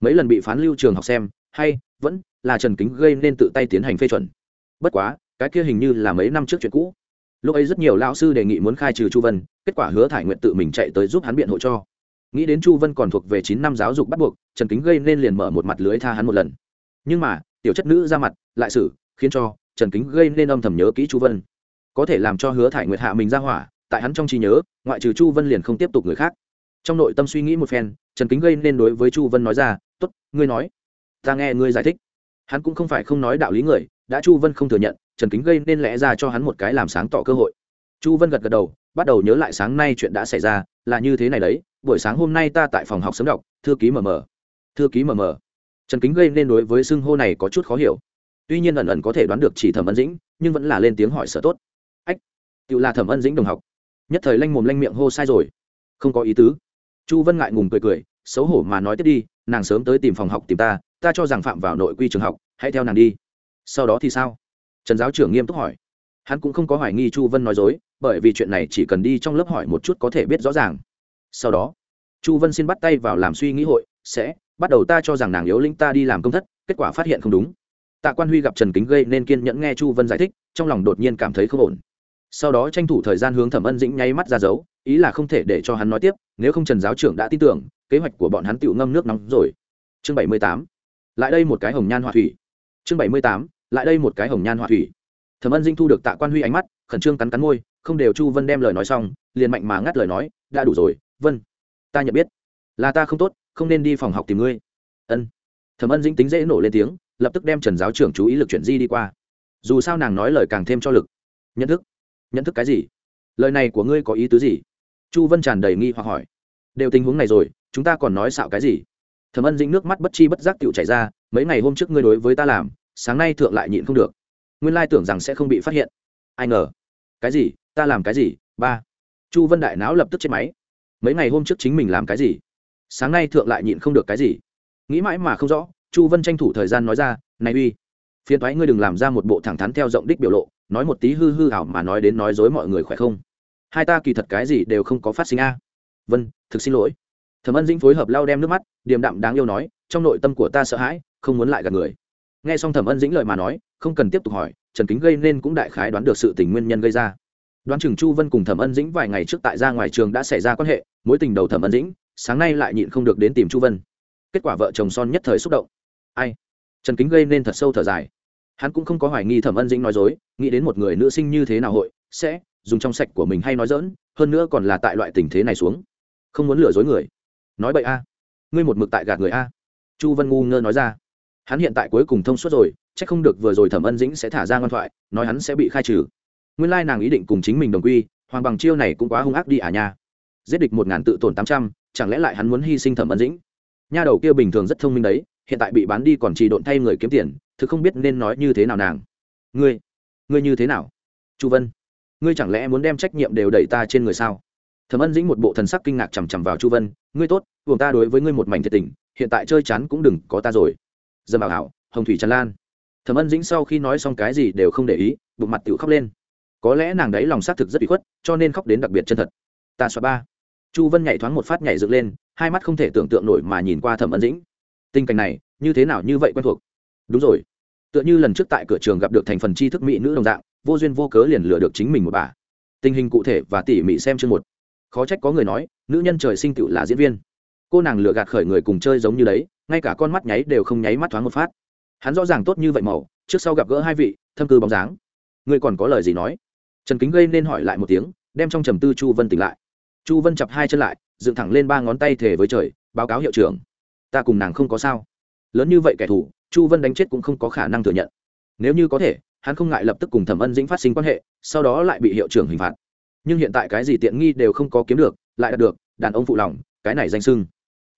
Mấy lần bị phán lưu trường học xem, hay, vẫn là trần kính gây nên tự tay tiến hành phê chuẩn. Bất quá, cái kia hình như là mấy năm trước chuyện cũ. Lúc ấy rất nhiều lão sư đề nghị muốn khai trừ chu vân, kết quả hứa thải nguyện tự mình chạy tới giúp hắn biện hộ cho. Nghĩ đến chu vân còn thuộc về chín năm giáo dục bắt buộc, trần kính gây nên liền mở một mặt lưới tha hắn một lần. Nhưng mà, tiểu chất nữ ra mặt, lại xử, khiến cho trần kính gây nên âm thầm nhớ kỹ chu vân. Có thể làm cho hứa thải nguyệt hạ mình ra hỏa tại hắn trong trí nhớ, ngoại trừ chu vân liền không tiếp tục người khác. Trong nội tâm suy nghĩ một phen, trần kính gây nên đối với chu vân nói ra t ố t ngươi nói, ta nghe ngươi giải thích. Hắn cũng không phải không nói đạo lý người, đã chu vân không thừa nhận, trần kính gây nên lẽ ra cho hắn một cái làm sáng tỏ cơ hội. Chu vân gật gật đầu, bắt đầu nhớ lại sáng nay chuyện đã xảy ra, là như thế này đấy, buổi sáng hôm nay ta tại phòng học sớm đọc, thư ký mờ mờ, thư ký mờ mờ. Trần kính gây nên đối với xưng hô này có chút khó hiểu. Tuy nhiên ẩn ẩn có thể đoán được chỉ thẩm ân dĩnh, nhưng vẫn là lên tiếng hỏi sợ tốt. Ách tự là thẩm ân dĩnh đồng học nhất thời lanh mồm lanh miệng hô sai rồi. Không có ý tứ. Chu vân ngại ngùng cười cười, xấu hổ mà nói tiếp đi, nàng sớm tới tìm phòng học tìm ta ta cho rằng phạm vào nội quy trường học, hãy theo nàng đi. Sau đó thì sao? Trần giáo trưởng nghiêm túc hỏi. Hắn cũng không có hoài nghi chu vân nói dối, bởi vì chuyện này chỉ cần đi trong lớp hỏi một chút có thể biết rõ ràng. Sau đó, chu vân xin bắt tay vào làm suy nghĩ hội, sẽ, bắt đầu ta cho rằng nàng yếu lĩnh ta đi làm công thất, kết quả phát hiện không đúng. Tạ quan huy gặp trần kính gây nên kiên nhẫn nghe chu vân giải thích, trong lòng đột nhiên cảm thấy không ổn sau đó tranh thủ thời gian hướng thẩm ân dĩnh nháy mắt ra dấu, ý là không thể để cho hắn nói tiếp, nếu không trần giáo trưởng đã tin tưởng, kế hoạch của bọn hắn tự ngâm nước nóng rồi. Chương bảy mươi tám, lại đây một cái hồng nhan họa thủy. Chương bảy mươi tám, lại đây một cái hồng nhan họa thủy. Thẩm ân dinh thu được tạ quan huy ánh mắt, khẩn trương cắn cắn môi, không đều chu vân đem lời nói xong, liền mạnh mà ngắt lời nói, đã đủ rồi, vân, ta nhận biết, là ta không tốt, không nên đi phòng học tìm ngươi. Ân. Thẩm ân dĩnh tính dễ nổ lên tiếng, lập tức đem trần giáo trưởng chú ý lực chuyển di đi qua. Dù sao nàng nói lời càng thêm cho lực. Nhận thức nhận thức cái gì? Lời này của ngươi có ý tứ gì? Chu vân tràn đầy nghi hoặc hỏi. Đều tình huống này rồi, chúng ta còn nói xạo cái gì? Thẩm ân dĩnh nước mắt bất chi bất giác tựu chảy ra, mấy ngày hôm trước ngươi đối với ta làm, sáng nay thượng lại nhịn không được. Nguyên lai tưởng rằng sẽ không bị phát hiện. Ai ngờ? Cái gì? Ta làm cái gì? Ba. Chu vân đại não lập tức chết máy. Mấy ngày hôm trước chính mình làm cái gì? Sáng nay thượng lại nhịn không được cái gì? Nghĩ mãi mà không rõ, chu vân tranh thủ thời gian nói ra, này uy, phiền thoái ngươi đừng làm ra một bộ thẳng thắn theo rộng đích biểu lộ nói một tí hư hư ảo mà nói đến nói dối mọi người khỏe không? Hai ta kỳ thật cái gì đều không có phát sinh a. Vân, thực xin lỗi. Thẩm ân dĩnh phối hợp lau đem nước mắt, điềm đạm đáng yêu nói, trong nội tâm của ta sợ hãi, không muốn lại gặp người. Nghe xong thẩm ân dĩnh lời mà nói, không cần tiếp tục hỏi, trần kính gây nên cũng đại khái đoán được sự tình nguyên nhân gây ra. Đoán chừng chu vân cùng thẩm ân dĩnh vài ngày trước tại ra ngoài trường đã xảy ra quan hệ, mối tình đầu thẩm ân dĩnh, sáng nay lại nhịn không được đến tìm chu vân. Kết quả vợ chồng son nhất thời xúc động. Ai? Trần kính gây nên thật sâu thở dài hắn cũng không có hoài nghi thẩm ân dĩnh nói dối, nghĩ đến một người nữ sinh như thế nào hội sẽ dùng trong sạch của mình hay nói dỡn hơn nữa còn là tại loại tình thế này xuống. Không muốn lừa dối người. Nói bậy a. Ngươi một mực tại gạt người a. Chu Văn ngu ngơ nói ra. Hắn hiện tại cuối cùng thông suốt rồi c h ắ c không được vừa rồi thẩm ân dĩnh sẽ thả ra ngoan thoại, nói hắn sẽ bị khai trừ. Nguyên lai nàng ý định cùng chính mình đồng quy, hoàng bằng chiêu này cũng quá hung ác đi à nha. Giết địch một ngàn tự tổn tám trăm, chẳng lẽ lại hắn muốn hy sinh thẩm ân dĩnh? Nha đầu kia bình thường rất thông minh đấy hiện tại bị bán đi còn chỉ độn thay người kiếm tiền, thực không biết nên nói như thế nào nàng. Ngươi ngươi như thế nào? Chu vân, ngươi chẳng lẽ muốn đem trách nhiệm đều đẩy ta trên người sao? Thẩm ân dĩnh một bộ thần sắc kinh ngạc chằm chằm vào chu vân, ngươi tốt buồng ta đối với ngươi một mảnh thiệt tình, hiện tại chơi chán cũng đừng có ta rồi. Dầm bảo hảo, hồng thủy tràn lan. Thẩm ân dĩnh sau khi nói xong cái gì đều không để ý, bụng mặt tự khóc lên. Có lẽ nàng đấy lòng xác thực rất bị khuất, cho nên khóc đến đặc biệt chân thật. Ta xoa ba. Chu vân nhảy thoáng một phát nhảy dựng lên, hai mắt không thể tưởng tượng nổi mà nhìn qua thẩm ân dĩnh tình cảnh này, như thế nào như vậy quen thuộc? Đúng rồi. Tựa như lần trước tại cửa trường gặp được thành phần tri thức mỹ nữ đồng dạng, vô duyên vô cớ liền lừa được chính mình một bà. Tình hình cụ thể và tỉ mỉ xem chương một. Khó trách có người nói, nữ nhân trời sinh tựu là diễn viên. Cô nàng lừa gạt khởi người cùng chơi giống như đấy, ngay cả con mắt nháy đều không nháy mắt thoáng một phát. Hắn rõ ràng tốt như vậy màu, trước sau gặp gỡ hai vị, thâm cư bóng dáng. Ngươi còn có lời gì nói? Trần kính gây nên hỏi lại một tiếng, đem trong trầm tư chu vân tỉnh lại. Chu vân chập hai chân lại, dựng thẳng lên ba ngón tay thể với trời, báo cáo hiệu trưởng ta cùng nàng không có sao. Lớn như vậy kẻ thù, chu vân đánh chết cũng không có khả năng thừa nhận. Nếu như có thể, hắn không ngại lập tức cùng thẩm ân dĩnh phát sinh quan hệ, sau đó lại bị hiệu trưởng hình phạt. Nhưng hiện tại cái gì tiện nghi đều không có kiếm được, lại đạt được, đàn ông phụ lòng, cái này danh sưng.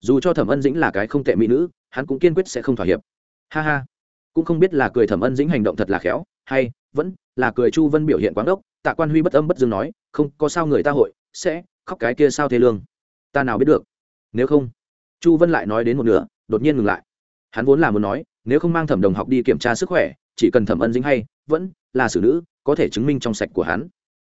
Dù cho thẩm ân dĩnh là cái không tệ mỹ nữ, hắn cũng kiên quyết sẽ không thỏa hiệp. Ha ha. Cũng không biết là cười thẩm ân dĩnh hành động thật là khéo, hay vẫn là cười chu vân biểu hiện quán đốc, tạ quan huy bất âm bất dương nói, không, có sao người ta hội sẽ khóc cái kia sao thế lương. Ta nào biết được. Nếu không chu vân lại nói đến một nửa, đột nhiên ngừng lại. Hắn vốn là muốn nói, nếu không mang thẩm đồng học đi kiểm tra sức khỏe, chỉ cần thẩm ân dính hay, vẫn là xử nữ, có thể chứng minh trong sạch của hắn.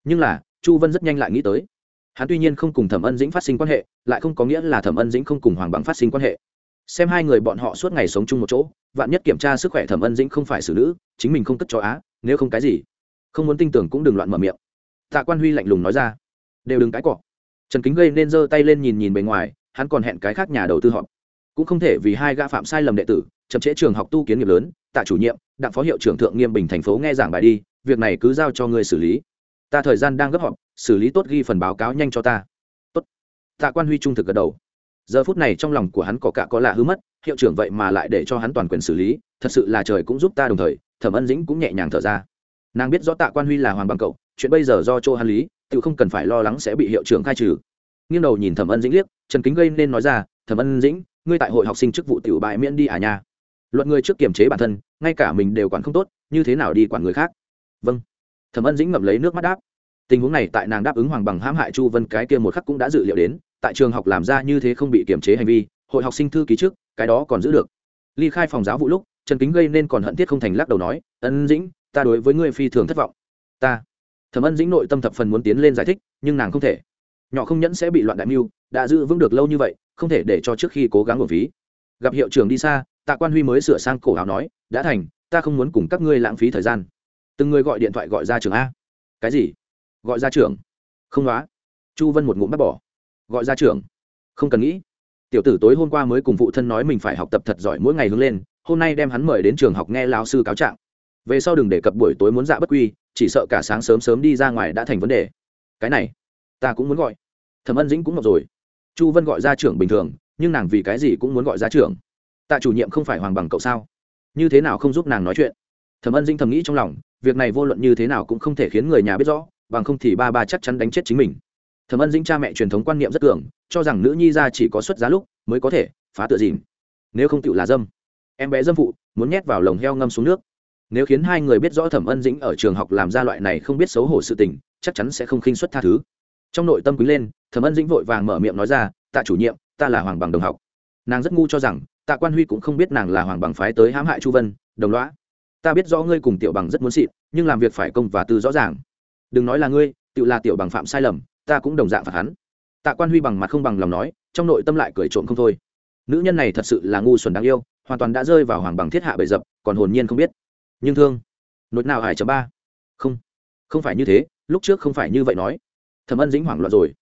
Nhưng là, chu vân rất nhanh lại nghĩ tới. Hắn tuy nhiên không cùng thẩm ân dĩnh phát sinh quan hệ, lại không có nghĩa là thẩm ân dĩnh không cùng hoàng bằng phát sinh quan hệ. Xem hai người bọn họ suốt ngày sống chung một chỗ, vạn nhất kiểm tra sức khỏe thẩm ân dĩnh không phải xử nữ, chính mình không cất cho á, nếu không cái gì. Không muốn tin tưởng cũng đừng loạn mở miệng. Tạ quan huy lạnh lùng nói ra. Đều đừng cãi cọ. Trần kính gây nên giơ tay lên nhìn nhìn bề ngoài hắn còn hẹn cái khác nhà đầu tư họp. Cũng không thể vì hai gã phạm sai lầm đệ tử, chậm trễ trường học tu kiến nghiệp lớn, tạ chủ nhiệm, đặng phó hiệu trưởng thượng nghiêm bình thành phố nghe giảng bài đi, việc này cứ giao cho người xử lý. Ta thời gian đang gấp họp, xử lý tốt ghi phần báo cáo nhanh cho ta. Tốt. Tạ quan huy trung thực gật đầu. Giờ phút này trong lòng của hắn có cả có lạ hư mất, hiệu trưởng vậy mà lại để cho hắn toàn quyền xử lý, thật sự là trời cũng giúp ta đồng thời, thẩm ân dĩnh cũng nhẹ nhàng thở ra. Nàng biết rõ tạ quan huy là hoàng bằng cậu, chuyện bây giờ do chỗ hắn lý, tự không cần phải lo lắng sẽ bị hiệu trưởng khai trừ nghiêng đầu nhìn thẩm ân dĩnh liếc, trần kính gây nên nói ra, thẩm ân dĩnh, ngươi tại hội học sinh chức vụ tiểu bại miễn đi à nha? Luận ngươi trước kiềm chế bản thân, ngay cả mình đều quản không tốt, như thế nào đi quản người khác? Vâng. Thẩm ân dĩnh ngậm lấy nước mắt đáp. Tình huống này tại nàng đáp ứng hoàng bằng hãm hại chu vân cái kia một khắc cũng đã dự liệu đến, tại trường học làm ra như thế không bị kiềm chế hành vi, hội học sinh thư ký trước, cái đó còn giữ được. Ly khai phòng giáo vụ lúc, trần kính gây nên còn hận thiết không thành lắc đầu nói, ân dĩnh, ta đối với ngươi phi thường thất vọng. Ta. Thẩm ân dĩnh nội tâm thập phần muốn tiến lên giải thích, nhưng nàng không thể nhỏ không nhẫn sẽ bị loạn đại mưu, đã giữ vững được lâu như vậy, không thể để cho trước khi cố gắng một ví gặp hiệu trưởng đi xa, tạ quan huy mới sửa sang cổ áo nói, đã thành, ta không muốn cùng các ngươi lãng phí thời gian. Từng người gọi điện thoại gọi ra trường a. Cái gì? Gọi ra trường không nói chu vân một ngụm bắt bỏ. Gọi ra trường không cần nghĩ. Tiểu tử tối hôm qua mới cùng phụ thân nói mình phải học tập thật giỏi mỗi ngày hướng lên, hôm nay đem hắn mời đến trường học nghe lao sư cáo trạng. Về sau đừng đề cập buổi tối muốn dạ bất quy, chỉ sợ cả sáng sớm sớm đi ra ngoài đã thành vấn đề. Cái này ta cũng muốn gọi. Thẩm ân dĩnh cũng ngọc rồi. Chu vân gọi ra trưởng bình thường, nhưng nàng vì cái gì cũng muốn gọi ra trưởng. Tạ chủ nhiệm không phải hoàng bằng cậu sao? Như thế nào không giúp nàng nói chuyện? Thẩm ân dĩnh thầm nghĩ trong lòng, việc này vô luận như thế nào cũng không thể khiến người nhà biết rõ, bằng không thì ba ba chắc chắn đánh chết chính mình. Thẩm ân dĩnh cha mẹ truyền thống quan niệm rất cường, cho rằng nữ nhi ra chỉ có xuất giá lúc mới có thể phá tựa dìm. Nếu không tựu là dâm. Em bé dâm phụ muốn nhét vào lồng heo ngâm xuống nước. Nếu khiến hai người biết rõ thẩm ân dĩnh ở trường học làm ra loại này không biết xấu hổ sự tình, chắc chắn sẽ không khinh xuất tha thứ trong nội tâm quý lên, thẩm ân dĩnh vội vàng mở miệng nói ra, tạ chủ nhiệm, ta là hoàng bằng đồng học. Nàng rất ngu cho rằng, tạ quan huy cũng không biết nàng là hoàng bằng phái tới hãm hại chu vân, đồng loã ta biết rõ ngươi cùng tiểu bằng rất muốn xịn, nhưng làm việc phải công và tư rõ ràng. Đừng nói là ngươi, tự là tiểu bằng phạm sai lầm, ta cũng đồng dạng phạt hắn. Tạ quan huy bằng mặt không bằng lòng nói, trong nội tâm lại cười trộm không thôi. Nữ nhân này thật sự là ngu xuẩn đáng yêu, hoàn toàn đã rơi vào hoàng bằng thiết hạ bầy dập, còn hồn nhiên không biết. Nhưng thương nốt nào hải chấm ba? Không không phải như thế, lúc trước không phải như vậy nói thẩm ân dĩnh hoảng loạn rồi.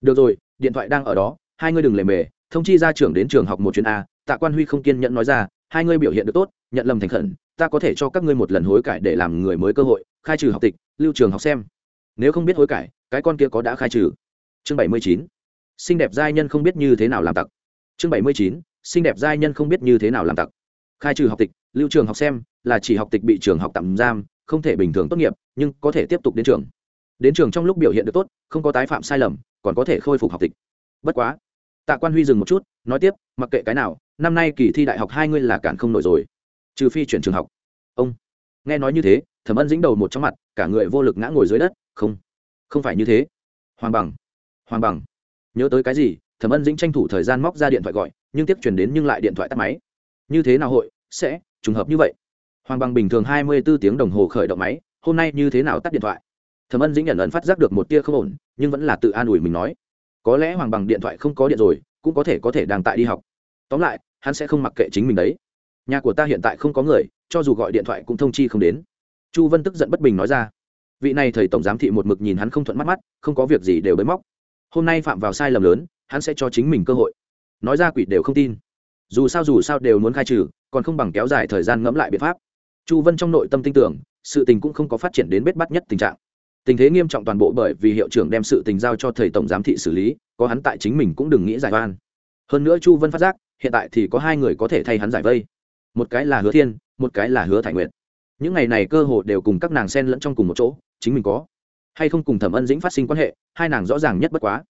Được rồi, điện thoại đang ở đó, hai ngươi đừng lề mề, thông chi ra trưởng đến trường học một chuyến a, tạ quan huy không kiên nhẫn nói ra, hai ngươi biểu hiện được tốt, nhận lầm thành khẩn, ta có thể cho các ngươi một lần hối cải để làm người mới cơ hội, khai trừ học tịch, lưu trường học xem. Nếu không biết hối cải, cái con kia có đã khai trừ. Chương bảy mươi chín, xinh đẹp giai nhân không biết như thế nào làm tặc. Chương bảy mươi chín, xinh đẹp giai nhân không biết như thế nào làm tặc. Khai trừ học tịch, lưu trường học xem, là chỉ học tịch bị trường học tạm giam, không thể bình thường tốt nghiệp, nhưng có thể tiếp tục đến trường đến trường trong lúc biểu hiện được tốt, không có tái phạm sai lầm, còn có thể khôi phục học tịch. Bất quá, tạ quan huy dừng một chút, nói tiếp, mặc kệ cái nào, năm nay kỳ thi đại học hai ngươi là cản không nổi rồi. Trừ phi chuyển trường học. Ông, nghe nói như thế, thẩm ân dính đầu một trong mặt, cả người vô lực ngã ngồi dưới đất, không không phải như thế. Hoàng bằng hoàng bằng, nhớ tới cái gì? Thẩm ân dĩnh tranh thủ thời gian móc ra điện thoại gọi, nhưng tiếp chuyển đến nhưng lại điện thoại tắt máy. Như thế nào hội, sẽ trùng hợp như vậy? Hoàng bằng bình thường hai mươi bốn tiếng đồng hồ khởi động máy, hôm nay như thế nào tắt điện thoại? Thẩm ân dĩnh nhận ẩn phát giác được một tia không ổn, nhưng vẫn là tự an ủi mình nói, có lẽ hoàng bằng điện thoại không có điện rồi, cũng có thể có thể đang tại đi học. Tóm lại, hắn sẽ không mặc kệ chính mình đấy. Nhà của ta hiện tại không có người, cho dù gọi điện thoại cũng thông chi không đến. Chu vân tức giận bất bình nói ra. Vị này thầy tổng giám thị một mực nhìn hắn không thuận mắt mắt, không có việc gì đều bới móc. Hôm nay phạm vào sai lầm lớn, hắn sẽ cho chính mình cơ hội. Nói ra quỷ đều không tin. Dù sao dù sao đều muốn khai trừ, còn không bằng kéo dài thời gian ngẫm lại biện pháp. Chu vân trong nội tâm tin tưởng, sự tình cũng không có phát triển đến bết bắt nhất tình trạng tình thế nghiêm trọng toàn bộ bởi vì hiệu trưởng đem sự tình giao cho thầy tổng giám thị xử lý, có hắn tại chính mình cũng đừng nghĩ giải oan. Hơn nữa chu vân phát giác, hiện tại thì có hai người có thể thay hắn giải vây. Một cái là hứa thiên, một cái là hứa thải nguyệt. Những ngày này cơ hội đều cùng các nàng sen lẫn trong cùng một chỗ, chính mình có hay không cùng thẩm ân dĩnh phát sinh quan hệ, hai nàng rõ ràng nhất bất quá.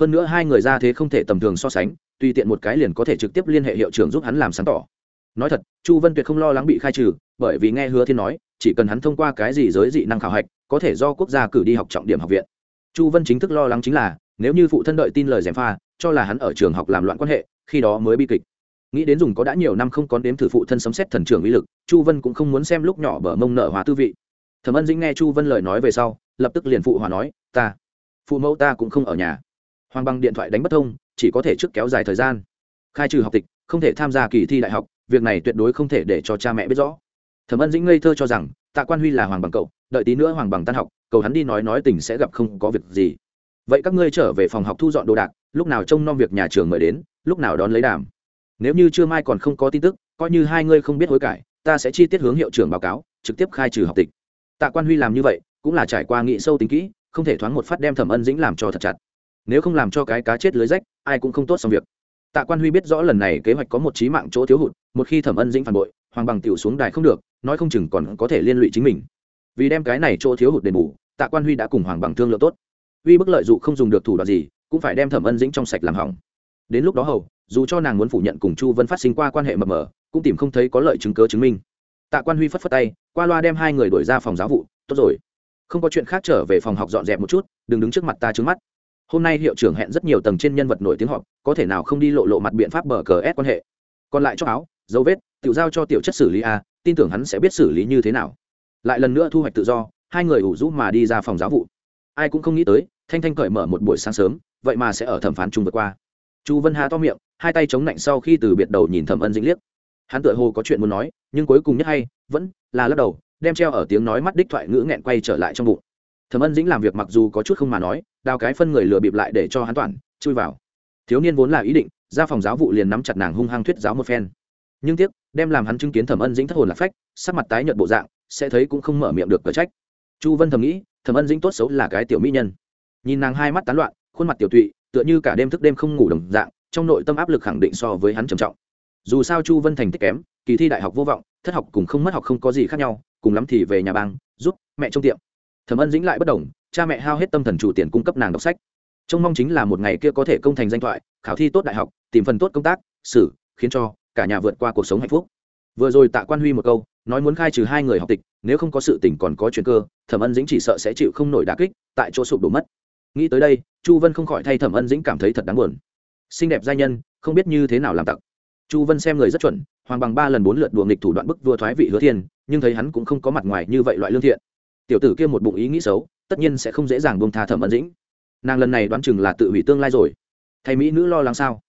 Hơn nữa hai người ra thế không thể tầm thường so sánh, tùy tiện một cái liền có thể trực tiếp liên hệ hiệu trưởng giúp hắn làm sáng tỏ nói thật, chu vân tuyệt không lo lắng bị khai trừ, bởi vì nghe hứa thiên nói, chỉ cần hắn thông qua cái gì giới dị năng khảo hạch, có thể do quốc gia cử đi học trọng điểm học viện. Chu vân chính thức lo lắng chính là, nếu như phụ thân đợi tin lời gièm pha, cho là hắn ở trường học làm loạn quan hệ, khi đó mới bi kịch. Nghĩ đến dùng có đã nhiều năm không có đếm thử phụ thân sấm xét thần trưởng uy lực, chu vân cũng không muốn xem lúc nhỏ bở mông nợ hóa tư vị. Thẩm ân dĩnh nghe chu vân lời nói về sau, lập tức liền phụ hòa nói, ta, phụ mẫu ta cũng không ở nhà. Hoàng bằng điện thoại đánh bất thông, chỉ có thể trước kéo dài thời gian. Khai trừ học tịch, không thể tham gia kỳ thi đại học việc này tuyệt đối không thể để cho cha mẹ biết rõ. Thẩm ân dĩnh ngây thơ cho rằng, tạ quan huy là hoàng bằng cậu, đợi tí nữa hoàng bằng tan học, cầu hắn đi nói nói tình sẽ gặp không có việc gì. Vậy các ngươi trở về phòng học thu dọn đồ đạc, lúc nào trông nom việc nhà trường mời đến, lúc nào đón lấy đàm. Nếu như chưa mai còn không có tin tức, coi như hai ngươi không biết hối cải, ta sẽ chi tiết hướng hiệu trưởng báo cáo, trực tiếp khai trừ học tịch. Tạ quan huy làm như vậy, cũng là trải qua nghị sâu tính kỹ, không thể thoáng một phát đem thẩm ân dĩnh làm cho thật chặt. Nếu không làm cho cái cá chết lưới rách, ai cũng không tốt xong việc. Tạ quan huy biết rõ lần này kế hoạch có một trí mạng chỗ thiếu hụt một khi thẩm ân dĩnh phản bội, hoàng bằng tiểu xuống đài không được, nói không chừng còn có thể liên lụy chính mình. Vì đem cái này chỗ thiếu hụt đền bù, tạ quan huy đã cùng hoàng bằng thương lượng tốt. Uy bức lợi dụng không dùng được thủ đoạn gì, cũng phải đem thẩm ân dĩnh trong sạch làm hỏng. Đến lúc đó hầu, dù cho nàng muốn phủ nhận cùng chu vân phát sinh qua quan hệ mập mờ, cũng tìm không thấy có lợi chứng cớ chứng minh. Tạ quan huy phất phất tay, qua loa đem hai người đuổi ra phòng giáo vụ, tốt rồi, không có chuyện khác trở về phòng học dọn dẹp một chút, đừng đứng trước mặt ta trước mắt. Hôm nay hiệu trưởng hẹn rất nhiều tầng trên nhân vật nổi tiếng họp, có thể nào không đi lộ lộ mặt biện pháp bờ cờ ép quan hệ. Còn lại cho áo dấu vết, tự giao cho tiểu chất xử lý a, tin tưởng hắn sẽ biết xử lý như thế nào. Lại lần nữa thu hoạch tự do, hai người ủ rũ mà đi ra phòng giáo vụ. Ai cũng không nghĩ tới, thanh thanh cởi mở một buổi sáng sớm, vậy mà sẽ ở thẩm phán chung vượt qua. Chu vân hà to miệng, hai tay chống lạnh sau khi từ biệt đầu nhìn thẩm ân dĩnh liếc. Hắn tựa hồ có chuyện muốn nói, nhưng cuối cùng nhất hay, vẫn là lắc đầu, đem treo ở tiếng nói mắt đích thoại ngữ nghẹn quay trở lại trong bụng. Thẩm ân dĩnh làm việc mặc dù có chút không mà nói, đào cái phân người lừa bịp lại để cho hắn toàn, chui vào. Thiếu niên vốn là ý định, ra phòng giáo vụ liền nắm chặt nàng hung hăng thuyết giáo một phen nhưng tiếc, đem làm hắn chứng kiến thẩm ân dĩnh thất hồn lạc phách, sắc mặt tái nhợt bộ dạng, sẽ thấy cũng không mở miệng được cờ trách. Chu vân thầm nghĩ, thẩm ân dĩnh tốt xấu là cái tiểu mỹ nhân. Nhìn nàng hai mắt tán loạn, khuôn mặt tiểu tụy, tựa như cả đêm thức đêm không ngủ đồng dạng, trong nội tâm áp lực khẳng định so với hắn trầm trọng. Dù sao chu vân thành tích kém, kỳ thi đại học vô vọng, thất học cùng không mất học không có gì khác nhau, cùng lắm thì về nhà bang, giúp mẹ trong tiệm. Thẩm ân dĩnh lại bất đồng, cha mẹ hao hết tâm thần chủ tiền cung cấp nàng đọc sách. Trông mong chính là một ngày kia có thể công thành danh thoại, khảo thi tốt đại học, tìm phần tốt công tác, xử, khiến cho cả nhà vượt qua cuộc sống hạnh phúc. Vừa rồi tạ quan huy một câu, nói muốn khai trừ hai người học tịch, nếu không có sự tình còn có chuyện cơ, thẩm ân dĩnh chỉ sợ sẽ chịu không nổi đà kích, tại chỗ sụp đổ mất. Nghĩ tới đây, chu vân không khỏi thay thẩm ân dĩnh cảm thấy thật đáng buồn. Xinh đẹp giai nhân, không biết như thế nào làm tặc. Chu vân xem người rất chuẩn, hoàng bằng ba lần bốn lượt đùa nghịch thủ đoạn bức vừa thoái vị hứa thiên, nhưng thấy hắn cũng không có mặt ngoài như vậy loại lương thiện. Tiểu tử kia một bụng ý nghĩ xấu, tất nhiên sẽ không dễ dàng buông tha thẩm ân dĩnh. Nàng lần này đoán chừng là tự hủy tương lai rồi. Thầy mỹ nữ lo lắng sao?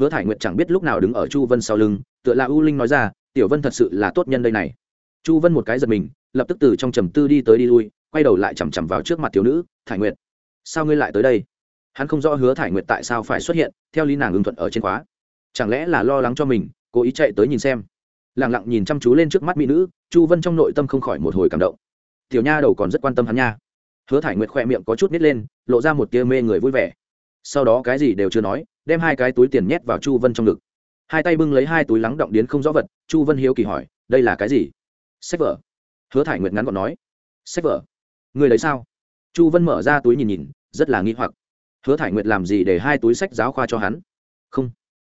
Hứa thải nguyệt chẳng biết lúc nào đứng ở chu vân sau lưng, tựa là u linh nói ra, tiểu vân thật sự là tốt nhân đây này. Chu vân một cái giật mình, lập tức từ trong trầm tư đi tới đi lui, quay đầu lại chằm chằm vào trước mặt thiếu nữ, thải nguyệt, sao ngươi lại tới đây? Hắn không rõ hứa thải nguyệt tại sao phải xuất hiện, theo lý nàng ưng thuận ở trên khóa. Chẳng lẽ là lo lắng cho mình, cố ý chạy tới nhìn xem? Lẳng lặng nhìn chăm chú lên trước mắt mỹ nữ, chu vân trong nội tâm không khỏi một hồi cảm động. Tiểu nha đầu còn rất quan tâm hắn nha. Hứa thải nguyệt khoe miệng có chút nít lên, lộ ra một tia mê người vui vẻ sau đó cái gì đều chưa nói, đem hai cái túi tiền nhét vào chu vân trong ngực. Hai tay bưng lấy hai túi lắng động đến không rõ vật, chu vân hiếu kỳ hỏi, đây là cái gì? Sách vở. Hứa thải nguyệt ngắn gọn nói, sách vở? Người lấy sao? Chu vân mở ra túi nhìn nhìn, rất là nghi hoặc. Hứa thải nguyệt làm gì để hai túi sách giáo khoa cho hắn? Không.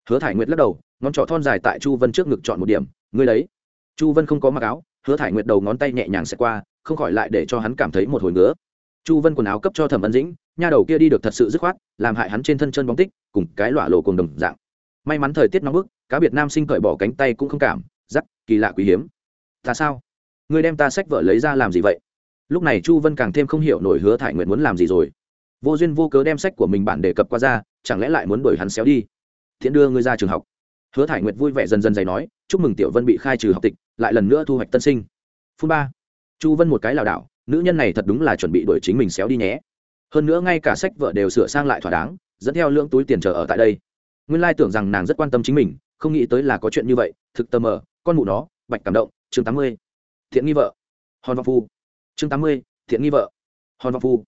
Hứa thải nguyệt lắc đầu, ngón trỏ thon dài tại chu vân trước ngực chọn một điểm, ngươi lấy. Chu vân không có mặc áo, hứa thải nguyệt đầu ngón tay nhẹ nhàng xẹt qua, không khỏi lại để cho hắn cảm thấy một hồi ngứa chu vân quần áo cấp cho thẩm ân dĩnh, nha đầu kia đi được thật sự dứt khoát, làm hại hắn trên thân chân bóng tích, cùng cái lọa lộ cùng đồng dạng. May mắn thời tiết nóng bức, cá biệt nam sinh cởi bỏ cánh tay cũng không cảm giắc kỳ lạ quý hiếm. Ta sao? Người đem ta sách vợ lấy ra làm gì vậy? Lúc này chu vân càng thêm không hiểu nổi hứa thải nguyện muốn làm gì rồi. Vô duyên vô cớ đem sách của mình bản đề cập qua ra, chẳng lẽ lại muốn đuổi hắn xéo đi? Thiện đưa ngươi ra trường học. Hứa thải nguyệt vui vẻ dần dần dày nói, chúc mừng tiểu vân bị khai trừ học tịch, lại lần nữa thu hoạch tân sinh. Phun ba. Chu vân một cái lảo đảo nữ nhân này thật đúng là chuẩn bị đuổi chính mình xéo đi nhé. Hơn nữa ngay cả sách vợ đều sửa sang lại thỏa đáng, dẫn theo lưỡng túi tiền chờ ở tại đây. Nguyên lai tưởng rằng nàng rất quan tâm chính mình, không nghĩ tới là có chuyện như vậy, thực tờ mờ, con mụ nó, bạch cảm động, chương tám mươi. Thiện nghi vợ. Hòn vọng phu. Chương tám mươi, thiện nghi vợ. Hòn vọng phu.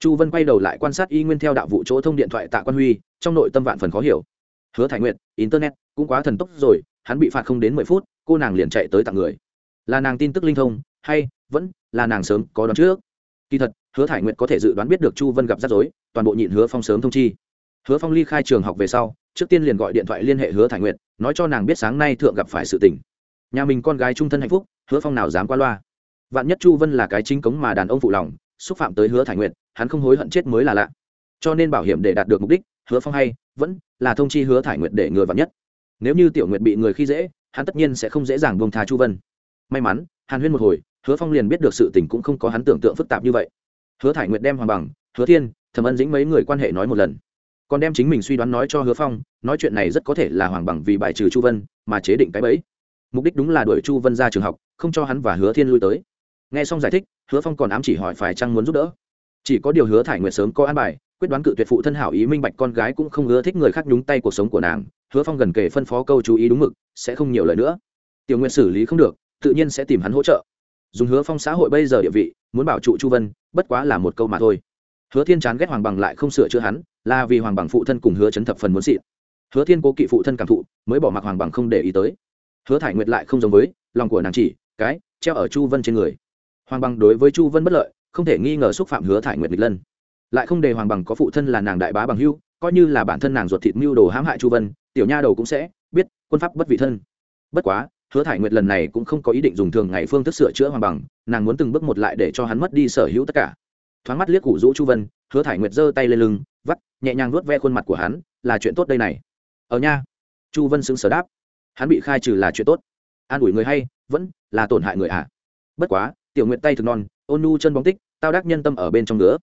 Chu vân quay đầu lại quan sát y nguyên theo đạo vụ chỗ thông điện thoại tạ quan huy, trong nội tâm vạn phần khó hiểu. Hứa thải nguyệt, internet, cũng quá thần tốc rồi, hắn bị phạt không đến mười phút, cô nàng liền chạy tới tặng người. Là nàng tin tức linh thông, hay, vẫn là nàng sớm có đoán trước. Kỳ thật, hứa thải nguyệt có thể dự đoán biết được chu vân gặp rắc rối, toàn bộ nhịn hứa phong sớm thông chi. Hứa phong ly khai trường học về sau, trước tiên liền gọi điện thoại liên hệ hứa thải nguyệt, nói cho nàng biết sáng nay thượng gặp phải sự tình. Nhà mình con gái trung thân hạnh phúc, hứa phong nào dám qua loa. Vạn nhất chu vân là cái chính cống mà đàn ông phụ lòng, xúc phạm tới hứa thải nguyệt, hắn không hối hận chết mới là lạ. Cho nên bảo hiểm để đạt được mục đích, hứa phong hay, vẫn là thông chi hứa thải nguyệt để người vạn nhất. Nếu như tiểu nguyệt bị người khi dễ, hắn tất nhiên sẽ không dễ dàng buông tha chu vân. May mắn, hàn huyên một hồi hứa phong liền biết được sự tình cũng không có hắn tưởng tượng phức tạp như vậy. Hứa thải nguyệt đem hoàng bằng, hứa thiên, thẩm ân dĩnh mấy người quan hệ nói một lần. Còn đem chính mình suy đoán nói cho hứa phong, nói chuyện này rất có thể là hoàng bằng vì bài trừ chu vân mà chế định cái bẫy. Mục đích đúng là đuổi chu vân ra trường học, không cho hắn và hứa thiên lui tới. Nghe xong giải thích, hứa phong còn ám chỉ hỏi phải chăng muốn giúp đỡ. Chỉ có điều hứa thải nguyệt sớm có an bài, quyết đoán cự tuyệt phụ thân hảo ý, minh bạch con gái cũng không ưa thích người khác nhúng tay cuộc sống của nàng. Hứa phong gần kể phân phó câu chú ý đúng mực, sẽ không nhiều lời nữa. Tiểu nguyện xử lý không được, tự nhiên sẽ tìm hắn hỗ trợ dùng hứa phong xã hội bây giờ địa vị, muốn bảo trụ chu vân, bất quá là một câu mà thôi. Hứa thiên chán ghét hoàng bằng lại không sửa chữa hắn, là vì hoàng bằng phụ thân cùng hứa chấn thập phần muốn xịn. Hứa thiên cố kỵ phụ thân cảm thụ, mới bỏ mặc hoàng bằng không để ý tới. Hứa thải nguyệt lại không giống với, lòng của nàng chỉ, cái, treo ở chu vân trên người. Hoàng bằng đối với chu vân bất lợi, không thể nghi ngờ xúc phạm hứa thải nguyệt nghịch lân. Lại không để hoàng bằng có phụ thân là nàng đại bá bằng hưu, coi như là bản thân nàng ruột thịt mưu đồ hãm hại chu vân, tiểu nha đầu cũng sẽ biết quân pháp bất vị thân. Bất quá hứa thải nguyệt lần này cũng không có ý định dùng thường ngày phương thức sửa chữa hoàn bằng, nàng muốn từng bước một lại để cho hắn mất đi sở hữu tất cả. Thoáng mắt liếc cụ rũ chu vân, hứa thải nguyệt giơ tay lên lưng, vắt, nhẹ nhàng vuốt ve khuôn mặt của hắn, là chuyện tốt đây này. Ở nha. Chu vân xứng sở đáp. Hắn bị khai trừ là chuyện tốt. An ủi người hay, vẫn là tổn hại người ạ à. bất quá, tiểu nguyện tay thực non, ôn nu chân bóng tích, tao đắc nhân tâm ở bên trong nữa.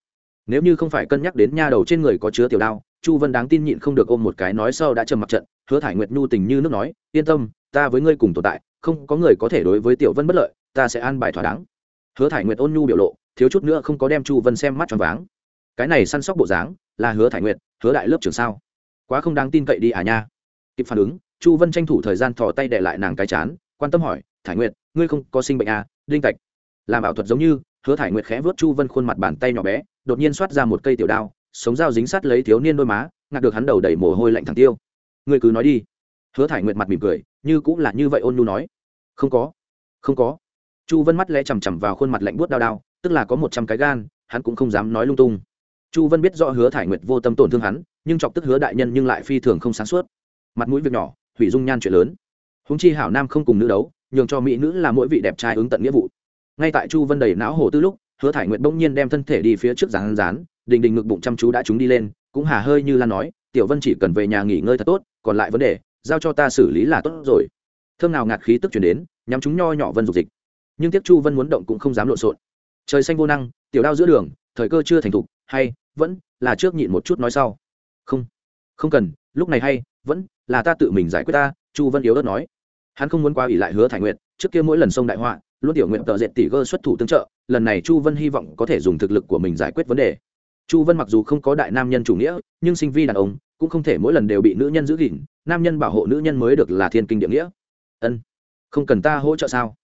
Nếu như không phải cân nhắc đến nha đầu trên người có chứa tiểu đao, chu vân đáng tin nhịn không được ôm một cái nói sau đã trầm mặc trận. Hứa thải nguyệt nhu tình như nước nói, yên tâm ta với ngươi cùng tồn tại, không có người có thể đối với tiểu vân bất lợi, ta sẽ an bài thỏa đáng. Hứa thải nguyệt ôn nhu biểu lộ, thiếu chút nữa không có đem chu vân xem mắt tròn váng. Cái này săn sóc bộ dáng, là hứa thải nguyệt, hứa đại lớp trưởng sao? Quá không đáng tin cậy đi à nha. Kịp phản ứng, chu vân tranh thủ thời gian thò tay để lại nàng cái chán, quan tâm hỏi, thải nguyệt, ngươi không có sinh bệnh à đinh tạch làm ảo thuật giống như, hứa thải nguyệt khẽ vớt chu vân khuôn mặt bàn tay nhỏ bé, đột nhiên xoát ra một cây tiểu đao, sống dao dính sát lấy thiếu niên đôi má ngạt được hắn đầu đầy mồ hôi lạnh thẳng tiêu. Ngươi cứ nói đi. Hứa thải nguyệt mặt mỉm cười như cũng là như vậy ôn nhu nói. Không có không có. Chu vân mắt lẽ chằm chằm vào khuôn mặt lạnh buốt đau đau, tức là có một trăm cái gan, hắn cũng không dám nói lung tung. Chu vân biết rõ hứa thải nguyệt vô tâm tổn thương hắn, nhưng chọc tức hứa đại nhân nhưng lại phi thường không sáng suốt. Mặt mũi việc nhỏ, hủy dung nhan chuyện lớn. Húng chi hảo nam không cùng nữ đấu, nhường cho mỹ nữ là mỗi vị đẹp trai ứng tận nghĩa vụ. Ngay tại chu vân đầy não hồ tư lúc, hứa thải nguyệt bỗng nhiên đem thân thể đi phía trước rán rán đình đình ngực bụng chăm chú đã chúng đi lên, cũng hà hơi như lan nói, tiểu vân chỉ cần về nhà nghỉ ngơi thật tốt, còn lại vấn đề giao cho ta xử lý là tốt rồi. Thơm nào ngạt khí tức chuyển đến, nhắm chúng nho nhỏ vân dục dịch. Nhưng tiếc chu vân muốn động cũng không dám lộn xộn. Trời xanh vô năng, tiểu đao giữa đường, thời cơ chưa thành thục, hay, vẫn là trước nhịn một chút nói sau. Không không cần, lúc này hay, vẫn là ta tự mình giải quyết ta, chu vân yếu ớt nói. Hắn không muốn qua ủy lại hứa thải nguyện trước kia mỗi lần sông đại họa, luôn tiểu nguyện tợ dệt tỷ gơ xuất thủ tương trợ, lần này chu vân hy vọng có thể dùng thực lực của mình giải quyết vấn đề. Chu vân mặc dù không có đại nam nhân chủ nghĩa, nhưng sinh vi đàn ông cũng không thể mỗi lần đều bị nữ nhân giữ gìn, nam nhân bảo hộ nữ nhân mới được là thiên kinh địa nghĩa. Ân, không cần ta hỗ trợ sao?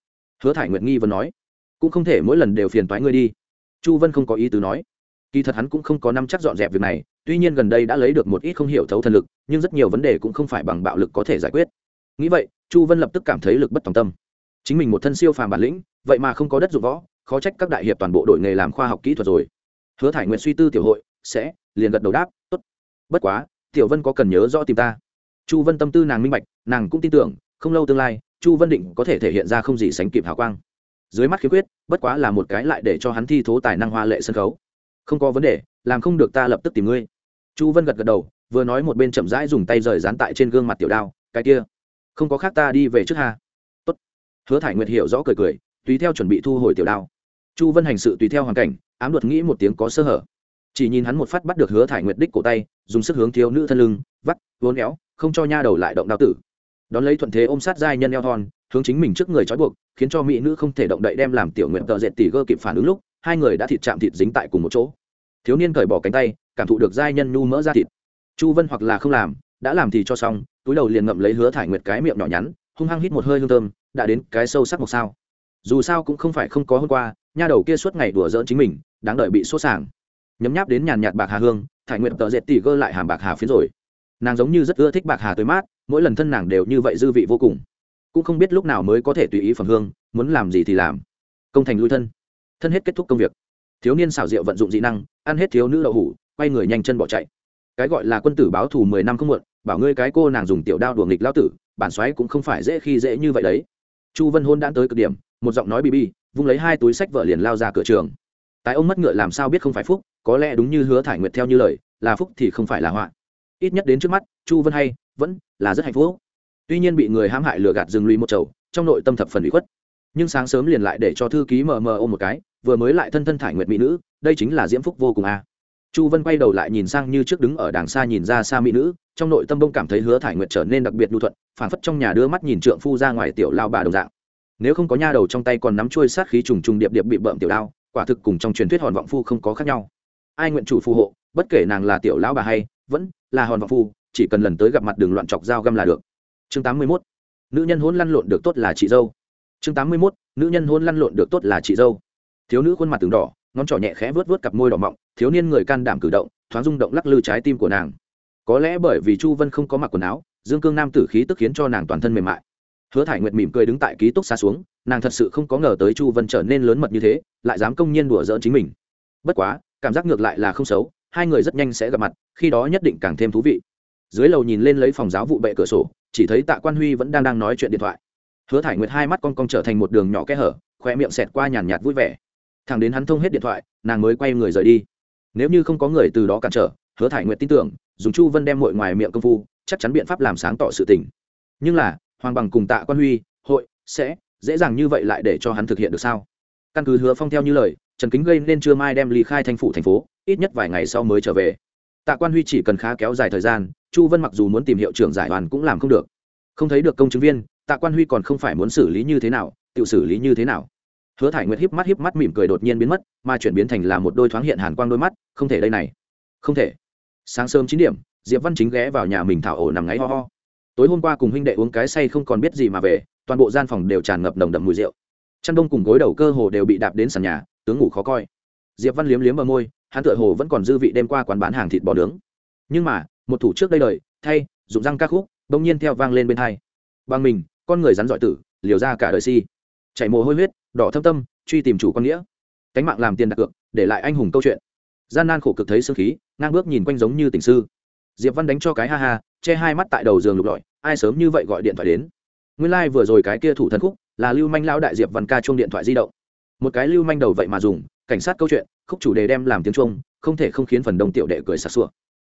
Hứa thải nguyện nghi vẫn nói. Cũng không thể mỗi lần đều phiền toái ngươi đi. Chu vân không có ý tứ nói. Kỳ thật hắn cũng không có năm chắc dọn dẹp việc này, tuy nhiên gần đây đã lấy được một ít không hiểu thấu thần lực, nhưng rất nhiều vấn đề cũng không phải bằng bạo lực có thể giải quyết. Nghĩ vậy, chu vân lập tức cảm thấy lực bất tòng tâm. Chính mình một thân siêu phàm bản lĩnh, vậy mà không có đất dụng võ, khó trách các đại hiệp toàn bộ đội nghề làm khoa học kỹ thuật rồi. Hứa thải nguyện suy tư tiểu hội, sẽ, liền gật đầu đáp, tốt. Bất quá tiểu vân có cần nhớ rõ tìm ta? Chu vân tâm tư nàng minh bạch, nàng cũng tin tưởng, không lâu tương lai, chu vân định có thể thể hiện ra không gì sánh kịp hào quang. Dưới mắt khiếm khuyết, bất quá là một cái lại để cho hắn thi thố tài năng hoa lệ sân khấu. Không có vấn đề, làm không được ta lập tức tìm ngươi. Chu vân gật gật đầu, vừa nói một bên chậm rãi dùng tay rời dán tại trên gương mặt tiểu đao, cái kia, không có khác ta đi về trước ha. Tốt. Hứa thải nguyệt hiểu rõ cười cười, tùy theo chuẩn bị thu hồi tiểu đao. Chu vân hành sự tùy theo hoàn cảnh, ám luật nghĩ một tiếng có sơ hở chỉ nhìn hắn một phát bắt được hứa thải nguyệt đích cổ tay, dùng sức hướng thiếu nữ thân lưng, vắt vốn éo, không cho nha đầu lại động đao tử. Đón lấy thuận thế ôm sát giai nhân eo thon, hướng chính mình trước người trói buộc, khiến cho mỹ nữ không thể động đậy đem làm tiểu nguyện tợ dệt tỉ gơ kịp phản ứng lúc, hai người đã thịt chạm thịt dính tại cùng một chỗ. Thiếu niên cởi bỏ cánh tay, cảm thụ được giai nhân nhu mỡ ra thịt. Chu vân hoặc là không làm, đã làm thì cho xong, túi đầu liền ngậm lấy hứa thải nguyệt cái miệng nhỏ nhắn, hung hăng hít một hơi hương thơm, đã đến cái sâu sắc một sao. Dù sao cũng không phải không có hôm qua, nha đầu kia suốt ngày đùa giỡn chính mình, đáng đợi bị sốt sàng nhấm nháp đến nhàn nhạt bạc hà hương, thải nguyện tợ dệt tỉ gơ lại hàm bạc hà phiến rồi. Nàng giống như rất ưa thích bạc hà tới mát, mỗi lần thân nàng đều như vậy dư vị vô cùng. Cũng không biết lúc nào mới có thể tùy ý phẩm hương, muốn làm gì thì làm. Công thành lui thân. Thân hết kết thúc công việc. Thiếu niên xảo diệu vận dụng dị năng, ăn hết thiếu nữ đậu hủ, quay người nhanh chân bỏ chạy. Cái gọi là quân tử báo thù mười năm không muộn, bảo ngươi cái cô nàng dùng tiểu đao đùa nghịch lao tử, bản xoáy cũng không phải dễ khi dễ như vậy đấy. Chu vân hôn đã tới cực điểm, một giọng nói bì bi, vung lấy hai túi sách vợ liền lao ra cửa trường tại ông mất ngựa làm sao biết không phải phúc, có lẽ đúng như hứa thải nguyệt theo như lời, là phúc thì không phải là họa. Ít nhất đến trước mắt, chu vân hay, vẫn là rất hạnh phúc. Tuy nhiên bị người hãm hại lừa gạt dừng lùi một chầu, trong nội tâm thập phần bị khuất. Nhưng sáng sớm liền lại để cho thư ký mờ mờ ôm một cái, vừa mới lại thân thân thải nguyệt mỹ nữ, đây chính là diễm phúc vô cùng a. Chu vân quay đầu lại nhìn sang như trước đứng ở đàng xa nhìn ra xa mỹ nữ, trong nội tâm bông cảm thấy hứa thải nguyệt trở nên đặc biệt lưu thuận phản phất trong nhà đưa mắt nhìn trượng phu ra ngoài tiểu lao bà đồng dạng. Nếu không có nha đầu trong tay còn nắm chuôi sát khí trùng trùng điệp điệp bị bợm tiểu đao quả thực cùng trong truyền thuyết hòn vọng phu không có khác nhau ai nguyện chủ phù hộ, bất kể nàng là tiểu lão bà hay vẫn là hòn vọng phu, chỉ cần lần tới gặp mặt đường loạn chọc dao găm là được chương tám mươi 81. nữ nhân hôn lăn lộn được tốt là chị dâu chương tám mươi 81. nữ nhân hôn lăn lộn được tốt là chị dâu thiếu nữ khuôn mặt từng đỏ, ngón trỏ nhẹ khẽ vớt vớt cặp môi đỏ mọng, thiếu niên người can đảm cử động, thoáng rung động lắc lư trái tim của nàng có lẽ bởi vì chu vân không có mặc quần áo, dương cương nam tử khí tức khiến cho nàng toàn thân mềm mại hứa thải nguyệt mỉm cười đứng tại ký túc xa xuống nàng thật sự không có ngờ tới chu vân trở nên lớn mật như thế, lại dám công nhiên đùa giỡn chính mình. Bất quá, cảm giác ngược lại là không xấu, hai người rất nhanh sẽ gặp mặt, khi đó nhất định càng thêm thú vị. Dưới lầu nhìn lên lấy phòng giáo vụ bệ cửa sổ, chỉ thấy tạ quan huy vẫn đang đang nói chuyện điện thoại. Hứa thải nguyệt hai mắt con con trở thành một đường nhỏ kẽ hở khoe miệng xẹt qua nhàn nhạt vui vẻ. Thằng đến hắn thông hết điện thoại, nàng mới quay người rời đi. Nếu như không có người từ đó cản trở, hứa thải nguyệt tin tưởng, dùng chu vân đem mội ngoài miệng công phu, chắc chắn biện pháp làm sáng tỏ sự tình. Nhưng là, hoàng bằng cùng tạ quan huy, hội, sẽ dễ dàng như vậy lại để cho hắn thực hiện được sao? Căn cứ hứa phong theo như lời, trần kính gây nên chưa mai đem ly khai thành phủ thành phố, ít nhất vài ngày sau mới trở về. Tạ quan huy chỉ cần khá kéo dài thời gian, chu vân mặc dù muốn tìm hiệu trưởng giải đoàn cũng làm không được. Không thấy được công chứng viên, tạ quan huy còn không phải muốn xử lý như thế nào, tự xử lý như thế nào? Hứa thải nguyệt híp mắt híp mắt mỉm cười đột nhiên biến mất, mà chuyển biến thành là một đôi thoáng hiện hàn quang đôi mắt, không thể đây này. Không thể. Sáng sớm chín điểm, diệp văn chính ghé vào nhà mình thảo ổ nằm ngáy ho ho tối hôm qua cùng huynh đệ uống cái say không còn biết gì mà về, toàn bộ gian phòng đều tràn ngập nồng đậm mùi rượu. Chăn đông cùng gối đầu cơ hồ đều bị đạp đến sàn nhà, tướng ngủ khó coi. Diệp văn liếm liếm bờ môi, hắn tựa hồ vẫn còn dư vị đêm qua quán bán hàng thịt bò nướng. Nhưng mà, một thủ trước đây đời, thay, dụng răng ca khúc, bỗng nhiên theo vang lên bên hai. Bằng mình, con người rắn giỏi tử, liều ra cả đời si. Chảy mồ hôi huyết, đỏ thâm tâm, truy tìm chủ con nghĩa. Cánh mạng làm tiền đặt cược, để lại anh hùng câu chuyện. Gian nan khổ cực thấy sương khí, ngang bước nhìn quanh giống như tình sư. Diệp văn đánh cho cái ha ha che hai mắt tại đầu giường lục lọi, ai sớm như vậy gọi điện thoại đến. Nguyên lai、like、vừa rồi cái kia thủ thần khúc là lưu manh lão đại diệp văn ca chung điện thoại di động. Một cái lưu manh đầu vậy mà dùng, cảnh sát câu chuyện, khúc chủ đề đem làm tiếng trung không thể không khiến phần đông tiểu đệ cười sặc sụa.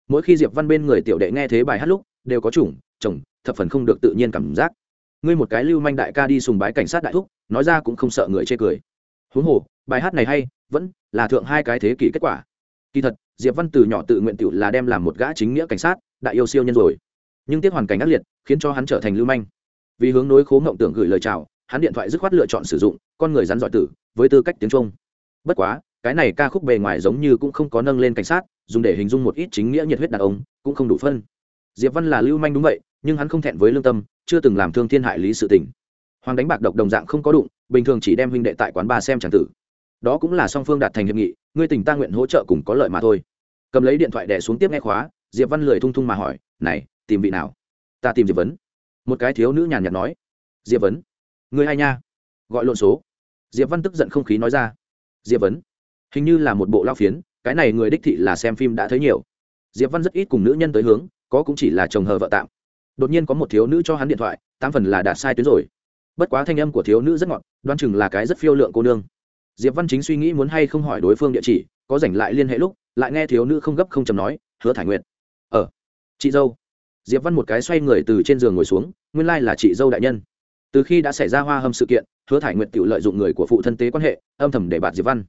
Mỗi khi diệp văn bên người tiểu đệ nghe thế bài hát lúc, đều có chủng, chồng, thập phần không được tự nhiên cảm giác. Ngươi một cái lưu manh đại ca đi sùng bái cảnh sát đại thúc, nói ra cũng không sợ người chê cười. Huống hồ, bài hát này hay, vẫn là thượng hai cái thế kỷ kết quả. Kỳ thật, diệp văn từ nhỏ tự nguyện tiểu là đem làm một gã chính nghĩa cảnh sát đại yêu siêu nhân rồi. Nhưng tiếp hoàn cảnh ác liệt, khiến cho hắn trở thành lưu manh. Vì hướng nối khố mộng tưởng gửi lời chào, hắn điện thoại dứt khoát lựa chọn sử dụng, con người rắn giỏi tử, với tư cách tiếng trung. Bất quá, cái này ca khúc bề ngoài giống như cũng không có nâng lên cảnh sát, dùng để hình dung một ít chính nghĩa nhiệt huyết đàn ông, cũng không đủ phân. Diệp văn là lưu manh đúng vậy, nhưng hắn không thẹn với lương tâm, chưa từng làm thương thiên hại lý sự tình. Hoàng đánh bạc độc đồng dạng không có đụng, bình thường chỉ đem huynh đệ tại quán bà xem tràng tử. Đó cũng là song phương đạt thành hiệp nghị, ngươi tình ta nguyện hỗ trợ cùng có lợi mà thôi. Cầm lấy điện thoại đẻ xuống tiếp nghe khóa diệp văn lười thung thung mà hỏi, này, tìm vị nào? Ta tìm diệp vấn. Một cái thiếu nữ nhàn nhạt nói, diệp vấn. Người hay nha? Gọi lộn số. Diệp văn tức giận không khí nói ra, diệp vấn. Hình như là một bộ lao phiến, cái này người đích thị là xem phim đã thấy nhiều. Diệp văn rất ít cùng nữ nhân tới hướng, có cũng chỉ là chồng hờ vợ tạm. Đột nhiên có một thiếu nữ cho hắn điện thoại, tám phần là đạt sai tuyến rồi. Bất quá thanh âm của thiếu nữ rất ngọt đoan chừng là cái rất phiêu lượng cô nương. Diệp văn chính suy nghĩ muốn hay không hỏi đối phương địa chỉ, có rảnh lại liên hệ lúc, lại nghe thiếu nữ không gấp không chầm nói, hứa thải nguyện ờ, chị dâu. Diệp văn một cái xoay người từ trên giường ngồi xuống nguyên lai là chị dâu đại nhân. Từ khi đã xảy ra hoa hâm sự kiện hứa thải nguyệt tự lợi dụng người của phụ thân tế quan hệ âm thầm để bạt diệp văn.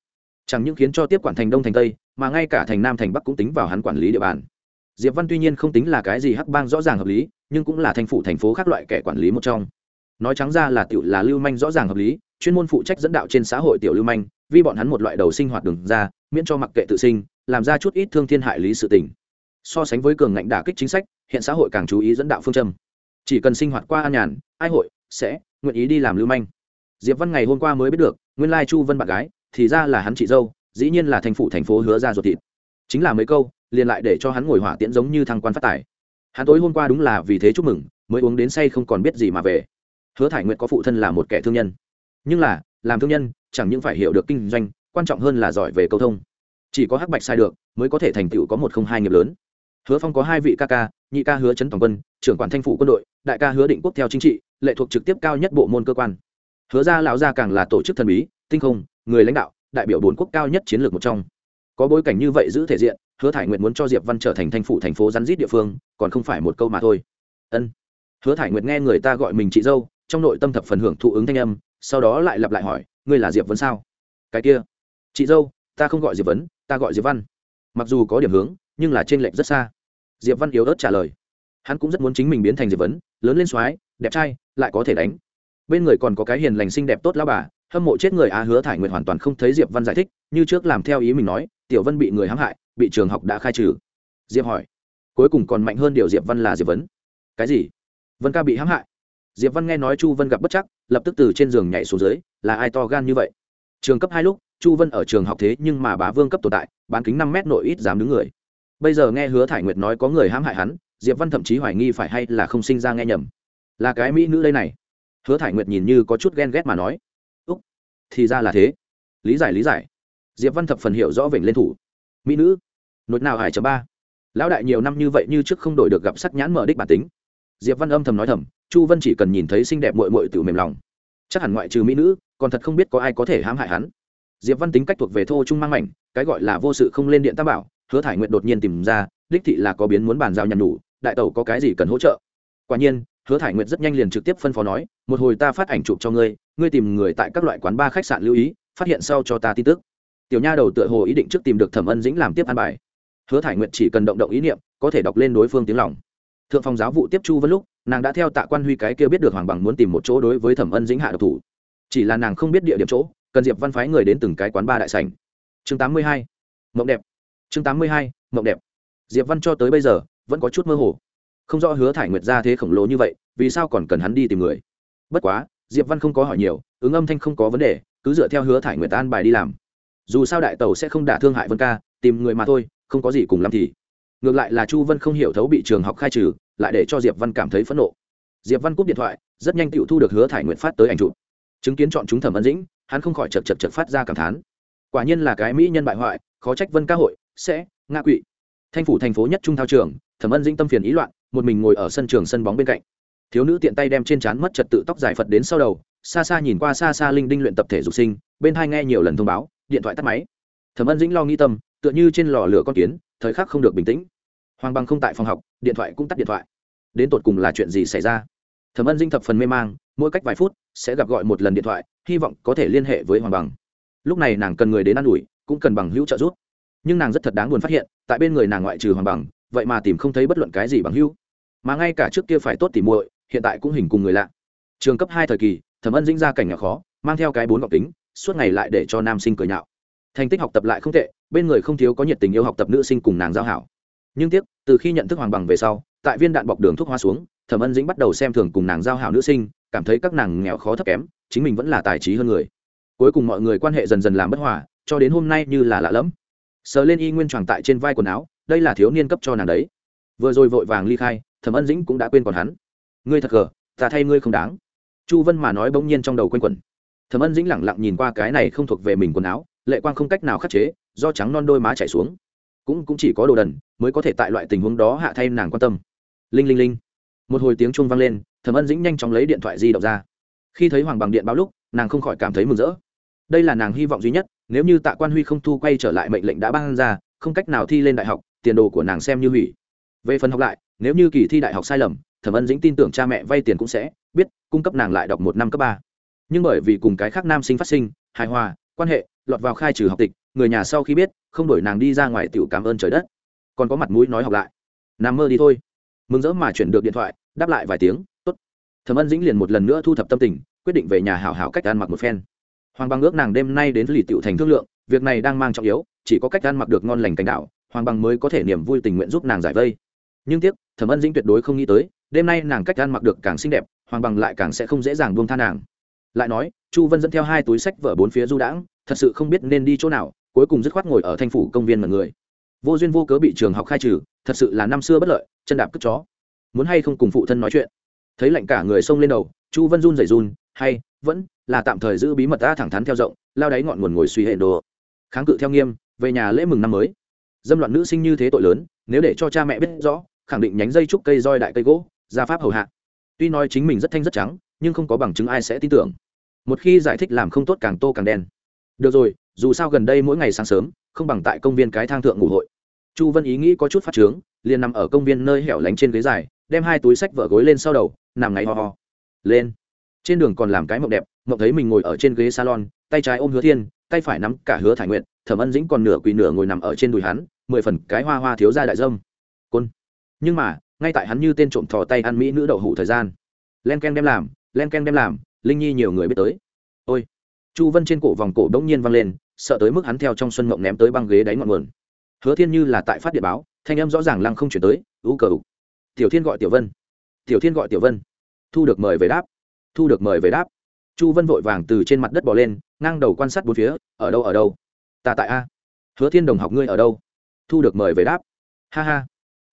Chẳng những khiến cho tiếp quản thành đông thành tây mà ngay cả thành nam thành bắc cũng tính vào hắn quản lý địa bàn. Diệp văn tuy nhiên không tính là cái gì hắc bang rõ ràng hợp lý nhưng cũng là thành phủ thành phố khác loại kẻ quản lý một trong. Nói trắng ra là tiểu là lưu manh rõ ràng hợp lý chuyên môn phụ trách dẫn đạo trên xã hội tiểu lưu manh vì bọn hắn một loại đầu sinh hoạt đường ra miễn cho mặc kệ tự sinh làm ra chút ít thương thiên hại lý sự tình so sánh với cường ngạnh đả kích chính sách, hiện xã hội càng chú ý dẫn đạo phương châm. Chỉ cần sinh hoạt qua an nhàn, ai hội, sẽ nguyện ý đi làm lưu manh. Diệp văn ngày hôm qua mới biết được, nguyên lai chu vân bạn gái, thì ra là hắn chị dâu, dĩ nhiên là thành phủ thành phố hứa ra ruột thịt. Chính là mấy câu, liền lại để cho hắn ngồi hỏa tiễn giống như thăng quan phát tài. Hắn tối hôm qua đúng là vì thế chúc mừng, mới uống đến say không còn biết gì mà về. Hứa thải nguyện có phụ thân là một kẻ thương nhân. Nhưng là, làm thương nhân, chẳng những phải hiểu được kinh doanh, quan trọng hơn là giỏi về câu thông. Chỉ có hắc bạch sai được, mới có thể thành tựu có một không hai nghiệp lớn hứa phong có hai vị ca ca, nhị ca hứa trấn toàn quân, trưởng quản thanh phủ quân đội, đại ca hứa định quốc theo chính trị, lệ thuộc trực tiếp cao nhất bộ môn cơ quan. Hứa gia lão gia càng là tổ chức thần bí, tinh không, người lãnh đạo, đại biểu bốn quốc cao nhất chiến lược một trong. Có bối cảnh như vậy giữ thể diện, hứa thải nguyệt muốn cho diệp văn trở thành thanh phủ thành phố rắn rít địa phương, còn không phải một câu mà thôi. Ân. Hứa thải nguyệt nghe người ta gọi mình chị dâu, trong nội tâm thập phần hưởng thụ ứng thanh âm, sau đó lại lặp lại hỏi, ngươi là diệp vấn sao? Cái kia. Chị dâu, ta không gọi diệp vấn ta gọi diệp văn. Mặc dù có điểm hướng, nhưng là trên lệnh rất xa diệp văn yếu ớt trả lời. Hắn cũng rất muốn chính mình biến thành diệp vấn, lớn lên soái, đẹp trai, lại có thể đánh. Bên người còn có cái hiền lành xinh đẹp tốt lao bà, hâm mộ chết người á hứa thải nguyệt hoàn toàn không thấy diệp văn giải thích, như trước làm theo ý mình nói, tiểu vân bị người hãm hại, bị trường học đã khai trừ. Diệp hỏi, cuối cùng còn mạnh hơn điều diệp văn là diệp vấn? Cái gì? Vân ca bị hãm hại? Diệp văn nghe nói chu vân gặp bất chắc, lập tức từ trên giường nhảy xuống dưới, là ai to gan như vậy? Trường cấp hai lúc, chu vân ở trường học thế nhưng mà bá vương cấp tồn tại, bán kính năm mét nội ít dám đứng người bây giờ nghe hứa thải nguyệt nói có người hãm hại hắn, diệp văn thậm chí hoài nghi phải hay là không sinh ra nghe nhầm. Là cái mỹ nữ đây này. Hứa thải nguyệt nhìn như có chút ghen ghét mà nói. Úc, thì ra là thế. Lý giải lý giải. Diệp văn thập phần hiểu rõ vểnh lên thủ. Mỹ nữ nốt nào hải chấm ba. Lão đại nhiều năm như vậy như trước không đổi được gặp sắc nhãn mở đích bản tính. Diệp văn âm thầm nói thầm, chu vân chỉ cần nhìn thấy xinh đẹp mội mội tự mềm lòng. Chắc hẳn ngoại trừ mỹ nữ, còn thật không biết có ai có thể hãm hại hắn. Diệp văn tính cách thuộc về thô trung mang mảnh, cái gọi là vô sự không lên điện tam bảo hứa thải nguyện đột nhiên tìm ra, đích thị là có biến muốn bàn giao nhằn nhủ, đại tẩu có cái gì cần hỗ trợ? Quả nhiên, hứa thải nguyện rất nhanh liền trực tiếp phân phó nói, một hồi ta phát ảnh chụp cho ngươi ngươi tìm người tại các loại quán bar khách sạn lưu ý, phát hiện sau cho ta tin tức. Tiểu nha đầu tựa hồ ý định trước tìm được thẩm ân dĩnh làm tiếp an bài. Hứa thải nguyện chỉ cần động động ý niệm, có thể đọc lên đối phương tiếng lòng. Thượng phòng giáo vụ tiếp chu vân lúc, nàng đã theo tạ quan huy cái kia biết được hoàng bằng muốn tìm một chỗ đối với thẩm ân dĩnh hạ độc thủ. Chỉ là nàng không biết địa điểm chỗ, cần diệp văn phái người đến từng cái quán ba đại sảnh. Chương tám mươi hai, mộng đẹp chương tám mươi hai, mộng đẹp. Diệp văn cho tới bây giờ, vẫn có chút mơ hồ. Không rõ hứa thải nguyệt ra thế khổng lồ như vậy, vì sao còn cần hắn đi tìm người? Bất quá, diệp văn không có hỏi nhiều, ứng âm thanh không có vấn đề, cứ dựa theo hứa thải nguyệt an bài đi làm. Dù sao đại tàu sẽ không đả thương hại vân ca, tìm người mà thôi, không có gì cùng làm thì. Ngược lại là chu vân không hiểu thấu bị trường học khai trừ, lại để cho diệp văn cảm thấy phẫn nộ. Diệp văn cúp điện thoại, rất nhanh tựu thu được hứa thải nguyện phát tới ảnh chụp. Chứng kiến chọn chúng thẩm ân dĩnh, hắn không khỏi chật chật chật phát ra cảm thán. Quả nhiên là cái mỹ nhân bại hoại, khó trách vân ca hội sẽ ngã quỵ. Thanh phủ thành phố nhất trung thao trường, thẩm ân dĩnh tâm phiền ý loạn, một mình ngồi ở sân trường sân bóng bên cạnh. Thiếu nữ tiện tay đem trên trán mất trật tự tóc dài phật đến sau đầu, xa xa nhìn qua xa xa linh đinh luyện tập thể dục sinh, bên hai nghe nhiều lần thông báo, điện thoại tắt máy. Thẩm ân dĩnh lo nghĩ tâm, tựa như trên lò lửa con kiến, thời khắc không được bình tĩnh. Hoàng bằng không tại phòng học, điện thoại cũng tắt điện thoại. Đến tột cùng là chuyện gì xảy ra? Thẩm ân dinh thập phần mê mang, mỗi cách vài phút sẽ gặp gọi một lần điện thoại, hy vọng có thể liên hệ với hoàng bằng lúc này nàng cần người đến ă n ủi, cũng cần bằng hữu trợ giúp nhưng nàng rất thật đáng buồn phát hiện, tại bên người nàng ngoại trừ hoàng bằng, vậy mà tìm không thấy bất luận cái gì bằng hữu. Mà ngay cả trước kia phải tốt tỉ muội, hiện tại cũng hình cùng người lạ. Trường cấp hai thời kỳ, thẩm ân dĩnh ra cảnh nhà khó, mang theo cái bốn gọc tính suốt ngày lại để cho nam sinh cười nhạo. Thành tích học tập lại không tệ, bên người không thiếu có nhiệt tình yêu học tập nữ sinh cùng nàng giao hảo. Nhưng tiếc, từ khi nhận thức hoàng bằng về sau, tại viên đạn bọc đường thuốc hoa xuống, thẩm ân dĩnh bắt đầu xem thường cùng nàng giao hảo nữ sinh, cảm thấy các nàng nghèo khó thấp kém, chính mình vẫn là tài trí hơn người. Cuối cùng mọi người quan hệ dần dần làm bất hòa, cho đến hôm nay như là lạ lẫm sờ lên y nguyên tròn tại trên vai quần áo, đây là thiếu niên cấp cho nàng đấy. Vừa rồi vội vàng ly khai, thẩm ân dĩnh cũng đã quên còn hắn. Ngươi thật gờ, ta thay ngươi không đáng. Chu vân mà nói bỗng nhiên trong đầu quanh quẩn. Thẩm ân dĩnh lẳng lặng nhìn qua cái này không thuộc về mình quần áo, lệ quang không cách nào khắc chế, do trắng non đôi má chảy xuống. Cũng cũng chỉ có đồ đần, mới có thể tại loại tình huống đó hạ thay nàng quan tâm. Linh linh linh. Một hồi tiếng chuông vang lên, thẩm ân dĩnh nhanh chóng lấy điện thoại di động ra. Khi thấy hoàng bằng điện báo lúc, nàng không khỏi cảm thấy mừng rỡ. Đây là nàng hy vọng duy nhất nếu như tạ quan huy không thu quay trở lại mệnh lệnh đã ban ra, không cách nào thi lên đại học, tiền đồ của nàng xem như hủy. Về phần học lại, nếu như kỳ thi đại học sai lầm, thẩm ân dĩnh tin tưởng cha mẹ vay tiền cũng sẽ biết, cung cấp nàng lại đọc một năm cấp ba. Nhưng bởi vì cùng cái khác nam sinh phát sinh, hài hòa, quan hệ, lọt vào khai trừ học tịch, người nhà sau khi biết, không đổi nàng đi ra ngoài tiểu cảm ơn trời đất. Còn có mặt mũi nói học lại. Nằm mơ đi thôi. Mừng rỡ mà chuyển được điện thoại, đáp lại vài tiếng, tốt. Thẩm ân dĩnh liền một lần nữa thu thập tâm tình, quyết định về nhà hảo hảo cách ăn mặc một phen hoàng bằng ước nàng đêm nay đến lì tiểu thành thương lượng, việc này đang mang trọng yếu, chỉ có cách ăn mặc được ngon lành cảnh đạo, hoàng bằng mới có thể niềm vui tình nguyện giúp nàng giải vây. Nhưng tiếc, thẩm ân dĩnh tuyệt đối không nghĩ tới, đêm nay nàng cách ăn mặc được càng xinh đẹp, hoàng bằng lại càng sẽ không dễ dàng buông tha nàng. Lại nói, chu vân dẫn theo hai túi sách vở bốn phía du đãng, thật sự không biết nên đi chỗ nào, cuối cùng dứt khoát ngồi ở thanh phủ công viên mà người. Vô duyên vô cớ bị trường học khai trừ, thật sự là năm xưa bất lợi, chân đạp cất chó. Muốn hay không cùng phụ thân nói chuyện. Thấy lạnh cả người xông lên đầu, chu vân run rẩy run, hay vẫn là tạm thời giữ bí mật ta thẳng thắn theo rộng, lao đáy ngọn nguồn ngồi suy hệ đồ. Kháng cự theo nghiêm, về nhà lễ mừng năm mới. Dâm loạn nữ sinh như thế tội lớn, nếu để cho cha mẹ biết rõ, khẳng định nhánh dây trúc cây roi đại cây gỗ, gia pháp hầu hạ. Tuy nói chính mình rất thanh rất trắng, nhưng không có bằng chứng ai sẽ tin tưởng. Một khi giải thích làm không tốt càng tô càng đen. Được rồi, dù sao gần đây mỗi ngày sáng sớm, không bằng tại công viên cái thang thượng ngủ hội. Chu vân ý nghĩ có chút phát trướng liền nằm ở công viên nơi hẻo lánh trên ghế dài, đem hai túi sách vợ gối lên sau đầu, nằm ngáy ho ho. Lên trên đường còn làm cái mộng đẹp, mộng thấy mình ngồi ở trên ghế salon, tay trái ôm hứa thiên, tay phải nắm cả hứa thải nguyện thẩm ân dĩnh còn nửa quỳ nửa ngồi nằm ở trên đùi hắn, mười phần cái hoa hoa thiếu ra đại dâm. Côn. Nhưng mà, ngay tại hắn như tên trộm thò tay ăn mỹ nữ đậu hủ thời gian. Len ken đem làm, len ken đem làm, linh nhi nhiều người biết tới. Ôi. Chu vân trên cổ vòng cổ đ nhiên văng lên, sợ tới mức hắn theo trong xuân mộng ném tới băng ghế đáy ngọn nguồn. Hứa thiên như là tại phát địa báo, thanh em rõ ràng lăng không chuyển tới ưu cờ ục. Tiểu thiên gọi tiểu vân. Tiểu thiên gọi tiểu vân. Thu được mời về đáp thu được mời về đáp. Chu vân vội vàng từ trên mặt đất bỏ lên, ngang đầu quan sát bốn phía, ở đâu ở đâu? Ta tại a. Hứa thiên đồng học ngươi ở đâu? Thu được mời về đáp. Ha ha.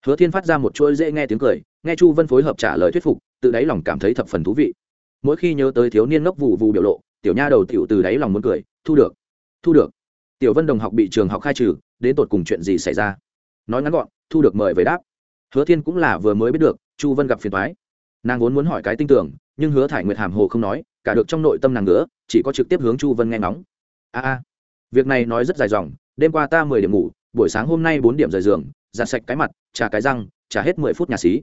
Hứa thiên phát ra một chuỗi dễ nghe tiếng cười, nghe chu vân phối hợp trả lời thuyết phục tự đáy lòng cảm thấy thập phần thú vị. Mỗi khi nhớ tới thiếu niên ngốc vụ vụ biểu lộ, tiểu nha đầu tiểu từ đáy lòng muốn cười, thu được thu được. Tiểu vân đồng học bị trường học khai trừ, đến tột cùng chuyện gì xảy ra? Nói ngắn gọn, thu được mời về đáp. Hứa thiên cũng là vừa mới biết được, chu vân gặp phiền thoái nàng vốn muốn hỏi cái tin tưởng, nhưng hứa thải nguyệt hàm hồ không nói, cả được trong nội tâm nàng nữa chỉ có trực tiếp hướng chu vân nghe ngóng. A a, việc này nói rất dài dòng, đêm qua ta mười điểm ngủ, buổi sáng hôm nay bốn điểm rời giường, giặt sạch cái mặt, trà cái răng trả hết mười phút nhà xí.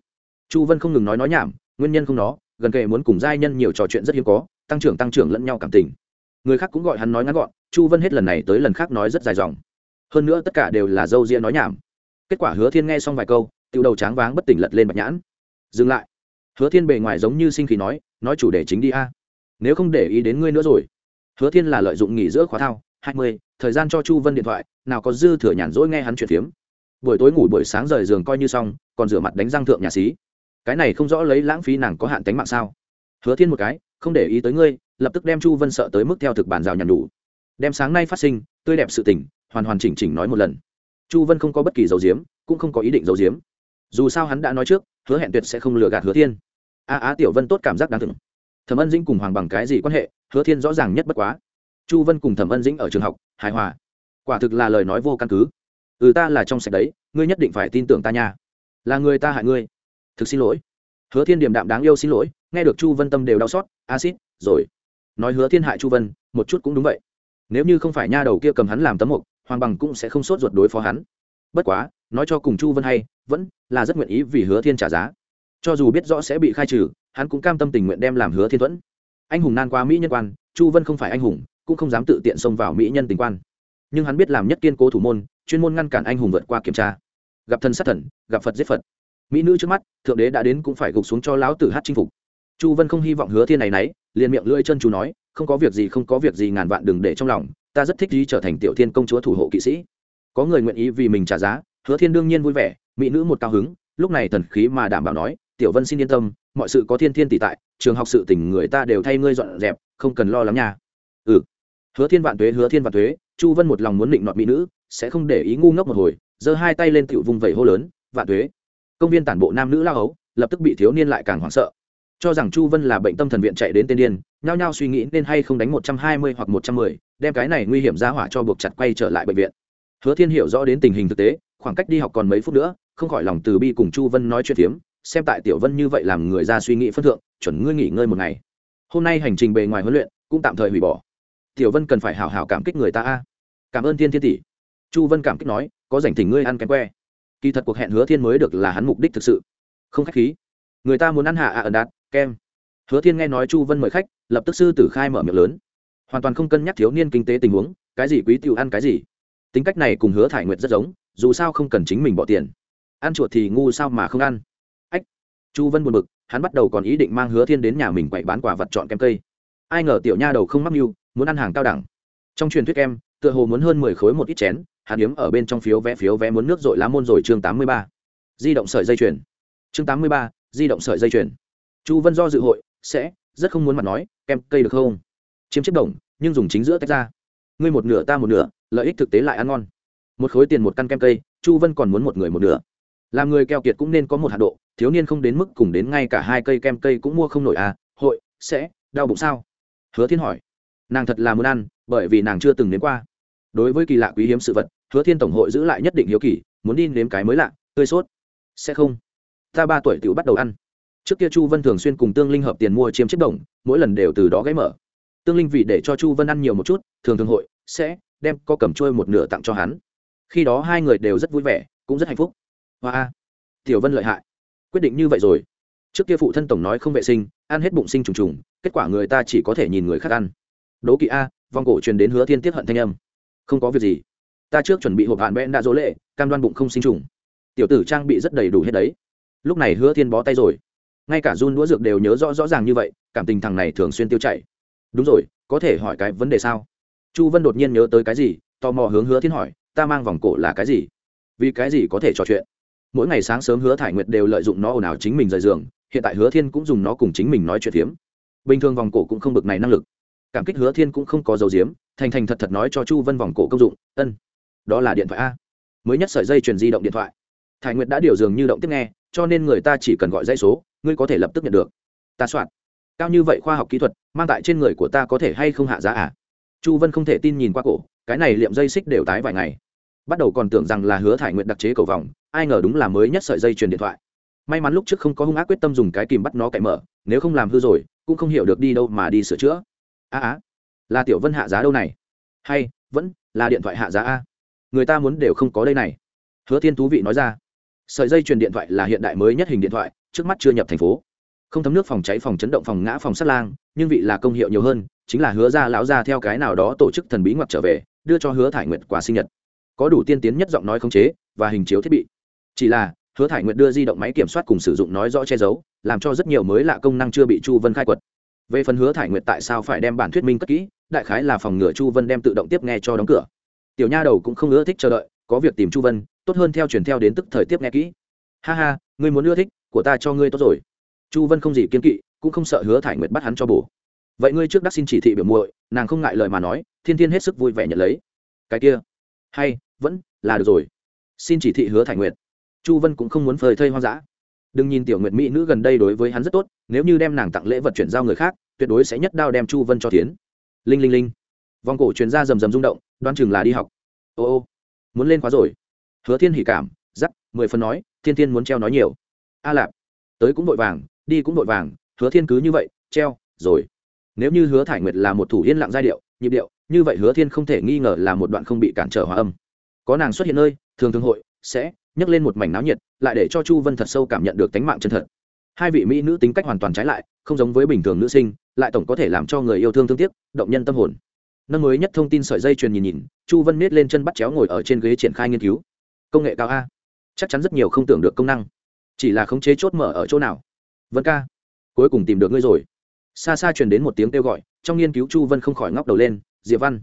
Chu vân không ngừng nói nói nhảm, nguyên nhân không nó, gần kề muốn cùng giai nhân nhiều trò chuyện rất hiếm có, tăng trưởng tăng trưởng lẫn nhau cảm tình. Người khác cũng gọi hắn nói ngắn gọn, chu vân hết lần này tới lần khác nói rất dài dòng. Hơn nữa tất cả đều là dâu ria nói nhảm. Kết quả hứa thiên nghe xong vài câu, tiểu đầu tráng váng bất tỉnh lật lên bạch nhãn. Dừng lại hứa thiên bề ngoài giống như sinh khí nói nói chủ đề chính đi a. Nếu không để ý đến ngươi nữa rồi. Hứa thiên là lợi dụng nghỉ giữa khóa thao, hai mươi, thời gian cho chu vân điện thoại, nào có dư thừa nhàn rỗi nghe hắn chuyện phiếm. Buổi tối ngủ buổi sáng rời giường coi như xong, còn rửa mặt đánh răng thượng nhà xí. Cái này không rõ lấy lãng phí nàng có hạn tính mạng sao. Hứa thiên một cái, không để ý tới ngươi, lập tức đem chu vân sợ tới mức theo thực bản rào nhàn đủ. Đem sáng nay phát sinh, tươi đẹp sự tình, hoàn hoàn chỉnh chỉnh nói một lần. Chu vân không có bất kỳ dấu diếm, cũng không có ý định dấu diếm. Dù sao hắn đã nói trước, hứa hẹn tuyệt sẽ không lừa gạt hứa thiên a á tiểu vân tốt cảm giác đáng thưởng thẩm ân dĩnh cùng hoàng bằng cái gì quan hệ? Hứa thiên rõ ràng nhất bất quá. Chu vân cùng thẩm ân dĩnh ở trường học, hài hòa. Quả thực là lời nói vô căn cứ. Ừ ta là trong sạch đấy, ngươi nhất định phải tin tưởng ta nha. Là người ta hại ngươi. Thực xin lỗi. Hứa thiên điềm đạm đáng yêu xin lỗi, nghe được chu vân tâm đều đau xót acid rồi. Nói hứa thiên hại chu vân, một chút cũng đúng vậy. Nếu như không phải nha đầu kia cầm hắn làm tấm mục, hoàng bằng cũng sẽ không sốt ruột đối phó hắn. Bất quá, nói cho cùng chu vân hay, vẫn là rất nguyện ý vì hứa thiên trả giá cho dù biết rõ sẽ bị khai trừ, hắn cũng cam tâm tình nguyện đem làm hứa thiên thuẫn. Anh hùng nan qua mỹ nhân quan, chu vân không phải anh hùng, cũng không dám tự tiện xông vào mỹ nhân tình quan. Nhưng hắn biết làm nhất kiên cố thủ môn, chuyên môn ngăn cản anh hùng vượt qua kiểm tra. Gặp thần sát thần, gặp phật giết phật. Mỹ nữ trước mắt, thượng đế đã đến cũng phải gục xuống cho lão tử hát chinh phục. Chu vân không hy vọng hứa thiên này nấy, liền miệng lưỡi chân chú nói, không có việc gì, không có việc gì, ngàn vạn đừng để trong lòng, ta rất thích đi trở thành tiểu thiên công chúa thủ hộ kỵ sĩ. Có người nguyện ý vì mình trả giá, hứa thiên đương nhiên vui vẻ, mỹ nữ một cao hứng, lúc này thần khí mà đảm bảo nói tiểu vân xin yên tâm, mọi sự có thiên thiên tỷ tại, trường học sự tình người ta đều thay ngươi dọn dẹp, không cần lo lắng nha. Ừ. Hứa thiên vạn tuế, hứa thiên vạn tuế, chu vân một lòng muốn định nọt mỹ nữ, sẽ không để ý ngu ngốc một hồi, giơ hai tay lên tựu vùng vẩy hô lớn, vạn tuế. Công viên tản bộ nam nữ lao ấu lập tức bị thiếu niên lại càng hoảng sợ. Cho rằng chu vân là bệnh tâm thần viện chạy đến tên điên, nhao nhao suy nghĩ nên hay không đánh một trăm hai mươi hoặc một trăm mười, đem cái này nguy hiểm ra hỏa cho buộc chặt quay trở lại bệnh viện. Hứa thiên hiểu rõ đến tình hình thực tế, khoảng cách đi học còn mấy phút nữa, không khỏi lòng từ bi cùng chu vân nói chuyện phiếm xem tại tiểu vân như vậy làm người ra suy nghĩ phân thượng, chuẩn ngươi nghỉ ngơi một ngày. Hôm nay hành trình bề ngoài huấn luyện, cũng tạm thời hủy bỏ. Tiểu vân cần phải hào hào cảm kích người ta a. Cảm ơn thiên thiên tỷ. Chu vân cảm kích nói, có dành thỉnh ngươi ăn kém que. Kỳ thật cuộc hẹn hứa thiên mới được là hắn mục đích thực sự. Không khách khí. Người ta muốn ăn hạ ạ ẩn đạt, kem. Hứa thiên nghe nói chu vân mời khách, lập tức sư tử khai mở miệng lớn. Hoàn toàn không cân nhắc thiếu niên kinh tế tình huống, cái gì quý tiêu ăn cái gì. Tính cách này cùng hứa thải nguyệt rất giống, dù sao không cần chính mình bỏ tiền. Ăn chuột thì ngu sao mà không ăn chu vân buồn bực, hắn bắt đầu còn ý định mang hứa thiên đến nhà mình quậy bán quả vật chọn kem cây. Ai ngờ tiểu nha đầu không mắc mưu, muốn ăn hàng cao đẳng. Trong truyền thuyết kem, tựa hồ muốn hơn mười khối một ít chén hạt yếm ở bên trong phiếu vé phiếu vé muốn nước rồi lá môn rồi chương tám mươi ba. Di động sợi dây chuyền. Chương tám mươi ba, di động sợi dây chuyền. Chu vân do dự hội, sẽ, rất không muốn mặt nói, kem cây được không? Chiếm chiếc đồng, nhưng dùng chính giữa tách ra. Ngươi một nửa ta một nửa, lợi ích thực tế lại ăn ngon. Một khối tiền một căn kem cây, chu vân còn muốn một người một nửa làm người keo kiệt cũng nên có một hạt độ, thiếu niên không đến mức cùng đến ngay cả hai cây kem cây cũng mua không nổi à hội, sẽ, đau bụng sao? Hứa thiên hỏi. Nàng thật là muốn ăn, bởi vì nàng chưa từng đến qua. Đối với kỳ lạ quý hiếm sự vật, hứa thiên tổng hội giữ lại nhất định hiếu kỳ, muốn đi nếm cái mới lạ, tươi sốt. Sẽ không. Ta ba tuổi tự bắt đầu ăn. Trước kia chu vân thường xuyên cùng tương linh hợp tiền mua chiếm chiếc đồng, mỗi lần đều từ đó gáy mở. Tương linh vì để cho chu vân ăn nhiều một chút, thường thường hội, sẽ, đem co cầm trôi một nửa tặng cho hắn. Khi đó hai người đều rất vui vẻ, cũng rất hạnh phúc hoa tiểu vân lợi hại. Quyết định như vậy rồi. Trước kia phụ thân tổng nói không vệ sinh, ăn hết bụng sinh trùng trùng, kết quả người ta chỉ có thể nhìn người khác ăn. Đố kỵ a, vòng cổ truyền đến hứa thiên tiếp hận thanh âm. Không có việc gì. Ta trước chuẩn bị hộp hạn bẽn đã dỗ lệ, cam đoan bụng không sinh trùng. Tiểu tử trang bị rất đầy đủ hết đấy. Lúc này hứa thiên bó tay rồi. Ngay cả run đũa dược đều nhớ rõ rõ ràng như vậy, cảm tình thằng này thường xuyên tiêu chảy. Đúng rồi, có thể hỏi cái vấn đề sao? Chu vân đột nhiên nhớ tới cái gì, tò mò hướng hứa thiên hỏi, ta mang vòng cổ là cái gì? Vì cái gì có thể trò chuyện? Mỗi ngày sáng sớm hứa thải nguyệt đều lợi dụng nó ồn ào chính mình rời giường, hiện tại hứa thiên cũng dùng nó cùng chính mình nói chuyện phiếm. Bình thường vòng cổ cũng không bực này năng lực. Cảm kích hứa thiên cũng không có dầu diếm, thành thành thật thật nói cho chu vân vòng cổ công dụng, ân, đó là điện thoại a. Mới nhất sợi dây truyền di động điện thoại. Thải nguyệt đã điều dường như động tiếp nghe, cho nên người ta chỉ cần gọi dây số, ngươi có thể lập tức nhận được. Ta soạn. Cao như vậy khoa học kỹ thuật, mang tại trên người của ta có thể hay không hạ giá à? Chu vân không thể tin nhìn qua cổ, cái này liệm dây xích đều tái vài ngày bắt đầu còn tưởng rằng là hứa thải nguyện đặc chế cầu vòng, ai ngờ đúng là mới nhất sợi dây truyền điện thoại. May mắn lúc trước không có hung ác quyết tâm dùng cái kìm bắt nó cậy mở, nếu không làm hư rồi, cũng không hiểu được đi đâu mà đi sửa chữa. A á là tiểu vân hạ giá đâu này? Hay, vẫn là điện thoại hạ giá a. Người ta muốn đều không có đây này. Hứa thiên thú vị nói ra. Sợi dây truyền điện thoại là hiện đại mới nhất hình điện thoại, trước mắt chưa nhập thành phố. Không thấm nước phòng cháy, phòng chấn động, phòng ngã, phòng sát lang, nhưng vị là công hiệu nhiều hơn, chính là hứa ra lão ra theo cái nào đó tổ chức thần bí ngoặt trở về, đưa cho hứa thải nguyệt quà sinh nhật có đủ tiên tiến nhất giọng nói khống chế và hình chiếu thiết bị. Chỉ là, hứa thải nguyện đưa di động máy kiểm soát cùng sử dụng nói rõ che giấu, làm cho rất nhiều mới lạ công năng chưa bị chu vân khai quật. Về phần hứa thải nguyện tại sao phải đem bản thuyết minh cất kỹ, đại khái là phòng ngừa chu vân đem tự động tiếp nghe cho đóng cửa. Tiểu nha đầu cũng không ưa thích chờ đợi, có việc tìm chu vân, tốt hơn theo truyền theo đến tức thời tiếp nghe kỹ. Ha ha, ngươi muốn ưa thích, của ta cho ngươi tốt rồi. Chu vân không gì kiên kỵ, cũng không sợ hứa thải nguyệt bắt hắn cho bổ. Vậy ngươi trước đắc xin chỉ thị biểu muội, nàng không ngại lời mà nói, thiên thiên hết sức vui vẻ nhận lấy. Cái kia hay, vẫn là được rồi. Xin chỉ thị hứa thải nguyệt. Chu vân cũng không muốn phơi thây hoang dã. Đừng nhìn tiểu nguyệt mỹ nữ gần đây đối với hắn rất tốt, nếu như đem nàng tặng lễ vật chuyển giao người khác, tuyệt đối sẽ nhất đao đem chu vân cho tiến. Linh linh linh. Vòng cổ truyền ra rầm rầm rung động Đoan chừng là đi học. Ô ô, muốn lên khóa rồi. Hứa thiên hỉ cảm giắc mười phần nói, thiên thiên muốn treo nói nhiều. A lạp, tới cũng vội vàng, đi cũng vội vàng, hứa thiên cứ như vậy, treo, rồi. Nếu như hứa thải nguyệt là một thủ yên lặng giai điệu, nhịp điệu như vậy hứa thiên không thể nghi ngờ là một đoạn không bị cản trở hòa âm. Có nàng xuất hiện nơi, thường thường hội, sẽ, nhấc lên một mảnh náo nhiệt, lại để cho chu vân thật sâu cảm nhận được tánh mạng chân thật. Hai vị mỹ nữ tính cách hoàn toàn trái lại, không giống với bình thường nữ sinh, lại tổng có thể làm cho người yêu thương thương tiếc, động nhân tâm hồn. Nâng mới nhất thông tin sợi dây truyền nhìn nhìn, chu vân miết lên chân bắt chéo ngồi ở trên ghế triển khai nghiên cứu. Công nghệ cao a. Chắc chắn rất nhiều không tưởng được công năng. Chỉ là khống chế chốt mở ở chỗ nào. Vân ca, cuối cùng tìm được ngươi rồi. Xa xa truyền đến một tiếng kêu gọi, trong nghiên cứu chu vân không khỏi ngóc đầu lên diệp văn.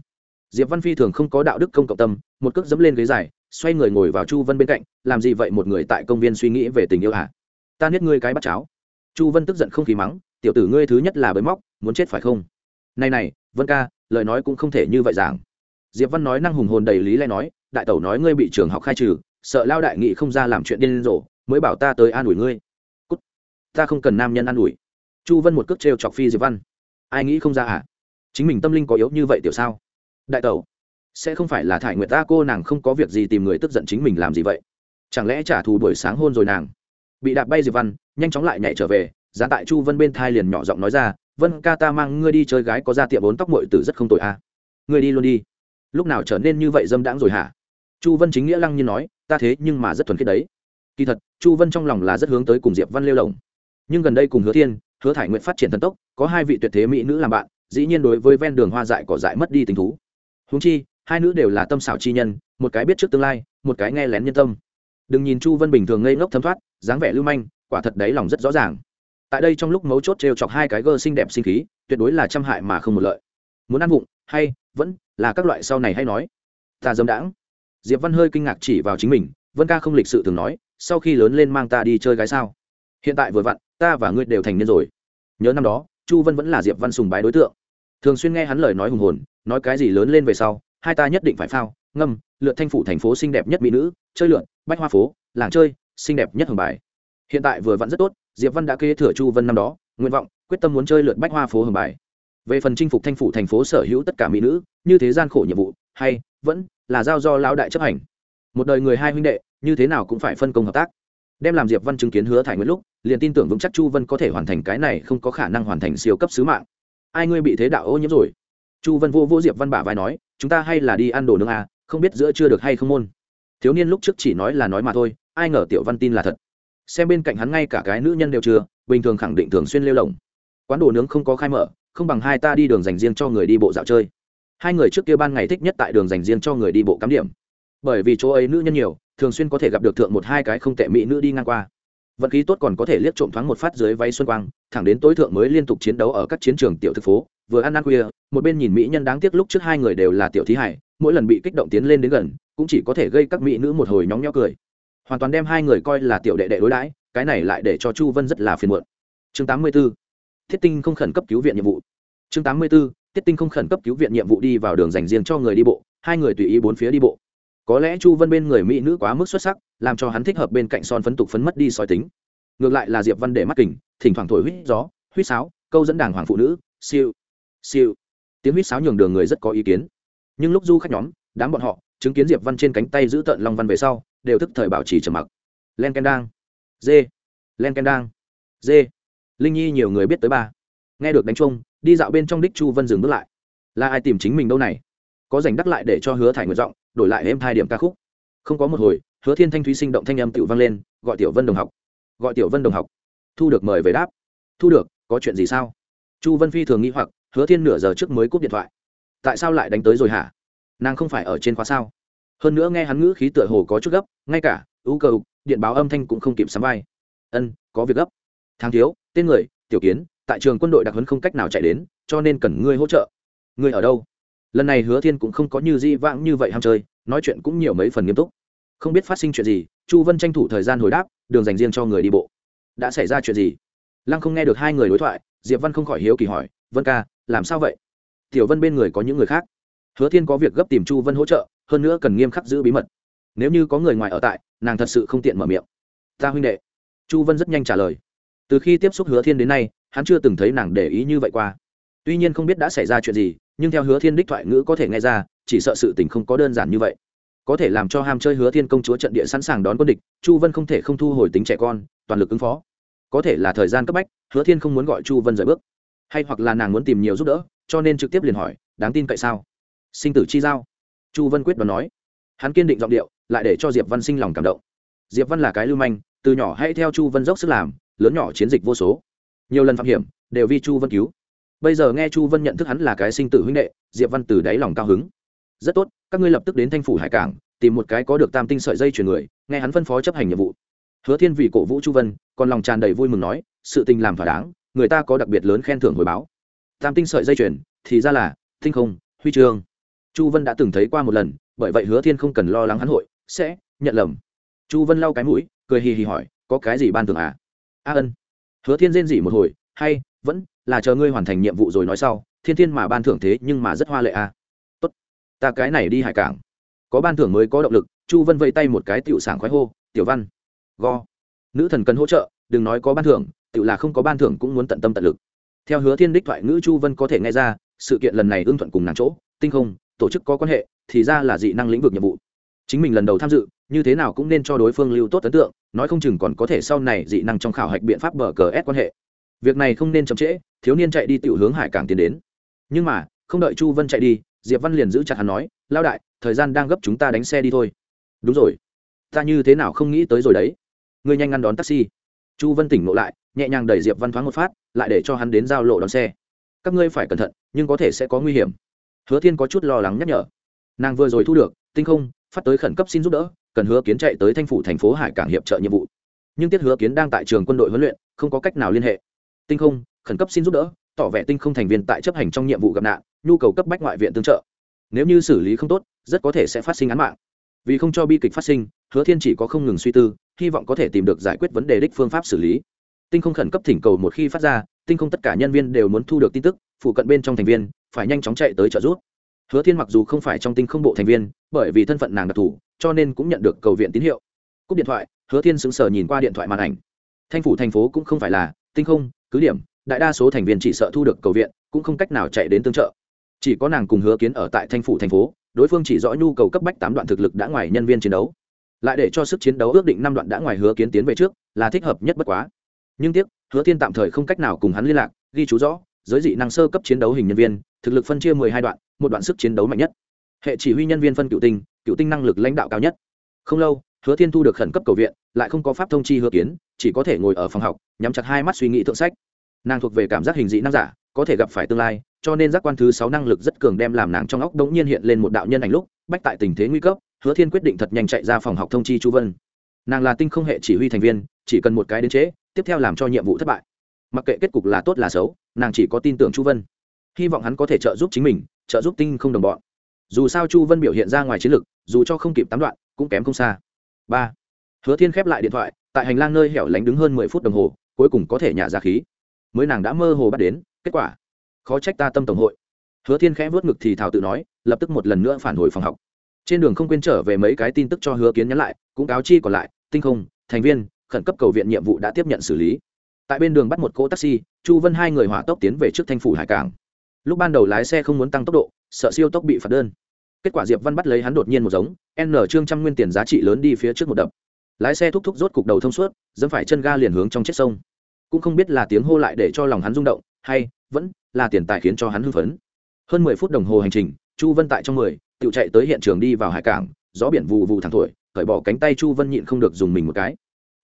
Diệp văn phi thường không có đạo đức công cộng tâm, một cước dẫm lên ghế dài, xoay người ngồi vào chu vân bên cạnh, làm gì vậy một người tại công viên suy nghĩ về tình yêu hả? Ta niết ngươi cái bắt cháo. Chu vân tức giận không khí mắng, tiểu tử ngươi thứ nhất là bới móc, muốn chết phải không? Này này, vân ca, lời nói cũng không thể như vậy giảng. Diệp văn nói năng hùng hồn đầy lý lẽ nói, đại tẩu nói ngươi bị trường học khai trừ, sợ lao đại nghị không ra làm chuyện điên rồ, mới bảo ta tới an ủi ngươi. Cút. ta không cần nam nhân an ủi. Chu vân một cước trêu chọc phi diệp văn. Ai nghĩ không ra à chính mình tâm linh có yếu như vậy tiểu sao? Đại tẩu, sẽ không phải là thải nguyệt ta cô nàng không có việc gì tìm người tức giận chính mình làm gì vậy? Chẳng lẽ trả thù buổi sáng hôn rồi nàng? Bị đạp bay diệp văn, nhanh chóng lại nhảy trở về giá tại chu vân bên thai liền nhỏ giọng nói ra, vân ca ta mang ngươi đi chơi gái có ra tiệm bốn tóc mội tử rất không tội à. ngươi đi luôn đi. Lúc nào trở nên như vậy dâm đãng rồi hả? Chu vân chính nghĩa lăng như nói, ta thế nhưng mà rất thuần khiết đấy. Kỳ thật, chu vân trong lòng là rất hướng tới cùng diệp văn lêu lồng. Nhưng gần đây cùng hứa thiên, hứa thải nguyện phát triển thần tốc, có hai vị tuyệt thế mỹ nữ làm bạn dĩ nhiên đối với ven đường hoa dại cỏ dại mất đi tình thú. Húng chi, hai nữ đều là tâm xảo chi nhân, một cái biết trước tương lai, một cái nghe lén nhân tâm. Đừng nhìn chu vân bình thường ngây ngốc thấm thoát, dáng vẻ lưu manh, quả thật đấy lòng rất rõ ràng. Tại đây trong lúc mấu chốt t chọc hai cái gơ xinh đẹp sinh khí, tuyệt đối là trăm hại mà không một lợi. Muốn ăn vụng, hay, vẫn là các loại sau này hay nói. Ta dâm đãng. Diệp văn hơi kinh ngạc chỉ vào chính mình, vân ca không lịch sự thường nói, sau khi lớn lên mang ta đi chơi gái sao? Hiện tại vừa vặn, ta và ngươi đều thành niên rồi. Nhớ năm đó, chu vân vẫn là diệp văn sùng bái đối tượng thường xuyên nghe hắn lời nói hùng hồn, nói cái gì lớn lên về sau, hai ta nhất định phải phao, ngâm lượt thanh phủ thành phố xinh đẹp nhất mỹ nữ, chơi lượn, bách hoa phố, làng chơi, xinh đẹp nhất hồng bài. Hiện tại vừa vặn rất tốt, diệp văn đã kế thừa chu vân năm đó, nguyện vọng, quyết tâm muốn chơi lượt bách hoa phố hồng bài. Về phần chinh phục thanh phủ thành phố sở hữu tất cả mỹ nữ, như thế gian khổ nhiệm vụ, hay, vẫn là giao do lão đại chấp hành. Một đời người hai huynh đệ, như thế nào cũng phải phân công hợp tác. Đem làm diệp văn chứng kiến hứa thải nguyễn lúc, liền tin tưởng vững chắc chu vân có thể hoàn thành cái này không có khả năng hoàn thành siêu cấp sứ mạng ai ngươi bị thế đạo ô nhiễm rồi? Chu vân vô vô diệp văn bả vai nói chúng ta hay là đi ăn đồ nướng à, không biết giữa chưa được hay không môn. Thiếu niên lúc trước chỉ nói là nói mà thôi ai ngờ tiểu văn tin là thật. Xem bên cạnh hắn ngay cả cái nữ nhân đều chưa bình thường khẳng định thường xuyên lêu lồng. Quán đồ nướng không có khai mở không bằng hai ta đi đường dành riêng cho người đi bộ dạo chơi. Hai người trước kia ban ngày thích nhất tại đường dành riêng cho người đi bộ cắm điểm. Bởi vì chỗ ấy nữ nhân nhiều thường xuyên có thể gặp được thượng một hai cái không tệ mỹ nữ đi ngang qua vận khí tốt còn có thể liếc trộm thoáng một phát dưới váy xuân quang, thẳng đến tối thượng mới liên tục chiến đấu ở các chiến trường tiểu thực phố, vừa ăn ăn khuya, một bên nhìn mỹ nhân đáng tiếc lúc trước hai người đều là tiểu thí hải, mỗi lần bị kích động tiến lên đến gần, cũng chỉ có thể gây các mỹ nữ một hồi nhóng nhó cười hoàn toàn đem hai người coi là tiểu đệ đệ đối đãi, cái này lại để cho chu vân rất là phiền muộn chương 84. thiết tinh không khẩn cấp cứu viện nhiệm vụ chương 84. thiết tinh không khẩn cấp cứu viện nhiệm vụ đi vào đường dành riêng cho người đi bộ, hai người tùy ý bốn phía đi bộ có lẽ chu vân bên người mỹ nữ quá mức xuất sắc, làm cho hắn thích hợp bên cạnh son phấn tục phấn mất đi soi tính. Ngược lại là diệp văn để mắt kình, thỉnh thoảng thổi huýt gió huýt sáo, câu dẫn đàng hoàng phụ nữ, siêu siêu. Tiếng huýt sáo nhường đường người rất có ý kiến. Nhưng lúc du khách nhóm, đám bọn họ, chứng kiến diệp văn trên cánh tay giữ tợn long văn về sau, đều thức thời bảo trì trầm mặc. Len ken đang dê len ken đang dê linh nhi nhiều người biết tới ba. Nghe được đánh chung đi dạo bên trong đích chu vân dừng bước lại. Là ai tìm chính mình đâu này? Có dành đắc lại để cho hứa thải nguyệt giọng đổi lại êm hai điểm ca khúc. Không có một hồi, hứa thiên thanh thúy sinh động thanh âm tiểu vang lên, gọi tiểu vân đồng học. Gọi tiểu vân đồng học. Thu được mời về đáp. Thu được, có chuyện gì sao? Chu vân phi thường nghĩ hoặc, hứa thiên nửa giờ trước mới cúp điện thoại. Tại sao lại đánh tới rồi hả? Nàng không phải ở trên khóa sao? Hơn nữa nghe hắn ngữ khí tựa hồ có chút gấp, ngay cả, ưu cầu điện báo âm thanh cũng không kịp sắm vai. Ân, có việc gấp. Tháng thiếu, tên người, tiểu kiến, tại trường quân đội đặc huấn không cách nào chạy đến, cho nên cần ngươi hỗ trợ. Ngươi ở đâu? Lần này hứa thiên cũng không có như di vãng như vậy ham chơi, nói chuyện cũng nhiều mấy phần nghiêm túc. Không biết phát sinh chuyện gì, chu vân tranh thủ thời gian hồi đáp, đường dành riêng cho người đi bộ. Đã xảy ra chuyện gì? Lăng không nghe được hai người đối thoại, diệp văn không khỏi hiếu kỳ hỏi, vân ca, làm sao vậy? Tiểu vân bên người có những người khác. Hứa thiên có việc gấp tìm chu vân hỗ trợ, hơn nữa cần nghiêm khắc giữ bí mật. Nếu như có người ngoài ở tại, nàng thật sự không tiện mở miệng. Ta huynh đệ. Chu vân rất nhanh trả lời. Từ khi tiếp xúc hứa thiên đến nay, hắn chưa từng thấy nàng để ý như vậy qua. Tuy nhiên không biết đã xảy ra chuyện gì nhưng theo hứa thiên đích thoại ngữ có thể nghe ra, chỉ sợ sự tình không có đơn giản như vậy. Có thể làm cho ham chơi hứa thiên công chúa trận địa sẵn sàng đón quân địch, chu vân không thể không thu hồi tính trẻ con, toàn lực ứng phó. Có thể là thời gian cấp bách, hứa thiên không muốn gọi chu vân rời bước. Hay hoặc là nàng muốn tìm nhiều giúp đỡ, cho nên trực tiếp liền hỏi, đáng tin cậy sao? Sinh tử chi giao. Chu vân quyết đoán nói. Hắn kiên định giọng điệu, lại để cho diệp văn sinh lòng cảm động. Diệp văn là cái lưu manh, từ nhỏ hãy theo chu vân dốc sức làm, lớn nhỏ chiến dịch vô số. Nhiều lần phạm hiểm, đều vì chu vân cứu bây giờ nghe chu vân nhận thức hắn là cái sinh tử huynh đệ, diệp văn từ đáy lòng cao hứng. Rất tốt, các ngươi lập tức đến thanh phủ hải cảng, tìm một cái có được tam tinh sợi dây chuyển người, nghe hắn phân phó chấp hành nhiệm vụ. Hứa thiên vì cổ vũ chu vân, còn lòng tràn đầy vui mừng nói, sự tình làm thỏa đáng, người ta có đặc biệt lớn khen thưởng hồi báo. Tam tinh sợi dây chuyển thì ra là, tinh không, huy chương. Chu vân đã từng thấy qua một lần, bởi vậy hứa thiên không cần lo lắng hắn hội, sẽ nhận lầm. Chu vân lau cái mũi, cười hì hì hỏi, có cái gì ban thưởng à? A ân. Hứa thiên rên dỉ một hồi, hay, vẫn là chờ ngươi hoàn thành nhiệm vụ rồi nói sau, thiên thiên mà ban thưởng thế nhưng mà rất hoa lệ à. Tốt, ta cái này đi hải cảng. Có ban thưởng mới có động lực, chu vân vây tay một cái tiểu sảng khoái hô, tiểu văn, go. Nữ thần cần hỗ trợ, đừng nói có ban thưởng tự là không có ban thưởng cũng muốn tận tâm tận lực. Theo hứa thiên đích thoại ngữ chu vân có thể nghe ra, sự kiện lần này ưng thuận cùng nàng chỗ, tinh không, tổ chức có quan hệ, thì ra là dị năng lĩnh vực nhiệm vụ. Chính mình lần đầu tham dự, như thế nào cũng nên cho đối phương lưu tốt ấn tượng, nói không chừng còn có thể sau này dị năng trong khảo hạch biện pháp bờ cờ ép quan hệ việc này không nên chậm trễ, thiếu niên chạy đi tiểu hướng hải cảng tiến đến. Nhưng mà, không đợi chu vân chạy đi, diệp văn liền giữ chặt hắn nói lao đại, thời gian đang gấp chúng ta đánh xe đi thôi. Đúng rồi. Ta như thế nào không nghĩ tới rồi đấy. Ngươi nhanh ngăn đón taxi. Chu vân tỉnh ngộ lại, nhẹ nhàng đẩy diệp văn thoáng một phát, lại để cho hắn đến giao lộ đón xe. Các ngươi phải cẩn thận, nhưng có thể sẽ có nguy hiểm. Hứa thiên có chút lo lắng nhắc nhở. Nàng vừa rồi thu được, tinh không, phát tới khẩn cấp xin giúp đỡ, cần hứa kiến chạy tới thanh phủ thành phố hải cảng hiệp trợ nhiệm vụ. Nhưng tiết hứa kiến đang tại trường quân đội huấn luyện, không có cách nào liên hệ tinh không, khẩn cấp xin giúp đỡ, tỏ vẻ tinh không thành viên tại chấp hành trong nhiệm vụ gặp nạn, nhu cầu cấp bách ngoại viện tương trợ. Nếu như xử lý không tốt, rất có thể sẽ phát sinh án mạng. Vì không cho bi kịch phát sinh, hứa thiên chỉ có không ngừng suy tư, hy vọng có thể tìm được giải quyết vấn đề đích phương pháp xử lý. Tinh không khẩn cấp thỉnh cầu một khi phát ra, tinh không tất cả nhân viên đều muốn thu được tin tức, phụ cận bên trong thành viên phải nhanh chóng chạy tới trợ giúp. Hứa thiên mặc dù không phải trong tinh không bộ thành viên, bởi vì thân phận nàng đặc thù, cho nên cũng nhận được cầu viện tín hiệu. Cúp điện thoại, hứa thiên sững sờ nhìn qua điện thoại màn ảnh. Thanh phủ thành phố cũng không phải là tinh không cứ điểm, đại đa số thành viên chỉ sợ thu được cầu viện, cũng không cách nào chạy đến tương trợ. Chỉ có nàng cùng hứa kiến ở tại thanh phủ thành phố, đối phương chỉ rõ nhu cầu cấp bách tám đoạn thực lực đã ngoài nhân viên chiến đấu. Lại để cho sức chiến đấu ước định năm đoạn đã ngoài hứa kiến tiến về trước, là thích hợp nhất bất quá. Nhưng tiếc, hứa thiên tạm thời không cách nào cùng hắn liên lạc, ghi chú rõ, giới dị năng sơ cấp chiến đấu hình nhân viên, thực lực phân chia mười hai đoạn, một đoạn sức chiến đấu mạnh nhất. Hệ chỉ huy nhân viên phân cựu tinh cựu tinh năng lực lãnh đạo cao nhất. Không lâu hứa thiên thu được khẩn cấp cầu viện lại không có pháp thông chi hứa kiến chỉ có thể ngồi ở phòng học nhắm chặt hai mắt suy nghĩ thượng sách. Nàng thuộc về cảm giác hình dị năng giả có thể gặp phải tương lai cho nên giác quan thứ sáu năng lực rất cường đem làm nàng trong óc đống nhiên hiện lên một đạo nhân ảnh lúc bách tại tình thế nguy cấp hứa thiên quyết định thật nhanh chạy ra phòng học thông chi chu vân. Nàng là tinh không hệ chỉ huy thành viên chỉ cần một cái đến chế, tiếp theo làm cho nhiệm vụ thất bại. Mặc kệ kết cục là tốt là xấu nàng chỉ có tin tưởng chu vân. Hy vọng hắn có thể trợ giúp chính mình trợ giúp tinh không đồng bọn. Dù sao chu vân biểu hiện ra ngoài chiến lực dù cho không kịp tám đoạn cũng kém không xa ba hứa thiên khép lại điện thoại tại hành lang nơi hẻo lánh đứng hơn mười phút đồng hồ cuối cùng có thể nhả ra khí mới nàng đã mơ hồ bắt đến kết quả khó trách ta tâm tổng hội hứa thiên khẽ vớt ngực thì thảo tự nói lập tức một lần nữa phản hồi phòng học trên đường không quên trở về mấy cái tin tức cho hứa kiến nhắn lại cũng cáo chi còn lại tinh không thành viên khẩn cấp cầu viện nhiệm vụ đã tiếp nhận xử lý tại bên đường bắt một cỗ taxi chu vân hai người hỏa tốc tiến về trước thanh phủ hải cảng lúc ban đầu lái xe không muốn tăng tốc độ sợ siêu tốc bị phạt đơn kết quả diệp văn bắt lấy hắn đột nhiên một giống, n trương trăm nguyên tiền giá trị lớn đi phía trước một đập. Lái xe thúc thúc rốt cục đầu thông suốt, dẫm phải chân ga liền hướng trong chết sông. Cũng không biết là tiếng hô lại để cho lòng hắn rung động, hay vẫn là tiền tài khiến cho hắn hưng phấn. Hơn mười phút đồng hồ hành trình, chu vân tại trong mười tự chạy tới hiện trường đi vào hải cảng, gió biển vù vù thẳng thổi, cởi bỏ cánh tay chu vân nhịn không được dùng mình một cái.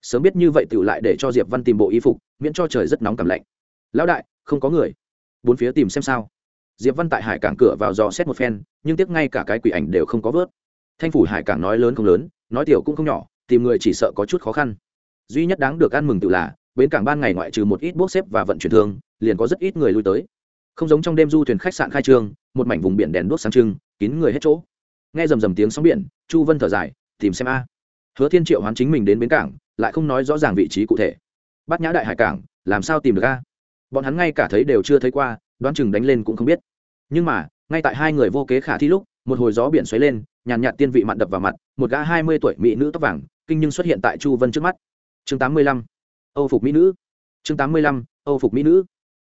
Sớm biết như vậy tự lại để cho diệp văn tìm bộ y phục, miễn cho trời rất nóng cảm lạnh. Lão đại, không có người. Bốn phía tìm xem sao diệp văn tại hải cảng cửa vào dò xét một phen, nhưng tiếc ngay cả cái quỷ ảnh đều không có vớt. Thanh phủ hải cảng nói lớn không lớn, nói tiểu cũng không nhỏ, tìm người chỉ sợ có chút khó khăn. Duy nhất đáng được ăn mừng tự là, bến cảng ban ngày ngoại trừ một ít bốc xếp và vận chuyển thương, liền có rất ít người lui tới. Không giống trong đêm du thuyền khách sạn khai trương, một mảnh vùng biển đèn đuốc sáng trưng, kín người hết chỗ. Nghe rầm rầm tiếng sóng biển, chu vân thở dài, tìm xem a. Hứa thiên triệu hoán chính mình đến bến cảng, lại không nói rõ ràng vị trí cụ thể. Bắt nhã đại hải cảng, làm sao tìm được a? Bọn hắn ngay cả thấy đều chưa thấy qua đoán chừng đánh lên cũng không biết. Nhưng mà, ngay tại hai người vô kế khả thi lúc, một hồi gió biển xoáy lên, nhàn nhạt tiên vị mặn đập vào mặt, một gã hai mươi tuổi mỹ nữ tóc vàng, kinh nhưng xuất hiện tại chu vân trước mắt. Chương tám mươi lăm, âu phục mỹ nữ. Chương tám mươi lăm, âu phục mỹ nữ.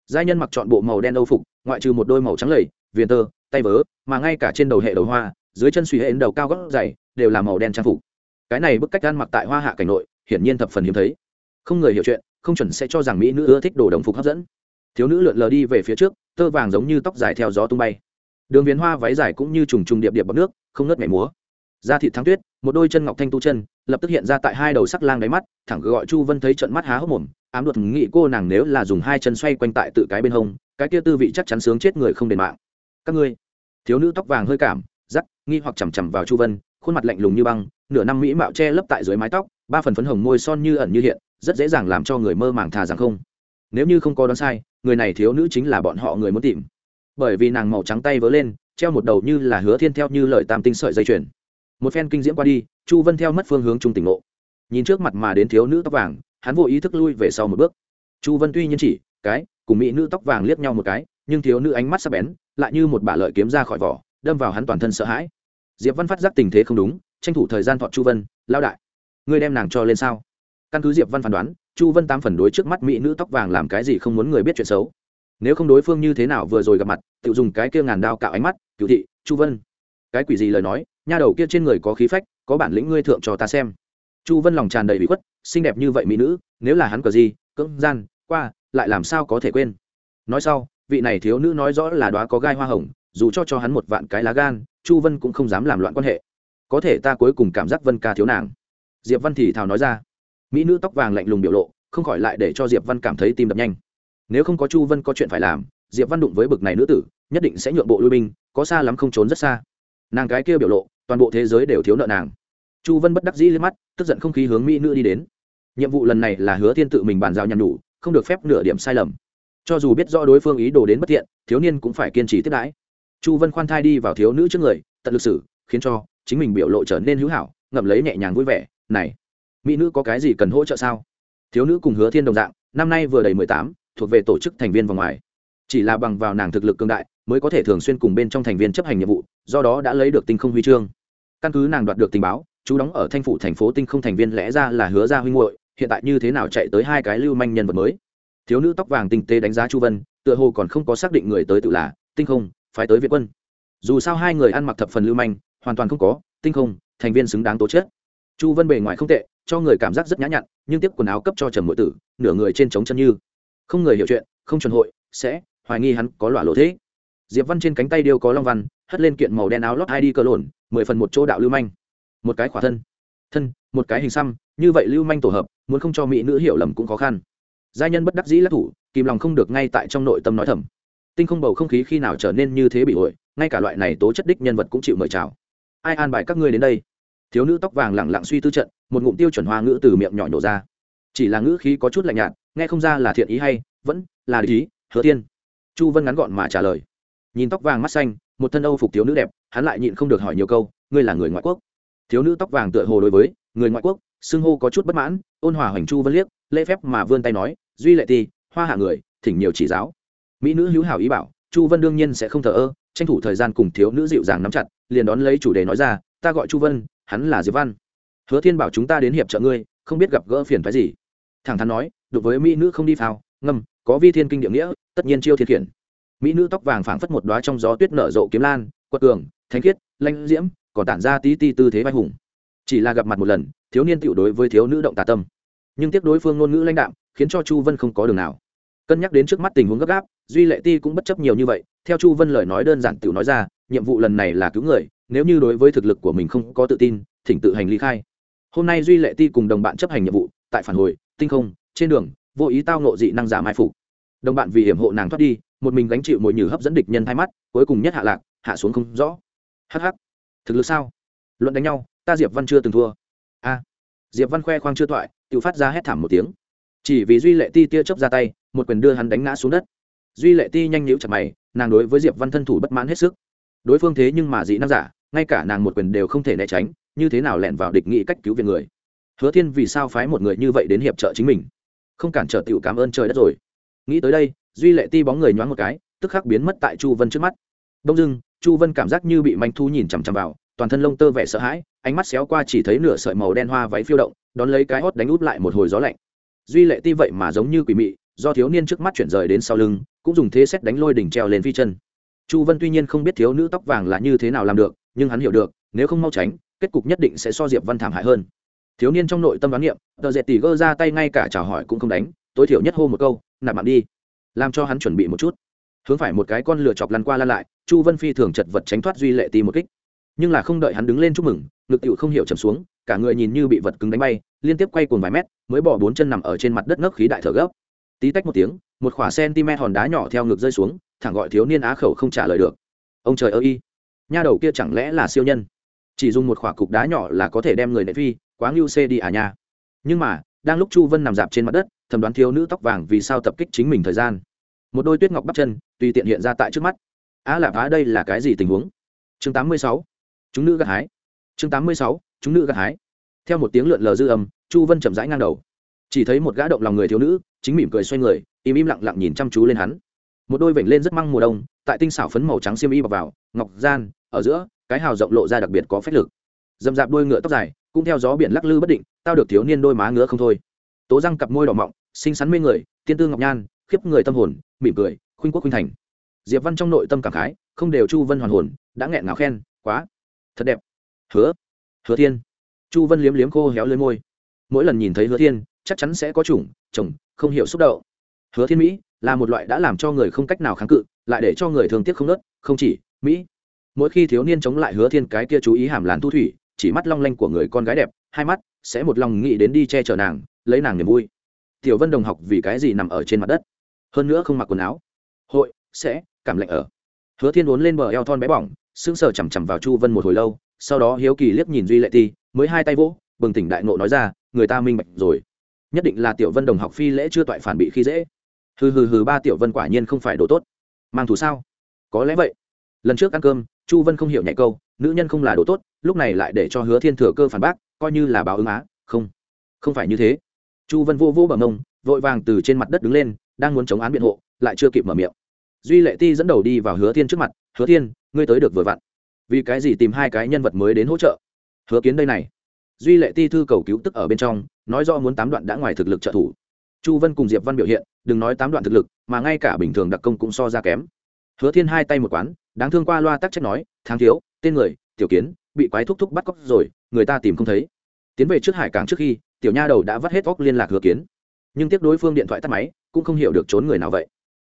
Giai nhân mặc chọn bộ màu đen âu phục, ngoại trừ một đôi màu trắng lầy, viền tơ, tay vớ, mà ngay cả trên đầu hệ đầu hoa, dưới chân suy hệ đầu cao gót dày, đều là màu đen trang phục. Cái này bức cách ăn mặc tại hoa hạ cảnh nội, hiển nhiên thập phần hiếm thấy. Không người hiểu chuyện, không chuẩn sẽ cho rằng mỹ nữ ưa thích đồ đồng phục hấp dẫn thiếu nữ lượn lờ đi về phía trước, tơ vàng giống như tóc dài theo gió tung bay. Đường viền hoa váy dài cũng như trùng trùng điệp điệp bọc nước, không nớt mẻ múa. Da thịt thắng tuyết, một đôi chân ngọc thanh tu chân, lập tức hiện ra tại hai đầu sắc lang đáy mắt, thẳng gọi chu vân thấy trận mắt há hốc mồm, ám luật nghĩ cô nàng nếu là dùng hai chân xoay quanh tại tự cái bên hông, cái kia tư vị chắc chắn sướng chết người không đền mạng. Các ngươi. Thiếu nữ tóc vàng hơi cảm, rắc, nghi hoặc chằm chằm vào chu vân, khuôn mặt lạnh lùng như băng, nửa năm mỹ mạo che lấp tại dưới mái tóc, ba phần phấn hồng môi son như ẩn như hiện, rất dễ dàng làm cho người mơ màng thà rằng không. Nếu như không có đoán sai người này thiếu nữ chính là bọn họ người muốn tìm. Bởi vì nàng màu trắng tay vớ lên, treo một đầu như là hứa thiên theo như lời tam tinh sợi dây chuyền. Một phen kinh diễm qua đi, chu vân theo mất phương hướng trung tỉnh ngộ. Nhìn trước mặt mà đến thiếu nữ tóc vàng, hắn vô ý thức lui về sau một bước. Chu vân tuy nhiên chỉ, cái, cùng mỹ nữ tóc vàng liếc nhau một cái, nhưng thiếu nữ ánh mắt sắc bén, lại như một bả lợi kiếm ra khỏi vỏ, đâm vào hắn toàn thân sợ hãi. Diệp văn phát giác tình thế không đúng, tranh thủ thời gian thọ chu vân lao đại, ngươi đem nàng cho lên sao? Căn cứ diệp văn phán đoán, chu vân tám phần đối trước mắt mỹ nữ tóc vàng làm cái gì không muốn người biết chuyện xấu. Nếu không đối phương như thế nào vừa rồi gặp mặt, tự dùng cái kia ngàn đao cạo ánh mắt cựu thị, chu vân. Cái quỷ gì lời nói, nha đầu kia trên người có khí phách, có bản lĩnh ngươi thượng cho ta xem. Chu vân lòng tràn đầy bị khuất, xinh đẹp như vậy mỹ nữ, nếu là hắn cờ gì, cưỡng gian, qua, lại làm sao có thể quên? Nói sau, vị này thiếu nữ nói rõ là đoá có gai hoa hồng, dù cho cho hắn một vạn cái lá gan, chu vân cũng không dám làm loạn quan hệ. Có thể ta cuối cùng cảm giác vân ca thiếu nàng. Diệp văn thì thào nói ra mỹ nữ tóc vàng lạnh lùng biểu lộ, không khỏi lại để cho diệp văn cảm thấy tim đập nhanh. Nếu không có chu vân có chuyện phải làm, diệp văn đụng với bực này nữ tử, nhất định sẽ nhượng bộ lui binh, có xa lắm không trốn rất xa. Nàng cái kia biểu lộ, toàn bộ thế giới đều thiếu nợ nàng. Chu vân bất đắc dĩ lên mắt, tức giận không khí hướng mỹ nữ đi đến. Nhiệm vụ lần này là hứa thiên tự mình bàn giao nhằm đủ không được phép nửa điểm sai lầm. Cho dù biết rõ đối phương ý đồ đến bất thiện, thiếu niên cũng phải kiên trì tiếp đãi. Chu vân khoan thai đi vào thiếu nữ trước người, tận lực sử khiến cho chính mình biểu lộ trở nên hữu hảo, ngậm lấy nhẹ nhàng vui vẻ, này mỹ nữ có cái gì cần hỗ trợ sao? Thiếu nữ cùng hứa thiên đồng dạng, năm nay vừa đầy mười tám, thuộc về tổ chức thành viên vòng ngoài. Chỉ là bằng vào nàng thực lực cương đại, mới có thể thường xuyên cùng bên trong thành viên chấp hành nhiệm vụ, do đó đã lấy được tinh không huy chương. Căn cứ nàng đoạt được tình báo, chú đóng ở thanh phủ thành phố tinh không thành viên lẽ ra là hứa ra huynh hội hiện tại như thế nào chạy tới hai cái lưu manh nhân vật mới? Thiếu nữ tóc vàng tinh tế đánh giá chu vân, tựa hồ còn không có xác định người tới tự là tinh không, phái tới việt quân. Dù sao hai người ăn mặc thập phần lưu manh, hoàn toàn không có tinh không, thành viên xứng đáng tố chết. chu vân bề ngoài không tệ cho người cảm giác rất nhã nhặn, nhưng tiếp quần áo cấp cho trầm nội tử, nửa người trên trống chân như. Không người hiểu chuyện, không chuẩn hội, sẽ, hoài nghi hắn có lọa lộ thế. Diệp văn trên cánh tay điêu có long văn, hất lên kiện màu đen áo lót hai đi cơ lộn, mười phần một chỗ đạo lưu manh. Một cái khỏa thân. Thân, một cái hình xăm, như vậy lưu manh tổ hợp, muốn không cho mỹ nữ hiểu lầm cũng khó khăn. Giai nhân bất đắc dĩ lắc thủ, kìm lòng không được ngay tại trong nội tâm nói thầm. Tinh không bầu không khí khi nào trở nên như thế bị ổi ngay cả loại này tố chất đích nhân vật cũng chịu mời chào. Ai an bài các ngươi đến đây? Thiếu nữ tóc vàng lẳng lặng suy tư trận một ngụm tiêu chuẩn hoa ngữ từ miệng nhỏ nhổ ra. Chỉ là ngữ khí có chút lạnh nhạt, nghe không ra là thiện ý hay, vẫn là ý, hứa tiên. Chu vân ngắn gọn mà trả lời. Nhìn tóc vàng mắt xanh, một thân âu phục thiếu nữ đẹp, hắn lại nhịn không được hỏi nhiều câu, ngươi là người ngoại quốc? Thiếu nữ tóc vàng tựa hồ đối với, người ngoại quốc? Xưng hô có chút bất mãn, ôn hòa hoành chu vân liếc, lễ phép mà vươn tay nói, duy lệ ti hoa hạ người, thỉnh nhiều chỉ giáo. Mỹ nữ hữu hảo ý bảo, chu vân đương nhiên sẽ không thờ ơ, tranh thủ thời gian cùng thiếu nữ dịu dàng nắm chặt, liền đón lấy chủ đề nói ra, ta gọi chu vân, hắn là diệp văn hứa thiên bảo chúng ta đến hiệp trợ ngươi, không biết gặp gỡ phiền phái gì. Thẳng thắn nói đối với mỹ nữ không đi phao, ngâm, có vi thiên kinh địa nghĩa, tất nhiên chiêu thiên khiển. Mỹ nữ tóc vàng phảng phất một đoá trong gió tuyết nở rộ kiếm lan, quật cường thánh khiết, lanh diễm, còn tản ra tí ti tư thế vai hùng. Chỉ là gặp mặt một lần, thiếu niên tiểu đối với thiếu nữ động tà tâm. Nhưng tiếc đối phương ngôn ngữ lãnh đạm, khiến cho chu vân không có đường nào. Cân nhắc đến trước mắt tình huống gấp gáp, duy lệ ti cũng bất chấp nhiều như vậy, theo chu vân lời nói đơn giản tiểu nói ra, nhiệm vụ lần này là cứu người, nếu như đối với thực lực của mình không có tự tin, thỉnh tự hành ly khai hôm nay duy lệ ti cùng đồng bạn chấp hành nhiệm vụ, tại phản hồi, tinh không, trên đường, vô ý tao nộ dị năng giả mai phục. Đồng bạn vì hiểm hộ nàng thoát đi, một mình gánh chịu mồi nhử hấp dẫn địch nhân hai mắt, cuối cùng nhất hạ lạc, hạ xuống không rõ. Hh thực lực sao? Luận đánh nhau, ta diệp văn chưa từng thua. A. Diệp văn khoe khoang chưa thoại, tự phát ra hét thảm một tiếng. Chỉ vì duy lệ ti tia chớp ra tay, một quyền đưa hắn đánh ngã xuống đất. Duy lệ ti nhanh nhíu chặt mày, nàng đối với diệp văn thân thủ bất mãn hết sức. Đối phương thế nhưng mà dị năng giả, ngay cả nàng một quyền đều không thể né tránh như thế nào lẻn vào địch nghị cách cứu viện người? Hứa thiên vì sao phái một người như vậy đến hiệp trợ chính mình? Không cản trở tiểu cảm ơn trời đất rồi. Nghĩ tới đây, duy lệ ti bóng người nhoáng một cái, tức khắc biến mất tại chu vân trước mắt. Đông dưng chu vân cảm giác như bị manh thu nhìn chằm chằm vào, toàn thân lông tơ vẻ sợ hãi, ánh mắt xéo qua chỉ thấy nửa sợi màu đen hoa váy phiêu động, đón lấy cái hót đánh út lại một hồi gió lạnh. Duy lệ ti vậy mà giống như quỷ mị, do thiếu niên trước mắt chuyển rời đến sau lưng, cũng dùng thế xét đánh lôi đỉnh treo lên phi chân. Chu vân tuy nhiên không biết thiếu nữ tóc vàng là như thế nào làm được, nhưng hắn hiểu được, nếu không mau tránh kết cục nhất định sẽ so diệp văn thảm hại hơn. Thiếu niên trong nội tâm đoán niệm, tờ dệt tỉ gơ ra tay ngay cả chào hỏi cũng không đánh, tối thiểu nhất hô một câu, nạp mạng đi. Làm cho hắn chuẩn bị một chút. Hướng phải một cái con lửa chọc lăn qua lăn lại, chu vân phi thường chật vật tránh thoát duy lệ tì một kích. Nhưng là không đợi hắn đứng lên chúc mừng, ngực tựu không hiểu chầm xuống, cả người nhìn như bị vật cứng đánh bay, liên tiếp quay cuồng vài mét, mới bỏ bốn chân nằm ở trên mặt đất ngốc khí đại thở gấp. Tí tách một tiếng, một khỏa cm hòn đá nhỏ theo ngực rơi xuống, thẳng gọi thiếu niên á khẩu không trả lời được. Ông trời ơi y nha đầu kia chẳng lẽ là siêu nhân? Chỉ dùng một khỏa cục đá nhỏ là có thể đem người nệ phi, quá ngưu xê đi à nha. Nhưng mà, đang lúc chu vân nằm dạp trên mặt đất thẩm đoán thiếu nữ tóc vàng vì sao tập kích chính mình thời gian. Một đôi tuyết ngọc bắp chân, tùy tiện hiện ra tại trước mắt. Á lạp á, đây là cái gì tình huống? Chương tám mươi sáu. Chúng nữ gặt hái. Chương tám mươi sáu. Chúng nữ gặt hái. Theo một tiếng lượn lờ dư âm, chu vân chậm rãi ngang đầu. Chỉ thấy một gã động lòng người thiếu nữ, chính mỉm cười xoay người, im im lặng lặng nhìn chăm chú lên hắn. Một đôi vểnh lên rất măng mùa đông, tại tinh xảo phấn màu trắng xiêm y bọc vào, ngọc, gian ở giữa, cái hào rộng lộ ra đặc biệt có phách lực. Dầm dạp đôi ngựa tóc dài, cũng theo gió biển lắc lư bất định, tao được thiếu niên đôi má ngứa không thôi. Tố răng cặp môi đỏ mọng, xinh xắn mê người, tiên tư ngọc nhan, khiếp người tâm hồn, mỉm cười, khuynh quốc khuynh thành. Diệp văn trong nội tâm cảm khái, không đều chu vân hoàn hồn, đã nghẹn ngào khen, quá, thật đẹp. Hứa hứa thiên. Chu vân liếm liếm khô héo lên môi. Mỗi lần nhìn thấy hứa thiên, chắc chắn sẽ có chủng, chồng, không hiểu xúc động. Hứa thiên mỹ, là một loại đã làm cho người không cách nào kháng cự, lại để cho người thương tiếc không nớt, không chỉ, mỹ mỗi khi thiếu niên chống lại hứa thiên cái kia chú ý hàm lán thu thủy, chỉ mắt long lanh của người con gái đẹp, hai mắt sẽ một lòng nghĩ đến đi che chở nàng, lấy nàng niềm vui. Tiểu vân đồng học vì cái gì nằm ở trên mặt đất? Hơn nữa không mặc quần áo. Hội, sẽ, cảm lạnh ở. Hứa thiên uốn lên bờ eo thon bé bỏng, sững sờ chằm chằm vào chu vân một hồi lâu, sau đó hiếu kỳ liếc nhìn duy lệ ti, mới hai tay vỗ, bừng tỉnh đại nộ nói ra, người ta minh bạch rồi. Nhất định là tiểu vân đồng học phi lễ chưa toại phản bị khi dễ. Hừ hừ hừ ba tiểu vân quả nhiên không phải đồ tốt. Mang thù sao? Có lẽ vậy. Lần trước ăn cơm chu vân không hiểu nhạy câu, nữ nhân không là đồ tốt, lúc này lại để cho hứa thiên thừa cơ phản bác, coi như là báo ứng á, không không phải như thế. Chu vân vô vô bằng ông vội vàng từ trên mặt đất đứng lên, đang muốn chống án biện hộ, lại chưa kịp mở miệng. Duy lệ ti dẫn đầu đi vào hứa thiên trước mặt, hứa thiên, ngươi tới được vừa vặn. Vì cái gì tìm hai cái nhân vật mới đến hỗ trợ? Hứa kiến đây này. Duy lệ ti thư cầu cứu tức ở bên trong, nói do muốn tám đoạn đã ngoài thực lực trợ thủ. Chu vân cùng diệp văn biểu hiện, đừng nói tám đoạn thực lực, mà ngay cả bình thường đặc công cũng so ra kém hứa thiên hai tay một quán, đáng thương qua loa tắc trách nói tháng thiếu, tên người, tiểu kiến, bị quái thúc thúc bắt cóc rồi, người ta tìm không thấy. Tiến về trước hải cảng trước khi, tiểu nha đầu đã vắt hết óc liên lạc hứa kiến. Nhưng tiếc đối phương điện thoại tắt máy, cũng không hiểu được trốn người nào vậy.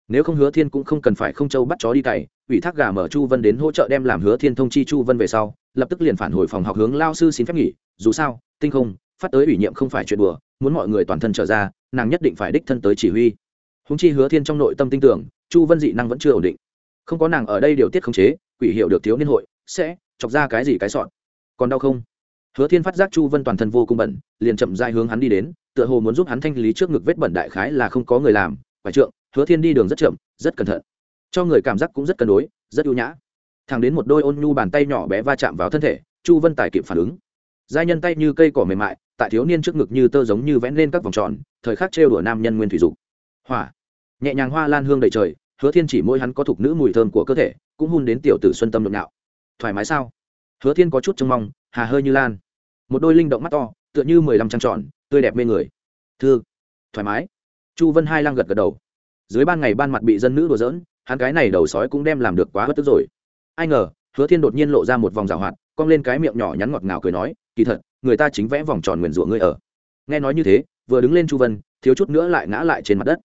Nếu không hứa thiên cũng không cần phải không châu bắt chó đi cày, ủy thác gà mở chu vân đến hỗ trợ đem làm hứa thiên thông chi chu vân về sau, lập tức liền phản hồi phòng học hướng lao sư xin phép nghỉ, dù sao, tinh không, phát tới ủy nhiệm không phải chuyện đùa, muốn mọi người toàn thân trở ra, nàng nhất định phải đích thân tới chỉ huy. Húng chi hứa thiên trong nội tâm tin tưởng, chu vân dị năng vẫn chưa ổn định không có nàng ở đây điều tiết khống chế, quỷ hiệu được thiếu niên hội, sẽ chọc ra cái gì cái sọn còn đau không? Hứa thiên phát giác chu vân toàn thân vô cùng bẩn, liền chậm dai hướng hắn đi đến, tựa hồ muốn giúp hắn thanh lý trước ngực vết bẩn đại khái là không có người làm. Phải trượng, hứa thiên đi đường rất chậm, rất cẩn thận. Cho người cảm giác cũng rất cân đối, rất ưu nhã. Thẳng đến một đôi ôn nhu bàn tay nhỏ bé va chạm vào thân thể, chu vân tài kịp phản ứng. Giai nhân tay như cây cỏ mềm mại, tại thiếu niên trước ngực như tơ giống như vẽ lên các vòng tròn, thời khắc trêu đùa nam nhân nguyên thủy dục. Hỏa. Nhẹ nhàng hoa lan hương đầy trời hứa thiên chỉ môi hắn có thục nữ mùi thơm của cơ thể, cũng hun đến tiểu tử xuân tâm nhộn nhạo. Thoải mái sao? Hứa thiên có chút trông mong, hà hơi như lan. Một đôi linh động mắt to, tựa như mười lăm trăng tròn, tươi đẹp mê người. Thư. Thoải mái. Chu vân hai lang gật gật đầu. Dưới ban ngày ban mặt bị dân nữ đùa giỡn, hắn cái này đầu sói cũng đem làm được quá bất tức rồi. Ai ngờ, hứa thiên đột nhiên lộ ra một vòng rào hoạt, cong lên cái miệng nhỏ nhắn ngọt ngào cười nói, kỳ thật, người ta chính vẽ vòng tròn nguyền rủa ngươi ở. Nghe nói như thế, vừa đứng lên chu vân, thiếu chút nữa lại ngã lại trên mặt đất.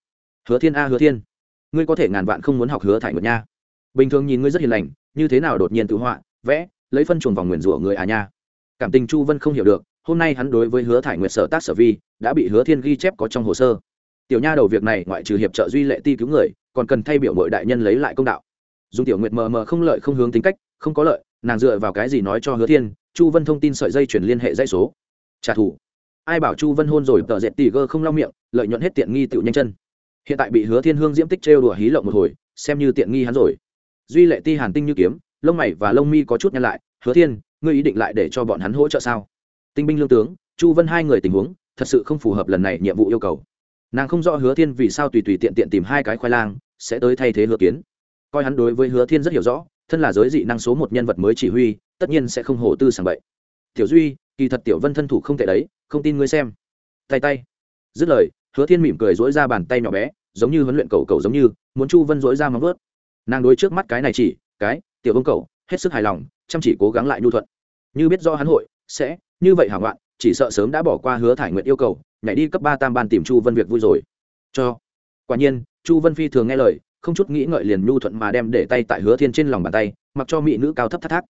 Hứa thiên a, hứa thiên ngươi có thể ngàn vạn không muốn học hứa thải nguyệt nha. Bình thường nhìn ngươi rất hiền lành, như thế nào đột nhiên tự họa, vẽ, lấy phân chuồng vòng nguyền rủa người à nha. Cảm tình chu vân không hiểu được, hôm nay hắn đối với hứa thải nguyệt sở tác sở vi, đã bị hứa thiên ghi chép có trong hồ sơ. Tiểu nha đầu việc này ngoại trừ hiệp trợ duy lệ ti cứu người, còn cần thay biểu mọi đại nhân lấy lại công đạo. Dùng tiểu nguyệt mờ mờ không lợi không hướng tính cách, không có lợi, nàng dựa vào cái gì nói cho hứa thiên, chu vân thông tin sợi dây chuyển liên hệ dây số. Trả thù. Ai bảo chu vân hôn rồi, tờ dệt tỉ gơ không lau miệng, lợi nhuận hết tiện nghi tựu nhanh chân hiện tại bị hứa thiên hương diễm tích trêu đùa hí lộng một hồi, xem như tiện nghi hắn rồi. Duy lệ ti hàn tinh như kiếm, lông mày và lông mi có chút nhăn lại, hứa thiên, ngươi ý định lại để cho bọn hắn hỗ trợ sao? Tinh binh lương tướng, chu vân hai người tình huống, thật sự không phù hợp lần này nhiệm vụ yêu cầu. Nàng không rõ hứa thiên vì sao tùy tùy tiện tiện tìm hai cái khoai lang, sẽ tới thay thế hứa kiến. Coi hắn đối với hứa thiên rất hiểu rõ, thân là giới dị năng số một nhân vật mới chỉ huy, tất nhiên sẽ không hổ tư sàng bậy. Tiểu duy, kỳ thật tiểu vân thân thủ không tệ đấy, không tin ngươi xem. Tay tay. Dứt lời hứa thiên mỉm cười dỗi ra bàn tay nhỏ bé, giống như huấn luyện cầu cầu giống như muốn chu vân dỗi ra móng vớt nàng đối trước mắt cái này chỉ, cái, tiểu ông cầu hết sức hài lòng, chăm chỉ cố gắng lại nhu thuận. Như biết do hắn hội, sẽ, như vậy hảo loạn chỉ sợ sớm đã bỏ qua hứa thải nguyện yêu cầu, nhảy đi cấp ba tam ban tìm chu vân việc vui rồi. Cho. Quả nhiên, chu vân phi thường nghe lời, không chút nghĩ ngợi liền nhu thuận mà đem để tay tại hứa thiên trên lòng bàn tay, mặc cho mỹ nữ cao thấp thắt thác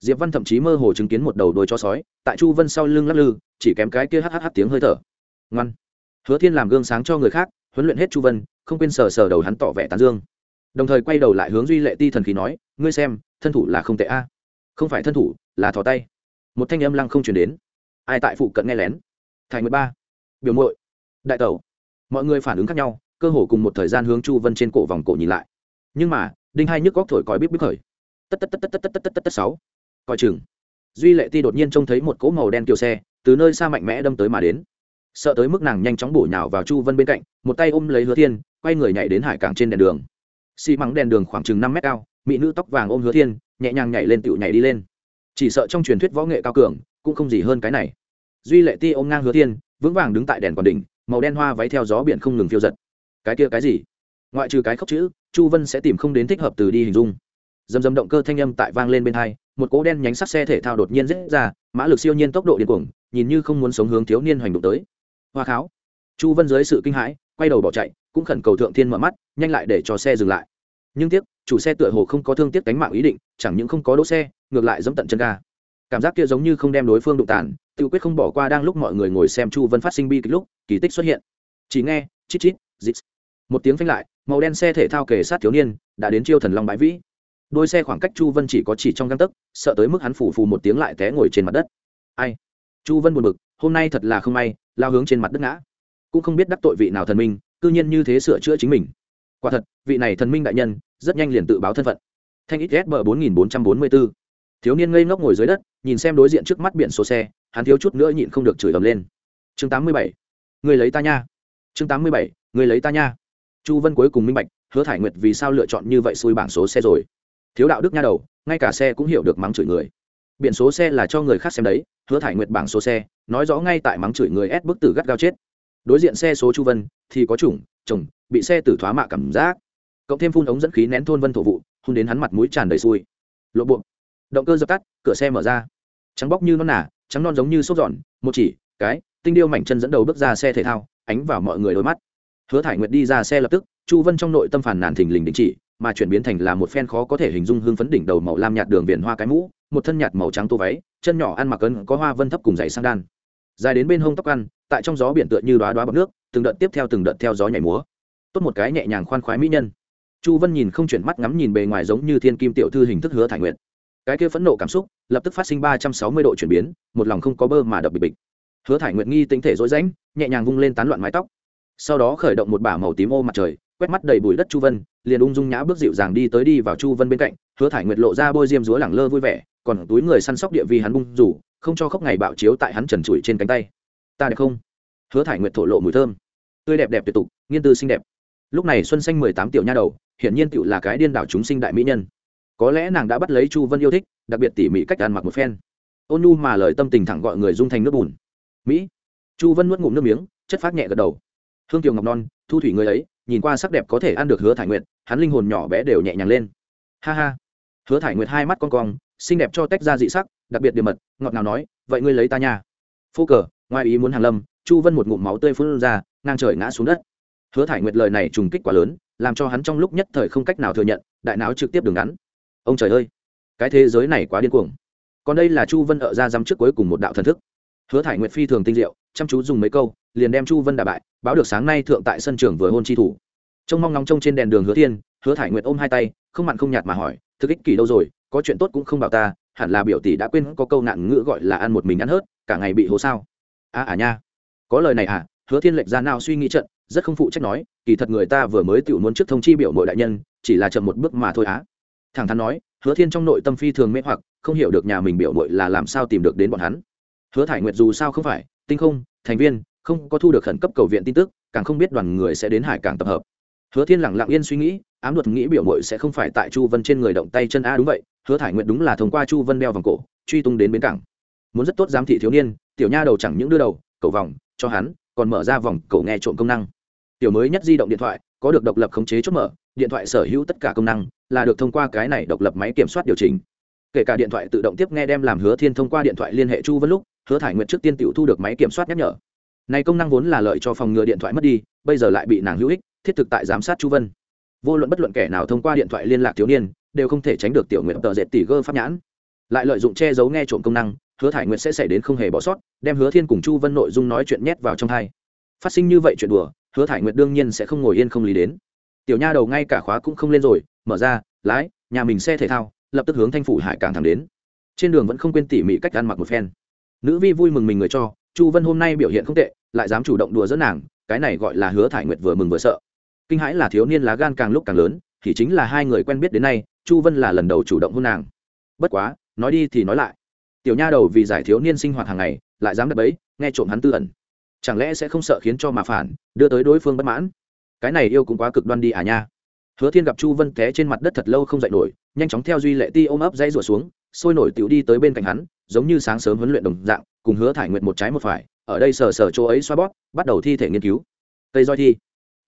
diệp văn thậm chí mơ hồ chứng kiến một đầu đôi cho sói, tại chu vân sau lưng lắc lư, chỉ kém cái kia hh tiếng hơi thở. Ngoan hứa thiên làm gương sáng cho người khác, huấn luyện hết chu vân, không quên sờ sờ đầu hắn tỏ vẻ tán dương. Đồng thời quay đầu lại hướng duy lệ ti thần khí nói, ngươi xem, thân thủ là không tệ a. Không phải thân thủ, là thò tay. Một thanh âm lăng không chuyển đến. Ai tại phụ cận nghe lén? Thành mười ba. Biểu muội, đại tẩu. Mọi người phản ứng khác nhau, cơ hồ cùng một thời gian hướng chu vân trên cổ vòng cổ nhìn lại. Nhưng mà, đinh hai nhức góc thổi còi bíp bíp khởi. Tất tất tất tất tất tất tất tất tất tất sáu. Coi chừng. Duy lệ ti đột nhiên trông thấy một cỗ màu đen kiều xe, từ nơi xa mạnh mẽ đâm tới mà đến sợ tới mức nàng nhanh chóng bổ nhào vào chu vân bên cạnh, một tay ôm lấy hứa thiên, quay người nhảy đến hải cảng trên đèn đường. Xi măng đèn đường khoảng chừng năm mét cao, mỹ nữ tóc vàng ôm hứa thiên, nhẹ nhàng nhảy lên tựu nhảy đi lên. Chỉ sợ trong truyền thuyết võ nghệ cao cường, cũng không gì hơn cái này. Duy lệ ti ôm ngang hứa thiên, vững vàng đứng tại đèn còn đỉnh, màu đen hoa váy theo gió biển không ngừng phiêu giật. Cái kia cái gì? Ngoại trừ cái khóc chữ, chu vân sẽ tìm không đến thích hợp từ đi hình dung. Dầm dầm động cơ thanh âm tại vang lên bên hai, một cỗ đen nhánh sắt xe thể thao đột nhiên rết ra, mã lực siêu nhiên tốc độ điên cuồng, nhìn như không muốn sống hướng thiếu niên hoành động tới hoa kháo. Chu vân dưới sự kinh hãi, quay đầu bỏ chạy, cũng khẩn cầu thượng thiên mở mắt, nhanh lại để cho xe dừng lại. Nhưng tiếc, chủ xe tựa hồ không có thương tiếc đánh mạng ý định, chẳng những không có đỗ xe, ngược lại dẫm tận chân ga. Cảm giác kia giống như không đem đối phương đụng tàn tự quyết không bỏ qua đang lúc mọi người ngồi xem chu vân phát sinh bi kịch lúc, kỳ tích xuất hiện. Chỉ nghe, chít chít, dít. Một tiếng phanh lại, màu đen xe thể thao kề sát thiếu niên, đã đến chiêu thần long bãi vĩ. Đôi xe khoảng cách chu vân chỉ có chỉ trong găng tấc, sợ tới mức hắn phủ phù một tiếng lại té ngồi trên mặt đất. Ai? Chu vân buồn bực hôm nay thật là không may, lao hướng trên mặt đất ngã. Cũng không biết đắc tội vị nào thần minh, cư nhiên như thế sửa chữa chính mình. Quả thật, vị này thần minh đại nhân, rất nhanh liền tự báo thân phận. Thanh ít sb bốn nghìn bốn trăm bốn mươi b ố thiếu niên ngây ngốc ngồi dưới đất, nhìn xem đối diện trước mắt biển số xe, hắn thiếu chút nữa nhịn không được chửi ầm lên. Chương tám mươi bảy. Người lấy ta nha. Chương tám mươi bảy. Người lấy ta nha. Chu vân cuối cùng minh bạch, hứa thải nguyệt vì sao lựa chọn như vậy xui bảng số xe rồi. Thiếu đạo đức nha đầu, ngay cả xe cũng hiểu được mắng chửi người. Biển số xe là cho người khác xem đấy hứa thải nguyệt bảng số xe, nói rõ ngay tại mắng chửi người ép bức tử gắt gao chết. Đối diện xe số chu vân, thì có chủng, chồng, bị xe tử thoá mạ cảm giác. Cộng thêm phun ống dẫn khí nén thôn vân thổ vụ hung đến hắn mặt mũi tràn đầy xui. Lộ buộc. Động cơ dập tắt, cửa xe mở ra. Trắng bóc như non nả trắng non giống như sốt giòn, một chỉ, cái, tinh điêu mảnh chân dẫn đầu bước ra xe thể thao, ánh vào mọi người đôi mắt. Hứa thải nguyệt đi ra xe lập tức, chu vân trong nội tâm phản nàn thình lình đình chỉ, mà chuyển biến thành là một phen khó có thể hình dung hương phấn đỉnh đầu màu lam nhạt đường viền hoa cái mũ một thân nhạt màu trắng tô váy, chân nhỏ ăn mặc ấn có hoa vân thấp cùng giày sang đan. Dài đến bên hông tóc ăn, tại trong gió biển tựa như đoá đoá bọc nước, từng đợt tiếp theo từng đợt theo gió nhảy múa. Tốt một cái nhẹ nhàng khoan khoái mỹ nhân. Chu vân nhìn không chuyển mắt ngắm nhìn bề ngoài giống như thiên kim tiểu thư hình thức hứa thải nguyện cái kia phẫn nộ cảm xúc, lập tức phát sinh ba trăm sáu mươi độ chuyển biến, một lòng không có bơ mà đập bịch bịch. Hứa thải nguyện nghi tính thể rối rãnh, nhẹ nhàng vung lên tán loạn mái tóc. Sau đó khởi động một bả màu tím ô mặt trời, quét mắt đầy bụi đất chu vân, liền ung dung nhã bước dịu dàng đi tới đi vào chu vân bên cạnh, hứa thải nguyệt lộ ra bôi diêm rúa lẳng lơ vui vẻ còn túi người săn sóc địa vi hắn bung rủ, không cho khóc ngày bạo chiếu tại hắn trần trụi trên cánh tay. Ta đẹp không? Hứa thải nguyệt thổ lộ mùi thơm. Tươi đẹp đẹp tuyệt tục, nghiên tư xinh đẹp. Lúc này xuân xanh mười tám tiểu nha đầu, hiển nhiên tựu là cái điên đảo chúng sinh đại mỹ nhân. Có lẽ nàng đã bắt lấy chu vân yêu thích, đặc biệt tỉ mỉ cách ăn mặc một phen. Ôn nu mà lời tâm tình thẳng gọi người dung thành nước bùn. Mỹ. Chu vân nuốt ngụm nước miếng, chất phát nhẹ gật đầu. Hương kiều ngọc non, thu thủy người ấy, nhìn qua sắc đẹp có thể ăn được hứa thải nguyệt, hắn linh hồn nhỏ bé đều nhẹ nhàng lên. Ha ha. Hứa thải nguyệt hai mắt con cong xinh đẹp cho tách ra dị sắc, đặc biệt điểm mật, ngọt ngào nói, vậy ngươi lấy ta nha. Phô cờ, ngoài ý muốn hàng lâm, chu vân một ngụm máu tươi phun ra, ngang trời ngã xuống đất. Hứa thải nguyệt lời này trùng kích quá lớn, làm cho hắn trong lúc nhất thời không cách nào thừa nhận, đại não trực tiếp đường ngắn. Ông trời ơi, cái thế giới này quá điên cuồng. Còn đây là chu vân ở ra dăm trước cuối cùng một đạo thần thức. Hứa thải nguyệt phi thường tinh diệu, chăm chú dùng mấy câu, liền đem chu vân đả bại, báo được sáng nay thượng tại sân trường vừa hôn chi thủ. Trông mong nóng trông trên đèn đường hứa thiên, hứa thải nguyệt ôm hai tay, không mặn không nhạt mà hỏi, thực ích kỷ đâu rồi? Có chuyện tốt cũng không bảo ta, hẳn là biểu tỷ đã quên có câu nạn ngữ gọi là ăn một mình ăn hớt, cả ngày bị hố sao? À à nha. Có lời này à hứa thiên lệch ra nào suy nghĩ trận, rất không phụ trách nói, kỳ thật người ta vừa mới tự muốn trước thông chi biểu mội đại nhân, chỉ là chậm một bước mà thôi á. Thẳng thắn nói, hứa thiên trong nội tâm phi thường mê hoặc, không hiểu được nhà mình biểu mội là làm sao tìm được đến bọn hắn. Hứa thải nguyệt dù sao không phải, tinh không, thành viên, không có thu được khẩn cấp cầu viện tin tức, càng không biết đoàn người sẽ đến hải cảng tập hợp. Hứa thiên lẳng lặng yên suy nghĩ, ám luật nghĩ biểu mội sẽ không phải tại chu vân trên người động tay chân a đúng vậy hứa thải nguyện đúng là thông qua chu vân đeo vòng cổ, truy tung đến bến cảng. Muốn rất tốt giám thị thiếu niên, tiểu nha đầu chẳng những đưa đầu, cầu vòng, cho hắn, còn mở ra vòng cầu nghe trộm công năng. Tiểu mới nhất di động điện thoại, có được độc lập khống chế chốt mở, điện thoại sở hữu tất cả công năng, là được thông qua cái này độc lập máy kiểm soát điều chỉnh. Kể cả điện thoại tự động tiếp nghe đem làm hứa thiên thông qua điện thoại liên hệ chu vân lúc, hứa thải nguyện trước tiên tiểu thu được máy kiểm soát nhắc nhở. Này công năng vốn là lợi cho phòng ngừa điện thoại mất đi, bây giờ lại bị nàng hữu ích, thiết thực tại giám sát chu vân. Vô luận bất luận kẻ nào thông qua điện thoại liên lạc thiếu niên đều không thể tránh được tiểu nguyện tờ dệt tỷ gơ pháp nhãn. Lại lợi dụng che giấu nghe trộm công năng, hứa thải nguyện sẽ xảy đến không hề bỏ sót, đem hứa thiên cùng chu vân nội dung nói chuyện nhét vào trong thai phát sinh như vậy chuyện đùa, hứa thải nguyện đương nhiên sẽ không ngồi yên không lý đến. Tiểu nha đầu ngay cả khóa cũng không lên rồi, mở ra, lái, nhà mình xe thể thao, lập tức hướng thanh phủ hải cảng thẳng đến. Trên đường vẫn không quên tỉ mỉ cách ăn mặc một phen. Nữ vi vui mừng mình người cho, chu vân hôm nay biểu hiện không tệ, lại dám chủ động đùa dẫn nàng, cái này gọi là hứa thải nguyệt vừa mừng vừa sợ. Kinh hãi là thiếu niên lá gan càng lúc càng lớn, thì chính là hai người quen biết đến nay chu vân là lần đầu chủ động hôn nàng. Bất quá, nói đi thì nói lại. Tiểu nha đầu vì giải thiếu niên sinh hoạt hàng ngày, lại dám đập ấy nghe trộm hắn tư ẩn. Chẳng lẽ sẽ không sợ khiến cho mà phản, đưa tới đối phương bất mãn? Cái này yêu cũng quá cực đoan đi à nha. Hứa thiên gặp chu vân té trên mặt đất thật lâu không dậy nổi, nhanh chóng theo duy lệ ti ôm ấp dây rủa xuống, sôi nổi tiểu đi tới bên cạnh hắn, giống như sáng sớm huấn luyện đồng dạng, cùng hứa thải nguyện một trái một phải, ở đây sờ sờ chỗ ấy xoa bóp, bắt đầu thi thể nghiên cứu. Tây doi thi.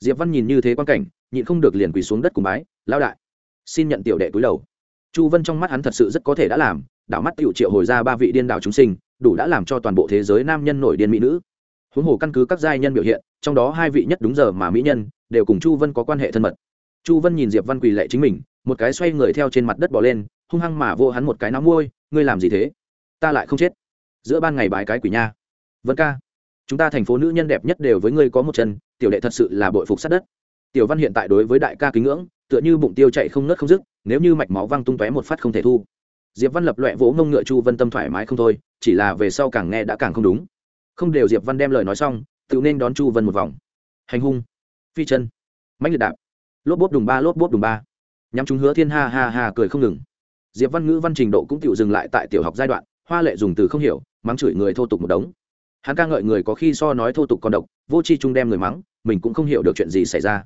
Diệp văn nhìn như thế quan cảnh, nhịn không được liền quỳ xuống đất cùng bái lao đại xin nhận tiểu đệ túi đầu. Chu vân trong mắt hắn thật sự rất có thể đã làm, đảo mắt tiểu triệu hồi ra ba vị điên đảo chúng sinh, đủ đã làm cho toàn bộ thế giới nam nhân nổi điên mỹ nữ. Huống hồ căn cứ các giai nhân biểu hiện, trong đó hai vị nhất đúng giờ mà mỹ nhân, đều cùng chu vân có quan hệ thân mật. Chu vân nhìn diệp văn quỳ lệ chính mình, một cái xoay người theo trên mặt đất bỏ lên, hung hăng mà vô hắn một cái nắm môi, ngươi làm gì thế? Ta lại không chết. Giữa ban ngày bái cái quỷ nha. Vân ca, chúng ta thành phố nữ nhân đẹp nhất đều với ngươi có một chân, tiểu đệ thật sự là bội phục sát đất tiểu văn hiện tại đối với đại ca kính ngưỡng, tựa như bụng tiêu chạy không nớt không dứt, nếu như mạch máu văng tung tóe một phát không thể thu. Diệp văn lập loẹ vỗ ngông ngựa chu vân tâm thoải mái không thôi, chỉ là về sau càng nghe đã càng không đúng. Không đều diệp văn đem lời nói xong, tự nên đón chu vân một vòng. Hành hung. Phi chân. Mạnh liệt đạp. Lốp bốp đùng ba, lốp bốp đùng ba. Nhắm chúng hứa thiên ha ha ha cười không ngừng. Diệp văn ngữ văn trình độ cũng tự dừng lại tại tiểu học giai đoạn, hoa lệ dùng từ không hiểu, mắng chửi người thô tục một đống. Hắn ca ngợi người có khi so nói thô tục còn độc, vô chi trung đem người mắng, mình cũng không hiểu được chuyện gì xảy ra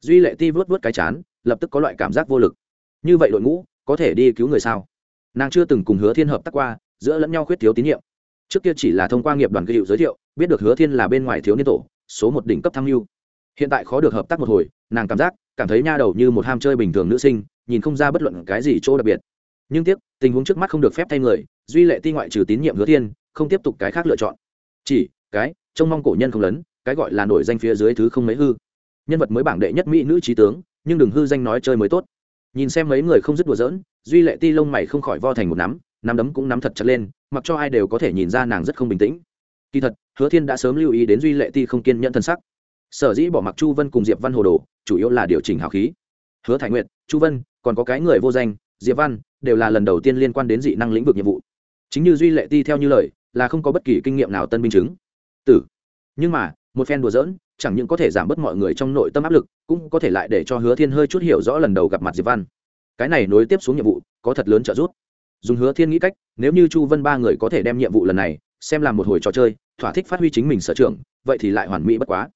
duy lệ ti vớt vớt cái chán, lập tức có loại cảm giác vô lực. Như vậy đội ngũ có thể đi cứu người sao? Nàng chưa từng cùng hứa thiên hợp tác qua, giữa lẫn nhau khuyết thiếu tín nhiệm. Trước kia chỉ là thông qua nghiệp đoàn ghi hiệu giới thiệu, biết được hứa thiên là bên ngoài thiếu niên tổ, số một đỉnh cấp tham mưu. Hiện tại khó được hợp tác một hồi, nàng cảm giác, cảm thấy nha đầu như một ham chơi bình thường nữ sinh, nhìn không ra bất luận cái gì chỗ đặc biệt. Nhưng tiếc, tình huống trước mắt không được phép thay người, duy lệ ti ngoại trừ tín nhiệm hứa thiên, không tiếp tục cái khác lựa chọn. Chỉ, cái, trông mong cổ nhân không lớn, cái gọi là nổi danh phía dưới thứ không mấy hư nhân vật mới bảng đệ nhất mỹ nữ trí tướng, nhưng đừng hư danh nói chơi mới tốt. Nhìn xem mấy người không dứt đùa giỡn, duy lệ ti lông mày không khỏi vo thành một nắm nắm đấm cũng nắm thật chặt lên, mặc cho ai đều có thể nhìn ra nàng rất không bình tĩnh. Kỳ thật, hứa thiên đã sớm lưu ý đến duy lệ ti không kiên nhẫn thân sắc. Sở dĩ bỏ mặc chu vân cùng diệp văn hồ đồ, chủ yếu là điều chỉnh hào khí. Hứa thái nguyệt, chu vân, còn có cái người vô danh, diệp văn, đều là lần đầu tiên liên quan đến dị năng lĩnh vực nhiệm vụ. Chính như duy lệ ti theo như lời, là không có bất kỳ kinh nghiệm nào tân binh chứng. Tử. Nhưng mà, một phen đùa giỡn chẳng những có thể giảm bớt mọi người trong nội tâm áp lực, cũng có thể lại để cho hứa thiên hơi chút hiểu rõ lần đầu gặp mặt diệp văn. Cái này nối tiếp xuống nhiệm vụ, có thật lớn trợ giúp. Dùng hứa thiên nghĩ cách, nếu như chu vân ba người có thể đem nhiệm vụ lần này xem làm một hồi trò chơi, thỏa thích phát huy chính mình sở trường, vậy thì lại hoàn mỹ bất quá.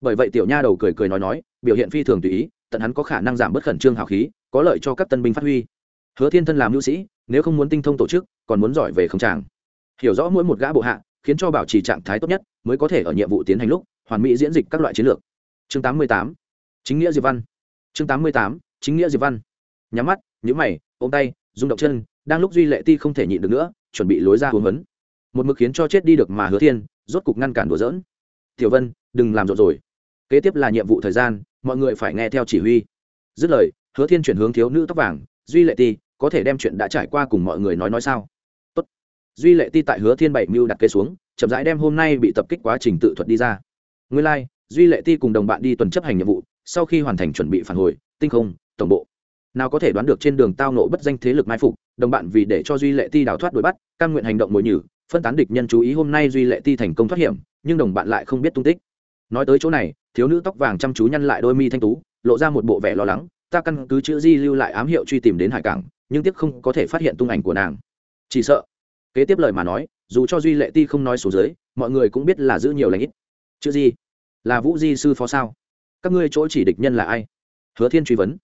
Bởi vậy tiểu nha đầu cười cười nói nói, biểu hiện phi thường tùy ý, tận hắn có khả năng giảm bớt khẩn trương hào khí, có lợi cho các tân binh phát huy. Hứa thiên thân làm nữ sĩ, nếu không muốn tinh thông tổ chức, còn muốn giỏi về không tràng hiểu rõ mỗi một gã bộ hạ, khiến cho bảo trì trạng thái tốt nhất, mới có thể ở nhiệm vụ tiến hành lúc hoàn mỹ diễn dịch các loại chiến lược. Chương 88. chính nghĩa diệp văn. Chương 88. chính nghĩa diệp văn. Nhắm mắt, nhíu mày, ôm tay, rung động chân, đang lúc duy lệ ti không thể nhịn được nữa, chuẩn bị lối ra hướng vấn một mực khiến cho chết đi được mà hứa thiên, rốt cục ngăn cản đùa dỡn tiểu vân, đừng làm rộn rồi. Kế tiếp là nhiệm vụ thời gian, mọi người phải nghe theo chỉ huy. Dứt lời, hứa thiên chuyển hướng thiếu nữ tóc vàng. Duy lệ ti, có thể đem chuyện đã trải qua cùng mọi người nói nói sao? Tốt. duy lệ ti tại hứa thiên bảy mưu đặt kế xuống, chậm rãi đem hôm nay bị tập kích quá trình tự thuật đi ra nguyên lai、like, duy lệ ti cùng đồng bạn đi tuần chấp hành nhiệm vụ sau khi hoàn thành chuẩn bị phản hồi tinh không tổng bộ. Nào có thể đoán được trên đường tao ngộ bất danh thế lực mai phục đồng bạn vì để cho duy lệ ti đào thoát đuổi bắt cam nguyện hành động mồi nhử phân tán địch nhân chú ý hôm nay duy lệ ti thành công thoát hiểm nhưng đồng bạn lại không biết tung tích. Nói tới chỗ này thiếu nữ tóc vàng chăm chú nhăn lại đôi mi thanh tú lộ ra một bộ vẻ lo lắng ta căn cứ chữ di lưu lại ám hiệu truy tìm đến hải cảng nhưng tiếc không có thể phát hiện tung ảnh của nàng. Chỉ sợ. Kế tiếp lời mà nói dù cho duy lệ ti không nói số dưới mọi người cũng biết là giữ nhiều lãnh ít chữ gì? Là vũ di sư phó sao? Các ngươi chỗ chỉ địch nhân là ai? Hứa thiên truy vấn.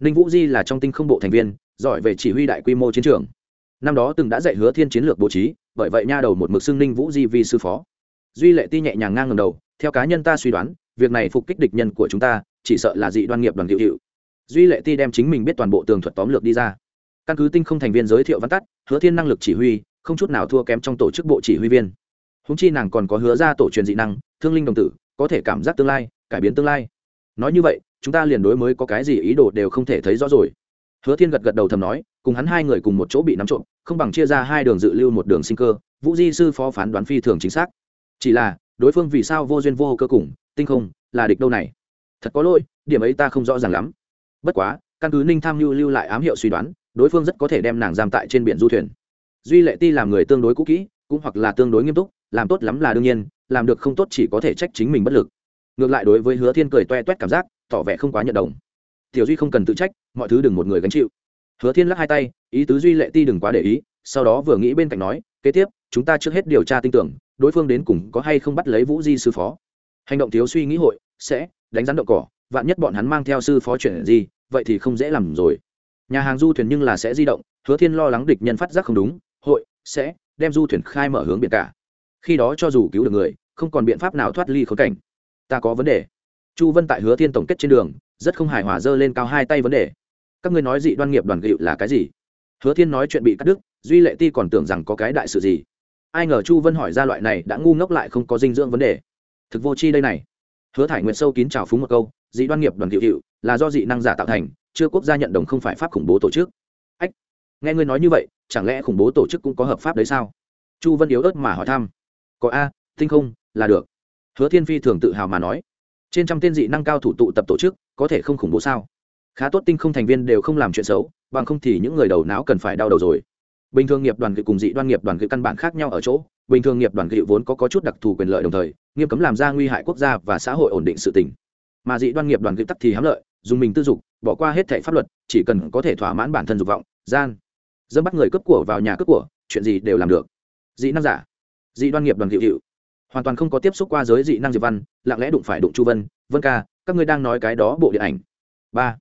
Ninh vũ di là trong tinh không bộ thành viên, giỏi về chỉ huy đại quy mô chiến trường. Năm đó từng đã dạy hứa thiên chiến lược bố trí, bởi vậy nha đầu một mực xưng ninh vũ di vi sư phó. Duy lệ ti nhẹ nhàng ngang ngầm đầu, theo cá nhân ta suy đoán, việc này phục kích địch nhân của chúng ta, chỉ sợ là dị đoan nghiệp đoàn hiệu hiệu duy lệ ti đem chính mình biết toàn bộ tường thuật tóm lược đi ra. Căn cứ tinh không thành viên giới thiệu văn tắt, hứa thiên năng lực chỉ huy, không chút nào thua kém trong tổ chức bộ chỉ huy viên húng chi nàng còn có hứa ra tổ truyền dị năng, thương linh đồng tử, có thể cảm giác tương lai, cải biến tương lai. Nói như vậy, chúng ta liền đối mới có cái gì ý đồ đều không thể thấy rõ rồi. Hứa thiên gật gật đầu thầm nói, cùng hắn hai người cùng một chỗ bị nắm trộm, không bằng chia ra hai đường dự lưu một đường sinh cơ, vũ di sư phó phán đoán phi thường chính xác. Chỉ là, đối phương vì sao vô duyên vô cơ cùng, tinh không, là địch đâu này? Thật có lỗi, điểm ấy ta không rõ ràng lắm. Bất quá, căn cứ ninh tham lưu lưu lại ám hiệu suy đoán, đối phương rất có thể đem nàng giam tại trên biển du thuyền. Duy lệ ti làm người tương đối cũ kỹ cũng hoặc là tương đối nghiêm túc, làm tốt lắm là đương nhiên, làm được không tốt chỉ có thể trách chính mình bất lực. Ngược lại đối với hứa thiên cười toe toét cảm giác, tỏ vẻ không quá nhận đồng. Tiểu duy không cần tự trách, mọi thứ đừng một người gánh chịu. Hứa thiên lắc hai tay, ý tứ duy lệ ti đừng quá để ý, sau đó vừa nghĩ bên cạnh nói, kế tiếp, chúng ta trước hết điều tra tin tưởng, đối phương đến cùng có hay không bắt lấy vũ di sư phó. Hành động thiếu suy nghĩ hội, sẽ, đánh rắn đậu cỏ, vạn nhất bọn hắn mang theo sư phó chuyển gì, vậy thì không dễ làm rồi. Nhà hàng du thuyền nhưng là sẽ di động, hứa thiên lo lắng địch nhân phát giác không đúng, hội, sẽ đem du thuyền khai mở hướng biển cả. Khi đó cho dù cứu được người, không còn biện pháp nào thoát ly khốn cảnh. Ta có vấn đề. Chu vân tại hứa thiên tổng kết trên đường, rất không hài hòa dơ lên cao hai tay vấn đề. Các ngươi nói dị đoan nghiệp đoàn gịu là cái gì? Hứa thiên nói chuyện bị cắt đứt, duy lệ ti còn tưởng rằng có cái đại sự gì. Ai ngờ chu vân hỏi ra loại này đã ngu ngốc lại không có dinh dưỡng vấn đề. Thực vô chi đây này. Hứa thải nguyện sâu kín trào phúng một câu, dị đoan nghiệp đoàn gịu hiệu là do dị năng giả tạo thành, chưa quốc gia nhận đồng không phải pháp khủng bố tổ chức nghe ngươi nói như vậy chẳng lẽ khủng bố tổ chức cũng có hợp pháp đấy sao? Chu vân yếu ớt mà hỏi thăm. Có a tinh không là được. Hứa thiên phi thường tự hào mà nói. Trên trăm tên dị năng cao thủ tụ tập tổ chức có thể không khủng bố sao? Khá tốt tinh không thành viên đều không làm chuyện xấu bằng không thì những người đầu não cần phải đau đầu rồi. Bình thường nghiệp đoàn kỵ cùng dị đoan nghiệp đoàn kỵ căn bản khác nhau ở chỗ bình thường nghiệp đoàn kỵ vốn có, có chút đặc thù quyền lợi đồng thời nghiêm cấm làm ra nguy hại quốc gia và xã hội ổn định sự tỉnh mà dị đoan nghiệp đoàn kỵ tắc thì hám lợi dùng mình tư dục bỏ qua hết thệ pháp luật chỉ cần có thể thỏa mãn bản thân dục vọng gian dâm bắt người cướp của vào nhà cướp của chuyện gì đều làm được dị năng giả dị đoan nghiệp đoàn hiệu hiệu hoàn toàn không có tiếp xúc qua giới dị năng diệp văn lặng lẽ đụng phải đụng chu vân vân ca các ngươi đang nói cái đó bộ điện ảnh ba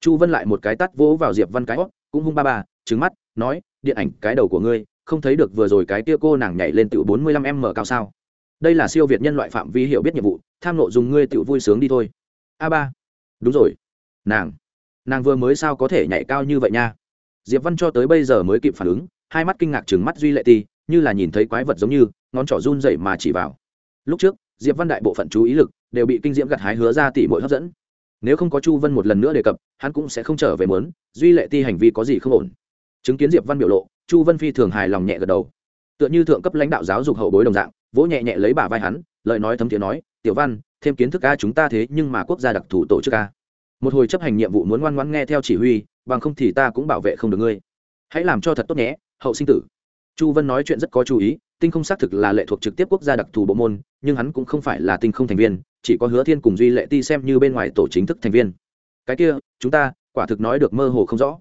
chu vân lại một cái tắt vỗ vào diệp văn cái hót cũng hung ba ba trứng mắt nói điện ảnh cái đầu của ngươi không thấy được vừa rồi cái tia cô nàng nhảy lên tự bốn mươi lăm m cao sao đây là siêu việt nhân loại phạm vi hiểu biết nhiệm vụ tham nộ dùng ngươi tự vui sướng đi thôi a ba đúng rồi nàng nàng vừa mới sao có thể nhảy cao như vậy nha diệp văn cho tới bây giờ mới kịp phản ứng, hai mắt kinh ngạc chừng mắt duy lệ ti, như là nhìn thấy quái vật giống như, ngón trỏ run dậy mà chỉ vào. Lúc trước, diệp văn đại bộ phận chú ý lực đều bị kinh diễm gặt hái hứa ra tỷ mỗi hấp dẫn. Nếu không có chu vân một lần nữa đề cập, hắn cũng sẽ không trở về mớn duy lệ ti hành vi có gì không ổn. Chứng kiến diệp văn biểu lộ, chu vân phi thường hài lòng nhẹ gật đầu. Tựa như thượng cấp lãnh đạo giáo dục hậu bối đồng dạng, vỗ nhẹ nhẹ lấy bả vai hắn, lời nói thấm tiếng nói, tiểu văn, thêm kiến thức ca chúng ta thế nhưng mà quốc gia đặc thù tổ chức ca một hồi chấp hành nhiệm vụ muốn ngoan ngoãn nghe theo chỉ huy bằng không thì ta cũng bảo vệ không được ngươi. Hãy làm cho thật tốt nhé, hậu sinh tử. Chu vân nói chuyện rất có chú ý, tinh không xác thực là lệ thuộc trực tiếp quốc gia đặc thù bộ môn, nhưng hắn cũng không phải là tinh không thành viên, chỉ có hứa thiên cùng duy lệ ti xem như bên ngoài tổ chính thức thành viên. Cái kia, chúng ta, quả thực nói được mơ hồ không rõ.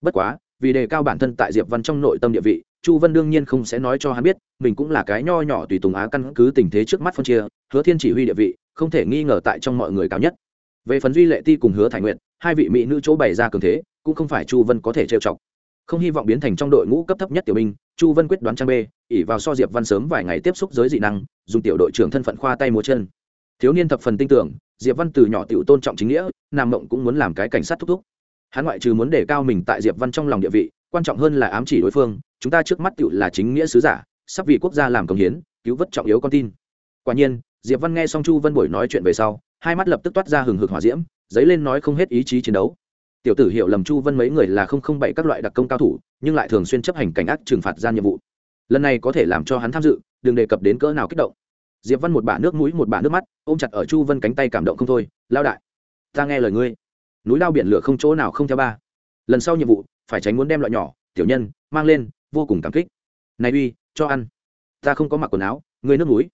Bất quá, vì đề cao bản thân tại diệp văn trong nội tâm địa vị, chu vân đương nhiên không sẽ nói cho hắn biết, mình cũng là cái nho nhỏ tùy tùng á căn cứ tình thế trước mắt phân chia, hứa thiên chỉ huy địa vị, không thể nghi ngờ tại trong mọi người cao nhất. Về phần duy lệ ti cùng hứa thải nguyện hai vị mỹ nữ chỗ bày ra cường thế cũng không phải chu vân có thể trêu chọc. Không hy vọng biến thành trong đội ngũ cấp thấp nhất tiểu binh, chu vân quyết đoán trang b ỉ vào so diệp văn sớm vài ngày tiếp xúc giới dị năng, dùng tiểu đội trưởng thân phận khoa tay múa chân. Thiếu niên thập phần tin tưởng, diệp văn từ nhỏ tiểu tôn trọng chính nghĩa, nam mộng cũng muốn làm cái cảnh sát thúc thúc. Hắn ngoại trừ muốn để cao mình tại diệp văn trong lòng địa vị, quan trọng hơn là ám chỉ đối phương, chúng ta trước mắt tiểu là chính nghĩa sứ giả, sắp vì quốc gia làm công hiến, cứu vớt trọng yếu con tin. Quả nhiên, diệp văn nghe xong chu vân buổi nói chuyện về sau, hai mắt lập tức toát ra hừng hực hỏa diễm, giấy lên nói không hết ý chí chiến đấu tiểu tử hiểu lầm chu vân mấy người là không không bảy các loại đặc công cao thủ, nhưng lại thường xuyên chấp hành cảnh ác trừng phạt gian nhiệm vụ. Lần này có thể làm cho hắn tham dự, đừng đề cập đến cỡ nào kích động. Diệp văn một bả nước mũi, một bả nước mắt, ôm chặt ở chu vân cánh tay cảm động không thôi lao đại, ta nghe lời ngươi. Núi lao biển lửa không chỗ nào không theo ba. Lần sau nhiệm vụ, phải tránh muốn đem loại nhỏ, tiểu nhân, mang lên, vô cùng cảm kích. Này uy, cho ăn. Ta không có mặc quần áo, ngươi nước mũi.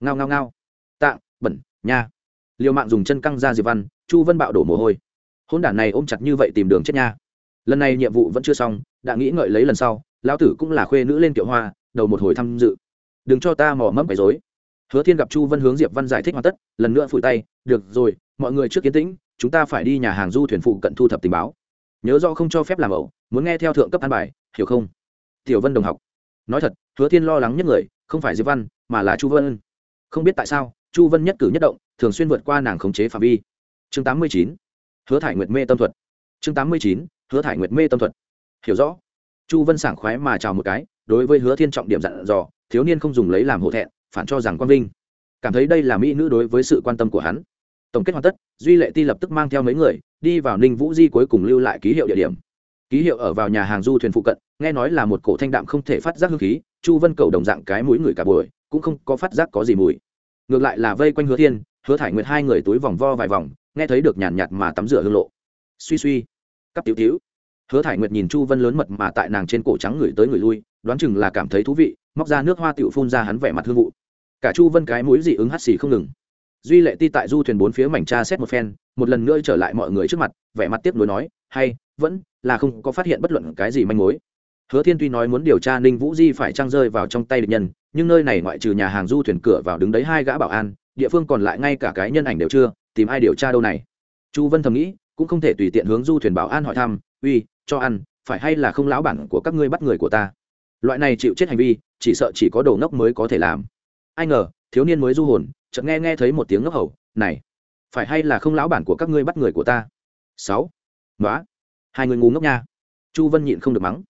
Ngao ngao ngao. Tạng bẩn, nha. Liều mạng dùng chân căng ra diệp văn, chu vân bạo đổ mồ hôi hôn đản này ôm chặt như vậy tìm đường chết nha. Lần này nhiệm vụ vẫn chưa xong, đã nghĩ ngợi lấy lần sau, lão tử cũng là khuê nữ lên kiệu hoa, đầu một hồi tham dự. Đừng cho ta mò mẫm bày dối hứa thiên gặp chu vân hướng diệp văn giải thích hoàn tất, lần nữa phủi tay, được rồi, mọi người trước kiến tĩnh, chúng ta phải đi nhà hàng du thuyền phụ cận thu thập tình báo. Nhớ do không cho phép làm ẩu, muốn nghe theo thượng cấp an bài, hiểu không? Tiểu vân đồng học. Nói thật, hứa thiên lo lắng nhất người, không phải diệp văn, mà là chu vân. Không biết tại sao, chu vân nhất cử nhất động, thường xuyên vượt qua nàng khống chế phạm vi. Chương tám mươi chín hứa thải nguyệt mê tâm thuật. Chương tám mươi chín, hứa thải nguyệt mê tâm thuật. Hiểu rõ. Chu vân sảng khoái mà chào một cái, đối với hứa thiên trọng điểm dặn dò, thiếu niên không dùng lấy làm hổ thẹn, phản cho rằng quang vinh. Cảm thấy đây là mỹ nữ đối với sự quan tâm của hắn. Tổng kết hoàn tất, duy lệ ti lập tức mang theo mấy người, đi vào ninh vũ di cuối cùng lưu lại ký hiệu địa điểm. Ký hiệu ở vào nhà hàng du thuyền phụ cận, nghe nói là một cổ thanh đạm không thể phát giác hương khí, chu vân cầu đồng dạng cái mũi người cả buổi, cũng không có phát giác có gì mùi. Ngược lại là vây quanh hứa thiên, hứa thải nguyệt hai người túi vòng vo vài vòng nghe thấy được nhàn nhạt, mà tắm rửa hương lộ. Suy suy cắp tiểu tiểu. Hứa thải nguyệt nhìn chu vân lớn mật mà tại nàng trên cổ trắng người tới người lui đoán chừng là cảm thấy thú vị móc ra nước hoa tiểu phun ra hắn vẻ mặt hương vụ. Cả chu vân cái mũi dị ứng hắt xì không ngừng. Duy lệ ti tại du thuyền bốn phía mảnh tra xét một phen một lần nữa trở lại mọi người trước mặt vẻ mặt tiếp nối nói hay vẫn là không có phát hiện bất luận cái gì manh mối. Hứa thiên tuy nói muốn điều tra ninh vũ di phải trang rơi vào trong tay địch nhân nhưng nơi này ngoại trừ nhà hàng du thuyền cửa vào đứng đấy hai gã bảo an địa phương còn lại ngay cả cái nhân ảnh đều chưa tìm ai điều tra đâu này? Chu vân thầm nghĩ, cũng không thể tùy tiện hướng du thuyền bảo an hỏi thăm, uy, cho ăn, phải hay là không lão bản của các ngươi bắt người của ta? Loại này chịu chết hành vi, chỉ sợ chỉ có đồ ngốc mới có thể làm. Ai ngờ, thiếu niên mới du hồn, chợt nghe nghe thấy một tiếng ngốc hầu, này, phải hay là không lão bản của các ngươi bắt người của ta? Sáu. Nói hai người ngu ngốc nha. Chu vân nhịn không được mắng.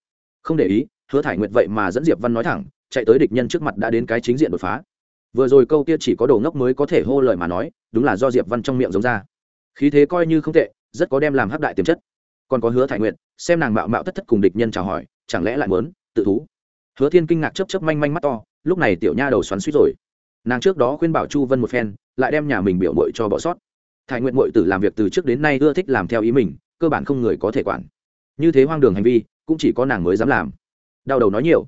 Không để ý, hứa thải nguyệt vậy mà dẫn diệp văn nói thẳng, chạy tới địch nhân trước mặt đã đến cái chính diện đột phá vừa rồi câu kia chỉ có đồ ngốc mới có thể hô lời mà nói, đúng là do diệp văn trong miệng giống ra. Khí thế coi như không tệ, rất có đem làm hắc đại tiềm chất. Còn có hứa thải nguyện xem nàng mạo mạo thất thất cùng địch nhân chào hỏi, chẳng lẽ lại muốn tự thú? Hứa thiên kinh ngạc chấp chấp manh manh mắt to, lúc này tiểu nha đầu xoắn suýt rồi. Nàng trước đó khuyên bảo chu vân một phen, lại đem nhà mình biểu mội cho bỏ sót. Thải nguyện mội tử làm việc từ trước đến nay ưa thích làm theo ý mình, cơ bản không người có thể quản. Như thế hoang đường hành vi, cũng chỉ có nàng mới dám làm. Đau đầu nói nhiều.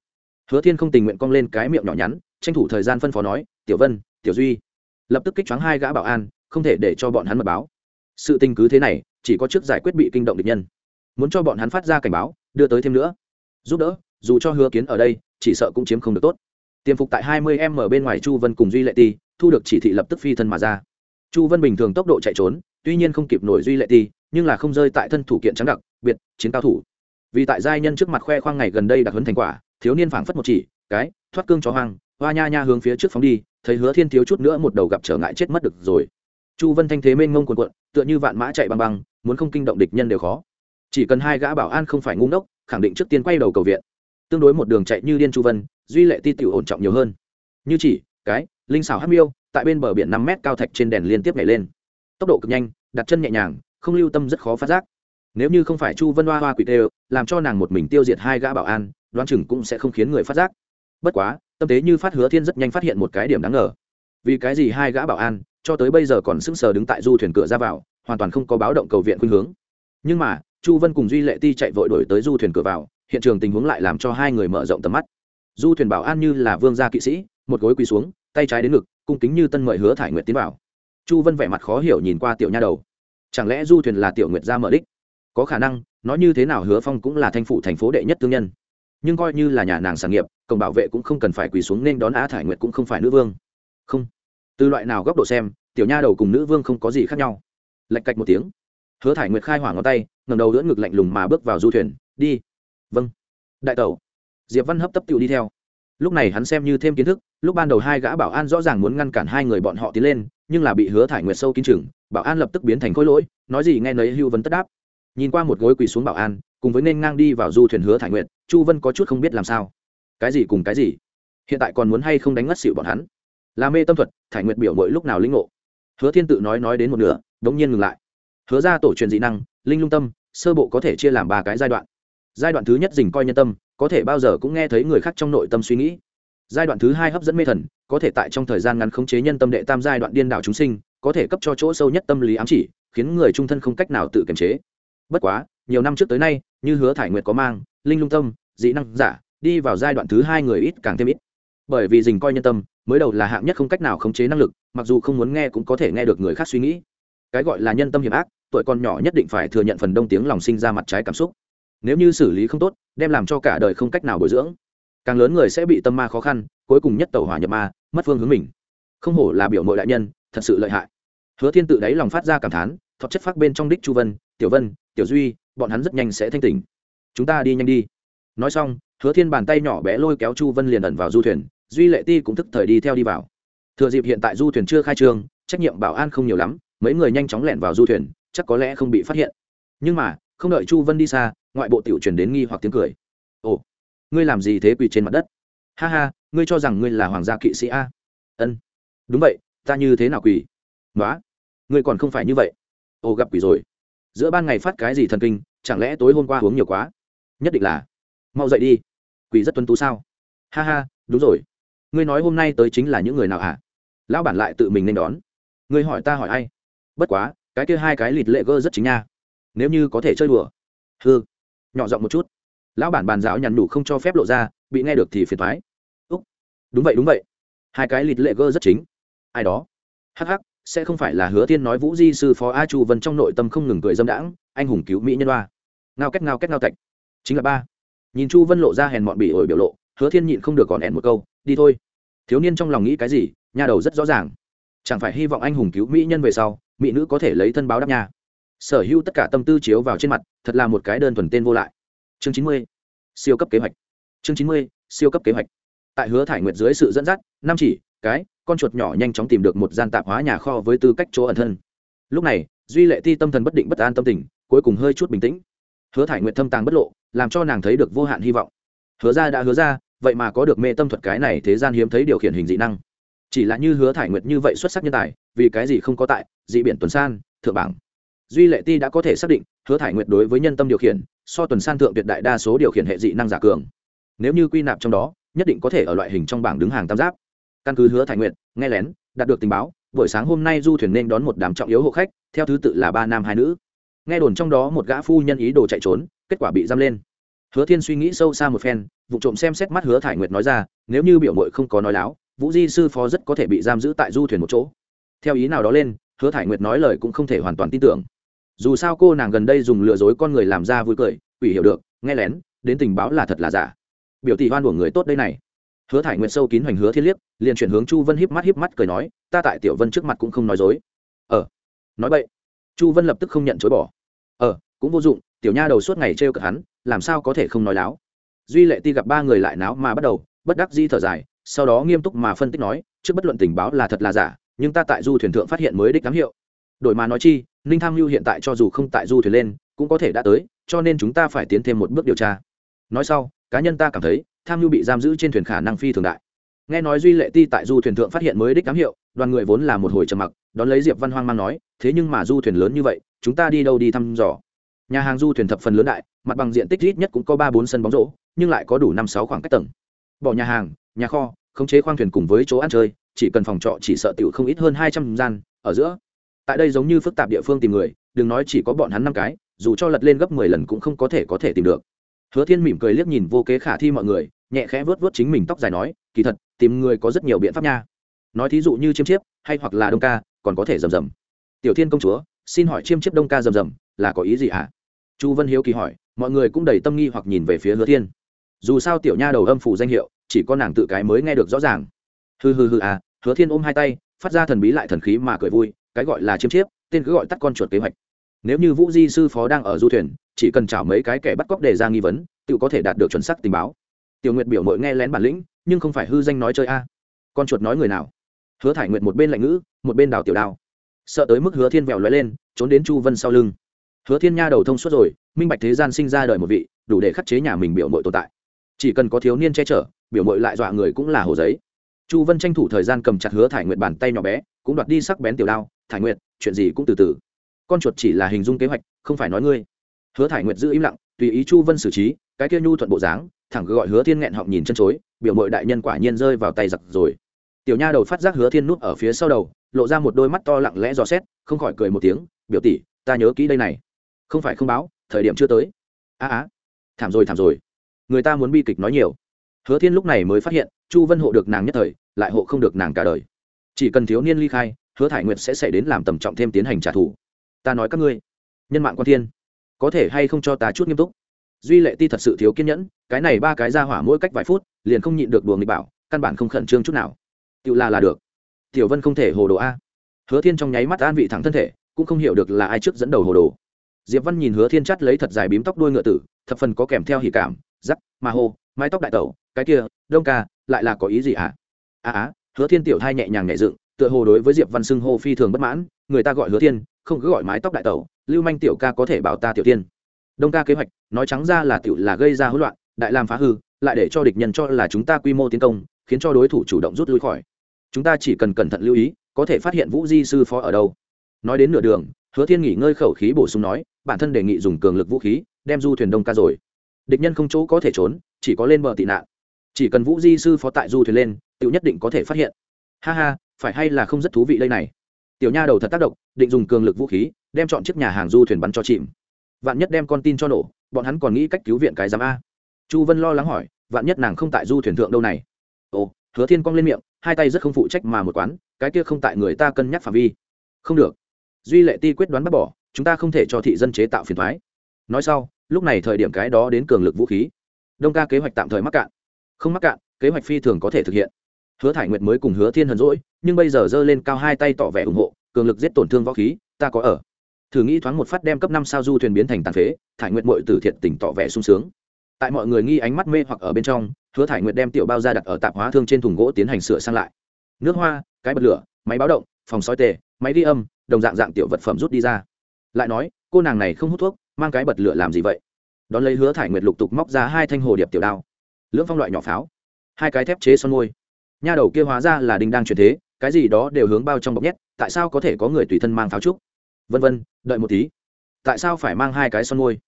Hứa thiên không tình nguyện cong lên cái miệng nhỏ nhắn, tranh thủ thời gian phân phó nói tiểu vân, tiểu duy. Lập tức kích choáng hai gã bảo an, không thể để cho bọn hắn mật báo. Sự tình cứ thế này, chỉ có trước giải quyết bị kinh động địch nhân. Muốn cho bọn hắn phát ra cảnh báo, đưa tới thêm nữa. Giúp đỡ, dù cho hứa kiến ở đây, chỉ sợ cũng chiếm không được tốt. Tiềm phục tại hai mươi m bên ngoài chu vân cùng duy lệ ti, thu được chỉ thị lập tức phi thân mà ra. Chu vân bình thường tốc độ chạy trốn, tuy nhiên không kịp nổi duy lệ ti, nhưng là không rơi tại thân thủ kiện trắng đặc, biệt, chiến cao thủ. Vì tại giai nhân trước mặt khoe khoang ngày gần đây đặc hấn thành quả, thiếu niên phảng phất một chỉ, cái, thoát cương chó hoang, hoa nha nha hướng phía trước phóng đi thấy hứa thiên thiếu chút nữa một đầu gặp trở ngại chết mất được rồi. Chu vân thanh thế mênh ngông quần quận tựa như vạn mã chạy băng băng, muốn không kinh động địch nhân đều khó. Chỉ cần hai gã bảo an không phải ngu ngốc, khẳng định trước tiên quay đầu cầu viện. Tương đối một đường chạy như điên chu vân, duy lệ ti tiểu ổn trọng nhiều hơn. Như chỉ, cái, linh xảo hát miêu, tại bên bờ biển năm mét cao thạch trên đèn liên tiếp nhảy lên. Tốc độ cực nhanh, đặt chân nhẹ nhàng, không lưu tâm rất khó phát giác. Nếu như không phải chu vân hoa hoa quỷ tê làm cho nàng một mình tiêu diệt hai gã bảo an, đoán chừng cũng sẽ không khiến người phát giác bất quá, tâm tế như phát hứa thiên rất nhanh phát hiện một cái điểm đáng ngờ. Vì cái gì hai gã bảo an, cho tới bây giờ còn sững sờ đứng tại du thuyền cửa ra vào, hoàn toàn không có báo động cầu viện khuynh hướng. Nhưng mà, chu vân cùng duy lệ ti chạy vội đổi tới du thuyền cửa vào, hiện trường tình huống lại làm cho hai người mở rộng tầm mắt. Du thuyền bảo an như là vương gia kỵ sĩ, một gối quỳ xuống, tay trái đến ngực, cung kính như tân mời hứa thải nguyệt tiến vào. Chu vân vẻ mặt khó hiểu nhìn qua tiểu nha đầu. Chẳng lẽ du thuyền là tiểu nguyệt gia mở đích? Có khả năng nói như thế nào hứa phong cũng là thanh phụ thành phố đệ nhất thương nhân nhưng coi như là nhà nàng sản nghiệp, cổng bảo vệ cũng không cần phải quỳ xuống nên đón á thải nguyệt cũng không phải nữ vương. Không. Từ loại nào góc độ xem, tiểu nha đầu cùng nữ vương không có gì khác nhau. Lạch cạch một tiếng. Hứa thải nguyệt khai hỏa ngón tay ngầm đầu đỡ ngực lạnh lùng mà bước vào du thuyền. Đi. Vâng. Đại tẩu. Diệp văn hấp tấp tựu đi theo. Lúc này hắn xem như thêm kiến thức, lúc ban đầu hai gã bảo an rõ ràng muốn ngăn cản hai người bọn họ tiến lên, nhưng là bị hứa thải nguyệt sâu kín chừng, bảo an lập tức biến thành khối lỗi, nói gì nghe nấy hưu vấn tất đáp. Nhìn qua một gối quỳ xuống bảo an cùng với nên ngang đi vào du thuyền hứa thải nguyệt, chu vân có chút không biết làm sao. Cái gì cùng cái gì? Hiện tại còn muốn hay không đánh ngất xịu bọn hắn? Là mê tâm thuật, thải nguyệt biểu mỗi lúc nào linh ngộ? Hứa thiên tự nói nói đến một nửa, đống nhiên ngừng lại. Hứa ra tổ truyền dị năng, linh lung tâm, sơ bộ có thể chia làm ba cái giai đoạn. Giai đoạn thứ nhất dình coi nhân tâm, có thể bao giờ cũng nghe thấy người khác trong nội tâm suy nghĩ. Giai đoạn thứ hai hấp dẫn mê thần, có thể tại trong thời gian ngắn khống chế nhân tâm đệ tam giai đoạn điên đảo chúng sinh, có thể cấp cho chỗ sâu nhất tâm lý ám chỉ, khiến người trung thân không cách nào tự kiềm chế. Bất quá nhiều năm trước tới nay, như hứa thải nguyệt có mang, linh lung tâm, dị năng giả, đi vào giai đoạn thứ hai người ít càng thêm ít. Bởi vì dình coi nhân tâm, mới đầu là hạng nhất không cách nào khống chế năng lực, mặc dù không muốn nghe cũng có thể nghe được người khác suy nghĩ. Cái gọi là nhân tâm hiểm ác, tuổi con nhỏ nhất định phải thừa nhận phần đông tiếng lòng sinh ra mặt trái cảm xúc. Nếu như xử lý không tốt, đem làm cho cả đời không cách nào bồi dưỡng. Càng lớn người sẽ bị tâm ma khó khăn, cuối cùng nhất tàu hỏa nhập ma, mất phương hướng mình. Không hổ là biểu mội đại nhân, thật sự lợi hại. Hứa thiên tự đáy lòng phát ra cảm thán thọ chất phát bên trong đích chu vân, tiểu vân, tiểu duy bọn hắn rất nhanh sẽ thanh tỉnh. Chúng ta đi nhanh đi. Nói xong, hứa thiên bàn tay nhỏ bé lôi kéo chu vân liền ẩn vào du thuyền, duy lệ ti cũng thức thời đi theo đi vào. Thừa dịp hiện tại du thuyền chưa khai trương, trách nhiệm bảo an không nhiều lắm, mấy người nhanh chóng lẻn vào du thuyền, chắc có lẽ không bị phát hiện. Nhưng mà, không đợi chu vân đi xa, ngoại bộ tiểu truyền đến nghi hoặc tiếng cười. Ồ, ngươi làm gì thế quỳ trên mặt đất? Ha ha, ngươi cho rằng ngươi là hoàng gia kỵ sĩ a? Ân, đúng vậy, ta như thế nào quỳ? Nói ngươi còn không phải như vậy. Ồ, gặp quỷ rồi giữa ban ngày phát cái gì thần kinh, chẳng lẽ tối hôm qua uống nhiều quá? Nhất định là. Mau dậy đi. Quỷ rất tuân tú sao? Ha ha, đúng rồi. Ngươi nói hôm nay tới chính là những người nào hả? Lão bản lại tự mình nên đón. Ngươi hỏi ta hỏi ai? Bất quá, cái kia hai cái lịt lệ gơ rất chính nha. Nếu như có thể chơi đùa. Hư nhỏ giọng một chút. Lão bản bàn giáo nhằn đủ không cho phép lộ ra, bị nghe được thì phiền thoái úc. Đúng vậy đúng vậy. Hai cái lịt lệ gơ rất chính. Ai đó? Hắc hắc sẽ không phải là hứa thiên nói vũ di sư phó a chu vân trong nội tâm không ngừng cười dâm đãng, anh hùng cứu mỹ nhân đoa ngao cách ngao cách ngao tạch. Chính là ba. Nhìn chu vân lộ ra hèn mọn bị ổi biểu lộ, hứa thiên nhịn không được còn hẹn một câu, đi thôi. Thiếu niên trong lòng nghĩ cái gì nhà đầu rất rõ ràng. Chẳng phải hy vọng anh hùng cứu mỹ nhân về sau, mỹ nữ có thể lấy thân báo đáp nhà sở hữu tất cả tâm tư chiếu vào trên mặt, thật là một cái đơn thuần tên vô lại. Chương chín mươi. Siêu cấp kế hoạch. Chương chín mươi, siêu cấp kế hoạch. Tại hứa thải nguyệt dưới sự dẫn dắt, năm chỉ, cái con chuột nhỏ nhanh chóng tìm được một gian tạp hóa nhà kho với tư cách chỗ ẩn thân. Lúc này, duy lệ ti tâm thần bất định bất an tâm tình, cuối cùng hơi chút bình tĩnh. Hứa thải nguyệt thâm tàng bất lộ, làm cho nàng thấy được vô hạn hy vọng. Hứa ra đã hứa ra, vậy mà có được mê tâm thuật cái này thế gian hiếm thấy điều khiển hình dị năng. Chỉ là như hứa thải nguyệt như vậy xuất sắc nhân tài, vì cái gì không có tại dị biển tuần san, thượng bảng? Duy lệ ti đã có thể xác định, hứa thải nguyệt đối với nhân tâm điều khiển, so tuần san thượng tuyệt đại đa số điều khiển hệ dị năng giả cường. Nếu như quy nạp trong đó, nhất định có thể ở loại hình trong bảng đứng hàng tam giáp căn cứ hứa thải nguyệt nghe lén, đạt được tình báo, buổi sáng hôm nay du thuyền nên đón một đám trọng yếu hộ khách, theo thứ tự là ba nam hai nữ. Nghe đồn trong đó một gã phu nhân ý đồ chạy trốn, kết quả bị giam lên. Hứa thiên suy nghĩ sâu xa một phen, vụ trộm xem xét mắt hứa thải nguyệt nói ra, nếu như biểu mội không có nói láo, vũ di sư phó rất có thể bị giam giữ tại du thuyền một chỗ. Theo ý nào đó lên, hứa thải nguyệt nói lời cũng không thể hoàn toàn tin tưởng. Dù sao cô nàng gần đây dùng lừa dối con người làm ra vui cười, quỷ hiểu được, nghe lén, đến tình báo là thật là giả. Biểu tỷ hoan của người tốt đây này hứa thải nguyệt sâu kín hoành hứa thiên liếc, liền chuyển hướng chu vân híp mắt híp mắt cười nói, ta tại tiểu vân trước mặt cũng không nói dối. Ờ nói vậy chu vân lập tức không nhận chối bỏ. Ờ cũng vô dụng, tiểu nha đầu suốt ngày trêu cợt hắn, làm sao có thể không nói láo? Duy lệ ti gặp ba người lại náo mà bắt đầu, bất đắc di thở dài, sau đó nghiêm túc mà phân tích nói, trước bất luận tình báo là thật là giả, nhưng ta tại du thuyền thượng phát hiện mới đích ám hiệu. Đổi mà nói chi, ninh tham mưu hiện tại cho dù không tại du thuyền lên, cũng có thể đã tới, cho nên chúng ta phải tiến thêm một bước điều tra. Nói sau, cá nhân ta cảm thấy tham nhu bị giam giữ trên thuyền khả năng phi thường đại. Nghe nói duy lệ ti tại du thuyền thượng phát hiện mới đích cám hiệu, đoàn người vốn là một hồi trầm mặc, đón lấy diệp văn hoang mang nói, thế nhưng mà du thuyền lớn như vậy, chúng ta đi đâu đi thăm dò? Nhà hàng du thuyền thập phần lớn đại, mặt bằng diện tích ít nhất cũng có ba bốn sân bóng rổ, nhưng lại có đủ năm sáu khoảng cách tầng. Bỏ nhà hàng, nhà kho, khống chế khoang thuyền cùng với chỗ ăn chơi, chỉ cần phòng trọ chỉ sợ tiểu không ít hơn hai trăm gian, ở giữa. Tại đây giống như phức tạp địa phương tìm người, đừng nói chỉ có bọn hắn năm cái, dù cho lật lên gấp mười lần cũng không có thể có thể tìm được hứa thiên mỉm cười liếc nhìn vô kế khả thi mọi người, nhẹ khẽ vớt vớt chính mình tóc dài nói, kỳ thật, tìm người có rất nhiều biện pháp nha. Nói thí dụ như chiêm chiếp, hay hoặc là đông ca, còn có thể rầm rầm. Tiểu thiên công chúa, xin hỏi chiêm chiếp đông ca rầm rầm, là có ý gì hả chu vân hiếu kỳ hỏi, mọi người cũng đầy tâm nghi hoặc nhìn về phía hứa thiên. Dù sao tiểu nha đầu âm phủ danh hiệu, chỉ có nàng tự cái mới nghe được rõ ràng. Hừ hừ hừ à hứa thiên ôm hai tay, phát ra thần bí lại thần khí mà cười vui, cái gọi là chiêm chiếp, tên cứ gọi tắt con chuột kế hoạch nếu như vũ di sư phó đang ở du thuyền, chỉ cần chảo mấy cái kẻ bắt cóc đề ra nghi vấn, tự có thể đạt được chuẩn xác tình báo. Tiểu nguyệt biểu mội nghe lén bản lĩnh, nhưng không phải hư danh nói chơi a. Con chuột nói người nào? Hứa thải nguyệt một bên lạnh ngữ, một bên đào tiểu đao. Sợ tới mức hứa thiên vẹo lóe lên, trốn đến chu vân sau lưng. Hứa thiên nha đầu thông suốt rồi, minh bạch thế gian sinh ra đời một vị, đủ để khắc chế nhà mình biểu mội tồn tại. Chỉ cần có thiếu niên che chở, biểu mội lại dọa người cũng là hồ giấy. Chu vân tranh thủ thời gian cầm chặt hứa thải nguyệt bàn tay nhỏ bé, cũng đoạt đi sắc bén tiểu đao. Thải nguyệt, chuyện gì cũng từ từ con chuột chỉ là hình dung kế hoạch, không phải nói ngươi. Hứa thải nguyệt giữ im lặng, tùy ý chu vân xử trí, cái kia nhu thuận bộ dáng, thẳng gọi hứa thiên nghẹn họng nhìn chân chối, biểu mội đại nhân quả nhiên rơi vào tay giặc rồi. Tiểu nha đầu phát giác hứa thiên nút ở phía sau đầu, lộ ra một đôi mắt to lặng lẽ dò xét, không khỏi cười một tiếng, biểu tỷ, ta nhớ kỹ đây này. Không phải không báo, thời điểm chưa tới. A á thảm rồi thảm rồi. Người ta muốn bi kịch nói nhiều. Hứa thiên lúc này mới phát hiện, chu vân hộ được nàng nhất thời, lại hộ không được nàng cả đời. Chỉ cần thiếu niên ly khai, hứa thải nguyệt sẽ xảy đến làm tầm trọng thêm tiến hành trả thù ta nói các ngươi, nhân mạng quan thiên, có thể hay không cho ta chút nghiêm túc? Duy lệ ti thật sự thiếu kiên nhẫn, cái này ba cái ra hỏa mỗi cách vài phút, liền không nhịn được đùa nghịch bảo, căn bản không khẩn trương chút nào. Tự là là được. Tiểu vân không thể hồ đồ a. Hứa thiên trong nháy mắt an vị thẳng thân thể, cũng không hiểu được là ai trước dẫn đầu hồ đồ. Diệp văn nhìn hứa thiên chắt lấy thật dài bím tóc đuôi ngựa tử, thập phần có kèm theo hỉ cảm giắc mà hô, mái tóc đại tẩu, cái kia, đông ca, lại là có ý gì ạ? À? á, hứa thiên tiểu thai nhẹ nhàng nhẹ dựng, tựa hồ đối với diệp văn xưng hô phi thường bất mãn, người ta gọi hứa thiên không cứ gọi mái tóc đại tẩu, lưu manh tiểu ca có thể bảo ta tiểu tiên. Đông ca kế hoạch, nói trắng ra là tiểu là gây ra hỗn loạn, đại làm phá hư, lại để cho địch nhân cho là chúng ta quy mô tiến công, khiến cho đối thủ chủ động rút lui khỏi. Chúng ta chỉ cần cẩn thận lưu ý, có thể phát hiện vũ di sư phó ở đâu. Nói đến nửa đường, hứa thiên nghỉ ngơi khẩu khí bổ sung nói, bản thân đề nghị dùng cường lực vũ khí, đem du thuyền đông ca rồi. Địch nhân không chỗ có thể trốn, chỉ có lên bờ tị nạn. Chỉ cần vũ di sư phó tại du thuyền lên tự nhất định có thể phát hiện. Ha ha, phải hay là không rất thú vị đây này tiểu nha đầu thật tác động, định dùng cường lực vũ khí, đem chọn chiếc nhà hàng du thuyền bắn cho chìm. Vạn nhất đem con tin cho nổ, bọn hắn còn nghĩ cách cứu viện cái giám a. Chu vân lo lắng hỏi, vạn nhất nàng không tại du thuyền thượng đâu này? Ồ, hứa thiên cong lên miệng, hai tay rất không phụ trách mà một quán, cái kia không tại người ta cân nhắc phạm vi. Không được. Duy lệ ti quyết đoán bắt bỏ, chúng ta không thể cho thị dân chế tạo phiền thoái nói sau, lúc này thời điểm cái đó đến cường lực vũ khí. Đông ca kế hoạch tạm thời mắc cạn. Không mắc cạn, kế hoạch phi thường có thể thực hiện hứa thải nguyệt mới cùng hứa thiên hờn rỗi nhưng bây giờ giơ lên cao hai tay tỏ vẻ ủng hộ, cường lực giết tổn thương võ khí, ta có ở. Thử nghĩ thoáng một phát đem cấp năm sao du thuyền biến thành tàn phế, thải nguyệt mội từ thiện tỉnh tỏ vẻ sung sướng. Tại mọi người nghi ánh mắt mê hoặc ở bên trong, hứa thải nguyệt đem tiểu bao ra đặt ở tạp hóa thương trên thùng gỗ tiến hành sửa sang lại. Nước hoa, cái bật lửa, máy báo động, phòng soi tề, máy đi âm, đồng dạng dạng tiểu vật phẩm rút đi ra. Lại nói, cô nàng này không hút thuốc, mang cái bật lửa làm gì vậy? Đón lấy hứa thải nguyệt lục tục móc ra hai thanh hồ điệp tiểu đao. Lưỡng phong loại nhỏ pháo. Hai cái thép chế son môi nha đầu kia hóa ra là đinh đang chuyển thế, cái gì đó đều hướng bao trong bọc nhét, tại sao có thể có người tùy thân mang pháo trúc? Vân vân, đợi một tí. Tại sao phải mang hai cái son môi?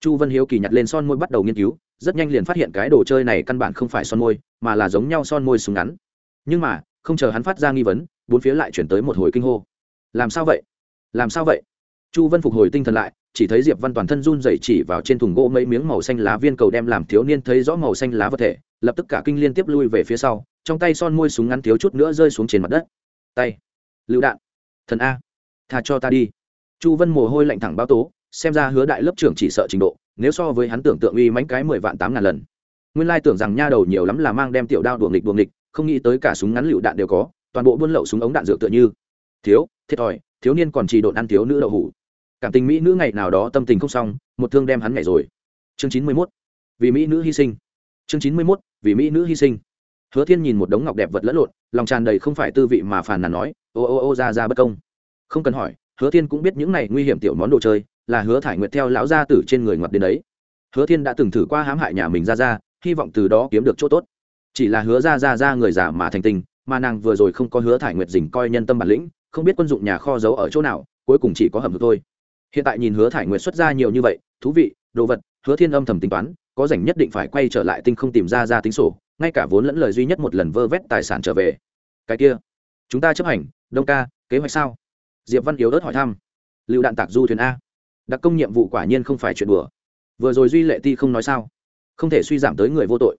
Chu vân hiếu kỳ nhặt lên son môi bắt đầu nghiên cứu, rất nhanh liền phát hiện cái đồ chơi này căn bản không phải son môi, mà là giống nhau son môi súng ngắn. Nhưng mà, không chờ hắn phát ra nghi vấn, bốn phía lại chuyển tới một hồi kinh hô. Làm sao vậy? Làm sao vậy? Chu vân phục hồi tinh thần lại, chỉ thấy diệp văn toàn thân run rẩy chỉ vào trên thùng gỗ mấy miếng màu xanh lá viên cầu đem làm thiếu niên thấy rõ màu xanh lá vật thể, lập tức cả kinh liên tiếp lui về phía sau trong tay son môi súng ngắn thiếu chút nữa rơi xuống trên mặt đất. Tay. Lựu đạn. Thần a. Tha cho ta đi. Chu vân mồ hôi lạnh thẳng báo tố, xem ra hứa đại lớp trưởng chỉ sợ trình độ, nếu so với hắn tưởng tượng uy mánh cái mười vạn tám ngàn lần. Nguyên lai tưởng rằng nha đầu nhiều lắm là mang đem tiểu đao đuồng nghịch đuồng nghịch, không nghĩ tới cả súng ngắn lựu đạn đều có, toàn bộ buôn lậu súng ống đạn dược tựa như. Thiếu, thiệt thòi, thiếu niên còn chỉ độn ăn thiếu nữ đậu hủ. Cảm tình mỹ nữ ngày nào đó tâm tình không xong, một thương đem hắn ngày rồi. Chương chín mươi mốt, vì mỹ nữ hy sinh. Chương chín mươi mốt, vì mỹ nữ hy sinh hứa thiên nhìn một đống ngọc đẹp vật lẫn lộn, lòng tràn đầy không phải tư vị mà phàn nàn nói, ô ô ô, ra ra bất công. Không cần hỏi, hứa thiên cũng biết những này nguy hiểm tiểu món đồ chơi là hứa thải nguyệt theo lão gia tử trên người ngoặt đến đấy. Hứa thiên đã từng thử qua hãm hại nhà mình ra ra, hy vọng từ đó kiếm được chỗ tốt. Chỉ là hứa ra ra ra người già mà thành tình, mà nàng vừa rồi không có hứa thải nguyệt dình coi nhân tâm bản lĩnh, không biết quân dụng nhà kho giấu ở chỗ nào, cuối cùng chỉ có hầm hực thôi. Hiện tại nhìn hứa thải nguyệt xuất ra nhiều như vậy, thú vị, đồ vật, hứa thiên âm thầm tính toán, có rảnh nhất định phải quay trở lại tinh không tìm ra ra tính sổ ngay cả vốn lẫn lời duy nhất một lần vơ vét tài sản trở về. Cái kia, chúng ta chấp hành, đông ca, kế hoạch sao? Diệp văn yếu ớt hỏi thăm. Lựu đạn tạc du thuyền a. Đặc công nhiệm vụ quả nhiên không phải chuyện đùa. Vừa rồi duy lệ ti không nói sao? Không thể suy giảm tới người vô tội.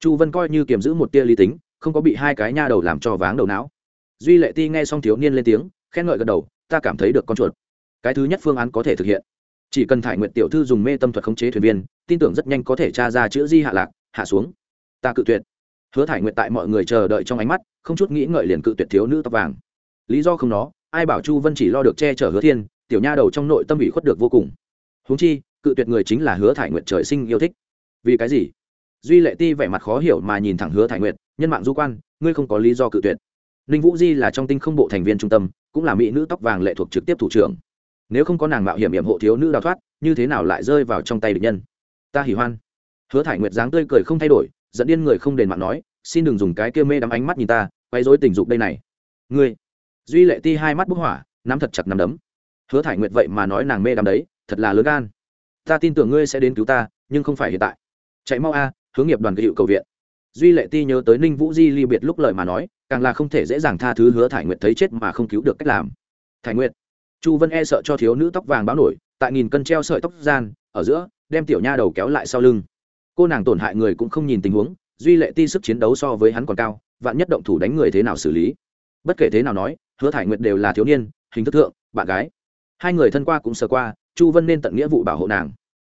Chu vân coi như kiềm giữ một tia lý tính, không có bị hai cái nha đầu làm cho váng đầu não. Duy lệ ti nghe xong thiếu niên lên tiếng, khen ngợi gật đầu, ta cảm thấy được con chuột. Cái thứ nhất phương án có thể thực hiện. Chỉ cần thải nguyện tiểu thư dùng mê tâm thuật khống chế thuyền viên, tin tưởng rất nhanh có thể tra ra chữ di hạ lạc, hạ xuống ta cự tuyệt. Hứa thải nguyện tại mọi người chờ đợi trong ánh mắt, không chút nghĩ ngợi liền cự tuyệt thiếu nữ tóc vàng. Lý do không nó, ai bảo chu vân chỉ lo được che chở hứa thiên, tiểu nha đầu trong nội tâm ủy khuất được vô cùng. Huống chi, cự tuyệt người chính là hứa thải nguyện trời sinh yêu thích. Vì cái gì? Duy lệ ti vẻ mặt khó hiểu mà nhìn thẳng hứa thải nguyện nhân mạng du quan, ngươi không có lý do cự tuyệt. Ninh vũ di là trong tinh không bộ thành viên trung tâm, cũng là mỹ nữ tóc vàng lệ thuộc trực tiếp thủ trưởng. Nếu không có nàng mạo hiểm hiểm hộ thiếu nữ đào thoát, như thế nào lại rơi vào trong tay địch nhân? Ta hỉ hoan. Hứa thải nguyệt dáng tươi cười không thay đổi dẫn điên người không đền mạng nói, xin đừng dùng cái kia mê đắm ánh mắt nhìn ta quay dối tình dục đây này. Ngươi? Duy lệ ti hai mắt bức hỏa, nắm thật chặt nắm đấm. Hứa thải nguyệt vậy mà nói nàng mê đắm đấy, thật là lớn gan. Ta tin tưởng ngươi sẽ đến cứu ta, nhưng không phải hiện tại. Chạy mau a, hướng nghiệp đoàn hiệu cầu viện. Duy lệ ti nhớ tới ninh vũ di ly biệt lúc lời mà nói, càng là không thể dễ dàng tha thứ hứa thải nguyệt thấy chết mà không cứu được cách làm. Thải nguyệt. Chu vân e sợ cho thiếu nữ tóc vàng báo nổi, tại nghìn cân treo sợi tóc gian, ở giữa, đem tiểu nha đầu kéo lại sau lưng cô nàng tổn hại người cũng không nhìn tình huống, duy lệ ti sức chiến đấu so với hắn còn cao, vạn nhất động thủ đánh người thế nào xử lý? Bất kể thế nào nói, hứa thải nguyệt đều là thiếu niên, hình thức thượng, bạn gái. Hai người thân qua cũng sờ qua, chu vân nên tận nghĩa vụ bảo hộ nàng.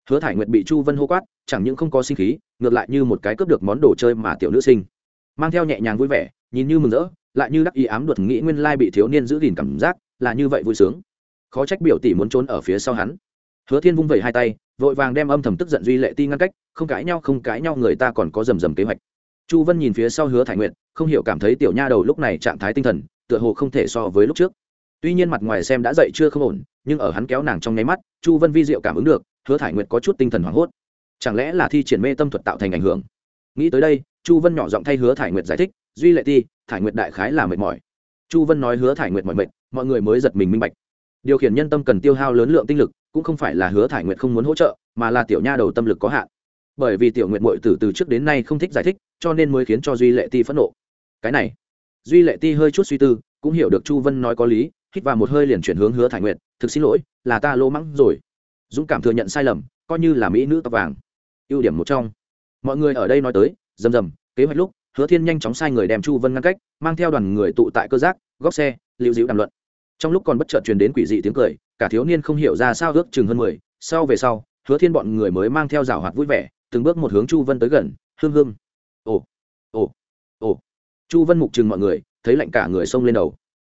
Hứa thải nguyệt bị chu vân hô quát, chẳng những không có sinh khí, ngược lại như một cái cướp được món đồ chơi mà tiểu nữ sinh. Mang theo nhẹ nhàng vui vẻ, nhìn như mừng rỡ, lại như đắc ý ám đột nghĩ nguyên lai bị thiếu niên giữ gìn cảm giác, là như vậy vui sướng. Khó trách biểu tỷ muốn trốn ở phía sau hắn hứa thiên vung vẩy hai tay, vội vàng đem âm thầm tức giận duy lệ ti ngăn cách, không cãi nhau, không cãi nhau, người ta còn có rầm rầm kế hoạch. Chu vân nhìn phía sau hứa thải nguyện không hiểu cảm thấy tiểu nha đầu lúc này trạng thái tinh thần, tựa hồ không thể so với lúc trước. Tuy nhiên mặt ngoài xem đã dậy chưa không ổn, nhưng ở hắn kéo nàng trong nháy mắt, chu vân vi diệu cảm ứng được, hứa thải nguyện có chút tinh thần hoảng hốt. Chẳng lẽ là thi triển mê tâm thuật tạo thành ảnh hưởng? Nghĩ tới đây, chu vân nhỏ giọng thay hứa thải nguyệt giải thích, duy lệ ti, thải nguyệt đại khái là mệt mỏi. Chu vân nói hứa thải nguyệt mỏi mệt, mọi người mới giật mình minh bạch. Điều khiển nhân tâm cần tiêu hao lớn lượng tinh lực cũng không phải là hứa thải nguyệt không muốn hỗ trợ, mà là tiểu nha đầu tâm lực có hạn. Bởi vì tiểu nguyện mội từ từ trước đến nay không thích giải thích, cho nên mới khiến cho duy lệ ti phẫn nộ. Cái này, duy lệ ti hơi chút suy tư, cũng hiểu được chu vân nói có lý, hít vào một hơi liền chuyển hướng hứa thải nguyệt, thực xin lỗi, là ta lô mắng rồi. Dũng cảm thừa nhận sai lầm, coi như là mỹ nữ tóc vàng. Ưu điểm một trong. Mọi người ở đây nói tới, rầm rầm, kế hoạch lúc, hứa thiên nhanh chóng sai người đem chu vân ngăn cách, mang theo đoàn người tụ tại cơ giác, góc xe lưu giữ đàm luận. Trong lúc còn bất chợt truyền đến quỷ dị tiếng cười cả thiếu niên không hiểu ra sao ước chừng hơn mười, sau về sau, hứa thiên bọn người mới mang theo rào hoạt vui vẻ, từng bước một hướng chu vân tới gần, hương hương. Ồ ồ ồ. Chu vân mục chừng mọi người, thấy lạnh cả người xông lên đầu.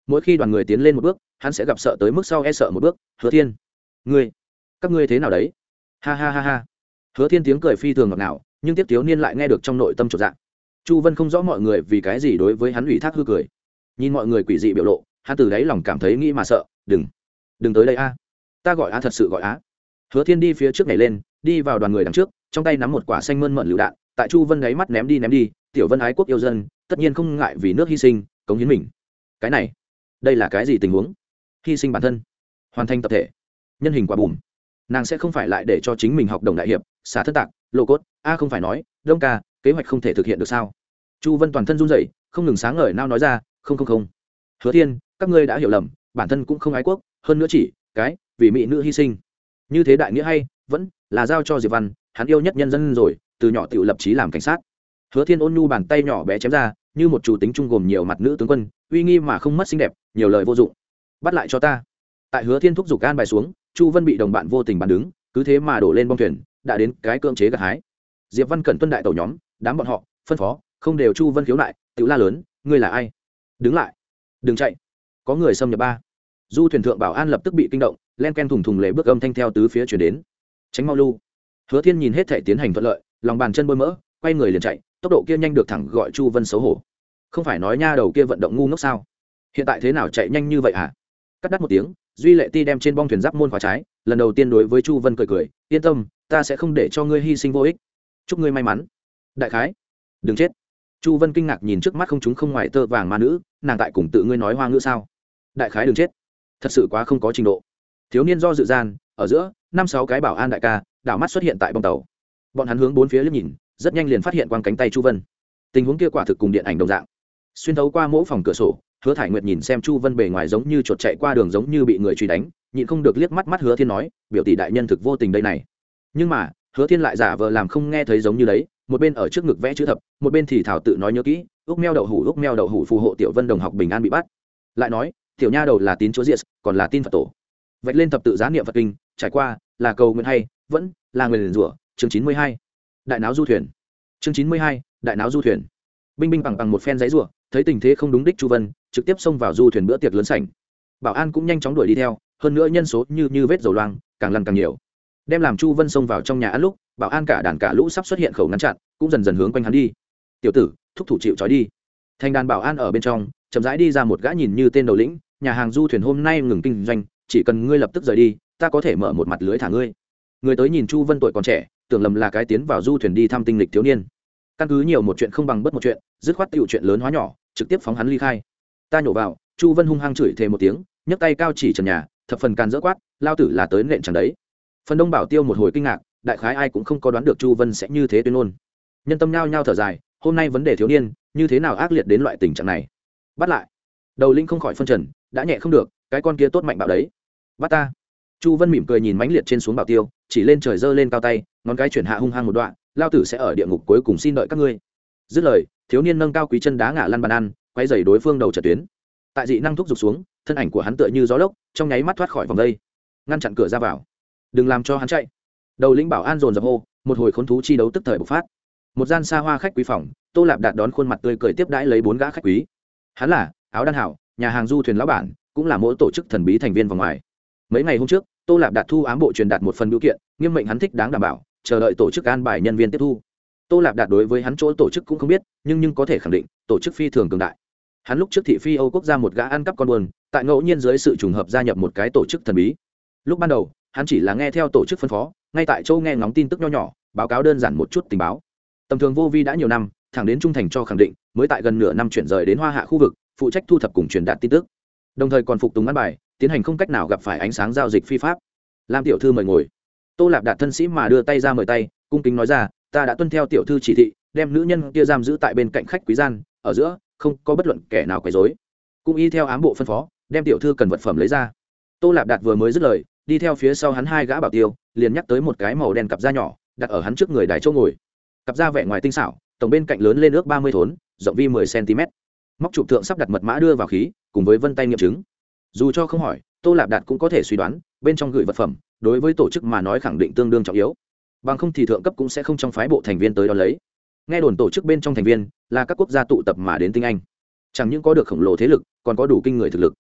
Mỗi khi đoàn người tiến lên một bước, hắn sẽ gặp sợ tới mức sau e sợ một bước, hứa thiên, ngươi, các ngươi thế nào đấy? Ha ha ha ha. Hứa thiên tiếng cười phi thường ngọt ngào, nhưng tiếp thiếu niên lại nghe được trong nội tâm trột dạng chu vân không rõ mọi người vì cái gì đối với hắn ủy thác hư cười. Nhìn mọi người quỷ dị biểu lộ, hắn từ đáy lòng cảm thấy nghĩ mà sợ, đừng đừng tới đây a. Ta gọi a thật sự gọi á. Hứa thiên đi phía trước nhảy lên, đi vào đoàn người đằng trước, trong tay nắm một quả xanh mơn mận lựu đạn, tại chu vân gáy mắt ném đi ném đi, tiểu vân ái quốc yêu dân, tất nhiên không ngại vì nước hy sinh, cống hiến mình. Cái này, đây là cái gì tình huống? Hy sinh bản thân, hoàn thành tập thể, nhân hình quả bùm nàng sẽ không phải lại để cho chính mình học đồng đại hiệp, xả thất tạc, lộ cốt, a không phải nói, đông ca, kế hoạch không thể thực hiện được sao? Chu vân toàn thân run rẩy, không ngừng sáng ngời nao nói ra, không không không. Hứa thiên, các ngươi đã hiểu lầm, bản thân cũng không ái quốc hơn nữa chỉ, cái, vì mỹ nữ hy sinh. Như thế đại nghĩa hay, vẫn là giao cho diệp văn, hắn yêu nhất nhân dân rồi, từ nhỏ tự lập trí làm cảnh sát. Hứa thiên ôn nhu bàn tay nhỏ bé chém ra, như một chủ tính chung gồm nhiều mặt nữ tướng quân, uy nghi mà không mất xinh đẹp, nhiều lời vô dụng. Bắt lại cho ta. Tại hứa thiên thúc giục gan bài xuống, chu vân bị đồng bạn vô tình bàn đứng, cứ thế mà đổ lên bong thuyền, đã đến cái cưỡng chế gặt hái. Diệp văn cẩn tuân đại tàu nhóm, đám bọn họ, phân phó, không đều chu vân khiếu lại tự la lớn, ngươi là ai? Đứng lại. Đừng chạy. Có người xâm nhập ba du thuyền thượng bảo an lập tức bị kinh động, len ken thùng thùng lệ bước âm thanh theo tứ phía chuyển đến. Tránh mau lưu. Hứa thiên nhìn hết thể tiến hành thuận lợi, lòng bàn chân bôi mỡ, quay người liền chạy, tốc độ kia nhanh được thẳng gọi chu vân xấu hổ. Không phải nói nha đầu kia vận động ngu ngốc sao? Hiện tại thế nào chạy nhanh như vậy hả? Cắt đắt một tiếng, duy lệ ti đem trên bong thuyền giáp môn khóa trái, lần đầu tiên đối với chu vân cười cười, yên tâm, ta sẽ không để cho ngươi hy sinh vô ích. Chúc ngươi may mắn. Đại khái, đừng chết. Chu vân kinh ngạc nhìn trước mắt không chúng không ngoài tơ vàng ma nữ, nàng tại cùng tự ngươi nói hoa ngữ sao? Đại khái đừng chết thật sự quá không có trình độ. Thiếu niên do dự gian, ở giữa, năm sáu cái bảo an đại ca, đảo mắt xuất hiện tại bong tàu. Bọn hắn hướng bốn phía liếc nhìn, rất nhanh liền phát hiện quang cánh tay chu vân. Tình huống kia quả thực cùng điện ảnh đồng dạng. Xuyên thấu qua mỗi phòng cửa sổ, hứa thải nguyệt nhìn xem chu vân bề ngoài giống như chuột chạy qua đường giống như bị người truy đánh, nhịn không được liếc mắt mắt hứa thiên nói, biểu tỷ đại nhân thực vô tình đây này. Nhưng mà, hứa thiên lại giả vờ làm không nghe thấy giống như đấy, một bên ở trước ngực vẽ chữ thập, một bên thì thảo tự nói nhớ kỹ úc meo đậu hủ úc meo đậu hủ phù hộ tiểu vân đồng học bình an bị bắt. Lại nói tiểu nha đầu là tín chúa diệt, còn là tin phật tổ. Vạch lên thập tự giá niệm phật kinh, trải qua, là cầu nguyện hay, vẫn là người liền rủa. Chương chín mươi hai, đại náo du thuyền. Chương chín mươi hai, đại náo du thuyền. Binh binh bằng bằng một phen giấy rủa, thấy tình thế không đúng đích chu vân, trực tiếp xông vào du thuyền bữa tiệc lớn sảnh. Bảo an cũng nhanh chóng đuổi đi theo, hơn nữa nhân số như như vết dầu loang, càng lăn càng nhiều. Đem làm chu vân xông vào trong nhà ăn lúc, bảo an cả đàn cả lũ sắp xuất hiện khẩu ngăn chặn, cũng dần dần hướng quanh hắn đi. Tiểu tử, thúc thủ chịu trói đi. Thành đàn bảo an ở bên trong chậm rãi đi ra một gã nhìn như tên đầu lĩnh, nhà hàng du thuyền hôm nay ngừng kinh doanh, chỉ cần ngươi lập tức rời đi, ta có thể mở một mặt lưới thả ngươi. Người tới nhìn chu vân tuổi còn trẻ, tưởng lầm là cái tiến vào du thuyền đi thăm tinh lịch thiếu niên. Căn cứ nhiều một chuyện không bằng bất một chuyện, dứt khoát tựu chuyện lớn hóa nhỏ, trực tiếp phóng hắn ly khai. Ta nhổ vào, chu vân hung hăng chửi thề một tiếng, nhấc tay cao chỉ trần nhà, thập phần càn dỡ quát, lao tử là tới nện chẳng đấy. Phần đông bảo tiêu một hồi kinh ngạc, đại khái ai cũng không có đoán được chu vân sẽ như thế tuyên ngôn. Nhân tâm nhao nhao thở dài, hôm nay vấn đề thiếu niên, như thế nào ác liệt đến loại tình trạng này? Bắt lại. Đầu linh không khỏi phân trần, đã nhẹ không được, cái con kia tốt mạnh bạo đấy. Bắt ta. Chu vân mỉm cười nhìn mãnh liệt trên xuống bảo tiêu, chỉ lên trời giơ lên cao tay, ngón cái chuyển hạ hung hăng một đoạn, lao tử sẽ ở địa ngục cuối cùng xin đợi các ngươi. Dứt lời, thiếu niên nâng cao quý chân đá ngã lăn bàn ăn, quay dày đối phương đầu trật tuyến. Tại dị năng thúc giục xuống, thân ảnh của hắn tựa như gió lốc, trong nháy mắt thoát khỏi vòng đây. Ngăn chặn cửa ra vào. Đừng làm cho hắn chạy. Đầu lĩnh bảo an dồn dập hô, một hồi khốn thú chi đấu tức thời bộc phát. Một gian xa hoa khách quý phòng, tô lạp đạt đón khuôn mặt tươi cười tiếp đãi lấy bốn gã khách quý hắn là, áo đan hảo, nhà hàng du thuyền lão bản, cũng là mỗi tổ chức thần bí thành viên vòng ngoài. Mấy ngày hôm trước, tô lạp đạt thu ám bộ truyền đạt một phần biểu kiện, nghiêm mệnh hắn thích đáng đảm bảo, chờ đợi tổ chức an bài nhân viên tiếp thu. Tô lạp đạt đối với hắn chỗ tổ chức cũng không biết, nhưng nhưng có thể khẳng định, tổ chức phi thường cường đại. Hắn lúc trước thị phi âu quốc gia một gã ăn cắp con buồn, tại ngẫu nhiên dưới sự trùng hợp gia nhập một cái tổ chức thần bí. Lúc ban đầu, hắn chỉ là nghe theo tổ chức phân phó, ngay tại châu nghe ngóng tin tức nho nhỏ, báo cáo đơn giản một chút tình báo. Tầm thường vô vi đã nhiều năm thẳng đến trung thành cho khẳng định, mới tại gần nửa năm chuyển rời đến hoa hạ khu vực, phụ trách thu thập cùng truyền đạt tin tức. Đồng thời còn phục tùng ăn bài, tiến hành không cách nào gặp phải ánh sáng giao dịch phi pháp. Lam tiểu thư mời ngồi. Tô lạp đạt thân sĩ mà đưa tay ra mời tay, cung kính nói ra, ta đã tuân theo tiểu thư chỉ thị, đem nữ nhân kia giam giữ tại bên cạnh khách quý gian, ở giữa, không có bất luận kẻ nào quấy rối. Cũng y theo ám bộ phân phó, đem tiểu thư cần vật phẩm lấy ra. Tô lạp đạt vừa mới dứt lời, đi theo phía sau hắn hai gã bảo tiêu, liền nhắc tới một cái màu đen cặp da nhỏ, đặt ở hắn trước người đài chỗ ngồi. Cặp da vẻ ngoài tinh xảo tổng bên cạnh lớn lên ước ba mươi thốn, rộng vi mười cm. Móc chụp thượng sắp đặt mật mã đưa vào khí, cùng với vân tay nghiệm chứng. Dù cho không hỏi, tô lạp đạt cũng có thể suy đoán, bên trong gửi vật phẩm, đối với tổ chức mà nói khẳng định tương đương trọng yếu. Bằng không thì thượng cấp cũng sẽ không trong phái bộ thành viên tới đó lấy. Nghe đồn tổ chức bên trong thành viên là các quốc gia tụ tập mà đến tinh anh. Chẳng những có được khổng lồ thế lực, còn có đủ kinh người thực lực.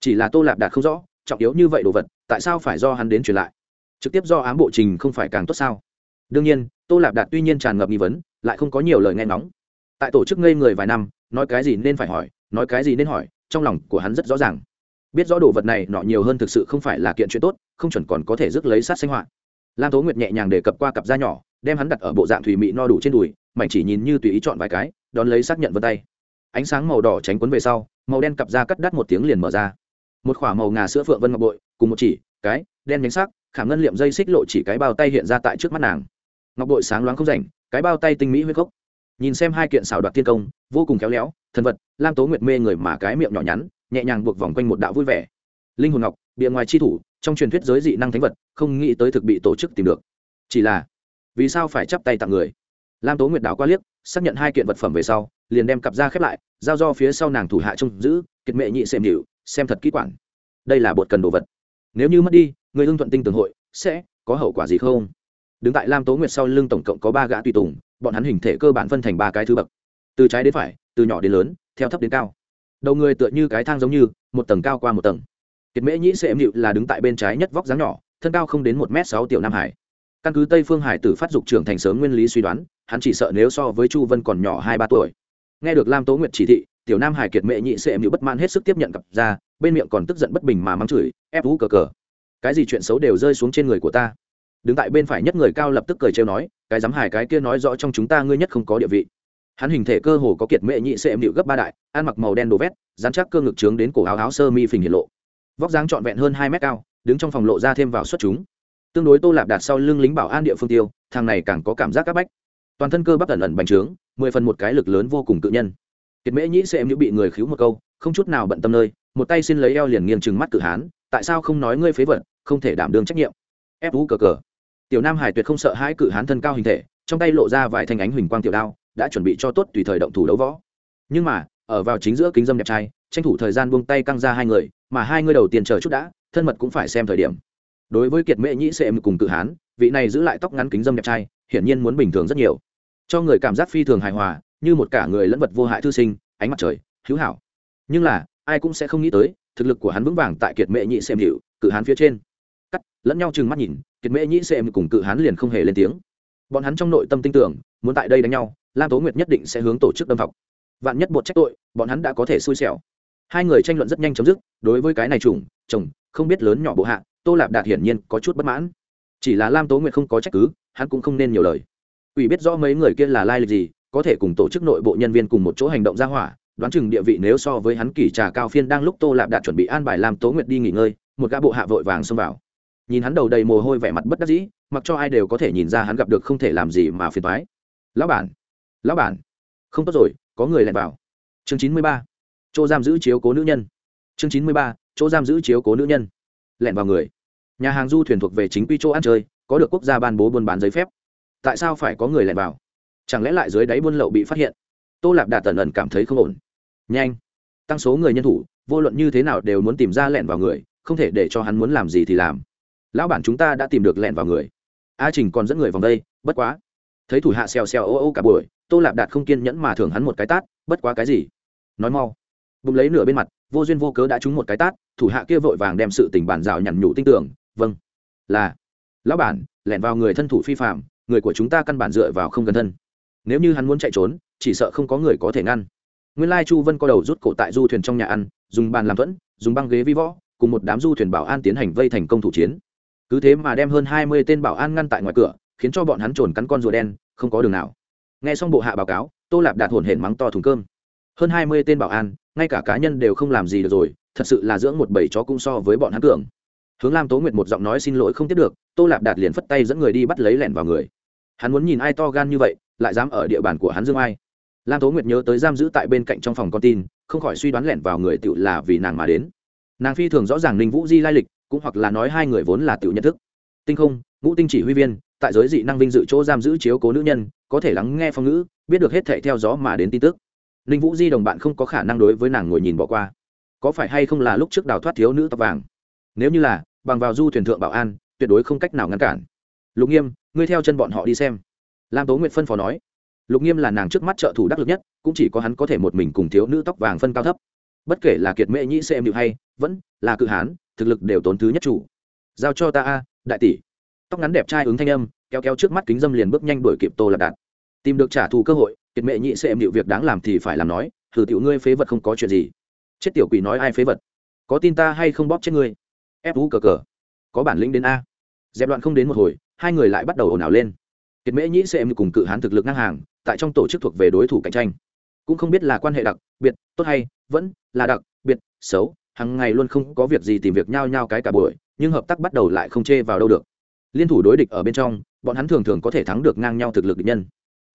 Chỉ là tô lạp đạt không rõ, trọng yếu như vậy đồ vật, tại sao phải do hắn đến truyền lại? Trực tiếp do ám bộ trình không phải càng tốt sao? Đương nhiên, tô lạp đạt tuy nhiên tràn ngập nghi vấn lại không có nhiều lời nghe ngóng. Tại tổ chức ngây người vài năm, nói cái gì nên phải hỏi, nói cái gì nên hỏi, trong lòng của hắn rất rõ ràng. Biết rõ đồ vật này nọ nhiều hơn thực sự không phải là kiện chuyện tốt, không chuẩn còn có thể rước lấy sát sinh hoạt lam tố nguyệt nhẹ nhàng đề cập qua cặp da nhỏ, đem hắn đặt ở bộ dạng thủy mị no đủ trên đùi, mảnh chỉ nhìn như tùy ý chọn vài cái, đón lấy xác nhận vân tay. Ánh sáng màu đỏ tránh quấn về sau, màu đen cặp da cắt đắt một tiếng liền mở ra. Một k h ỏ a màu ngà sữa phượng vân ngọc bội, cùng một chỉ, cái, đen nhánh sắc, khảm ngân liệm dây xích lộ chỉ cái bao tay hiện ra tại trước mắt nàng. Ngọc bội sáng loáng không rảnh cái bao tay tinh mỹ huyết cốc nhìn xem hai kiện xảo đoạt thiên công, vô cùng khéo léo, thần vật, lam tố nguyệt mê người mà cái miệng nhỏ nhắn, nhẹ nhàng buộc vòng quanh một đạo vui vẻ. Linh hồn ngọc, bìa ngoài chi thủ, trong truyền thuyết giới dị năng thánh vật, không nghĩ tới thực bị tổ chức tìm được. Chỉ là, vì sao phải chắp tay tặng người? Lam tố nguyệt đảo qua liếc, xác nhận hai kiện vật phẩm về sau, liền đem cặp ra khép lại, giao do phía sau nàng thủ hạ trông giữ, kiệt mệ nhị xem điệu xem thật kỹ quản đây là bột cần đồ vật. Nếu như mất đi, người hưng thuận tinh tường hội, sẽ có hậu quả gì không? Đứng tại lam tố nguyệt sau lưng tổng cộng có ba gã tùy tùng, bọn hắn hình thể cơ bản phân thành ba cái thứ bậc. Từ trái đến phải, từ nhỏ đến lớn, theo thấp đến cao. Đầu người tựa như cái thang giống như, một tầng cao qua một tầng. Kiệt mễ nhĩ sẽ em nịu là đứng tại bên trái nhất vóc dáng nhỏ, thân cao không đến một m sáu tiểu nam hải. Căn cứ tây phương hải tử phát dục trưởng thành sớm nguyên lý suy đoán, hắn chỉ sợ nếu so với chu vân còn nhỏ hai ba tuổi. Nghe được lam tố nguyệt chỉ thị, tiểu nam hải kiệt mệ nhị em nhỉ bất mãn hết sức tiếp nhận cặp ra, bên miệng còn tức giận bất bình mà mắng chửi, ép vũ cờ cờ. Cái gì chuyện xấu đều rơi xuống trên người của ta đứng tại bên phải nhất người cao lập tức cười trêu nói, cái dám hài cái kia nói rõ trong chúng ta ngươi nhất không có địa vị. Hắn hình thể cơ hồ có kiệt mệ nhị sẽ em điệu gấp ba đại, ăn mặc màu đen đồ vét, dán chắc cơ ngực trướng đến cổ áo áo sơ mi phình hiện lộ. Vóc dáng trọn vẹn hơn hai mét cao, đứng trong phòng lộ ra thêm vào xuất chúng. Tương đối tô lạp đạt sau lưng lính bảo an địa phương tiêu, thằng này càng có cảm giác c áp bách. Toàn thân cơ bắp ẩn ẩn bành trướng, mười phần một cái lực lớn vô cùng tự nhân. Kiệt mễ nhĩ sẽ em những bị người khiếu một câu, không chút nào bận tâm nơi, một tay xin lấy eo liền nghiêng chừng mắt cự hán, tại sao không nói ngươi phế vật, không thể đảm đương trách nhiệm? Ép vũ cờ cờ tiểu nam hải tuyệt không sợ hãi cử hán thân cao hình thể, trong tay lộ ra vài thanh ánh huỳnh quang tiểu đao, đã chuẩn bị cho tốt tùy thời động thủ đấu võ. Nhưng mà, ở vào chính giữa kính dâm đẹp trai, tranh thủ thời gian buông tay căng ra hai người, mà hai người đầu tiên chờ chút đã, thân mật cũng phải xem thời điểm. Đối với kiệt mễ nhĩ sẽ cùng cử hán, vị này giữ lại tóc ngắn kính dâm đẹp trai, hiển nhiên muốn bình thường rất nhiều. Cho người cảm giác phi thường hài hòa, như một cả người lẫn vật vô hại thư sinh, ánh mặt trời, hữu hảo. Nhưng là, ai cũng sẽ không nghĩ tới, thực lực của hắn vững vàng tại kiệt mệ nhị xem hiệu cự hán phía trên lẫn nhau chừng mắt nhìn, kiệt mễ nhĩ xem cùng cự hán liền không hề lên tiếng. Bọn hắn trong nội tâm tin tưởng, muốn tại đây đánh nhau, lam tố nguyệt nhất định sẽ hướng tổ chức đâm học vạn nhất bột trách tội, bọn hắn đã có thể xui xẻo. Hai người tranh luận rất nhanh chấm dứt, đối với cái này trùng, chồng, không biết lớn nhỏ bộ hạ, tô lạp đạt hiển nhiên có chút bất mãn. Chỉ là lam tố nguyệt không có trách cứ, hắn cũng không nên nhiều lời. Ủy biết rõ mấy người kia là lai lịch gì, có thể cùng tổ chức nội bộ nhân viên cùng một chỗ hành động ra hỏa, đoán chừng địa vị nếu so với hắn kỳ trà cao phiên đang lúc tô lạp đạt chuẩn bị an bài làm tố nguyệt đi nghỉ ngơi, một gã bộ hạ vội vàng xông vào nhìn hắn đầu đầy mồ hôi vẻ mặt bất đắc dĩ, mặc cho ai đều có thể nhìn ra hắn gặp được không thể làm gì mà phiền thoái lão bản lão bản, không tốt rồi, có người lẻn vào. Chương chín mươi ba, chỗ giam giữ chiếu cố nữ nhân. Chương chín mươi ba, chỗ giam giữ chiếu cố nữ nhân. Lẻn vào người. Nhà hàng du thuyền thuộc về chính quy chỗ ăn chơi, có được quốc gia ban bố buôn bán giấy phép. Tại sao phải có người lẻn vào? Chẳng lẽ lại dưới đáy buôn lậu bị phát hiện? Tô lạp đạt tần ẩn cảm thấy không ổn. Nhanh, tăng số người nhân thủ, vô luận như thế nào đều muốn tìm ra lẹn vào người, không thể để cho hắn muốn làm gì thì làm lão bản chúng ta đã tìm được lẹn vào người. A trình còn dẫn người vòng đây, bất quá. Thấy thủ hạ xèo xèo ô ô cả buổi, tô lạp đạt không kiên nhẫn mà thưởng hắn một cái tát, bất quá cái gì? Nói mau. Bụng lấy nửa bên mặt, vô duyên vô cớ đã trúng một cái tát, thủ hạ kia vội vàng đem sự tình bản rào nhằn nhủ tin tưởng vâng. Là. Lão bản lẻn vào người thân thủ phi phạm, người của chúng ta căn bản dựa vào không gần thân. Nếu như hắn muốn chạy trốn, chỉ sợ không có người có thể ngăn. Nguyên lai chu vân co đầu rút cổ tại du thuyền trong nhà ăn, dùng bàn làm thuẫn, dùng băng ghế vi võ, cùng một đám du thuyền bảo an tiến hành vây thành công thủ chiến cứ thế mà đem hơn hai mươi tên bảo an ngăn tại ngoài cửa, khiến cho bọn hắn trồn cắn con rùa đen, không có đường nào. Nghe xong bộ hạ báo cáo, tô lạp đạt hồn hển mắng to thùng cơm. Hơn hai mươi tên bảo an, ngay cả cá nhân đều không làm gì được rồi, thật sự là dưỡng một bầy chó cũng so với bọn hắn cường hướng lam tố nguyệt một giọng nói xin lỗi không tiếp được, tô lạp đạt liền phất tay dẫn người đi bắt lấy lẻn vào người. Hắn muốn nhìn ai to gan như vậy, lại dám ở địa bàn của hắn dương ai. Lam tố nguyệt nhớ tới giam giữ tại bên cạnh trong phòng con tin, không khỏi suy đoán lẻn vào người tựu là vì nàng mà đến. Nàng phi thường rõ ràng ninh vũ di lai lịch cũng hoặc là nói hai người vốn là tiểu nhận thức. Tinh không, ngũ tinh chỉ huy viên, tại giới dị năng vinh dự chỗ giam giữ chiếu cố nữ nhân, có thể lắng nghe phong ngữ, biết được hết thệ theo gió mà đến tin tức. Ninh vũ di đồng bạn không có khả năng đối với nàng ngồi nhìn bỏ qua. Có phải hay không là lúc trước đào thoát thiếu nữ tóc vàng? Nếu như là, bằng vào du thuyền thượng bảo an, tuyệt đối không cách nào ngăn cản. Lục nghiêm, ngươi theo chân bọn họ đi xem. Lam tố nguyệt phân phó nói. Lục nghiêm là nàng trước mắt trợ thủ đắc lực nhất, cũng chỉ có hắn có thể một mình cùng thiếu nữ tóc vàng phân cao thấp bất kể là kiệt mễ nhĩ xem điệu hay, vẫn là cự hán, thực lực đều tốn thứ nhất chủ. Giao cho ta a, đại tỷ. Tóc ngắn đẹp trai ứng thanh âm, kéo kéo trước mắt kính dâm liền bước nhanh đuổi kịp tô lạp đạt. Tìm được trả thù cơ hội, kiệt mệ nhị xem điệu việc đáng làm thì phải làm nói thử tiểu ngươi phế vật không có chuyện gì. Chết tiểu quỷ nói ai phế vật? Có tin ta hay không bóp chết ngươi? Ép vũ cờ cờ. Có bản lĩnh đến a. Dẹp loạn không đến một hồi, hai người lại bắt đầu ồn ào lên. Kiệt mễ nhĩ xem cùng cự hán thực lực ngang hàng, tại trong tổ chức thuộc về đối thủ cạnh tranh cũng không biết là quan hệ đặc, biệt, tốt hay, vẫn là đặc, biệt, xấu hàng ngày luôn không có việc gì tìm việc nhau nhau cái cả buổi, nhưng hợp tác bắt đầu lại không chê vào đâu được. Liên thủ đối địch ở bên trong, bọn hắn thường thường có thể thắng được ngang nhau thực lực địch nhân.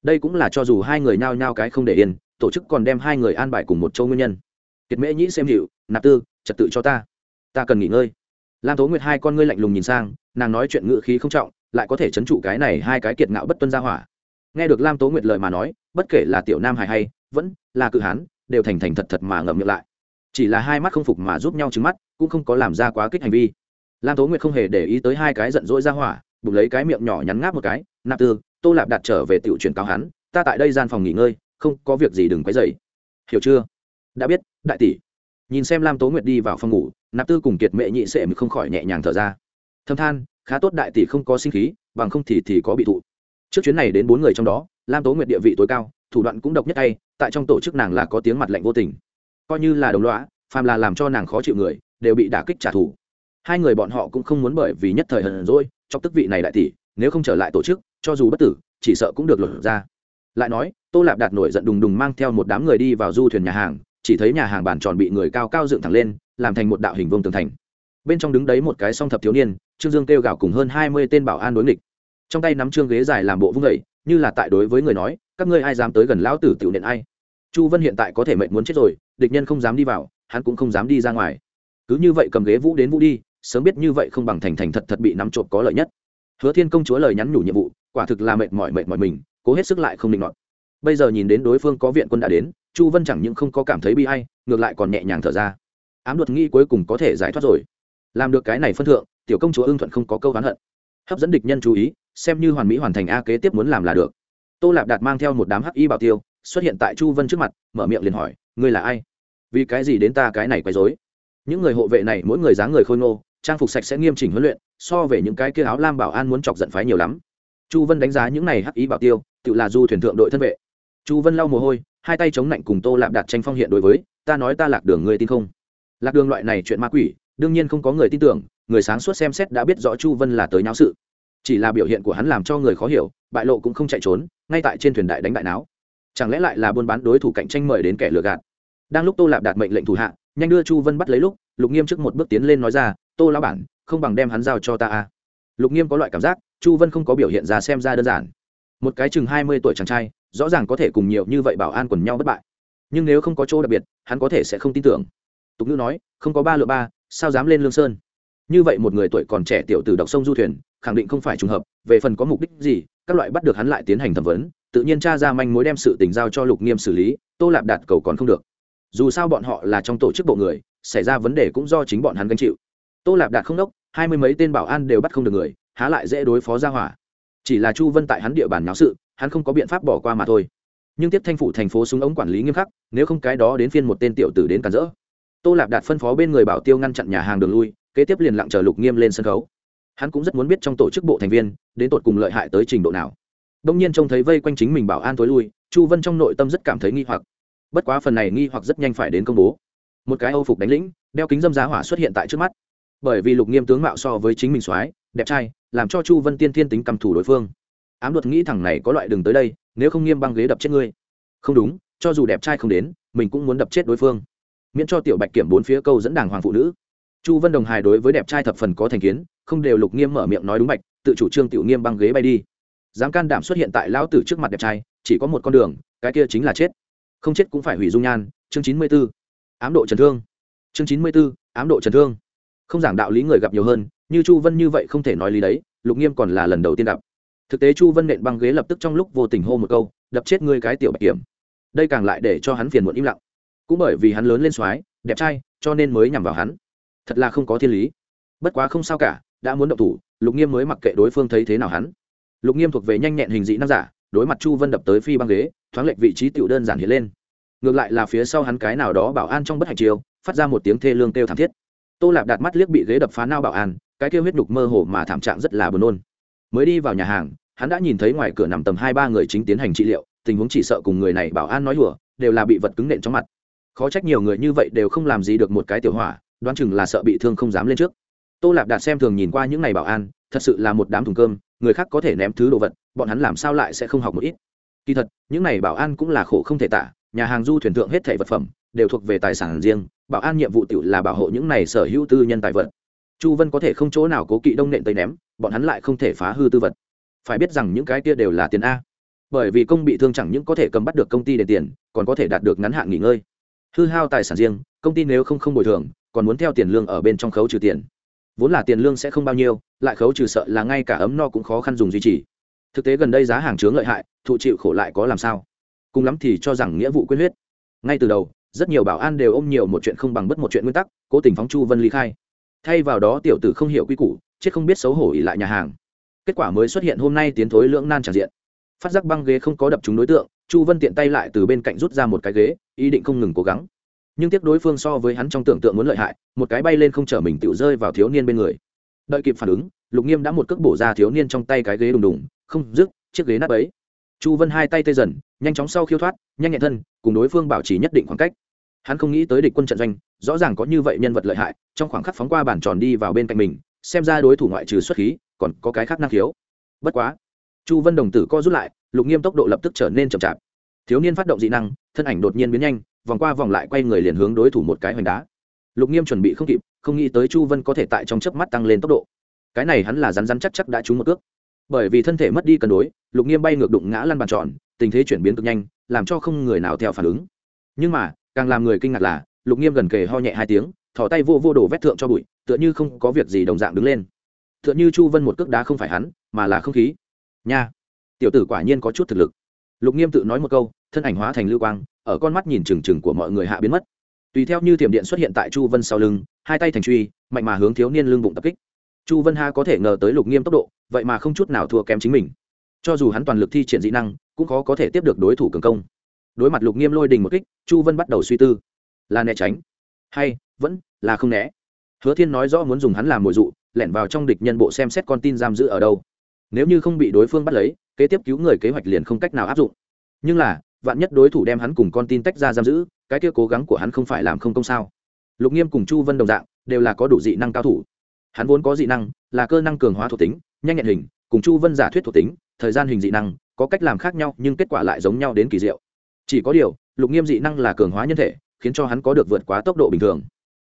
Đây cũng là cho dù hai người nhau nhau cái không để yên, tổ chức còn đem hai người an bài cùng một châu nguyên nhân. Kiệt mễ nhĩ xem hiệu, nạp tư, trật tự cho ta. Ta cần nghỉ ngơi. Lam tố nguyệt hai con ngươi lạnh lùng nhìn sang, nàng nói chuyện ngự khí không trọng, lại có thể chấn trụ cái này hai cái kiệt ngạo bất tuân ra hỏa. Nghe được lam tố nguyệt lời mà nói, bất kể là tiểu nam hài hay vẫn là cự hán, đều thành thành thật thật mà ngậm miệng lại. Chỉ là hai mắt không phục mà giúp nhau trứng mắt, cũng không có làm ra quá kích hành vi. Lam tố nguyệt không hề để ý tới hai cái giận dỗi ra hỏa, bụng lấy cái miệng nhỏ nhắn ngáp một cái, nạp tư, tô lạp đặt trở về tiểu truyền cáo hắn, ta tại đây gian phòng nghỉ ngơi, không có việc gì đừng quấy dậy hiểu chưa? Đã biết, đại tỷ. Nhìn xem lam tố nguyệt đi vào phòng ngủ, nạp tư cùng kiệt mệ nhị sệ không khỏi nhẹ nhàng thở ra. Thâm than, khá tốt đại tỷ không có sinh khí, bằng không thì thì có bị thụ. Trước chuyến này đến bốn người trong đó, lam tố nguyệt địa vị tối cao thủ đoạn cũng độc nhất tay, tại trong tổ chức nàng là có tiếng mặt lạnh vô tình. Coi như là đồng loã phàm là làm cho nàng khó chịu người, đều bị đả kích trả thù. Hai người bọn họ cũng không muốn bởi vì nhất thời hận rồi trong tức vị này đại tỷ, nếu không trở lại tổ chức, cho dù bất tử, chỉ sợ cũng được lột ra. Lại nói, tô lạp đạt nổi giận đùng đùng mang theo một đám người đi vào du thuyền nhà hàng, chỉ thấy nhà hàng bàn tròn bị người cao cao dựng thẳng lên, làm thành một đạo hình vông tường thành. Bên trong đứng đấy một cái song thập thiếu niên, trương dương kêu gào cùng hơn hai mươi tên bảo an đối nghịch. Trong tay nắm trương ghế dài làm bộ vung vẩy như là tại đối với người nói các ngươi ai dám tới gần lão tử tiểu nện ai? Chu vân hiện tại có thể mệnh muốn chết rồi, địch nhân không dám đi vào, hắn cũng không dám đi ra ngoài. Cứ như vậy cầm ghế vũ đến vũ đi, sớm biết như vậy không bằng thành thành thật thật bị nắm trộm có lợi nhất. Hứa thiên công chúa lời nhắn nhủ nhiệm vụ, quả thực là mệt mỏi mệt mỏi mình, cố hết sức lại không định nọt. Bây giờ nhìn đến đối phương có viện quân đã đến, chu vân chẳng những không có cảm thấy bi hay ngược lại còn nhẹ nhàng thở ra. Ám luật nghi cuối cùng có thể giải thoát rồi. Làm được cái này phân thượng, tiểu công chúa ưng thuận không có câu oán hận. Hấp dẫn địch nhân chú ý, xem như hoàn mỹ hoàn thành a kế tiếp muốn làm là được tô lạp đạt mang theo một đám hắc y bảo tiêu, xuất hiện tại chu vân trước mặt, mở miệng liền hỏi, ngươi là ai? Vì cái gì đến ta cái này quấy dối những người hộ vệ này, mỗi người dáng người khôi ngô, trang phục sạch sẽ nghiêm chỉnh huấn luyện, so về những cái kia áo lam bảo an muốn chọc giận phái nhiều lắm. Chu vân đánh giá những này hắc ý bảo tiêu, tự là du thuyền thượng đội thân vệ. Chu vân lau mồ hôi, hai tay chống lạnh cùng tô lạp đạt tranh phong hiện đối với, ta nói ta lạc đường người tin không? Lạc đường loại này chuyện ma quỷ, đương nhiên không có người tin tưởng, người sáng suốt xem xét đã biết rõ chu vân là tới nháo sự chỉ là biểu hiện của hắn làm cho người khó hiểu, bại lộ cũng không chạy trốn, ngay tại trên thuyền đại đánh đại náo. Chẳng lẽ lại là buôn bán đối thủ cạnh tranh mời đến kẻ lừa gạt? Đang lúc tô lạp đạt mệnh lệnh thủ hạ, nhanh đưa chu vân bắt lấy lúc, lục nghiêm trước một bước tiến lên nói ra, tô lão bản, không bằng đem hắn giao cho ta a. Lục nghiêm có loại cảm giác, chu vân không có biểu hiện ra xem ra đơn giản. Một cái chừng hai mươi tuổi chàng trai, rõ ràng có thể cùng nhiều như vậy bảo an quần nhau bất bại. Nhưng nếu không có chỗ đặc biệt, hắn có thể sẽ không tin tưởng. Tục ngữ nói, không có ba lựa ba, sao dám lên lương sơn? Như vậy một người tuổi còn trẻ tiểu từ đọc sông du thuyền khẳng định không phải trùng hợp, về phần có mục đích gì, các loại bắt được hắn lại tiến hành thẩm vấn, tự nhiên tra ra manh mối đem sự tình giao cho lục nghiêm xử lý, tô lạp đạt cầu còn không được. Dù sao bọn họ là trong tổ chức bộ người, xảy ra vấn đề cũng do chính bọn hắn gánh chịu. Tô lạp đạt không đốc, hai mươi mấy tên bảo an đều bắt không được người, há lại dễ đối phó ra hỏa. Chỉ là chu vân tại hắn địa bàn náo sự, hắn không có biện pháp bỏ qua mà thôi. Nhưng tiếp thanh phủ thành phố súng ống quản lý nghiêm khắc, nếu không cái đó đến phiên một tên tiểu tử đến cản rỡ. Tô lạp đạt phân phó bên người bảo tiêu ngăn chặn nhà hàng đường lui, kế tiếp liền lặng chờ lục nghiêm lên sân khấu hắn cũng rất muốn biết trong tổ chức bộ thành viên, đến tột cùng lợi hại tới trình độ nào. Đông nhiên trông thấy vây quanh chính mình bảo an tối lui, chu vân trong nội tâm rất cảm thấy nghi hoặc. Bất quá phần này nghi hoặc rất nhanh phải đến công bố. Một cái âu phục đánh lĩnh, đeo kính dâm giá hỏa xuất hiện tại trước mắt. Bởi vì lục nghiêm tướng mạo so với chính mình soái, đẹp trai, làm cho chu vân tiên thiên tính cầm thủ đối phương. Ám luật nghĩ thẳng này có loại đường tới đây, nếu không nghiêm băng ghế đập chết ngươi. Không đúng, cho dù đẹp trai không đến, mình cũng muốn đập chết đối phương. Miễn cho tiểu bạch kiểm bốn phía câu dẫn đảng hoàng phụ nữ chu vân đồng hài đối với đẹp trai thập phần có thành kiến, không đều lục nghiêm mở miệng nói đúng bạch tự chủ trương tiểu nghiêm băng ghế bay đi. Dám can đảm xuất hiện tại lão tử trước mặt đẹp trai, chỉ có một con đường, cái kia chính là chết. Không chết cũng phải hủy dung nhan, chương chín mươi b ố ám độ trần thương. Chương chín mươi b ố ám độ trần thương. Không giảng đạo lý người gặp nhiều hơn, như chu vân như vậy không thể nói lý đấy, lục nghiêm còn là lần đầu tiên gặp. Thực tế chu vân nện băng ghế lập tức trong lúc vô tình hô một câu, đập chết ngươi cái tiểu bạch kiểm. Đây càng lại để cho hắn phiền muộn im lặng. Cũng bởi vì hắn lớn lên soái, đẹp trai, cho nên mới nhằm vào hắn thật là không có thiên lý. Bất quá không sao cả, đã muốn động thủ, lục nghiêm mới mặc kệ đối phương thấy thế nào hắn. Lục nghiêm thuộc về nhanh nhẹn hình dị năng giả, đối mặt chu vân đập tới phi băng ghế, thoáng lệch vị trí tiểu đơn giản hiện lên. Ngược lại là phía sau hắn cái nào đó bảo an trong bất hạnh chiều phát ra một tiếng thê lương kêu thảm thiết. Tô lạp đặt mắt liếc bị ghế đập phá nao bảo an, cái kêu huyết nhục mơ hồ mà thảm trạng rất là buồn nôn. Mới đi vào nhà hàng, hắn đã nhìn thấy ngoài cửa nằm tầm hai ba người chính tiến hành trị liệu, tình huống chỉ sợ cùng người này bảo an nói đùa, đều là bị vật cứng nện trong mặt. Khó trách nhiều người như vậy đều không làm gì được một cái tiểu hỏa đoán chừng là sợ bị thương không dám lên trước. Tô lạp đạt xem thường nhìn qua những ngày bảo an, thật sự là một đám thùng cơm, người khác có thể ném thứ đồ vật, bọn hắn làm sao lại sẽ không học một ít. Kỳ thật, những này bảo an cũng là khổ không thể tả, nhà hàng du thuyền thượng hết thảy vật phẩm, đều thuộc về tài sản riêng, bảo an nhiệm vụ tự là bảo hộ những này sở hữu tư nhân tài vật. Chu vân có thể không chỗ nào cố kỵ đông nện tây ném, bọn hắn lại không thể phá hư tư vật. Phải biết rằng những cái kia đều là tiền a. Bởi vì công bị thương chẳng những có thể cầm bắt được công ty để tiền, còn có thể đạt được ngắn hạn nghỉ ngơi. Hư hao tài sản riêng, công ty nếu không không bồi thường còn muốn theo tiền lương ở bên trong khấu trừ tiền. Vốn là tiền lương sẽ không bao nhiêu, lại khấu trừ sợ là ngay cả ấm no cũng khó khăn dùng duy trì. Thực tế gần đây giá hàng chướng lợi hại, thụ chịu khổ lại có làm sao? Cùng lắm thì cho rằng nghĩa vụ quyên huyết. Ngay từ đầu, rất nhiều bảo an đều ôm nhiều một chuyện không bằng bất một chuyện nguyên tắc, cố tình phóng chu vân ly khai. Thay vào đó tiểu tử không hiểu quy củ, chết không biết xấu hổ ỉ lại nhà hàng. Kết quả mới xuất hiện hôm nay tiến thối lưỡng nan tràn diện. Phát giác băng ghế không có đập trúng đối tượng, chu vân tiện tay lại từ bên cạnh rút ra một cái ghế, ý định không ngừng cố gắng nhưng tiếc đối phương so với hắn trong tưởng tượng muốn lợi hại, một cái bay lên không chở mình tự rơi vào thiếu niên bên người. Đợi kịp phản ứng, lục nghiêm đã một cước bổ ra thiếu niên trong tay cái ghế đùng đùng, không dứt, chiếc ghế nắp ấy. Chu vân hai tay tê dần, nhanh chóng sau khiêu thoát, nhanh nhẹn thân, cùng đối phương bảo trì nhất định khoảng cách. Hắn không nghĩ tới địch quân trận doanh, rõ ràng có như vậy nhân vật lợi hại, trong khoảng khắc phóng qua bản tròn đi vào bên cạnh mình, xem ra đối thủ ngoại trừ xuất khí, còn có cái khác năng khiếu. Bất quá, chu vân đồng tử co rút lại, lục nghiêm tốc độ lập tức trở nên chậm chạp. Thiếu niên phát động dị năng, thân ảnh đột nhiên biến nhanh vòng qua vòng lại quay người liền hướng đối thủ một cái hoành đá. Lục nghiêm chuẩn bị không kịp, không nghĩ tới chu vân có thể tại trong chớp mắt tăng lên tốc độ. Cái này hắn là rắn rắn chắc chắc đã trúng một cước. Bởi vì thân thể mất đi cân đối, lục nghiêm bay ngược đụng ngã lăn bàn tròn, tình thế chuyển biến cực nhanh, làm cho không người nào theo phản ứng. Nhưng mà, càng làm người kinh ngạc là, lục nghiêm gần kề ho nhẹ hai tiếng thỏ tay vô vô đổ vét thượng cho bụi, tựa như không có việc gì đồng dạng đứng lên. Tựa như chu vân một cước đá không phải hắn, mà là không khí. Nha! Tiểu tử quả nhiên có chút thực lực. Lục nghiêm tự nói một câu, thân ảnh hóa thành lưu quang ở con mắt nhìn trừng trừng của mọi người hạ biến mất. Tùy theo như thiểm điện xuất hiện tại chu vân sau lưng, hai tay thành truy, mạnh mà hướng thiếu niên lưng bụng tập kích. Chu vân ha có thể ngờ tới lục nghiêm tốc độ, vậy mà không chút nào thua kém chính mình. Cho dù hắn toàn lực thi triển dị năng, cũng khó có thể tiếp được đối thủ cường công. Đối mặt lục nghiêm lôi đình một kích, chu vân bắt đầu suy tư. Là né tránh? Hay, vẫn là không né? Hứa thiên nói rõ muốn dùng hắn làm mồi dụ, lẻn vào trong địch nhân bộ xem xét con tin giam giữ ở đâu. Nếu như không bị đối phương bắt lấy, kế tiếp cứu người kế hoạch liền không cách nào áp dụng. Nhưng là vạn nhất đối thủ đem hắn cùng con tin tách ra giam giữ, cái kia cố gắng của hắn không phải làm không công sao? Lục nghiêm cùng chu vân đồng dạng, đều là có đủ dị năng cao thủ. Hắn vốn có dị năng, là cơ năng cường hóa thuộc tính, nhanh nhẹn hình, cùng chu vân giả thuyết thuộc tính, thời gian hình dị năng, có cách làm khác nhau, nhưng kết quả lại giống nhau đến kỳ diệu. Chỉ có điều, lục nghiêm dị năng là cường hóa nhân thể, khiến cho hắn có được vượt quá tốc độ bình thường.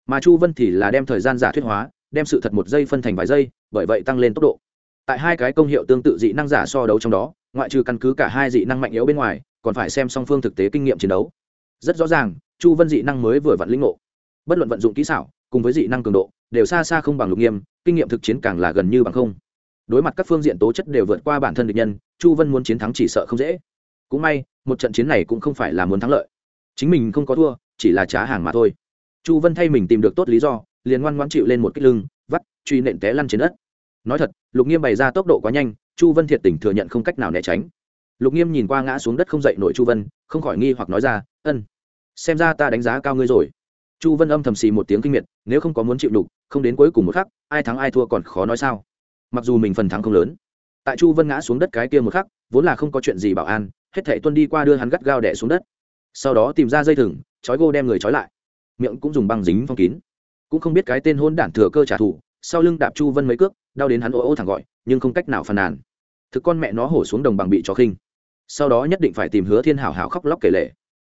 Mà chu vân thì là đem thời gian giả thuyết hóa, đem sự thật một giây phân thành vài giây, bởi vậy tăng lên tốc độ. Tại hai cái công hiệu tương tự dị năng giả so đấu trong đó, ngoại trừ căn cứ cả hai dị năng mạnh yếu bên ngoài còn phải xem song phương thực tế kinh nghiệm chiến đấu. Rất rõ ràng, chu vân dị năng mới vừa vặn lĩnh ngộ. Bất luận vận dụng kỹ xảo, cùng với dị năng cường độ, đều xa xa không bằng lục nghiêm, kinh nghiệm thực chiến càng là gần như bằng không. Đối mặt các phương diện tố chất đều vượt qua bản thân địch nhân, chu vân muốn chiến thắng chỉ sợ không dễ. Cũng may, một trận chiến này cũng không phải là muốn thắng lợi. Chính mình không có thua, chỉ là trá hàng mà thôi. Chu vân thay mình tìm được tốt lý do, liền ngoan ngoan chịu lên một cái lưng, vắt, truy nện té lăn trên đất. Nói thật, lục nghiêm bày ra tốc độ quá nhanh, chu vân thiệt tình thừa nhận không cách nào né tránh lục nghiêm nhìn qua ngã xuống đất không dậy nổi chu vân, không khỏi nghi hoặc nói ra, ân, xem ra ta đánh giá cao ngươi rồi. Chu vân âm thầm xì một tiếng kinh miệt, nếu không có muốn chịu đục, không đến cuối cùng một khắc, ai thắng ai thua còn khó nói sao? Mặc dù mình phần thắng không lớn, tại chu vân ngã xuống đất cái kia một khắc, vốn là không có chuyện gì bảo an, hết thảy tuân đi qua đưa hắn gắt gao đẻ xuống đất. Sau đó tìm ra dây thừng trói gô đem người trói lại. Miệng cũng dùng băng dính phong kín. Cũng không biết cái tên hôn đản thừa cơ trả thù, sau lưng đạp chu vân mấy cước, đau đến hắn ô ô thẳng gọi, nhưng không cách nào phàn nàn thực con mẹ nó hổ xuống đồng bằng bị cho khinh. Sau đó nhất định phải tìm hứa thiên hảo hảo khóc lóc kể lệ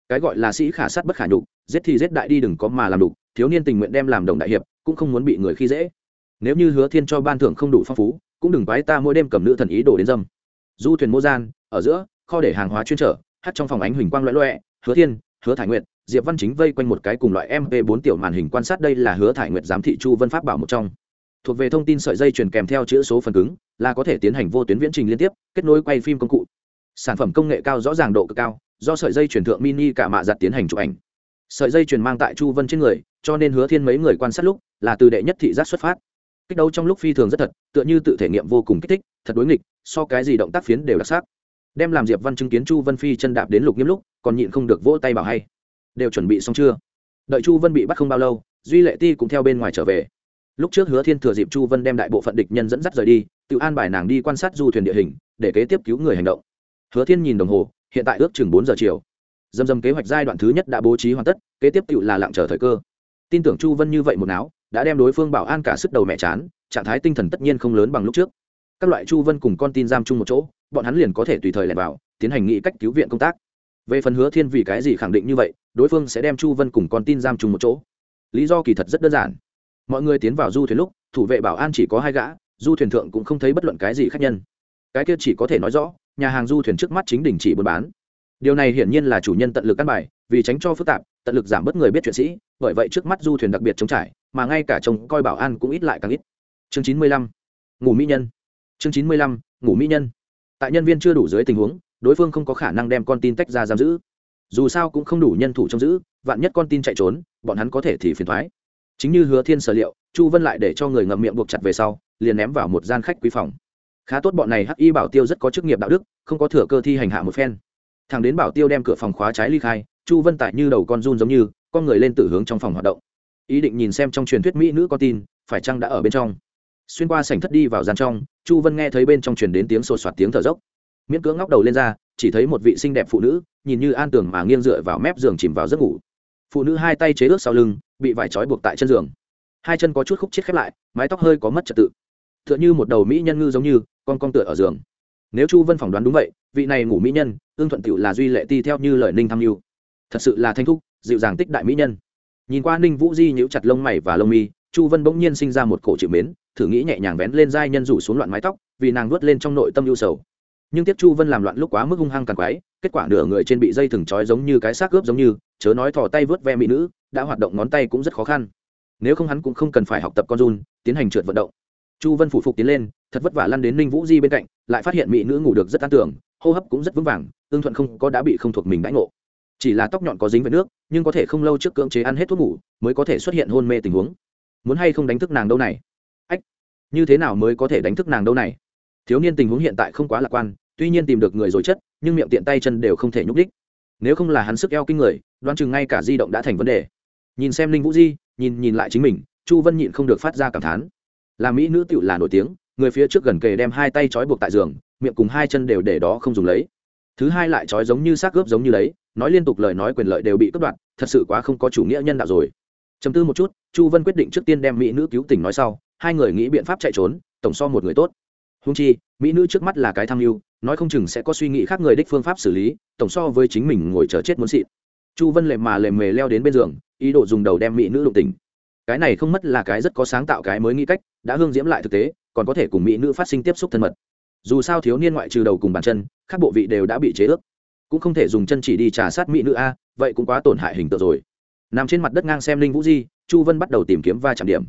cái gọi là sĩ khả sát bất khả nhục, giết thì giết đại đi đừng có mà làm đục thiếu niên tình nguyện đem làm đồng đại hiệp, cũng không muốn bị người khi dễ. Nếu như hứa thiên cho ban thưởng không đủ phong phú, cũng đừng quái ta mỗi đêm cầm nữ thần ý đồ đến dâm. Du thuyền mô gian, ở giữa, kho để hàng hóa chuyên trở hắt trong phòng ánh huỳnh quang loẹ loẹ hứa thiên, hứa thải nguyệt, diệp văn chính vây quanh một cái cùng loại mp 4 tiểu màn hình quan sát đây là hứa thải nguyệt giám thị chu vân pháp bảo một trong thuộc về thông tin sợi dây truyền kèm theo chữ số phần cứng, là có thể tiến hành vô tuyến viễn trình liên tiếp, kết nối quay phim công cụ. Sản phẩm công nghệ cao rõ ràng độ cực cao, do sợi dây truyền thượng mini cả mạ giặt tiến hành chụp ảnh. Sợi dây truyền mang tại chu vân trên người, cho nên hứa thiên mấy người quan sát lúc, là từ đệ nhất thị giác xuất phát. Kích đấu trong lúc phi thường rất thật, tựa như tự thể nghiệm vô cùng kích thích, thật đối nghịch, so cái gì động tác phiến đều đặc sắc. Đem làm diệp văn chứng kiến chu vân phi chân đạp đến lục nghiêm lúc, còn nhịn không được vỗ tay bảo hay. Đều chuẩn bị xong chưa? Đợi chu vân bị bắt không bao lâu, duy lệ ti cũng theo bên ngoài trở về lúc trước hứa thiên thừa dịp chu vân đem đại bộ phận địch nhân dẫn dắt rời đi, tự an bài nàng đi quan sát du thuyền địa hình, để kế tiếp cứu người hành động. Hứa thiên nhìn đồng hồ, hiện tại ước chừng bốn giờ chiều. Dầm dầm kế hoạch giai đoạn thứ nhất đã bố trí hoàn tất, kế tiếp tự là lặng chờ thời cơ. Tin tưởng chu vân như vậy một não đã đem đối phương bảo an cả sức đầu mẹ chán, trạng thái tinh thần tất nhiên không lớn bằng lúc trước. Các loại chu vân cùng con tin giam chung một chỗ, bọn hắn liền có thể tùy thời lẻn vào, tiến hành nghị cách cứu viện công tác. Về phần hứa thiên vì cái gì khẳng định như vậy, đối phương sẽ đem chu vân cùng con tin giam chung một chỗ. Lý do kỳ thật rất đơn giản mọi người tiến vào du thuyền lúc, thủ vệ bảo an chỉ có hai gã, du thuyền thượng cũng không thấy bất luận cái gì khác nhân. Cái kia chỉ có thể nói rõ, nhà hàng du thuyền trước mắt chính đình chỉ buôn bán. Điều này hiển nhiên là chủ nhân tận lực căn bài, vì tránh cho phức tạp, tận lực giảm bớt người biết chuyện sĩ, bởi vậy trước mắt du thuyền đặc biệt chống trải, mà ngay cả chồng coi bảo an cũng ít lại càng ít. Chương chín mươi lăm, ngủ mỹ nhân. Chương chín mươi lăm, ngủ mỹ nhân. Tại nhân viên chưa đủ dưới tình huống, đối phương không có khả năng đem con tin tách ra giam giữ. Dù sao cũng không đủ nhân thủ trông giữ, vạn nhất con tin chạy trốn, bọn hắn có thể thì phiền thoái chính như hứa thiên sở liệu, chu vân lại để cho người ngậm miệng buộc chặt về sau, liền ném vào một gian khách quý phòng. Khá tốt bọn này hắc y bảo tiêu rất có chức nghiệp đạo đức, không có thừa cơ thi hành hạ một phen. Thằng đến bảo tiêu đem cửa phòng khóa trái ly khai, chu vân tại như đầu con run giống như, con người lên từ hướng trong phòng hoạt động. Ý định nhìn xem trong truyền thuyết mỹ nữ con tin, phải chăng đã ở bên trong. Xuyên qua sảnh thất đi vào gian trong, chu vân nghe thấy bên trong truyền đến tiếng sột soạt tiếng thở dốc. Miễn cưỡng ngóc đầu lên ra, chỉ thấy một vị xinh đẹp phụ nữ, nhìn như an tường mà nghiêng dựa vào mép giường chìm vào giấc ngủ phụ nữ hai tay chế ước sau lưng, bị vải trói buộc tại chân giường. Hai chân có chút khúc chết khép lại, mái tóc hơi có mất trật tự. Tựa như một đầu mỹ nhân ngư giống như, con con tựa ở giường. Nếu chu vân phỏng đoán đúng vậy, vị này ngủ mỹ nhân, ương thuận tựu là duy lệ ti theo như lời ninh tham mưu thật sự là thanh thúc, dịu dàng tích đại mỹ nhân. Nhìn qua ninh vũ di nhíu chặt lông mày và lông mi, chu vân bỗng nhiên sinh ra một cổ chịu mến, thử nghĩ nhẹ nhàng vén lên dai nhân rủ xuống loạn mái tóc, vì nàng nuốt lên trong nội tâm ưu sầu. Nhưng tiếc chu vân làm loạn lúc quá mức hung hăng càng quái, kết quả nửa người trên bị dây thừng trói giống như cái xác ướp giống như chớ nói thò tay vớt ve mỹ nữ, đã hoạt động ngón tay cũng rất khó khăn. Nếu không hắn cũng không cần phải học tập con run, tiến hành trượt vận động. Chu vân phủ phục tiến lên, thật vất vả lăn đến ninh vũ di bên cạnh, lại phát hiện mỹ nữ ngủ được rất an tưởng hô hấp cũng rất vững vàng tương thuận không có đã bị không thuộc mình đãi ngộ. Chỉ là tóc nhọn có dính với nước, nhưng có thể không lâu trước cưỡng chế ăn hết thuốc ngủ, mới có thể xuất hiện hôn mê tình huống. Muốn hay không đánh thức nàng đâu này? Ách, như thế nào mới có thể đánh thức nàng đâu này? Thiếu niên tình huống hiện tại không quá lạc quan, tuy nhiên tìm được người rồi chất, nhưng miệng tiện tay chân đều không thể nhúc đích nếu không là hắn sức eo kinh người, đoán chừng ngay cả di động đã thành vấn đề. Nhìn xem linh vũ di, nhìn nhìn lại chính mình, chu vân nhịn không được phát ra cảm thán. Là mỹ nữ tựu là nổi tiếng, người phía trước gần kề đem hai tay trói buộc tại giường, miệng cùng hai chân đều để đó không dùng lấy. Thứ hai lại trói giống như xác gớp giống như đấy, nói liên tục lời nói quyền lợi đều bị cướp đoạt, thật sự quá không có chủ nghĩa nhân đạo rồi. Chấm tư một chút, chu vân quyết định trước tiên đem mỹ nữ cứu tỉnh nói sau, hai người nghĩ biện pháp chạy trốn, tổng so một người tốt. Hung chi, mỹ nữ trước mắt là cái tham mưu nói không chừng sẽ có suy nghĩ khác người đích phương pháp xử lý, tổng so với chính mình ngồi chờ chết muốn xịn. Chu vân lệ mà lệ mề leo đến bên giường, ý đồ dùng đầu đem mỹ nữ đụng tỉnh. Cái này không mất là cái rất có sáng tạo cái mới nghĩ cách, đã hương diễm lại thực tế, còn có thể cùng mỹ nữ phát sinh tiếp xúc thân mật. Dù sao thiếu niên ngoại trừ đầu cùng bàn chân các bộ vị đều đã bị chế ước. Cũng không thể dùng chân chỉ đi trà sát mỹ nữ a, vậy cũng quá tổn hại hình tượng rồi. Nằm trên mặt đất ngang xem linh vũ di, chu vân bắt đầu tìm kiếm va chạm điểm.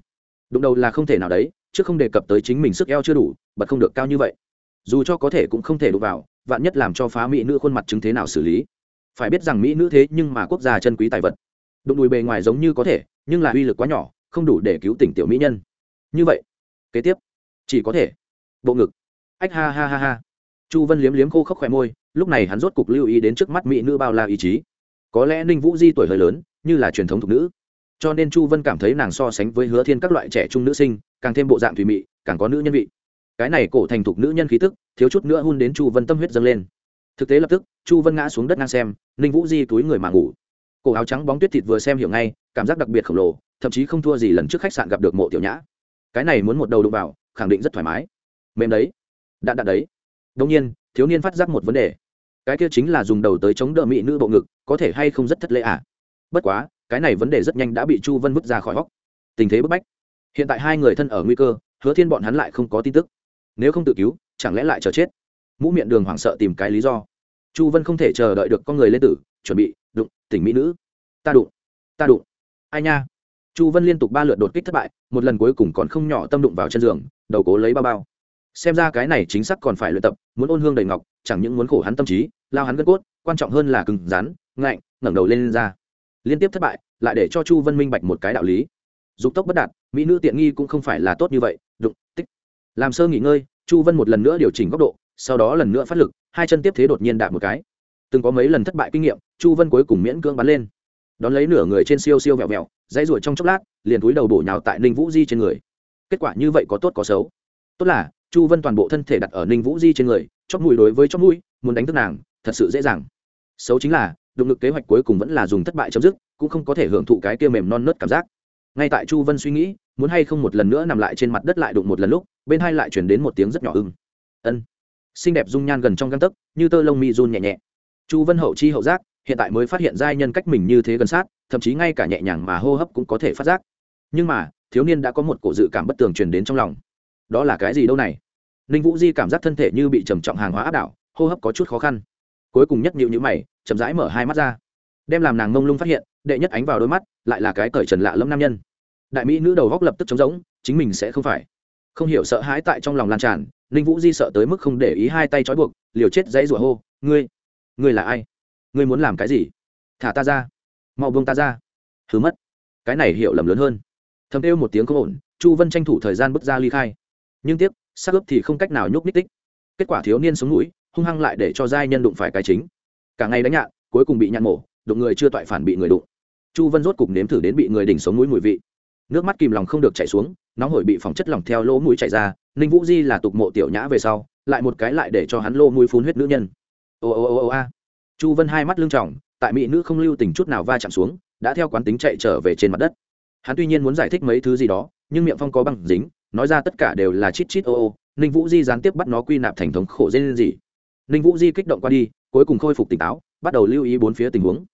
Đụng đầu là không thể nào đấy chứ không đề cập tới chính mình sức eo chưa đủ, bật không được cao như vậy dù cho có thể cũng không thể đụng vào, vạn nhất làm cho phá mỹ nữ khuôn mặt chứng thế nào xử lý. Phải biết rằng mỹ nữ thế nhưng mà quốc gia chân quý tài vật. Đụng đùi bề ngoài giống như có thể, nhưng là uy lực quá nhỏ, không đủ để cứu tỉnh tiểu mỹ nhân. Như vậy, kế tiếp, chỉ có thể, bộ ngực. Ách ha ha ha ha. Chu vân liếm liếm khô khốc khỏe môi, lúc này hắn rốt cục lưu ý đến trước mắt mỹ nữ bao la ý chí. Có lẽ ninh vũ di tuổi hơi lớn, như là truyền thống thục nữ. Cho nên chu vân cảm thấy nàng so sánh với hứa thiên các loại trẻ trung nữ sinh, càng thêm bộ dạng thùy mị, càng có nữ nhân vị cái này cổ thành thục nữ nhân khí tức, thiếu chút nữa hun đến chu vân tâm huyết dâng lên. Thực tế lập tức, chu vân ngã xuống đất ngang xem, ninh vũ di túi người mà ngủ. Cổ áo trắng bóng tuyết thịt vừa xem hiểu ngay, cảm giác đặc biệt khổng lồ, thậm chí không thua gì lần trước khách sạn gặp được mộ tiểu nhã. Cái này muốn một đầu đụng vào, khẳng định rất thoải mái. Mềm đấy. Đạn đạn đấy. Đông nhiên, thiếu niên phát giác một vấn đề. Cái kia chính là dùng đầu tới chống đỡ mỹ nữ bộ ngực, có thể hay không rất thất lễ à? Bất quá, cái này vấn đề rất nhanh đã bị chu vân vứt ra khỏi hóc tình thế bức bách. Hiện tại hai người thân ở nguy cơ, hứa thiên bọn hắn lại không có tin tức nếu không tự cứu chẳng lẽ lại chờ chết? Mũ miệng đường hoảng sợ tìm cái lý do. Chu vân không thể chờ đợi được con người lên tử chuẩn bị đụng tỉnh mỹ nữ. Ta đụng ta đụng. Ai nha? Chu vân liên tục ba lượt đột kích thất bại một lần cuối cùng còn không nhỏ tâm đụng vào chân giường đầu cố lấy bao bao. Xem ra cái này chính xác còn phải luyện tập muốn ôn hương đầy ngọc chẳng những muốn khổ hắn tâm trí lao hắn gân cốt quan trọng hơn là cứng rắn ngạnh ngẩng đầu lên, lên ra. Liên tiếp thất bại lại để cho chu vân minh bạch một cái đạo lý. Dục tốc bất đạt mỹ nữ tiện nghi cũng không phải là tốt như vậy đụng tích làm sơ nghỉ ngơi, chu vân một lần nữa điều chỉnh góc độ, sau đó lần nữa phát lực, hai chân tiếp thế đột nhiên đạp một cái. Từng có mấy lần thất bại kinh nghiệm, chu vân cuối cùng miễn cưỡng bắn lên. Đón lấy nửa người trên siêu siêu vẹo vẹo, dãy ruột trong chốc lát, liền túi đầu bổ nhào tại ninh vũ di trên người. Kết quả như vậy có tốt có xấu. Tốt là, chu vân toàn bộ thân thể đặt ở ninh vũ di trên người, chóp mũi đối với chóp mũi, muốn đánh thức nàng, thật sự dễ dàng. Xấu chính là động lực kế hoạch cuối cùng vẫn là dùng thất bại chấm dứt, cũng không có thể hưởng thụ cái kia mềm non nớt cảm giác ngay tại chu vân suy nghĩ, muốn hay không một lần nữa nằm lại trên mặt đất lại đụng một lần lúc, bên hai lại chuyển đến một tiếng rất nhỏ ưng. Ân. Xinh đẹp dung nhan gần trong găng tấc, như tơ lông mi run nhẹ nhẹ. Chu vân hậu chi hậu giác, hiện tại mới phát hiện giai nhân cách mình như thế gần sát, thậm chí ngay cả nhẹ nhàng mà hô hấp cũng có thể phát giác. Nhưng mà, thiếu niên đã có một cổ dự cảm bất tường truyền đến trong lòng. Đó là cái gì đâu này? Ninh vũ di cảm giác thân thể như bị trầm trọng hàng hóa áp đảo, hô hấp có chút khó khăn. Cuối cùng nhất nhịu nhữ mày, chậm rãi mở hai mắt ra. Đem làm nàng mông lung phát hiện đệ nhất ánh vào đôi mắt, lại là cái cởi trần lạ lẫm nam nhân. Đại mỹ nữ đầu góc lập tức trống rỗng, chính mình sẽ không phải. Không hiểu sợ hãi tại trong lòng lan tràn, ninh vũ di sợ tới mức không để ý hai tay trói buộc, liều chết dãy rủa hô, ngươi ngươi là ai? Ngươi muốn làm cái gì? Thả ta ra. Mau buông ta ra. Thứ mất. Cái này hiểu lầm lớn hơn. Thầm kêu một tiếng không ổn, chu vân tranh thủ thời gian bước ra ly khai. Nhưng tiếc, xác ướp thì không cách nào nhúc ních tích. Kết quả thiếu niên sống mũi hung hăng lại để cho giai nhân đụng phải cái chính. Cả ngày đánh nhạn, cuối cùng bị nhạn mổ đụng người chưa toại phản bị người đụng. Chu vân rốt cục nếm thử đến bị người đỉnh sống mũi mùi vị. Nước mắt kìm lòng không được chảy xuống, nóng hổi bị phỏng chất lỏng theo lỗ mũi chảy ra, ninh vũ di là tục mộ tiểu nhã về sau, lại một cái lại để cho hắn lô mũi phun huyết nữ nhân. Ô ô ô ô, a. Chu vân hai mắt lưng trọng, tại mỹ nữ không lưu tình chút nào va chạm xuống, đã theo quán tính chạy trở về trên mặt đất. Hắn tuy nhiên muốn giải thích mấy thứ gì đó, nhưng miệng phong có băng dính, nói ra tất cả đều là chít chít ô ô, ninh vũ di gián tiếp bắt nó quy nạp thành thống khổ dây lên gì. Ninh vũ di kích động qua đi, cuối cùng khôi phục tỉnh táo, bắt đầu lưu ý bốn phía tình huống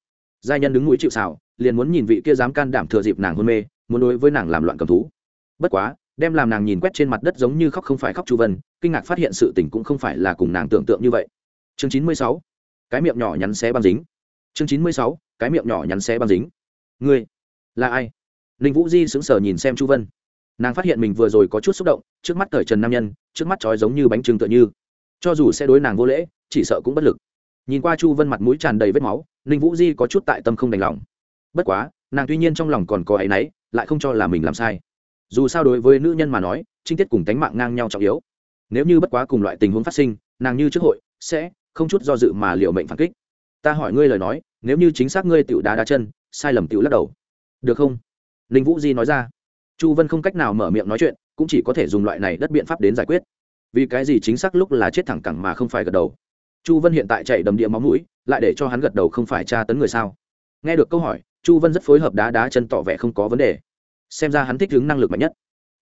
giai nhân đứng mũi chịu xào liền muốn nhìn vị kia dám can đảm thừa dịp nàng hôn mê, muốn đối với nàng làm loạn cầm thú. Bất quá, đem làm nàng nhìn quét trên mặt đất giống như khóc không phải khóc chu vân, kinh ngạc phát hiện sự tình cũng không phải là cùng nàng tưởng tượng như vậy. Chương chín mươi sáu, cái miệng nhỏ nhắn xé băng dính. Chương chín mươi sáu, cái miệng nhỏ nhắn xé băng dính. Ngươi là ai? Ninh vũ di sững sờ nhìn xem chu vân. Nàng phát hiện mình vừa rồi có chút xúc động, trước mắt thời trần nam nhân, trước mắt trói giống như bánh trưng tựa như. Cho dù sẽ đối nàng vô lễ, chỉ sợ cũng bất lực. Nhìn qua chu vân mặt mũi tràn đầy vết máu ninh vũ di có chút tại tâm không đành lòng. Bất quá, nàng tuy nhiên trong lòng còn có áy náy, lại không cho là mình làm sai. Dù sao đối với nữ nhân mà nói, trinh tiết cùng tánh mạng ngang nhau trọng yếu. Nếu như bất quá cùng loại tình huống phát sinh, nàng như trước hội, sẽ không chút do dự mà liệu mệnh phản kích. Ta hỏi ngươi lời nói, nếu như chính xác ngươi tựu đá đá chân, sai lầm tựu lắc đầu. Được không? Ninh vũ di nói ra. Chu vân không cách nào mở miệng nói chuyện, cũng chỉ có thể dùng loại này đất biện pháp đến giải quyết. Vì cái gì chính xác lúc là chết thẳng cẳng mà không phải gật đầu? Chu vân hiện tại chạy đầm địa máu mũi, lại để cho hắn gật đầu không phải tra tấn người sao? Nghe được câu hỏi, chu vân rất phối hợp đá đá chân tỏ vẻ không có vấn đề. Xem ra hắn thích hứng năng lực mạnh nhất.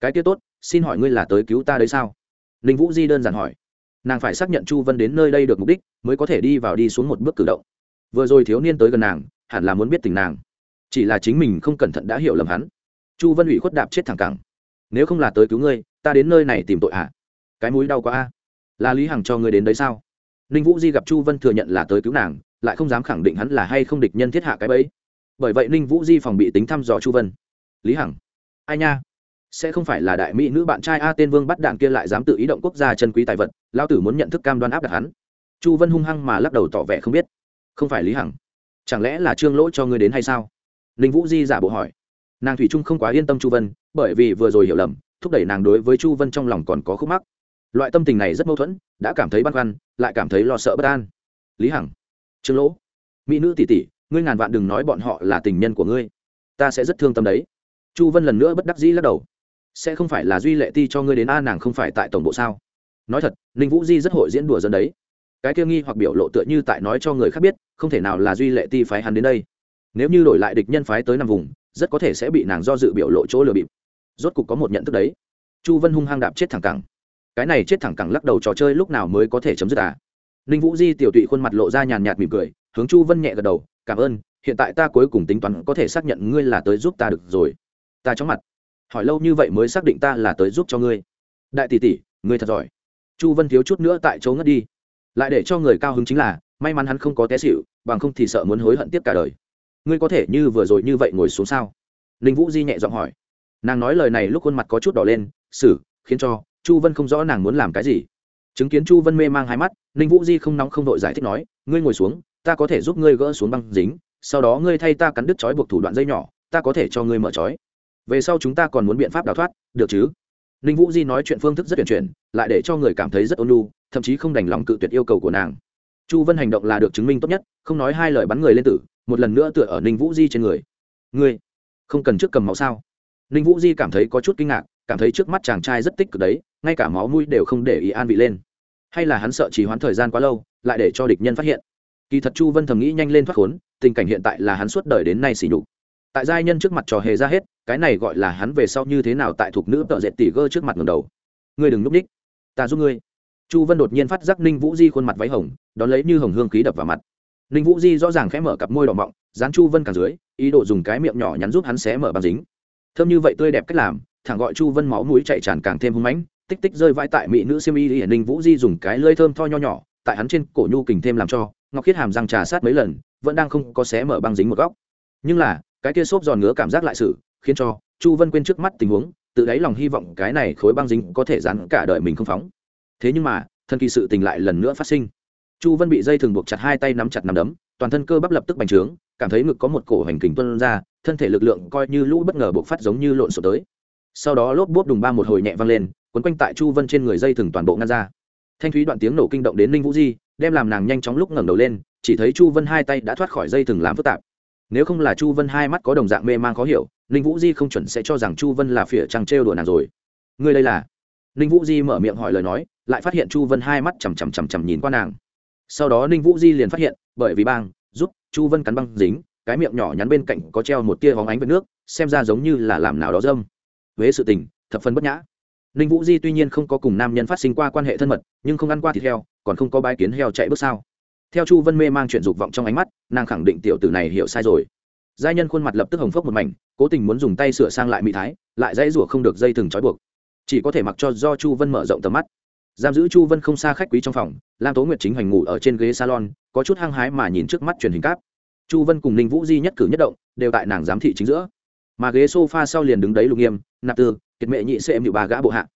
Cái kia tốt, xin hỏi ngươi là tới cứu ta đấy sao? Ninh vũ di đơn giản hỏi. Nàng phải xác nhận chu vân đến nơi đây được mục đích, mới có thể đi vào đi xuống một bước cử động. Vừa rồi thiếu niên tới gần nàng, hẳn là muốn biết tình nàng. Chỉ là chính mình không cẩn thận đã hiểu lầm hắn. Chu vân ủy khuất đạp chết thẳng cẳng. Nếu không là tới cứu ngươi, ta đến nơi này tìm tội ạ à? cái mũi đau quá a. Là lý hằng cho ngươi đến đấy sao? Ninh vũ di gặp chu vân thừa nhận là tới cứu nàng, lại không dám khẳng định hắn là hay không địch nhân thiết hạ cái bẫy. Bởi vậy ninh vũ di phòng bị tính thăm dò chu vân. Lý hằng, ai nha? Sẽ không phải là đại mỹ nữ bạn trai a tên vương bắt đạn kia lại dám tự ý động quốc gia chân quý tài vật lao tử muốn nhận thức cam đoan áp đặt hắn. Chu vân hung hăng mà lắc đầu tỏ vẻ không biết. Không phải lý hằng, chẳng lẽ là trương lỗ cho ngươi đến hay sao? Ninh vũ di giả bộ hỏi. Nàng thủy trung không quá yên tâm chu vân, bởi vì vừa rồi hiểu lầm, thúc đẩy nàng đối với chu vân trong lòng còn có khúc mắc loại tâm tình này rất mâu thuẫn, đã cảm thấy băn khoăn, lại cảm thấy lo sợ bất an. Lý hằng, trương lỗ, mỹ nữ tỷ tỷ, ngươi ngàn vạn đừng nói bọn họ là tình nhân của ngươi. Ta sẽ rất thương tâm đấy. Chu vân lần nữa bất đắc dĩ lắc đầu. Sẽ không phải là duy lệ ti cho ngươi đến a nàng không phải tại tổng bộ sao? Nói thật, ninh vũ di rất hội diễn đùa dân đấy. Cái kia nghi hoặc biểu lộ tựa như tại nói cho người khác biết, không thể nào là duy lệ ti phái hắn đến đây. Nếu như đổi lại địch nhân phái tới nằm vùng, rất có thể sẽ bị nàng do dự biểu lộ chỗ lừa bịp. Rốt cục có một nhận thức đấy. Chu vân hung hăng đạp chết thẳng cẳng cái này chết thẳng cẳng lắc đầu trò chơi lúc nào mới có thể chấm dứt à? Ninh vũ di tiểu tụy khuôn mặt lộ ra nhàn nhạt mỉm cười, hướng chu vân nhẹ gật đầu, cảm ơn, hiện tại ta cuối cùng tính toán có thể xác nhận ngươi là tới giúp ta được rồi. Ta chóng mặt. Hỏi lâu như vậy mới xác định ta là tới giúp cho ngươi. Đại tỷ tỷ, ngươi thật giỏi. Chu vân thiếu chút nữa tại chỗ ngất đi. Lại để cho người cao hứng chính là, may mắn hắn không có té xịu bằng không thì sợ muốn hối hận tiếp cả đời. Ngươi có thể như vừa rồi như vậy ngồi xuống sao? Ninh vũ di nhẹ giọng hỏi. Nàng nói lời này lúc khuôn mặt có chút đỏ lên xử khiến cho chu vân không rõ nàng muốn làm cái gì. Chứng kiến chu vân mê mang hai mắt, ninh vũ di không nóng không đội giải thích nói, ngươi ngồi xuống, ta có thể giúp ngươi gỡ xuống băng dính, sau đó ngươi thay ta cắn đứt chói buộc thủ đoạn dây nhỏ, ta có thể cho ngươi mở chói về sau chúng ta còn muốn biện pháp đào thoát, được chứ? Ninh vũ di nói chuyện phương thức rất tuyển chuyển, lại để cho người cảm thấy rất ôn lu thậm chí không đành lòng cự tuyệt yêu cầu của nàng. Chu vân hành động là được chứng minh tốt nhất, không nói hai lời bắn người lên tử, một lần nữa tựa ở ninh vũ di trên người. Ngươi không cần trước cầm máu sao? Ninh vũ di cảm thấy có chút kinh ngạc cảm thấy trước mắt chàng trai rất tích cực đấy, ngay cả máu mũi đều không để ý an vị lên. Hay là hắn sợ chỉ hoãn thời gian quá lâu, lại để cho địch nhân phát hiện. Kỳ thật chu vân thầm nghĩ nhanh lên thoát khốn, tình cảnh hiện tại là hắn suốt đời đến nay xỉ nhục. Tại giai nhân trước mặt trò hề ra hết, cái này gọi là hắn về sau như thế nào tại thuộc nữ tợ dệt tỉ gơ trước mặt ngầm đầu. Ngươi đừng núp ních ta giúp ngươi. Chu vân đột nhiên phát giác ninh vũ di khuôn mặt váy hồng, đón lấy như hồng hương khí đập vào mặt. Ninh vũ di rõ ràng khẽ mở cặp môi đỏ mọng, dán chu vân càng dưới, ý đồ dùng cái miệng nhỏ nhắn giúp hắn xé mở băng dính. Thơm như vậy tươi đẹp cách làm thẳng gọi chu vân máu mũi chạy tràn càng thêm hung mãnh, tích tích rơi vãi tại mỹ nữ siêm y hiển ninh vũ di dùng cái lơi thơm tho nho nhỏ, tại hắn trên cổ nhu kình thêm làm cho, ngọc khiết hàm răng trà sát mấy lần, vẫn đang không có xé mở băng dính một góc. Nhưng là, cái kia xốp giòn ngứa cảm giác lại sự khiến cho chu vân quên trước mắt tình huống, tự đáy lòng hy vọng cái này khối băng dính có thể dán cả đời mình không phóng. Thế nhưng mà thân kỳ sự tình lại lần nữa phát sinh. Chu vân bị dây thường buộc chặt hai tay nắm chặt nắm đấm, toàn thân cơ bắp lập tức bành trướng, cảm thấy ngực có một cổ hành kình tuân ra, thân thể lực lượng coi như lũ bất ngờ bộc phát giống như lộn xộn tới sau đó lốp bốp đùng ba một hồi nhẹ văng lên, quấn quanh tại chu vân trên người dây thừng toàn bộ ngăn ra. Thanh thúy đoạn tiếng nổ kinh động đến ninh vũ di, đem làm nàng nhanh chóng lúc ngẩng đầu lên, chỉ thấy chu vân hai tay đã thoát khỏi dây thừng làm phức tạp. Nếu không là chu vân hai mắt có đồng dạng mê man khó hiểu, ninh vũ di không chuẩn sẽ cho rằng chu vân là phỉa trăng trêu đùa nàng rồi. Ngươi đây là? Ninh vũ di mở miệng hỏi lời nói, lại phát hiện chu vân hai mắt chằm chằm chằm chằm nhìn qua nàng. Sau đó ninh vũ di liền phát hiện, bởi vì bang, giúp, chu vân cắn băng dính, cái miệng nhỏ nhắn bên cạnh có treo một tia hóng ánh với nước, xem ra giống như là làm nào đó dâm huế sự tình, thập phần bất nhã. Ninh vũ di tuy nhiên không có cùng nam nhân phát sinh qua quan hệ thân mật, nhưng không ăn qua thịt heo, còn không có bái kiến heo chạy bước sao. Theo chu vân mê mang chuyện dục vọng trong ánh mắt, nàng khẳng định tiểu tử này hiểu sai rồi. Giai nhân khuôn mặt lập tức hồng phốc một mảnh, cố tình muốn dùng tay sửa sang lại mỹ thái, lại dãy rủa không được dây thừng trói buộc. Chỉ có thể mặc cho do chu vân mở rộng tầm mắt. Giam giữ chu vân không xa khách quý trong phòng, lam tố nguyệt chính hành ngủ ở trên ghế salon, có chút hăng hái mà nhìn trước mắt truyền hình cáp. Chu vân cùng ninh vũ di nhất cử nhất động, đều tại nàng giám thị chính giữa mà ghế sofa sau liền đứng đấy lục nghiêm, nạp tư, kiệt mệ nhị sẽ em nhự bà gã bộ hạ.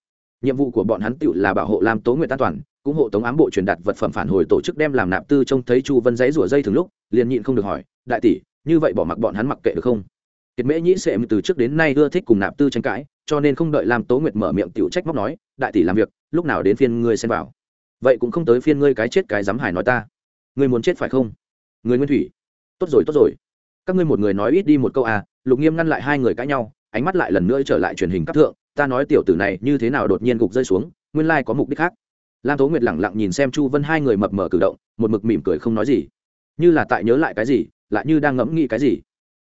Nhiệm vụ của bọn hắn tự là bảo hộ lam tố nguyệt an toàn, cũng hộ tống ám bộ truyền đạt vật phẩm phản hồi tổ chức đem làm nạp tư trông thấy chu vân giấy rủa dây thường lúc, liền nhịn không được hỏi, đại tỷ, như vậy bỏ mặc bọn hắn mặc kệ được không? Kiệt mễ nhĩ sẽ từ trước đến nay ưa thích cùng nạp tư tranh cãi, cho nên không đợi lam tố nguyệt mở miệng tiểu trách móc nói, đại tỷ làm việc, lúc nào đến phiên ngươi xem vào? Vậy cũng không tới phiên ngươi cái chết cái dám hải nói ta. Ngươi muốn chết phải không? Người nguyên thủy. Tốt rồi tốt rồi các ngươi một người nói ít đi một câu à lục nghiêm ngăn lại hai người cãi nhau, ánh mắt lại lần nữa trở lại truyền hình cấp thượng, ta nói tiểu tử này như thế nào đột nhiên gục rơi xuống, nguyên lai có mục đích khác. Lam tố nguyệt lẳng lặng nhìn xem chu vân hai người mập mờ cử động, một mực mỉm cười không nói gì. Như là tại nhớ lại cái gì, lại như đang ngẫm nghĩ cái gì.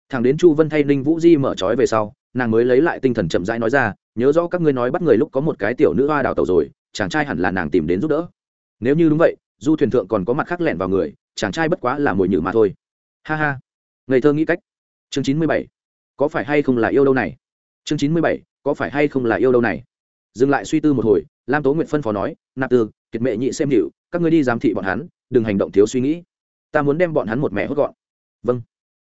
Thằng đến chu vân thay ninh vũ di mở trói về sau, nàng mới lấy lại tinh thần chậm rãi nói ra, nhớ rõ các ngươi nói bắt người lúc có một cái tiểu nữ hoa đào tàu rồi, chàng trai hẳn là nàng tìm đến giúp đỡ. Nếu như đúng vậy, du thuyền thượng còn có mặt khác lẻn vào người, chàng trai bất quá là mồi nhử mà thôi. Ha ha ngây thơ nghĩ cách. Chương chín mươi bảy. Có phải hay không là yêu đâu này? Chương chín mươi bảy. Có phải hay không là yêu đâu này? Dừng lại suy tư một hồi, lam tố nguyệt phân phó nói, nạp tư, kiệt mệ nhị xem hiệu các ngươi đi giám thị bọn hắn, đừng hành động thiếu suy nghĩ. Ta muốn đem bọn hắn một mẹ hốt gọn. Vâng.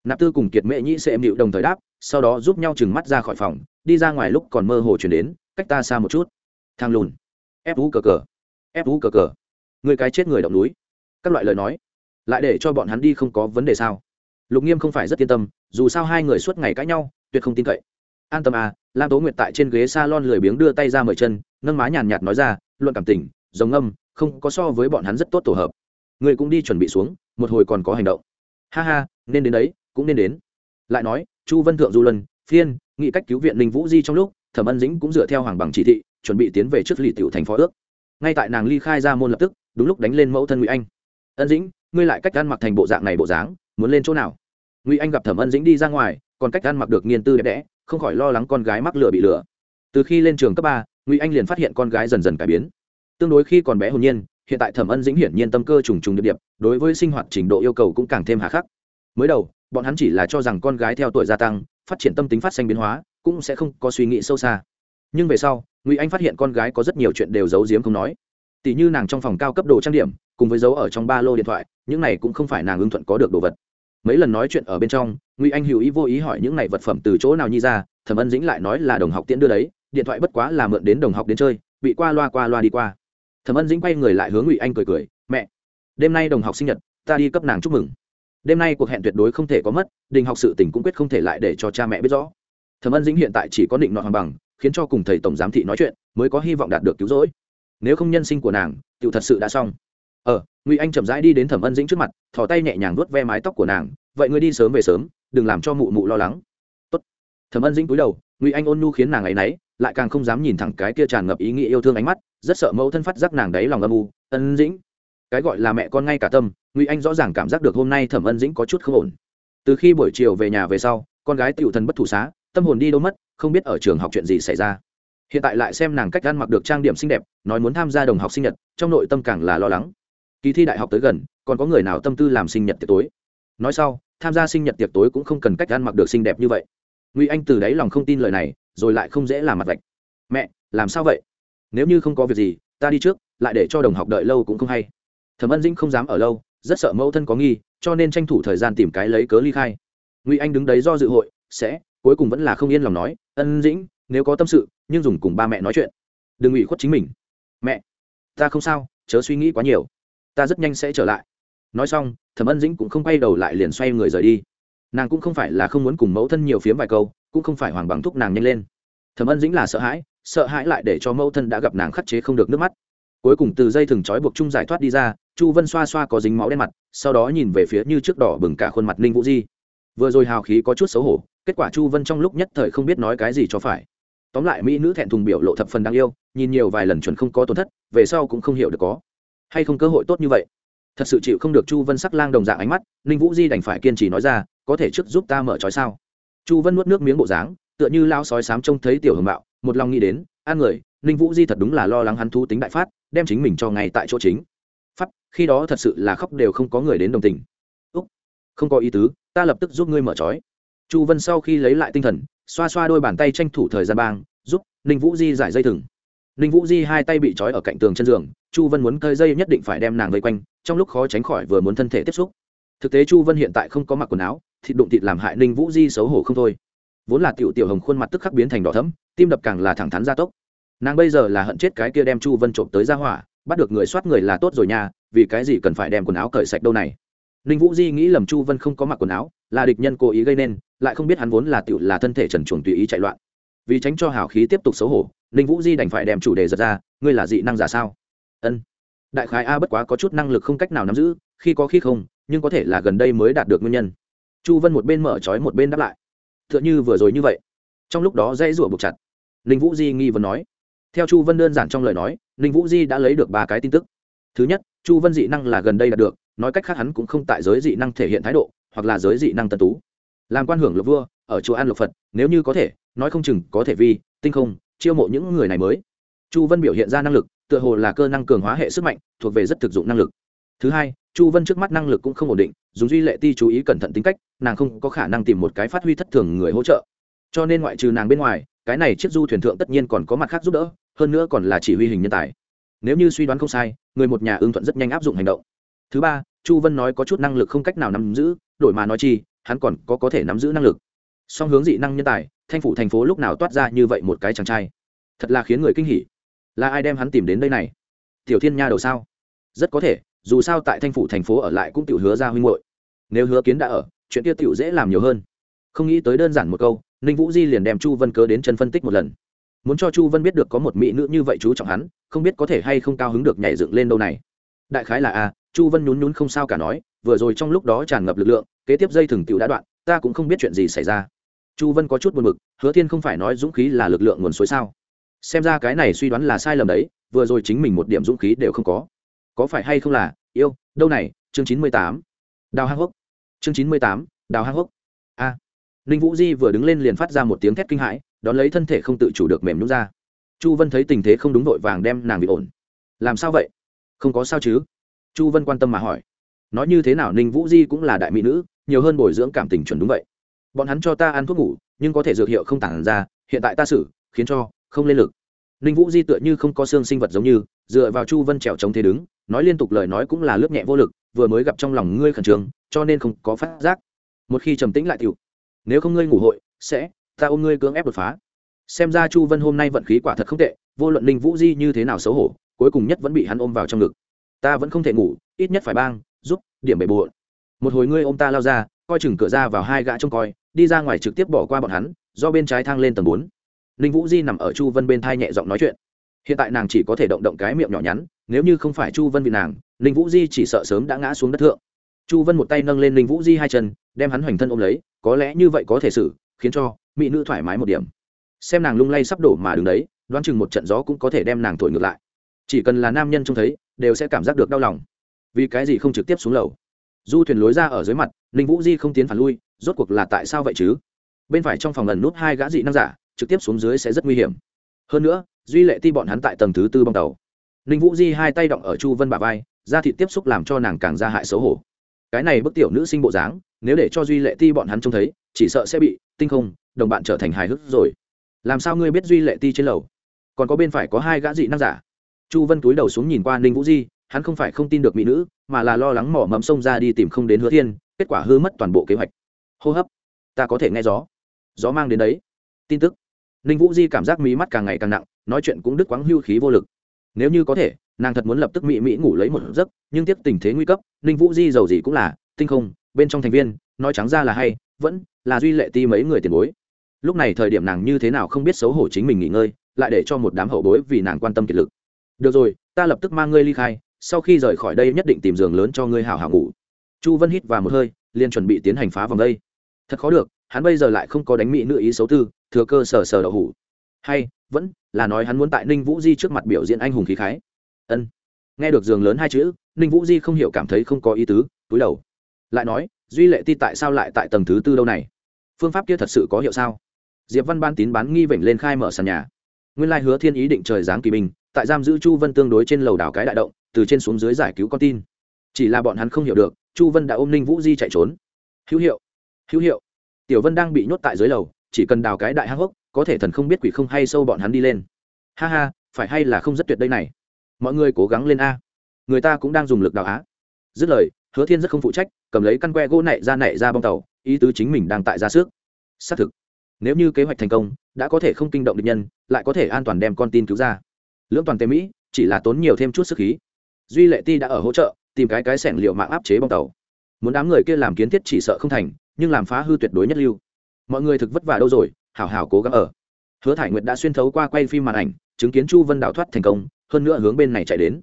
Nạp tư cùng kiệt mệ nhị xem hiệu đồng thời đáp, sau đó giúp nhau chừng mắt ra khỏi phòng, đi ra ngoài lúc còn mơ hồ chuyển đến, cách ta xa một chút. Thang lùn. Ép vũ cờ cờ. Ép vũ cờ cờ. Người cái chết người động núi. Các loại lời nói. Lại để cho bọn hắn đi không có vấn đề sao? Lục nghiêm không phải rất yên tâm, dù sao hai người suốt ngày cãi nhau, tuyệt không tin cậy. An tâm à lam tố nguyệt tại trên ghế s a lon lười biếng đưa tay ra mời chân, nâng má nhàn nhạt nói ra, luận cảm tình giống âm không có so với bọn hắn rất tốt tổ hợp. Người cũng đi chuẩn bị xuống, một hồi còn có hành động. Ha ha, nên đến đấy, cũng nên đến. Lại nói, chu vân thượng du luân, phiên, nghị cách cứu viện linh vũ di trong lúc, thẩm ân dĩnh cũng dựa theo hoàng bằng chỉ thị, chuẩn bị tiến về trước lì tiểu thành phó ước. Ngay tại nàng ly khai ra môn lập tức, đúng lúc đánh lên mẫu thân ngụy anh. Ân dĩnh, ngươi lại cách ăn mặc thành bộ dạng này bộ dáng muốn lên chỗ nào? Ngụy anh gặp thẩm ân dĩnh đi ra ngoài, còn cách ăn mặc được nghiên tư đẹp đẽ, không khỏi lo lắng con gái mắc lửa bị lửa. Từ khi lên trường cấp ba, ngụy anh liền phát hiện con gái dần dần cải biến. Tương đối khi còn bé hồn nhiên, hiện tại thẩm ân dĩnh hiển nhiên tâm cơ trùng trùng điệp điệp, đối với sinh hoạt trình độ yêu cầu cũng càng thêm hà khắc. Mới đầu, bọn hắn chỉ là cho rằng con gái theo tuổi gia tăng, phát triển tâm tính phát sinh biến hóa, cũng sẽ không có suy nghĩ sâu xa. Nhưng về sau, ngụy anh phát hiện con gái có rất nhiều chuyện đều giấu giếm không nói. Tỷ như nàng trong phòng cao cấp đồ trang điểm, cùng với dấu ở trong ba lô điện thoại, những này cũng không phải nàng ưng thuận có được đồ vật mấy lần nói chuyện ở bên trong, ngụy anh hữu ý vô ý hỏi những này vật phẩm từ chỗ nào nhi ra, thẩm ân dĩnh lại nói là đồng học tiễn đưa đấy, điện thoại bất quá là mượn đến đồng học đến chơi, bị qua loa qua loa đi qua. Thẩm ân dĩnh quay người lại hướng ngụy anh cười cười, mẹ, đêm nay đồng học sinh nhật, ta đi cấp nàng chúc mừng. Đêm nay cuộc hẹn tuyệt đối không thể có mất, đình học sự tình cũng quyết không thể lại để cho cha mẹ biết rõ. Thẩm ân dĩnh hiện tại chỉ có định nọ hoàng bằng, khiến cho cùng thầy tổng giám thị nói chuyện, mới có hy vọng đạt được cứu rỗi. Nếu không nhân sinh của nàng tự thật sự đã xong ờ ngụy anh chậm rãi đi đến thẩm ân dĩnh trước mặt, thò tay nhẹ nhàng vuốt ve mái tóc của nàng. Vậy ngươi đi sớm về sớm, đừng làm cho mụ mụ lo lắng. Tốt. thẩm ân dĩnh cúi đầu, ngụy anh ôn nhu khiến nàng ấy nấy, lại càng không dám nhìn thẳng cái kia tràn ngập ý nghĩa yêu thương ánh mắt, rất sợ mẫu thân phát giác nàng đấy lòng âm u. Ân dĩnh, cái gọi là mẹ con ngay cả tâm, ngụy anh rõ ràng cảm giác được hôm nay thẩm ân dĩnh có chút không ổn. Từ khi buổi chiều về nhà về sau, con gái tiểu thần bất thủ xá, tâm hồn đi đâu mất, không biết ở trường học chuyện gì xảy ra. Hiện tại lại xem nàng cách ăn mặc được trang điểm xinh đẹp, nói muốn tham gia đồng học sinh nhật, trong nội tâm càng là lo lắng kỳ thi đại học tới gần, còn có người nào tâm tư làm sinh nhật tiệc tối? Nói sau, tham gia sinh nhật tiệc tối cũng không cần cách ăn mặc được xinh đẹp như vậy. Ngụy anh từ đáy lòng không tin lời này, rồi lại không dễ làm mặt vạch. Mẹ, làm sao vậy? Nếu như không có việc gì, ta đi trước, lại để cho đồng học đợi lâu cũng không hay. Thẩm ân dĩnh không dám ở lâu, rất sợ mẫu thân có nghi, cho nên tranh thủ thời gian tìm cái lấy cớ ly khai. Ngụy anh đứng đấy do dự hội, sẽ, cuối cùng vẫn là không yên lòng nói, ân dĩnh, nếu có tâm sự, nhưng dùng cùng ba mẹ nói chuyện. Đừng ủy khuất chính mình. Mẹ, ta không sao, chớ suy nghĩ quá nhiều ta rất nhanh sẽ trở lại. Nói xong, thẩm ân dĩnh cũng không quay đầu lại liền xoay người rời đi. Nàng cũng không phải là không muốn cùng mẫu thân nhiều phiếm vài câu, cũng không phải hoàng bằng thúc nàng nhanh lên. Thẩm ân dĩnh là sợ hãi sợ hãi lại để cho mẫu thân đã gặp nàng khắc chế không được nước mắt. Cuối cùng từ dây thừng trói buộc chung giải thoát đi ra, chu vân xoa xoa có dính máu đen mặt, sau đó nhìn về phía như trước đỏ bừng cả khuôn mặt ninh vũ di. Vừa rồi hào khí có chút xấu hổ, kết quả chu vân trong lúc nhất thời không biết nói cái gì cho phải. Tóm lại mỹ nữ thẹn thùng biểu lộ thập phần đáng yêu, nhìn nhiều vài lần chuẩn không có tổn thất, về sau cũng không hiểu được có hay không cơ hội tốt như vậy? Thật sự chịu không được chu vân sắc lang đồng dạng ánh mắt, ninh vũ di đành phải kiên trì nói ra, có thể trước giúp ta mở trói sao? Chu vân nuốt nước miếng bộ dáng, tựa như lao sói sám trông thấy tiểu hưởng bạo một lòng nghĩ đến, an người, ninh vũ di thật đúng là lo lắng hắn thu tính đại phát, đem chính mình cho ngay tại chỗ chính. Phát khi đó thật sự là khóc đều không có người đến đồng tình. Úc, không có ý tứ, ta lập tức giúp ngươi mở trói. Chu vân sau khi lấy lại tinh thần, xoa xoa đôi bàn tay tranh thủ thời gian bang, giúp, ninh vũ di giải dây thừng. Ninh vũ di hai tay bị trói ở cạnh tường chân giường chu vân muốn cơi dây nhất định phải đem nàng vây quanh, trong lúc khó tránh khỏi vừa muốn thân thể tiếp xúc. Thực tế chu vân hiện tại không có mặc quần áo, thịt đụng thịt làm hại ninh vũ di xấu hổ không thôi. Vốn là tiểu tiểu hồng khuôn mặt tức khắc biến thành đỏ thấm tim đập càng là thẳng thắn gia tốc. Nàng bây giờ là hận chết cái kia đem chu vân trộm tới ra hỏa, bắt được người soát người là tốt rồi nha, vì cái gì cần phải đem quần áo cởi sạch đâu này. Ninh vũ di nghĩ lầm chu vân không có mặc quần áo, là địch nhân cố ý gây nên, lại không biết hắn vốn là tiểu là thân thể trần chuồng tùy ý chạy loạn. Vì tránh cho hào khí tiếp tục xấu hổ, ninh vũ di đành phải đem chủ đề giật ra, ngươi là dị năng giả sao? Ân. Đại khái a bất quá có chút năng lực không cách nào nắm giữ, khi có khi không, nhưng có thể là gần đây mới đạt được nguyên nhân. Chu vân một bên mở trói một bên đáp lại. T h ư ợ n h ư vừa rồi như vậy. Trong lúc đó dãy rủa buộc chặt. Ninh vũ di nghi vấn nói. Theo chu vân đơn giản trong lời nói, ninh vũ di đã lấy được ba cái tin tức. Thứ nhất, chu vân dị năng là gần đây đạt được, nói cách khác hắn cũng không tại giới dị năng thể hiện thái độ, hoặc là giới dị năng tân tú. Làm quan hưởng lộc vua, ở chùa an lộc phật, nếu như có thể, nói không chừng có thể vi tinh không, chiêu mộ những người này mới chu vân biểu hiện ra năng lực, tựa hồ là cơ năng cường hóa hệ sức mạnh, thuộc về rất thực dụng năng lực. Thứ hai, chu vân trước mắt năng lực cũng không ổn định, dùng duy lệ ti chú ý cẩn thận tính cách, nàng không có khả năng tìm một cái phát huy thất thường người hỗ trợ. Cho nên ngoại trừ nàng bên ngoài, cái này chiếc du thuyền thượng tất nhiên còn có mặt khác giúp đỡ, hơn nữa còn là chỉ huy hình nhân tài. Nếu như suy đoán không sai, người một nhà ưng thuận rất nhanh áp dụng hành động. Thứ ba, chu vân nói có chút năng lực không cách nào nắm giữ, đổi mà nói chi, hắn còn có có thể nắm giữ năng lực. Song hướng dị năng nhân tài, thanh phủ thành phố lúc nào toát ra như vậy một cái chàng trai. Thật là khiến người kinh hỉ là ai đem hắn tìm đến đây này? Tiểu thiên nha đầu sao? Rất có thể, dù sao tại thanh phủ thành phố ở lại cũng tự hứa ra huynh hội nếu hứa kiến đã ở, chuyện kia tiểu dễ làm nhiều hơn. Không nghĩ tới đơn giản một câu, ninh vũ di liền đem chu vân cớ đến chân phân tích một lần. Muốn cho chu vân biết được có một mỹ nữ như vậy chú trọng hắn, không biết có thể hay không cao hứng được nhảy dựng lên đâu này. Đại khái là a chu vân nhún nhún không sao cả nói, vừa rồi trong lúc đó tràn ngập lực lượng, kế tiếp dây thừng tiểu đã đoạn, ta cũng không biết chuyện gì xảy ra. Chu vân có chút buồn bực, hứa thiên không phải nói dũng khí là lực lượng nguồn suối sao xem ra cái này suy đoán là sai lầm đấy, vừa rồi chính mình một điểm dũng khí đều không có. Có phải hay không là, yêu, đâu này, chương chín mươi tám. Đào hang hốc. Chương chín mươi tám, đào hang hốc. A. Ninh vũ di vừa đứng lên liền phát ra một tiếng thét kinh hãi, đón lấy thân thể không tự chủ được mềm nhúng ra. Chu vân thấy tình thế không đúng vội vàng đem nàng bị ổn. Làm sao vậy? Không có sao chứ? Chu vân quan tâm mà hỏi. Nói như thế nào ninh vũ di cũng là đại mỹ nữ, nhiều hơn bồi dưỡng cảm tình chuẩn đúng vậy. Bọn hắn cho ta ăn thuốc ngủ, nhưng có thể dược hiệu không tản ra, hiện tại ta xử, khiến cho không lên lực. Ninh vũ di tựa như không có xương sinh vật giống như, dựa vào chu vân trèo chống thế đứng, nói liên tục lời nói cũng là lướt nhẹ vô lực, vừa mới gặp trong lòng ngươi khẩn trương, cho nên không có phát giác. Một khi trầm tĩnh lại tiểu, nếu không ngươi ngủ hội, sẽ, ta ôm ngươi cưỡng ép đột phá. Xem ra chu vân hôm nay vận khí quả thật không tệ, vô luận ninh vũ di như thế nào xấu hổ, cuối cùng nhất vẫn bị hắn ôm vào trong ngực. Ta vẫn không thể ngủ, ít nhất phải bang, giúp, điểm bề bộn một hồi ngươi ôm ta lao ra, coi chừng cửa ra vào hai gã trông coi, đi ra ngoài trực tiếp bỏ qua bọn hắn, do bên trái thang lên tầng bốn ninh vũ di nằm ở chu vân bên thai nhẹ giọng nói chuyện. Hiện tại nàng chỉ có thể động động cái miệng nhỏ nhắn, nếu như không phải chu vân vì nàng, ninh vũ di chỉ sợ sớm đã ngã xuống đất thượng. Chu vân một tay nâng lên ninh vũ di hai chân, đem hắn hoành thân ôm lấy, có lẽ như vậy có thể xử, khiến cho mỹ nữ thoải mái một điểm. Xem nàng lung lay sắp đổ mà đứng đấy, đoán chừng một trận gió cũng có thể đem nàng thổi ngược lại. Chỉ cần là nam nhân trông thấy, đều sẽ cảm giác được đau lòng. Vì cái gì không trực tiếp xuống lầu? Du thuyền lối ra ở dưới mặt, ninh vũ di không tiến phản lui, rốt cuộc là tại sao vậy chứ? Bên phải trong phòng lần nút hai gã dị năng giả trực tiếp xuống dưới sẽ rất nguy hiểm. Hơn nữa, duy lệ ti bọn hắn tại tầng thứ tư bong tàu. Ninh vũ di hai tay động ở chu vân bà vai, da thịt tiếp xúc làm cho nàng càng ra hại xấu hổ. Cái này bức tiểu nữ sinh bộ dáng, nếu để cho duy lệ ti bọn hắn trông thấy, chỉ sợ sẽ bị tinh không, đồng bạn trở thành hài hước rồi. Làm sao ngươi biết duy lệ ti trên lầu? Còn có bên phải có hai gã dị năng giả. Chu vân túi đầu xuống nhìn qua ninh vũ di, hắn không phải không tin được mỹ nữ, mà là lo lắng mỏ mẫm sông ra đi tìm không đến hứa thiên, kết quả hư mất toàn bộ kế hoạch. Hô hấp, ta có thể nghe gió. Gió mang đến đấy. Tin tức ninh vũ di cảm giác mí mắt càng ngày càng nặng, nói chuyện cũng đứt quãng hưu khí vô lực. Nếu như có thể, nàng thật muốn lập tức mỹ mỹ ngủ lấy một giấc, nhưng tiếp tình thế nguy cấp, ninh vũ di giàu gì cũng là, tinh không, bên trong thành viên, nói trắng ra là hay, vẫn là duy lệ ti mấy người tiền bối. Lúc này thời điểm nàng như thế nào không biết xấu hổ chính mình nghỉ ngơi, lại để cho một đám hậu bối vì nàng quan tâm kiệt lực. Được rồi, ta lập tức mang ngươi ly khai, sau khi rời khỏi đây nhất định tìm giường lớn cho ngươi hào hào ngủ. Chu vân hít vào một hơi, liền chuẩn bị tiến hành phá vòng đây. Thật khó được hắn bây giờ lại không có đánh mỹ nữ ý xấu tư, thừa cơ sở sở đậu hủ. Hay, vẫn là nói hắn muốn tại ninh vũ di trước mặt biểu diễn anh hùng khí khái. Ân. Nghe được giường lớn hai chữ, ninh vũ di không hiểu cảm thấy không có ý tứ, túi đầu. Lại nói, duy lệ ti tại sao lại tại tầng thứ tư đâu này? Phương pháp kia thật sự có hiệu sao? Diệp văn ban tín bán nghi vểnh lên khai mở sàn nhà. Nguyên lai hứa thiên ý định trời giáng kỳ bình, tại giam giữ chu vân tương đối trên lầu đảo cái đại động, từ trên xuống dưới giải cứu con tin. Chỉ là bọn hắn không hiểu được, chu vân đã ôm ninh vũ di chạy trốn. Hữu hiệu. Hữu hiệu tiểu vân đang bị nhốt tại dưới lầu, chỉ cần đào cái đại hang hốc, có thể thần không biết quỷ không hay sâu bọn hắn đi lên. Ha ha, phải hay là không rất tuyệt đây này? Mọi người cố gắng lên a. Người ta cũng đang dùng lực đào á. Dứt lời, hứa thiên rất không phụ trách, cầm lấy căn que gỗ nảy ra nảy ra bong tàu, ý tứ chính mình đang tại ra sức. Xác thực, nếu như kế hoạch thành công, đã có thể không kinh động địch nhân, lại có thể an toàn đem con tin cứu ra. Lưỡng toàn tề mỹ, chỉ là tốn nhiều thêm chút sức khí. Duy lệ ti đã ở hỗ trợ, tìm cái cái sẻng liệu mạng áp chế bong tàu. Muốn đám người kia làm kiến thiết chỉ sợ không thành nhưng làm phá hư tuyệt đối nhất lưu. Mọi người thực vất vả đâu rồi, hảo hảo cố gắng ở. Hứa thải nguyệt đã xuyên thấu qua quay phim màn ảnh, chứng kiến chu vân đào thoát thành công, hơn nữa hướng bên này chạy đến.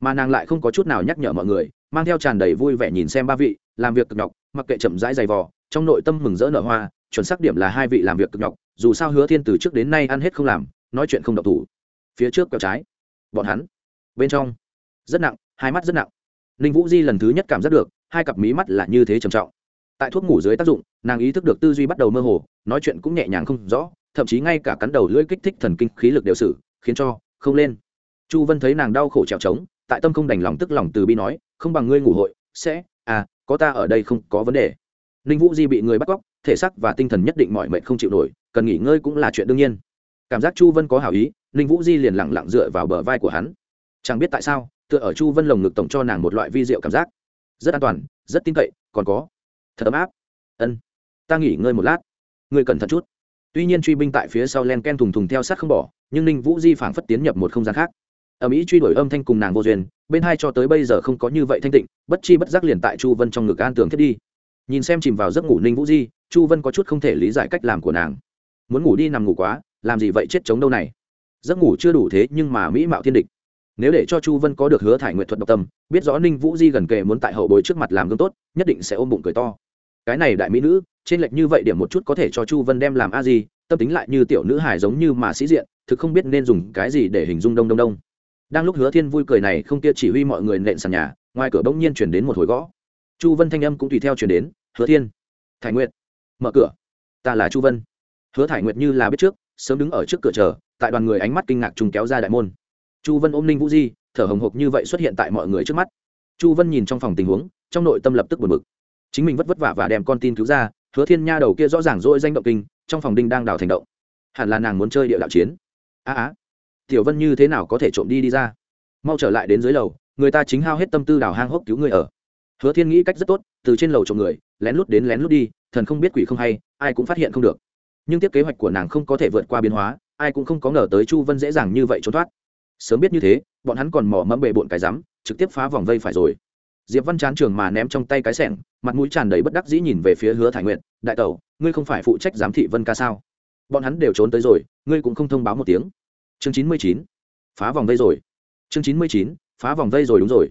Mà nàng lại không có chút nào nhắc nhở mọi người, mang theo tràn đầy vui vẻ nhìn xem ba vị, làm việc cực nhọc, mặc kệ chậm rãi dày vò, trong nội tâm mừng rỡ nở hoa, chuẩn xác điểm là hai vị làm việc cực nhọc, dù sao hứa thiên từ trước đến nay ăn hết không làm, nói chuyện không độc thủ. Phía trước quẹo trái, bọn hắn, bên trong, rất nặng, hai mắt rất nặng. Ninh vũ di lần thứ nhất cảm giác được, hai cặp mí mắt là như thế trầm trọng tại thuốc ngủ dưới tác dụng, nàng ý thức được tư duy bắt đầu mơ hồ, nói chuyện cũng nhẹ nhàng không rõ, thậm chí ngay cả cắn đầu lưỡi kích thích thần kinh khí lực đều xử, khiến cho không lên. Chu vân thấy nàng đau khổ trèo trống, tại tâm không đành lòng tức lòng từ bi nói, không bằng ngươi ngủ hội, sẽ à có ta ở đây không có vấn đề. Ninh vũ di bị người bắt cóc, thể xác và tinh thần nhất định mọi mệnh không chịu nổi, cần nghỉ ngơi cũng là chuyện đương nhiên. Cảm giác chu vân có hảo ý, ninh vũ di liền lẳng lặng dựa vào bờ vai của hắn. Chẳng biết tại sao, tựa ở chu vân lồng ngực tổng cho nàng một loại vi diệu cảm giác. Rất an toàn, rất tin cậy, còn có thật ấm áp. Ân. Ta nghỉ ngơi một lát. Ngươi cẩn thận chút. Tuy nhiên truy binh tại phía sau len ken thùng thùng theo sát không bỏ, nhưng ninh vũ di phảng phất tiến nhập một không gian khác. Ở mỹ truy đuổi âm thanh cùng nàng vô duyên, bên hai cho tới bây giờ không có như vậy thanh tịnh, bất chi bất giác liền tại chu vân trong ngực an tường thiết đi. Nhìn xem chìm vào giấc ngủ ninh vũ di, chu vân có chút không thể lý giải cách làm của nàng. Muốn ngủ đi nằm ngủ quá, làm gì vậy chết chống đâu này. Giấc ngủ chưa đủ thế nhưng mà mỹ mạo thiên địch. Nếu để cho chu vân có được hứa thải nguyện thuật độc tâm, biết rõ ninh vũ di gần kề muốn tại hậu bối trước mặt làm gương tốt, nhất định sẽ ôm bụng cười to cái này đại mỹ nữ, trên lệch như vậy điểm một chút có thể cho chu vân đem làm a gì tâm tính lại như tiểu nữ hải giống như mà sĩ diện, thực không biết nên dùng cái gì để hình dung đông đông đông. Đang lúc hứa thiên vui cười này không kia chỉ huy mọi người nện sàn nhà, ngoài cửa bỗng nhiên chuyển đến một hồi gõ. Chu vân thanh âm cũng tùy theo chuyển đến, hứa thiên, thải nguyệt, mở cửa. Ta là chu vân. Hứa thải nguyệt như là biết trước, sớm đứng ở trước cửa chờ, tại đoàn người ánh mắt kinh ngạc trùng kéo ra đại môn. Chu vân ôm ninh vũ di, thở hồng hộc như vậy xuất hiện tại mọi người trước mắt. Chu vân nhìn trong phòng tình huống, trong nội tâm lập tức buồn bực chính mình vất vất vả và đem con tin cứu ra, hứa thiên nha đầu kia rõ ràng dỗi danh động kinh, trong phòng đinh đang đào thành động. Hẳn là nàng muốn chơi địa đạo chiến. A á tiểu vân như thế nào có thể trộm đi đi ra? Mau trở lại đến dưới lầu, người ta chính hao hết tâm tư đào hang hốc cứu người ở. Hứa thiên nghĩ cách rất tốt, từ trên lầu trộm người, lén lút đến lén lút đi, thần không biết quỷ không hay, ai cũng phát hiện không được. Nhưng tiếp kế hoạch của nàng không có thể vượt qua biến hóa, ai cũng không có ngờ tới chu vân dễ dàng như vậy trốn thoát. Sớm biết như thế, bọn hắn còn mỏ mẫm bề bộn cái rắm, trực tiếp phá vòng vây phải rồi diệp văn chán trường mà ném trong tay cái sẻng, mặt mũi tràn đầy bất đắc dĩ nhìn về phía hứa thải nguyện đại tẩu, ngươi không phải phụ trách giám thị vân ca sao? Bọn hắn đều trốn tới rồi, ngươi cũng không thông báo một tiếng. Chương chín mươi chín, phá vòng vây rồi. Chương chín mươi chín, phá vòng vây rồi, đúng rồi.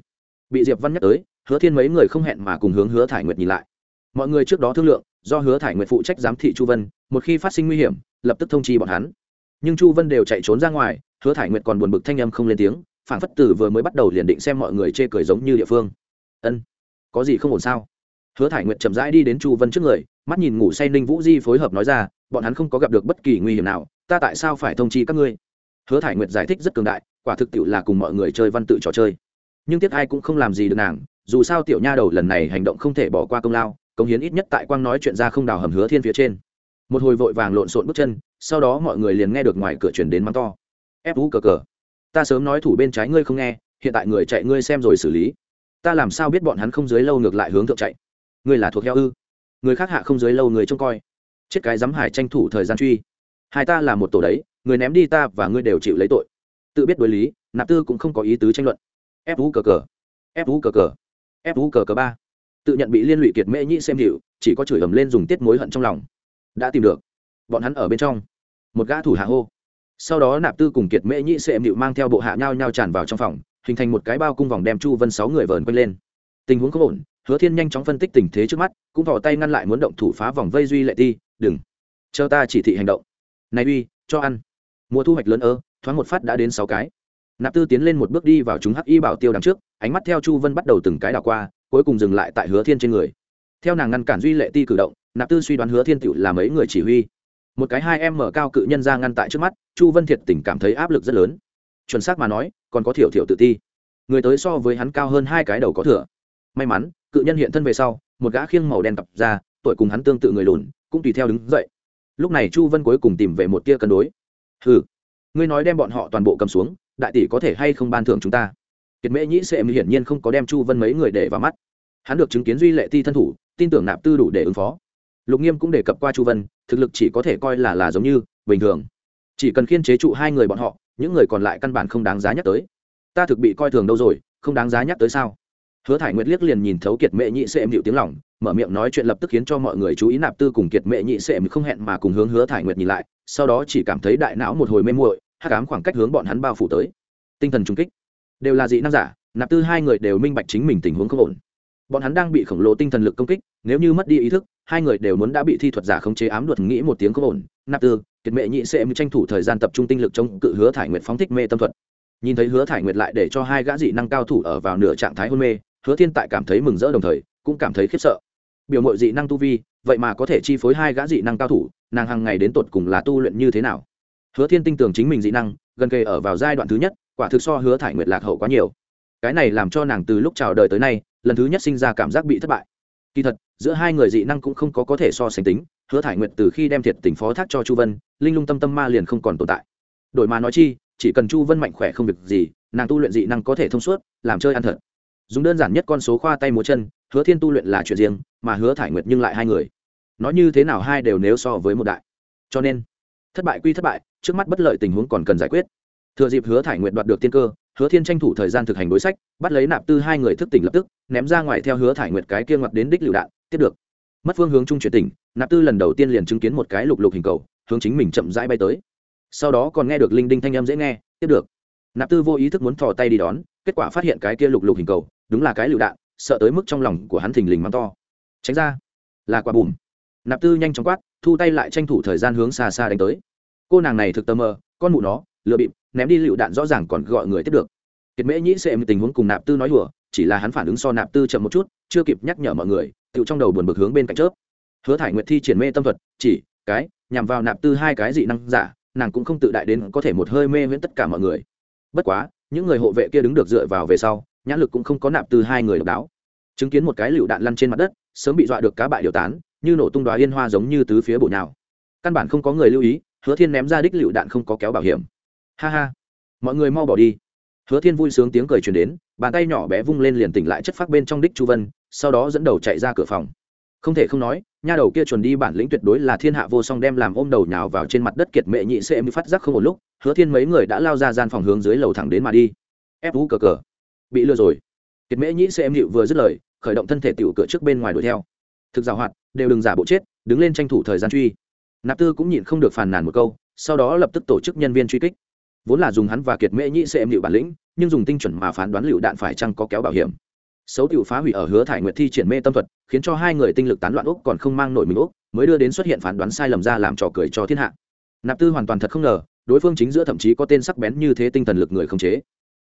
Bị diệp văn nhắc tới, hứa thiên mấy người không hẹn mà cùng hướng hứa thải nguyệt nhìn lại. Mọi người trước đó thương lượng, do hứa thải nguyệt phụ trách giám thị chu vân, một khi phát sinh nguy hiểm, lập tức thông chi bọn hắn. Nhưng chu vân đều chạy trốn ra ngoài, hứa thải nguyệt còn buồn bực thanh âm không lên tiếng phản phất tử vừa mới bắt đầu liền định xem mọi người chê cười giống như địa phương ân, có gì không ổn sao? Hứa thải nguyệt chậm rãi đi đến chu vân trước người, mắt nhìn ngủ say ninh vũ di phối hợp nói ra, bọn hắn không có gặp được bất kỳ nguy hiểm nào, ta tại sao phải thông chi các ngươi? Hứa thải nguyệt giải thích rất cường đại, quả thực tiệu là cùng mọi người chơi văn tự trò chơi. Nhưng tiếc ai cũng không làm gì được nàng, dù sao tiểu nha đầu lần này hành động không thể bỏ qua công lao công hiến ít nhất tại quang nói chuyện ra không đào hầm hứa thiên phía trên. Một hồi vội vàng lộn xộn bước chân, sau đó mọi người liền nghe được ngoài cửa chuyển đến mắng to. Ép vũ cờ cờ. Ta sớm nói thủ bên trái ngươi không nghe, hiện tại người chạy ngươi xem rồi xử lý ta làm sao biết bọn hắn không dưới lâu ngược lại hướng thượng chạy? Ngươi là thuộc heo ư? Người khác hạ không dưới lâu người trông coi. Chết cái dám hải tranh thủ thời gian truy. Hai ta là một tổ đấy, người ném đi ta và ngươi đều chịu lấy tội. Tự biết đối lý, nạp tư cũng không có ý tứ tranh luận. Ép vũ cờ cờ. Ép vũ cờ cờ. Ép vũ cờ cờ ba. Tự nhận bị liên lụy kiệt mễ nhĩ xem hiệu, chỉ có chửi ầm lên dùng tiết mối hận trong lòng. Đã tìm được. Bọn hắn ở bên trong. Một gã thủ hạ hô. Sau đó nạp tư cùng kiệt mễ nhĩ xem hiệu mang theo bộ hạ nhau nhau tràn vào trong phòng hình thành một cái bao cung vòng đem chu vân sáu người vờn quanh lên. Tình huống không ổn, hứa thiên nhanh chóng phân tích tình thế trước mắt, cũng vỏ tay ngăn lại muốn động thủ phá vòng vây duy lệ ti, đừng, chờ ta chỉ thị hành động. Này uy, cho ăn. Mùa thu hoạch lớn ơ, thoáng một phát đã đến sáu cái. Nạp tư tiến lên một bước đi vào chúng hắc y bảo tiêu đằng trước, ánh mắt theo chu vân bắt đầu từng cái đảo qua, cuối cùng dừng lại tại hứa thiên trên người. Theo nàng ngăn cản duy lệ ti cử động, nạp tư suy đoán hứa thiên tựu là mấy người chỉ huy. Một cái hai em mở cao cự nhân ra ngăn tại trước mắt, chu vân thiệt tình cảm thấy áp lực rất lớn chuẩn xác mà nói, còn có thiểu thiểu tự ti. Người tới so với hắn cao hơn hai cái đầu có thừa. May mắn, cự nhân hiện thân về sau, một gã khiêng màu đen tập ra, tuổi cùng hắn tương tự người lùn, cũng tùy theo đứng dậy. Lúc này chu vân cuối cùng tìm về một tia cân đối. Ừ ngươi nói đem bọn họ toàn bộ cầm xuống, đại tỷ có thể hay không ban thưởng chúng ta? Kiệt mễ nhĩ sẽ hiển nhiên không có đem chu vân mấy người để vào mắt. Hắn được chứng kiến duy lệ ti thân thủ, tin tưởng nạp tư đủ để ứng phó. Lục nghiêm cũng đề cập qua chu vân, thực lực chỉ có thể coi là là giống như bình thường. Chỉ cần khiên chế trụ hai người bọn họ những người còn lại căn bản không đáng giá nhắc tới. Ta thực bị coi thường đâu rồi, không đáng giá nhắc tới sao? Hứa thải nguyệt liếc liền nhìn thấu kiệt mệ nhị sệ mịu tiếng lỏng mở miệng nói chuyện lập tức khiến cho mọi người chú ý nạp tư cùng kiệt mệ nhị sệ mịu không hẹn mà cùng hướng hứa thải nguyệt nhìn lại, sau đó chỉ cảm thấy đại não một hồi mê muội, hắc ám khoảng cách hướng bọn hắn bao phủ tới. Tinh thần trung kích. Đều là dị năng giả, nạp tư hai người đều minh bạch chính mình tình huống không ổn. Bọn hắn đang bị khổng lồ tinh thần lực công kích, nếu như mất đi ý thức hai người đều muốn đã bị thi thuật giả khống chế ám luật nghĩ một tiếng không ổn. Nạp tư, kiệt mệ nhị sẽ tranh thủ thời gian tập trung tinh lực chống. cự hứa thải nguyệt phóng thích mê tâm thuật. Nhìn thấy hứa thải nguyệt lại để cho hai gã dị năng cao thủ ở vào nửa trạng thái hôn mê, hứa thiên tại cảm thấy mừng rỡ đồng thời, cũng cảm thấy khiếp sợ. Biểu mội dị năng tu vi, vậy mà có thể chi phối hai gã dị năng cao thủ, nàng hàng ngày đến tột cùng là tu luyện như thế nào? Hứa thiên tin tưởng chính mình dị năng, gần kề ở vào giai đoạn thứ nhất, quả thực so hứa thải nguyệt lạc hậu quá nhiều. Cái này làm cho nàng từ lúc chào đời tới nay, lần thứ nhất sinh ra cảm giác bị thất bại kỳ thật, giữa hai người dị năng cũng không có có thể so sánh tính, hứa thải nguyệt từ khi đem thiệt tình phó thác cho chu vân, linh lung tâm tâm ma liền không còn tồn tại. Đổi mà nói chi, chỉ cần chu vân mạnh khỏe không việc gì, nàng tu luyện dị năng có thể thông suốt, làm chơi ăn thật. Dùng đơn giản nhất con số khoa tay múa chân, hứa thiên tu luyện là chuyện riêng, mà hứa thải nguyệt nhưng lại hai người. Nói như thế nào hai đều nếu so với một đại. Cho nên, thất bại quy thất bại, trước mắt bất lợi tình huống còn cần giải quyết. Thừa dịp hứa thải nguyệt đoạt được tiên cơ, hứa thiên tranh thủ thời gian thực hành đối sách, bắt lấy nạp tư hai người thức tỉnh lập tức ném ra ngoài theo hứa thải nguyệt cái kia ngoặt đến đích lựu đạn, tiếp được. Mất phương hướng trung chuyển tỉnh, nạp tư lần đầu tiên liền chứng kiến một cái lục lục hình cầu, hướng chính mình chậm rãi bay tới. Sau đó còn nghe được linh đinh thanh âm dễ nghe, tiếp được. Nạp tư vô ý thức muốn thò tay đi đón, kết quả phát hiện cái kia lục lục hình cầu, đúng là cái lựu đạn, sợ tới mức trong lòng của hắn thình lình mắng to. Tránh ra, là quả bùm. Nạp tư nhanh chóng quát, thu tay lại tranh thủ thời gian hướng xa xa đánh tới. Cô nàng này thực tâm mơ con mụ nó lựa bịp, ném đi lựu đạn rõ ràng còn gọi người tiếp được. Kiệt mễ nhĩ sẽ tình huống cùng nạp tư nói đùa chỉ là hắn phản ứng so nạp tư chậm một chút, chưa kịp nhắc nhở mọi người tự trong đầu buồn bực hướng bên cạnh chớp. Hứa thải nguyệt thi triển mê tâm thuật, chỉ, cái, nhằm vào nạp tư hai cái dị năng giả, nàng cũng không tự đại đến có thể một hơi mê miễn tất cả mọi người. Bất quá, những người hộ vệ kia đứng được dựa vào về sau, nhãn lực cũng không có nạp tư hai người độc đáo. Chứng kiến một cái lựu đạn lăn trên mặt đất, sớm bị dọa được cá bại điều tán, như nổ tung đoá yên hoa giống như tứ phía bổ nhào. Căn bản không có người lưu ý, hứa thiên ném ra đích lựu đạn không có kéo bảo hiểm. Ha ha, mọi người mau bỏ đi hứa thiên vui sướng tiếng cười truyền đến, bàn tay nhỏ bé vung lên liền tỉnh lại chất phát bên trong đích chu vân, sau đó dẫn đầu chạy ra cửa phòng. Không thể không nói, nha đầu kia chuẩn đi bản lĩnh tuyệt đối là thiên hạ vô song đem làm ôm đầu nhào vào trên mặt đất kiệt mệ nhị sẽ em phát giác không một lúc, hứa thiên mấy người đã lao ra gian phòng hướng dưới lầu thẳng đến mà đi. Ép vũ cờ cờ. Bị lừa rồi. Kiệt mễ nhị sẽ em hiệu vừa dứt lời, khởi động thân thể tiểu cửa trước bên ngoài đuổi theo. Thực giảo hoạt, đều đừng giả bộ chết, đứng lên tranh thủ thời gian truy. Nạp tư cũng nhịn không được phàn nàn một câu, sau đó lập tức tổ chức nhân viên truy kích vốn là dùng hắn và kiệt mễ nhĩ sẽ em bản lĩnh, nhưng dùng tinh chuẩn mà phán đoán liệu đạn phải chăng có kéo bảo hiểm. Xấu tiểu phá hủy ở hứa thải nguyệt thi triển mê tâm thuật, khiến cho hai người tinh lực tán loạn úc còn không mang nổi mình úc, mới đưa đến xuất hiện phán đoán sai lầm ra làm trò cười cho thiên hạ. Nạp tư hoàn toàn thật không ngờ, đối phương chính giữa thậm chí có tên sắc bén như thế tinh thần lực người không chế.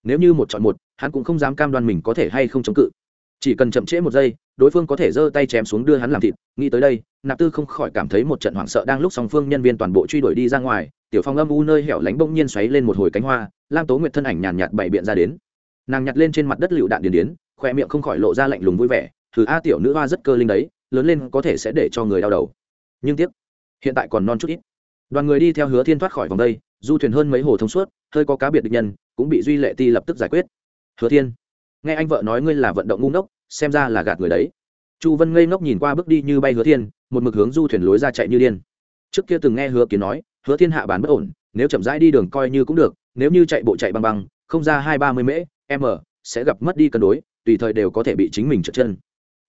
Nếu như một chọn một, hắn cũng không dám cam đoan mình có thể hay không chống cự. Chỉ cần chậm trễ một giây, đối phương có thể giơ tay chém xuống đưa hắn làm thịt. Nghĩ tới đây, nạp tư không khỏi cảm thấy một trận hoảng sợ đang lúc song phương nhân viên toàn bộ truy đuổi đi ra ngoài tiểu phong âm u nơi hẻo lánh bỗng nhiên xoáy lên một hồi cánh hoa, lam tố nguyệt thân ảnh nhàn nhạt bày biện ra đến. Nàng nhặt lên trên mặt đất lựu đạn điền điến, khoe miệng không khỏi lộ ra lạnh lùng vui vẻ thử a, tiểu nữ hoa rất cơ linh đấy, lớn lên có thể sẽ để cho người đau đầu. Nhưng tiếc, hiện tại còn non chút ít. Đoàn người đi theo hứa thiên thoát khỏi vòng đây, du thuyền hơn mấy hồ thông suốt, hơi có cá biệt địch nhân, cũng bị duy lệ ti lập tức giải quyết. Hứa thiên, nghe anh vợ nói ngươi là vận động ngu ngốc, xem ra là gạt người đấy. Chu vân ngây ngốc nhìn qua bước đi như bay hứa thiên, một mực hướng du thuyền lối ra chạy như điên. Trước kia từng nghe hứa kiến nói hứa thiên hạ bán bất ổn, nếu chậm rãi đi đường coi như cũng được, nếu như chạy bộ chạy băng băng, không ra hai ba mươi mễ m sẽ gặp mất đi cân đối, tùy thời đều có thể bị chính mình trượt chân.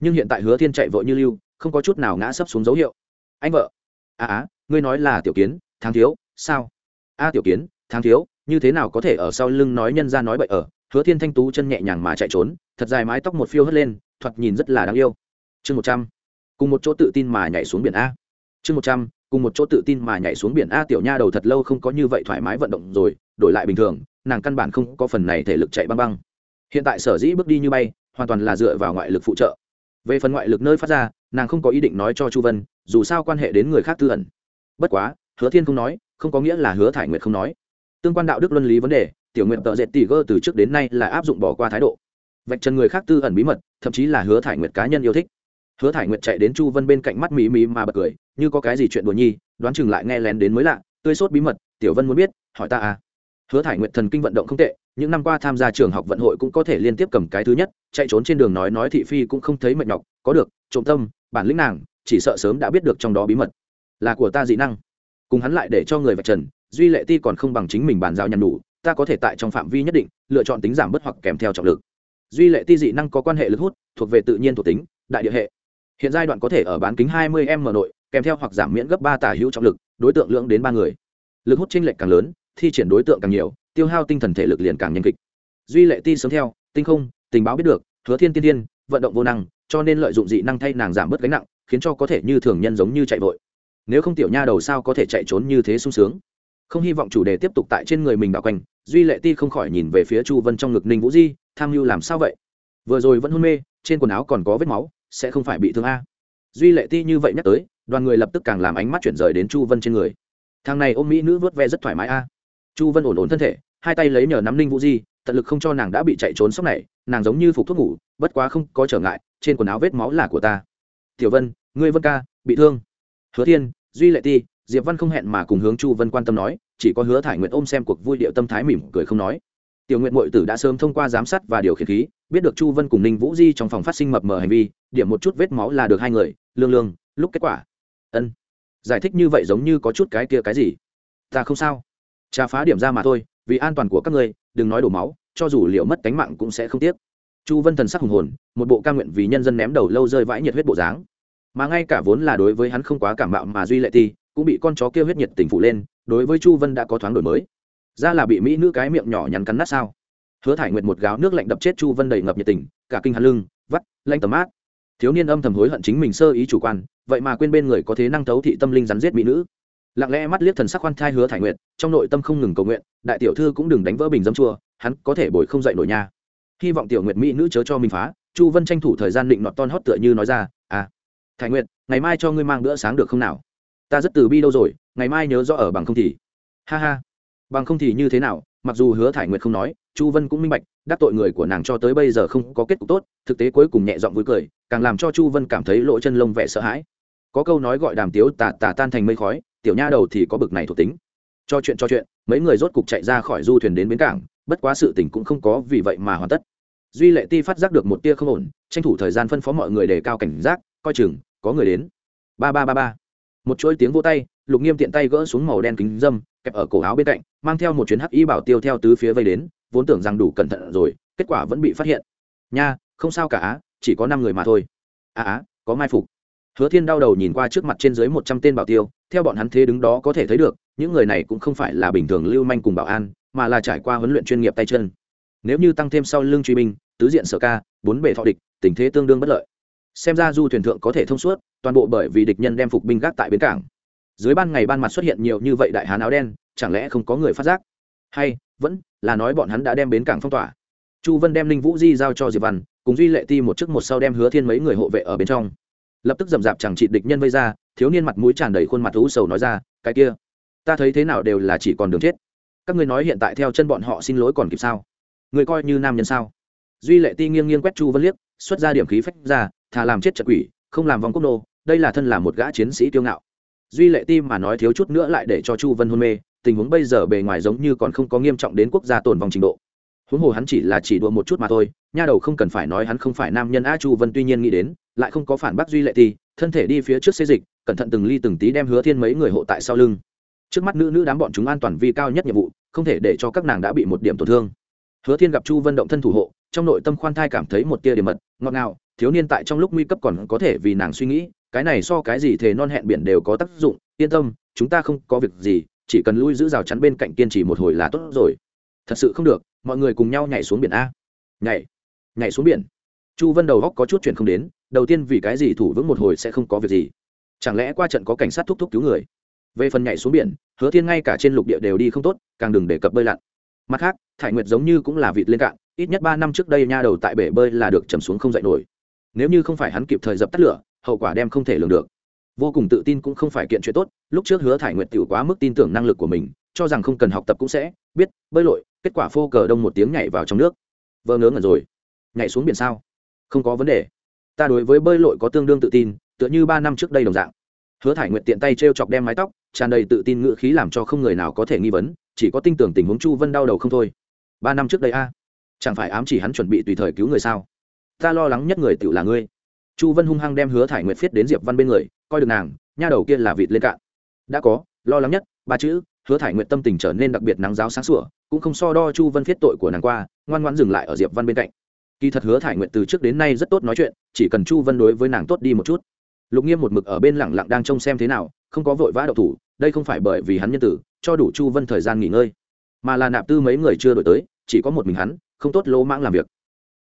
Nhưng hiện tại hứa thiên chạy vội như lưu, không có chút nào ngã sấp xuống dấu hiệu. Anh vợ. À á ngươi nói là tiểu kiến tháng thiếu, sao? A tiểu kiến tháng thiếu, như thế nào có thể ở sau lưng nói nhân ra nói bậy ở? Hứa thiên thanh tú chân nhẹ nhàng mà chạy trốn, thật dài mái tóc một phiêu hất lên, thoạt nhìn rất là đáng yêu. Chương một trăm. Cùng một chỗ tự tin mà nhảy xuống biển a. Chương một trăm cùng một chỗ tự tin mà nhảy xuống biển a tiểu nha đầu thật lâu không có như vậy thoải mái vận động rồi, đổi lại bình thường, nàng căn bản không có phần này thể lực chạy băng băng. Hiện tại sở dĩ bước đi như bay, hoàn toàn là dựa vào ngoại lực phụ trợ. Về phần ngoại lực nơi phát ra, nàng không có ý định nói cho chu vân, dù sao quan hệ đến người khác tư ẩn. Bất quá, hứa thiên không nói, không có nghĩa là hứa thải nguyệt không nói. Tương quan đạo đức luân lý vấn đề, tiểu nguyện tợ dệt tỷ gơ từ trước đến nay là áp dụng bỏ qua thái độ. Vạch trần người khác tư ẩn bí mật, thậm chí là hứa thải nguyệt cá nhân yêu thích hứa thải nguyệt chạy đến chu vân bên cạnh mắt mí mí mà bật cười, như có cái gì chuyện đùa nhi? Đoán chừng lại nghe lén đến mới lạ, tươi sốt bí mật, tiểu vân muốn biết, hỏi ta à? Hứa thải nguyệt thần kinh vận động không tệ, những năm qua tham gia trường học vận hội cũng có thể liên tiếp cầm cái thứ nhất, chạy trốn trên đường nói nói thị phi cũng không thấy mệt nhọc, có được, trộm tâm, bản lĩnh nàng, chỉ sợ sớm đã biết được trong đó bí mật. Là của ta dị năng. Cùng hắn lại để cho người vạch trần, duy lệ ti còn không bằng chính mình bàn giao nhằn đủ, ta có thể tại trong phạm vi nhất định, lựa chọn tính giảm bớt hoặc kèm theo trọng lực. Duy lệ ti dị năng có quan hệ lực hút, thuộc về tự nhiên thuộc tính, đại địa hệ hiện giai đoạn có thể ở bán kính 20 m nội, kèm theo hoặc giảm miễn gấp ba tả hữu trọng lực, đối tượng lượng đến ba người. Lực hút chênh lệch càng lớn, thi triển đối tượng càng nhiều, tiêu hao tinh thần thể lực liền càng nhanh kịch. Duy lệ ti sớm theo, tinh không, tình báo biết được, hứa thiên tiên tiên, vận động vô năng, cho nên lợi dụng dị năng thay nàng giảm bớt gánh nặng, khiến cho có thể như thường nhân giống như chạy vội. Nếu không tiểu nha đầu sao có thể chạy trốn như thế sung sướng? Không hy vọng chủ đề tiếp tục tại trên người mình bảo quanh, duy lệ ti không khỏi nhìn về phía chu vân trong ngực ninh vũ di, tham mưu làm sao vậy? Vừa rồi vẫn hôn mê, trên quần áo còn có vết máu sẽ không phải bị thương a. Duy lệ ti như vậy nhắc tới, đoàn người lập tức càng làm ánh mắt chuyển rời đến chu vân trên người. Thằng này ôm mỹ nữ vớt ve rất thoải mái a. Chu vân ổn ổn thân thể, hai tay lấy nhờ nắm ninh vũ di, tận lực không cho nàng đã bị chạy trốn sốc này, nàng giống như phục thuốc ngủ, bất quá không có trở ngại, trên quần áo vết máu là của ta. Tiểu vân, ngươi vân ca, bị thương. Hứa thiên, duy lệ ti, diệp văn không hẹn mà cùng hướng chu vân quan tâm nói, chỉ có hứa thải nguyện ôm xem cuộc vui điệu tâm thái mỉm cười không nói tiểu nguyện mội tử đã sớm thông qua giám sát và điều khiển khí, biết được chu vân cùng ninh vũ di trong phòng phát sinh mập mờ hành vi, điểm một chút vết máu là được hai người, lương lương, lúc kết quả. Ân. Giải thích như vậy giống như có chút cái kia cái gì? Ta không sao. Trà phá điểm ra mà thôi, vì an toàn của các ngươi, đừng nói đổ máu, cho dù liệu mất cánh mạng cũng sẽ không tiếc. Chu vân thần sắc hùng hồn, một bộ ca nguyện vì nhân dân ném đầu lâu rơi vãi nhiệt huyết bộ dáng. Mà ngay cả vốn là đối với hắn không quá cảm mạo mà duy lệ ti, cũng bị con chó kêu huyết nhiệt tình phụ lên, đối với chu vân đã có thoáng đổi mới ra là bị mỹ nữ cái miệng nhỏ nhắn cắn nát sao? Hứa thải nguyệt một gáo nước lạnh đập chết chu vân đầy ngập nhiệt tình, cả kinh hạt lưng, vắt lanh tầm mát thiếu niên âm thầm hối hận chính mình sơ ý chủ quan, vậy mà quên bên người có thế năng thấu thị tâm linh rắn giết mỹ nữ. Lặng lẽ mắt liếc thần sắc khoan thai hứa thải nguyệt, trong nội tâm không ngừng cầu nguyện, đại tiểu thư cũng đừng đánh vỡ bình dâm chua, hắn có thể bồi không dậy nổi nha. Hy vọng tiểu nguyệt mỹ nữ chớ cho mình phá, chu vân tranh thủ thời gian định nọt ton hót tựa như nói ra à thải nguyệt, ngày mai cho ngươi mang bữa sáng được không nào? Ta rất từ bi đâu rồi, ngày mai nhớ rõ ở bằng không thì. Ha ha bằng không thì như thế nào? Mặc dù hứa thải nguyệt không nói, chu vân cũng minh bạch, đắc tội người của nàng cho tới bây giờ không có kết cục tốt, thực tế cuối cùng nhẹ giọng vui cười, càng làm cho chu vân cảm thấy lỗ chân lông vẻ sợ hãi. Có câu nói gọi đàm tiếu tà tà tan thành mây khói, tiểu nha đầu thì có bực này thuộc tính. Cho chuyện cho chuyện, mấy người rốt cục chạy ra khỏi du thuyền đến bến cảng, bất quá sự tình cũng không có vì vậy mà hoàn tất. Duy lệ ti phát giác được một tia không ổn, tranh thủ thời gian phân phó mọi người đề cao cảnh giác, coi chừng, có người đến. Ba ba ba ba. Một chuỗi tiếng vô tay, lục nghiêm tiện tay gỡ xuống màu đen kính dâm kẹp ở cổ áo bên cạnh mang theo một chuyến hắc y bảo tiêu theo tứ phía vây đến vốn tưởng rằng đủ cẩn thận rồi kết quả vẫn bị phát hiện. Nha không sao cả á chỉ có năm người mà thôi. Á à, á có mai phục. Hứa thiên đau đầu nhìn qua trước mặt trên dưới một trăm tên bảo tiêu theo bọn hắn thế đứng đó có thể thấy được những người này cũng không phải là bình thường lưu manh cùng bảo an mà là trải qua huấn luyện chuyên nghiệp tay chân. Nếu như tăng thêm sau lưng truy binh tứ diện sở ca bốn bề thọ địch tình thế tương đương bất lợi. Xem ra du thuyền thượng có thể thông suốt toàn bộ bởi vì địch nhân đem phục binh gác tại bến cảng dưới ban ngày ban mặt xuất hiện nhiều như vậy đại hán áo đen, chẳng lẽ không có người phát giác? Hay, vẫn là nói bọn hắn đã đem bến cảng phong tỏa. Chu vân đem linh vũ di giao cho diệp văn, cùng duy lệ ti một chiếc một sau đem hứa thiên mấy người hộ vệ ở bên trong. Lập tức dầm dạp chẳng trị địch nhân vây ra, thiếu niên mặt mũi tràn đầy khuôn mặt thú sầu nói ra, cái kia, ta thấy thế nào đều là chỉ còn đường chết. Các ngươi nói hiện tại theo chân bọn họ xin lỗi còn kịp sao? Người coi như nam nhân sao? Duy lệ ti nghiêng nghiêng quét chu vân liếc, xuất ra điểm khí phách ra, thà làm chết trận quỷ, không làm vòng quốc nô, đây là thân là một gã chiến sĩ tiêu ngạo duy lệ ti mà nói thiếu chút nữa lại để cho chu vân hôn mê, tình huống bây giờ bề ngoài giống như còn không có nghiêm trọng đến quốc gia tồn vòng trình độ. Huống hồ hắn chỉ là chỉ đùa một chút mà thôi, nha đầu không cần phải nói hắn không phải nam nhân a chu vân tuy nhiên nghĩ đến, lại không có phản bác duy lệ ti, thân thể đi phía trước xê dịch, cẩn thận từng ly từng tí đem hứa thiên mấy người hộ tại sau lưng. Trước mắt nữ nữ đám bọn chúng an toàn vi cao nhất nhiệm vụ, không thể để cho các nàng đã bị một điểm tổn thương. Hứa thiên gặp chu vân động thân thủ hộ, trong nội tâm khoan thai cảm thấy một tia điểm mật, ngọt ngào, thiếu niên tại trong lúc nguy cấp còn có thể vì nàng suy nghĩ cái này so cái gì thề non hẹn biển đều có tác dụng, yên tâm, chúng ta không có việc gì, chỉ cần lui giữ rào chắn bên cạnh kiên trì một hồi là tốt rồi. Thật sự không được, mọi người cùng nhau nhảy xuống biển a. Nhảy nhảy xuống biển. Chu vân đầu góc có chút chuyện không đến, đầu tiên vì cái gì thủ vững một hồi sẽ không có việc gì. Chẳng lẽ qua trận có cảnh sát thúc thúc cứu người? Về phần nhảy xuống biển, hứa thiên ngay cả trên lục địa đều đi không tốt, càng đừng đề cập bơi lặn. Mặt khác, thải nguyệt giống như cũng là vịt lên cạn, ít nhất ba năm trước đây nha đầu tại bể bơi là được chầm xuống không dậy nổi. Nếu như không phải hắn kịp thời dập tắt lửa hậu quả đem không thể lường được. Vô cùng tự tin cũng không phải kiện chuyện tốt, lúc trước hứa thải nguyệt tiểu quá mức tin tưởng năng lực của mình, cho rằng không cần học tập cũng sẽ biết, bơi lội, kết quả phô cờ đông một tiếng nhảy vào trong nước. Vỡ ngớ ngẩn rồi. Nhảy xuống biển sao? Không có vấn đề. Ta đối với bơi lội có tương đương tự tin, tựa như ba năm trước đây đồng dạng. Hứa thải nguyệt tiện tay t r e o chọc đem mái tóc, tràn đầy tự tin ngự khí làm cho không người nào có thể nghi vấn, chỉ có tin tưởng tình huống chu vân đau đầu không thôi. Ba năm trước đây a? Chẳng phải ám chỉ hắn chuẩn bị tùy thời cứu người sao? Ta lo lắng nhất người tự là ngươi chu vân hung hăng đem hứa thải nguyệt viết đến diệp văn bên người, coi được nàng, nha đầu kia là vịt lên cạn. Đã có, lo lắng nhất, ba chữ, hứa thải nguyệt tâm tình trở nên đặc biệt nắng giáo sáng sủa, cũng không so đo chu vân viết tội của nàng qua, ngoan ngoãn dừng lại ở diệp văn bên cạnh. Kỳ thật hứa thải nguyệt từ trước đến nay rất tốt nói chuyện, chỉ cần chu vân đối với nàng tốt đi một chút. Lục nghiêm một mực ở bên lẳng lặng đang trông xem thế nào, không có vội vã đậu thủ, đây không phải bởi vì hắn nhân tử, cho đủ chu vân thời gian nghỉ ngơi. Mà là nạp tư mấy người chưa đổi tới, chỉ có một mình hắn, không tốt lỗ mãng làm việc.